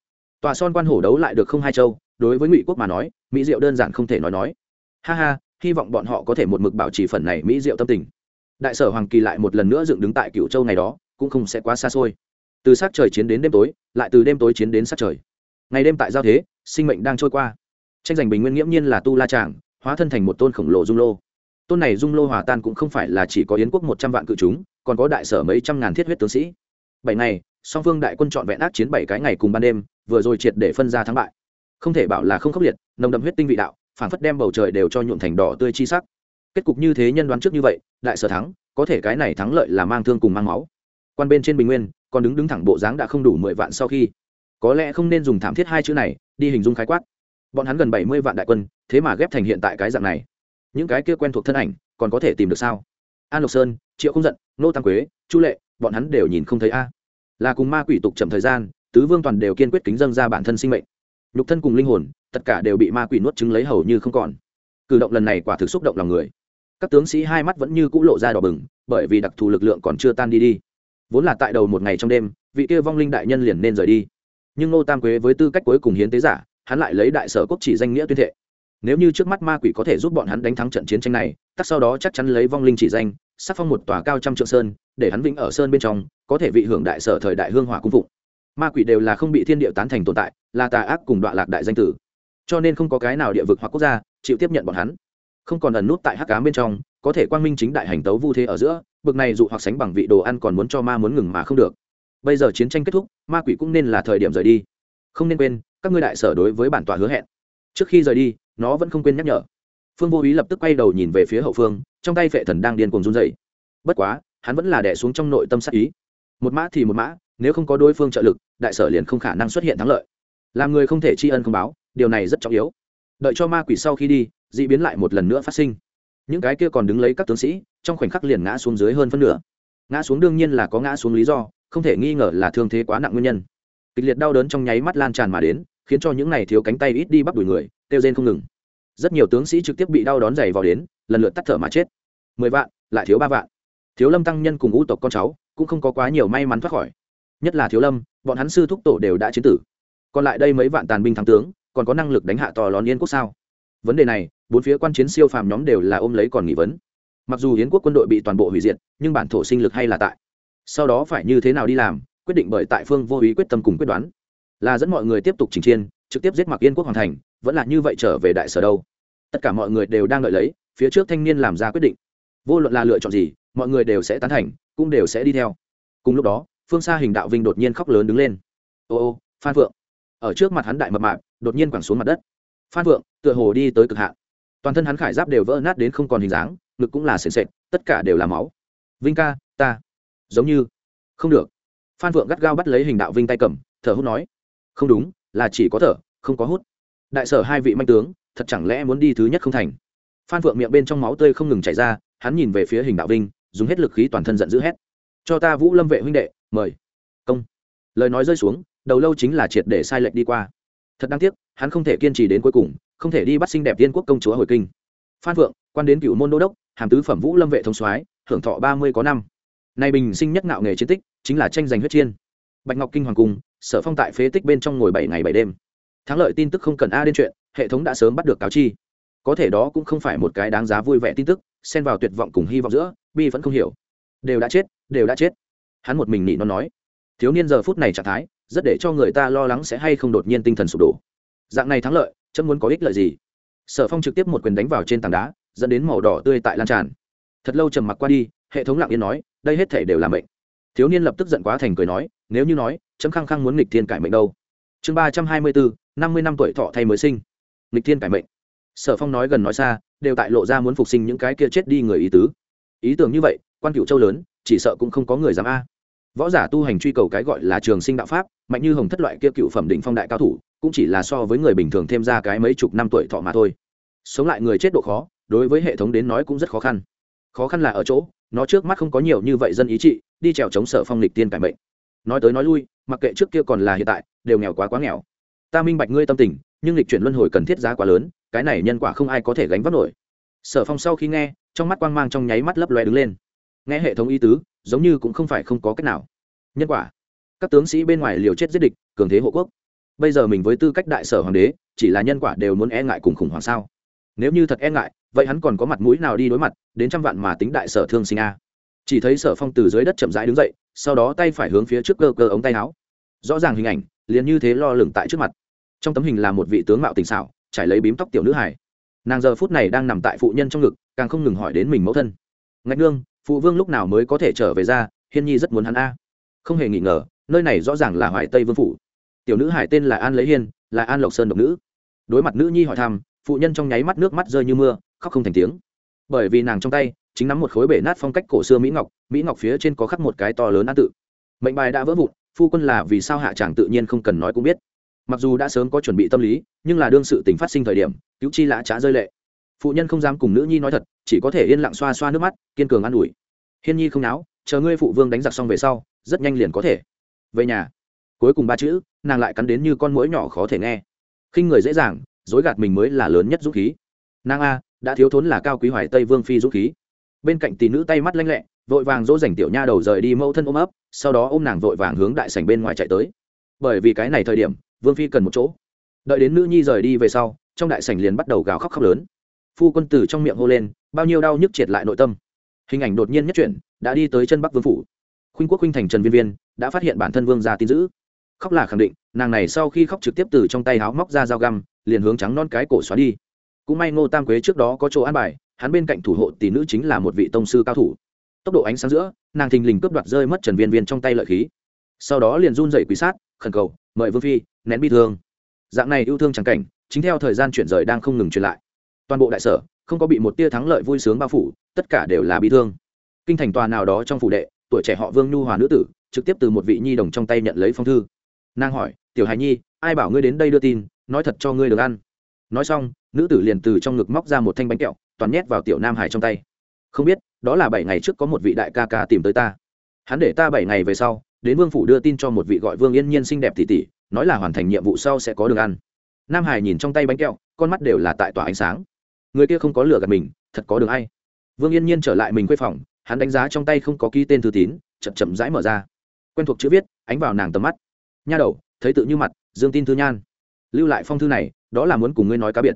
tòa son quan hổ đấu lại được không hai châu, đối với ngụy quốc mà nói, mỹ diệu đơn giản không thể nói nói. Ha ha, hy vọng bọn họ có thể một mực bảo trì phần này mỹ diệu tâm tình. Đại sở hoàng kỳ lại một lần nữa dựng đứng tại cựu châu này đó, cũng không sẽ quá xa xôi. Từ sát trời chiến đến đêm tối, lại từ đêm tối chiến đến sát trời. Ngày đêm tại giao thế, sinh mệnh đang trôi qua. Tranh giành bình nguyên nghiễm nhiên là tu la tràng, hóa thân thành một tôn khổng lồ dung lô. Tôn này dung lô hòa tan cũng không phải là chỉ có yến quốc một trăm vạn cự chúng, còn có đại sở mấy trăm ngàn thiết huyết tướng sĩ bảy ngày, song phương đại quân trọn vẹn ác chiến bảy cái ngày cùng ban đêm, vừa rồi triệt để phân ra thắng bại. Không thể bảo là không khốc liệt, nồng đậm huyết tinh vị đạo phản phất đem bầu trời đều cho nhuộm thành đỏ tươi chi sắc. Kết cục như thế nhân đoán trước như vậy, đại sở thắng, có thể cái này thắng lợi là mang thương cùng mang máu. Quan bên trên bình nguyên, còn đứng đứng thẳng bộ dáng đã không đủ mười vạn sau khi. Có lẽ không nên dùng thảm thiết hai chữ này, đi hình dung khái quát. Bọn hắn gần bảy mươi vạn đại quân, thế mà ghép thành hiện tại cái dạng này. Những cái kia quen thuộc thân ảnh, còn có thể tìm được sao? An lộc sơn, triệu không giận, nô tam quế, chu lệ bọn hắn đều nhìn không thấy a. Là cùng ma quỷ tục chậm thời gian, tứ vương toàn đều kiên quyết kính dâng ra bản thân sinh mệnh. Nhục thân cùng linh hồn, tất cả đều bị ma quỷ nuốt chứng lấy hầu như không còn. Cử động lần này quả thực xúc động lòng người. Các tướng sĩ hai mắt vẫn như cũ lộ ra đỏ bừng, bởi vì đặc thù lực lượng còn chưa tan đi đi. Vốn là tại đầu một ngày trong đêm, vị kia vong linh đại nhân liền nên rời đi. Nhưng nô tam quế với tư cách cuối cùng hiến tế giả, hắn lại lấy đại sở quốc chỉ danh nghĩa tuyên thệ. Nếu như trước mắt ma quỷ có thể giúp bọn hắn đánh thắng trận chiến tranh này tắt sau đó chắc chắn lấy vong linh chỉ danh sắc phong một tòa cao trăm trượng sơn, để hắn vĩnh ở sơn bên trong, có thể vị hưởng đại sở thời đại hương hỏa cung phụng. Ma quỷ đều là không bị thiên địa tán thành tồn tại, là tà ác cùng đoạn lạc đại danh tử. Cho nên không có cái nào địa vực hoặc quốc gia chịu tiếp nhận bọn hắn. Không còn ẩn nút tại hắc cám bên trong, có thể quang minh chính đại hành tấu vu thế ở giữa, bực này dụ hoặc sánh bằng vị đồ ăn còn muốn cho ma muốn ngừng mà không được. Bây giờ chiến tranh kết thúc, ma quỷ cũng nên là thời điểm rời đi. Không nên quên, các ngươi đại sở đối với bản tòa hứa hẹn. Trước khi rời đi, nó vẫn không quên nhắc nhở. Phương vô ý lập tức quay đầu nhìn về phía hậu phương trong tay vệ thần đang điên cuồng run rẩy. bất quá, hắn vẫn là đẻ xuống trong nội tâm sát ý. Một mã thì một mã, nếu không có đối phương trợ lực, đại sở liền không khả năng xuất hiện thắng lợi. Làm người không thể tri ân không báo, điều này rất trọng yếu. Đợi cho ma quỷ sau khi đi d ị biến lại một lần nữa phát sinh. Những cái kia còn đứng lấy các tướng sĩ, trong khoảnh khắc liền ngã xuống dưới hơn phân nửa. Ngã xuống đương nhiên là có ngã xuống lý do, không thể nghi ngờ là thương thế quá nặng nguyên nhân. Kịch liệt đau đớn trong nháy mắt lan tràn mà đến, khiến cho những này thiếu cánh tay ít đi bắp đùi người, kêu rên không ngừng rất nhiều tướng sĩ trực tiếp bị đau đón giày vào đến, lần lượt tắt thở mà chết. Mười vạn, lại thiếu ba vạn. Thiếu lâm tăng nhân cùng ngũ tộc con cháu cũng không có quá nhiều may mắn thoát khỏi. Nhất là thiếu lâm, bọn hắn sư thúc tổ đều đã chiến tử. Còn lại đây mấy vạn tàn binh thắng tướng, còn có năng lực đánh hạ to lón yên quốc sao? Vấn đề này, bốn phía quan chiến siêu phàm nhóm đều là ôm lấy còn nghỉ vấn. Mặc dù yến quốc quân đội bị toàn bộ hủy diệt, nhưng bản thổ sinh lực hay là tại. Sau đó phải như thế nào đi làm, quyết định bởi tại phương vô ý quyết tâm cùng quyết đoán. Là dẫn mọi người tiếp tục trình chiên, trực tiếp giết mặc yên quốc hoàn thành, vẫn là như vậy trở về đại sở đâu tất cả mọi người đều đang đợi lấy, phía trước thanh niên làm ra quyết định. Vô luận là lựa chọn gì, mọi người đều sẽ tán thành, cũng đều sẽ đi theo. Cùng lúc đó, phương xa hình đạo vinh đột nhiên khóc lớn đứng lên. Ô ô, phan phượng. Ở trước mặt hắn đại mập mạp, đột nhiên quẳng xuống mặt đất. Phan phượng, tựa hồ đi tới cực hạn. Toàn thân hắn khải giáp đều vỡ nát đến không còn hình dáng, ngực cũng là sền sệt, tất cả đều là máu. Vinh ca, ta. Giống như. Không được. Phan phượng gắt gao bắt lấy hình đạo vinh tay cầm, thở hút nói. Không đúng, là chỉ có thở, không có hút. Đại sở hai vị manh tướng thật chẳng lẽ muốn đi thứ nhất không thành? Phan phượng miệng bên trong máu tươi không ngừng chảy ra, hắn nhìn về phía hình đạo vinh, dùng hết lực khí toàn thân giận dữ hét. Cho ta vũ lâm vệ huynh đệ, mời. Công. Lời nói rơi xuống, đầu lâu chính là triệt để sai lệch đi qua. Thật đáng tiếc, hắn không thể kiên trì đến cuối cùng, không thể đi bắt xinh đẹp tiên quốc công chúa hồi kinh. Phan phượng, quan đến cựu môn đô đốc, hàm tứ phẩm vũ lâm vệ thông soái, hưởng thọ ba mươi có năm. Nay bình sinh nhất ngạo nghề chiến tích, chính là tranh giành huyết chiên. Bạch ngọc kinh hoàng cung, sở phong tại phế tích bên trong ngồi bảy ngày bảy đêm. Thắng lợi tin tức không cần a đến chuyện hệ thống đã sớm bắt được cáo chi. Có thể đó cũng không phải một cái đáng giá vui vẻ tin tức, xen vào tuyệt vọng cùng hy vọng giữa, bi vẫn không hiểu. Đều đã chết, đều đã chết. Hắn một mình nị nó nói. Thiếu niên giờ phút này trạng thái, rất để cho người ta lo lắng sẽ hay không đột nhiên tinh thần sụp đổ. Dạng này thắng lợi, chấm muốn có ích lợi gì? Sở phong trực tiếp một quyền đánh vào trên tảng đá, dẫn đến màu đỏ tươi tại lan tràn. Thật lâu trầm mặc qua đi, hệ thống lặng yên nói, đây hết thể đều là mệnh. Thiếu niên lập tức giận quá thành cười nói, nếu như nói, chấm khăng khăng muốn nghịch thiên cải mệnh đâu? Chương ba trăm hai mươi bốn, năm mươi năm tuổi thọ thay mới sinh nghịch thiên cải mệnh. Sở phong nói gần nói xa, đều tại lộ ra muốn phục sinh những cái kia chết đi người ý tứ. Ý tưởng như vậy, quan cựu châu lớn, chỉ sợ cũng không có người dám a. Võ giả tu hành truy cầu cái gọi là trường sinh đạo pháp, mạnh như hồng thất loại kia cựu phẩm định phong đại cao thủ, cũng chỉ là so với người bình thường thêm ra cái mấy chục năm tuổi thọ mà thôi. Sống lại người chết độ khó, đối với hệ thống đến nói cũng rất khó khăn. Khó khăn là ở chỗ, nó trước mắt không có nhiều như vậy dân ý trị, đi trèo chống sở phong lịch tiên cải mệnh. Nói tới nói lui, mặc kệ trước kia còn là hiện tại, đều nghèo quá quá nghèo ta minh bạch ngươi tâm tình, nhưng lịch chuyển luân hồi cần thiết giá quá lớn, cái này nhân quả không ai có thể gánh vác nổi. Sở phong sau khi nghe, trong mắt quang mang trong nháy mắt lấp loe đứng lên. Nghe hệ thống y tứ, giống như cũng không phải không có cách nào. Nhân quả. Các tướng sĩ bên ngoài liều chết giết địch, cường thế hộ quốc. Bây giờ mình với tư cách đại sở hoàng đế, chỉ là nhân quả đều muốn e ngại cùng khủng hoảng sao? Nếu như thật e ngại, vậy hắn còn có mặt mũi nào đi đối mặt, đến trăm vạn mà tính đại sở thương sinh a? Chỉ thấy sở phong từ dưới đất chậm rãi đứng dậy, sau đó tay phải hướng phía trước cơ cơ ống tay áo. Rõ ràng hình ảnh, liền như thế lo lửng tại trước mặt trong tấm hình là một vị tướng mạo tình xảo, trải lấy bím tóc tiểu nữ hải nàng giờ phút này đang nằm tại phụ nhân trong ngực, càng không ngừng hỏi đến mình mẫu thân. Ngạch nương, phụ vương lúc nào mới có thể trở về ra? Hiên nhi rất muốn hắn a. Không hề nghi ngờ, nơi này rõ ràng là hoài tây vương phủ. Tiểu nữ hải tên là an lấy hiên, là an lộc sơn độc nữ. Đối mặt nữ nhi hỏi thăm, phụ nhân trong nháy mắt nước mắt rơi như mưa, khóc không thành tiếng. Bởi vì nàng trong tay chính nắm một khối bể nát phong cách cổ xưa mỹ ngọc mỹ ngọc phía trên có khắc một cái to lớn an tự. Mệnh bài đã vỡ vụn, phu quân là vì sao hạ chàng tự nhiên không cần nói cũng biết mặc dù đã sớm có chuẩn bị tâm lý, nhưng là đương sự tình phát sinh thời điểm, cứu chi lã trá rơi lệ. Phụ nhân không dám cùng nữ nhi nói thật, chỉ có thể yên lặng xoa xoa nước mắt, kiên cường an ủi. Hiên nhi không náo, chờ ngươi phụ vương đánh giặc xong về sau, rất nhanh liền có thể. Về nhà. Cuối cùng ba chữ, nàng lại cắn đến như con mũi nhỏ khó thể nghe. Khinh người dễ dàng, dối gạt mình mới là lớn nhất dũng khí. Nàng a, đã thiếu thốn là cao quý hoài tây vương phi dũng khí. Bên cạnh tỷ nữ tay mắt lanh lẹ, vội vàng dỗ dành tiểu nha đầu rời đi mẫu thân ôm ấp, sau đó ôm nàng vội vàng hướng đại sảnh bên ngoài chạy tới. Bởi vì cái này thời điểm vương phi cần một chỗ đợi đến nữ nhi rời đi về sau trong đại sảnh liền bắt đầu gào khóc khóc lớn phu quân tử trong miệng hô lên bao nhiêu đau nhức triệt lại nội tâm hình ảnh đột nhiên nhất chuyển đã đi tới chân bắc vương phủ khuynh quốc khuynh thành trần viên viên đã phát hiện bản thân vương ra tin giữ khóc là khẳng định nàng này sau khi khóc trực tiếp từ trong tay háo móc ra dao găm liền hướng trắng non cái cổ xóa đi cũng may ngô tam quế trước đó có chỗ an bài hắn bên cạnh thủ hộ tỷ nữ chính là một vị tông sư cao thủ tốc độ ánh sáng giữa nàng thình lình cướp đoạt rơi mất trần viên viên trong tay lợi khí sau đó liền run dậy quý sát, khẩn cầu, mời vương phi, nén bi thương. Dạng này yêu thương chẳng cảnh, chính theo thời gian chuyển rời đang không ngừng truyền lại. Toàn bộ đại sở, không có bị một tia thắng lợi vui sướng bao phủ, tất cả đều là bi thương. Kinh thành tòa nào đó trong phủ đệ, tuổi trẻ họ vương nhu hòa nữ tử, trực tiếp từ một vị nhi đồng trong tay nhận lấy phong thư. Nàng hỏi, tiểu hài nhi, ai bảo ngươi đến đây đưa tin, nói thật cho ngươi được ăn? Nói xong, nữ tử liền từ trong ngực móc ra một thanh bánh kẹo, toàn nhét vào tiểu nam hải trong tay. Không biết, đó là bảy ngày trước có một vị đại ca ca tìm tới ta. Hắn để ta bảy ngày về sau đến vương phủ đưa tin cho một vị gọi vương yên nhiên xinh đẹp tỷ tỷ, nói là hoàn thành nhiệm vụ sau sẽ có đường ăn. Nam hải nhìn trong tay bánh kẹo, con mắt đều là tại tỏa ánh sáng. Người kia không có lửa gạt mình, thật có đường ai. Vương yên nhiên trở lại mình quê phòng, hắn đánh giá trong tay không có ký tên thư tín, chậm chậm rãi mở ra. Quen thuộc chữ viết, ánh vào nàng tầm mắt. Nha đầu, thấy tự như mặt, dương tin thư nhan. Lưu lại phong thư này, đó là muốn cùng ngươi nói cá biệt.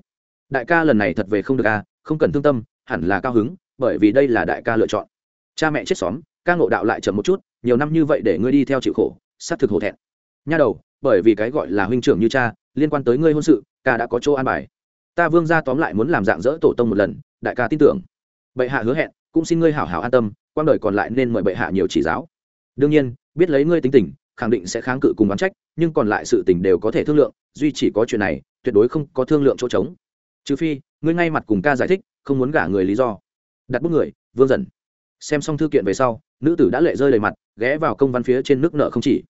Đại ca lần này thật về không được à không cần thương tâm, hẳn là cao hứng, bởi vì đây là đại ca lựa chọn. Cha mẹ chết xóm, ca ngộ đạo lại chậm một chút nhiều năm như vậy để ngươi đi theo chịu khổ, xác thực hổ thẹn. Nha đầu, bởi vì cái gọi là huynh trưởng như cha, liên quan tới ngươi hôn sự, ca đã có chỗ an bài. Ta vương ra tóm lại muốn làm dạng dỡ tổ tông một lần, đại ca tin tưởng. Bệ hạ hứa hẹn, cũng xin ngươi hảo hảo an tâm, quang đời còn lại nên mời bệ hạ nhiều chỉ giáo. Đương nhiên, biết lấy ngươi tính tình, khẳng định sẽ kháng cự cùng bán trách, nhưng còn lại sự tình đều có thể thương lượng, duy chỉ có chuyện này, tuyệt đối không có thương lượng chỗ trống. Trừ phi, ngươi ngay mặt cùng ca giải thích, không muốn gả người lý do. Đặt bức người, vương dần xem xong thư kiện về sau, nữ tử đã lệ rơi đầy mặt, ghé vào công văn phía trên nước nợ không chỉ.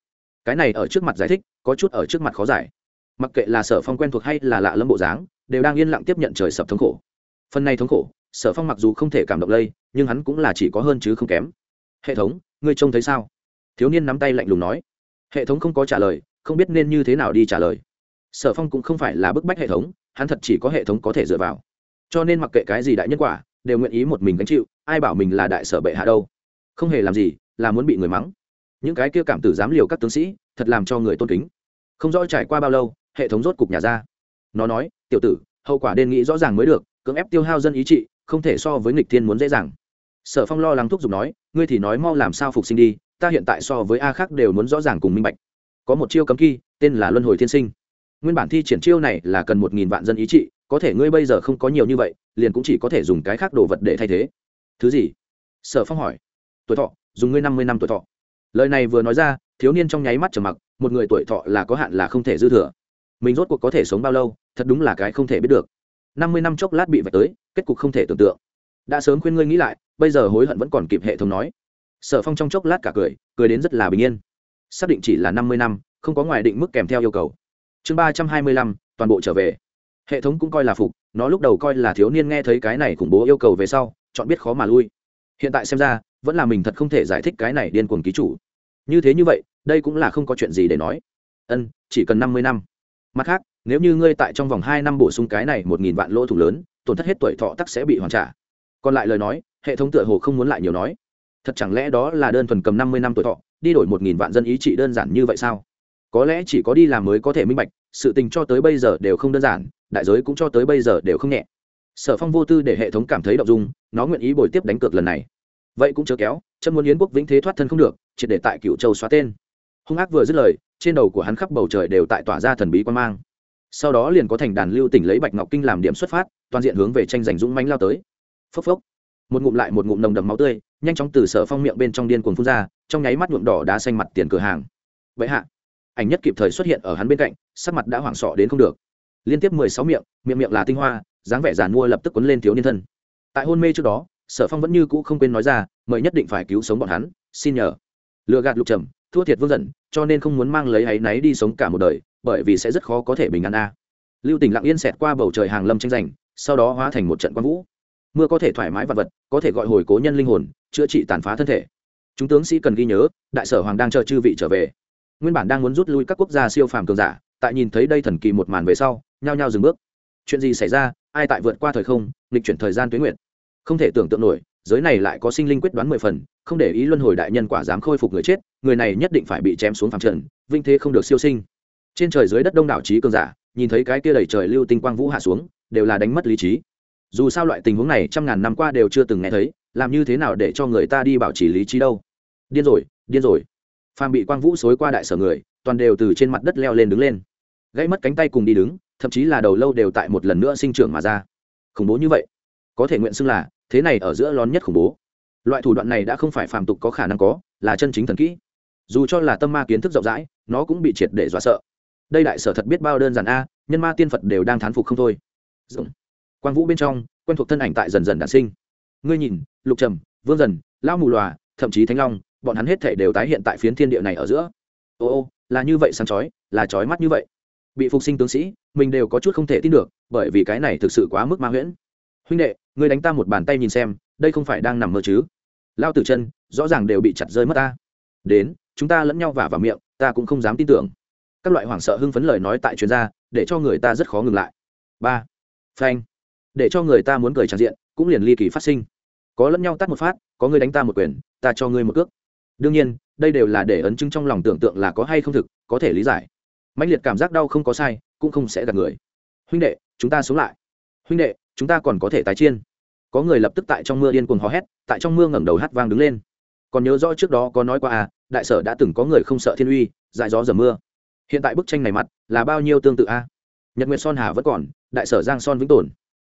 Cái này ở trước mặt giải thích, có chút ở trước mặt khó giải. Mặc kệ là sở phong quen thuộc hay là lạ lâm bộ dáng, đều đang yên lặng tiếp nhận trời sập thống khổ. Phần này thống khổ, sở phong mặc dù không thể cảm động lây, nhưng hắn cũng là chỉ có hơn chứ không kém. Hệ thống, ngươi trông thấy sao? Thiếu niên nắm tay lạnh lùng nói. Hệ thống không có trả lời, không biết nên như thế nào đi trả lời. Sở phong cũng không phải là bức bách hệ thống, hắn thật chỉ có hệ thống có thể dựa vào. Cho nên mặc kệ cái gì đại nhân quả, đều nguyện ý một mình gánh chịu ai bảo mình là đại sở bệ hạ đâu? Không hề làm gì, là muốn bị người mắng. Những cái kia cảm tử dám liều các tướng sĩ, thật làm cho người tôn kính. Không rõ trải qua bao lâu, hệ thống rốt cục nhà ra. Nó nói, tiểu tử, hậu quả đền nghĩ rõ ràng mới được, cưỡng ép tiêu hao dân ý trị, không thể so với nghịch thiên muốn dễ dàng. Sở phong lo lắng thúc giục nói, ngươi thì nói mau làm sao phục sinh đi, ta hiện tại so với a khác đều muốn rõ ràng cùng minh bạch. Có một chiêu cấm kỳ tên là luân hồi thiên sinh. Nguyên bản thi triển chiêu này là cần một nghìn vạn dân ý trị, có thể ngươi bây giờ không có nhiều như vậy, liền cũng chỉ có thể dùng cái khác đồ vật để thay thế thứ gì? Sở phong hỏi. Tuổi thọ, dùng ngươi năm mươi năm tuổi thọ. Lời này vừa nói ra, thiếu niên trong nháy mắt trầm mặc, một người tuổi thọ là có hạn là không thể dư thừa. Mình rốt cuộc có thể sống bao lâu, thật đúng là cái không thể biết được. Năm mươi năm chốc lát bị vạch tới, kết cục không thể tưởng tượng. Đã sớm khuyên ngươi nghĩ lại, bây giờ hối hận vẫn còn kịp hệ thống nói. Sở phong trong chốc lát cả cười cười đến rất là bình yên. Xác định chỉ là năm mươi năm, không có ngoài định mức kèm theo yêu cầu. Chương ba trăm hai mươi lăm, toàn bộ trở về. Hệ thống cũng coi là phục, nó lúc đầu coi là thiếu niên nghe thấy cái này khủng bố yêu cầu về sau chọn biết khó mà lui. Hiện tại xem ra, vẫn là mình thật không thể giải thích cái này điên cuồng ký chủ. Như thế như vậy, đây cũng là không có chuyện gì để nói. Ân, chỉ cần năm mươi năm. Mặt khác, nếu như ngươi tại trong vòng hai năm bổ sung cái này một nghìn vạn lỗ thủ lớn, tổn thất hết tuổi thọ tắc sẽ bị hoàn trả. Còn lại lời nói, hệ thống tựa hồ không muốn lại nhiều nói. Thật chẳng lẽ đó là đơn thuần cầm năm mươi năm tuổi thọ, đi đổi một nghìn vạn dân ý trị đơn giản như vậy sao? Có lẽ chỉ có đi làm mới có thể minh bạch, sự tình cho tới bây giờ đều không đơn giản, đại giới cũng cho tới bây giờ đều không nhẹ. Sở phong vô tư để hệ thống cảm thấy động dung nó nguyện ý bồi tiếp đánh cược lần này. Vậy cũng chớ kéo, chân muốn yến quốc vĩnh thế thoát thân không được, triệt để tại cựu châu xóa tên. Hung ác vừa dứt lời, trên đầu của hắn khắp bầu trời đều tại tỏa ra thần bí quan mang. Sau đó liền có thành đàn lưu tỉnh lấy bạch ngọc kinh làm điểm xuất phát, toàn diện hướng về tranh giành dũng mánh lao tới. Phốc phốc. Một ngụm lại một ngụm nồng đầm máu tươi, nhanh chóng từ sở phong miệng bên trong điên cuồng phun ra, trong nháy mắt nhuộm đỏ đá xanh mặt tiền cửa hàng. Vậy hạ. Ảnh nhất kịp thời xuất hiện ở hắn bên cạnh, sắc mặt đã hoảng sọ đến không được. Liên tiếp mười sáu miệng miệng miệng là tinh hoa, dáng vẻ giàn mua lập tức quấn lên thiếu niên thân tại hôn mê trước đó, sở phong vẫn như cũ không quên nói ra, mời nhất định phải cứu sống bọn hắn, xin nhờ. Lựa gạt lục trầm, thua thiệt vương giận, cho nên không muốn mang lấy áy náy đi sống cả một đời, bởi vì sẽ rất khó có thể bình an a. Lưu tình lặng yên xẹt qua bầu trời hàng lâm tranh giành, sau đó hóa thành một trận quang vũ. Mưa có thể thoải mái vật vật, có thể gọi hồi cố nhân linh hồn, chữa trị tàn phá thân thể. Chúng tướng sĩ cần ghi nhớ, đại sở hoàng đang chờ chư vị trở về. Nguyên bản đang muốn rút lui các quốc gia siêu phàm cường giả, tại nhìn thấy đây thần kỳ một màn về sau, nhao nhao dừng bước. Chuyện gì xảy ra, ai tại vượt qua thời không, nghịch chuyển thời gian tuyến nguyện không thể tưởng tượng nổi, giới này lại có sinh linh quyết đoán mười phần, không để ý luân hồi đại nhân quả dám khôi phục người chết, người này nhất định phải bị chém xuống phàm trần, vinh thế không được siêu sinh. Trên trời dưới đất đông đảo trí cường giả, nhìn thấy cái kia đầy trời lưu tinh quang vũ hạ xuống, đều là đánh mất lý trí. Dù sao loại tình huống này trăm ngàn năm qua đều chưa từng nghe thấy, làm như thế nào để cho người ta đi bảo trì lý trí đâu? Điên rồi điên rồi. Phàm bị quang vũ xối qua đại sở người, toàn đều từ trên mặt đất leo lên đứng lên. Gãy mất cánh tay cùng đi đứng, thậm chí là đầu lâu đều tại một lần nữa sinh trưởng mà ra. Khủng bố như vậy, có thể nguyện xưng là thế này ở giữa lón nhất khủng bố. Loại thủ đoạn này đã không phải phàm tục có khả năng có, là chân chính thần kỹ. Dù cho là tâm ma kiến thức rộng rãi, nó cũng bị triệt để dọa sợ. Đây đại sở thật biết bao đơn giản a, nhân ma tiên phật đều đang thán phục không thôi. Dũng. quang vũ bên trong, quen thuộc thân ảnh tại dần dần đản sinh. Ngươi nhìn, lục trầm, vương dần lao mù lòa, thậm chí thánh long, bọn hắn hết thể đều tái hiện tại phiến thiên địa này ở giữa. Ô ô, là như vậy sáng chói, là chói mắt như vậy. Bị phục sinh tướng sĩ, mình đều có chút không thể tin được, bởi vì cái này thực sự quá mức ma huyễn huynh đệ, ngươi đánh ta một bàn tay nhìn xem, đây không phải đang nằm mơ chứ? Lao tử chân, rõ ràng đều bị chặt rơi mất ta. Đến, chúng ta lẫn nhau vả vào miệng, ta cũng không dám tin tưởng. Các loại hoảng sợ hưng phấn lời nói tại chuyên gia để cho người ta rất khó ngừng lại. Ba. Phanh. Để cho người ta muốn cười tràn diện, cũng liền ly kỳ phát sinh. Có lẫn nhau tắt một phát, có người đánh ta một quyền, ta cho ngươi một cước. Đương nhiên, đây đều là để ấn chứng trong lòng tưởng tượng là có hay không thực, có thể lý giải. Mạnh liệt cảm giác đau không có sai, cũng không sẽ gạt người. Huynh đệ, chúng ta sống lại. Huynh đệ chúng ta còn có thể tái chiên. Có người lập tức tại trong mưa điên cuồng hò hét, tại trong mưa ngẩng đầu hát vang đứng lên. Còn nhớ rõ trước đó có nói qua à đại sở đã từng có người không sợ thiên uy, dại gió dầm mưa. Hiện tại bức tranh này mặt là bao nhiêu tương tự a? Nhật nguyệt son hà vẫn còn, đại sở giang son vĩnh tồn.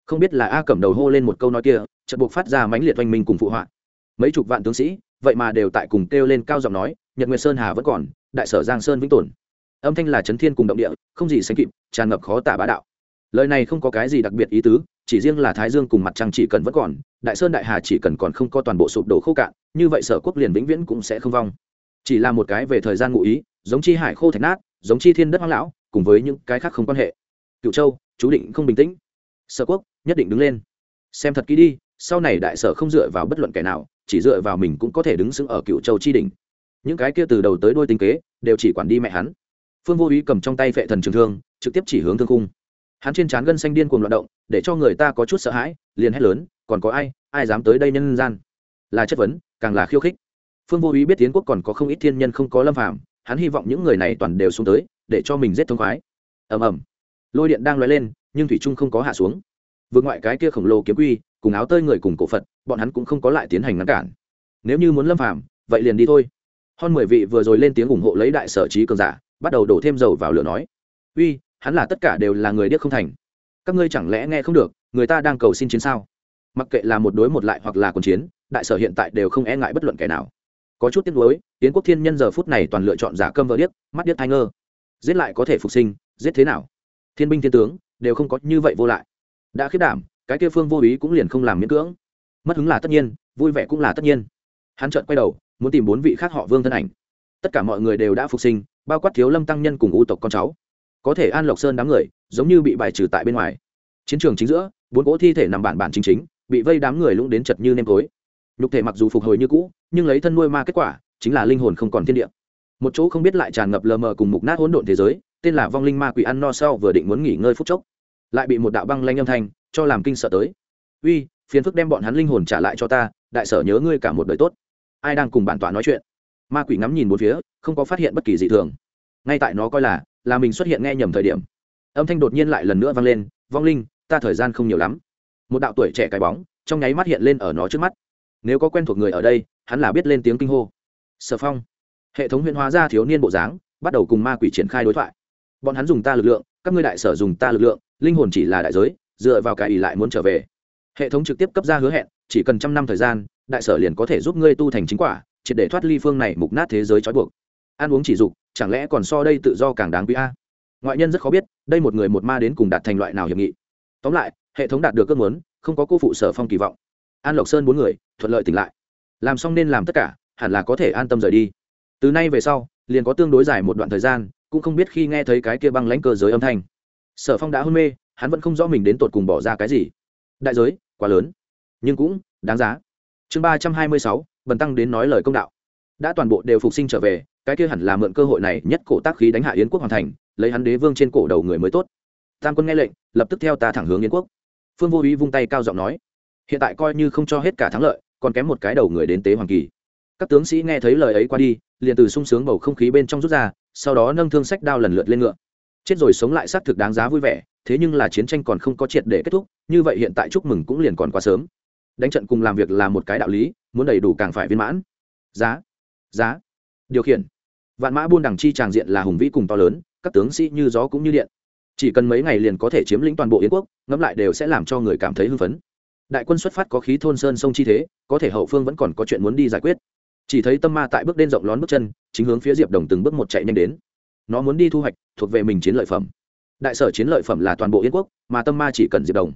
Không biết là a cẩm đầu hô lên một câu nói kia, chợt buộc phát ra mãnh liệt oanh minh cùng phụ họa. Mấy chục vạn tướng sĩ, vậy mà đều tại cùng kêu lên cao giọng nói, nhật nguyệt sơn hà vẫn còn, đại sở giang sơn vĩnh tồn. Âm thanh là chấn thiên cùng động địa, không gì sánh kịp, tràn ngập khó tả bá đạo. Lời này không có cái gì đặc biệt ý tứ chỉ riêng là thái dương cùng mặt trăng chỉ cần vẫn còn, đại sơn đại hà chỉ cần còn không có toàn bộ sụp đổ khô cạn, như vậy sở quốc liền vĩnh viễn cũng sẽ không vong. Chỉ là một cái về thời gian ngụ ý, giống chi hải khô thạch nát, giống chi thiên đất hoang lão, cùng với những cái khác không quan hệ. Cựu châu, chú định không bình tĩnh. Sở quốc, nhất định đứng lên. Xem thật kỹ đi, sau này đại sở không dựa vào bất luận kẻ nào, chỉ dựa vào mình cũng có thể đứng xứng ở cựu châu chi đỉnh. Những cái kia từ đầu tới đôi tinh kế, đều chỉ quản đi mẹ hắn. Phương vô ý cầm trong tay vệ thần trường thương, trực tiếp chỉ hướng thương cung hắn trên trán gân xanh điên cuồng loạt động, để cho người ta có chút sợ hãi, liền hét lớn, còn có ai ai dám tới đây nhân gian? Là chất vấn, càng là khiêu khích. Phương vô ý biết tiến quốc còn có không ít thiên nhân không có lâm phạm hắn hy vọng những người này toàn đều xuống tới, để cho mình giết thông khoái. Ầm ầm. Lôi điện đang lóe lên, nhưng thủy trung không có hạ xuống. Vượt ngoại cái kia khổng lồ kiếm quy, cùng áo tơi người cùng cổ phật, bọn hắn cũng không có lại tiến hành ngăn cản. Nếu như muốn lâm phạm vậy liền đi thôi. Hơn mười vị vừa rồi lên tiếng ủng hộ lấy đại sở trí cường giả, bắt đầu đổ thêm dầu vào lửa nói, uy hắn là tất cả đều là người điếc không thành. Các ngươi chẳng lẽ nghe không được, người ta đang cầu xin chiến sao? Mặc kệ là một đối một lại hoặc là còn chiến, đại sở hiện tại đều không e ngại bất luận kẻ nào. Có chút tiếc nuối tiến quốc thiên nhân giờ phút này toàn lựa chọn giả cơm vợ điếc, mắt điếc thai ngơ. Giết lại có thể phục sinh, giết thế nào? Thiên binh thiên tướng, đều không có như vậy vô lại. Đã khiết đảm, cái kia phương vô ý cũng liền không làm miễn cưỡng. Mất hứng là tất nhiên, vui vẻ cũng là tất nhiên. Hắn chợt quay đầu, muốn tìm bốn vị khác họ vương thân ảnh. Tất cả mọi người đều đã phục sinh, bao quát thiếu lâm tăng nhân cùng u tộc con cháu có thể an lộc sơn đám người, giống như bị bài trừ tại bên ngoài. Chiến trường chính giữa, bốn cỗ thi thể nằm bản bản chính chính, bị vây đám người lũng đến chật như nêm tối. Nhục thể mặc dù phục hồi như cũ, nhưng lấy thân nuôi ma kết quả, chính là linh hồn không còn thiên địa. Một chỗ không biết lại tràn ngập lờ mờ cùng mục nát hỗn độn thế giới, tên là vong linh ma quỷ ăn no sau vừa định muốn nghỉ ngơi phút chốc, lại bị một đạo băng lanh âm thanh cho làm kinh sợ tới. Uy, phiền phức đem bọn hắn linh hồn trả lại cho ta, đại sở nhớ ngươi cả một đời tốt. Ai đang cùng bản tọa nói chuyện? Ma quỷ ngắm nhìn một phía, không có phát hiện bất kỳ dị thường. Ngay tại nó coi là là mình xuất hiện nghe nhầm thời điểm. Âm thanh đột nhiên lại lần nữa vang lên, vong linh, ta thời gian không nhiều lắm. Một đạo tuổi trẻ cái bóng, trong nháy mắt hiện lên ở nó trước mắt. Nếu có quen thuộc người ở đây, hắn là biết lên tiếng kinh hô. Sở phong. Hệ thống huyền hóa ra thiếu niên bộ dáng, bắt đầu cùng ma quỷ triển khai đối thoại. Bọn hắn dùng ta lực lượng, các ngươi đại sở dùng ta lực lượng, linh hồn chỉ là đại giới, dựa vào cái ỷ lại muốn trở về. Hệ thống trực tiếp cấp ra hứa hẹn, chỉ cần trăm năm thời gian, đại sở liền có thể giúp ngươi tu thành chính quả, triệt để thoát ly phương này mục nát thế giới trói buộc. Ăn uống chỉ dục chẳng lẽ còn so đây tự do càng đáng quý a? Ngoại nhân rất khó biết, đây một người một ma đến cùng đạt thành loại nào hiệp nghị. Tóm lại, hệ thống đạt được ước muốn, không có cô phụ sở phong kỳ vọng. An lộc sơn bốn người, thuận lợi tỉnh lại. Làm xong nên làm tất cả, hẳn là có thể an tâm rời đi. Từ nay về sau, liền có tương đối dài một đoạn thời gian, cũng không biết khi nghe thấy cái kia băng lãnh cơ giới âm thanh. Sở phong đã hôn mê, hắn vẫn không rõ mình đến tột cùng bỏ ra cái gì. Đại giới, quá lớn. Nhưng cũng, đáng giá. Chương ba trăm hai mươi sáu, bần tăng đến nói lời công đạo. Đã toàn bộ đều phục sinh trở về cái kia hẳn là mượn cơ hội này nhất cổ tác khí đánh hạ yến quốc hoàn thành, lấy hắn đế vương trên cổ đầu người mới tốt. Tam quân nghe lệnh, lập tức theo ta thẳng hướng yến quốc. Phương vô ý vung tay cao giọng nói, hiện tại coi như không cho hết cả thắng lợi, còn kém một cái đầu người đến tế hoàng kỳ. Các tướng sĩ nghe thấy lời ấy qua đi, liền từ sung sướng bầu không khí bên trong rút ra, sau đó nâng thương sách đao lần lượt lên ngựa. Chết rồi sống lại xác thực đáng giá vui vẻ, thế nhưng là chiến tranh còn không có triệt để kết thúc, như vậy hiện tại chúc mừng cũng liền còn quá sớm. Đánh trận cùng làm việc là một cái đạo lý, muốn đầy đủ càng phải viên mãn. Giá giá. Điều khiển vạn mã buôn đằng chi tràng diện là hùng vĩ cùng to lớn, các tướng sĩ như gió cũng như điện. Chỉ cần mấy ngày liền có thể chiếm lĩnh toàn bộ yến quốc, ngẫm lại đều sẽ làm cho người cảm thấy hưng phấn. Đại quân xuất phát có khí thôn sơn sông chi thế, có thể hậu phương vẫn còn có chuyện muốn đi giải quyết. Chỉ thấy tâm ma tại bước đen rộng lón bước chân, chính hướng phía diệp đồng từng bước một chạy nhanh đến. Nó muốn đi thu hoạch, thuộc về mình chiến lợi phẩm. Đại sở chiến lợi phẩm là toàn bộ yên quốc, mà tâm ma chỉ cần diệp đồng.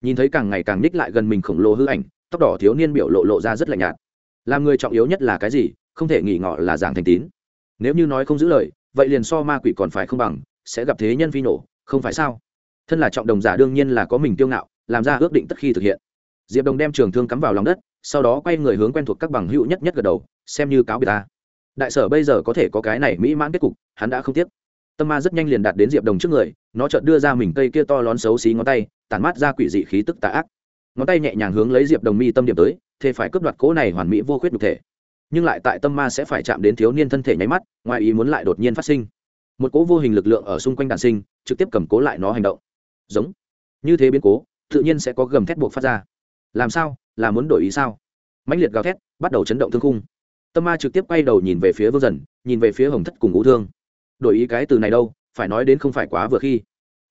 Nhìn thấy càng ngày càng ních lại gần mình khổng lồ hư ảnh, tóc đỏ thiếu niên biểu lộ lộ ra rất lạnh nhạt. Làm người trọng yếu nhất là cái gì? Không thể nghỉ ngọ là giảng thành tín nếu như nói không giữ lời, vậy liền so ma quỷ còn phải không bằng, sẽ gặp thế nhân phi nổ, không phải sao? Thân là trọng đồng giả đương nhiên là có mình tiêu ngạo, làm ra ước định tất khi thực hiện. Diệp đồng đem trường thương cắm vào lòng đất, sau đó quay người hướng quen thuộc các bằng hữu nhất nhất gật đầu, xem như cáo biệt ta. Đại sở bây giờ có thể có cái này mỹ mãn kết cục, hắn đã không tiếc. Tâm ma rất nhanh liền đạt đến diệp đồng trước người, nó chợt đưa ra mình cây kia to lón xấu xí ngón tay, tản mát ra quỷ dị khí tức tà ác. Ngón tay nhẹ nhàng hướng lấy diệp đồng mi tâm điểm tới, thế phải cướp đoạt cố này hoàn mỹ vô khuyết nhục thể nhưng lại tại tâm ma sẽ phải chạm đến thiếu niên thân thể nháy mắt, ngoài ý muốn lại đột nhiên phát sinh. Một cố vô hình lực lượng ở xung quanh đàn sinh, trực tiếp cầm cố lại nó hành động. Giống. Như thế biến cố, tự nhiên sẽ có gầm thét buộc phát ra. Làm sao? Là muốn đổi ý sao? Mãnh liệt gào thét, bắt đầu chấn động thương khung. Tâm ma trực tiếp quay đầu nhìn về phía vương dần, nhìn về phía hồng thất cùng ngũ thương. Đổi ý cái từ này đâu? Phải nói đến không phải quá vừa khi.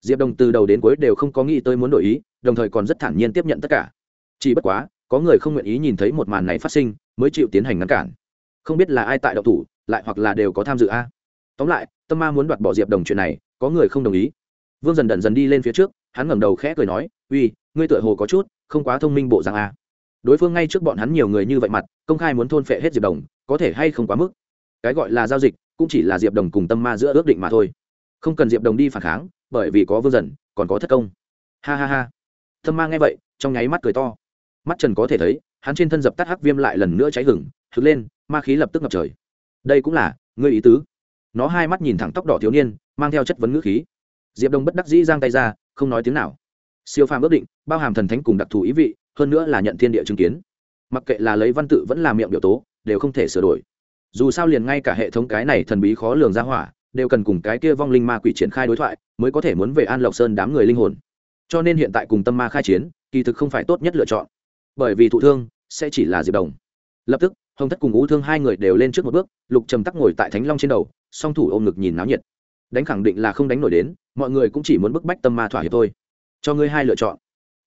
Diệp đồng từ đầu đến cuối đều không có nghĩ tới muốn đổi ý, đồng thời còn rất thản nhiên tiếp nhận tất cả. Chỉ bất quá có người không nguyện ý nhìn thấy một màn này phát sinh, mới chịu tiến hành ngăn cản. Không biết là ai tại đậu thủ, lại hoặc là đều có tham dự a. Tóm lại, tâm ma muốn đoạt bỏ diệp đồng chuyện này, có người không đồng ý. Vương dần đần dần đi lên phía trước, hắn ngẩng đầu khẽ cười nói, uy, ngươi tựa hồ có chút không quá thông minh bộ rằng a. Đối phương ngay trước bọn hắn nhiều người như vậy mặt, công khai muốn thôn phệ hết diệp đồng, có thể hay không quá mức? Cái gọi là giao dịch, cũng chỉ là diệp đồng cùng tâm ma giữa ước định mà thôi. Không cần diệp đồng đi phản kháng, bởi vì có vương dần, còn có thất công. Ha ha ha. Tâm ma nghe vậy, trong nháy mắt cười to mắt trần có thể thấy, hắn trên thân dập tắt hắc viêm lại lần nữa cháy hừng thực lên, ma khí lập tức ngập trời. Đây cũng là, ngươi ý tứ? Nó hai mắt nhìn thẳng tóc đỏ thiếu niên, mang theo chất vấn ngữ khí. Diệp đông bất đắc dĩ giang tay ra, không nói tiếng nào. Siêu phàm ước định, bao hàm thần thánh cùng đặc thù ý vị, hơn nữa là nhận thiên địa chứng kiến. Mặc kệ là lấy văn tự vẫn là miệng biểu tố, đều không thể sửa đổi. Dù sao liền ngay cả hệ thống cái này thần bí khó lường ra hỏa, đều cần cùng cái kia vong linh ma quỷ triển khai đối thoại, mới có thể muốn về an lộc sơn đám người linh hồn. Cho nên hiện tại cùng tâm ma khai chiến, kỳ thực không phải tốt nhất lựa chọn bởi vì thụ thương, sẽ chỉ là diệp đồng. Lập tức, hồng thất cùng ú thương hai người đều lên trước một bước, lục trầm tắc ngồi tại thánh long trên đầu, song thủ ôm ngực nhìn náo nhiệt. Đánh khẳng định là không đánh nổi đến, mọi người cũng chỉ muốn bức bách tâm ma thỏa hiệp thôi. Cho ngươi hai lựa chọn.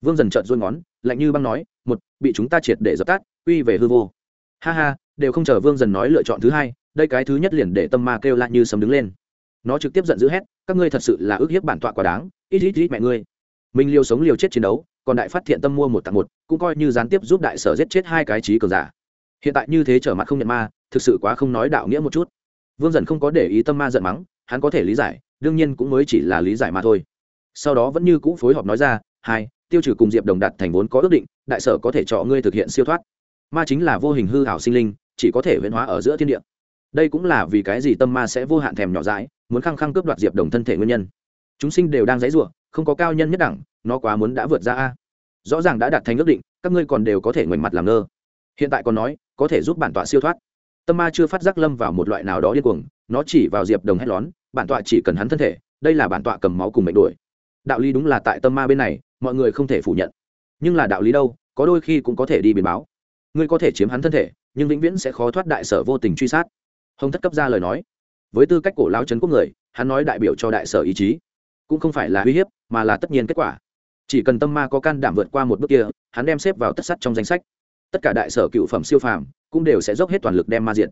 Vương dần trợn rối ngón, lạnh như băng nói, một, bị chúng ta triệt để dập tắt uy về hư vô. Ha ha, đều không chờ vương dần nói lựa chọn thứ hai, đây cái thứ nhất liền để tâm ma kêu lại như sấm đứng lên. Nó trực tiếp giận dữ hét, các ngươi thật sự là ước hiếp bản tọa quá đáng, ít ít ít mẹ ngươi. Mình liều sống liều chết chiến đấu còn đại phát thiện tâm mua một tặng một, cũng coi như gián tiếp giúp đại sở giết chết hai cái trí cường giả. Hiện tại như thế trở mặt không nhận ma, thực sự quá không nói đạo nghĩa một chút. Vương dần không có để ý tâm ma giận mắng, hắn có thể lý giải, đương nhiên cũng mới chỉ là lý giải mà thôi. Sau đó vẫn như cũ phối hợp nói ra, hai, tiêu trừ cùng diệp đồng đạt thành vốn có ước định, đại sở có thể cho ngươi thực hiện siêu thoát. Ma chính là vô hình hư hảo sinh linh, chỉ có thể huyễn hóa ở giữa thiên địa. Đây cũng là vì cái gì tâm ma sẽ vô hạn thèm nhỏ dãi, muốn khăng khăng cướp đoạt diệp đồng thân thể nguyên nhân. Chúng sinh đều đang dãy ruộng không có cao nhân nhất đẳng, nó quá muốn đã vượt ra a. Rõ ràng đã đạt thành ước định, các ngươi còn đều có thể ngoảnh mặt làm ngơ. Hiện tại còn nói, có thể giúp bản tọa siêu thoát. Tâm ma chưa phát giác lâm vào một loại nào đó điên cuồng, nó chỉ vào diệp đồng hét lón bản tọa chỉ cần hắn thân thể, đây là bản tọa cầm máu cùng mệnh đuổi. Đạo lý đúng là tại tâm ma bên này, mọi người không thể phủ nhận. Nhưng là đạo lý đâu, có đôi khi cũng có thể đi biến báo. Ngươi có thể chiếm hắn thân thể, nhưng vĩnh viễn sẽ khó thoát đại sở vô tình truy sát. Hồng thất cấp ra lời nói. Với tư cách cổ lao trấn quốc người, hắn nói đại biểu cho đại sở ý chí cũng không phải là uy hiếp, mà là tất nhiên kết quả. Chỉ cần tâm ma có can đảm vượt qua một bước kia, hắn đem xếp vào tất sắt trong danh sách. Tất cả đại sở cựu phẩm siêu phàm cũng đều sẽ dốc hết toàn lực đem ma diện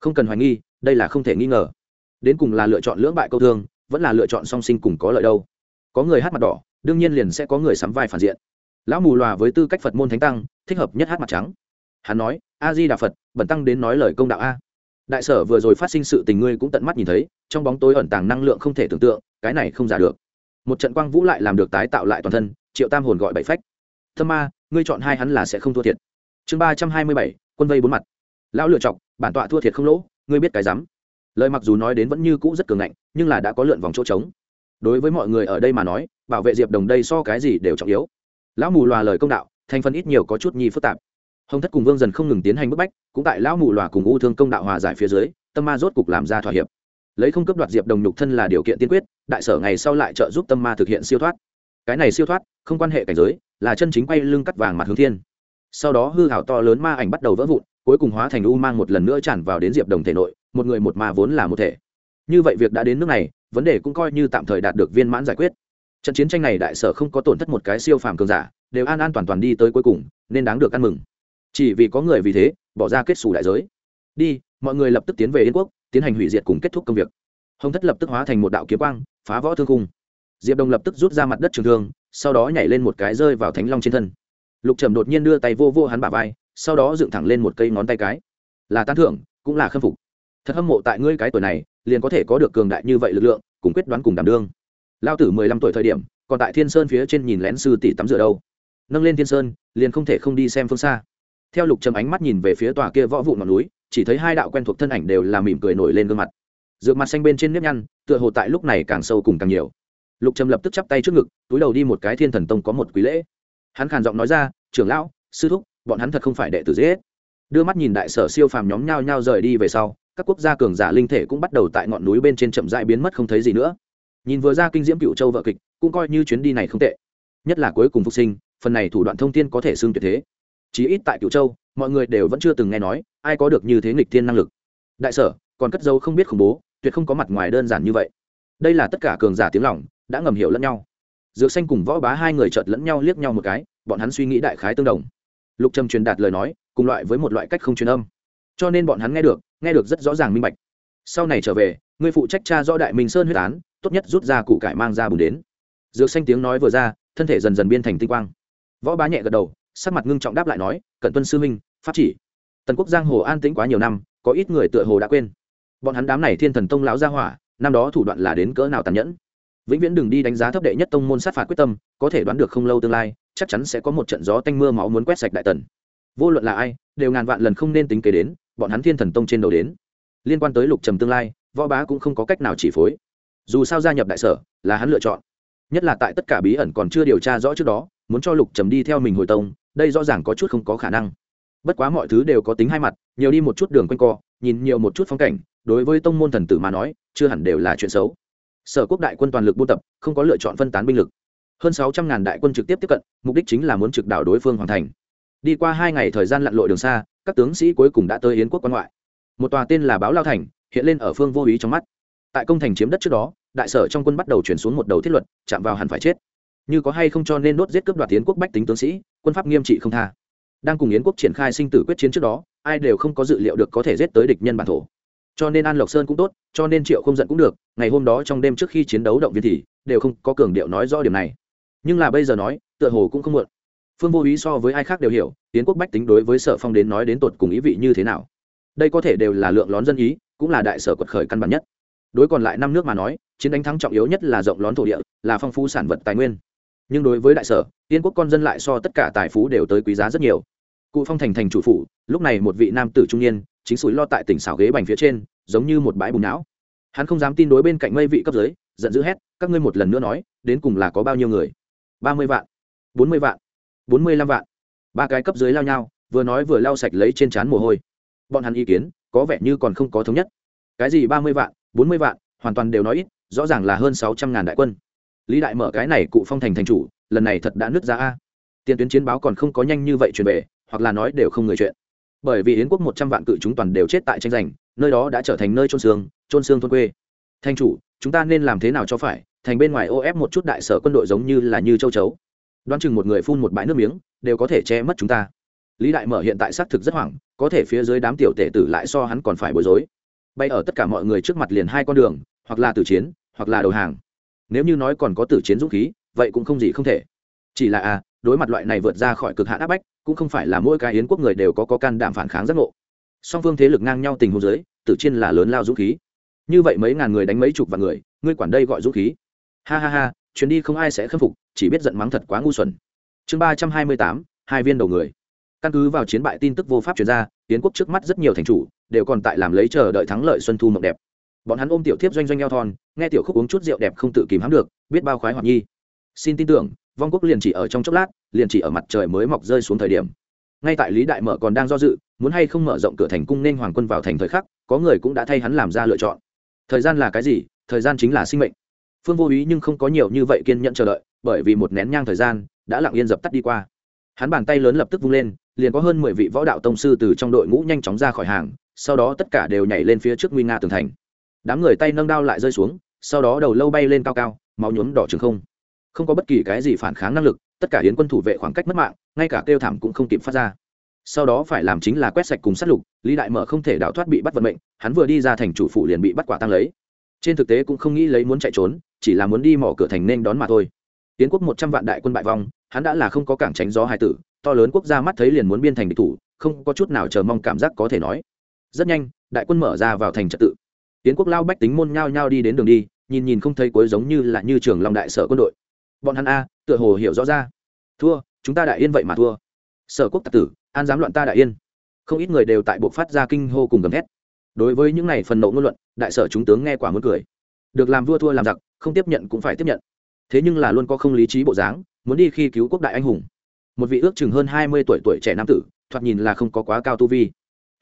không cần hoài nghi, đây là không thể nghi ngờ. Đến cùng là lựa chọn lưỡng bại câu thương, vẫn là lựa chọn song sinh cùng có lợi đâu. Có người hát mặt đỏ, đương nhiên liền sẽ có người sắm vai phản diện. Lão mù loà với tư cách phật môn thánh tăng, thích hợp nhất hát mặt trắng. Hắn nói, a di đà phật, bẩn tăng đến nói lời công đạo a đại sở vừa rồi phát sinh sự tình ngươi cũng tận mắt nhìn thấy, trong bóng tối ẩn tàng năng lượng không thể tưởng tượng, cái này không giả được. Một trận quang vũ lại làm được tái tạo lại toàn thân, triệu tam hồn gọi bảy phách. Thâm ma, ngươi chọn hai hắn là sẽ không thua thiệt. Chương ba trăm hai mươi bảy, quân vây bốn mặt. Lão lựa chọc, bản tọa thua thiệt không lỗ, ngươi biết cái rắm. Lời mặc dù nói đến vẫn như cũ rất cường ngạnh, nhưng là đã có lượn vòng chỗ trống. Đối với mọi người ở đây mà nói, bảo vệ diệp đồng đây so cái gì đều trọng yếu. Lão mù loà lời công đạo, thành phần ít nhiều có chút nhi phức tạp hồng thất cùng vương dần không ngừng tiến hành bức bách, cũng tại lão mù lòa cùng u thương công đạo hòa giải phía dưới, tâm ma rốt cục làm ra thỏa hiệp. Lấy không cấp đoạt diệp đồng nhục thân là điều kiện tiên quyết, đại sở ngày sau lại trợ giúp tâm ma thực hiện siêu thoát. Cái này siêu thoát, không quan hệ cảnh giới, là chân chính quay lưng cắt vàng mặt hướng thiên. Sau đó hư hảo to lớn ma ảnh bắt đầu vỡ vụn, cuối cùng hóa thành u mang một lần nữa tràn vào đến diệp đồng thể nội, một người một ma vốn là một thể. Như vậy việc đã đến nước này, vấn đề cũng coi như tạm thời đạt được viên mãn giải quyết. Trận chiến tranh này đại sở không có tổn thất một cái siêu phàm cường giả, đều an an toàn toàn đi tới cuối cùng, nên đáng được ăn mừng chỉ vì có người vì thế, bỏ ra kết xù đại giới. Đi, mọi người lập tức tiến về yên quốc, tiến hành hủy diệt cùng kết thúc công việc. Hồng thất lập tức hóa thành một đạo kiếm quang, phá võ thương cung diệp đồng lập tức rút ra mặt đất trường thương, sau đó nhảy lên một cái rơi vào thánh long trên thân. Lục trầm đột nhiên đưa tay vô vô hắn bả vai, sau đó dựng thẳng lên một cây ngón tay cái. Là tán thưởng, cũng là khâm phục. Thật hâm mộ tại ngươi cái tuổi này, liền có thể có được cường đại như vậy lực lượng, cùng quyết đoán cùng đảm đương. Lao tử mười lăm tuổi thời điểm, còn tại thiên sơn phía trên nhìn lén sư tỷ tắm rửa đâu. Nâng lên thiên sơn, liền không thể không đi xem phương xa theo lục trầm ánh mắt nhìn về phía tòa kia võ vụ ngọn núi, chỉ thấy hai đạo quen thuộc thân ảnh đều là mỉm cười nổi lên gương mặt. Dược mặt xanh bên trên nếp nhăn, tựa hồ tại lúc này càng sâu cùng càng nhiều. Lục trầm lập tức chắp tay trước ngực, túi đầu đi một cái thiên thần tông có một quý lễ. Hắn khàn giọng nói ra, trưởng lão, sư thúc, bọn hắn thật không phải đệ tử dễ hết đưa mắt nhìn đại sở siêu phàm nhóm nhau nhao rời đi về sau, các quốc gia cường giả linh thể cũng bắt đầu tại ngọn núi bên trên chậm rãi biến mất không thấy gì nữa. Nhìn vừa ra kinh diễm cựu châu vợ kịch, cũng coi như chuyến đi này không tệ. Nhất là cuối cùng phục sinh, phần này thủ đoạn thông tin có thể xưng tuyệt thế chí ít tại cựu châu, mọi người đều vẫn chưa từng nghe nói, ai có được như thế nghịch thiên năng lực. Đại sở, còn cất dấu không biết khủng bố, tuyệt không có mặt ngoài đơn giản như vậy. Đây là tất cả cường giả tiếng lỏng đã ngầm hiểu lẫn nhau. Dược xanh cùng võ bá hai người chợt lẫn nhau liếc nhau một cái, bọn hắn suy nghĩ đại khái tương đồng. Lục trầm truyền đạt lời nói, cùng loại với một loại cách không truyền âm. Cho nên bọn hắn nghe được nghe được rất rõ ràng minh bạch. Sau này trở về, người phụ trách cha do đại minh sơn huyết án, tốt nhất rút ra củ cải mang ra bùn đến. Dược xanh tiếng nói vừa ra, thân thể dần dần biên thành tinh quang. Võ bá nhẹ gật đầu sắc mặt ngưng trọng đáp lại nói cận tuân sư minh pháp chỉ. Tần quốc giang hồ an tĩnh quá nhiều năm, có ít người tựa hồ đã quên. Bọn hắn đám này thiên thần tông lão gia hỏa, năm đó thủ đoạn là đến cỡ nào tàn nhẫn. Vĩnh viễn đừng đi đánh giá thấp đệ nhất tông môn sát phạt quyết tâm, có thể đoán được không lâu tương lai, chắc chắn sẽ có một trận gió tanh mưa máu muốn quét sạch đại tần. Vô luận là ai, đều ngàn vạn lần không nên tính kế đến, bọn hắn thiên thần tông trên đầu đến. Liên quan tới lục trầm tương lai, võ bá cũng không có cách nào chỉ phối. Dù sao gia nhập đại sở, là hắn lựa chọn. Nhất là tại tất cả bí ẩn còn chưa điều tra rõ trước đó, muốn cho lục trầm đi theo mình hồi tông đây rõ ràng có chút không có khả năng. Bất quá mọi thứ đều có tính hai mặt, nhiều đi một chút đường quanh co, nhìn nhiều một chút phong cảnh, đối với tông môn thần tử mà nói, chưa hẳn đều là chuyện xấu. Sở quốc đại quân toàn lực buôn tập, không có lựa chọn phân tán binh lực. Hơn sáu trăm ngàn đại quân trực tiếp tiếp cận, mục đích chính là muốn trực đảo đối phương hoàn thành. Đi qua hai ngày thời gian lặn lội đường xa, các tướng sĩ cuối cùng đã tới yến quốc quan ngoại. Một tòa tên là báo lao thành, hiện lên ở phương vô ý trong mắt. Tại công thành chiếm đất trước đó, đại sở trong quân bắt đầu chuyển xuống một đầu thiết luật, chạm vào hẳn phải chết. Như có hay không cho nên đốt giết cướp đoạt tiến quốc bách tính tướng sĩ quân pháp nghiêm trị không tha. Đang cùng yến quốc triển khai sinh tử quyết chiến trước đó, ai đều không có dự liệu được có thể giết tới địch nhân bản thổ. Cho nên an lộc sơn cũng tốt, cho nên triệu không giận cũng được, ngày hôm đó trong đêm trước khi chiến đấu động viên thì, đều không có cường điệu nói rõ điểm này. Nhưng là bây giờ nói, tựa hồ cũng không muộn. Phương vô ý so với ai khác đều hiểu tiến quốc bách tính đối với sở phong đến nói đến tột cùng ý vị như thế nào. Đây có thể đều là lượng lón dân ý, cũng là đại sở quật khởi căn bản nhất. Đối còn lại năm nước mà nói, chiến đánh thắng trọng yếu nhất là rộng lón thổ địa, là phong phú sản vật tài nguyên nhưng đối với đại sở tiên quốc con dân lại so tất cả tài phú đều tới quý giá rất nhiều. Cụ phong thành thành chủ phủ, lúc này một vị nam tử trung niên, chính sủi lo tại tỉnh xảo ghế bành phía trên, giống như một bãi bùn não. Hắn không dám tin đối bên cạnh mây vị cấp dưới, giận dữ hét, các ngươi một lần nữa nói, đến cùng là có bao nhiêu người? Ba mươi vạn, bốn mươi vạn, bốn mươi lăm vạn. Ba cái cấp dưới lao nhau, vừa nói vừa lao sạch lấy trên trán mồ hôi. Bọn hắn ý kiến, có vẻ như còn không có thống nhất. Cái gì ba mươi vạn, bốn mươi vạn, hoàn toàn đều nói ít, rõ ràng là hơn sáu trăm ngàn đại quân lý đại mở cái này cụ phong thành thành chủ, lần này thật đã nứt ra a. Tiền tuyến chiến báo còn không có nhanh như vậy truyền về, hoặc là nói đều không người chuyện. Bởi vì yến quốc một trăm vạn cự chúng toàn đều chết tại tranh giành, nơi đó đã trở thành nơi trôn xương trôn xương thôn quê. Thanh chủ, chúng ta nên làm thế nào cho phải? Thành bên ngoài ô ép một chút đại sở quân đội giống như là như châu chấu. Đoán chừng một người phun một bãi nước miếng, đều có thể che mất chúng ta. Lý đại mở hiện tại xác thực rất hoảng, có thể phía dưới đám tiểu tể tử lại so hắn còn phải bối rối. Bay ở tất cả mọi người trước mặt liền hai con đường, hoặc là tử chiến, hoặc là đầu hàng nếu như nói còn có tử chiến dũng khí, vậy cũng không gì không thể. Chỉ là à đối mặt loại này vượt ra khỏi cực hạn áp bách, cũng không phải là mỗi cái yến quốc người đều có có can đảm phản kháng giác ngộ. Song phương thế lực ngang nhau tình huống giới tử chiên là lớn lao dũng khí. Như vậy mấy ngàn người đánh mấy chục vạn người, ngươi quản đây gọi dũng khí. Ha ha ha, chuyến đi không ai sẽ khâm phục, chỉ biết giận mắng thật quá ngu xuẩn. Chương ba trăm hai mươi tám, hai viên đầu người. Căn cứ vào chiến bại tin tức vô pháp chuyển ra tiến quốc trước mắt rất nhiều thành chủ, đều còn tại làm lấy chờ đợi thắng lợi xuân thu mộng đẹp bọn hắn ôm tiểu thiếp doanh doanh eo thon, nghe tiểu khúc uống chút rượu đẹp không tự kìm hãm được, biết bao khoái hoạt nhi. Xin tin tưởng, vong quốc liền chỉ ở trong chốc lát, liền chỉ ở mặt trời mới mọc rơi xuống thời điểm. Ngay tại lý đại mở còn đang do dự, muốn hay không mở rộng cửa thành cung nên hoàng quân vào thành thời khắc, có người cũng đã thay hắn làm ra lựa chọn. Thời gian là cái gì? Thời gian chính là sinh mệnh. Phương vô ý nhưng không có nhiều như vậy kiên nhẫn chờ đợi, bởi vì một nén nhang thời gian đã lặng yên dập tắt đi qua. Hắn bàn tay lớn lập tức vung lên, liền có hơn mười vị võ đạo tông sư từ trong đội ngũ nhanh chóng ra khỏi hàng, sau đó tất cả đều nhảy lên phía trước nguy nga tường thành đám người tay nâng đao lại rơi xuống, sau đó đầu lâu bay lên cao cao, máu nhuốm đỏ trường không. Không có bất kỳ cái gì phản kháng năng lực, tất cả hiến quân thủ vệ khoảng cách mất mạng, ngay cả kêu thảm cũng không kịp phát ra. Sau đó phải làm chính là quét sạch cùng sát lục, lý đại mở không thể đào thoát bị bắt vận mệnh, hắn vừa đi ra thành chủ phủ liền bị bắt quả tăng lấy. Trên thực tế cũng không nghĩ lấy muốn chạy trốn, chỉ là muốn đi mỏ cửa thành nên đón mà thôi. Tiến quốc một trăm vạn đại quân bại vong, hắn đã là không có cảng tránh gió hai tử, to lớn quốc gia mắt thấy liền muốn biên thành địch thủ, không có chút nào chờ mong cảm giác có thể nói. Rất nhanh, đại quân mở ra vào thành trật tự tiến quốc lao bách tính môn nhao nhao đi đến đường đi, nhìn nhìn không thấy cuối giống như là như trường long đại sở quân đội. Bọn hắn a, tựa hồ hiểu rõ ra. Thua, chúng ta đại yên vậy mà thua. Sở quốc tạc tử, an dám loạn ta đại yên. Không ít người đều tại buộc phát ra kinh hô cùng gầm thét. Đối với những này phần nộ ngôn luận, đại sở chúng tướng nghe quả muốn cười. Được làm vua thua làm giặc, không tiếp nhận cũng phải tiếp nhận. Thế nhưng là luôn có không lý trí bộ dáng, muốn đi khi cứu quốc đại anh hùng. Một vị ước chừng hơn hai mươi tuổi tuổi trẻ nam tử, thoạt nhìn là không có quá cao tu vi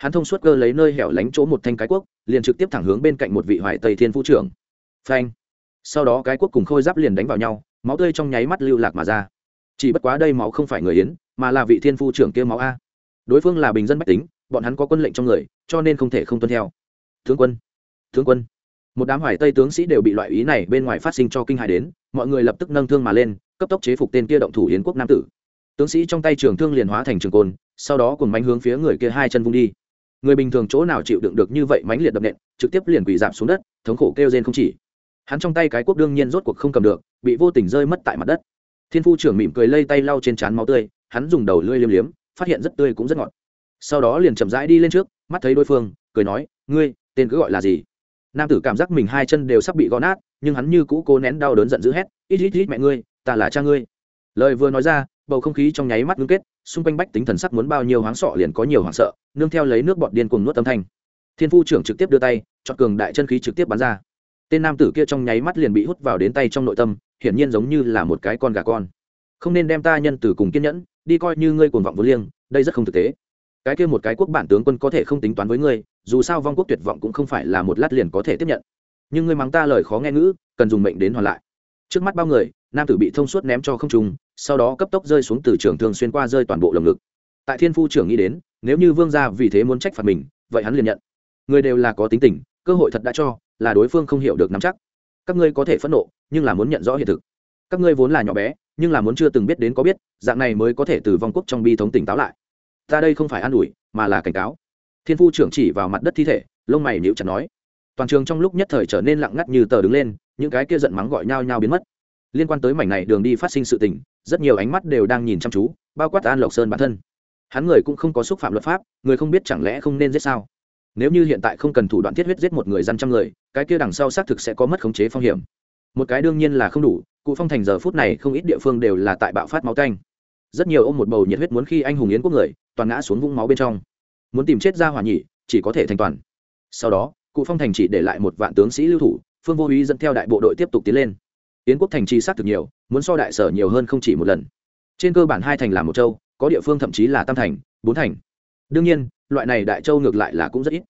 hắn thông suốt cơ lấy nơi hẻo lánh chỗ một thanh cái quốc liền trực tiếp thẳng hướng bên cạnh một vị hoài tây thiên vũ trưởng. Phanh. Sau đó cái quốc cùng khôi giáp liền đánh vào nhau, máu tươi trong nháy mắt lưu lạc mà ra. Chỉ bất quá đây máu không phải người yến, mà là vị thiên phu trưởng kia máu a. Đối phương là bình dân bách tính, bọn hắn có quân lệnh trong người, cho nên không thể không tuân theo. Tướng quân. Tướng quân. Một đám hoài tây tướng sĩ đều bị loại ý này bên ngoài phát sinh cho kinh hài đến, mọi người lập tức nâng thương mà lên, cấp tốc chế phục tên kia động thủ yến quốc nam tử. Tướng sĩ trong tay trường thương liền hóa thành trường côn, sau đó cùng bánh hướng phía người kia hai chân vung đi người bình thường chỗ nào chịu đựng được như vậy mánh liệt đập nện, trực tiếp liền quỳ giảm xuống đất, thống khổ kêu rên không chỉ. Hắn trong tay cái cuốc đương nhiên rốt cuộc không cầm được, bị vô tình rơi mất tại mặt đất. Thiên phu trưởng mỉm cười lây tay lau trên trán máu tươi, hắn dùng đầu lưỡi liếm liếm, phát hiện rất tươi cũng rất ngọt. Sau đó liền chậm rãi đi lên trước, mắt thấy đối phương, cười nói, ngươi, tên cứ gọi là gì? Nam tử cảm giác mình hai chân đều sắp bị gõ nát, nhưng hắn như cũ cố nén đau đớn giận dữ hét, ít ít ít mẹ ngươi, ta là cha ngươi. Lời vừa nói ra bầu không khí trong nháy mắt ngưng kết, xung quanh bách tính thần sắc muốn bao nhiêu hoáng sọ liền có nhiều hoảng sợ, nương theo lấy nước bọt điên cuồng nuốt âm thanh. Thiên phu trưởng trực tiếp đưa tay, chọn cường đại chân khí trực tiếp bắn ra. Tên nam tử kia trong nháy mắt liền bị hút vào đến tay trong nội tâm, hiển nhiên giống như là một cái con gà con. Không nên đem ta nhân tử cùng kiên nhẫn, đi coi như ngươi cuồng vọng vô liêng, đây rất không thực tế. Cái kia một cái quốc bản tướng quân có thể không tính toán với ngươi, dù sao vong quốc tuyệt vọng cũng không phải là một lát liền có thể tiếp nhận. Nhưng ngươi mắng ta lời khó nghe ngữ, cần dùng mệnh đến hoàn lại. Trước mắt bao người nam tử bị thông suốt ném cho không trung, sau đó cấp tốc rơi xuống từ trường thường xuyên qua rơi toàn bộ lồng ngực. Tại thiên phu trưởng nghĩ đến nếu như vương gia vì thế muốn trách phạt mình vậy hắn liền nhận. Người đều là có tính tình cơ hội thật đã cho là đối phương không hiểu được nắm chắc. Các ngươi có thể phẫn nộ nhưng là muốn nhận rõ hiện thực. Các ngươi vốn là nhỏ bé nhưng là muốn chưa từng biết đến có biết dạng này mới có thể từ vong quốc trong bi thống tỉnh táo lại. Ta đây không phải an ủi mà là cảnh cáo. Thiên phu trưởng chỉ vào mặt đất thi thể lông mày níu chặt nói. Toàn trường trong lúc nhất thời trở nên lặng ngắt như tờ đứng lên những cái kia giận mắng gọi nhau nhau biến mất liên quan tới mảnh này đường đi phát sinh sự tình, rất nhiều ánh mắt đều đang nhìn chăm chú, bao quát an lộc sơn bản thân. Hắn người cũng không có xúc phạm luật pháp, người không biết chẳng lẽ không nên giết sao? Nếu như hiện tại không cần thủ đoạn thiết huyết giết một người dân trăm người, cái kia đằng sau xác thực sẽ có mất khống chế phong hiểm. Một cái đương nhiên là không đủ, cụ phong thành giờ phút này không ít địa phương đều là tại bạo phát máu canh. Rất nhiều ôm một bầu nhiệt huyết muốn khi anh hùng yến quốc người, toàn ngã xuống vũng máu bên trong. Muốn tìm chết ra hỏa nhị chỉ có thể thành toàn. Sau đó, cụ phong thành chỉ để lại một vạn tướng sĩ lưu thủ, phương vô ý dẫn theo đại bộ đội tiếp tục tiến lên yến quốc thành trì sát thực nhiều, muốn so đại sở nhiều hơn không chỉ một lần. Trên cơ bản hai thành là một châu, có địa phương thậm chí là tam thành, bốn thành. Đương nhiên, loại này đại châu ngược lại là cũng rất ít.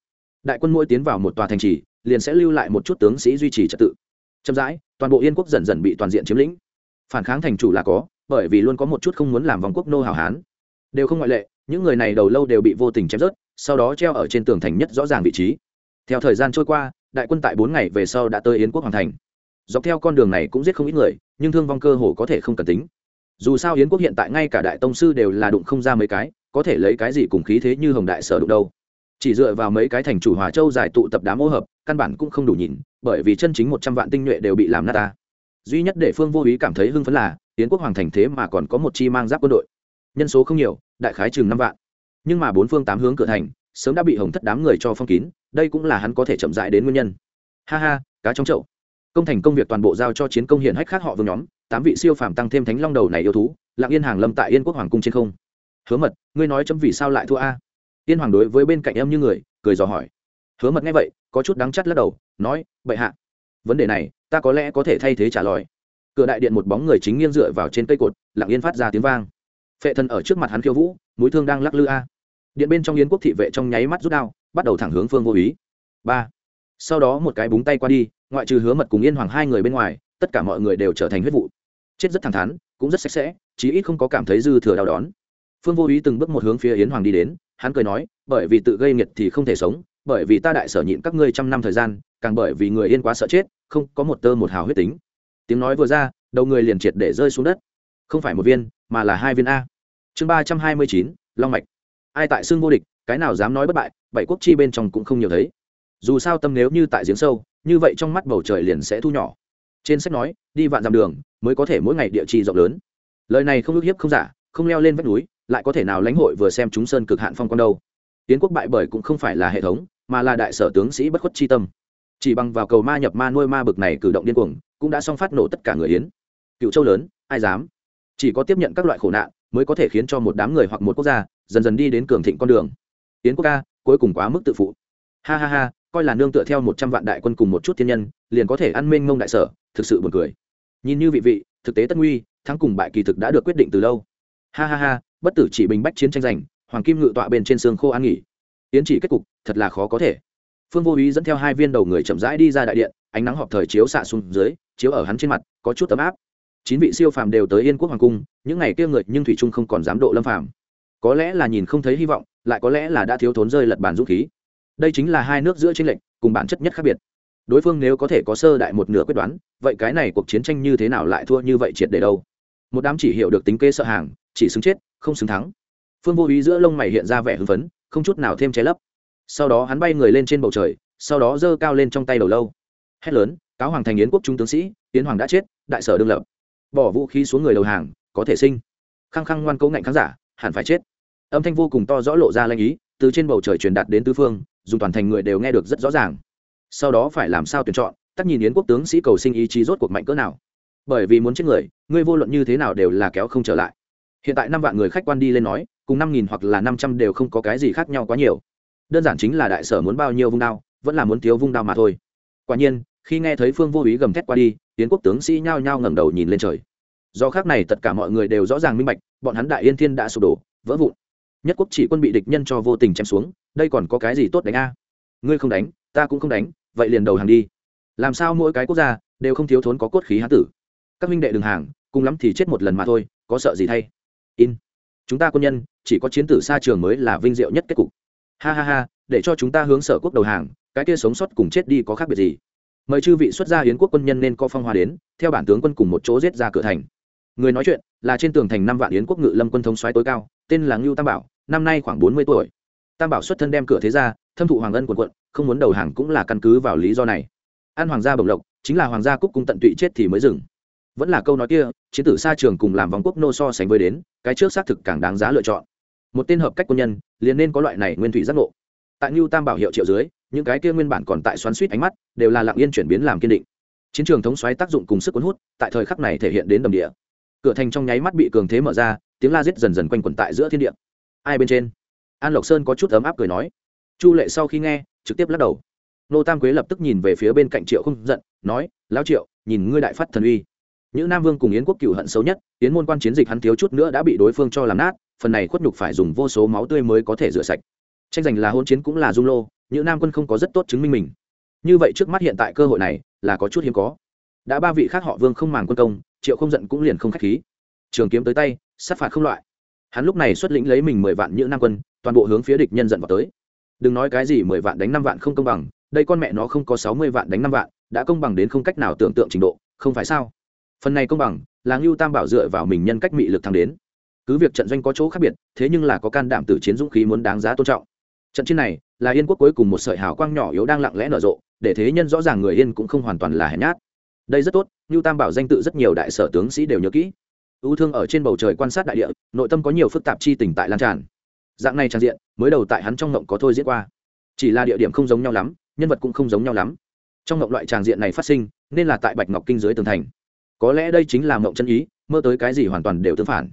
Đại quân mỗi tiến vào một tòa thành trì, liền sẽ lưu lại một chút tướng sĩ duy trì trật tự. Chậm rãi, toàn bộ yên quốc dần dần bị toàn diện chiếm lĩnh. Phản kháng thành chủ là có, bởi vì luôn có một chút không muốn làm vòng quốc nô hào hán. Đều không ngoại lệ, những người này đầu lâu đều bị vô tình chém rớt sau đó treo ở trên tường thành nhất rõ ràng vị trí. Theo thời gian trôi qua, đại quân tại bốn ngày về sau đã tới yến quốc hoàng thành dọc theo con đường này cũng giết không ít người, nhưng thương vong cơ hồ có thể không cần tính. Dù sao yến quốc hiện tại ngay cả đại tông sư đều là đụng không ra mấy cái, có thể lấy cái gì cùng khí thế như hồng đại sở đụng đâu. Chỉ dựa vào mấy cái thành chủ hòa châu giải tụ tập đám ô hợp, căn bản cũng không đủ nhìn, bởi vì chân chính một trăm vạn tinh nhuệ đều bị làm nát ta. Duy nhất để phương vô ý cảm thấy hưng phấn là, yến quốc hoàng thành thế mà còn có một chi mang giáp quân đội. Nhân số không nhiều, đại khái chừng năm vạn. Nhưng mà bốn phương tám hướng cửa thành, sớm đã bị hồng thất đám người cho phong kín, đây cũng là hắn có thể chậm dại đến nguyên nhân. Ha ha, cá trong chậu công thành công việc toàn bộ giao cho chiến công hiển hách khác họ vương nhóm, tám vị siêu phàm tăng thêm thánh long đầu này yêu thú lặng yên hàng lâm tại yên quốc hoàng cung trên không. Hứa mật, ngươi nói chấm vì sao lại thua a? Tiên hoàng đối với bên cạnh em như người, cười dò hỏi. Hứa mật nghe vậy, có chút đắng chắt lắc đầu, nói, bệ hạ, vấn đề này, ta có lẽ có thể thay thế trả lời. Cửa đại điện một bóng người chính nghiêng dựa vào trên cây cột lặng yên phát ra tiếng vang. Phệ thần ở trước mặt hắn khiêu vũ, mũi thương đang lắc lư a. Điện bên trong yến quốc thị vệ trong nháy mắt rút đao, bắt đầu thẳng hướng phương vô ý. Ba sau đó một cái búng tay qua đi, ngoại trừ hứa mật cùng yên hoàng hai người bên ngoài, tất cả mọi người đều trở thành huyết vụ. Chết rất thẳng thắn, cũng rất sạch sẽ, chí ít không có cảm thấy dư thừa đau đón phương vô ý từng bước một hướng phía yến hoàng đi đến, hắn cười nói, bởi vì tự gây nghiệt thì không thể sống, bởi vì ta đại sở nhịn các ngươi trăm năm thời gian, càng bởi vì người yên quá sợ chết, không có một tơ một hào huyết tính. Tiếng nói vừa ra, đầu người liền triệt để rơi xuống đất. Không phải một viên, mà là hai viên a. Chương ba trăm hai mươi chín, long mạch. Ai tại xương vô địch, cái nào dám nói bất bại, bảy quốc chi bên trong cũng không nhiều thấy dù sao tâm nếu như tại giếng sâu, như vậy trong mắt bầu trời liền sẽ thu nhỏ. Trên sách nói, đi vạn dặm đường mới có thể mỗi ngày địa chi rộng lớn. Lời này không ước hiếp không giả, không leo lên vách núi, lại có thể nào lãnh hội vừa xem chúng sơn cực hạn phong quan đâu. Tiến quốc bại bởi cũng không phải là hệ thống, mà là đại sở tướng sĩ bất khuất chi tâm. Chỉ bằng vào cầu ma nhập ma nuôi ma bực này cử động điên cuồng, cũng đã xong phát nổ tất cả người yến. Cựu châu lớn, ai dám? Chỉ có tiếp nhận các loại khổ nạn mới có thể khiến cho một đám người hoặc một quốc gia dần dần đi đến cường thịnh con đường. Yến quốc ca cuối cùng quá mức tự phụ. Ha ha ha coi là nương tựa theo một trăm vạn đại quân cùng một chút thiên nhân, liền có thể ăn mênh mông đại sở, thực sự buồn cười. Nhìn như vị vị, thực tế tất nguy, thắng cùng bại kỳ thực đã được quyết định từ lâu. Ha ha ha, bất tử chỉ bình bách chiến tranh giành, hoàng kim ngự tọa bên trên xương khô an nghỉ. Tiến chỉ kết cục, thật là khó có thể. Phương vô ý dẫn theo hai viên đầu người chậm rãi đi ra đại điện, ánh nắng họp thời chiếu xạ xuống dưới, chiếu ở hắn trên mặt, có chút tấm áp. Chín vị siêu phàm đều tới yên quốc hoàng cung, những ngày kia người nhưng thủy trung không còn dám độ lâm phàm. Có lẽ là nhìn không thấy hy vọng, lại có lẽ là đã thiếu thốn rơi lật bàn dũng khí đây chính là hai nước giữa tranh lệnh cùng bản chất nhất khác biệt. Đối phương nếu có thể có sơ đại một nửa quyết đoán, vậy cái này cuộc chiến tranh như thế nào lại thua như vậy triệt để đâu? Một đám chỉ hiểu được tính kê sợ hàng, chỉ xứng chết, không xứng thắng. Phương vô ý giữa lông mày hiện ra vẻ hưng phấn, không chút nào thêm che lấp. Sau đó hắn bay người lên trên bầu trời, sau đó giơ cao lên trong tay đầu lâu. Hét lớn, cáo hoàng thành yến quốc trung tướng sĩ, yến hoàng đã chết, đại sở đương lập. Bỏ vũ khí xuống người đầu hàng, có thể sinh. Khăng khăng ngoan cố ngạnh khán giả, hẳn phải chết. Âm thanh vô cùng to rõ lộ ra lanh ý, từ trên bầu trời truyền đạt đến tứ phương dùng toàn thành người đều nghe được rất rõ ràng. Sau đó phải làm sao tuyển chọn, tất nhìn yến quốc tướng sĩ cầu sinh ý chí rốt cuộc mạnh cỡ nào. Bởi vì muốn chết người ngươi vô luận như thế nào đều là kéo không trở lại. Hiện tại năm vạn người khách quan đi lên nói, cùng năm nghìn hoặc là năm trăm đều không có cái gì khác nhau quá nhiều. Đơn giản chính là đại sở muốn bao nhiêu vung đao, vẫn là muốn thiếu vung đao mà thôi. Quả nhiên, khi nghe thấy phương vô ý gầm thét qua đi tiến quốc tướng sĩ nhao nhao ngẩng đầu nhìn lên trời. Do khác này tất cả mọi người đều rõ ràng minh bạch, bọn hắn đại yên thiên đã sụp đổ, vỡ vụn. Nhất quốc chỉ quân bị địch nhân cho vô tình chém xuống đây còn có cái gì tốt đánh a? Ngươi không đánh, ta cũng không đánh, vậy liền đầu hàng đi. Làm sao mỗi cái quốc gia đều không thiếu thốn có cốt khí hán tử? Các minh đệ đường hàng, cùng lắm thì chết một lần mà thôi, có sợ gì thay? In. Chúng ta quân nhân, chỉ có chiến tử xa trường mới là vinh diệu nhất kết cục. Ha ha ha, để cho chúng ta hướng sở quốc đầu hàng, cái kia sống sót cùng chết đi có khác biệt gì? Mời chư vị xuất gia hiến quốc quân nhân nên có phong hoa đến, theo bản tướng quân cùng một chỗ giết ra cửa thành. Người nói chuyện là trên tường thành năm vạn yến quốc ngự lâm quân thống xoáy tối cao, tên là ngưu tam bảo, năm nay khoảng bốn mươi tuổi tam bảo xuất thân đem cửa thế ra, thâm thụ hoàng ân quần quận, không muốn đầu hàng cũng là căn cứ vào lý do này. An hoàng gia bồng lộc, chính là hoàng gia cúc cung tận tụy chết thì mới dừng. Vẫn là câu nói kia, chiến tử xa trường cùng làm vòng quốc nô so sánh với đến, cái trước xác thực càng đáng giá lựa chọn. Một tên hợp cách quân nhân, liền nên có loại này nguyên thủy giác ngộ. Tại ngưu tam bảo hiệu triệu dưới, những cái kia nguyên bản còn tại xoắn suýt ánh mắt, đều là lặng yên chuyển biến làm kiên định. Chiến trường thống xoáy tác dụng cùng sức cuốn hút, tại thời khắc này thể hiện đến đầm địa. Cửa thành trong nháy mắt bị cường thế mở ra, tiếng la giết dần dần quanh quẩn tại giữa thiên địa. Ai bên trên? An lộc sơn có chút ấm áp cười nói. Chu lệ sau khi nghe, trực tiếp lắc đầu. Nô tam quế lập tức nhìn về phía bên cạnh triệu không giận, nói, lão triệu, nhìn ngươi đại phát thần uy. Những nam vương cùng yến quốc cựu hận xấu nhất, yến môn quan chiến dịch hắn thiếu chút nữa đã bị đối phương cho làm nát, phần này khuất nhục phải dùng vô số máu tươi mới có thể rửa sạch. Tranh giành là hôn chiến cũng là dung lô những nam quân không có rất tốt chứng minh mình. Như vậy trước mắt hiện tại cơ hội này, là có chút hiếm có. Đã ba vị khác họ vương không màng quân công, triệu không giận cũng liền không k h á c h khí. Trường kiếm tới tay, sát phạt không loại hắn lúc này xuất lĩnh lấy mình mười vạn những nam quân, toàn bộ hướng phía địch nhân giận vào tới. Đừng nói cái gì mười vạn đánh năm vạn không công bằng, đây con mẹ nó không có sáu mươi vạn đánh năm vạn, đã công bằng đến không cách nào tưởng tượng trình độ, không phải sao? Phần này công bằng, là ngưu tam bảo dựa vào mình nhân cách mị lực thăng đến. Cứ việc trận doanh có chỗ khác biệt, thế nhưng là có can đảm từ chiến dũng khí muốn đáng giá tôn trọng. Trận chiến này, là yên quốc cuối cùng một sợi hào quang nhỏ yếu đang lặng lẽ nở rộ, để thế nhân rõ ràng người yên cũng không hoàn toàn là hèn nhát. Đây rất tốt, ngưu tam bảo danh tự rất nhiều đại sở tướng sĩ đều nhớ kỹ ưu thương ở trên bầu trời quan sát đại địa, nội tâm có nhiều phức tạp chi tình tại lan tràn. Dạng này trang diện, mới đầu tại hắn trong ngộng có thôi diễn qua. Chỉ là địa điểm không giống nhau lắm, nhân vật cũng không giống nhau lắm. Trong ngộng loại tràng diện này phát sinh, nên là tại bạch ngọc kinh dưới tường thành. Có lẽ đây chính là ngộng chân ý, mơ tới cái gì hoàn toàn đều tương phản.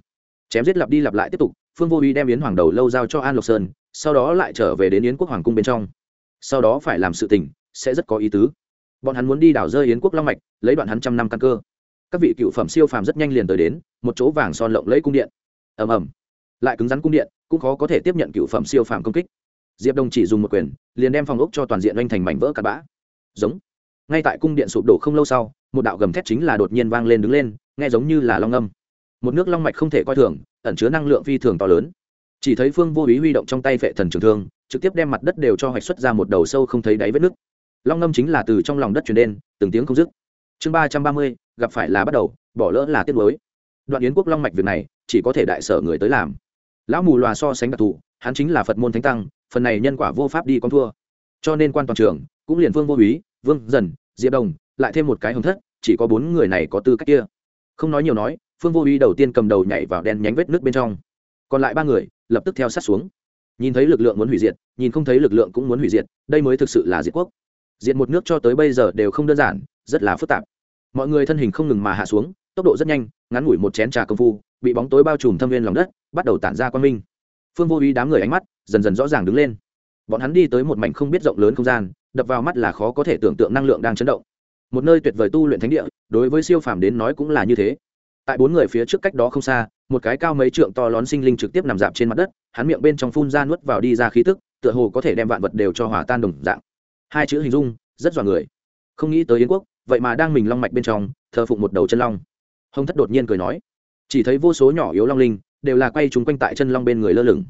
Chém giết lặp đi lặp lại tiếp tục, phương vô uy đem yến hoàng đầu lâu giao cho an lộc sơn, sau đó lại trở về đến yến quốc hoàng cung bên trong. Sau đó phải làm sự tình, sẽ rất có ý tứ. Bọn hắn muốn đi đảo rơi yến quốc long mạch, lấy đoạn hắn trăm năm căn cơ các vị cựu phẩm siêu phàm rất nhanh liền tới đến, một chỗ vàng son lộng lẫy cung điện. Ầm ầm. Lại cứng rắn cung điện, cũng khó có thể tiếp nhận cựu phẩm siêu phàm công kích. Diệp đông chỉ dùng một quyền, liền đem phòng ốc cho toàn diện oanh thành mảnh vỡ cặp bã. Giống. Ngay tại cung điện sụp đổ không lâu sau, một đạo gầm thét chính là đột nhiên vang lên đứng lên, nghe giống như là long âm. Một nước long mạch không thể coi thường, ẩn chứa năng lượng phi thường to lớn. Chỉ thấy phương vô ý huy động trong tay vệ thần trường thương, trực tiếp đem mặt đất đều cho hoạch xuất ra một đầu sâu không thấy đáy vết nước long ngâm chính là từ trong lòng đất truyền đen từng tiếng không dứt chương ba trăm ba mươi, gặp phải là bắt đầu, bỏ lỡ là tiết mới đoạn yến quốc long mạch việc này, chỉ có thể đại sở người tới làm. Lão mù loà so sánh đặc thù, hắn chính là phật môn thánh tăng, phần này nhân quả vô pháp đi con thua. Cho nên quan toàn trường, cũng liền vương vô úy, vương dần, diệp đồng, lại thêm một cái hồng thất, chỉ có bốn người này có tư cách kia. Không nói nhiều nói, phương vô uy đầu tiên cầm đầu nhảy vào đen nhánh vết nước bên trong. Còn lại ba người, lập tức theo sát xuống. Nhìn thấy lực lượng muốn hủy diệt, nhìn không thấy lực lượng cũng muốn hủy diệt, đây mới thực sự là diệt quốc diệt một nước cho tới bây giờ đều không đơn giản, rất là phức tạp. Mọi người thân hình không ngừng mà hạ xuống, tốc độ rất nhanh, ngắn ngủi một chén trà công phu, bị bóng tối bao trùm thâm viên lòng đất, bắt đầu tản ra quan minh. Phương vô uy đám người ánh mắt dần dần rõ ràng đứng lên. Bọn hắn đi tới một mảnh không biết rộng lớn không gian, đập vào mắt là khó có thể tưởng tượng năng lượng đang chấn động. Một nơi tuyệt vời tu luyện thánh địa, đối với siêu phàm đến nói cũng là như thế. Tại bốn người phía trước cách đó không xa, một cái cao mấy trượng to lón sinh linh trực tiếp nằm dạp trên mặt đất, hắn miệng bên trong phun ra nuốt vào đi ra khí tức, tựa hồ có thể đem vạn vật đều cho hòa tan đồng dạng hai chữ hình dung, rất dọa người. Không nghĩ tới yến quốc, vậy mà đang mình long mạch bên trong, thờ phụng một đầu chân long. Hồng thất đột nhiên cười nói, chỉ thấy vô số nhỏ yếu long linh, đều là quay chúng quanh tại chân long bên người lơ lửng.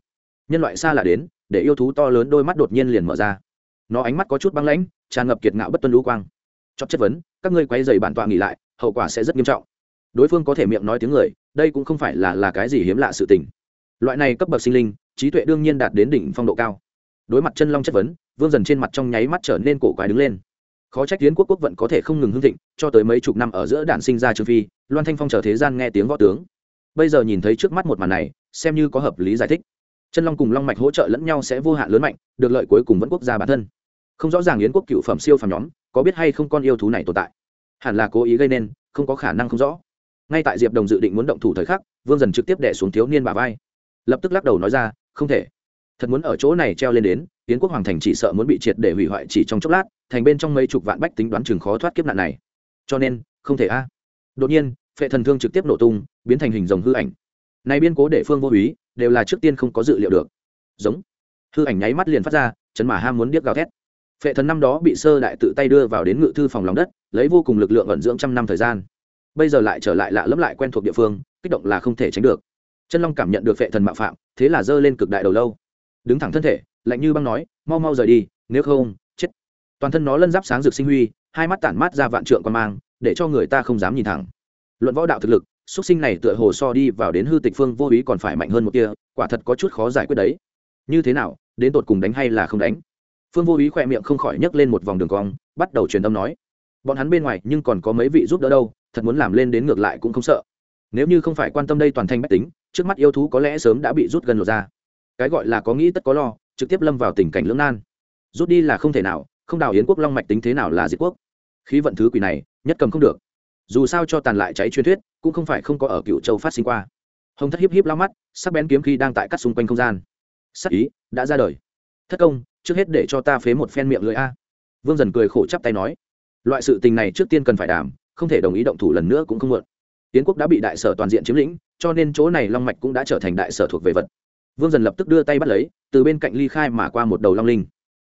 Nhân loại xa lạ đến, để yêu thú to lớn đôi mắt đột nhiên liền mở ra. Nó ánh mắt có chút băng lãnh, tràn ngập kiệt ngạo bất tuân lũ quang. Chót chất vấn, các ngươi quay dày bản tọa nghỉ lại, hậu quả sẽ rất nghiêm trọng. Đối phương có thể miệng nói tiếng người, đây cũng không phải là là cái gì hiếm lạ sự tình. Loại này cấp bậc sinh linh, trí tuệ đương nhiên đạt đến đỉnh phong độ cao. Đối mặt chân long chất vấn vương dần trên mặt trong nháy mắt trở nên cổ quái đứng lên. Khó trách tiến quốc quốc vận có thể không ngừng hưng thịnh, cho tới mấy chục năm ở giữa đản sinh ra trương phi, loan thanh phong chờ thế gian nghe tiếng võ tướng. Bây giờ nhìn thấy trước mắt một màn này, xem như có hợp lý giải thích. Chân long cùng long mạch hỗ trợ lẫn nhau sẽ vô hạn lớn mạnh, được lợi cuối cùng vẫn quốc gia bản thân. Không rõ ràng yến quốc cựu phẩm siêu phàm nhóm, có biết hay không con yêu thú này tồn tại. Hẳn là cố ý gây nên, không có khả năng không rõ. Ngay tại diệp đồng dự định muốn động thủ thời khắc, vương dần trực tiếp đẻ xuống thiếu niên bà vai. Lập tức lắc đầu nói ra, không thể. Thật muốn ở chỗ này treo lên đến yến quốc hoàng thành chỉ sợ muốn bị triệt để hủy hoại chỉ trong chốc lát, thành bên trong mấy chục vạn bách tính đoán chừng khó thoát kiếp nạn này. Cho nên, không thể a. Đột nhiên, phệ thần thương trực tiếp nổ tung, biến thành hình rồng hư ảnh. Này biên cố để phương vô úy, đều là trước tiên không có dự liệu được. Giống. Hư ảnh nháy mắt liền phát ra, chấn mà ham muốn điếc gào thét. Phệ thần năm đó bị sơ đại tự tay đưa vào đến ngự thư phòng lòng đất, lấy vô cùng lực lượng ẩn dưỡng trăm năm thời gian. Bây giờ lại trở lại lạ lẫm lại quen thuộc địa phương, kích động là không thể tránh được. Chân long cảm nhận được phệ thần mạo phạm, thế là giơ lên cực đại đầu lâu. Đứng thẳng thân thể lạnh như băng nói, mau mau rời đi, nếu không, chết. Toàn thân nó lân giáp sáng rực sinh huy, hai mắt tản mát ra vạn trượng quan mang, để cho người ta không dám nhìn thẳng. Luận võ đạo thực lực xuất sinh này tựa hồ so đi vào đến hư tịch phương vô ý còn phải mạnh hơn một kia, quả thật có chút khó giải quyết đấy. Như thế nào, đến tột cùng đánh hay là không đánh? Phương vô ý khỏe miệng không khỏi nhấc lên một vòng đường cong, bắt đầu truyền âm nói, bọn hắn bên ngoài nhưng còn có mấy vị giúp đỡ đâu, thật muốn làm lên đến ngược lại cũng không sợ. Nếu như không phải quan tâm đây toàn thanh bách tính, trước mắt yêu thú có lẽ sớm đã bị rút gần lột ra. Cái gọi là có nghĩ tất có lo trực tiếp lâm vào tình cảnh lưỡng nan. Rút đi là không thể nào, không đào yến quốc long mạch tính thế nào là diệt quốc. Khí vận thứ quỷ này, nhất cầm không được. Dù sao cho tàn lại cháy truyền thuyết, cũng không phải không có ở cựu châu phát sinh qua. Hồng thất hiếp hiếp lao mắt, sắc bén kiếm khi đang tại cắt xung quanh không gian. Sắc ý, đã ra đời. Thất công, trước hết để cho ta phế một phen miệng lưỡi a. Vương dần cười khổ chắp tay nói. Loại sự tình này trước tiên cần phải đảm, không thể đồng ý động thủ lần nữa cũng không muộn. Tiến quốc đã bị đại sở toàn diện chiếm lĩnh, cho nên chỗ này long mạch cũng đã trở thành đại sở thuộc về vật vương dần lập tức đưa tay bắt lấy, từ bên cạnh ly khai mà qua một đầu long linh.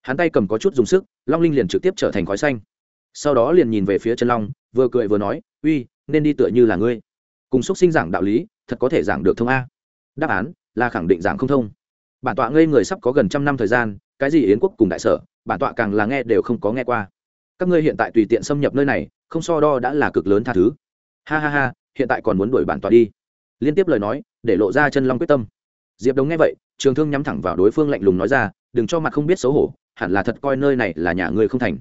Hắn tay cầm có chút dùng sức, long linh liền trực tiếp trở thành khói xanh. Sau đó liền nhìn về phía chân long, vừa cười vừa nói, uy, nên đi tựa như là ngươi. Cùng xúc sinh giảng đạo lý, thật có thể giảng được thông a. Đáp án, là khẳng định giảng không thông. Bản tọa ngây người sắp có gần trăm năm thời gian, cái gì yến quốc cùng đại sở, bản tọa càng là nghe đều không có nghe qua. Các ngươi hiện tại tùy tiện xâm nhập nơi này, không so đo đã là cực lớn tha thứ. Ha ha ha, hiện tại còn muốn đuổi bản tọa đi. Liên tiếp lời nói, để lộ ra chân long quyết tâm diệp đống nghe vậy, trường thương nhắm thẳng vào đối phương lạnh lùng nói ra, đừng cho mặt không biết xấu hổ, hẳn là thật coi nơi này là nhà ngươi không thành.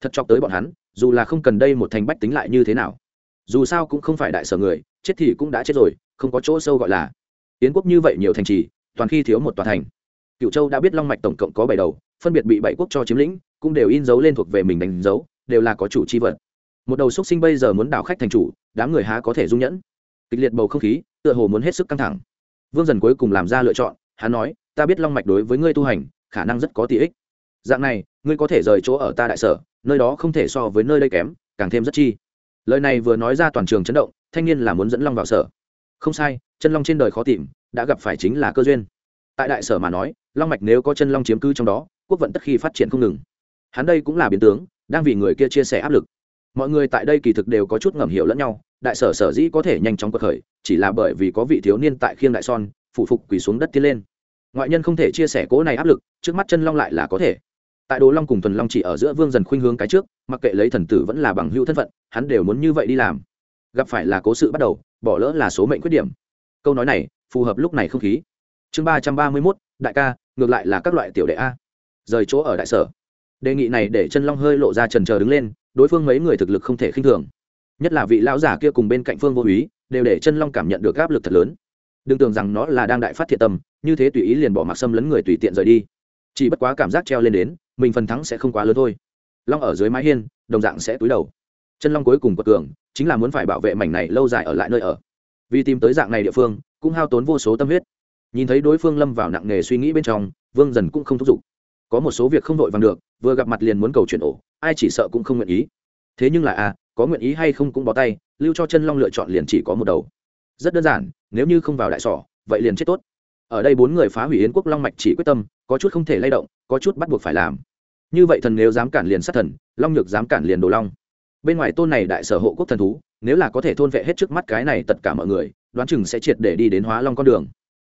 Thật chọc tới bọn hắn, dù là không cần đây một thành bách tính lại như thế nào. Dù sao cũng không phải đại sở người, chết thì cũng đã chết rồi, không có chỗ sâu gọi là. Yến quốc như vậy nhiều thành trì, toàn khi thiếu một tòa thành. Cựu châu đã biết long mạch tổng cộng có bảy đầu, phân biệt bị bảy quốc cho chiếm lĩnh, cũng đều in dấu lên thuộc về mình đánh dấu, đều là có chủ chi vật. Một đầu xúc sinh bây giờ muốn đảo khách thành chủ, đám người há có thể dung nhẫn. Kịch liệt bầu không khí, tựa hồ muốn hết sức căng thẳng vương dần cuối cùng làm ra lựa chọn, hắn nói, ta biết long mạch đối với ngươi tu hành, khả năng rất có tỷ ích. Dạng này, ngươi có thể rời chỗ ở ta đại sở, nơi đó không thể so với nơi đây kém, càng thêm rất chi. Lời này vừa nói ra toàn trường chấn động, thanh niên là muốn dẫn long vào sở. Không sai, chân long trên đời khó tìm, đã gặp phải chính là cơ duyên. Tại đại sở mà nói, long mạch nếu có chân long chiếm cứ trong đó, quốc vận tất khi phát triển không ngừng. Hắn đây cũng là biến tướng, đang vì người kia chia sẻ áp lực. Mọi người tại đây kỳ thực đều có chút ngầm hiểu lẫn nhau đại sở sở dĩ có thể nhanh chóng cuộc khởi, chỉ là bởi vì có vị thiếu niên tại khiêng đại son phụ phục quỳ xuống đất tiến lên. Ngoại nhân không thể chia sẻ cố này áp lực, trước mắt chân long lại là có thể. Tại đồ long cùng thuần long chỉ ở giữa vương dần khuynh hướng cái trước, mặc kệ lấy thần tử vẫn là bằng hữu thân phận, hắn đều muốn như vậy đi làm. Gặp phải là cố sự bắt đầu, bỏ lỡ là số mệnh khuyết điểm. Câu nói này, phù hợp lúc này không khí. Chương ba trăm ba mươi mốt, đại ca, ngược lại là các loại tiểu đệ a. Rời chỗ ở đại sở. Đề nghị này để chân long hơi lộ ra trần trờ đứng lên, đối phương mấy người thực lực không thể khinh thường nhất là vị lão giả kia cùng bên cạnh phương vô úy, đều để chân long cảm nhận được áp lực thật lớn. Đừng tưởng rằng nó là đang đại phát thiện tâm, như thế tùy ý liền bỏ mặc xâm lấn người tùy tiện rời đi. Chỉ bất quá cảm giác treo lên đến, mình phần thắng sẽ không quá lớn thôi. Long ở dưới mái hiên, đồng dạng sẽ túi đầu. Chân long cuối cùng quật cường, chính là muốn phải bảo vệ mảnh này lâu dài ở lại nơi ở. Vì tìm tới dạng này địa phương, cũng hao tốn vô số tâm huyết. Nhìn thấy đối phương lâm vào nặng nề suy nghĩ bên trong, vương dần cũng không thúc giục. Có một số việc không vội vàng được, vừa gặp mặt liền muốn cầu chuyển ổ, ai chỉ sợ cũng không nguyện ý thế nhưng là à có nguyện ý hay không cũng bó tay, lưu cho chân long lựa chọn liền chỉ có một đầu. Rất đơn giản, nếu như không vào đại sỏ, vậy liền chết tốt. Ở đây bốn người phá hủy yến quốc long mạch chỉ quyết tâm, có chút không thể lay động, có chút bắt buộc phải làm. Như vậy thần nếu dám cản liền sát thần, long nhược dám cản liền đồ long. Bên ngoài tôn này đại sở hộ quốc thần thú, nếu là có thể thôn vệ hết trước mắt cái này tất cả mọi người, đoán chừng sẽ triệt để đi đến hóa long con đường.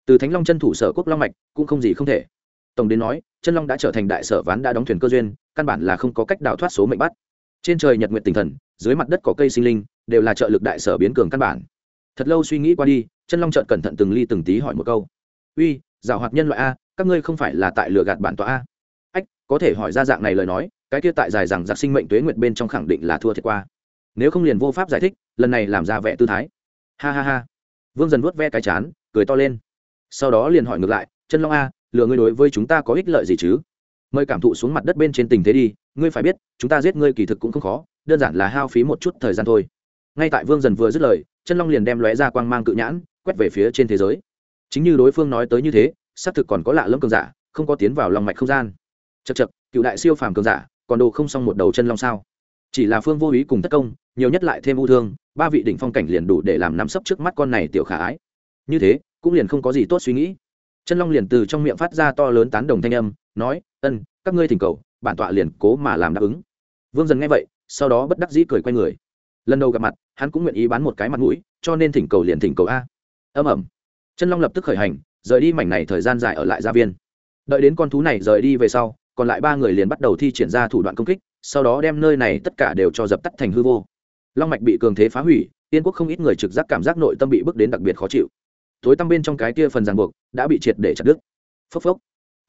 Từ thánh long chân thủ sở quốc long mạch, cũng không gì không thể. Tổng đến nói, chân long đã trở thành đại sở ván đã đóng thuyền cơ duyên, căn bản là không có cách đào thoát số mệnh bắt trên trời nhật nguyện tinh thần, dưới mặt đất có cây sinh linh, đều là trợ lực đại sở biến cường căn bản. Thật lâu suy nghĩ qua đi, chân long trợn cẩn thận từng ly từng tí hỏi một câu. Uy, giảo hoạt nhân loại a, các ngươi không phải là tại lừa gạt bản tọa a? Ách, có thể hỏi ra dạng này lời nói, cái kia tại dài rằng giặc sinh mệnh tuế nguyệt bên trong khẳng định là thua thiệt qua. Nếu không liền vô pháp giải thích, lần này làm ra vẻ tư thái. Ha ha ha. Vương dần vuốt ve cái chán, cười to lên. Sau đó liền hỏi ngược lại, chân long a, lừa ngươi đối với chúng ta có ích lợi gì chứ? Mời cảm thụ xuống mặt đất bên trên tình thế đi, ngươi phải biết, chúng ta giết ngươi kỳ thực cũng không khó, đơn giản là hao phí một chút thời gian thôi. Ngay tại vương dần vừa dứt lời, chân long liền đem lóe ra quang mang cự nhãn, quét về phía trên thế giới. Chính như đối phương nói tới như thế, xác thực còn có lạ lẫm cường giả, không có tiến vào lòng mạch không gian. Chật chật cựu đại siêu phàm cường giả, còn đồ không xong một đầu chân long sao? Chỉ là phương vô ý cùng tất công, nhiều nhất lại thêm ưu thương, ba vị đỉnh phong cảnh liền đủ để làm nắm sấp trước mắt con này tiểu khả ái. Như thế, cũng liền không có gì tốt suy nghĩ. Chân long liền từ trong miệng phát ra to lớn tán đồng thanh âm nói, ân, các ngươi thỉnh cầu, bản tọa liền cố mà làm đáp ứng. Vương dần nghe vậy, sau đó bất đắc dĩ cười quay người. Lần đầu gặp mặt, hắn cũng nguyện ý bán một cái mặt mũi, cho nên thỉnh cầu liền thỉnh cầu a. Âm ẩm. Chân long lập tức khởi hành, rời đi mảnh này thời gian dài ở lại gia viên. Đợi đến con thú này rời đi về sau, còn lại ba người liền bắt đầu thi triển ra thủ đoạn công kích, sau đó đem nơi này tất cả đều cho dập tắt thành hư vô. Long mạch bị cường thế phá hủy, tiên quốc không ít người trực giác cảm giác nội tâm bị bước đến đặc biệt khó chịu. Tối tăm bên trong cái kia phần ràng buộc đã bị triệt để chặt đứt. Phốc phốc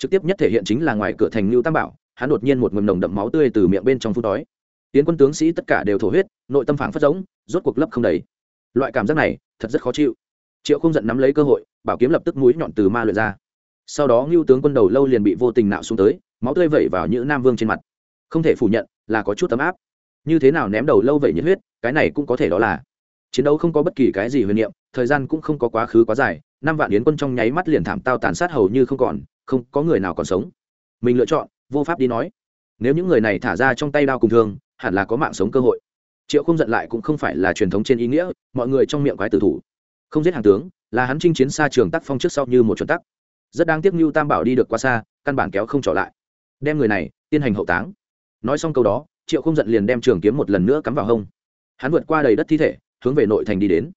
trực tiếp nhất thể hiện chính là ngoài cửa thành lưu tam bảo, hắn đột nhiên một ngầm nồng đậm máu tươi từ miệng bên trong phun đói tiến quân tướng sĩ tất cả đều thổ huyết, nội tâm phảng phất giống, rốt cuộc lấp không đầy. Loại cảm giác này, thật rất khó chịu. Triệu không giận nắm lấy cơ hội, bảo kiếm lập tức mũi nhọn từ ma luyện ra. Sau đó ngưu tướng quân đầu lâu liền bị vô tình nạo xuống tới, máu tươi vẩy vào những nam vương trên mặt. Không thể phủ nhận, là có chút tấm áp. Như thế nào ném đầu lâu vậy nhiệt huyết, cái này cũng có thể đó là. Chiến đấu không có bất kỳ cái gì huyền niệm, thời gian cũng không có quá khứ quá dài, năm vạn yến quân trong nháy mắt liền thảm tao tàn sát hầu như không còn không có người nào còn sống. Mình lựa chọn, vô pháp đi nói. Nếu những người này thả ra trong tay đao cùng thương, hẳn là có mạng sống cơ hội. Triệu không giận lại cũng không phải là truyền thống trên ý nghĩa, mọi người trong miệng quái tử thủ. Không giết hàng tướng, là hắn chinh chiến xa trường tác phong trước sau như một chuẩn tắc. Rất đáng tiếc như tam bảo đi được quá xa, căn bản kéo không trở lại. Đem người này tiến hành hậu táng. Nói xong câu đó, triệu không giận liền đem trường kiếm một lần nữa cắm vào hông. Hắn vượt qua đầy đất thi thể, hướng về nội thành đi đến.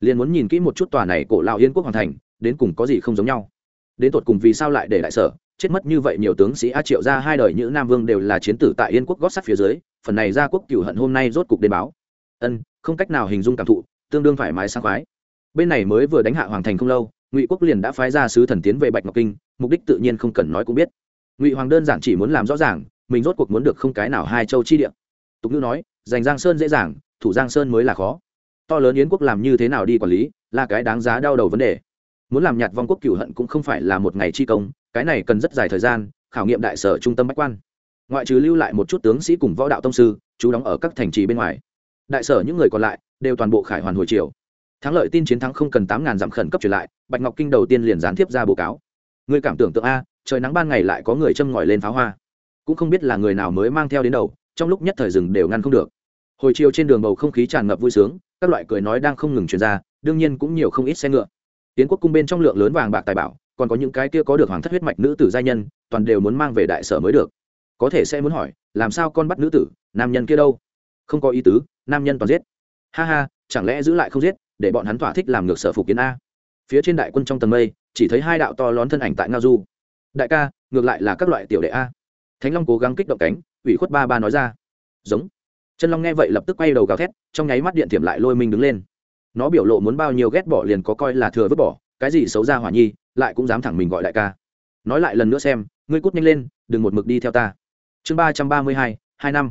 Liền muốn nhìn kỹ một chút tòa này cổ lão yên quốc hoàng thành, đến cùng có gì không giống nhau đến tột cùng vì sao lại để đại sở? Chết mất như vậy, nhiều tướng sĩ a triệu ra hai đời như nam vương đều là chiến tử tại yên quốc gót sắt phía dưới, phần này gia quốc cửu hận hôm nay rốt cục đến báo. Ân, không cách nào hình dung cảm thụ, tương đương thoải mái sang khoái. Bên này mới vừa đánh hạ hoàng thành không lâu, ngụy quốc liền đã phái ra sứ thần tiến về bạch ngọc kinh, mục đích tự nhiên không cần nói cũng biết. Ngụy hoàng đơn giản chỉ muốn làm rõ ràng, mình rốt cuộc muốn được không cái nào hai châu chi địa. Tục ngữ nói, giành giang sơn dễ dàng, thủ giang sơn mới là khó. To lớn yến quốc làm như thế nào đi quản lý, là cái đáng giá đau đầu vấn đề muốn làm nhạt vong quốc cửu hận cũng không phải là một ngày chi công, cái này cần rất dài thời gian, khảo nghiệm đại sở trung tâm bách quan. Ngoại trừ lưu lại một chút tướng sĩ cùng võ đạo tông sư, chú đóng ở các thành trì bên ngoài. Đại sở những người còn lại, đều toàn bộ khải hoàn hồi triều. Thắng lợi tin chiến thắng không cần tám ngàn dặm khẩn cấp truyền lại, bạch ngọc kinh đầu tiên liền gián tiếp ra bố cáo. Người cảm tưởng tượng a, trời nắng ban ngày lại có người châm ngòi lên pháo hoa. Cũng không biết là người nào mới mang theo đến đầu, trong lúc nhất thời rừng đều ngăn không được. Hồi chiều trên đường bầu không khí tràn ngập vui sướng, các loại cười nói đang không ngừng truyền ra, đương nhiên cũng nhiều không ít xe ngựa tiến quốc cung bên trong lượng lớn vàng bạc tài bảo, còn có những cái kia có được hoàng thất huyết mạch nữ tử gia nhân, toàn đều muốn mang về đại sở mới được. Có thể sẽ muốn hỏi, làm sao con bắt nữ tử, nam nhân kia đâu? Không có ý tứ, nam nhân toàn giết. Ha ha, chẳng lẽ giữ lại không giết, để bọn hắn thỏa thích làm ngược sở phục kiến a? Phía trên đại quân trong tầng mây, chỉ thấy hai đạo to lón thân ảnh tại ngao du. Đại ca, ngược lại là các loại tiểu đệ a. Thánh long cố gắng kích động cánh, ủy khuất ba ba nói ra. Giống. Chân long nghe vậy lập tức quay đầu gào thét, trong nháy mắt điện thiểm lại lôi minh đứng lên nó biểu lộ muốn bao nhiêu ghét bỏ liền có coi là thừa vứt bỏ, cái gì xấu ra hỏa nhi, lại cũng dám thẳng mình gọi đại ca. Nói lại lần nữa xem, ngươi cút nhanh lên, đừng một mực đi theo ta. Chương ba trăm ba mươi hai hai năm.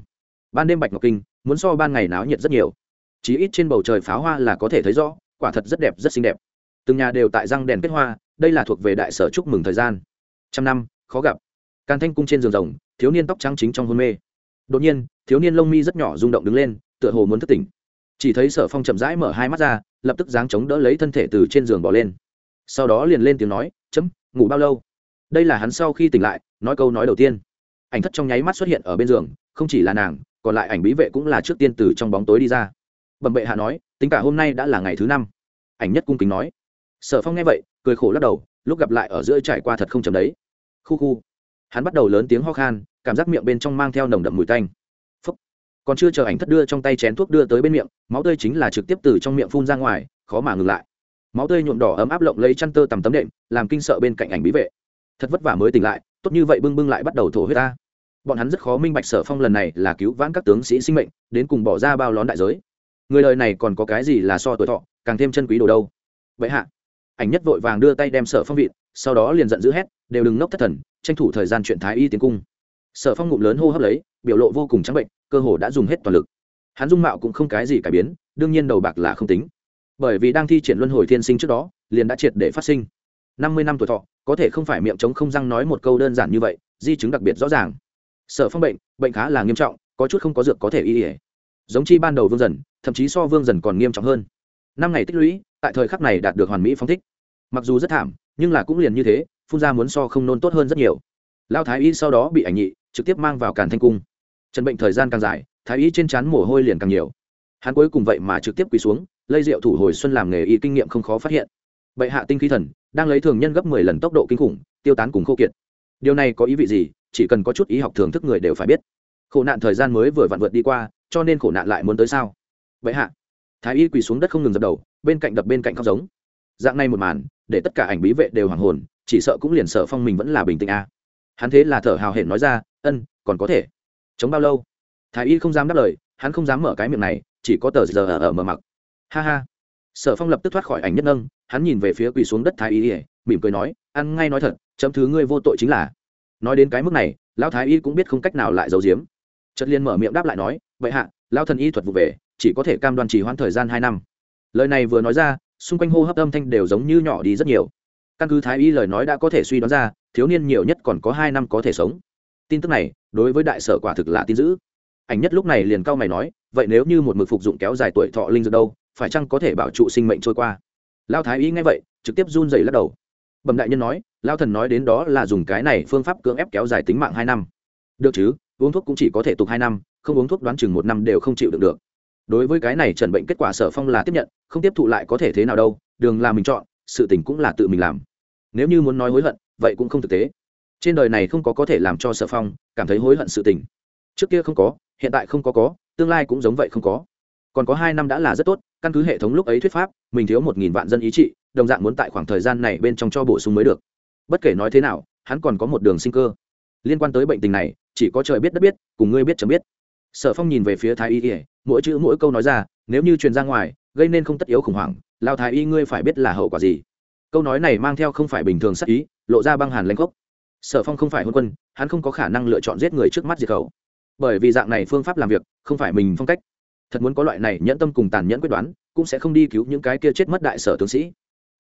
Ban đêm bạch ngọc kinh, muốn so ban ngày náo nhiệt rất nhiều. Chí ít trên bầu trời pháo hoa là có thể thấy rõ, quả thật rất đẹp, rất xinh đẹp. Từng nhà đều tại răng đèn kết hoa, đây là thuộc về đại sở chúc mừng thời gian. Trăm năm, khó gặp. Càn thanh cung trên giường rồng, thiếu niên tóc trắng chính trong hôn mê. Đột nhiên, thiếu niên lông mi rất nhỏ rung động đứng lên, tựa hồ muốn thất tỉnh chỉ thấy sở phong chậm rãi mở hai mắt ra, lập tức dáng chống đỡ lấy thân thể từ trên giường bỏ lên. Sau đó liền lên tiếng nói, chấm, ngủ bao lâu? Đây là hắn sau khi tỉnh lại, nói câu nói đầu tiên. Ảnh thất trong nháy mắt xuất hiện ở bên giường, không chỉ là nàng, còn lại ảnh bí vệ cũng là trước tiên từ trong bóng tối đi ra. Bẩm bệ hạ nói, tính cả hôm nay đã là ngày thứ năm. Ảnh nhất cung kính nói. Sở phong nghe vậy, cười khổ lắc đầu, lúc gặp lại ở giữa trải qua thật không chầm đấy. Khu khu. Hắn bắt đầu lớn tiếng ho khan, cảm giác miệng bên trong mang theo nồng đậm mùi tanh còn chưa chờ ảnh thất đưa trong tay chén thuốc đưa tới bên miệng, máu tươi chính là trực tiếp từ trong miệng phun ra ngoài, khó mà ngừng lại. Máu tươi nhuộm đỏ ấm áp lộng lấy chăn tơ tầm tấm đệm, làm kinh sợ bên cạnh ảnh bí vệ. Thật vất vả mới tỉnh lại, tốt như vậy bưng bưng lại bắt đầu thổ huyết ta bọn hắn rất khó minh bạch sở phong lần này là cứu vãn các tướng sĩ sinh mệnh, đến cùng bỏ ra bao lón đại giới. Người lời này còn có cái gì là so tuổi thọ, càng thêm chân quý đồ đâu. Vậy hạ. Ảnh nhất vội vàng đưa tay đem sở phong vịn, sau đó liền giận dữ hét, đều đừng nốc thất thần, tranh thủ thời gian chuyện thái y tiến cung sở phong ngụm lớn hô hấp lấy, biểu lộ vô cùng trắng bệnh, cơ hồ đã dùng hết toàn lực. Hắn dung mạo cũng không cái gì cải biến, đương nhiên đầu bạc là không tính. Bởi vì đang thi triển luân hồi thiên sinh trước đó, liền đã triệt để phát sinh. Năm mươi năm tuổi thọ, có thể không phải miệng trống không răng nói một câu đơn giản như vậy, di chứng đặc biệt rõ ràng. Sở phong bệnh bệnh khá là nghiêm trọng, có chút không có dược có thể y ỉa giống chi ban đầu vương dần, thậm chí so vương dần còn nghiêm trọng hơn. Năm ngày tích lũy, tại thời khắc này đạt được hoàn mỹ phong thích. Mặc dù rất thảm, nhưng là cũng liền như thế, phun ra muốn so không nôn tốt hơn rất nhiều. Lao thái y sau đó bị ảnh nhị trực tiếp mang vào càn thanh cung. Trần bệnh thời gian càng dài, thái y trên trán mồ hôi liền càng nhiều. Hắn cuối cùng vậy mà trực tiếp quỳ xuống lây rượu thủ hồi xuân làm nghề y kinh nghiệm không khó phát hiện. Bệ hạ tinh khí thần, đang lấy thường nhân gấp mười lần tốc độ kinh khủng, tiêu tán cùng khô kiệt. Điều này có ý vị gì? Chỉ cần có chút ý học thường thức người đều phải biết. Khổ nạn thời gian mới vừa vặn vượt đi qua, cho nên khổ nạn lại muốn tới sao? Vậy hạ. Thái y quỳ xuống đất không ngừng dập đầu, bên cạnh đập bên cạnh khóc giống. Dạng này một màn, để tất cả ảnh bí vệ đều hoàng hồn, chỉ sợ cũng liền sợ phong mình vẫn là bình tĩnh a. Hắn thế là thở hào hển nói ra ân, còn có thể. Chống bao lâu? Thái y không dám đáp lời, hắn không dám mở cái miệng này, chỉ có tờ giờ ở mở mặc. Ha ha. Sở phong lập tức thoát khỏi ảnh nhất nâng, hắn nhìn về phía quỳ xuống đất thái y ỉa mỉm cười nói, ăn ngay nói thật, chấm thứ ngươi vô tội chính là. Nói đến cái mức này, lão thái y cũng biết không cách nào lại giấu giếm. Chất liên mở miệng đáp lại nói, vậy hạ, lão thần y thuật vụ về, chỉ có thể cam đoan chỉ hoãn thời gian hai năm. Lời này vừa nói ra, xung quanh hô hấp âm thanh đều giống như nhỏ đi rất nhiều. Căn cứ thái y lời nói đã có thể suy đoán ra, thiếu niên nhiều nhất còn có hai năm có thể sống tin tức này đối với đại sở quả thực là tin dữ. Ảnh nhất lúc này liền cau mày nói, vậy nếu như một mực phục dụng kéo dài tuổi thọ linh dược đâu, phải chăng có thể bảo trụ sinh mệnh trôi qua? Lao thái y nghe vậy, trực tiếp run rẩy lắc đầu. Bẩm đại nhân nói, lao thần nói đến đó là dùng cái này phương pháp cưỡng ép kéo dài tính mạng hai năm. Được chứ, uống thuốc cũng chỉ có thể tục hai năm, không uống thuốc đoán chừng một năm đều không chịu được được. Đối với cái này trần bệnh kết quả sở phong là tiếp nhận, không tiếp thụ lại có thể thế nào đâu, đường là mình chọn, sự tình cũng là tự mình làm. Nếu như muốn nói hối hận, vậy cũng không thực tế trên đời này không có có thể làm cho sở phong cảm thấy hối hận sự tình. Trước kia không có, hiện tại không có có, tương lai cũng giống vậy không có. Còn có hai năm đã là rất tốt, căn cứ hệ thống lúc ấy thuyết pháp, mình thiếu một nghìn vạn dân ý trị, đồng dạng muốn tại khoảng thời gian này bên trong cho bổ sung mới được. Bất kể nói thế nào, hắn còn có một đường sinh cơ. Liên quan tới bệnh tình này, chỉ có trời biết đất biết, cùng ngươi biết chấm biết. Sở phong nhìn về phía thái y ỉa mỗi chữ mỗi câu nói ra, nếu như truyền ra ngoài, gây nên không tất yếu khủng hoảng, lao thái y ngươi phải biết là hậu quả gì. Câu nói này mang theo không phải bình thường sắc ý, lộ ra băng hàn lanh gốc sở phong không phải hôn quân, hắn không có khả năng lựa chọn giết người trước mắt diệt khẩu. Bởi vì dạng này phương pháp làm việc, không phải mình phong cách. Thật muốn có loại này nhẫn tâm cùng tàn nhẫn quyết đoán, cũng sẽ không đi cứu những cái kia chết mất đại sở tướng sĩ.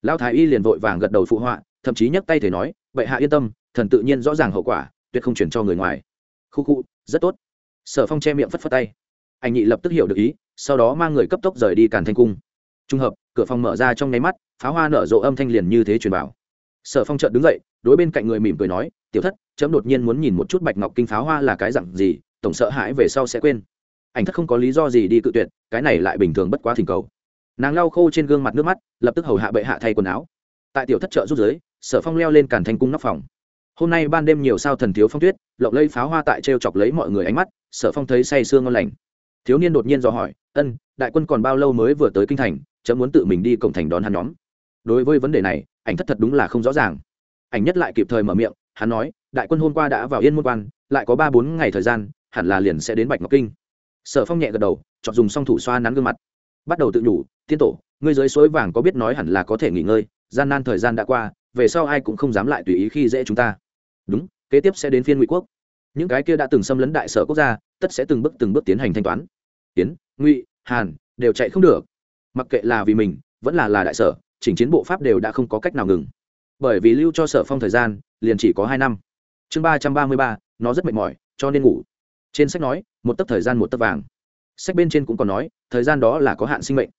Lão thái y liền vội vàng gật đầu phụ họa, thậm chí nhấc tay thể nói vậy hạ yên tâm, thần tự nhiên rõ ràng hậu quả, tuyệt không chuyển cho người ngoài. Khu khu, rất tốt. Sở phong che miệng phất phất tay. Anh nhị lập tức hiểu được ý, sau đó mang người cấp tốc rời đi càn thanh cung. Trung hợp, cửa phòng mở ra trong nháy mắt, pháo hoa nở rộ âm thanh liền như thế truyền vào sở phong trợn đứng dậy, đối bên cạnh người mỉm cười nói, tiểu thất, chấm đột nhiên muốn nhìn một chút bạch ngọc kinh pháo hoa là cái dặn gì, tổng sợ hãi về sau sẽ quên. Ảnh thất không có lý do gì đi cự tuyệt, cái này lại bình thường bất quá thỉnh cầu. Nàng lau khô trên gương mặt nước mắt, lập tức hầu hạ bệ hạ thay quần áo. Tại tiểu thất trợ rút giới sở phong leo lên cản thanh cung nóc phòng. Hôm nay ban đêm nhiều sao thần thiếu phong tuyết, lộng lây pháo hoa tại t r e o chọc lấy mọi người ánh mắt, sở phong thấy say sương ngon lành. Thiếu niên đột nhiên dò hỏi, ân, đại quân còn bao lâu mới vừa tới kinh thành, chấm muốn tự mình đi cổng thành đón hắn nhóm? Đối với vấn đề này ảnh thất thật đúng là không rõ ràng. Ảnh nhất lại kịp thời mở miệng, hắn nói, đại quân hôm qua đã vào yên môn quan, lại có ba bốn ngày thời gian, hẳn là liền sẽ đến bạch ngọc kinh. Sở phong nhẹ gật đầu, chọn dùng song thủ xoa nắn gương mặt. Bắt đầu tự nhủ tiên tổ, ngươi dưới suối vàng có biết nói hẳn là có thể nghỉ ngơi, gian nan thời gian đã qua, về sau ai cũng không dám lại tùy ý khi dễ chúng ta. Đúng, kế tiếp sẽ đến phiên ngụy quốc. Những cái kia đã từng xâm lấn đại sở quốc gia, tất sẽ từng bước từng bước tiến hành thanh toán. Tiến ngụy, hàn đều chạy không được. Mặc kệ là vì mình, vẫn là là đại sở chỉnh chiến bộ pháp đều đã không có cách nào ngừng. Bởi vì lưu cho sở phong thời gian, liền chỉ có hai năm. Chương ba trăm ba mươi ba, nó rất mệt mỏi, cho nên ngủ. Trên sách nói, một tấc thời gian một tấc vàng. Sách bên trên cũng còn nói, thời gian đó là có hạn sinh mệnh.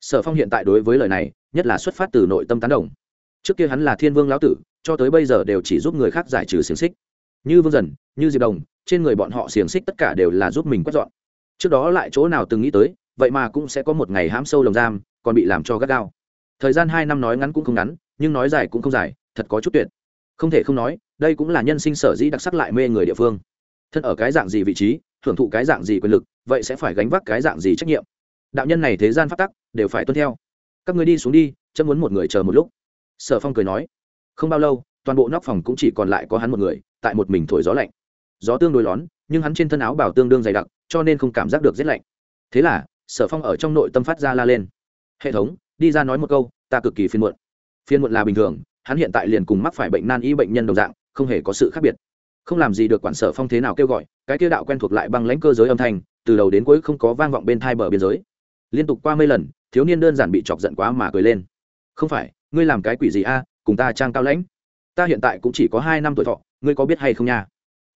Sở phong hiện tại đối với lời này, nhất là xuất phát từ nội tâm tán đồng. Trước kia hắn là thiên vương lão tử, cho tới bây giờ đều chỉ giúp người khác giải trừ xiềng xích. Như vương dần, như diệp đồng, trên người bọn họ xiềng xích tất cả đều là giúp mình quét dọn. Trước đó lại chỗ nào từng nghĩ tới, vậy mà cũng sẽ có một ngày hãm sâu lồng giam, còn bị làm cho gắt gao thời gian hai năm nói ngắn cũng không ngắn, nhưng nói dài cũng không dài, thật có chút tuyệt. Không thể không nói, đây cũng là nhân sinh sở dĩ đặc sắc lại mê người địa phương. Thân ở cái dạng gì vị trí, hưởng thụ cái dạng gì quyền lực, vậy sẽ phải gánh vác cái dạng gì trách nhiệm? Đạo nhân này thế gian phát tắc, đều phải tuân theo. Các người đi xuống đi, chấm muốn một người chờ một lúc. Sở phong cười nói, không bao lâu, toàn bộ nóc phòng cũng chỉ còn lại có hắn một người, tại một mình thổi gió lạnh. Gió tương đối lón, nhưng hắn trên thân áo bảo tương đương dày đặc, cho nên không cảm giác được rét lạnh. Thế là, sở phong ở trong nội tâm phát ra la lên. Hệ thống đi ra nói một câu, ta cực kỳ phiên muộn. Phiên muộn là bình thường, hắn hiện tại liền cùng mắc phải bệnh nan y bệnh nhân đồng dạng, không hề có sự khác biệt. Không làm gì được quản sở phong thế nào kêu gọi, cái kia đạo quen thuộc lại băng lãnh cơ giới âm thanh, từ đầu đến cuối không có vang vọng bên thai bờ biên giới. Liên tục qua mấy lần, thiếu niên đơn giản bị chọc giận quá mà cười lên. Không phải, ngươi làm cái quỷ gì a, cùng ta trang cao lãnh. Ta hiện tại cũng chỉ có hai năm tuổi thọ, ngươi có biết hay không nha?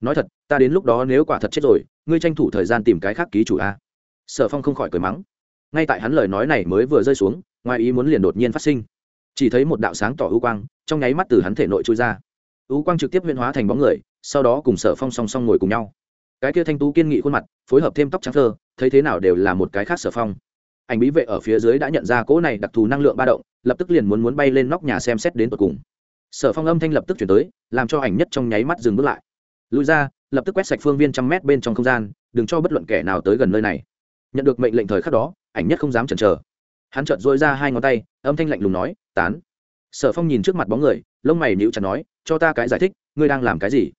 Nói thật, ta đến lúc đó nếu quả thật chết rồi, ngươi tranh thủ thời gian tìm cái khác ký chủ a. Sở phong không khỏi cười mắng. Ngay tại hắn lời nói này mới vừa rơi xuống ngoài ý muốn liền đột nhiên phát sinh. Chỉ thấy một đạo sáng tỏ ưu quang, trong nháy mắt từ hắn thể nội trôi ra. Ưu quang trực tiếp huyên hóa thành bóng người, sau đó cùng sở phong song song ngồi cùng nhau. Cái kia thanh tú kiên nghị khuôn mặt, phối hợp thêm tóc trắng thơ, thấy thế nào đều là một cái khác sở phong. Ảnh bí vệ ở phía dưới đã nhận ra cỗ này đặc thù năng lượng ba động, lập tức liền muốn muốn bay lên nóc nhà xem xét đến tột cùng. Sở phong âm thanh lập tức chuyển tới, làm cho ảnh nhất trong nháy mắt dừng bước lại. Lùi ra, lập tức quét sạch phương viên trăm mét bên trong không gian, đừng cho bất luận kẻ nào tới gần nơi này. Nhận được mệnh lệnh thời khắc đó, ảnh nhất không dám chần chờ hắn chợt dôi ra hai ngón tay âm thanh lạnh lùng nói tán. Sở phong nhìn trước mặt bóng người lông mày níu chặt nói cho ta cái giải thích ngươi đang làm cái gì?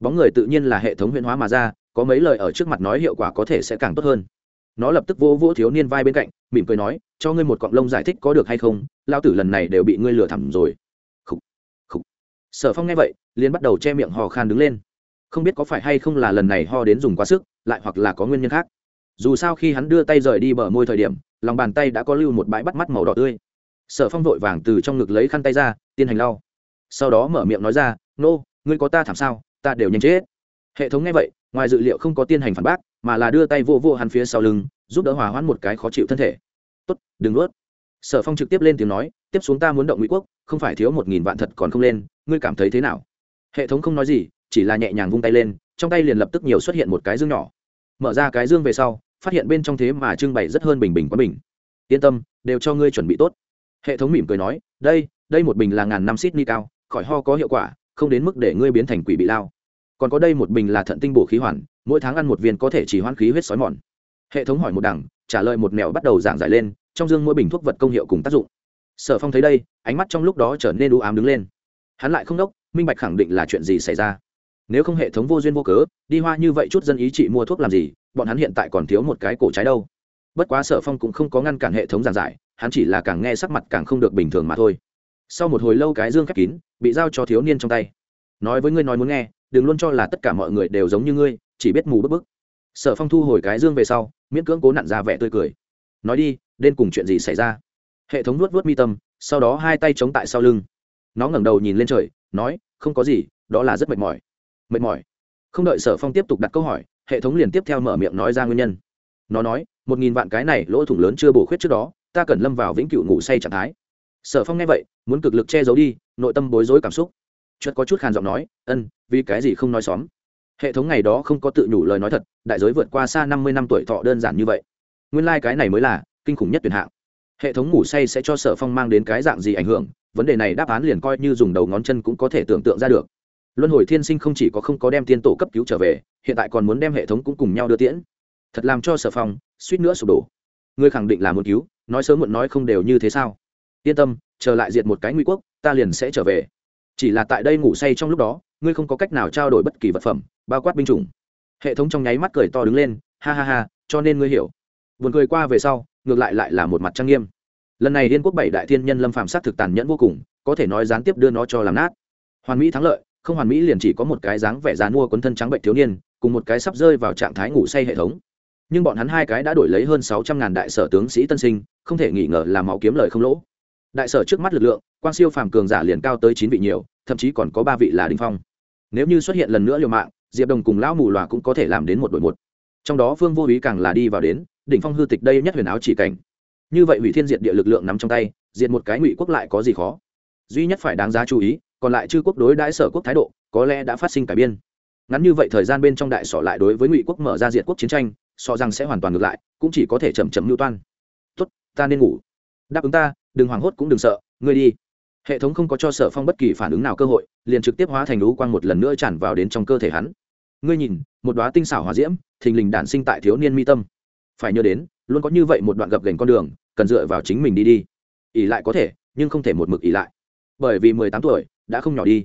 Bóng người tự nhiên là hệ thống huyễn hóa mà ra có mấy lời ở trước mặt nói hiệu quả có thể sẽ càng tốt hơn. Nó lập tức vô vô thiếu niên vai bên cạnh mỉm cười nói cho ngươi một cọng lông giải thích có được hay không lao tử lần này đều bị ngươi lừa thẳm rồi. Khủ, khủ. sở phong nghe vậy liền bắt đầu che miệng hò khan đứng lên. Không biết có phải hay không là lần này ho đến dùng quá sức lại hoặc là có nguyên nhân khác. Dù sao khi hắn đưa tay rời đi bờ môi thời điểm lòng bàn tay đã có lưu một bãi bắt mắt màu đỏ tươi. Sở phong vội vàng từ trong ngực lấy khăn tay ra, tiên hành lau. Sau đó mở miệng nói ra, nô, ngươi có ta thảm sao? Ta đều nhanh chết. Hệ thống nghe vậy, ngoài dự liệu không có tiên hành phản bác, mà là đưa tay vô vô hắn phía sau lưng, giúp đỡ hòa hoãn một cái khó chịu thân thể. Tốt, đừng nuốt. Sở phong trực tiếp lên tiếng nói, tiếp xuống ta muốn động ngụy quốc, không phải thiếu một nghìn vạn thật còn không lên, ngươi cảm thấy thế nào? Hệ thống không nói gì, chỉ là nhẹ nhàng vung tay lên, trong tay liền lập tức nhiều xuất hiện một cái dương nhỏ. Mở ra cái dương về sau phát hiện bên trong thế mà trưng bày rất hơn bình bình quá bình. Yên tâm, đều cho ngươi chuẩn bị tốt. Hệ thống mỉm cười nói, đây đây một bình là ngàn năm xít ni cao, khỏi ho có hiệu quả, không đến mức để ngươi biến thành quỷ bị lao. Còn có đây một bình là thận tinh bổ khí hoàn, mỗi tháng ăn một viên có thể chỉ hoãn khí huyết sói mòn. Hệ thống hỏi một đằng, trả lời một mẹo bắt đầu giảng giải lên, trong dương mỗi bình thuốc vật công hiệu cùng tác dụng. Sở phong thấy đây, ánh mắt trong lúc đó trở nên u ám đứng lên. Hắn lại không đốc, minh bạch khẳng định là chuyện gì xảy ra nếu không hệ thống vô duyên vô cớ, đi hoa như vậy chút dân ý chị mua thuốc làm gì, bọn hắn hiện tại còn thiếu một cái cổ trái đâu. Bất quá sở phong cũng không có ngăn cản hệ thống giảng giải, hắn chỉ là càng nghe sắc mặt càng không được bình thường mà thôi. Sau một hồi lâu cái dương khép kín, bị giao cho thiếu niên trong tay. Nói với ngươi nói muốn nghe, đừng luôn cho là tất cả mọi người đều giống như ngươi, chỉ biết mù bức bức. Sở phong thu hồi cái dương về sau, miễn cưỡng cố nặn ra vẻ tươi cười. Nói đi, đến cùng chuyện gì xảy ra? Hệ thống nuốt vớt mi tâm, sau đó hai tay chống tại sau lưng. Nó ngẩng đầu nhìn lên trời, nói, không có gì, đó là rất mệt mỏi mệt mỏi. Không đợi sở phong tiếp tục đặt câu hỏi, hệ thống liền tiếp theo mở miệng nói ra nguyên nhân. Nó nói, một nghìn vạn cái này lỗ thủng lớn chưa bổ khuyết trước đó, ta cần lâm vào vĩnh cửu ngủ say trạng thái. Sở phong nghe vậy, muốn cực lực che giấu đi, nội tâm bối rối cảm xúc. Chất có chút khàn giọng nói, ân, vì cái gì không nói xóm? Hệ thống ngày đó không có tự nhủ lời nói thật, đại giới vượt qua xa năm mươi năm tuổi thọ đơn giản như vậy. Nguyên lai、like、cái này mới là kinh khủng nhất tuyển hạng. Hệ thống ngủ say sẽ cho sở phong mang đến cái dạng gì ảnh hưởng, vấn đề này đáp án liền coi như dùng đầu ngón chân cũng có thể tưởng tượng ra được luân hồi thiên sinh không chỉ có không có đem tiên tổ cấp cứu trở về, hiện tại còn muốn đem hệ thống cũng cùng nhau đưa tiễn. Thật làm cho sở phong suýt nữa sụp đổ. Ngươi khẳng định là muốn cứu, nói sớm muộn nói không đều như thế sao? Yên tâm, chờ lại diệt một cái nguy quốc, ta liền sẽ trở về. Chỉ là tại đây ngủ say trong lúc đó, ngươi không có cách nào trao đổi bất kỳ vật phẩm, bao quát binh chủng. Hệ thống trong nháy mắt cười to đứng lên, ha ha ha, cho nên ngươi hiểu. Buồn cười qua về sau, ngược lại lại là một mặt trang nghiêm. Lần này liên quốc bảy đại thiên nhân lâm phạm sát thực tàn nhẫn vô cùng, có thể nói gián tiếp đưa nó cho làm nát. Hoàn mỹ thắng lợi không hoàn mỹ liền chỉ có một cái dáng vẻ dàn mua quấn thân trắng bệnh thiếu niên, cùng một cái sắp rơi vào trạng thái ngủ say hệ thống. Nhưng bọn hắn hai cái đã đổi lấy hơn sáu trăm ngàn đại sở tướng sĩ tân sinh, không thể nghi ngờ là máu kiếm lời không lỗ. Đại sở trước mắt lực lượng quan siêu phàm cường giả liền cao tới chín vị nhiều, thậm chí còn có ba vị là đình phong. Nếu như xuất hiện lần nữa liều mạng, diệp đồng cùng lão mù loà cũng có thể làm đến một đội một. Trong đó phương vô ý càng là đi vào đến, đỉnh phong hư tịch đây nhất huyền áo chỉ cảnh. Như vậy hủy thiên diệt địa lực lượng nắm trong tay, diệt một cái ngụy quốc lại có gì khó? Duy nhất phải đáng giá chú ý còn lại chư quốc đối đãi sở quốc thái độ, có lẽ đã phát sinh cải biên. Ngắn như vậy thời gian bên trong đại sọ lại đối với ngụy quốc mở ra diệt quốc chiến tranh so rằng sẽ hoàn toàn ngược lại, cũng chỉ có thể chậm chậm mưu toan. Tốt, ta nên ngủ. Đáp ứng ta, đừng hoảng hốt cũng đừng sợ, ngươi đi. Hệ thống không có cho sở phong bất kỳ phản ứng nào cơ hội, liền trực tiếp hóa thành lũ quang một lần nữa tràn vào đến trong cơ thể hắn. Ngươi nhìn, một đoá tinh xảo hòa diễm, thình lình đản sinh tại thiếu niên mi tâm. Phải nhớ đến, luôn có như vậy một đoạn gập gành con đường, cần dựa vào chính mình đi đi. Ỉ lại có thể, nhưng không thể một mực ỉ lại. Bởi vì mười tám tuổi đã không nhỏ đi.